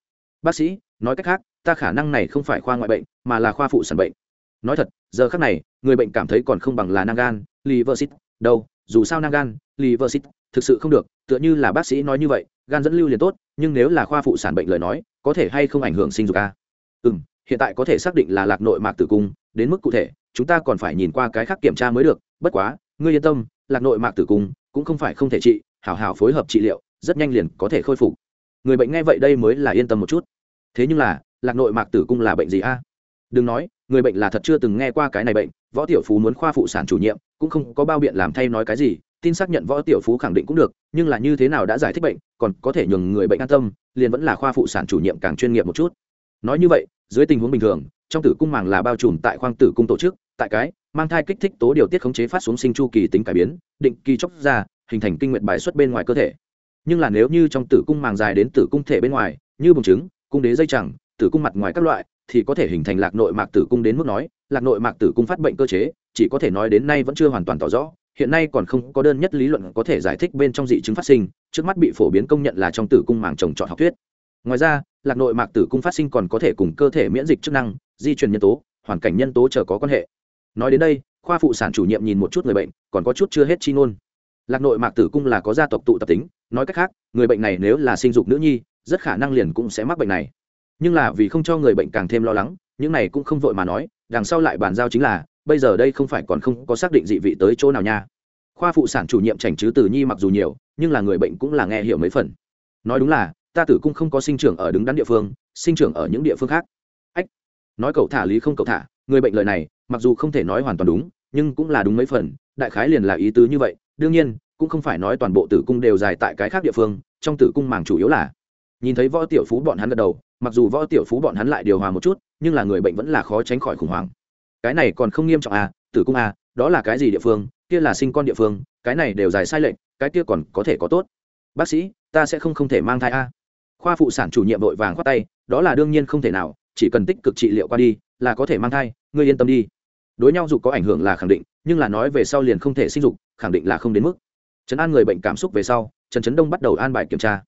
Bác sĩ, nói cách khác, ta khả năng này không phải khoa ngoại bệnh, mà là khoa phụ sản bệnh. Nói thật, giờ khác này, người bệnh cảm thấy còn không bằng là nang gan, liversit. Đâu, dù sao nang gan, liversit, thực sự không được, tựa như là bác sĩ nói như vậy, gan dẫn lưu liền tốt, nhưng nếu là khoa phụ sản bệnh lời nói, có thể hay không ảnh hưởng sinh dục a? Ừ m hiện tại có thể xác định là lạc nội mạc tử cung, đến mức cụ thể, chúng ta còn phải nhìn qua cái khác kiểm tra mới được bất quá, ngươi yên tâm, lạc nội mạc tử cung cũng không phải không thể trị, hảo hảo phối hợp trị liệu, rất nhanh liền có thể khôi phục. Người bệnh nghe vậy đây mới là yên tâm một chút. Thế nhưng là, lạc nội mạc tử cung là bệnh gì a? Đừng nói, người bệnh là thật chưa từng nghe qua cái này bệnh, võ tiểu phú muốn khoa phụ sản chủ nhiệm, cũng không có bao biện làm thay nói cái gì, tin xác nhận võ tiểu phú khẳng định cũng được, nhưng là như thế nào đã giải thích bệnh, còn có thể nhường người bệnh an tâm, liền vẫn là khoa phụ sản chủ nhiệm càng chuyên nghiệp một chút. Nói như vậy, dưới tình huống bình thường, trong tử cung màng là bao trùm tại khoang tử cung tổ chức tại cái, mang thai kích thích tố điều tiết khống chế phát xuống sinh chu kỳ tính cải biến, định kỳ chốc ra, hình thành kinh nguyện bài xuất bên ngoài cơ thể. Nhưng là nếu như trong tử cung màng dài đến tử cung thể bên ngoài, như bùng trứng, cung đế dây chẳng, tử cung mặt ngoài các loại, thì có thể hình thành lạc nội mạc tử cung đến mức nói, lạc nội mạc tử cung phát bệnh cơ chế, chỉ có thể nói đến nay vẫn chưa hoàn toàn tỏ rõ, hiện nay còn không có đơn nhất lý luận có thể giải thích bên trong dị chứng phát sinh, trước mắt bị phổ biến công nhận là trong tử cung màng trồng trọt học thuyết. Ngoài ra, lạc nội mạc tử cung phát sinh còn có thể cùng cơ thể miễn dịch chức năng, di truyền nhân tố, hoàn cảnh nhân tố chờ có quan hệ nói đến đây, khoa phụ sản chủ nhiệm nhìn một chút người bệnh, còn có chút chưa hết chi ngôn. Lạc nội mạc tử cung là có gia tộc tụ tập tính, nói cách khác, người bệnh này nếu là sinh dục nữ nhi, rất khả năng liền cũng sẽ mắc bệnh này. Nhưng là vì không cho người bệnh càng thêm lo lắng, những này cũng không vội mà nói, đằng sau lại bàn giao chính là, bây giờ đây không phải còn không có xác định dị vị tới chỗ nào nha. Khoa phụ sản chủ nhiệm chảnh chứ từ nhi mặc dù nhiều, nhưng là người bệnh cũng là nghe hiểu mấy phần. Nói đúng là, ta tử cung không có sinh trưởng ở đứng đắn địa phương, sinh trưởng ở những địa phương khác. Ách, nói cậu thả lý không cậu thả, người bệnh lời này mặc dù không thể nói hoàn toàn đúng, nhưng cũng là đúng mấy phần, đại khái liền là ý tứ như vậy. Đương nhiên, cũng không phải nói toàn bộ tử cung đều dài tại cái khác địa phương, trong tử cung màng chủ yếu là nhìn thấy võ tiểu phú bọn hắn gật đầu, mặc dù võ tiểu phú bọn hắn lại điều hòa một chút, nhưng là người bệnh vẫn là khó tránh khỏi khủng hoảng. Cái này còn không nghiêm trọng à tử cung à đó là cái gì địa phương, kia là sinh con địa phương, cái này đều dài sai lệch, cái kia còn có thể có tốt. Bác sĩ, ta sẽ không không thể mang thai a. À. khoa phụ sản chủ nhiệm vội vàng khoát tay, đó là đương nhiên không thể nào, chỉ cần tích cực trị liệu qua đi, là có thể mang thai, ngươi yên tâm đi đối nhau dục có ảnh hưởng là khẳng định, nhưng là nói về sau liền không thể sinh dục, khẳng định là không đến mức. Trấn an người bệnh cảm xúc về sau, trần trấn đông bắt đầu an bài kiểm tra.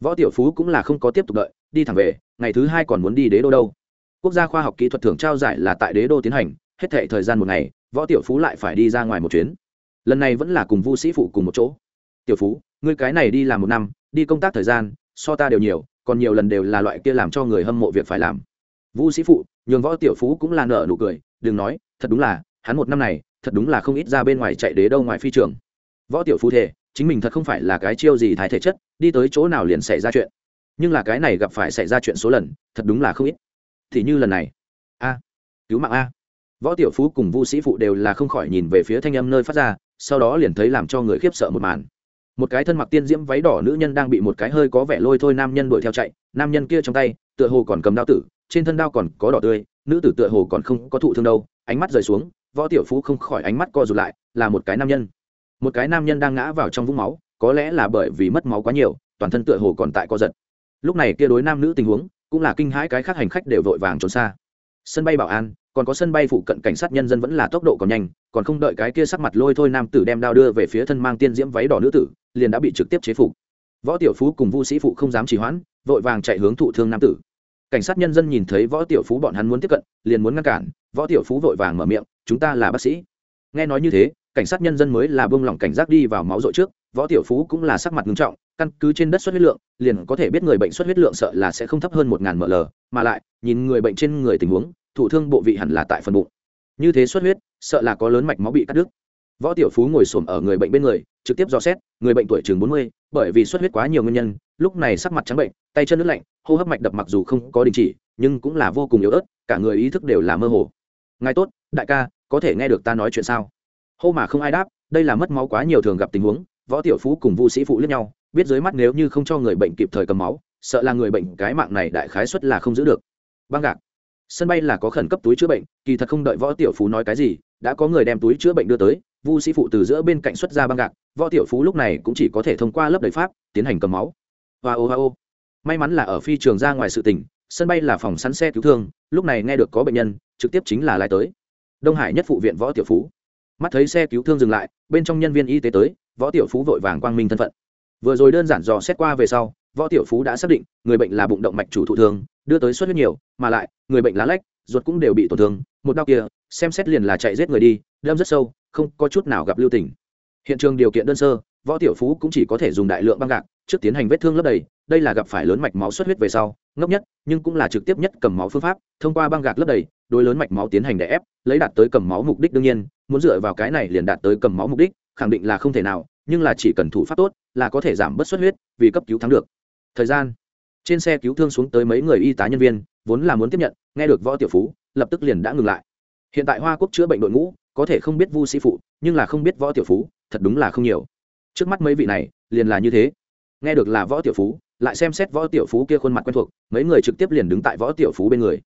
Võ tiểu phú cũng là không có tiếp tục đợi, đi thẳng về, ngày thứ hai còn muốn đi đế đô đâu. Quốc gia khoa học kỹ thuật thưởng trao giải là tại đế đô tiến hành, hết thệ thời gian một ngày, võ tiểu phú lại phải đi ra ngoài một chuyến. Lần này vẫn là cùng vu sĩ phụ cùng một chỗ. Tiểu phú, ngươi cái này đi làm một năm, đi công tác thời gian, so ta đều nhiều, còn nhiều lần đều là loại kia làm cho người hâm mộ việc phải làm. Vu sĩ phụ, nhường võ tiểu phú cũng là nợ nụ cười, đừng nói thật đúng là, hắn một năm này, thật đúng là không ít ra bên ngoài chạy đế đâu ngoài phi trường. Võ tiểu phú thể chính mình thật không phải là cái chiêu gì thái thể chất, đi tới chỗ nào liền xảy ra chuyện. Nhưng là cái này gặp phải xảy ra chuyện số lần, thật đúng là không ít. Thì như lần này. A, cứu mạng a. Võ tiểu phú cùng vu sĩ phụ đều là không khỏi nhìn về phía thanh âm nơi phát ra, sau đó liền thấy làm cho người khiếp sợ một màn. Một cái thân mặc tiên diễm váy đỏ nữ nhân đang bị một cái hơi có vẻ lôi thôi nam nhân đuổi theo chạy, nam nhân kia trong tay, tựa hồ còn cầm đao tử, trên thân đao còn có đỏ tươi, nữ tử tựa hồ còn không có thụ thương đâu ánh mắt rời xuống, võ tiểu phú không khỏi ánh mắt co rụt lại, là một cái nam nhân. Một cái nam nhân đang ngã vào trong vũng máu, có lẽ là bởi vì mất máu quá nhiều, toàn thân tựa hồ còn tại co giật. Lúc này kia đối nam nữ tình huống, cũng là kinh hãi cái khác hành khách đều vội vàng trốn xa. Sân bay bảo an, còn có sân bay phụ cận cảnh sát nhân dân vẫn là tốc độ còn nhanh, còn không đợi cái kia sắc mặt lôi thôi nam tử đem đao đưa về phía thân mang tiên diễm váy đỏ nữ tử, liền đã bị trực tiếp chế phục. Võ tiểu phú cùng vu sĩ phụ không dám trì hoãn, vội vàng chạy hướng thụ thương nam tử. Cảnh sát nhân dân nhìn thấy võ tiểu phú bọn hắn muốn tiếp cận, liền muốn ngăn cản võ tiểu phú vội vàng mở miệng, chúng ta là bác sĩ. Nghe nói như thế, cảnh sát nhân dân mới là buông lỏng cảnh giác đi vào máu dội trước, võ tiểu phú cũng là sắc mặt nghiêm trọng, căn cứ trên đất xuất huyết lượng, liền có thể biết người bệnh xuất huyết lượng sợ là sẽ không thấp hơn một ngàn ml, mà lại, nhìn người bệnh trên người tình huống thủ thương bộ vị hẳn là tại phần bụng. Như thế xuất huyết, sợ là có lớn mạch máu bị cắt đứt. Võ tiểu phú ngồi xổm ở người bệnh bên người, trực tiếp dò xét, người bệnh tuổi chừng bốn mươi, bởi vì xuất huyết quá nhiều nguyên nhân, lúc này sắc mặt trắng bệnh, tay chân nước lạnh, hô hấp mạch đập mặc dù không có đình chỉ, nhưng cũng là vô cùng yếu ớt, cả người ý thức đều là mơ hồ ngài tốt, đại ca, có thể nghe được ta nói chuyện sao? Hô mà không ai đáp, đây là mất máu quá nhiều thường gặp tình huống, võ tiểu phú cùng vu sĩ phụ lẫn nhau, biết dưới mắt nếu như không cho người bệnh kịp thời cầm máu, sợ là người bệnh cái mạng này đại khái suất là không giữ được. Băng gạc sân bay là có khẩn cấp túi chữa bệnh, kỳ thật không đợi võ tiểu phú nói cái gì, đã có người đem túi chữa bệnh đưa tới, vu sĩ phụ từ giữa bên cạnh xuất ra băng gạc võ tiểu phú lúc này cũng chỉ có thể thông qua lớp đầy pháp, tiến hành cầm máu. Và ô ô. May mắn là ở phi trường ra ngoài sự tỉnh, sân bay là phòng sẵn xe cứu thương, lúc này nghe được có bệnh nhân trực tiếp chính là lái tới. Đông hải nhất phụ viện võ tiểu phú. Mắt thấy xe cứu thương dừng lại, bên trong nhân viên y tế tới, võ tiểu phú vội vàng quang minh thân phận. Vừa rồi đơn giản dò xét qua về sau, võ tiểu phú đã xác định, người bệnh là bụng động mạch chủ thụ thương, đưa tới suất huyết nhiều, mà lại, người bệnh lá lách, ruột cũng đều bị tổn thương, một đau kia, xem xét liền là chạy giết người đi, đâm rất sâu, không có chút nào gặp lưu tình. Hiện trường điều kiện đơn sơ, võ tiểu phú cũng chỉ có thể dùng đại lượng băng gạc, trước tiến hành vết thương lấp đầy, đây là gặp phải lớn mạch máu xuất huyết về sau ngốc nhất, nhưng cũng là trực tiếp nhất cầm máu phương pháp, thông qua băng gạc lấp đầy đôi lớn mạch máu tiến hành đè ép, lấy đạt tới cầm máu mục đích đương nhiên, muốn dựa vào cái này liền đạt tới cầm máu mục đích, khẳng định là không thể nào, nhưng là chỉ cần thủ pháp tốt, là có thể giảm bớt xuất huyết, vì cấp cứu thắng được. Thời gian. Trên xe cứu thương xuống tới mấy người y tá nhân viên, vốn là muốn tiếp nhận, nghe được võ tiểu phú, lập tức liền đã ngừng lại. Hiện tại hoa quốc chữa bệnh đội ngũ, có thể không biết vu sĩ phụ, nhưng là không biết võ tiểu phú, thật đúng là không nhiều. Trước mắt mấy vị này, liền là như thế. Nghe được là võ tiểu phú lại xem xét võ tiểu phú kia khuôn mặt quen thuộc, mấy người trực tiếp liền đứng tại võ tiểu phú bên người.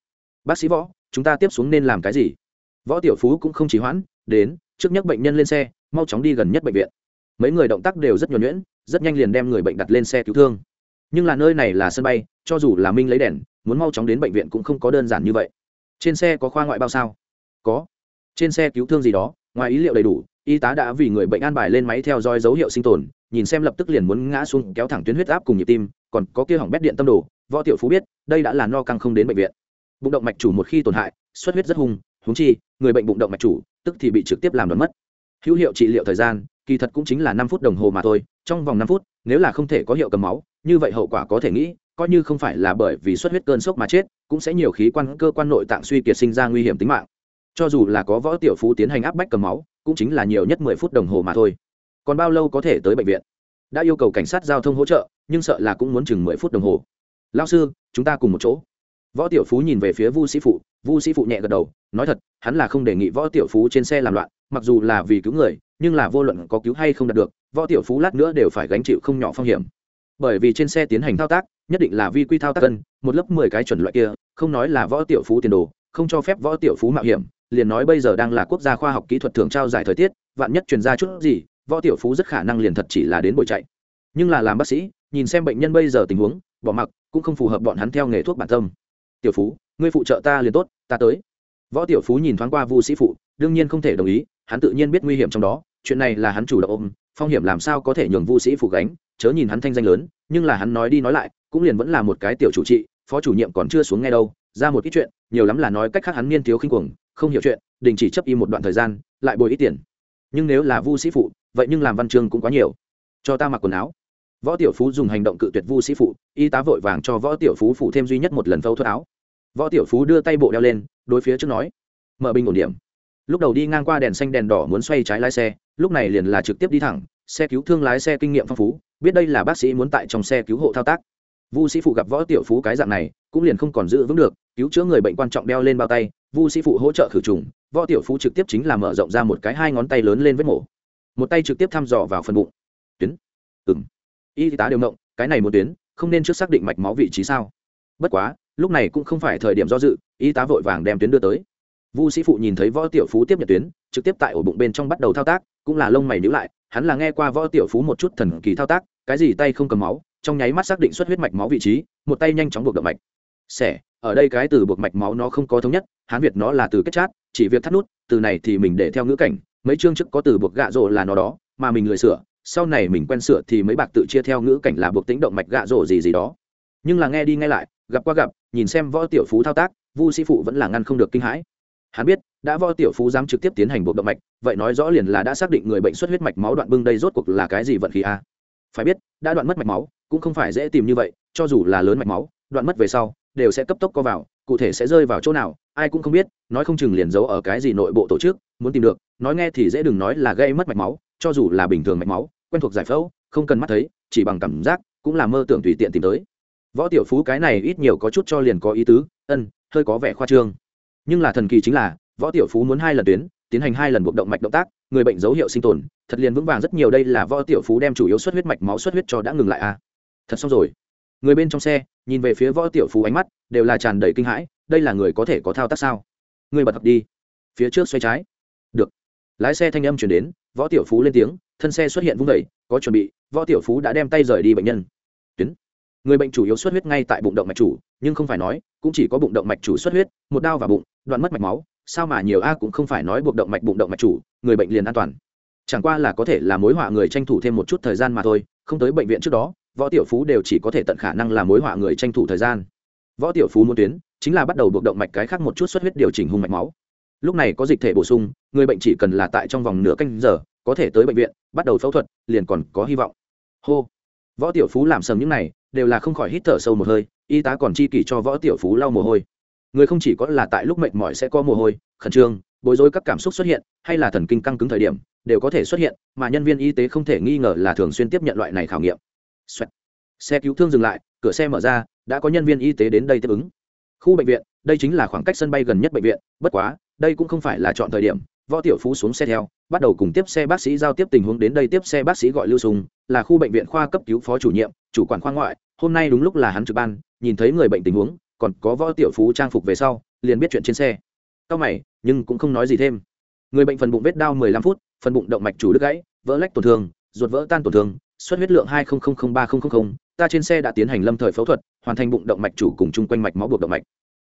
Bác sĩ võ, chúng ta tiếp xuống nên làm cái gì? Võ tiểu phú cũng không chỉ hoãn, đến, trước nhắc bệnh nhân lên xe, mau chóng đi gần nhất bệnh viện. Mấy người động tác đều rất nhuẩn nhuyễn, rất nhanh liền đem người bệnh đặt lên xe cứu thương. Nhưng là nơi này là sân bay, cho dù là minh lấy đèn, muốn mau chóng đến bệnh viện cũng không có đơn giản như vậy. Trên xe có khoa ngoại bao sao? Có. Trên xe cứu thương gì đó, ngoài ý liệu đầy đủ y tá đã vì người bệnh an bài lên máy theo dõi dấu hiệu sinh tồn, nhìn xem lập tức liền muốn ngã xuống kéo thẳng tuyến huyết áp cùng nhịp tim, còn có kia hỏng bét điện tâm đồ, võ tiểu phú biết, đây đã là no căng không đến bệnh viện. Bụng động mạch chủ một khi tổn hại, xuất huyết rất hung húng chi, người bệnh bụng động mạch chủ, tức thì bị trực tiếp làm đoán mất. Hữu hiệu trị liệu thời gian, kỳ thật cũng chính là năm phút đồng hồ mà thôi, trong vòng năm phút, nếu là không thể có hiệu cầm máu, như vậy hậu quả có thể nghĩ, coi như không phải là bởi vì xuất huyết cơn sốc mà chết, cũng sẽ nhiều khí quan, cơ quan nội tạng suy kiệt sinh ra nguy hiểm tính mạng. Cho dù là có võ tiểu phú tiến hành áp bách cầm máu cũng chính là nhiều nhất mười phút đồng hồ mà thôi. Còn bao lâu có thể tới bệnh viện? Đã yêu cầu cảnh sát giao thông hỗ trợ, nhưng sợ là cũng muốn chừng mười phút đồng hồ. Lao sư, chúng ta cùng một chỗ. Võ tiểu phú nhìn về phía vu sĩ phụ, vu sĩ phụ nhẹ gật đầu, nói thật, hắn là không đề nghị võ tiểu phú trên xe làm loạn, mặc dù là vì cứu người, nhưng là vô luận có cứu hay không đạt được, võ tiểu phú lát nữa đều phải gánh chịu không nhỏ phong hiểm. Bởi vì trên xe tiến hành thao tác, nhất định là vi quy thao tác cân, một lớp mười cái chuẩn loại kia, không nói là võ tiểu phú tiền đồ, không cho phép võ tiểu phú mạo hiểm liền nói bây giờ đang là quốc gia khoa học kỹ thuật thường trao giải thời tiết, vạn nhất truyền ra chút gì, võ tiểu phú rất khả năng liền thật chỉ là đến buổi chạy. Nhưng là làm bác sĩ, nhìn xem bệnh nhân bây giờ tình huống, bỏ mặc, cũng không phù hợp bọn hắn theo nghề thuốc bản tâm. Tiểu phú, ngươi phụ trợ ta liền tốt, ta tới. Võ tiểu phú nhìn thoáng qua vu sĩ phụ, đương nhiên không thể đồng ý, hắn tự nhiên biết nguy hiểm trong đó, chuyện này là hắn chủ động ôm, phong hiểm làm sao có thể nhường vu sĩ phụ gánh, chớ nhìn hắn thanh danh lớn, nhưng là hắn nói đi nói lại, cũng liền vẫn là một cái tiểu chủ trị, phó chủ nhiệm còn chưa xuống nghe đâu, ra một ít chuyện, nhiều lắm là nói cách khác hắn niên thiếu khinh cuồng không hiểu chuyện, đình chỉ chấp y một đoạn thời gian, lại bồi ít tiền. Nhưng nếu là vu sĩ phụ, vậy nhưng làm văn chương cũng quá nhiều. Cho ta mặc quần áo. Võ tiểu phú dùng hành động cự tuyệt vu sĩ phụ, y tá vội vàng cho võ tiểu phú phụ thêm duy nhất một lần phẫu thuật áo. Võ tiểu phú đưa tay bộ đeo lên, đối phía trước nói, mở bình ổn điểm. Lúc đầu đi ngang qua đèn xanh đèn đỏ muốn xoay trái lái xe, lúc này liền là trực tiếp đi thẳng, xe cứu thương lái xe kinh nghiệm phong phú, biết đây là bác sĩ muốn tại trong xe cứu hộ thao tác. Vu sĩ phụ gặp võ tiểu phú cái dạng này, cũng liền không còn giữ vững được, cứu chữa người bệnh quan trọng đeo lên bao tay vu sĩ phụ hỗ trợ khử trùng, võ tiểu phú trực tiếp chính là mở rộng ra một cái hai ngón tay lớn lên vết mổ. Một tay trực tiếp thăm dò vào phần bụng. Tuyến. Ừng y tá đều động cái này một tuyến, không nên trước xác định mạch máu vị trí sao. Bất quá, lúc này cũng không phải thời điểm do dự, y tá vội vàng đem tuyến đưa tới. Vu sĩ phụ nhìn thấy võ tiểu phú tiếp nhận tuyến, trực tiếp tại ổ bụng bên trong bắt đầu thao tác, cũng là lông mày nhữ lại, hắn là nghe qua võ tiểu phú một chút thần kỳ thao tác, cái gì tay không cầm máu, trong nháy mắt xác định xuất huyết mạch máu vị trí, một tay nhanh chóng buộc động mạch. Xẻ ở đây cái từ buộc mạch máu nó không có thống nhất hán việt nó là từ kết chát, chỉ việc thắt nút, từ này thì mình để theo ngữ cảnh, mấy chương trước có từ buộc gạ rộ là nó đó, mà mình lười sửa, sau này mình quen sửa thì mấy bạc tự chia theo ngữ cảnh là buộc tính động mạch gạ rộ gì gì đó. Nhưng là nghe đi nghe lại, gặp qua gặp, nhìn xem võ tiểu phú thao tác, vu sĩ phụ vẫn là ngăn không được kinh hãi. Hắn biết, đã võ tiểu phú dám trực tiếp tiến hành buộc động mạch, vậy nói rõ liền là đã xác định người bệnh xuất huyết mạch máu đoạn bưng đây rốt cuộc là cái gì vận khí a phải biết, đã đoạn mất mạch máu, cũng không phải dễ tìm như vậy, cho dù là lớn mạch máu, đoạn mất về sau, đều sẽ cấp tốc co vào cụ thể sẽ rơi vào chỗ nào, ai cũng không biết, nói không chừng liền giấu ở cái gì nội bộ tổ chức, muốn tìm được, nói nghe thì dễ đừng nói là gây mất mạch máu, cho dù là bình thường mạch máu, quen thuộc giải phẫu, không cần mắt thấy, chỉ bằng cảm giác, cũng là mơ tưởng tùy tiện tìm tới. Võ tiểu phú cái này ít nhiều có chút cho liền có ý tứ, ân, hơi có vẻ khoa trương. Nhưng là thần kỳ chính là, võ tiểu phú muốn hai lần tuyến, tiến hành hai lần buộc động mạch động tác, người bệnh dấu hiệu sinh tồn, thật liền vững vàng rất nhiều đây là võ tiểu phú đem chủ yếu xuất huyết mạch máu xuất huyết cho đã ngừng lại a à. thật xong rồi người bên trong xe, nhìn về phía võ tiểu phú ánh mắt, đều là tràn đầy kinh hãi, đây là người có thể có thao tác sao? Người bật thật đi. Phía trước xoay trái. Được. Lái xe thanh âm chuyển đến, võ tiểu phú lên tiếng, thân xe xuất hiện vung vẩy có chuẩn bị, võ tiểu phú đã đem tay rời đi bệnh nhân. Tuyến. Người bệnh chủ yếu xuất huyết ngay tại bụng động mạch chủ, nhưng không phải nói, cũng chỉ có bụng động mạch chủ xuất huyết, một đau vào bụng, đoạn mất mạch máu, sao mà nhiều a cũng không phải nói buộc động mạch bụng động mạch chủ, người bệnh liền an toàn. Chẳng qua là có thể là mối họa người tranh thủ thêm một chút thời gian mà thôi, không tới bệnh viện trước đó võ tiểu phú đều chỉ có thể tận khả năng là mối họa người tranh thủ thời gian. Võ tiểu phú muốn tuyến, chính là bắt đầu buộc động mạch cái khác một chút xuất huyết điều chỉnh hung mạch máu. Lúc này có dịch thể bổ sung, người bệnh chỉ cần là tại trong vòng nửa canh giờ, có thể tới bệnh viện, bắt đầu phẫu thuật, liền còn có hy vọng. Hô. Võ tiểu phú làm sầm những này, đều là không khỏi hít thở sâu một hơi, y tá còn chi kỷ cho võ tiểu phú lau mồ hôi. Người không chỉ có là tại lúc mệt mỏi sẽ có mồ hôi, khẩn trương, bối rối các cảm xúc xuất hiện, hay là thần kinh căng cứng thời điểm, đều có thể xuất hiện, mà nhân viên y tế không thể nghi ngờ là thường xuyên tiếp nhận loại này khảo nghiệm. Xoẹt. xe cứu thương dừng lại, cửa xe mở ra, đã có nhân viên y tế đến đây tiếp ứng. Khu bệnh viện, đây chính là khoảng cách sân bay gần nhất bệnh viện, bất quá, đây cũng không phải là chọn thời điểm. Võ tiểu phú xuống xe theo, bắt đầu cùng tiếp xe bác sĩ giao tiếp tình huống đến đây tiếp xe bác sĩ gọi lưu sùng, là khu bệnh viện khoa cấp cứu phó chủ nhiệm, chủ quản khoa ngoại. Hôm nay đúng lúc là hắn trực ban, nhìn thấy người bệnh tình huống, còn có võ tiểu phú trang phục về sau, liền biết chuyện trên xe. Cao mày, nhưng cũng không nói gì thêm. Người bệnh phần bụng vết đau 15 phút, phần bụng động mạch chủ đứt gãy, vỡ lách tổn thương, ruột vỡ tan tổn thương xuất huyết lượng hai ta trên xe đã tiến hành lâm thời phẫu thuật, hoàn thành bụng động mạch chủ cùng chung quanh mạch máu buộc động mạch.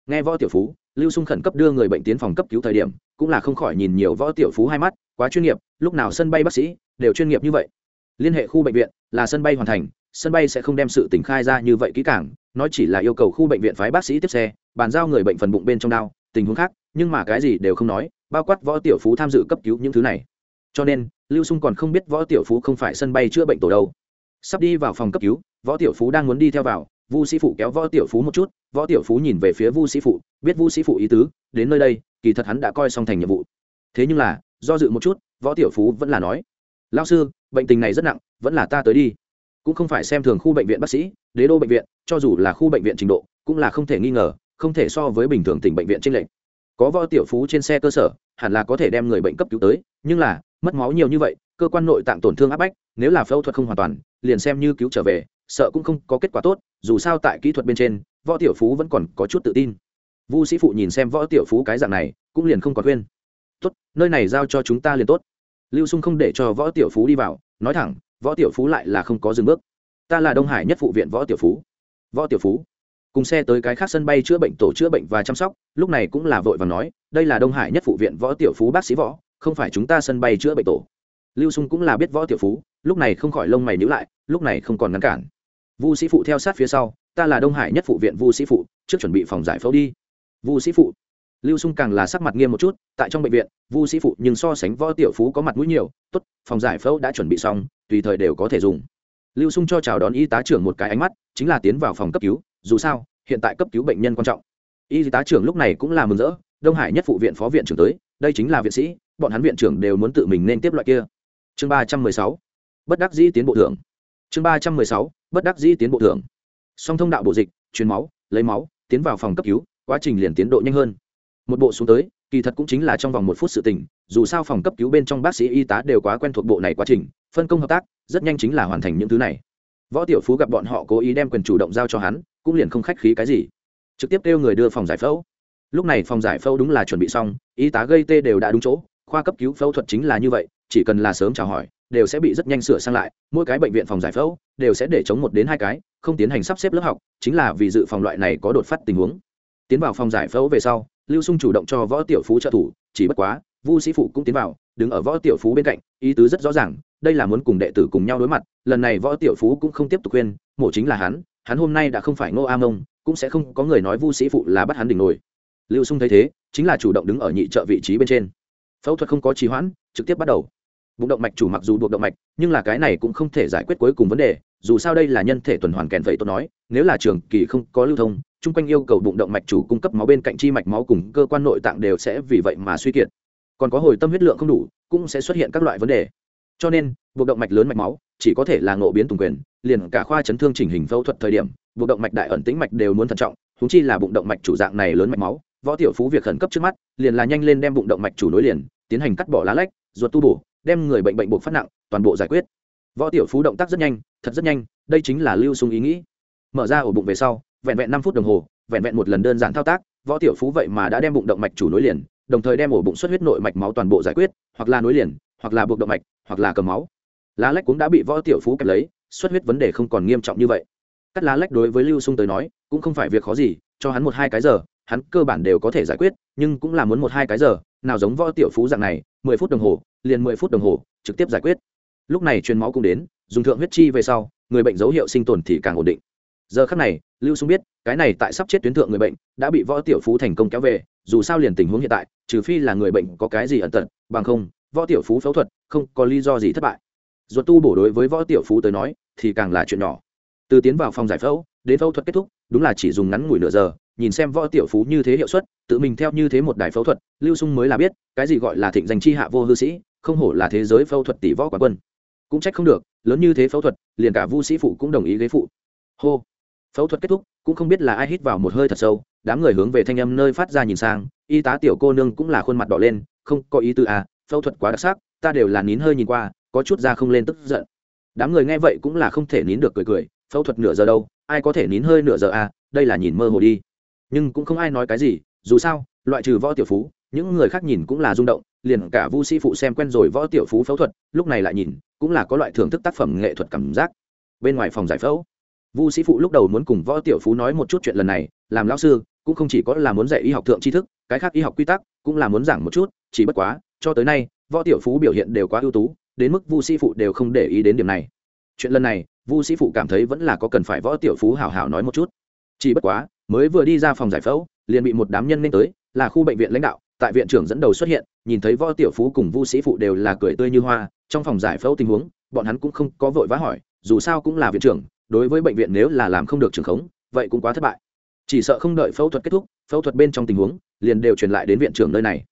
Nghe võ tiểu phú, lưu sung khẩn cấp đưa người bệnh tiến phòng cấp cứu thời điểm, cũng là không khỏi nhìn nhiều võ tiểu phú hai mắt, quá chuyên nghiệp, lúc nào sân bay bác sĩ đều chuyên nghiệp như vậy. Liên hệ khu bệnh viện là sân bay hoàn thành, sân bay sẽ không đem sự tỉnh khai ra như vậy kỹ càng nói chỉ là yêu cầu khu bệnh viện phái bác sĩ tiếp xe, bàn giao người bệnh phần bụng bên trong đau tình huống khác, nhưng mà cái gì đều không nói, bao quát võ tiểu phú tham dự cấp cứu những thứ này. Cho nên lưu xung còn không biết võ tiểu phú không phải sân bay chữa bệnh tổ đâu. Sắp đi vào phòng cấp cứu, võ tiểu phú đang muốn đi theo vào. Vu sĩ phụ kéo võ tiểu phú một chút. Võ tiểu phú nhìn về phía vu sĩ phụ, biết vu sĩ phụ ý tứ, đến nơi đây, kỳ thật hắn đã coi xong thành nhiệm vụ. Thế nhưng là, do dự một chút, võ tiểu phú vẫn là nói lao sư, bệnh tình này rất nặng, vẫn là ta tới đi. Cũng không phải xem thường khu bệnh viện bác sĩ, đế đô bệnh viện, cho dù là khu bệnh viện trình độ, cũng là không thể nghi ngờ, không thể so với bình thường tỉnh bệnh viện trên lệnh có võ tiểu phú trên xe cơ sở, hẳn là có thể đem người bệnh cấp cứu tới, nhưng là mất máu nhiều như vậy, cơ quan nội tạng tổn thương áp bách, nếu là phẫu thuật không hoàn toàn, liền xem như cứu trở về, sợ cũng không có kết quả tốt, dù sao tại kỹ thuật bên trên, võ tiểu phú vẫn còn có chút tự tin. Vu sĩ phụ nhìn xem võ tiểu phú cái dạng này, cũng liền không còn khuyên. Tốt, nơi này giao cho chúng ta liền tốt. Lưu sung không để cho võ tiểu phú đi vào, nói thẳng, võ tiểu phú lại là không có dừng bước. Ta là đông hải nhất phụ viện võ tiểu phú. Võ tiểu phú? Cùng xe tới cái khác sân bay chữa bệnh, tổ chữa bệnh và chăm sóc, lúc này cũng là vội và nói, đây là đông hải nhất phụ viện võ tiểu phú bác sĩ võ không phải chúng ta sân bay chữa bệnh tổ. Lưu sung cũng là biết võ tiểu phú, lúc này không khỏi lông mày nhữ lại, lúc này không còn ngăn cản. Vu sĩ phụ theo sát phía sau, ta là đông hải nhất phụ viện vu sĩ phụ, trước chuẩn bị phòng giải phẫu đi. Vu sĩ phụ. Lưu sung càng là sắc mặt nghiêm một chút, tại trong bệnh viện, vu sĩ phụ nhưng so sánh võ tiểu phú có mặt mũi nhiều, tốt, phòng giải phẫu đã chuẩn bị xong, tùy thời đều có thể dùng. Lưu sung cho chào đón y tá trưởng một cái ánh mắt, chính là tiến vào phòng cấp cứu, dù sao, hiện tại cấp cứu bệnh nhân quan trọng. Y tá trưởng lúc này cũng là mừng rỡ, đông hải nhất phụ viện phó viện trưởng tới, đây chính là viện sĩ bọn hắn viện trưởng đều muốn tự mình nên tiếp loại kia. Chương ba trăm mười sáu, bất đắc dĩ tiến bộ thưởng. Chương ba trăm mười sáu, bất đắc dĩ tiến bộ thưởng. Song thông đạo bộ dịch, truyền máu, lấy máu, tiến vào phòng cấp cứu, quá trình liền tiến độ nhanh hơn. Một bộ xuống tới, kỳ thật cũng chính là trong vòng một phút sự tình, dù sao phòng cấp cứu bên trong bác sĩ y tá đều quá quen thuộc bộ này quá trình, phân công hợp tác, rất nhanh chính là hoàn thành những thứ này. Võ tiểu phú gặp bọn họ cố ý đem quyền chủ động giao cho hắn, cũng liền không khách khí cái gì. Trực tiếp kêu người đưa phòng giải phẫu. Lúc này phòng giải phẫu đúng là chuẩn bị xong, y tá gây tê đều đã đúng chỗ khoa cấp cứu phẫu thuật chính là như vậy, chỉ cần là sớm chào hỏi, đều sẽ bị rất nhanh sửa sang lại, mỗi cái bệnh viện phòng giải phẫu đều sẽ để chống một đến hai cái, không tiến hành sắp xếp lớp học, chính là vì dự phòng loại này có đột phát tình huống. Tiến vào phòng giải phẫu về sau, lưu sung chủ động cho võ tiểu phú trợ thủ, chỉ bất quá, vu sĩ phụ cũng tiến vào, đứng ở võ tiểu phú bên cạnh, ý tứ rất rõ ràng, đây là muốn cùng đệ tử cùng nhau đối mặt, lần này võ tiểu phú cũng không tiếp tục khuyên, mổ chính là hắn hắn hôm nay đã không phải ngô a mông, cũng sẽ không có người nói vu sĩ phụ là bắt hắn đỉnh nổi. Lưu sung thấy thế, chính là chủ động đứng ở nhị trợ vị trí bên trên phẫu thuật không có trì hoãn, trực tiếp bắt đầu. Bụng động mạch chủ mặc dù buộc động mạch, nhưng là cái này cũng không thể giải quyết cuối cùng vấn đề, dù sao đây là nhân thể tuần hoàn kèn vậy tôi nói, nếu là trường kỳ không có lưu thông, chung quanh yêu cầu bụng động mạch chủ cung cấp máu bên cạnh chi mạch máu cùng cơ quan nội tạng đều sẽ vì vậy mà suy kiệt. Còn có hồi tâm huyết lượng không đủ, cũng sẽ xuất hiện các loại vấn đề. Cho nên, buộc động mạch lớn mạch máu, chỉ có thể là ngộ biến tùng quyền, liền cả khoa chấn thương chỉnh hình phẫu thuật thời điểm, buộc động mạch đại ẩn tĩnh mạch đều muốn thận trọng húng chi là bụng động mạch chủ dạng này lớn mạch máu võ tiểu phú việc khẩn cấp trước mắt, liền là nhanh lên đem bụng động mạch chủ nối liền, tiến hành cắt bỏ lá lách, ruột tu bổ, đem người bệnh bệnh buộc phát nặng, toàn bộ giải quyết. Võ tiểu phú động tác rất nhanh, thật rất nhanh, đây chính là lưu sung ý nghĩ. Mở ra ổ bụng về sau, vẹn vẹn năm phút đồng hồ, vẹn vẹn một lần đơn giản thao tác, võ tiểu phú vậy mà đã đem bụng động mạch chủ nối liền, đồng thời đem ổ bụng xuất huyết nội mạch máu toàn bộ giải quyết, hoặc là nối liền, hoặc là buộc động mạch, hoặc là cầm máu. Lá lách cũng đã bị võ tiểu phú kẹp lấy, xuất huyết vấn đề không còn nghiêm trọng như vậy. Cắt lá lách đối với lưu sung tới nói, cũng không phải việc khó gì, cho hắn một hai cái giờ hắn cơ bản đều có thể giải quyết, nhưng cũng là muốn một hai cái giờ, nào giống võ tiểu phú dạng này, mười phút đồng hồ, liền mười phút đồng hồ, trực tiếp giải quyết. Lúc này truyền máu cũng đến, dùng thượng huyết chi về sau, người bệnh dấu hiệu sinh tồn thì càng ổn định. Giờ khắc này, lưu xung biết, cái này tại sắp chết tuyến thượng người bệnh, đã bị võ tiểu phú thành công kéo về, dù sao liền tình huống hiện tại, trừ phi là người bệnh có cái gì ẩn tật, bằng không, võ tiểu phú phẫu thuật, không có lý do gì thất bại. Ruột tu bổ đối với võ tiểu phú tới nói, thì càng là chuyện nhỏ. Từ tiến vào phòng giải phẫu, đến phẫu thuật kết thúc, đúng là chỉ dùng ngắn ngủi nửa giờ nhìn xem võ tiểu phú như thế hiệu suất, tự mình theo như thế một đài phẫu thuật, lưu sung mới là biết, cái gì gọi là thịnh danh chi hạ vô hư sĩ, không hổ là thế giới phẫu thuật tỷ võ quán quân. Cũng trách không được, lớn như thế phẫu thuật, liền cả vu sĩ phụ cũng đồng ý ghế phụ. Hô. Phẫu thuật kết thúc, cũng không biết là ai hít vào một hơi thật sâu, đám người hướng về thanh âm nơi phát ra nhìn sang, y tá tiểu cô nương cũng là khuôn mặt đỏ lên, không có ý tư à phẫu thuật quá đặc sắc, ta đều là nín hơi nhìn qua, có chút ra không lên tức giận. Đám người nghe vậy cũng là không thể nín được cười cười, phẫu thuật nửa giờ đâu, ai có thể nín hơi nửa giờ à đây là nhìn mơ hồ đi nhưng cũng không ai nói cái gì, dù sao, loại trừ võ tiểu phú, những người khác nhìn cũng là rung động, liền cả vu sĩ phụ xem quen rồi võ tiểu phú phẫu thuật, lúc này lại nhìn, cũng là có loại thưởng thức tác phẩm nghệ thuật cảm giác. Bên ngoài phòng giải phẫu, vu sĩ phụ lúc đầu muốn cùng võ tiểu phú nói một chút chuyện lần này, làm lão sư, cũng không chỉ có là muốn dạy y học thượng tri thức, cái khác y học quy tắc, cũng là muốn giảng một chút, chỉ bất quá, cho tới nay, võ tiểu phú biểu hiện đều quá ưu tú, đến mức vu sĩ phụ đều không để ý đến điểm này. Chuyện lần này, vu sĩ phụ cảm thấy vẫn là có cần phải võ tiểu phú hào hào nói một chút chỉ bất quá, mới vừa đi ra phòng giải phẫu, liền bị một đám nhân nên tới, là khu bệnh viện lãnh đạo, tại viện trưởng dẫn đầu xuất hiện, nhìn thấy võ tiểu phú cùng vu sĩ phụ đều là cười tươi như hoa, trong phòng giải phẫu tình huống, bọn hắn cũng không có vội vã hỏi, dù sao cũng là viện trưởng, đối với bệnh viện nếu là làm không được trường khống, vậy cũng quá thất bại. Chỉ sợ không đợi phẫu thuật kết thúc, phẫu thuật bên trong tình huống, liền đều truyền lại đến viện trưởng nơi này.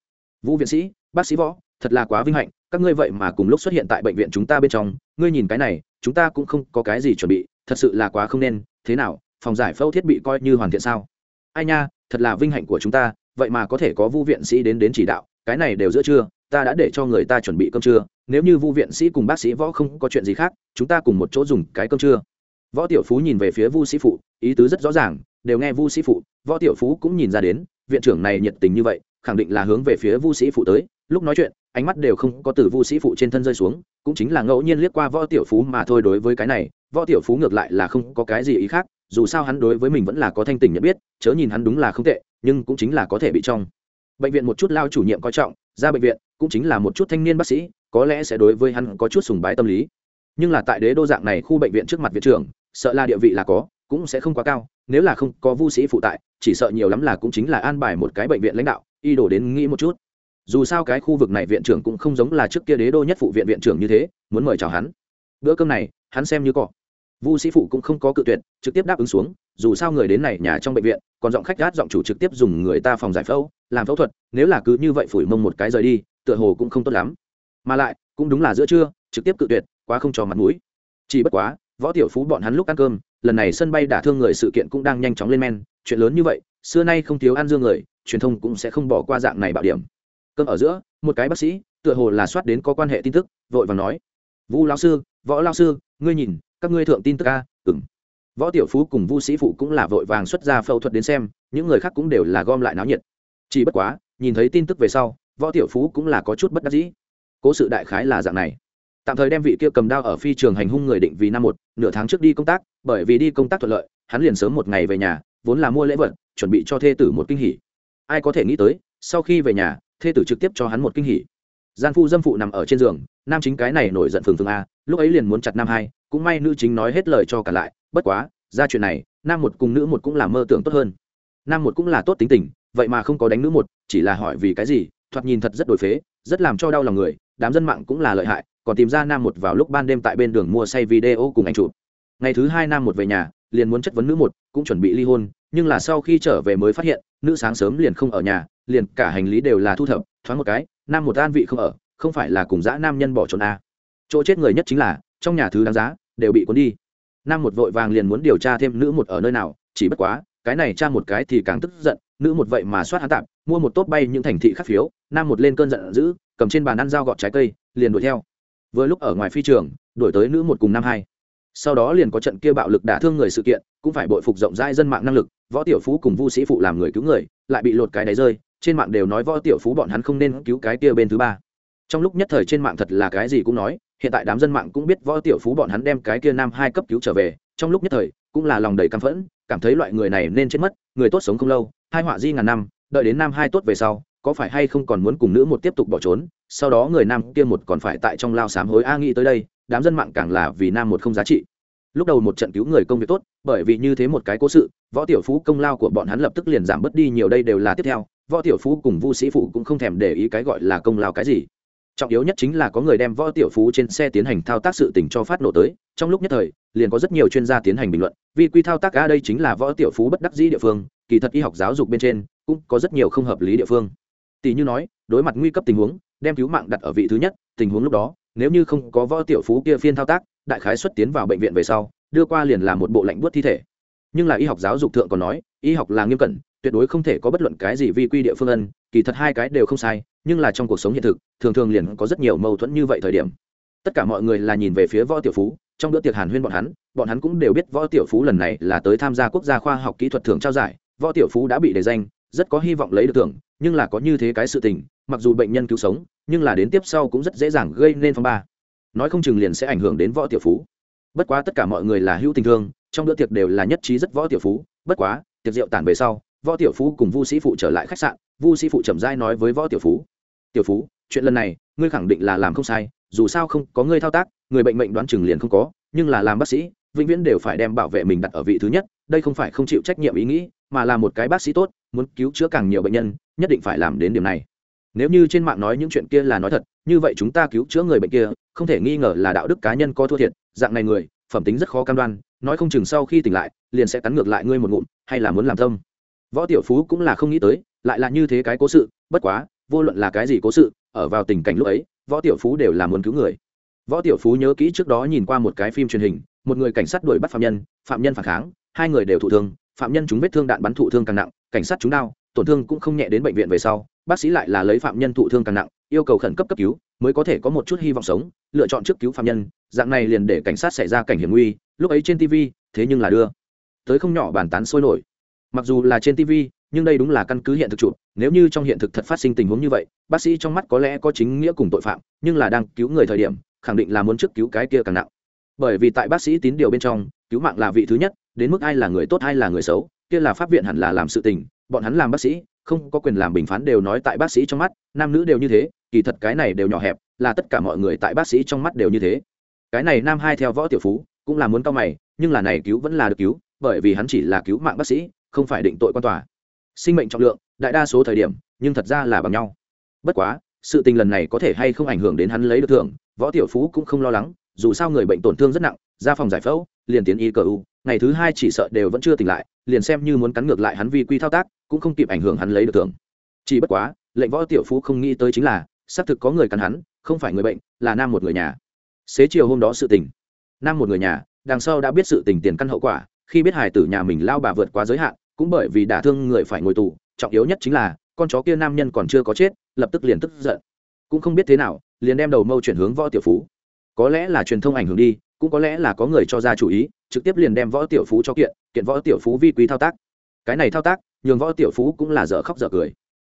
Vũ viện sĩ, bác sĩ võ, thật là quá vinh hạnh, các ngươi vậy mà cùng lúc xuất hiện tại bệnh viện chúng ta bên trong, ngươi nhìn cái này, chúng ta cũng không có cái gì chuẩn bị, thật sự là quá không nên, thế nào? Phòng giải phẫu thiết bị coi như hoàn thiện sao? Ai nha, thật là vinh hạnh của chúng ta, vậy mà có thể có vu viện sĩ đến đến chỉ đạo, cái này đều giữa trưa, ta đã để cho người ta chuẩn bị cơm trưa, nếu như vu viện sĩ cùng bác sĩ võ không có chuyện gì khác, chúng ta cùng một chỗ dùng cái cơm trưa. Võ tiểu phú nhìn về phía vu sĩ phụ, ý tứ rất rõ ràng, đều nghe vu sĩ phụ, võ tiểu phú cũng nhìn ra đến, viện trưởng này nhiệt tình như vậy, khẳng định là hướng về phía vu sĩ phụ tới, lúc nói chuyện, ánh mắt đều không có từ vu sĩ phụ trên thân rơi xuống, cũng chính là ngẫu nhiên liếc qua võ tiểu phú mà thôi đối với cái này, võ tiểu phú ngược lại là không có cái gì ý khác dù sao hắn đối với mình vẫn là có thanh tình nhận biết, chớ nhìn hắn đúng là không tệ, nhưng cũng chính là có thể bị trong. Bệnh viện một chút lao chủ nhiệm coi trọng, ra bệnh viện, cũng chính là một chút thanh niên bác sĩ, có lẽ sẽ đối với hắn có chút sùng bái tâm lý. Nhưng là tại đế đô dạng này khu bệnh viện trước mặt viện trưởng, sợ là địa vị là có, cũng sẽ không quá cao, nếu là không có vu sĩ phụ tại, chỉ sợ nhiều lắm là cũng chính là an bài một cái bệnh viện lãnh đạo, y đổ đến nghĩ một chút. Dù sao cái khu vực này viện trưởng cũng không giống là trước kia đế đô nhất phụ viện viện trưởng như thế, muốn mời chào hắn. Bữa cơm này, hắn xem như cọ vu sĩ phụ cũng không có cự tuyệt, trực tiếp đáp ứng xuống, dù sao người đến này nhà trong bệnh viện, còn giọng khách gát giọng chủ trực tiếp dùng người ta phòng giải phẫu, làm phẫu thuật, nếu là cứ như vậy phủi mông một cái rời đi, tựa hồ cũng không tốt lắm. Mà lại, cũng đúng là giữa trưa, trực tiếp cự tuyệt, quá không cho mặt mũi. Chỉ bất quá, võ tiểu phú bọn hắn lúc ăn cơm, lần này sân bay đả thương người sự kiện cũng đang nhanh chóng lên men, chuyện lớn như vậy, xưa nay không thiếu ăn dương người, truyền thông cũng sẽ không bỏ qua dạng này bạo điểm. Cơm ở giữa, một cái bác sĩ, tựa hồ là soát đến có quan hệ tin tức, vội vàng nói vũ lao sư, võ lao sư, ngươi nhìn các ngươi thượng tin tức a ừng võ tiểu phú cùng vu sĩ phụ cũng là vội vàng xuất ra phẫu thuật đến xem, những người khác cũng đều là gom lại náo nhiệt. Chỉ bất quá, nhìn thấy tin tức về sau, võ tiểu phú cũng là có chút bất đắc dĩ. Cố sự đại khái là dạng này. Tạm thời đem vị kia cầm đao ở phi trường hành hung người định vì năm một, nửa tháng trước đi công tác, bởi vì đi công tác thuận lợi, hắn liền sớm một ngày về nhà, vốn là mua lễ vật, chuẩn bị cho thê tử một kinh hỉ. Ai có thể nghĩ tới, sau khi về nhà, thê tử trực tiếp cho hắn một kinh hỉ gian phu dâm phụ nằm ở trên giường, nam chính cái này nổi giận phừng phừng a, lúc ấy liền muốn chặt nam hai, cũng may nữ chính nói hết lời cho cả lại, bất quá, ra chuyện này, nam một cùng nữ một cũng là mơ tưởng tốt hơn. Nam một cũng là tốt tính tình, vậy mà không có đánh nữ một, chỉ là hỏi vì cái gì, thoạt nhìn thật rất đổi phế, rất làm cho đau lòng người, đám dân mạng cũng là lợi hại, còn tìm ra nam một vào lúc ban đêm tại bên đường mua say video cùng anh chụp. Ngày thứ hai nam một về nhà, liền muốn chất vấn nữ một, cũng chuẩn bị ly hôn, nhưng là sau khi trở về mới phát hiện, nữ sáng sớm liền không ở nhà, liền cả hành lý đều là thu thập, thoáng một cái nam một an vị không ở, không phải là cùng dã nam nhân bỏ trốn a à. chỗ chết người nhất chính là, trong nhà thứ đáng giá, đều bị cuốn đi. Nam một vội vàng liền muốn điều tra thêm nữ một ở nơi nào, chỉ bất quá, cái này tra một cái thì càng tức giận, nữ một vậy mà soát hắn tạm mua một tốt bay những thành thị khắc phiếu, nam một lên cơn giận dữ, cầm trên bàn ăn dao gọt trái cây, liền đuổi theo. Vừa lúc ở ngoài phi trường, đuổi tới nữ một cùng nam hai. Sau đó liền có trận kia bạo lực đả thương người sự kiện, cũng phải bội phục rộng rãi dân mạng năng lực, võ tiểu phú cùng vu sĩ phụ làm người cứu người, lại bị lột cái đáy rơi trên mạng đều nói võ tiểu phú bọn hắn không nên cứu cái kia bên thứ ba. Trong lúc nhất thời trên mạng thật là cái gì cũng nói, hiện tại đám dân mạng cũng biết võ tiểu phú bọn hắn đem cái kia nam hai cấp cứu trở về, trong lúc nhất thời, cũng là lòng đầy căm phẫn, cảm thấy loại người này nên chết mất, người tốt sống không lâu, hai họa di ngàn năm, đợi đến nam hai tốt về sau, có phải hay không còn muốn cùng nữ một tiếp tục bỏ trốn, sau đó người nam kia một còn phải tại trong lao sám hối a nghĩ tới đây, đám dân mạng càng là vì nam một không giá trị. Lúc đầu một trận cứu người công việc tốt, bởi vì như thế một cái cố sự, võ tiểu phú công lao của bọn hắn lập tức liền giảm bớt đi, nhiều đây đều là tiếp theo võ tiểu phú cùng vu sĩ phụ cũng không thèm để ý cái gọi là công lao cái gì. Trọng yếu nhất chính là có người đem võ tiểu phú trên xe tiến hành thao tác sự tình cho phát nổ tới, trong lúc nhất thời, liền có rất nhiều chuyên gia tiến hành bình luận, vì quy thao tác, a, đây chính là võ tiểu phú bất đắc dĩ địa phương, kỳ thật y học giáo dục bên trên cũng có rất nhiều không hợp lý địa phương. Tỷ như nói, đối mặt nguy cấp tình huống, đem cứu mạng đặt ở vị thứ nhất, tình huống lúc đó, nếu như không có võ tiểu phú kia phiên thao tác, đại khái xuất tiến vào bệnh viện về sau, đưa qua liền là một bộ lạnh buốt thi thể. Nhưng là y học giáo dục thượng còn nói, y học là nghiêm cẩn tuyệt đối không thể có bất luận cái gì vi quy địa phương ân, kỳ thật hai cái đều không sai, nhưng là trong cuộc sống hiện thực, thường thường liền có rất nhiều mâu thuẫn như vậy thời điểm. Tất cả mọi người là nhìn về phía võ tiểu phú, trong bữa tiệc hàn huyên bọn hắn bọn hắn cũng đều biết võ tiểu phú lần này là tới tham gia quốc gia khoa học kỹ thuật thưởng trao giải, võ tiểu phú đã bị đề danh, rất có hy vọng lấy được thưởng, nhưng là có như thế cái sự tình, mặc dù bệnh nhân cứu sống, nhưng là đến tiếp sau cũng rất dễ dàng gây nên phong ba. Nói không chừng liền sẽ ảnh hưởng đến võ tiểu phú. Bất quá tất cả mọi người là hữu tình thương, trong bữa tiệc đều là nhất trí rất võ tiểu phú, bất quá, tiệc rượu tản về sau võ tiểu phú cùng vu sĩ phụ trở lại khách sạn, vu sĩ phụ trầm dai nói với võ tiểu phú tiểu phú, chuyện lần này, ngươi khẳng định là làm không sai, dù sao không có ngươi thao tác, người bệnh mệnh đoán chừng liền không có, nhưng là làm bác sĩ, vĩnh viễn đều phải đem bảo vệ mình đặt ở vị thứ nhất, đây không phải không chịu trách nhiệm ý nghĩ, mà là một cái bác sĩ tốt, muốn cứu chữa càng nhiều bệnh nhân, nhất định phải làm đến điểm này. Nếu như trên mạng nói những chuyện kia là nói thật, như vậy chúng ta cứu chữa người bệnh kia, không thể nghi ngờ là đạo đức cá nhân có thua thiệt, dạng này người, phẩm tính rất khó cam đoan, nói không chừng sau khi tỉnh lại, liền sẽ cắn ngược lại ngươi một ngụm, hay là muốn làm tâm võ tiểu phú cũng là không nghĩ tới, lại là như thế cái cố sự, bất quá, vô luận là cái gì cố sự, ở vào tình cảnh lúc ấy, võ tiểu phú đều là muốn cứu người. Võ tiểu phú nhớ kỹ trước đó nhìn qua một cái phim truyền hình, một người cảnh sát đuổi bắt phạm nhân phạm nhân phản kháng, hai người đều thụ thương, phạm nhân chúng vết thương đạn bắn thụ thương càng nặng, cảnh sát chúng đau, tổn thương cũng không nhẹ đến bệnh viện về sau, bác sĩ lại là lấy phạm nhân thụ thương càng nặng, yêu cầu khẩn cấp cấp cứu, mới có thể có một chút hy vọng sống, lựa chọn trước cứu phạm nhân, dạng này liền để cảnh sát xảy ra cảnh hiểm nguy, lúc ấy trên tv thế nhưng là đưa. Tới không nhỏ bàn tán sôi nổi mặc dù là trên tv nhưng đây đúng là căn cứ hiện thực chụp, nếu như trong hiện thực thật phát sinh tình huống như vậy, bác sĩ trong mắt có lẽ có chính nghĩa cùng tội phạm, nhưng là đang cứu người thời điểm, khẳng định là muốn trước cứu cái kia càng nặng. Bởi vì tại bác sĩ tín điều bên trong, cứu mạng là vị thứ nhất, đến mức ai là người tốt ai là người xấu, kia là pháp viện hẳn là làm sự tình, bọn hắn làm bác sĩ, không có quyền làm bình phán đều nói tại bác sĩ trong mắt, nam nữ đều như thế, kỳ thật cái này đều nhỏ hẹp, là tất cả mọi người tại bác sĩ trong mắt đều như thế. Cái này nam hai theo võ tiểu phú, cũng là muốn cao mày, nhưng là này cứu vẫn là được cứu, bởi vì hắn chỉ là cứu mạng bác sĩ không phải định tội quan tòa. Sinh mệnh trọng lượng, đại đa số thời điểm, nhưng thật ra là bằng nhau. Bất quá, sự tình lần này có thể hay không ảnh hưởng đến hắn lấy được thưởng, võ tiểu phú cũng không lo lắng, dù sao người bệnh tổn thương rất nặng, ra phòng giải phẫu, liền tiến y cờ u, ngày thứ hai chỉ sợ đều vẫn chưa tỉnh lại, liền xem như muốn cắn ngược lại hắn vi quy thao tác, cũng không kịp ảnh hưởng hắn lấy được thưởng. Chỉ bất quá, lệnh võ tiểu phú không nghĩ tới chính là, xác thực có người cắn hắn, không phải người bệnh, là nam một người nhà. Xế chiều hôm đó sự tình. Nam một người nhà, đằng sau đã biết sự tình tiền căn hậu quả khi biết hài tử nhà mình lao bà vượt quá giới hạn, cũng bởi vì đả thương người phải ngồi tù, trọng yếu nhất chính là, con chó kia nam nhân còn chưa có chết, lập tức liền tức giận. Cũng không biết thế nào, liền đem đầu mâu chuyển hướng võ tiểu phú. Có lẽ là truyền thông ảnh hưởng đi, cũng có lẽ là có người cho ra chủ ý, trực tiếp liền đem võ tiểu phú cho kiện kiện võ tiểu phú vi quý thao tác. Cái này thao tác, nhường võ tiểu phú cũng là dở khóc dở cười.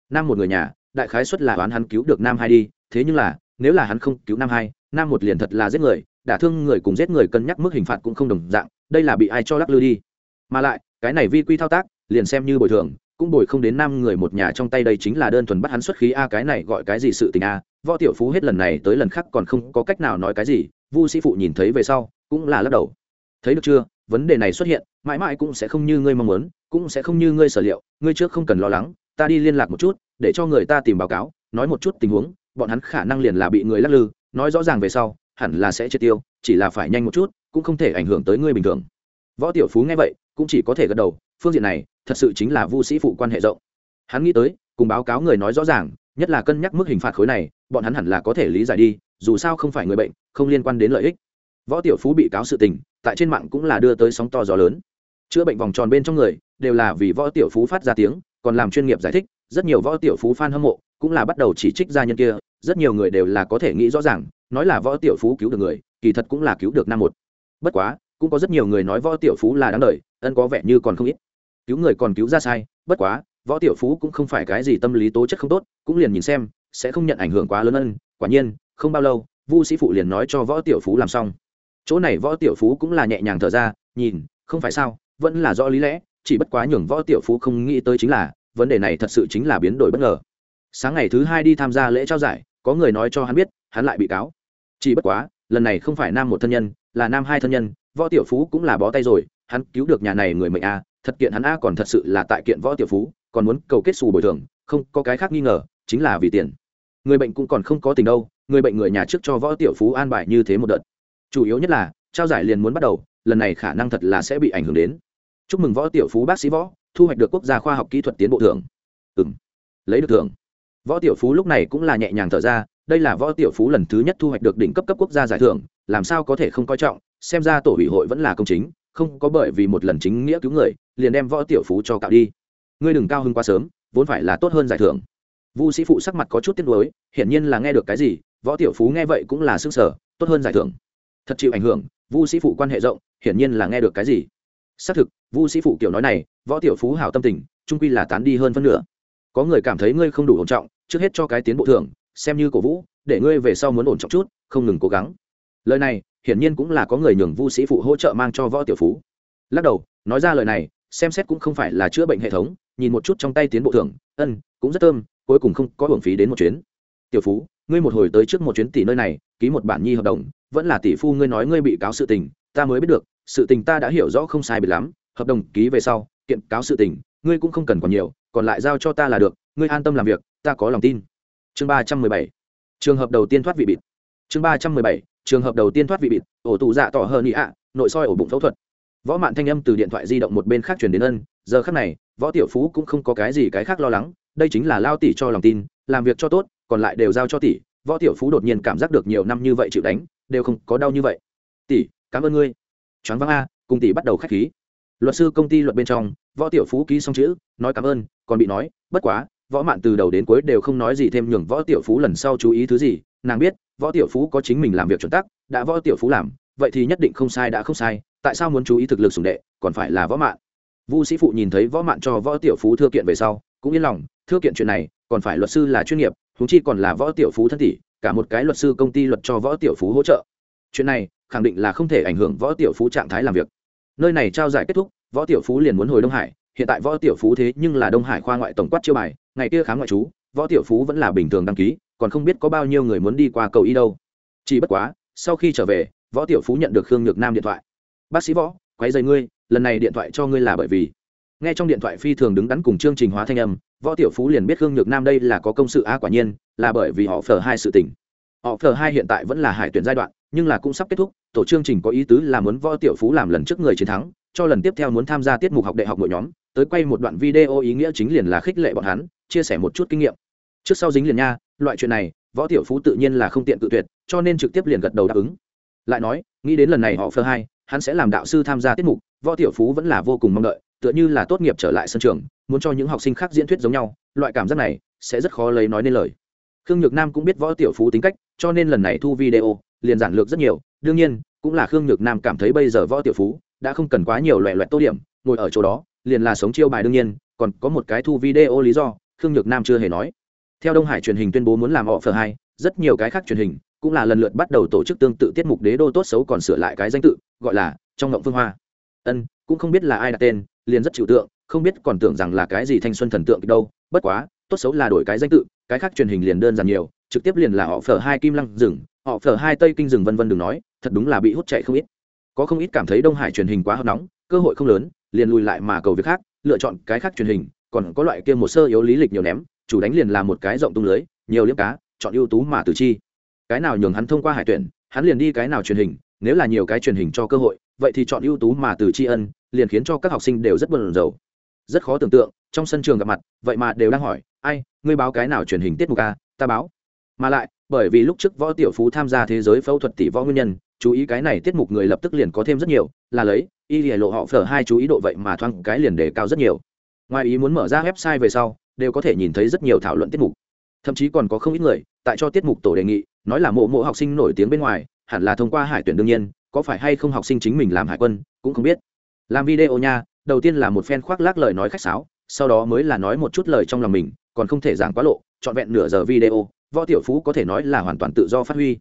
Nam một người nhà, đại khái xuất là đoán hắn cứu được nam hai đi, thế nhưng là, nếu là hắn không cứu nam hai, nam một liền thật là giết người đả thương người cùng giết người cân nhắc mức hình phạt cũng không đồng dạng, đây là bị ai cho lắc lư đi. Mà lại, cái này vi quy thao tác, liền xem như bồi thường, cũng bồi không đến năm người một nhà trong tay đây chính là đơn thuần bắt hắn xuất khí a, cái này gọi cái gì sự tình a. Võ tiểu phú hết lần này tới lần khác còn không có cách nào nói cái gì, vu sĩ phụ nhìn thấy về sau, cũng là lắc đầu. Thấy được chưa? Vấn đề này xuất hiện, mãi mãi cũng sẽ không như ngươi mong muốn, cũng sẽ không như ngươi sở liệu, ngươi trước không cần lo lắng, ta đi liên lạc một chút, để cho người ta tìm báo cáo, nói một chút tình huống, bọn hắn khả năng liền là bị người lắc lư, nói rõ ràng về sau hẳn là sẽ triệt tiêu, chỉ là phải nhanh một chút, cũng không thể ảnh hưởng tới ngươi bình thường. Võ tiểu phú nghe vậy, cũng chỉ có thể gật đầu, phương diện này, thật sự chính là vu sĩ phụ quan hệ rộng. Hắn nghĩ tới, cùng báo cáo người nói rõ ràng, nhất là cân nhắc mức hình phạt khối này, bọn hắn hẳn là có thể lý giải đi, dù sao không phải người bệnh, không liên quan đến lợi ích. Võ tiểu phú bị cáo sự tình, tại trên mạng cũng là đưa tới sóng to gió lớn. Chữa bệnh vòng tròn bên trong người, đều là vì võ tiểu phú phát ra tiếng, còn làm chuyên nghiệp giải thích, rất nhiều võ tiểu phú fan hâm mộ, cũng là bắt đầu chỉ trích gia nhân kia rất nhiều người đều là có thể nghĩ rõ ràng, nói là võ tiểu phú cứu được người, kỳ thật cũng là cứu được năm một. Bất quá, cũng có rất nhiều người nói võ tiểu phú là đáng đời, ân có vẻ như còn không ít. Cứu người còn cứu ra sai, bất quá, võ tiểu phú cũng không phải cái gì tâm lý tố chất không tốt, cũng liền nhìn xem, sẽ không nhận ảnh hưởng quá lớn ân, quả nhiên, không bao lâu, vu sĩ phụ liền nói cho võ tiểu phú làm xong. Chỗ này võ tiểu phú cũng là nhẹ nhàng thở ra, nhìn, không phải sao, vẫn là do lý lẽ, chỉ bất quá nhường võ tiểu phú không nghĩ tới chính là, vấn đề này thật sự chính là biến đổi bất ngờ sáng ngày thứ hai đi tham gia lễ trao giải, có người nói cho hắn biết, hắn lại bị cáo. Chỉ bất quá, lần này không phải nam một thân nhân, là nam hai thân nhân, võ tiểu phú cũng là bó tay rồi, hắn cứu được nhà này người mệnh a, thật kiện hắn a còn thật sự là tại kiện võ tiểu phú, còn muốn cầu kết xù bồi thường, không, có cái khác nghi ngờ, chính là vì tiền. Người bệnh cũng còn không có tình đâu, người bệnh người nhà trước cho võ tiểu phú an bài như thế một đợt. Chủ yếu nhất là, trao giải liền muốn bắt đầu, lần này khả năng thật là sẽ bị ảnh hưởng đến. Chúc mừng võ tiểu phú bác sĩ võ, thu hoạch được quốc gia khoa học kỹ thuật tiến bộ thưởng. Ừ m lấy được thưởng võ tiểu phú lúc này cũng là nhẹ nhàng thở ra, đây là võ tiểu phú lần thứ nhất thu hoạch được đỉnh cấp cấp quốc gia giải thưởng, làm sao có thể không coi trọng, xem ra tổ ủy hội vẫn là công chính, không có bởi vì một lần chính nghĩa cứu người, liền đem võ tiểu phú cho cạo đi. Ngươi đừng cao hơn quá sớm, vốn phải là tốt hơn giải thưởng. Vu sĩ phụ sắc mặt có chút tiếc nuối, hiển nhiên là nghe được cái gì, võ tiểu phú nghe vậy cũng là sức sở tốt hơn giải thưởng. Thật chịu ảnh hưởng, vu sĩ phụ quan hệ rộng, hiển nhiên là nghe được cái gì. Xác thực, vu sĩ phụ kiểu nói này, võ tiểu phú hảo tâm tình trung quy là tán đi hơn phân nửa. Có người cảm thấy ngươi không đủ ổn trọng trước hết cho cái tiến bộ thưởng, xem như cổ vũ, để ngươi về sau muốn ổn trọng chút, không ngừng cố gắng. Lời này, hiển nhiên cũng là có người nhường vu sĩ phụ hỗ trợ mang cho võ tiểu phú. Lắc đầu, nói ra lời này, xem xét cũng không phải là chữa bệnh hệ thống, nhìn một chút trong tay tiến bộ thưởng, ân, cũng rất thơm, cuối cùng không có hưởng phí đến một chuyến. Tiểu phú, ngươi một hồi tới trước một chuyến tỷ nơi này, ký một bản nhi hợp đồng, vẫn là tỷ phu ngươi nói ngươi bị cáo sự tình, ta mới biết được, sự tình ta đã hiểu rõ không sai biệt lắm, hợp đồng ký về sau, kiện cáo sự tình, ngươi cũng không cần còn nhiều, còn lại giao cho ta là được, ngươi an tâm làm việc ta có lòng tin. Chương ba trăm mười bảy. Trường hợp đầu tiên thoát vị bịt. Chương ba trăm mười bảy. Trường hợp đầu tiên thoát vị bịt. Ổ tụ dạ tỏ hơn ý ạ, nội soi ổ bụng phẫu thuật. Võ mạn thanh âm từ điện thoại di động một bên khác chuyển đến ân, giờ khác này, võ tiểu phú cũng không có cái gì cái khác lo lắng, đây chính là lao tỷ cho lòng tin, làm việc cho tốt, còn lại đều giao cho tỷ. Võ tiểu phú đột nhiên cảm giác được nhiều năm như vậy chịu đánh, đều không có đau như vậy. Tỷ, cảm ơn ngươi. Choáng váng a, cùng tỷ bắt đầu khách khí. Luật sư công ty luật bên trong, võ tiểu phú ký xong chữ, nói cảm ơn, còn bị nói, bất quá võ mạn từ đầu đến cuối đều không nói gì thêm nhường võ tiểu phú lần sau chú ý thứ gì, nàng biết, võ tiểu phú có chính mình làm việc chuẩn tắc, đã võ tiểu phú làm, vậy thì nhất định không sai đã không sai, tại sao muốn chú ý thực lực sùng đệ, còn phải là võ mạn. Vu sĩ phụ nhìn thấy võ mạn cho võ tiểu phú thưa kiện về sau, cũng yên lòng thưa kiện chuyện này, còn phải luật sư là chuyên nghiệp thúng chi còn là võ tiểu phú thân tỷ, cả một cái luật sư công ty luật cho võ tiểu phú hỗ trợ. Chuyện này, khẳng định là không thể ảnh hưởng võ tiểu phú trạng thái làm việc. Nơi này trao giải kết thúc, võ tiểu phú liền muốn hồi đông hải hiện tại võ tiểu phú thế nhưng là đông hải khoa ngoại tổng quát chiêu bài, ngày kia khám ngoại trú, võ tiểu phú vẫn là bình thường đăng ký, còn không biết có bao nhiêu người muốn đi qua cầu y đâu. Chỉ bất quá, sau khi trở về, võ tiểu phú nhận được khương nhược nam điện thoại. Bác sĩ võ quái dày ngươi, lần này điện thoại cho ngươi là bởi vì nghe trong điện thoại phi thường đứng đắn cùng chương trình hóa thanh âm, võ tiểu phú liền biết khương nhược nam đây là có công sự, a, quả nhiên, là bởi vì họ phờ hai sự tình. Họ phờ hai hiện tại vẫn là hải tuyển giai đoạn, nhưng là cũng sắp kết thúc, tổ chương trình có ý tứ là muốn võ tiểu phú làm lần trước người chiến thắng, cho lần tiếp theo muốn tham gia tiết mục học đại học mỗi nhóm tới quay một đoạn video ý nghĩa chính liền là khích lệ bọn hắn, chia sẻ một chút kinh nghiệm. Trước sau dính liền nha, loại chuyện này, võ tiểu phú tự nhiên là không tiện tự tuyệt, cho nên trực tiếp liền gật đầu đáp ứng. Lại nói, nghĩ đến lần này họ phơ hai, hắn sẽ làm đạo sư tham gia tiết mục, võ tiểu phú vẫn là vô cùng mong đợi, tựa như là tốt nghiệp trở lại sân trường, muốn cho những học sinh khác diễn thuyết giống nhau, loại cảm giác này sẽ rất khó lấy nói nên lời. Khương nhược nam cũng biết võ tiểu phú tính cách, cho nên lần này thu video, liền giản lược rất nhiều, đương nhiên, cũng là khương nhược nam cảm thấy bây giờ võ tiểu phú đã không cần quá nhiều loại loại tô điểm, ngồi ở chỗ đó liền là sống chiêu bài đương nhiên, còn có một cái thu video lý do, khương nhược nam chưa hề nói. Theo đông hải truyền hình tuyên bố muốn làm họ phở hai, rất nhiều cái khác truyền hình cũng là lần lượt bắt đầu tổ chức tương tự tiết mục đế đô tốt xấu còn sửa lại cái danh tự, gọi là trong ngộng phương hoa. Ân, cũng không biết là ai đặt tên, liền rất chịu tượng, không biết còn tưởng rằng là cái gì thanh xuân thần tượng đâu, bất quá, tốt xấu là đổi cái danh tự, cái khác truyền hình liền đơn giản nhiều, trực tiếp liền là họ phở hai kim lăng rừng họ phở hai tây kinh rừng vân vân đừng nói, thật đúng là bị hút chạy không ít. Có không ít cảm thấy đông hải truyền hình quá hấp nóng cơ hội không lớn, liền lùi lại mà cầu việc khác, lựa chọn cái khác truyền hình, còn có loại kia một sơ yếu lý lịch nhiều ném, chủ đánh liền là một cái rộng tung lưới, nhiều liếc cá, chọn ưu tú mà từ chi. Cái nào nhường hắn thông qua hải tuyển, hắn liền đi cái nào truyền hình, nếu là nhiều cái truyền hình cho cơ hội, vậy thì chọn ưu tú mà từ tri ân, liền khiến cho các học sinh đều rất buồn rầu. Rất khó tưởng tượng, trong sân trường gặp mặt, vậy mà đều đang hỏi, ai, ngươi báo cái nào truyền hình tiết mục a ta báo. Mà lại, bởi vì lúc trước võ tiểu phú tham gia thế giới phẫu thuật tỷ võ nguyên nhân chú ý cái này tiết mục người lập tức liền có thêm rất nhiều, là lấy, y lìa lộ họ phở hai chú ý độ vậy mà thoáng cái liền đề cao rất nhiều. Ngoài ý muốn mở ra website về sau, đều có thể nhìn thấy rất nhiều thảo luận tiết mục. Thậm chí còn có không ít người, tại cho tiết mục tổ đề nghị, nói là mộ mộ học sinh nổi tiếng bên ngoài, hẳn là thông qua hải tuyển đương nhiên, có phải hay không học sinh chính mình làm hải quân, cũng không biết. Làm video nha, đầu tiên là một phen khoác lác lời nói khách sáo, sau đó mới là nói một chút lời trong lòng mình, còn không thể giảng quá lộ, trọn vẹn nửa giờ video, võ tiểu phú có thể nói là hoàn toàn tự do phát huy.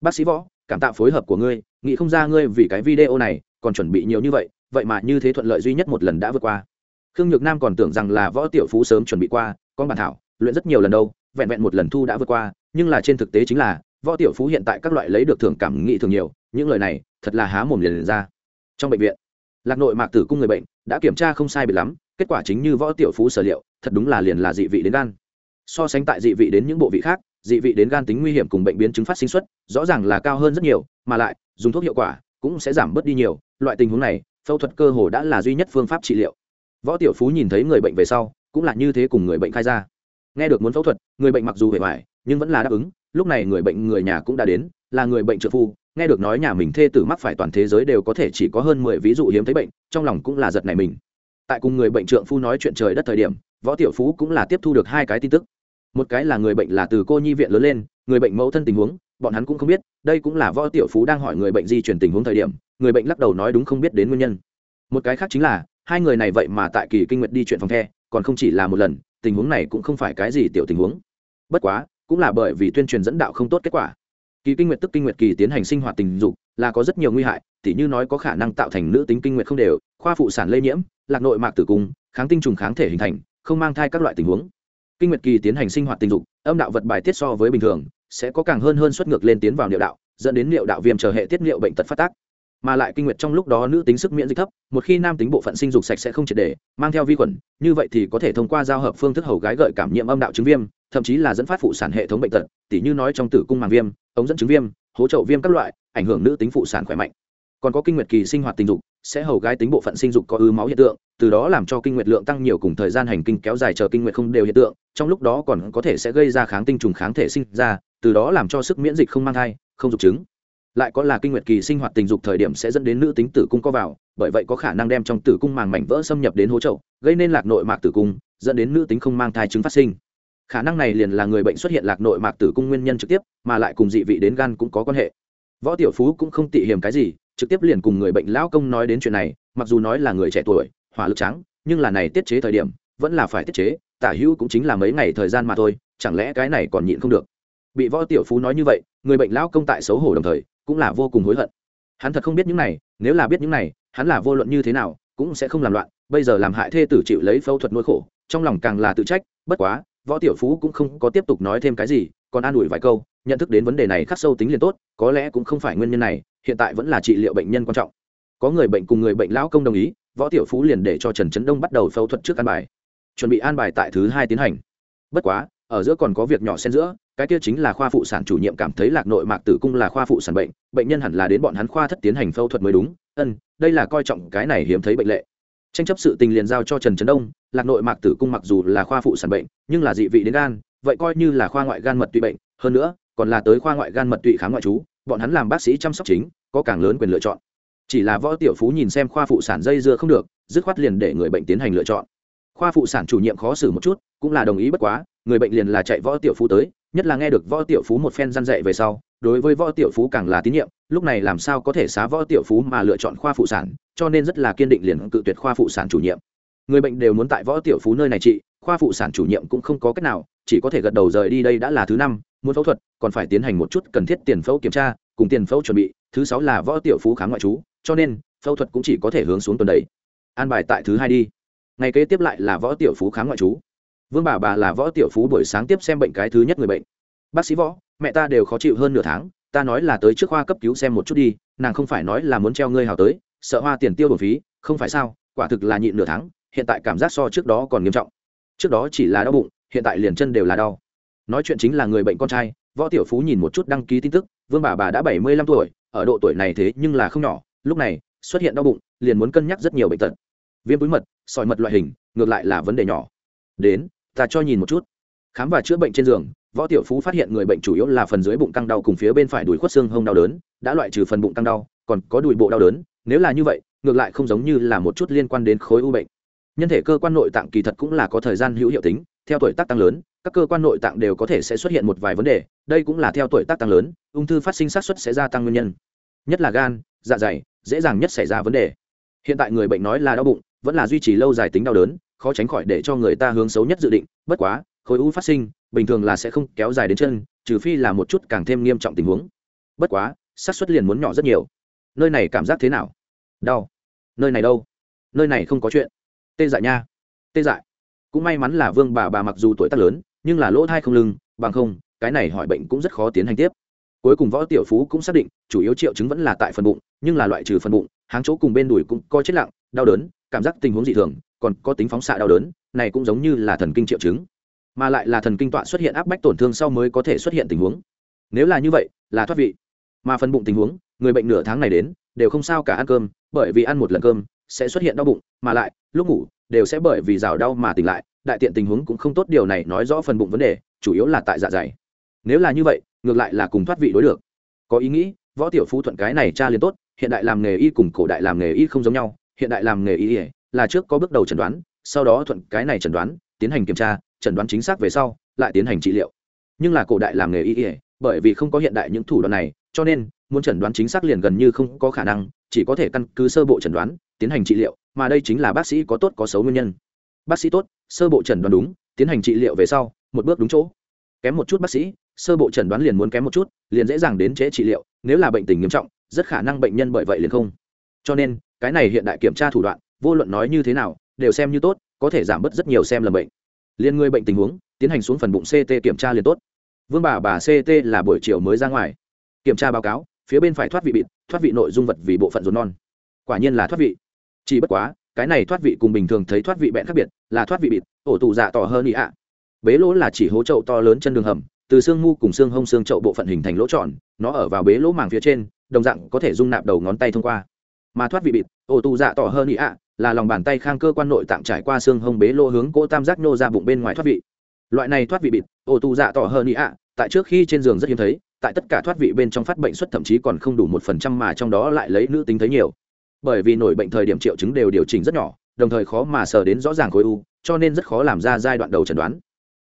Bác sĩ võ cảm tạ phối hợp của ngươi nghĩ không ra ngươi vì cái video này còn chuẩn bị nhiều như vậy vậy mà như thế thuận lợi duy nhất một lần đã vượt qua. Khương nhược nam còn tưởng rằng là võ tiểu phú sớm chuẩn bị qua con bản thảo luyện rất nhiều lần đâu vẹn vẹn một lần thu đã vượt qua nhưng là trên thực tế chính là võ tiểu phú hiện tại các loại lấy được thưởng cảm nghị thường nhiều những lời này thật là há mồm liền, liền ra. Trong bệnh viện lạc nội mạc tử cung người bệnh đã kiểm tra không sai biệt lắm kết quả chính như võ tiểu phú sở liệu thật đúng là liền là dị vị đến gan. So sánh tại dị vị đến những bộ vị khác dị vị đến gan tính nguy hiểm cùng bệnh biến chứng phát sinh xuất, rõ ràng là cao hơn rất nhiều, mà lại, dùng thuốc hiệu quả cũng sẽ giảm bớt đi nhiều. Loại tình huống này, phẫu thuật cơ hồ đã là duy nhất phương pháp trị liệu. Võ tiểu phú nhìn thấy người bệnh về sau, cũng là như thế cùng người bệnh khai ra. Nghe được muốn phẫu thuật, người bệnh mặc dù hề hoài nhưng vẫn là đáp ứng. Lúc này người bệnh người nhà cũng đã đến, là người bệnh trợ phu. Nghe được nói nhà mình thê tử mắc phải toàn thế giới đều có thể chỉ có hơn mười ví dụ hiếm thấy bệnh, trong lòng cũng là giật này mình. Tại cùng người bệnh trượng phu nói chuyện trời đất thời điểm, võ tiểu phú cũng là tiếp thu được hai cái tin tức một cái là người bệnh là từ cô nhi viện lớn lên, người bệnh mẫu thân tình huống, bọn hắn cũng không biết, đây cũng là võ tiểu phú đang hỏi người bệnh di chuyển tình huống thời điểm, người bệnh lắc đầu nói đúng không biết đến nguyên nhân. Một cái khác chính là, hai người này vậy mà tại kỳ kinh nguyệt đi chuyện phòng the, còn không chỉ là một lần, tình huống này cũng không phải cái gì tiểu tình huống. Bất quá, cũng là bởi vì tuyên truyền dẫn đạo không tốt kết quả. Kỳ kinh nguyệt tức kinh nguyệt kỳ tiến hành sinh hoạt tình dục, là có rất nhiều nguy hại, tỉ như nói có khả năng tạo thành nữ tính kinh nguyệt không đều, khoa phụ sản lây nhiễm, lạc nội mạc tử cung, kháng tinh trùng kháng thể hình thành, không mang thai các loại tình huống kinh nguyệt kỳ tiến hành sinh hoạt tình dục, âm đạo vật bài tiết so với bình thường, sẽ có càng hơn hơn xuất ngược lên tiến vào niệu đạo, dẫn đến niệu đạo viêm trở hệ tiết niệu bệnh tật phát tác. Mà lại kinh nguyệt trong lúc đó nữ tính sức miễn dịch thấp, một khi nam tính bộ phận sinh dục sạch sẽ không triệt để, mang theo vi khuẩn, như vậy thì có thể thông qua giao hợp phương thức hầu gái gợi cảm nhiễm âm đạo chứng viêm, thậm chí là dẫn phát phụ sản hệ thống bệnh tật, tỉ như nói trong tử cung màng viêm, ống dẫn chứng viêm hỗ trậu viêm các loại, ảnh hưởng nữ tính phụ sản khỏe mạnh còn có kinh nguyệt kỳ sinh hoạt tình dục, sẽ hầu gái tính bộ phận sinh dục có ứ máu hiện tượng, từ đó làm cho kinh nguyệt lượng tăng nhiều cùng thời gian hành kinh kéo dài chờ kinh nguyệt không đều hiện tượng, trong lúc đó còn có thể sẽ gây ra kháng tinh trùng kháng thể sinh ra, từ đó làm cho sức miễn dịch không mang thai, không dục chứng. Lại có là kinh nguyệt kỳ sinh hoạt tình dục thời điểm sẽ dẫn đến nữ tính tử cung co vào, bởi vậy có khả năng đem trong tử cung màng mảnh vỡ xâm nhập đến hố trậu gây nên lạc nội mạc tử cung, dẫn đến nữ tính không mang thai chứng phát sinh. Khả năng này liền là người bệnh xuất hiện lạc nội mạc tử cung nguyên nhân trực tiếp, mà lại cùng dị vị đến gan cũng có quan hệ. Võ tiểu phú cũng không tị hiểm cái gì trực tiếp liền cùng người bệnh lão công nói đến chuyện này, mặc dù nói là người trẻ tuổi, hỏa lực trắng, nhưng là này tiết chế thời điểm, vẫn là phải tiết chế, tả hữu cũng chính là mấy ngày thời gian mà thôi, chẳng lẽ cái này còn nhịn không được? Bị võ tiểu phú nói như vậy, người bệnh lão công tại xấu hổ đồng thời, cũng là vô cùng hối hận. Hắn thật không biết những này, nếu là biết những này, hắn là vô luận như thế nào, cũng sẽ không làm loạn, bây giờ làm hại thê tử chịu lấy phẫu thuật nuôi khổ, trong lòng càng là tự trách, bất quá, võ tiểu phú cũng không có tiếp tục nói thêm cái gì, còn an ủi vài câu nhận thức đến vấn đề này khắc sâu tính liền tốt, có lẽ cũng không phải nguyên nhân này, hiện tại vẫn là trị liệu bệnh nhân quan trọng. Có người bệnh cùng người bệnh lão công đồng ý, võ tiểu phú liền để cho trần trấn đông bắt đầu phẫu thuật trước an bài. Chuẩn bị an bài tại thứ hai tiến hành. Bất quá, ở giữa còn có việc nhỏ xen giữa, cái kia chính là khoa phụ sản chủ nhiệm cảm thấy lạc nội mạc tử cung là khoa phụ sản bệnh bệnh nhân hẳn là đến bọn hắn khoa thất tiến hành phẫu thuật mới đúng. Ân, đây là coi trọng cái này hiếm thấy bệnh lệ. Tranh chấp sự tình liền giao cho trần trấn đông, lạc nội mạc tử cung mặc dù là khoa phụ sản bệnh, nhưng là dị vị đến gan, vậy coi như là khoa ngoại gan mật tụy bệnh. Hơn nữa còn là tới khoa ngoại gan mật tụy khám ngoại trú, bọn hắn làm bác sĩ chăm sóc chính, có càng lớn quyền lựa chọn. Chỉ là võ tiểu phú nhìn xem khoa phụ sản dây dưa không được, dứt khoát liền để người bệnh tiến hành lựa chọn. Khoa phụ sản chủ nhiệm khó xử một chút, cũng là đồng ý bất quá, người bệnh liền là chạy võ tiểu phú tới, nhất là nghe được võ tiểu phú một phen răn dạy về sau, đối với võ tiểu phú càng là tín nhiệm, lúc này làm sao có thể xá võ tiểu phú mà lựa chọn khoa phụ sản, cho nên rất là kiên định liền cự tuyệt khoa phụ sản chủ nhiệm. Người bệnh đều muốn tại võ tiểu phú nơi này trị, khoa phụ sản chủ nhiệm cũng không có cách nào chỉ có thể gật đầu rời đi đây đã là thứ năm, muốn phẫu thuật, còn phải tiến hành một chút cần thiết tiền phẫu kiểm tra, cùng tiền phẫu chuẩn bị, thứ sáu là võ tiểu phú khám ngoại trú, cho nên, phẫu thuật cũng chỉ có thể hướng xuống tuần đấy an bài tại thứ hai đi. Ngày kế tiếp lại là võ tiểu phú khám ngoại trú. Vương bà bà là võ tiểu phú buổi sáng tiếp xem bệnh cái thứ nhất người bệnh. Bác sĩ võ, mẹ ta đều khó chịu hơn nửa tháng, ta nói là tới trước khoa cấp cứu xem một chút đi, nàng không phải nói là muốn treo ngươi hào tới, sợ hoa tiền tiêu bổn phí, không phải sao, quả thực là nhịn nửa tháng, hiện tại cảm giác so trước đó còn nghiêm trọng. Trước đó chỉ là đau bụng hiện tại liền chân đều là đau. Nói chuyện chính là người bệnh con trai, võ tiểu phú nhìn một chút đăng ký tin tức, vương bà bà đã bảy mươi lăm tuổi, ở độ tuổi này thế nhưng là không nhỏ, lúc này, xuất hiện đau bụng, liền muốn cân nhắc rất nhiều bệnh tật. Viêm túi mật, sỏi mật loại hình, ngược lại là vấn đề nhỏ. Đến, ta cho nhìn một chút. Khám và chữa bệnh trên giường, võ tiểu phú phát hiện người bệnh chủ yếu là phần dưới bụng căng đau cùng phía bên phải đùi khuất xương hông đau đớn, đã loại trừ phần bụng căng đau, còn có đùi bộ đau đớn, nếu là như vậy, ngược lại không giống như là một chút liên quan đến khối u bệnh nhân thể cơ quan nội tạng kỳ thật cũng là có thời gian hữu hiệu tính, theo tuổi tác tăng lớn, các cơ quan nội tạng đều có thể sẽ xuất hiện một vài vấn đề, đây cũng là theo tuổi tác tăng lớn, ung thư phát sinh xác suất sẽ gia tăng nguyên nhân. Nhất là gan dạ dày, dễ dàng nhất xảy ra vấn đề. Hiện tại người bệnh nói là đau bụng, vẫn là duy trì lâu dài tính đau đớn, khó tránh khỏi để cho người ta hướng xấu nhất dự định, bất quá, khối u phát sinh, bình thường là sẽ không kéo dài đến chân, trừ phi là một chút càng thêm nghiêm trọng tình huống. Bất quá, xác suất liền muốn nhỏ rất nhiều. Nơi này cảm giác thế nào? Đau. Nơi này đâu? Nơi này không có chuyện tê dại nha. Tê dại. Cũng may mắn là vương bà bà mặc dù tuổi tác lớn, nhưng là lỗ thai không lưng, bằng không, cái này hỏi bệnh cũng rất khó tiến hành tiếp. Cuối cùng võ tiểu phú cũng xác định, chủ yếu triệu chứng vẫn là tại phần bụng, nhưng là loại trừ phần bụng, háng chỗ cùng bên đùi cũng có chết lặng, đau đớn, cảm giác tình huống dị thường, còn có tính phóng xạ đau đớn, này cũng giống như là thần kinh triệu chứng. Mà lại là thần kinh tọa xuất hiện áp bách tổn thương sau mới có thể xuất hiện tình huống. Nếu là như vậy, là thoát vị. Mà phần bụng tình huống, người bệnh nửa tháng này đến, đều không sao cả ăn cơm, bởi vì ăn một lần cơm sẽ xuất hiện đau bụng, mà lại, lúc ngủ, đều sẽ bởi vì rào đau mà tỉnh lại. Đại tiện tình huống cũng không tốt, điều này nói rõ phần bụng vấn đề, chủ yếu là tại dạ dày. Nếu là như vậy, ngược lại là cùng thoát vị đối được. Có ý nghĩ, võ tiểu phú thuận cái này cha liền tốt, hiện đại làm nghề y cùng cổ đại làm nghề y không giống nhau, hiện đại làm nghề y là trước có bước đầu chẩn đoán, sau đó thuận cái này chẩn đoán, tiến hành kiểm tra, chẩn đoán chính xác về sau, lại tiến hành trị liệu. Nhưng là cổ đại làm nghề y bởi vì không có hiện đại những thủ đoạn này, cho nên muốn chẩn đoán chính xác liền gần như không có khả năng, chỉ có thể căn cứ sơ bộ chẩn đoán, tiến hành trị liệu, mà đây chính là bác sĩ có tốt có xấu nguyên nhân. Bác sĩ tốt, sơ bộ chẩn đoán đúng, tiến hành trị liệu về sau, một bước đúng chỗ. Kém một chút bác sĩ, sơ bộ chẩn đoán liền muốn kém một chút, liền dễ dàng đến chế trị liệu, nếu là bệnh tình nghiêm trọng, rất khả năng bệnh nhân bởi vậy liền không. Cho nên, cái này hiện đại kiểm tra thủ đoạn, vô luận nói như thế nào, đều xem như tốt, có thể giảm bớt rất nhiều xem lầm bệnh. Liền người bệnh tình huống, tiến hành xuống phần bụng ct kiểm tra liền tốt. Vương bà bà ct là buổi chiều mới ra ngoài. Kiểm tra báo cáo phía bên phải thoát vị bịt, thoát vị nội dung vật vì bộ phận ruột non. Quả nhiên là thoát vị. Chỉ bất quá, cái này thoát vị cùng bình thường thấy thoát vị bẹn khác biệt, là thoát vị bịt, ổ tụ dạ tỏ hơn ý ạ. Bế lỗ là chỉ hố trậu to lớn chân đường hầm, từ xương mu cùng xương hông xương trậu bộ phận hình thành lỗ tròn, nó ở vào bế lỗ màng phía trên, đồng dạng có thể dung nạp đầu ngón tay thông qua. Mà thoát vị bịt, ổ tụ dạ tỏ hơn ý ạ, là lòng bàn tay khang cơ quan nội tạm trải qua xương hông bế lỗ hướng cỗ tam giác nô ra bụng bên ngoài thoát vị. Loại này thoát vị bịt, ổ tụ dạ tỏ hơn ý ạ, tại trước khi trên giường rất hiếm thấy tại tất cả thoát vị bên trong phát bệnh suất thậm chí còn không đủ một phần trăm mà trong đó lại lấy nữ tính thấy nhiều. Bởi vì nổi bệnh thời điểm triệu chứng đều điều chỉnh rất nhỏ, đồng thời khó mà sờ đến rõ ràng khối u, cho nên rất khó làm ra giai đoạn đầu chẩn đoán.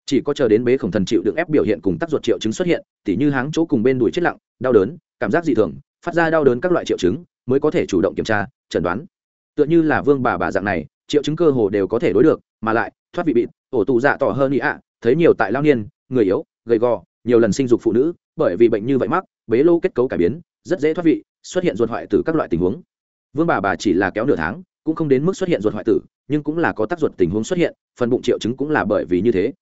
Chỉ có chờ đến bế khổng thần chịu được ép biểu hiện cùng tác ruột triệu chứng xuất hiện, tỉ như háng chỗ cùng bên đùi chết lặng, đau đớn, cảm giác dị thường, phát ra đau đớn các loại triệu chứng, mới có thể chủ động kiểm tra, chẩn đoán. Tựa như là vương bà bà dạng này, triệu chứng cơ hồ đều có thể đối được, mà lại, thoát vị bịt, ổ tụ dạ tỏ hơn ý ạ, thấy nhiều tại lao niên, người yếu, gầy gò, nhiều lần sinh dục phụ nữ bởi vì bệnh như vậy mắc, bế lô kết cấu cải biến, rất dễ thoát vị, xuất hiện ruột hoại tử các loại tình huống. Vương bà bà chỉ là kéo nửa tháng, cũng không đến mức xuất hiện ruột hoại tử, nhưng cũng là có tác ruột tình huống xuất hiện, phần bụng triệu chứng cũng là bởi vì như thế.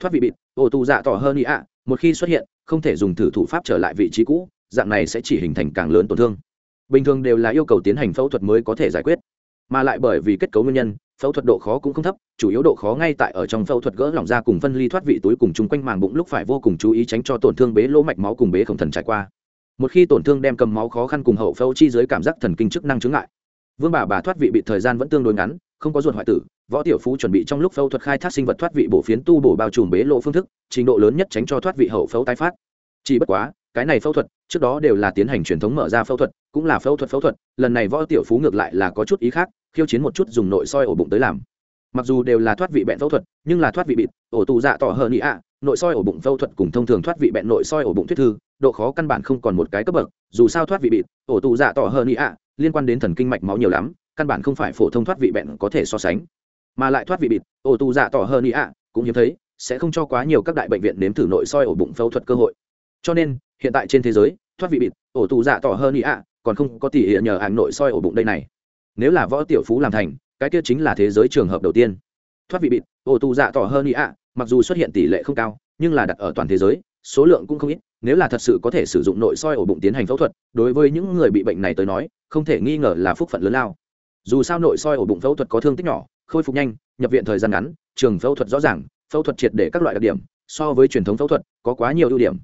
Thoát vị bịt ổ tù dạ tỏ hơn ý ạ, một khi xuất hiện, không thể dùng thử thủ pháp trở lại vị trí cũ, dạng này sẽ chỉ hình thành càng lớn tổn thương. Bình thường đều là yêu cầu tiến hành phẫu thuật mới có thể giải quyết, mà lại bởi vì kết cấu nguyên nhân phẫu thuật độ khó cũng không thấp, chủ yếu độ khó ngay tại ở trong phẫu thuật gỡ lỏng ra cùng phân ly thoát vị túi cùng chung quanh màng bụng lúc phải vô cùng chú ý tránh cho tổn thương bế lỗ mạch máu cùng bế khổng thần trải qua. Một khi tổn thương đem cầm máu khó khăn cùng hậu phẫu chi dưới cảm giác thần kinh chức năng chứng lại vương bà bà thoát vị bị thời gian vẫn tương đối ngắn, không có ruột hoại tử, võ tiểu phú chuẩn bị trong lúc phẫu thuật khai thác sinh vật thoát vị bổ phiến tu bổ bao trùm bế lỗ phương thức, trình độ lớn nhất tránh cho thoát vị hậu phẫu tái phát. Chỉ bất quá cái này phẫu thuật, trước đó đều là tiến hành truyền thống mở ra phẫu thuật, cũng là phẫu thuật phẫu thuật, lần này võ tiểu phú ngược lại là có chút ý khác, khiêu chiến một chút dùng nội soi ổ bụng tới làm. Mặc dù đều là thoát vị bệnh phẫu thuật, nhưng là thoát vị bịt, ổ tụ dạ tỏ hơn ý ạ, nội soi ổ bụng phẫu thuật cùng thông thường thoát vị bệnh nội soi ổ bụng thuyết thư, độ khó căn bản không còn một cái cấp bậc, dù sao thoát vị bịt, ổ tụ dạ tỏ hơn ý ạ, liên quan đến thần kinh mạch máu nhiều lắm, căn bản không phải phổ thông thoát vị bệnh có thể so sánh. Mà lại thoát vị bịt, ổ tụ dạ tỏ hơn ý ạ, cũng hiếm thấy, sẽ không cho quá nhiều các đại bệnh viện nếm thử nội soi ổ bụng phẫu thuật cơ hội. Cho nên hiện tại trên thế giới, thoát vị bịt, ổ tù dạ tỏ hơn ý ạ, còn không có tỷ hiện nhờ hàng nội soi ổ bụng đây này. Nếu là võ tiểu phú làm thành, cái kia chính là thế giới trường hợp đầu tiên. Thoát vị bịt, ổ tù dạ tỏ hơn ý ạ, mặc dù xuất hiện tỷ lệ không cao, nhưng là đặt ở toàn thế giới, số lượng cũng không ít, nếu là thật sự có thể sử dụng nội soi ổ bụng tiến hành phẫu thuật, đối với những người bị bệnh này tới nói, không thể nghi ngờ là phúc phận lớn lao. Dù sao nội soi ổ bụng phẫu thuật có thương tích nhỏ, khôi phục nhanh, nhập viện thời gian ngắn, trường phẫu thuật rõ ràng, phẫu thuật triệt để các loại đặc điểm, so với truyền thống phẫu thuật, có quá nhiều ưu điểm.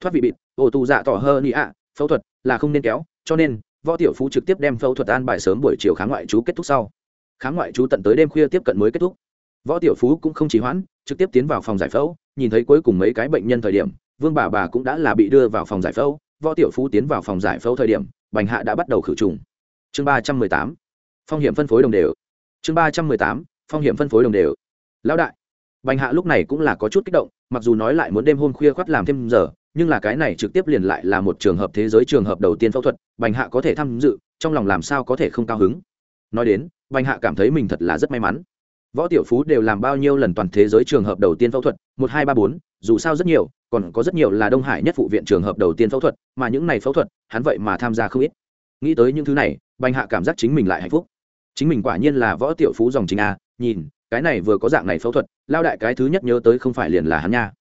Thoát vị bịt ô tù dạ tỏ hơ nị ạ, phẫu thuật là không nên kéo, cho nên, võ tiểu phú trực tiếp đem phẫu thuật an bài sớm buổi chiều kháng ngoại trú kết thúc sau. Kháng ngoại trú tận tới đêm khuya tiếp cận mới kết thúc. Võ tiểu phú cũng không trì hoãn, trực tiếp tiến vào phòng giải phẫu, nhìn thấy cuối cùng mấy cái bệnh nhân thời điểm, vương bà bà cũng đã là bị đưa vào phòng giải phẫu. Võ tiểu phú tiến vào phòng giải phẫu thời điểm, bành hạ đã bắt đầu khử trùng. Chương ba trăm mười tám, phong hiểm phân phối đồng đều. Chương ba trăm mười tám, phong hiểm phân phối đồng đều. Lão đại, bành hạ lúc này cũng là có chút kích động, mặc dù nói lại muốn đêm hôm khuya khoắt làm thêm giờ nhưng là cái này trực tiếp liền lại là một trường hợp thế giới trường hợp đầu tiên phẫu thuật, bành hạ có thể tham dự, trong lòng làm sao có thể không cao hứng. Nói đến, bành hạ cảm thấy mình thật là rất may mắn. Võ tiểu phú đều làm bao nhiêu lần toàn thế giới trường hợp đầu tiên phẫu thuật, một, hai, ba, bốn, dù sao rất nhiều, còn có rất nhiều là đông hải nhất phụ viện trường hợp đầu tiên phẫu thuật, mà những này phẫu thuật, hắn vậy mà tham gia không ít. Nghĩ tới những thứ này, bành hạ cảm giác chính mình lại hạnh phúc. Chính mình quả nhiên là võ tiểu phú dòng chính a, nhìn, cái này vừa có dạng này phẫu thuật, lao đại cái thứ nhất nhớ tới không phải liền là hắn nha.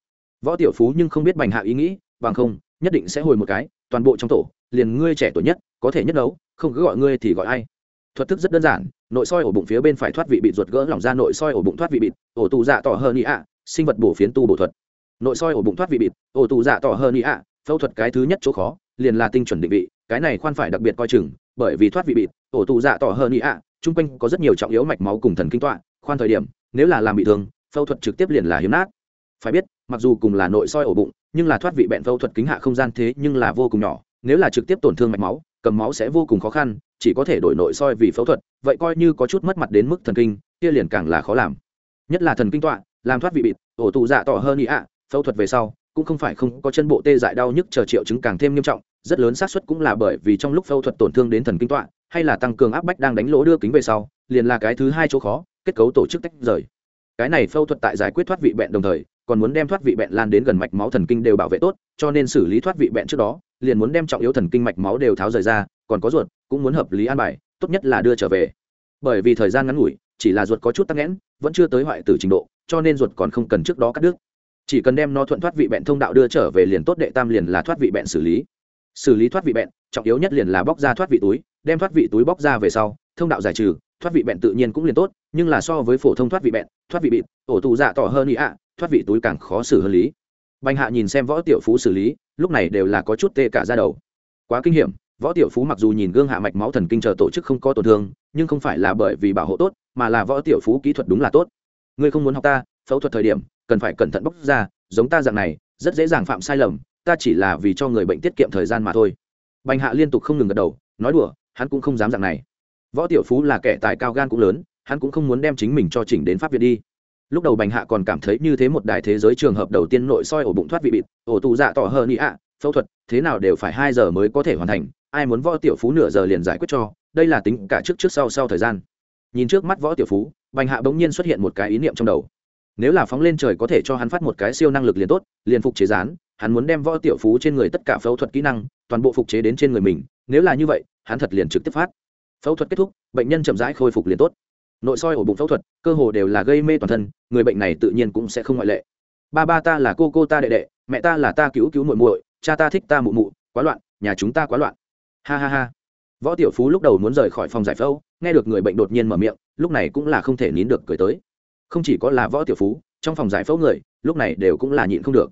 Võ tiểu phú nhưng không biết bành hạ ý nghĩ bằng không, nhất định sẽ hồi một cái, toàn bộ trong tổ, liền ngươi trẻ tuổi nhất, có thể nhất đấu, không cứ gọi ngươi thì gọi ai. Thuật thức rất đơn giản, nội soi ổ bụng phía bên phải thoát vị bị ruột gỡ lỏng ra nội soi ổ bụng thoát vị bịt, ổ tù dạ tỏ hơn ý ạ, sinh vật bổ phiến tu bổ thuật. Nội soi ổ bụng thoát vị bịt, ổ tù dạ tỏ hơn ý ạ, phẫu thuật cái thứ nhất chỗ khó, liền là tinh chuẩn định vị, cái này khoan phải đặc biệt coi chừng, bởi vì thoát vị bịt, ổ tù dạ tỏ hơn ý ạ, chung quanh có rất nhiều trọng yếu mạch máu cùng thần kinh tọa, khoan thời điểm, nếu là làm bị thương, phẫu thuật trực tiếp liền là hiếm nát phải biết, mặc dù cùng là nội soi ổ bụng, nhưng là thoát vị bẹn phẫu thuật kính hạ không gian thế nhưng là vô cùng nhỏ, nếu là trực tiếp tổn thương mạch máu, cầm máu sẽ vô cùng khó khăn, chỉ có thể đổi nội soi vì phẫu thuật, vậy coi như có chút mất mặt đến mức thần kinh, kia liền càng là khó làm. Nhất là thần kinh tọa, làm thoát vị bịt, ổ tụ dạ tỏ hơn ý ạ, phẫu thuật về sau, cũng không phải không có chân bộ tê dại đau nhức chờ triệu chứng càng thêm nghiêm trọng, rất lớn xác suất cũng là bởi vì trong lúc phẫu thuật tổn thương đến thần kinh tọa, hay là tăng cường áp bách đang đánh lỗ đưa kính về sau, liền là cái thứ hai chỗ khó, kết cấu tổ chức tách rời. Cái này phẫu thuật tại giải quyết thoát vị bẹn đồng thời còn muốn đem thoát vị bẹn lan đến gần mạch máu thần kinh đều bảo vệ tốt cho nên xử lý thoát vị bẹn trước đó liền muốn đem trọng yếu thần kinh mạch máu đều tháo rời ra còn có ruột cũng muốn hợp lý an bài tốt nhất là đưa trở về bởi vì thời gian ngắn ngủi chỉ là ruột có chút tắc nghẽn vẫn chưa tới hoại tử trình độ cho nên ruột còn không cần trước đó cắt đứt chỉ cần đem nó thuận thoát vị bẹn thông đạo đưa trở về liền tốt đệ tam liền là thoát vị bẹn xử lý xử lý thoát vị bẹn trọng yếu nhất liền là bóc ra thoát vị túi đem thoát vị túi bóc ra về sau thông đạo giải trừ thoát vị bẹn tự nhiên cũng liền tốt nhưng là so với phổ thông thoát vị bẹn thoát vị bịt ổ tụ dạ tỏ hơn ý ạ thoát vị túi càng khó xử hơn lý. Bành hạ nhìn xem võ tiểu phú xử lý, lúc này đều là có chút tê cả ra đầu. Quá kinh hiểm, võ tiểu phú mặc dù nhìn gương hạ mạch máu thần kinh chờ tổ chức không có tổn thương, nhưng không phải là bởi vì bảo hộ tốt, mà là võ tiểu phú kỹ thuật đúng là tốt. Ngươi không muốn học ta, phẫu thuật thời điểm, cần phải cẩn thận bóc ra, giống ta dạng này, rất dễ dàng phạm sai lầm, ta chỉ là vì cho người bệnh tiết kiệm thời gian mà thôi. Bành hạ liên tục không ngừng gật đầu, nói đùa, hắn cũng không dám dạng này. Võ tiểu phú là kẻ tài cao gan cũng lớn, hắn cũng không muốn đem chính mình cho chỉnh đến pháp viện đi lúc đầu bành hạ còn cảm thấy như thế một đài thế giới trường hợp đầu tiên nội soi ổ bụng thoát vị bịt, ổ tụ dạ tỏ hơn ý ạ, phẫu thuật, thế nào đều phải hai giờ mới có thể hoàn thành, ai muốn võ tiểu phú nửa giờ liền giải quyết cho, đây là tính cả trước trước sau sau thời gian. Nhìn trước mắt võ tiểu phú, bành hạ bỗng nhiên xuất hiện một cái ý niệm trong đầu. Nếu là phóng lên trời có thể cho hắn phát một cái siêu năng lực liền tốt, liền phục chế rán hắn muốn đem võ tiểu phú trên người tất cả phẫu thuật kỹ năng, toàn bộ phục chế đến trên người mình, nếu là như vậy, hắn thật liền trực tiếp phát. Phẫu thuật kết thúc, bệnh nhân chậm rãi khôi phục liền tốt nội soi ổ bụng phẫu thuật, cơ hồ đều là gây mê toàn thân, người bệnh này tự nhiên cũng sẽ không ngoại lệ. Ba ba ta là cô cô ta đệ đệ, mẹ ta là ta cứu cứu muội muội, cha ta thích ta mụ mụ, quá loạn, nhà chúng ta quá loạn. Ha ha ha. Võ tiểu phú lúc đầu muốn rời khỏi phòng giải phẫu, nghe được người bệnh đột nhiên mở miệng, lúc này cũng là không thể nín được cười tới. Không chỉ có là võ tiểu phú, trong phòng giải phẫu người, lúc này đều cũng là nhịn không được.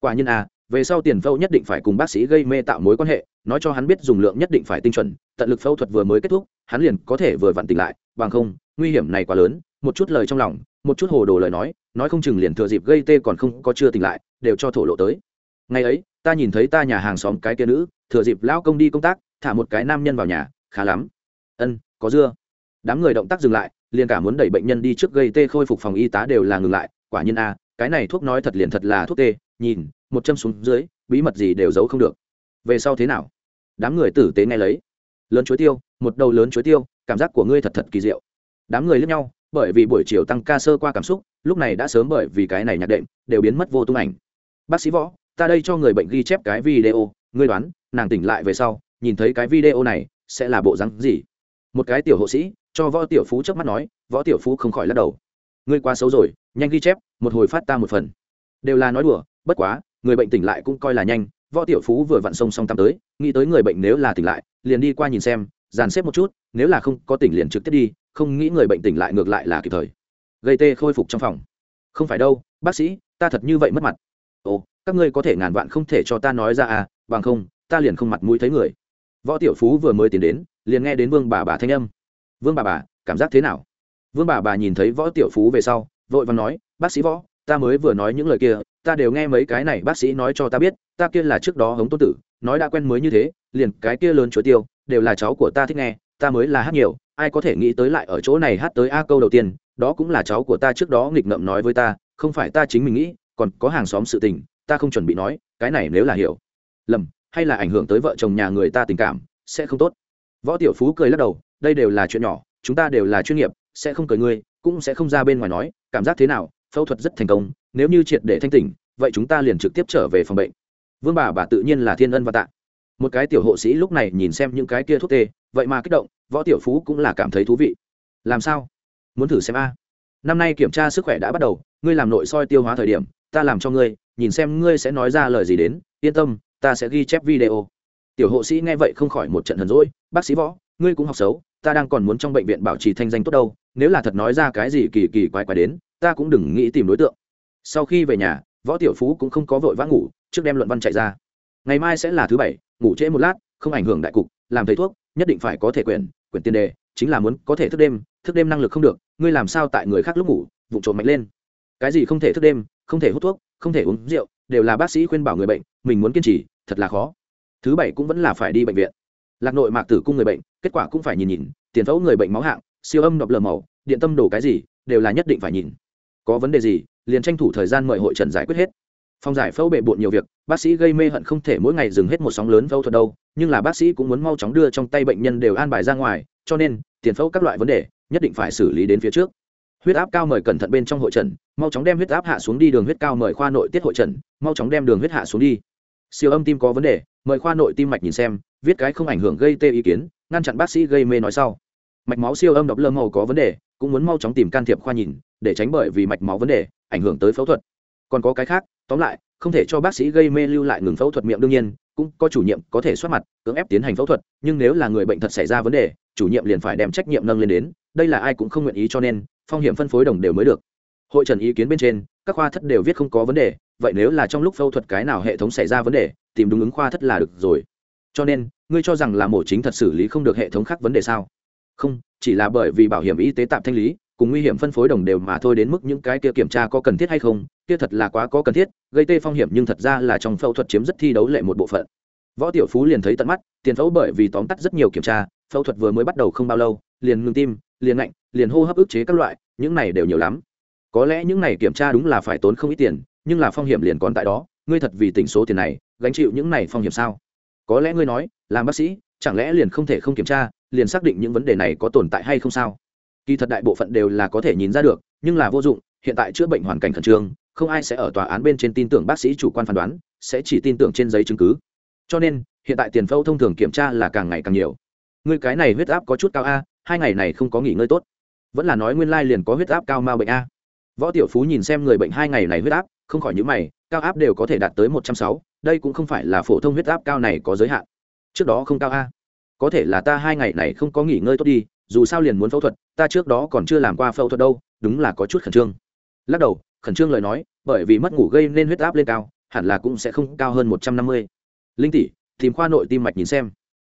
Quả nhiên à về sau tiền phẫu nhất định phải cùng bác sĩ gây mê tạo mối quan hệ, nói cho hắn biết dùng lượng nhất định phải tinh chuẩn, tận lực phẫu thuật vừa mới kết thúc, hắn liền có thể vừa vặn tỉnh lại, bằng không nguy hiểm này quá lớn, một chút lời trong lòng, một chút hồ đồ lời nói nói không chừng liền thừa dịp gây tê còn không có chưa tỉnh lại, đều cho thổ lộ tới. Ngày ấy, ta nhìn thấy ta nhà hàng xóm cái kia nữ, thừa dịp lão công đi công tác, thả một cái nam nhân vào nhà, khá lắm. Ân, có dưa. Đám người động tác dừng lại, liền cả muốn đẩy bệnh nhân đi trước gây tê khôi phục phòng y tá đều là ngừng lại, quả nhiên a, cái này thuốc nói thật liền thật là thuốc tê, nhìn, một châm xuống dưới, bí mật gì đều giấu không được. Về sau thế nào? Đám người tử tế nghe lấy. Lớn chuối tiêu, một đầu lớn chuối tiêu, cảm giác của ngươi thật thật kỳ diệu đám người lướt nhau, bởi vì buổi chiều tăng ca sơ qua cảm xúc, lúc này đã sớm bởi vì cái này nhạc đệm, đều biến mất vô tung ảnh. Bác sĩ võ, ta đây cho người bệnh ghi chép cái video, ngươi đoán, nàng tỉnh lại về sau, nhìn thấy cái video này, sẽ là bộ rắn gì? Một cái tiểu hộ sĩ, cho võ tiểu phú trước mắt nói, võ tiểu phú không khỏi lắc đầu. Ngươi quá xấu rồi, nhanh ghi chép, một hồi phát ta một phần. Đều là nói đùa, bất quá, người bệnh tỉnh lại cũng coi là nhanh. Võ tiểu phú vừa vặn sông song tắm tới, nghĩ tới người bệnh nếu là tỉnh lại, liền đi qua nhìn xem, dàn xếp một chút, nếu là không có tỉnh liền trực tiếp đi không nghĩ người bệnh tỉnh lại ngược lại là kịp thời. Gây tê khôi phục trong phòng. Không phải đâu, bác sĩ, ta thật như vậy mất mặt. Ồ, các ngươi có thể ngàn vạn không thể cho ta nói ra à bằng không, ta liền không mặt mũi thấy người. Võ tiểu phú vừa mới tiến đến, liền nghe đến vương bà bà thanh âm. Vương bà bà, cảm giác thế nào? Vương bà bà nhìn thấy võ tiểu phú về sau, vội vàng nói, bác sĩ võ, ta mới vừa nói những lời kia, ta đều nghe mấy cái này bác sĩ nói cho ta biết, ta kia là trước đó hống tôn tử, nói đã quen mới như thế, liền cái kia lớn chuối tiêu, đều là cháu của ta thích nghe ta mới là hát nhiều, ai có thể nghĩ tới lại ở chỗ này hát tới a câu đầu tiên, đó cũng là cháu của ta trước đó nghịch ngợm nói với ta, không phải ta chính mình nghĩ, còn có hàng xóm sự tình, ta không chuẩn bị nói, cái này nếu là hiểu. Lầm, hay là ảnh hưởng tới vợ chồng nhà người ta tình cảm, sẽ không tốt. Võ tiểu phú cười lắc đầu, đây đều là chuyện nhỏ, chúng ta đều là chuyên nghiệp, sẽ không cười ngươi, cũng sẽ không ra bên ngoài nói, cảm giác thế nào, phẫu thuật rất thành công, nếu như triệt để thanh tỉnh, vậy chúng ta liền trực tiếp trở về phòng bệnh. Vương bà bà tự nhiên là thiên ân và tạ một cái tiểu hộ sĩ lúc này nhìn xem những cái kia thuốc tê, vậy mà kích động, võ tiểu phú cũng là cảm thấy thú vị. Làm sao? Muốn thử xem a. Năm nay kiểm tra sức khỏe đã bắt đầu, ngươi làm nội soi tiêu hóa thời điểm, ta làm cho ngươi, nhìn xem ngươi sẽ nói ra lời gì đến, yên tâm, ta sẽ ghi chép video. Tiểu hộ sĩ nghe vậy không khỏi một trận hờn rỗi bác sĩ võ, ngươi cũng học xấu, ta đang còn muốn trong bệnh viện bảo trì thanh danh tốt đâu, nếu là thật nói ra cái gì kỳ kỳ quái quái đến, ta cũng đừng nghĩ tìm đối tượng. Sau khi về nhà, võ tiểu phú cũng không có vội vã ngủ, trước đem luận văn chạy ra ngày mai sẽ là thứ bảy, ngủ trễ một lát, không ảnh hưởng đại cục, làm thầy thuốc, nhất định phải có thể quyền quyền tiền đề, chính là muốn có thể thức đêm thức đêm năng lực không được, ngươi làm sao tại người khác lúc ngủ vụ trộm mạnh lên. Cái gì không thể thức đêm, không thể hút thuốc, không thể uống rượu, đều là bác sĩ khuyên bảo người bệnh, mình muốn kiên trì, thật là khó. Thứ bảy cũng vẫn là phải đi bệnh viện. Lạc nội mạc tử cung người bệnh, kết quả cũng phải nhìn nhìn, tiền phẫu người bệnh máu hạng, siêu âm đọc lờ màu, điện tâm đồ cái gì, đều là nhất định phải nhìn. Có vấn đề gì, liền tranh thủ thời gian mời hội trần giải quyết hết phòng giải phẫu bệ bộn nhiều việc, bác sĩ gây mê hận không thể mỗi ngày dừng hết một sóng lớn phẫu thuật đâu, nhưng là bác sĩ cũng muốn mau chóng đưa trong tay bệnh nhân đều an bài ra ngoài, cho nên, tiền phẫu các loại vấn đề, nhất định phải xử lý đến phía trước. Huyết áp cao mời cẩn thận bên trong hội trần, mau chóng đem huyết áp hạ xuống đi đường huyết cao mời khoa nội tiết hội trần, mau chóng đem đường huyết hạ xuống đi. Siêu âm tim có vấn đề, mời khoa nội tim mạch nhìn xem, viết cái không ảnh hưởng gây tê ý kiến, ngăn chặn bác sĩ gây mê nói sau. Mạch máu siêu âm độc lơ màu có vấn đề, cũng muốn mau chóng tìm can thiệp khoa nhìn, để tránh bởi vì mạch máu vấn đề, ảnh hưởng tới phẫu thuật còn có cái khác, tóm lại, không thể cho bác sĩ gây mê lưu lại ngừng phẫu thuật miệng đương nhiên, cũng có chủ nhiệm có thể soát mặt, cưỡng ép tiến hành phẫu thuật, nhưng nếu là người bệnh thật xảy ra vấn đề, chủ nhiệm liền phải đem trách nhiệm nâng lên đến, đây là ai cũng không nguyện ý cho nên, phong hiểm phân phối đồng đều mới được. Hội trần ý kiến bên trên, các khoa thất đều viết không có vấn đề, vậy nếu là trong lúc phẫu thuật cái nào hệ thống xảy ra vấn đề, tìm đúng ứng khoa thất là được rồi. Cho nên, ngươi cho rằng là mổ chính thật xử lý không được hệ thống khác vấn đề sao? Không, chỉ là bởi vì bảo hiểm y tế tạm thanh lý, cùng nguy hiểm phân phối đồng đều mà thôi đến mức những cái kia kiểm tra có cần thiết hay không kia thật là quá có cần thiết, gây tê phong hiểm nhưng thật ra là trong phẫu thuật chiếm rất thi đấu lệ một bộ phận. Võ tiểu phú liền thấy tận mắt, tiền phẫu bởi vì tóm tắt rất nhiều kiểm tra, phẫu thuật vừa mới bắt đầu không bao lâu, liền ngừng tim, liền lạnh liền hô hấp ức chế các loại, những này đều nhiều lắm. Có lẽ những này kiểm tra đúng là phải tốn không ít tiền, nhưng là phong hiểm liền còn tại đó, ngươi thật vì tỉnh số tiền này, gánh chịu những này phong hiểm sao? Có lẽ ngươi nói, làm bác sĩ, chẳng lẽ liền không thể không kiểm tra, liền xác định những vấn đề này có tồn tại hay không sao? Kỳ thật đại bộ phận đều là có thể nhìn ra được, nhưng là vô dụng, hiện tại chữa bệnh hoàn cảnh khẩn trương không ai sẽ ở tòa án bên trên tin tưởng bác sĩ chủ quan phán đoán, sẽ chỉ tin tưởng trên giấy chứng cứ. Cho nên, hiện tại tiền phẫu thông thường kiểm tra là càng ngày càng nhiều. Ngươi cái này huyết áp có chút cao a, hai ngày này không có nghỉ ngơi tốt. Vẫn là nói nguyên lai liền có huyết áp cao ma bệnh a. Võ tiểu phú nhìn xem người bệnh hai ngày này huyết áp, không khỏi nhữ mày, cao áp đều có thể đạt tới một trăm sáu, đây cũng không phải là phổ thông huyết áp cao này có giới hạn. Trước đó không cao a. Có thể là ta hai ngày này không có nghỉ ngơi tốt đi, dù sao liền muốn phẫu thuật, ta trước đó còn chưa làm qua phẫu thuật đâu, đúng là có chút khẩn trương. Lắc đầu khẩn trương lời nói, bởi vì mất ngủ gây nên huyết áp lên cao, hẳn là cũng sẽ không cao hơn một trăm năm mươi. Linh tỷ, tìm khoa nội tim mạch nhìn xem.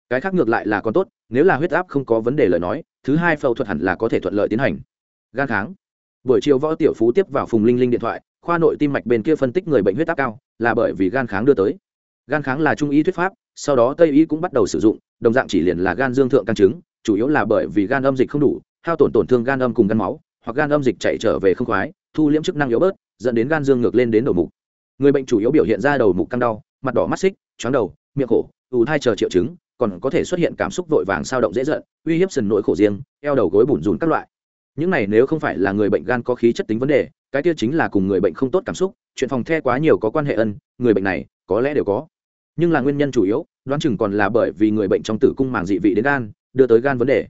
Cái khác ngược lại là còn tốt, nếu là huyết áp không có vấn đề lời nói, thứ hai phẫu thuật hẳn là có thể thuận lợi tiến hành. Gan kháng. Buổi chiều võ tiểu phú tiếp vào phùng linh linh điện thoại, khoa nội tim mạch bên kia phân tích người bệnh huyết áp cao, là bởi vì gan kháng đưa tới. Gan kháng là trung y thuyết pháp, sau đó tây y cũng bắt đầu sử dụng, đồng dạng chỉ liền là gan dương thượng căn chứng, chủ yếu là bởi vì gan âm dịch không đủ, hao tổn tổn thương gan âm cùng gan máu, hoặc gan âm dịch chạy trở về không khoái thu liễm chức năng yếu bớt, dẫn đến gan dương ngược lên đến đầu mục. Người bệnh chủ yếu biểu hiện ra đầu mục căng đau, mặt đỏ mắt xích chóng đầu, miệng khổ, ù thai chờ triệu chứng, còn có thể xuất hiện cảm xúc vội vàng sao động dễ giận, uy hiếp sần nỗi khổ riêng, eo đầu gối bủn rùn các loại. Những này nếu không phải là người bệnh gan có khí chất tính vấn đề, cái kia chính là cùng người bệnh không tốt cảm xúc, chuyện phòng the quá nhiều có quan hệ ân, người bệnh này, có lẽ đều có. Nhưng là nguyên nhân chủ yếu, đoán chừng còn là bởi vì người bệnh trong tử cung màng dị vị đến gan, đưa tới gan vấn đề.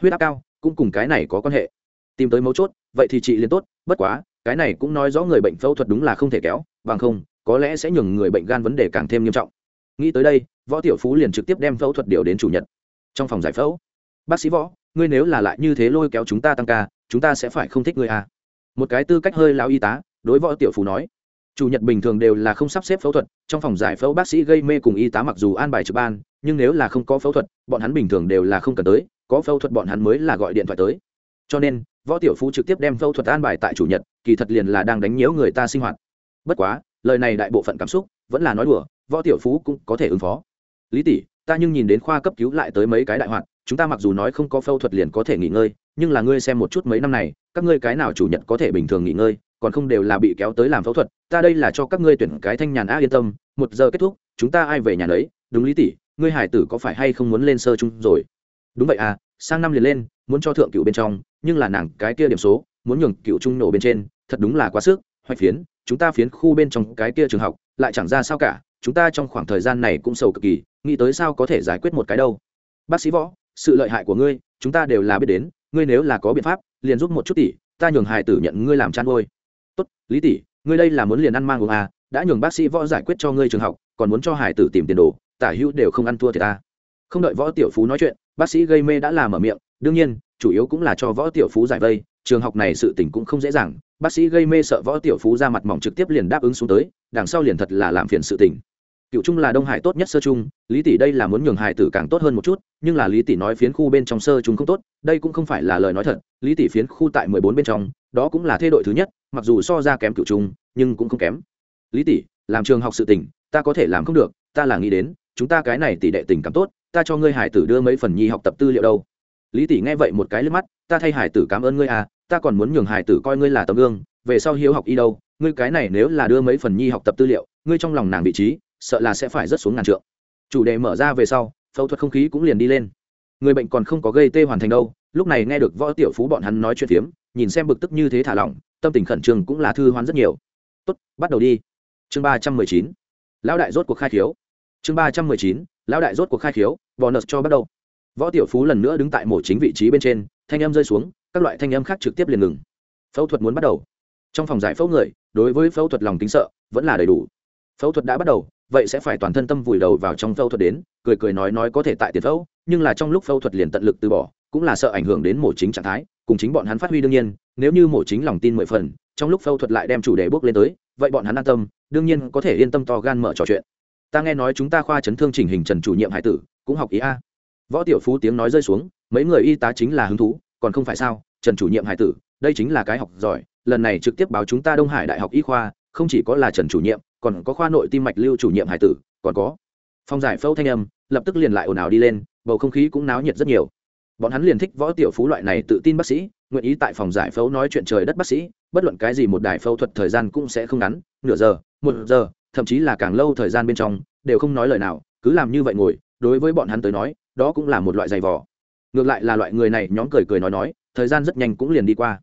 Huyết áp cao, cũng cùng cái này có quan hệ. Tìm tới mấu chốt, vậy thì trị liền tốt bất quá, cái này cũng nói rõ người bệnh phẫu thuật đúng là không thể kéo, bằng không, có lẽ sẽ nhường người bệnh gan vấn đề càng thêm nghiêm trọng. Nghĩ tới đây, võ tiểu phú liền trực tiếp đem phẫu thuật điều đến chủ nhật. Trong phòng giải phẫu, bác sĩ võ, ngươi nếu là lại như thế lôi kéo chúng ta tăng ca, chúng ta sẽ phải không thích ngươi à. một cái tư cách hơi lao y tá, đối võ tiểu phú nói, chủ nhật bình thường đều là không sắp xếp phẫu thuật, trong phòng giải phẫu bác sĩ gây mê cùng y tá mặc dù an bài trực ban, nhưng nếu là không có phẫu thuật, bọn hắn bình thường đều là không cần tới, có phẫu thuật bọn hắn mới là gọi điện thoại tới. Cho nên võ tiểu phú trực tiếp đem phẫu thuật an bài tại chủ nhật, kỳ thật liền là đang đánh nhiễu người ta sinh hoạt. Bất quá, lời này đại bộ phận cảm xúc vẫn là nói đùa, võ tiểu phú cũng có thể ứng phó. Lý tỷ, ta nhưng nhìn đến khoa cấp cứu lại tới mấy cái đại hoạt, chúng ta mặc dù nói không có phẫu thuật liền có thể nghỉ ngơi, nhưng là ngươi xem một chút mấy năm này, các ngươi cái nào chủ nhật có thể bình thường nghỉ ngơi, còn không đều là bị kéo tới làm phẫu thuật, ta đây là cho các ngươi tuyển cái thanh nhàn a yên tâm, một giờ kết thúc, chúng ta ai về nhà đấy đúng lý tỷ, ngươi hải tử có phải hay không muốn lên sơ chung rồi? Đúng vậy à sang năm liền lên, muốn cho thượng cựu bên trong nhưng là nàng cái kia điểm số, muốn nhường cựu trung nổ bên trên, thật đúng là quá sức, hoạch phiến, chúng ta phiến khu bên trong cái kia trường học, lại chẳng ra sao cả, chúng ta trong khoảng thời gian này cũng sầu cực kỳ, nghĩ tới sao có thể giải quyết một cái đâu. Bác sĩ võ, sự lợi hại của ngươi, chúng ta đều là biết đến, ngươi nếu là có biện pháp, liền giúp một chút tỷ, ta nhường hài tử nhận ngươi làm chăn ngôi tốt, lý tỷ, ngươi đây là muốn liền ăn mang uống à đã nhường bác sĩ võ giải quyết cho ngươi trường học, còn muốn cho hài tử tìm tiền đồ, tả hữu đều không ăn thua thì ta. Không đợi võ tiểu phú nói chuyện, bác sĩ gây mê đã làm mở miệng, đương nhiên chủ yếu cũng là cho võ tiểu phú giải vây, trường học này sự tình cũng không dễ dàng, bác sĩ gây mê sợ võ tiểu phú ra mặt mỏng trực tiếp liền đáp ứng xuống tới, đằng sau liền thật là làm phiền sự tình. Cựu trung là đông hải tốt nhất sơ trung, lý tỷ đây là muốn nhường hải tử càng tốt hơn một chút, nhưng là lý tỷ nói phiến khu bên trong sơ trung không tốt, đây cũng không phải là lời nói thật, lý tỷ phiến khu tại mười bốn bên trong, đó cũng là thê đội thứ nhất, mặc dù so ra kém cựu trung, nhưng cũng không kém. Lý tỷ, làm trường học sự tình, ta có thể làm không được, ta là nghĩ đến, chúng ta cái này tỷ đệ tình cảm tốt, ta cho ngươi hải tử đưa mấy phần nhi học tập tư liệu đâu lý tỷ nghe vậy một cái lên mắt, ta thay hải tử cảm ơn ngươi à ta còn muốn nhường hải tử coi ngươi là tấm gương, về sau hiếu học y đâu, ngươi cái này nếu là đưa mấy phần nhi học tập tư liệu, ngươi trong lòng nàng vị trí, sợ là sẽ phải rất xuống ngàn trượng. Chủ đề mở ra về sau, phẫu thuật không khí cũng liền đi lên. Người bệnh còn không có gây tê hoàn thành đâu, lúc này nghe được võ tiểu phú bọn hắn nói chuyện phiếm, nhìn xem bực tức như thế thả lỏng, tâm tình khẩn trương cũng là thư hoán rất nhiều. Tốt, bắt đầu đi. Chương ba trăm mười chín. Lão đại rốt cuộc khai khiếu. Chương ba trăm mười chín. Lão đại rốt cuộc khai khiếu, bonus cho bắt đầu võ tiểu phú lần nữa đứng tại mổ chính vị trí bên trên, thanh âm rơi xuống, các loại thanh âm khác trực tiếp liền ngừng. Phẫu thuật muốn bắt đầu. Trong phòng giải phẫu người, đối với phẫu thuật lòng tính sợ, vẫn là đầy đủ. Phẫu thuật đã bắt đầu, vậy sẽ phải toàn thân tâm vùi đầu vào trong phẫu thuật đến, cười cười nói nói có thể tại tiền phẫu, nhưng là trong lúc phẫu thuật liền tận lực từ bỏ, cũng là sợ ảnh hưởng đến mổ chính trạng thái, cùng chính bọn hắn phát huy đương nhiên, nếu như mổ chính lòng tin mười phần, trong lúc phẫu thuật lại đem chủ đề bước lên tới, vậy bọn hắn an tâm, đương nhiên có thể yên tâm to gan mở trò chuyện. Ta nghe nói chúng ta khoa chấn thương chỉnh hình trần chủ nhiệm hải tử, cũng học ý a võ tiểu phú tiếng nói rơi xuống, mấy người y tá chính là hứng thú, còn không phải sao, trần chủ nhiệm hải tử, đây chính là cái học giỏi, lần này trực tiếp báo chúng ta đông hải đại học y khoa, không chỉ có là trần chủ nhiệm, còn có khoa nội tim mạch lưu chủ nhiệm hải tử, còn có. Phong giải phẫu thanh âm, lập tức liền lại ồn ào đi lên, bầu không khí cũng náo nhiệt rất nhiều. Bọn hắn liền thích võ tiểu phú loại này tự tin bác sĩ, nguyện ý tại phòng giải phẫu nói chuyện trời đất bác sĩ, bất luận cái gì một đài phẫu thuật thời gian cũng sẽ không ngắn, nửa giờ, một giờ, thậm chí là càng lâu thời gian bên trong, đều không nói lời nào, cứ làm như vậy ngồi, đối với bọn hắn tới nói đó cũng là một loại giày vò. Ngược lại là loại người này nhóm cười cười nói nói, thời gian rất nhanh cũng liền đi qua.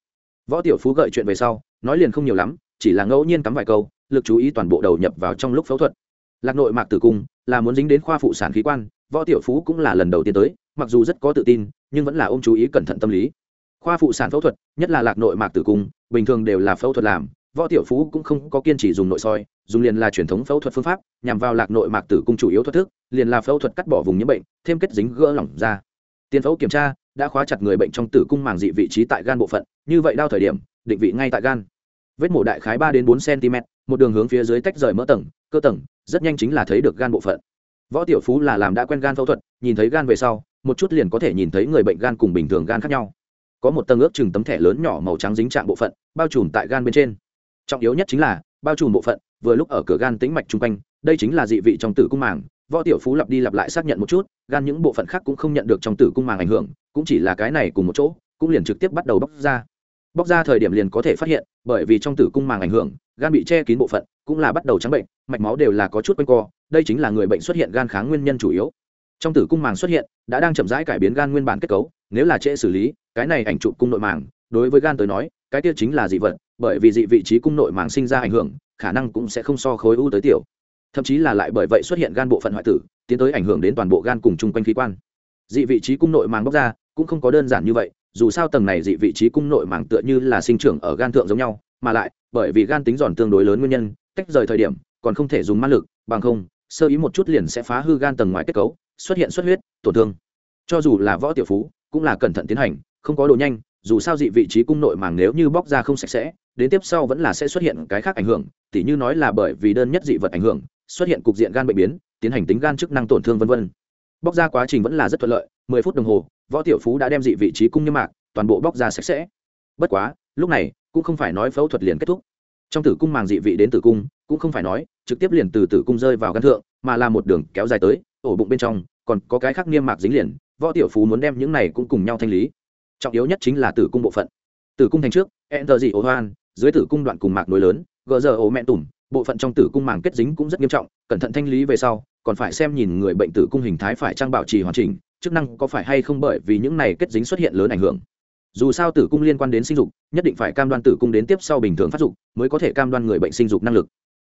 Võ tiểu phú gợi chuyện về sau, nói liền không nhiều lắm, chỉ là ngẫu nhiên cắm vài câu, lực chú ý toàn bộ đầu nhập vào trong lúc phẫu thuật. Lạc nội mạc tử cung là muốn dính đến khoa phụ sản khí quan, võ tiểu phú cũng là lần đầu tiên tới, mặc dù rất có tự tin, nhưng vẫn là ôm chú ý cẩn thận tâm lý. Khoa phụ sản phẫu thuật, nhất là lạc nội mạc tử cung, bình thường đều là phẫu thuật làm võ tiểu phú cũng không có kiên trì dùng nội soi, dùng liền là truyền thống phẫu thuật phương pháp, nhằm vào lạc nội mạc tử cung chủ yếu thoát thức, liền là phẫu thuật cắt bỏ vùng nhiễm bệnh, thêm kết dính gỡ lỏng ra tiền phẫu kiểm tra đã khóa chặt người bệnh trong tử cung màng dị vị trí tại gan bộ phận, như vậy đau thời điểm, định vị ngay tại gan. Vết mổ đại khái ba đến bốn cm, một đường hướng phía dưới tách rời mỡ tầng, cơ tầng, rất nhanh chính là thấy được gan bộ phận. Võ tiểu phú là làm đã quen gan phẫu thuật, nhìn thấy gan về sau, một chút liền có thể nhìn thấy người bệnh gan cùng bình thường gan khác nhau. Có một tầng ước chừng tấm thẻ lớn nhỏ màu trắng dính trạng bộ phận, bao trùm tại gan bên trên trọng yếu nhất chính là, bao trùm bộ phận, vừa lúc ở cửa gan tĩnh mạch chung quanh, đây chính là dị vị trong tử cung màng, võ tiểu phú lặp đi lặp lại xác nhận một chút, gan những bộ phận khác cũng không nhận được trong tử cung màng ảnh hưởng, cũng chỉ là cái này cùng một chỗ, cũng liền trực tiếp bắt đầu bóc ra. Bóc ra thời điểm liền có thể phát hiện, bởi vì trong tử cung màng ảnh hưởng, gan bị che kín bộ phận, cũng là bắt đầu trắng bệnh, mạch máu đều là có chút quanh co, đây chính là người bệnh xuất hiện gan kháng nguyên nhân chủ yếu. Trong tử cung màng xuất hiện, đã đang chậm rãi cải biến gan nguyên bản kết cấu, nếu là trễ xử lý, cái này ảnh chụp cung nội màng, đối với gan tới nói, cái kia chính là dị vật bởi vì dị vị trí cung nội màng sinh ra ảnh hưởng, khả năng cũng sẽ không so khối u tới tiểu. Thậm chí là lại bởi vậy xuất hiện gan bộ phận hoại tử, tiến tới ảnh hưởng đến toàn bộ gan cùng chung quanh khí quan. Dị vị trí cung nội màng bóc ra, cũng không có đơn giản như vậy, dù sao tầng này dị vị trí cung nội màng tựa như là sinh trưởng ở gan thượng giống nhau, mà lại, bởi vì gan tính giòn tương đối lớn nguyên nhân, tách rời thời điểm, còn không thể dùng ma lực, bằng không, sơ ý một chút liền sẽ phá hư gan tầng ngoài kết cấu, xuất hiện xuất huyết, tổn thương. Cho dù là võ tiểu phú, cũng là cẩn thận tiến hành, không có độ nhanh dù sao dị vị trí cung nội màng nếu như bóc ra không sạch sẽ, đến tiếp sau vẫn là sẽ xuất hiện cái khác ảnh hưởng, tỉ như nói là bởi vì đơn nhất dị vật ảnh hưởng, xuất hiện cục diện gan bệnh biến, tiến hành tính gan chức năng tổn thương v v bóc ra quá trình vẫn là rất thuận lợi, mười phút đồng hồ, võ tiểu phú đã đem dị vị trí cung niêm mạc, toàn bộ bóc ra sạch sẽ. Bất quá, lúc này, cũng không phải nói phẫu thuật liền kết thúc. Trong tử cung màng dị vị đến tử cung, cũng không phải nói, trực tiếp liền từ tử cung rơi vào gan thượng, mà là một đường kéo dài tới, ổ bụng bên trong, còn có cái khác niêm mạc dính liền. Võ tiểu phú muốn đem những này cũng cùng nhau thanh lý trọng yếu nhất chính là tử cung bộ phận. Tử cung thành trước enter dị ổ hoan, dưới tử cung đoạn cùng mạc nối lớn gờ giờ ổ mẹ tủm, bộ phận trong tử cung màng kết dính cũng rất nghiêm trọng, cẩn thận thanh lý về sau, còn phải xem nhìn người bệnh tử cung hình thái phải trang bảo trì hoàn chỉnh, chức năng có phải hay không bởi vì những này kết dính xuất hiện lớn ảnh hưởng. Dù sao tử cung liên quan đến sinh dục, nhất định phải cam đoan tử cung đến tiếp sau bình thường phát dục mới có thể cam đoan người bệnh sinh dục năng lực.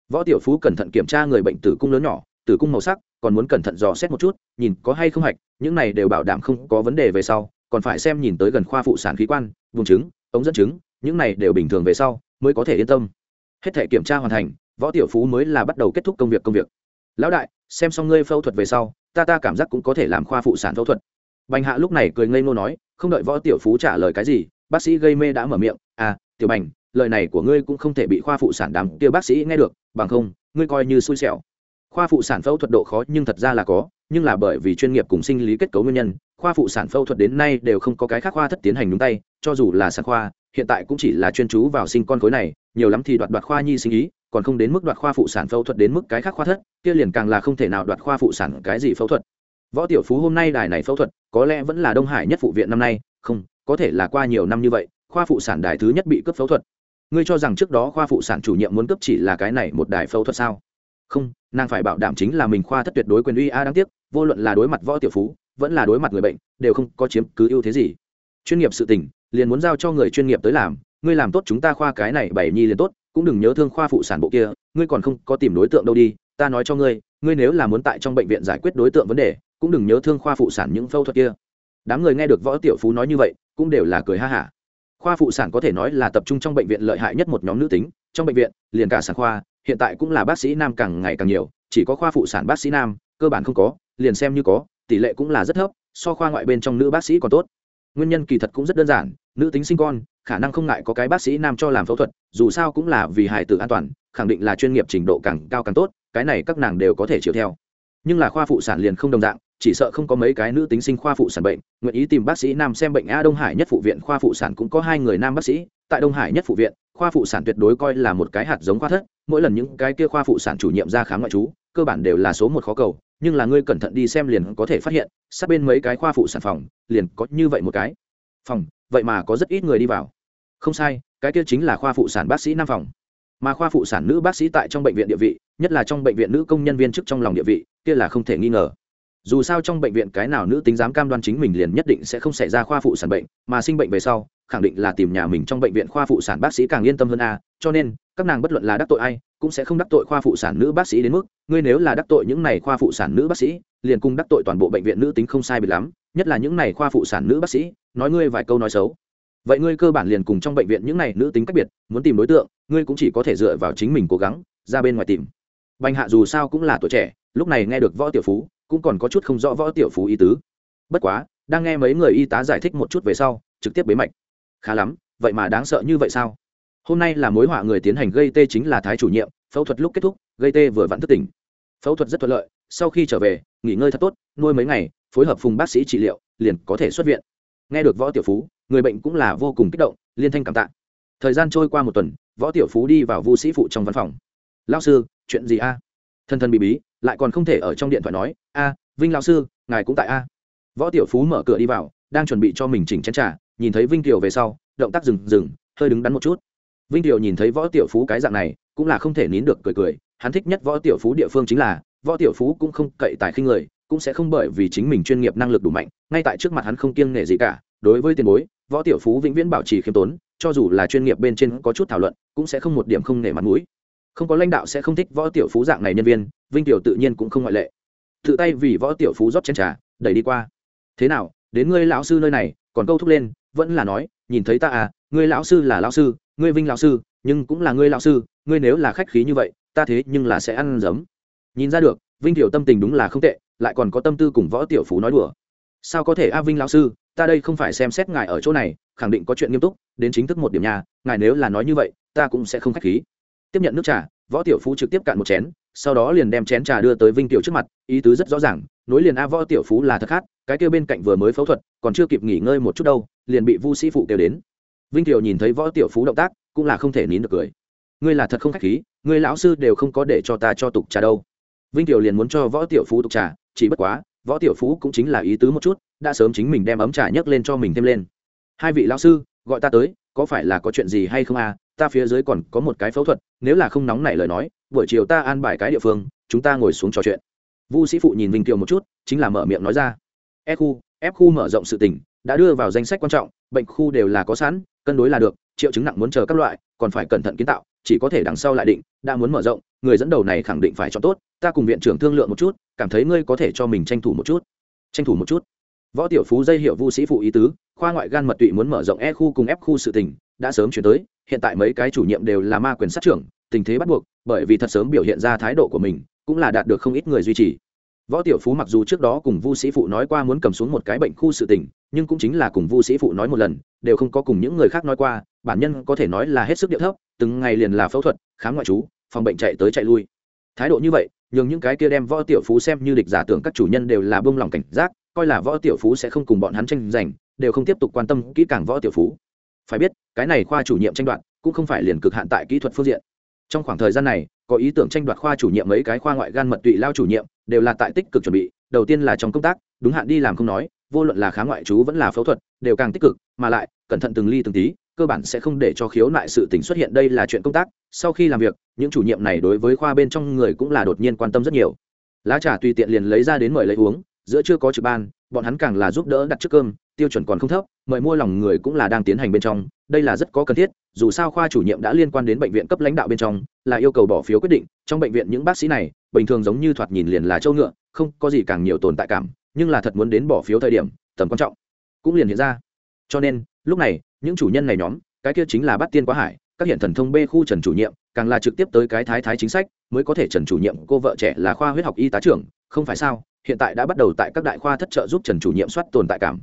Võ tiểu phú cẩn thận kiểm tra người bệnh tử cung lớn nhỏ, tử cung màu sắc, còn muốn cẩn thận dò xét một chút, nhìn có hay không hạch, những này đều bảo đảm không có vấn đề về sau còn phải xem nhìn tới gần khoa phụ sản khí quan, vùng trứng, ống dẫn trứng, những này đều bình thường về sau mới có thể yên tâm. Hết thể kiểm tra hoàn thành, võ tiểu phú mới là bắt đầu kết thúc công việc công việc. Lão đại, xem xong ngươi phẫu thuật về sau, ta ta cảm giác cũng có thể làm khoa phụ sản phẫu thuật. Bành hạ lúc này cười ngây ngô nói, không đợi võ tiểu phú trả lời cái gì, bác sĩ gây mê đã mở miệng à tiểu bành, lời này của ngươi cũng không thể bị khoa phụ sản đám kia bác sĩ nghe được, bằng không, ngươi coi như xui xẻo. Khoa phụ sản phẫu thuật độ khó nhưng thật ra là có, nhưng là bởi vì chuyên nghiệp cùng sinh lý kết cấu nguyên nhân khoa phụ sản phẫu thuật đến nay đều không có cái khác khoa thất tiến hành đúng tay, cho dù là sản khoa, hiện tại cũng chỉ là chuyên chú vào sinh con khối này, nhiều lắm thì đoạt đoạt khoa nhi sinh ý, còn không đến mức đoạt khoa phụ sản phẫu thuật đến mức cái khác khoa thất, kia liền càng là không thể nào đoạt khoa phụ sản cái gì phẫu thuật. Võ tiểu phú hôm nay đài này phẫu thuật, có lẽ vẫn là đông hải nhất phụ viện năm nay, không, có thể là qua nhiều năm như vậy, khoa phụ sản đài thứ nhất bị cướp phẫu thuật. Ngươi cho rằng trước đó khoa phụ sản chủ nhiệm muốn cấp chỉ là cái này một đài phẫu thuật sao? Không, nàng phải bảo đảm chính là mình khoa thất tuyệt đối quyền uy a đáng tiếc, vô luận là đối mặt võ tiểu phú vẫn là đối mặt người bệnh, đều không có chiếm cứ ưu thế gì. Chuyên nghiệp sự tình, liền muốn giao cho người chuyên nghiệp tới làm, ngươi làm tốt chúng ta khoa cái này bảy nhi liền tốt, cũng đừng nhớ thương khoa phụ sản bộ kia, ngươi còn không có tìm đối tượng đâu đi, ta nói cho ngươi ngươi nếu là muốn tại trong bệnh viện giải quyết đối tượng vấn đề, cũng đừng nhớ thương khoa phụ sản những phẫu thuật kia. Đám người nghe được võ tiểu phú nói như vậy, cũng đều là cười ha hả. Khoa phụ sản có thể nói là tập trung trong bệnh viện lợi hại nhất một nhóm nữ tính, trong bệnh viện, liền cả sản khoa, hiện tại cũng là bác sĩ nam càng ngày càng nhiều, chỉ có khoa phụ sản bác sĩ nam, cơ bản không có, liền xem như có tỷ lệ cũng là rất thấp, so khoa ngoại bên trong nữ bác sĩ còn tốt. Nguyên nhân kỳ thật cũng rất đơn giản, nữ tính sinh con, khả năng không ngại có cái bác sĩ nam cho làm phẫu thuật, dù sao cũng là vì hài tử an toàn, khẳng định là chuyên nghiệp trình độ càng cao càng tốt, cái này các nàng đều có thể chịu theo. Nhưng là khoa phụ sản liền không đồng dạng, chỉ sợ không có mấy cái nữ tính sinh khoa phụ sản bệnh, nguyện ý tìm bác sĩ nam xem bệnh a đông hải nhất phụ viện khoa phụ sản cũng có hai người nam bác sĩ, tại đông hải nhất phụ viện, khoa phụ sản tuyệt đối coi là một cái hạt giống khoa thất, mỗi lần những cái kia khoa phụ sản chủ nhiệm ra khám ngoại trú cơ bản đều là số một khó cầu, nhưng là ngươi cẩn thận đi xem liền có thể phát hiện, sát bên mấy cái khoa phụ sản phòng, liền có như vậy một cái. Phòng, vậy mà có rất ít người đi vào. Không sai, cái kia chính là khoa phụ sản bác sĩ nam phòng. Mà khoa phụ sản nữ bác sĩ tại trong bệnh viện địa vị, nhất là trong bệnh viện nữ công nhân viên chức trong lòng địa vị, kia là không thể nghi ngờ. Dù sao trong bệnh viện cái nào nữ tính dám cam đoan chính mình liền nhất định sẽ không xảy ra khoa phụ sản bệnh, mà sinh bệnh về sau, khẳng định là tìm nhà mình trong bệnh viện khoa phụ sản bác sĩ càng yên tâm hơn a, cho nên các nàng bất luận là đắc tội ai, cũng sẽ không đắc tội khoa phụ sản nữ bác sĩ đến mức, ngươi nếu là đắc tội những này khoa phụ sản nữ bác sĩ, liền cùng đắc tội toàn bộ bệnh viện nữ tính không sai bị lắm, nhất là những này khoa phụ sản nữ bác sĩ, nói ngươi vài câu nói xấu. Vậy ngươi cơ bản liền cùng trong bệnh viện những này nữ tính cách biệt, muốn tìm đối tượng, ngươi cũng chỉ có thể dựa vào chính mình cố gắng, ra bên ngoài tìm. Bành hạ dù sao cũng là tuổi trẻ, lúc này nghe được võ tiểu phú, cũng còn có chút không rõ võ tiểu phú ý tứ. Bất quá, đang nghe mấy người y tá giải thích một chút về sau, trực tiếp bế mạch. Khá lắm, vậy mà đáng sợ như vậy sao? Hôm nay là mối họa người tiến hành gây tê chính là thái chủ nhiệm, phẫu thuật lúc kết thúc, gây tê vừa vặn thức tỉnh. Phẫu thuật rất thuận lợi, sau khi trở về, nghỉ ngơi thật tốt, nuôi mấy ngày, phối hợp phùng bác sĩ trị liệu, liền có thể xuất viện. Nghe được võ tiểu phú, người bệnh cũng là vô cùng kích động, liên thanh cảm tạ. Thời gian trôi qua một tuần, võ tiểu phú đi vào vu sĩ phụ trong văn phòng. Lao sư, chuyện gì a? Thân thân bị bí, lại còn không thể ở trong điện thoại nói, a, vinh lao sư, ngài cũng tại a? Võ tiểu phú mở cửa đi vào, đang chuẩn bị cho mình chỉnh chén t r à nhìn thấy vinh kiều về sau, động tác dừng dừng, hơi đứng đắn một chút vinh kiều nhìn thấy võ tiểu phú cái dạng này, cũng là không thể nín được cười cười. Hắn thích nhất võ tiểu phú địa phương chính là, võ tiểu phú cũng không cậy tài khinh người, cũng sẽ không bởi vì chính mình chuyên nghiệp năng lực đủ mạnh, ngay tại trước mặt hắn không kiêng nể gì cả. Đối với tiền bối, võ tiểu phú vĩnh viễn bảo trì khiêm tốn, cho dù là chuyên nghiệp bên trên có chút thảo luận, cũng sẽ không một điểm không nể mặt mũi. Không có lãnh đạo sẽ không thích võ tiểu phú dạng này nhân viên, vinh tiểu tự nhiên cũng không ngoại lệ. Tự tay vì võ tiểu phú rót chén trà, đẩy đi qua. Thế nào, đến ngươi lão sư nơi này, còn câu thúc lên, vẫn là nói, nhìn thấy ta à ngươi lão sư là lão sư, ngươi vinh lão sư, nhưng cũng là ngươi lão sư, ngươi nếu là khách khí như vậy, ta thế nhưng là sẽ ăn giấm. Nhìn ra được, vinh tiểu tâm tình đúng là không tệ, lại còn có tâm tư cùng võ tiểu phú nói đùa. Sao có thể a, vinh lão sư, ta đây không phải xem xét ngài ở chỗ này, khẳng định có chuyện nghiêm túc, đến chính thức một điểm nhà, ngài nếu là nói như vậy, ta cũng sẽ không khách khí. Tiếp nhận nước trà, võ tiểu phú trực tiếp cạn một chén, sau đó liền đem chén trà đưa tới vinh tiểu trước mặt, ý tứ rất rõ ràng, nối liền a, võ tiểu phú là thật khát cái kêu bên cạnh vừa mới phẫu thuật, còn chưa kịp nghỉ ngơi một chút đâu, liền bị vu sĩ phụ kêu đến vinh kiều nhìn thấy võ tiểu phú động tác, cũng là không thể nín được cười. Ngươi là thật không khách khí, ngươi lão sư đều không có để cho ta cho tục trà đâu. Vinh kiều liền muốn cho võ tiểu phú tục trà, chỉ bất quá, võ tiểu phú cũng chính là ý tứ một chút, đã sớm chính mình đem ấm trà nhấc lên cho mình thêm lên. Hai vị lão sư, gọi ta tới, có phải là có chuyện gì hay không à? Ta phía dưới còn có một cái phẫu thuật, nếu là không nóng nảy lời nói, buổi chiều ta an bài cái địa phương, chúng ta ngồi xuống trò chuyện. Vu sĩ phụ nhìn vinh kiều một chút, chính là mở miệng nói ra. E khu Ép khu mở rộng sự tỉnh đã đưa vào danh sách quan trọng, bệnh khu đều là có sẵn cân đối là được, triệu chứng nặng muốn chờ các loại, còn phải cẩn thận kiến tạo, chỉ có thể đằng sau lại định, đã muốn mở rộng, người dẫn đầu này khẳng định phải chọn tốt, ta cùng viện trưởng thương lượng một chút, cảm thấy ngươi có thể cho mình tranh thủ một chút. Tranh thủ một chút. Võ tiểu phú dây hiệu vu sĩ phụ ý tứ, khoa ngoại gan mật tụy muốn mở rộng e khu cùng f khu sự tình, đã sớm chuyển tới, hiện tại mấy cái chủ nhiệm đều là ma quyền sát trưởng, tình thế bắt buộc, bởi vì thật sớm biểu hiện ra thái độ của mình, cũng là đạt được không ít người duy trì võ tiểu phú mặc dù trước đó cùng vu sĩ phụ nói qua muốn cầm xuống một cái bệnh khu sự tình, nhưng cũng chính là cùng vu sĩ phụ nói một lần, đều không có cùng những người khác nói qua, bản nhân có thể nói là hết sức điệu thấp, từng ngày liền là phẫu thuật, khám ngoại trú, phòng bệnh chạy tới chạy lui. Thái độ như vậy, nhường những cái kia đem võ tiểu phú xem như địch giả tưởng các chủ nhân đều là bông lòng cảnh giác, coi là võ tiểu phú sẽ không cùng bọn hắn tranh giành, đều không tiếp tục quan tâm kỹ càng võ tiểu phú. Phải biết, cái này khoa chủ nhiệm tranh đoạt, cũng không phải liền cực hạn tại kỹ thuật phương diện. Trong khoảng thời gian này có ý tưởng tranh đoạt khoa chủ nhiệm mấy cái khoa ngoại gan mật tụy lao chủ nhiệm, đều là tại tích cực chuẩn bị. Đầu tiên là trong công tác, đúng hạn đi làm không nói, vô luận là khá ngoại chú vẫn là phẫu thuật, đều càng tích cực, mà lại, cẩn thận từng ly từng tí, cơ bản sẽ không để cho khiếu nại sự tình xuất hiện. Đây là chuyện công tác, sau khi làm việc, những chủ nhiệm này đối với khoa bên trong người cũng là đột nhiên quan tâm rất nhiều. Lá trà tùy tiện liền lấy ra đến mời lấy uống giữa chưa có trực ban, bọn hắn càng là giúp đỡ đặt trước cơm, tiêu chuẩn còn không thấp, mời mua lòng người cũng là đang tiến hành bên trong, đây là rất có cần thiết, dù sao khoa chủ nhiệm đã liên quan đến bệnh viện cấp lãnh đạo bên trong, là yêu cầu bỏ phiếu quyết định, trong bệnh viện những bác sĩ này, bình thường giống như thoạt nhìn liền là châu ngựa, không có gì càng nhiều tồn tại cảm, nhưng là thật muốn đến bỏ phiếu thời điểm, tầm quan trọng, cũng liền hiện ra. Cho nên, lúc này, những chủ nhân này nhóm, cái kia chính là bắt tiên quá hải, các hiện thần thông b khu trần chủ nhiệm, càng là trực tiếp tới cái thái thái chính sách, mới có thể trần chủ nhiệm cô vợ trẻ là khoa huyết học y tá trưởng không phải sao, hiện tại đã bắt đầu tại các đại khoa thất trợ giúp trần chủ nhiệm soát tồn tại cảm.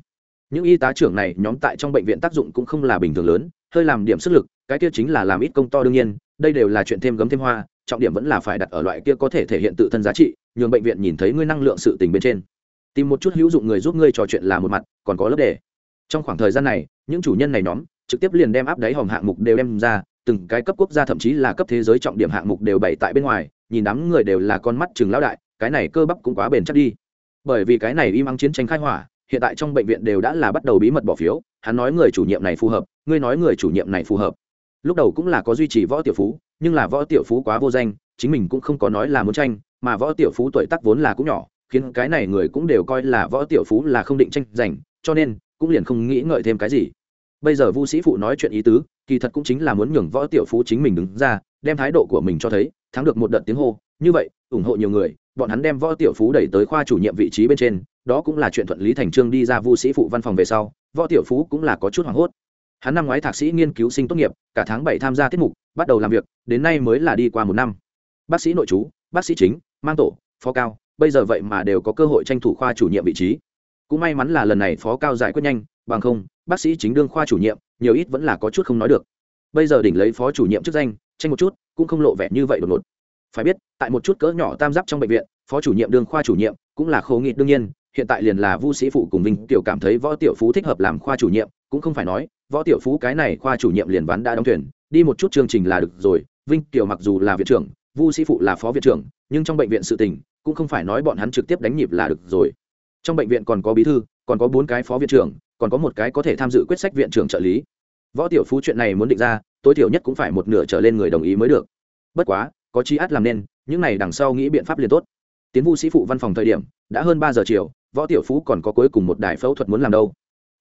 Những y tá trưởng này nhóm tại trong bệnh viện tác dụng cũng không là bình thường lớn, hơi làm điểm sức lực, cái kia chính là làm ít công to đương nhiên, đây đều là chuyện thêm gấm thêm hoa, trọng điểm vẫn là phải đặt ở loại kia có thể thể hiện tự thân giá trị, nhường bệnh viện nhìn thấy ngươi năng lượng sự tình bên trên. Tìm một chút hữu dụng người giúp ngươi trò chuyện là một mặt, còn có lớp đề. Trong khoảng thời gian này, những chủ nhân này nhóm, trực tiếp liền đem áp đáy hòm hạng mục đều đem ra, từng cái cấp quốc gia thậm chí là cấp thế giới trọng điểm hạng mục đều bày tại bên ngoài, nhìn đám người đều là con mắt chừng lão đại cái này cơ bắp cũng quá bền chắc đi. Bởi vì cái này im ắng chiến tranh khai hỏa, hiện tại trong bệnh viện đều đã là bắt đầu bí mật bỏ phiếu, hắn nói người chủ nhiệm này phù hợp, ngươi nói người chủ nhiệm này phù hợp. Lúc đầu cũng là có duy trì võ tiểu phú, nhưng là võ tiểu phú quá vô danh, chính mình cũng không có nói là muốn tranh, mà võ tiểu phú tuổi tác vốn là cũng nhỏ, khiến cái này người cũng đều coi là võ tiểu phú là không định tranh giành, cho nên cũng liền không nghĩ ngợi thêm cái gì. Bây giờ vu sĩ phụ nói chuyện ý tứ, kỳ thật cũng chính là muốn nhường võ tiểu phú chính mình đứng ra, đem thái độ của mình cho thấy, thắng được một đợt tiếng hô, như vậy, ủng hộ nhiều người bọn hắn đem võ tiểu phú đẩy tới khoa chủ nhiệm vị trí bên trên, đó cũng là chuyện thuận lý thành trương đi ra vu sĩ phụ văn phòng về sau, võ tiểu phú cũng là có chút hoảng hốt. Hắn năm ngoái thạc sĩ nghiên cứu sinh tốt nghiệp, cả tháng bảy tham gia tiết mục, bắt đầu làm việc, đến nay mới là đi qua một năm. Bác sĩ nội chú bác sĩ chính, mang tổ, phó cao, bây giờ vậy mà đều có cơ hội tranh thủ khoa chủ nhiệm vị trí. Cũng may mắn là lần này phó cao giải quyết nhanh, bằng không, bác sĩ chính đương khoa chủ nhiệm, nhiều ít vẫn là có chút không nói được. Bây giờ đỉnh lấy phó chủ nhiệm chức danh, tranh một chút, cũng không lộ vẻ như vậy đột ngột phải biết, tại một chút cỡ nhỏ tam giác trong bệnh viện, phó chủ nhiệm đương khoa chủ nhiệm cũng là khổ nghị đương nhiên, hiện tại liền là vu sĩ phụ cùng vinh tiểu cảm thấy võ tiểu phú thích hợp làm khoa chủ nhiệm, cũng không phải nói, võ tiểu phú cái này khoa chủ nhiệm liền ván đã đóng thuyền, đi một chút chương trình là được rồi, vinh tiểu mặc dù là viện trưởng, vu sĩ phụ là phó viện trưởng, nhưng trong bệnh viện sự tình, cũng không phải nói bọn hắn trực tiếp đánh nhịp là được rồi. Trong bệnh viện còn có bí thư, còn có bốn cái phó viện trưởng, còn có một cái có thể tham dự quyết sách viện trưởng trợ lý. Võ tiểu phú chuyện này muốn định ra, tối thiểu nhất cũng phải một nửa trở lên người đồng ý mới được. Bất quá có chi át làm nên, những này đằng sau nghĩ biện pháp liền tốt. Tiến vu sĩ phụ văn phòng thời điểm, đã hơn ba giờ chiều, võ tiểu phú còn có cuối cùng một đài phẫu thuật muốn làm đâu.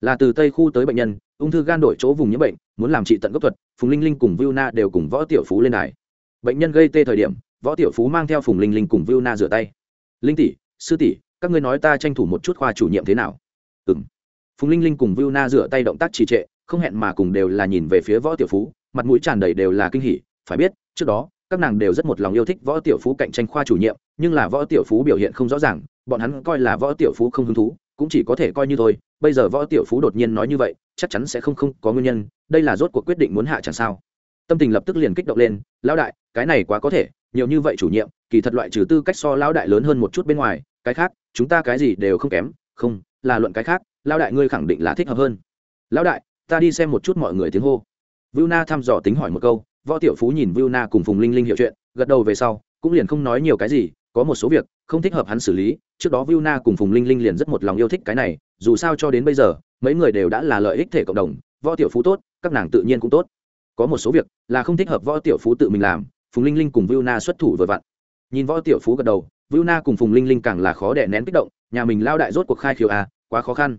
Là từ tây khu tới bệnh nhân, ung thư gan đổi chỗ vùng nhiễm bệnh, muốn làm trị tận gốc thuật, phùng linh linh cùng viu na đều cùng võ tiểu phú lên đài. Bệnh nhân gây tê thời điểm, võ tiểu phú mang theo phùng linh linh cùng viu na rửa tay. Linh tỷ, sư tỷ, các ngươi nói ta tranh thủ một chút khoa chủ nhiệm thế nào? Ừ m phùng linh linh cùng viu na rửa tay động tác trì trệ, không hẹn mà cùng đều là nhìn về phía võ tiểu phú, mặt mũi tràn đầy đều là kinh hỉ, phải biết, trước đó các nàng đều rất một lòng yêu thích võ tiểu phú cạnh tranh khoa chủ nhiệm nhưng là võ tiểu phú biểu hiện không rõ ràng bọn hắn coi là võ tiểu phú không hứng thú cũng chỉ có thể coi như thôi. Bây giờ võ tiểu phú đột nhiên nói như vậy chắc chắn sẽ không không có nguyên nhân đây là rốt cuộc quyết định muốn hạ chẳng sao. Tâm tình lập tức liền kích động lên lão đại cái này quá có thể nhiều như vậy chủ nhiệm kỳ thật loại trừ tư cách so lão đại lớn hơn một chút bên ngoài cái khác chúng ta cái gì đều không kém không là luận cái khác lão đại ngươi khẳng định là thích hợp hơn. Lão đại ta đi xem một chút mọi người tiếng hô. Vưu Na thăm dò tính hỏi một câu, Võ Tiểu Phú nhìn Vu Na cùng Phùng Linh Linh hiểu chuyện, gật đầu về sau, cũng liền không nói nhiều cái gì, có một số việc không thích hợp hắn xử lý, trước đó Vu Na cùng Phùng Linh Linh liền rất một lòng yêu thích cái này, dù sao cho đến bây giờ, mấy người đều đã là lợi ích thể cộng đồng, Võ Tiểu Phú tốt, các nàng tự nhiên cũng tốt. Có một số việc là không thích hợp Võ Tiểu Phú tự mình làm, Phùng Linh Linh cùng Vu Na xuất thủ vừa vặn. Nhìn Võ Tiểu Phú gật đầu, Vu Na cùng Phùng Linh Linh càng là khó đè nén kích động, nhà mình lao đại rốt cuộc khai khiếu à, quá khó khăn.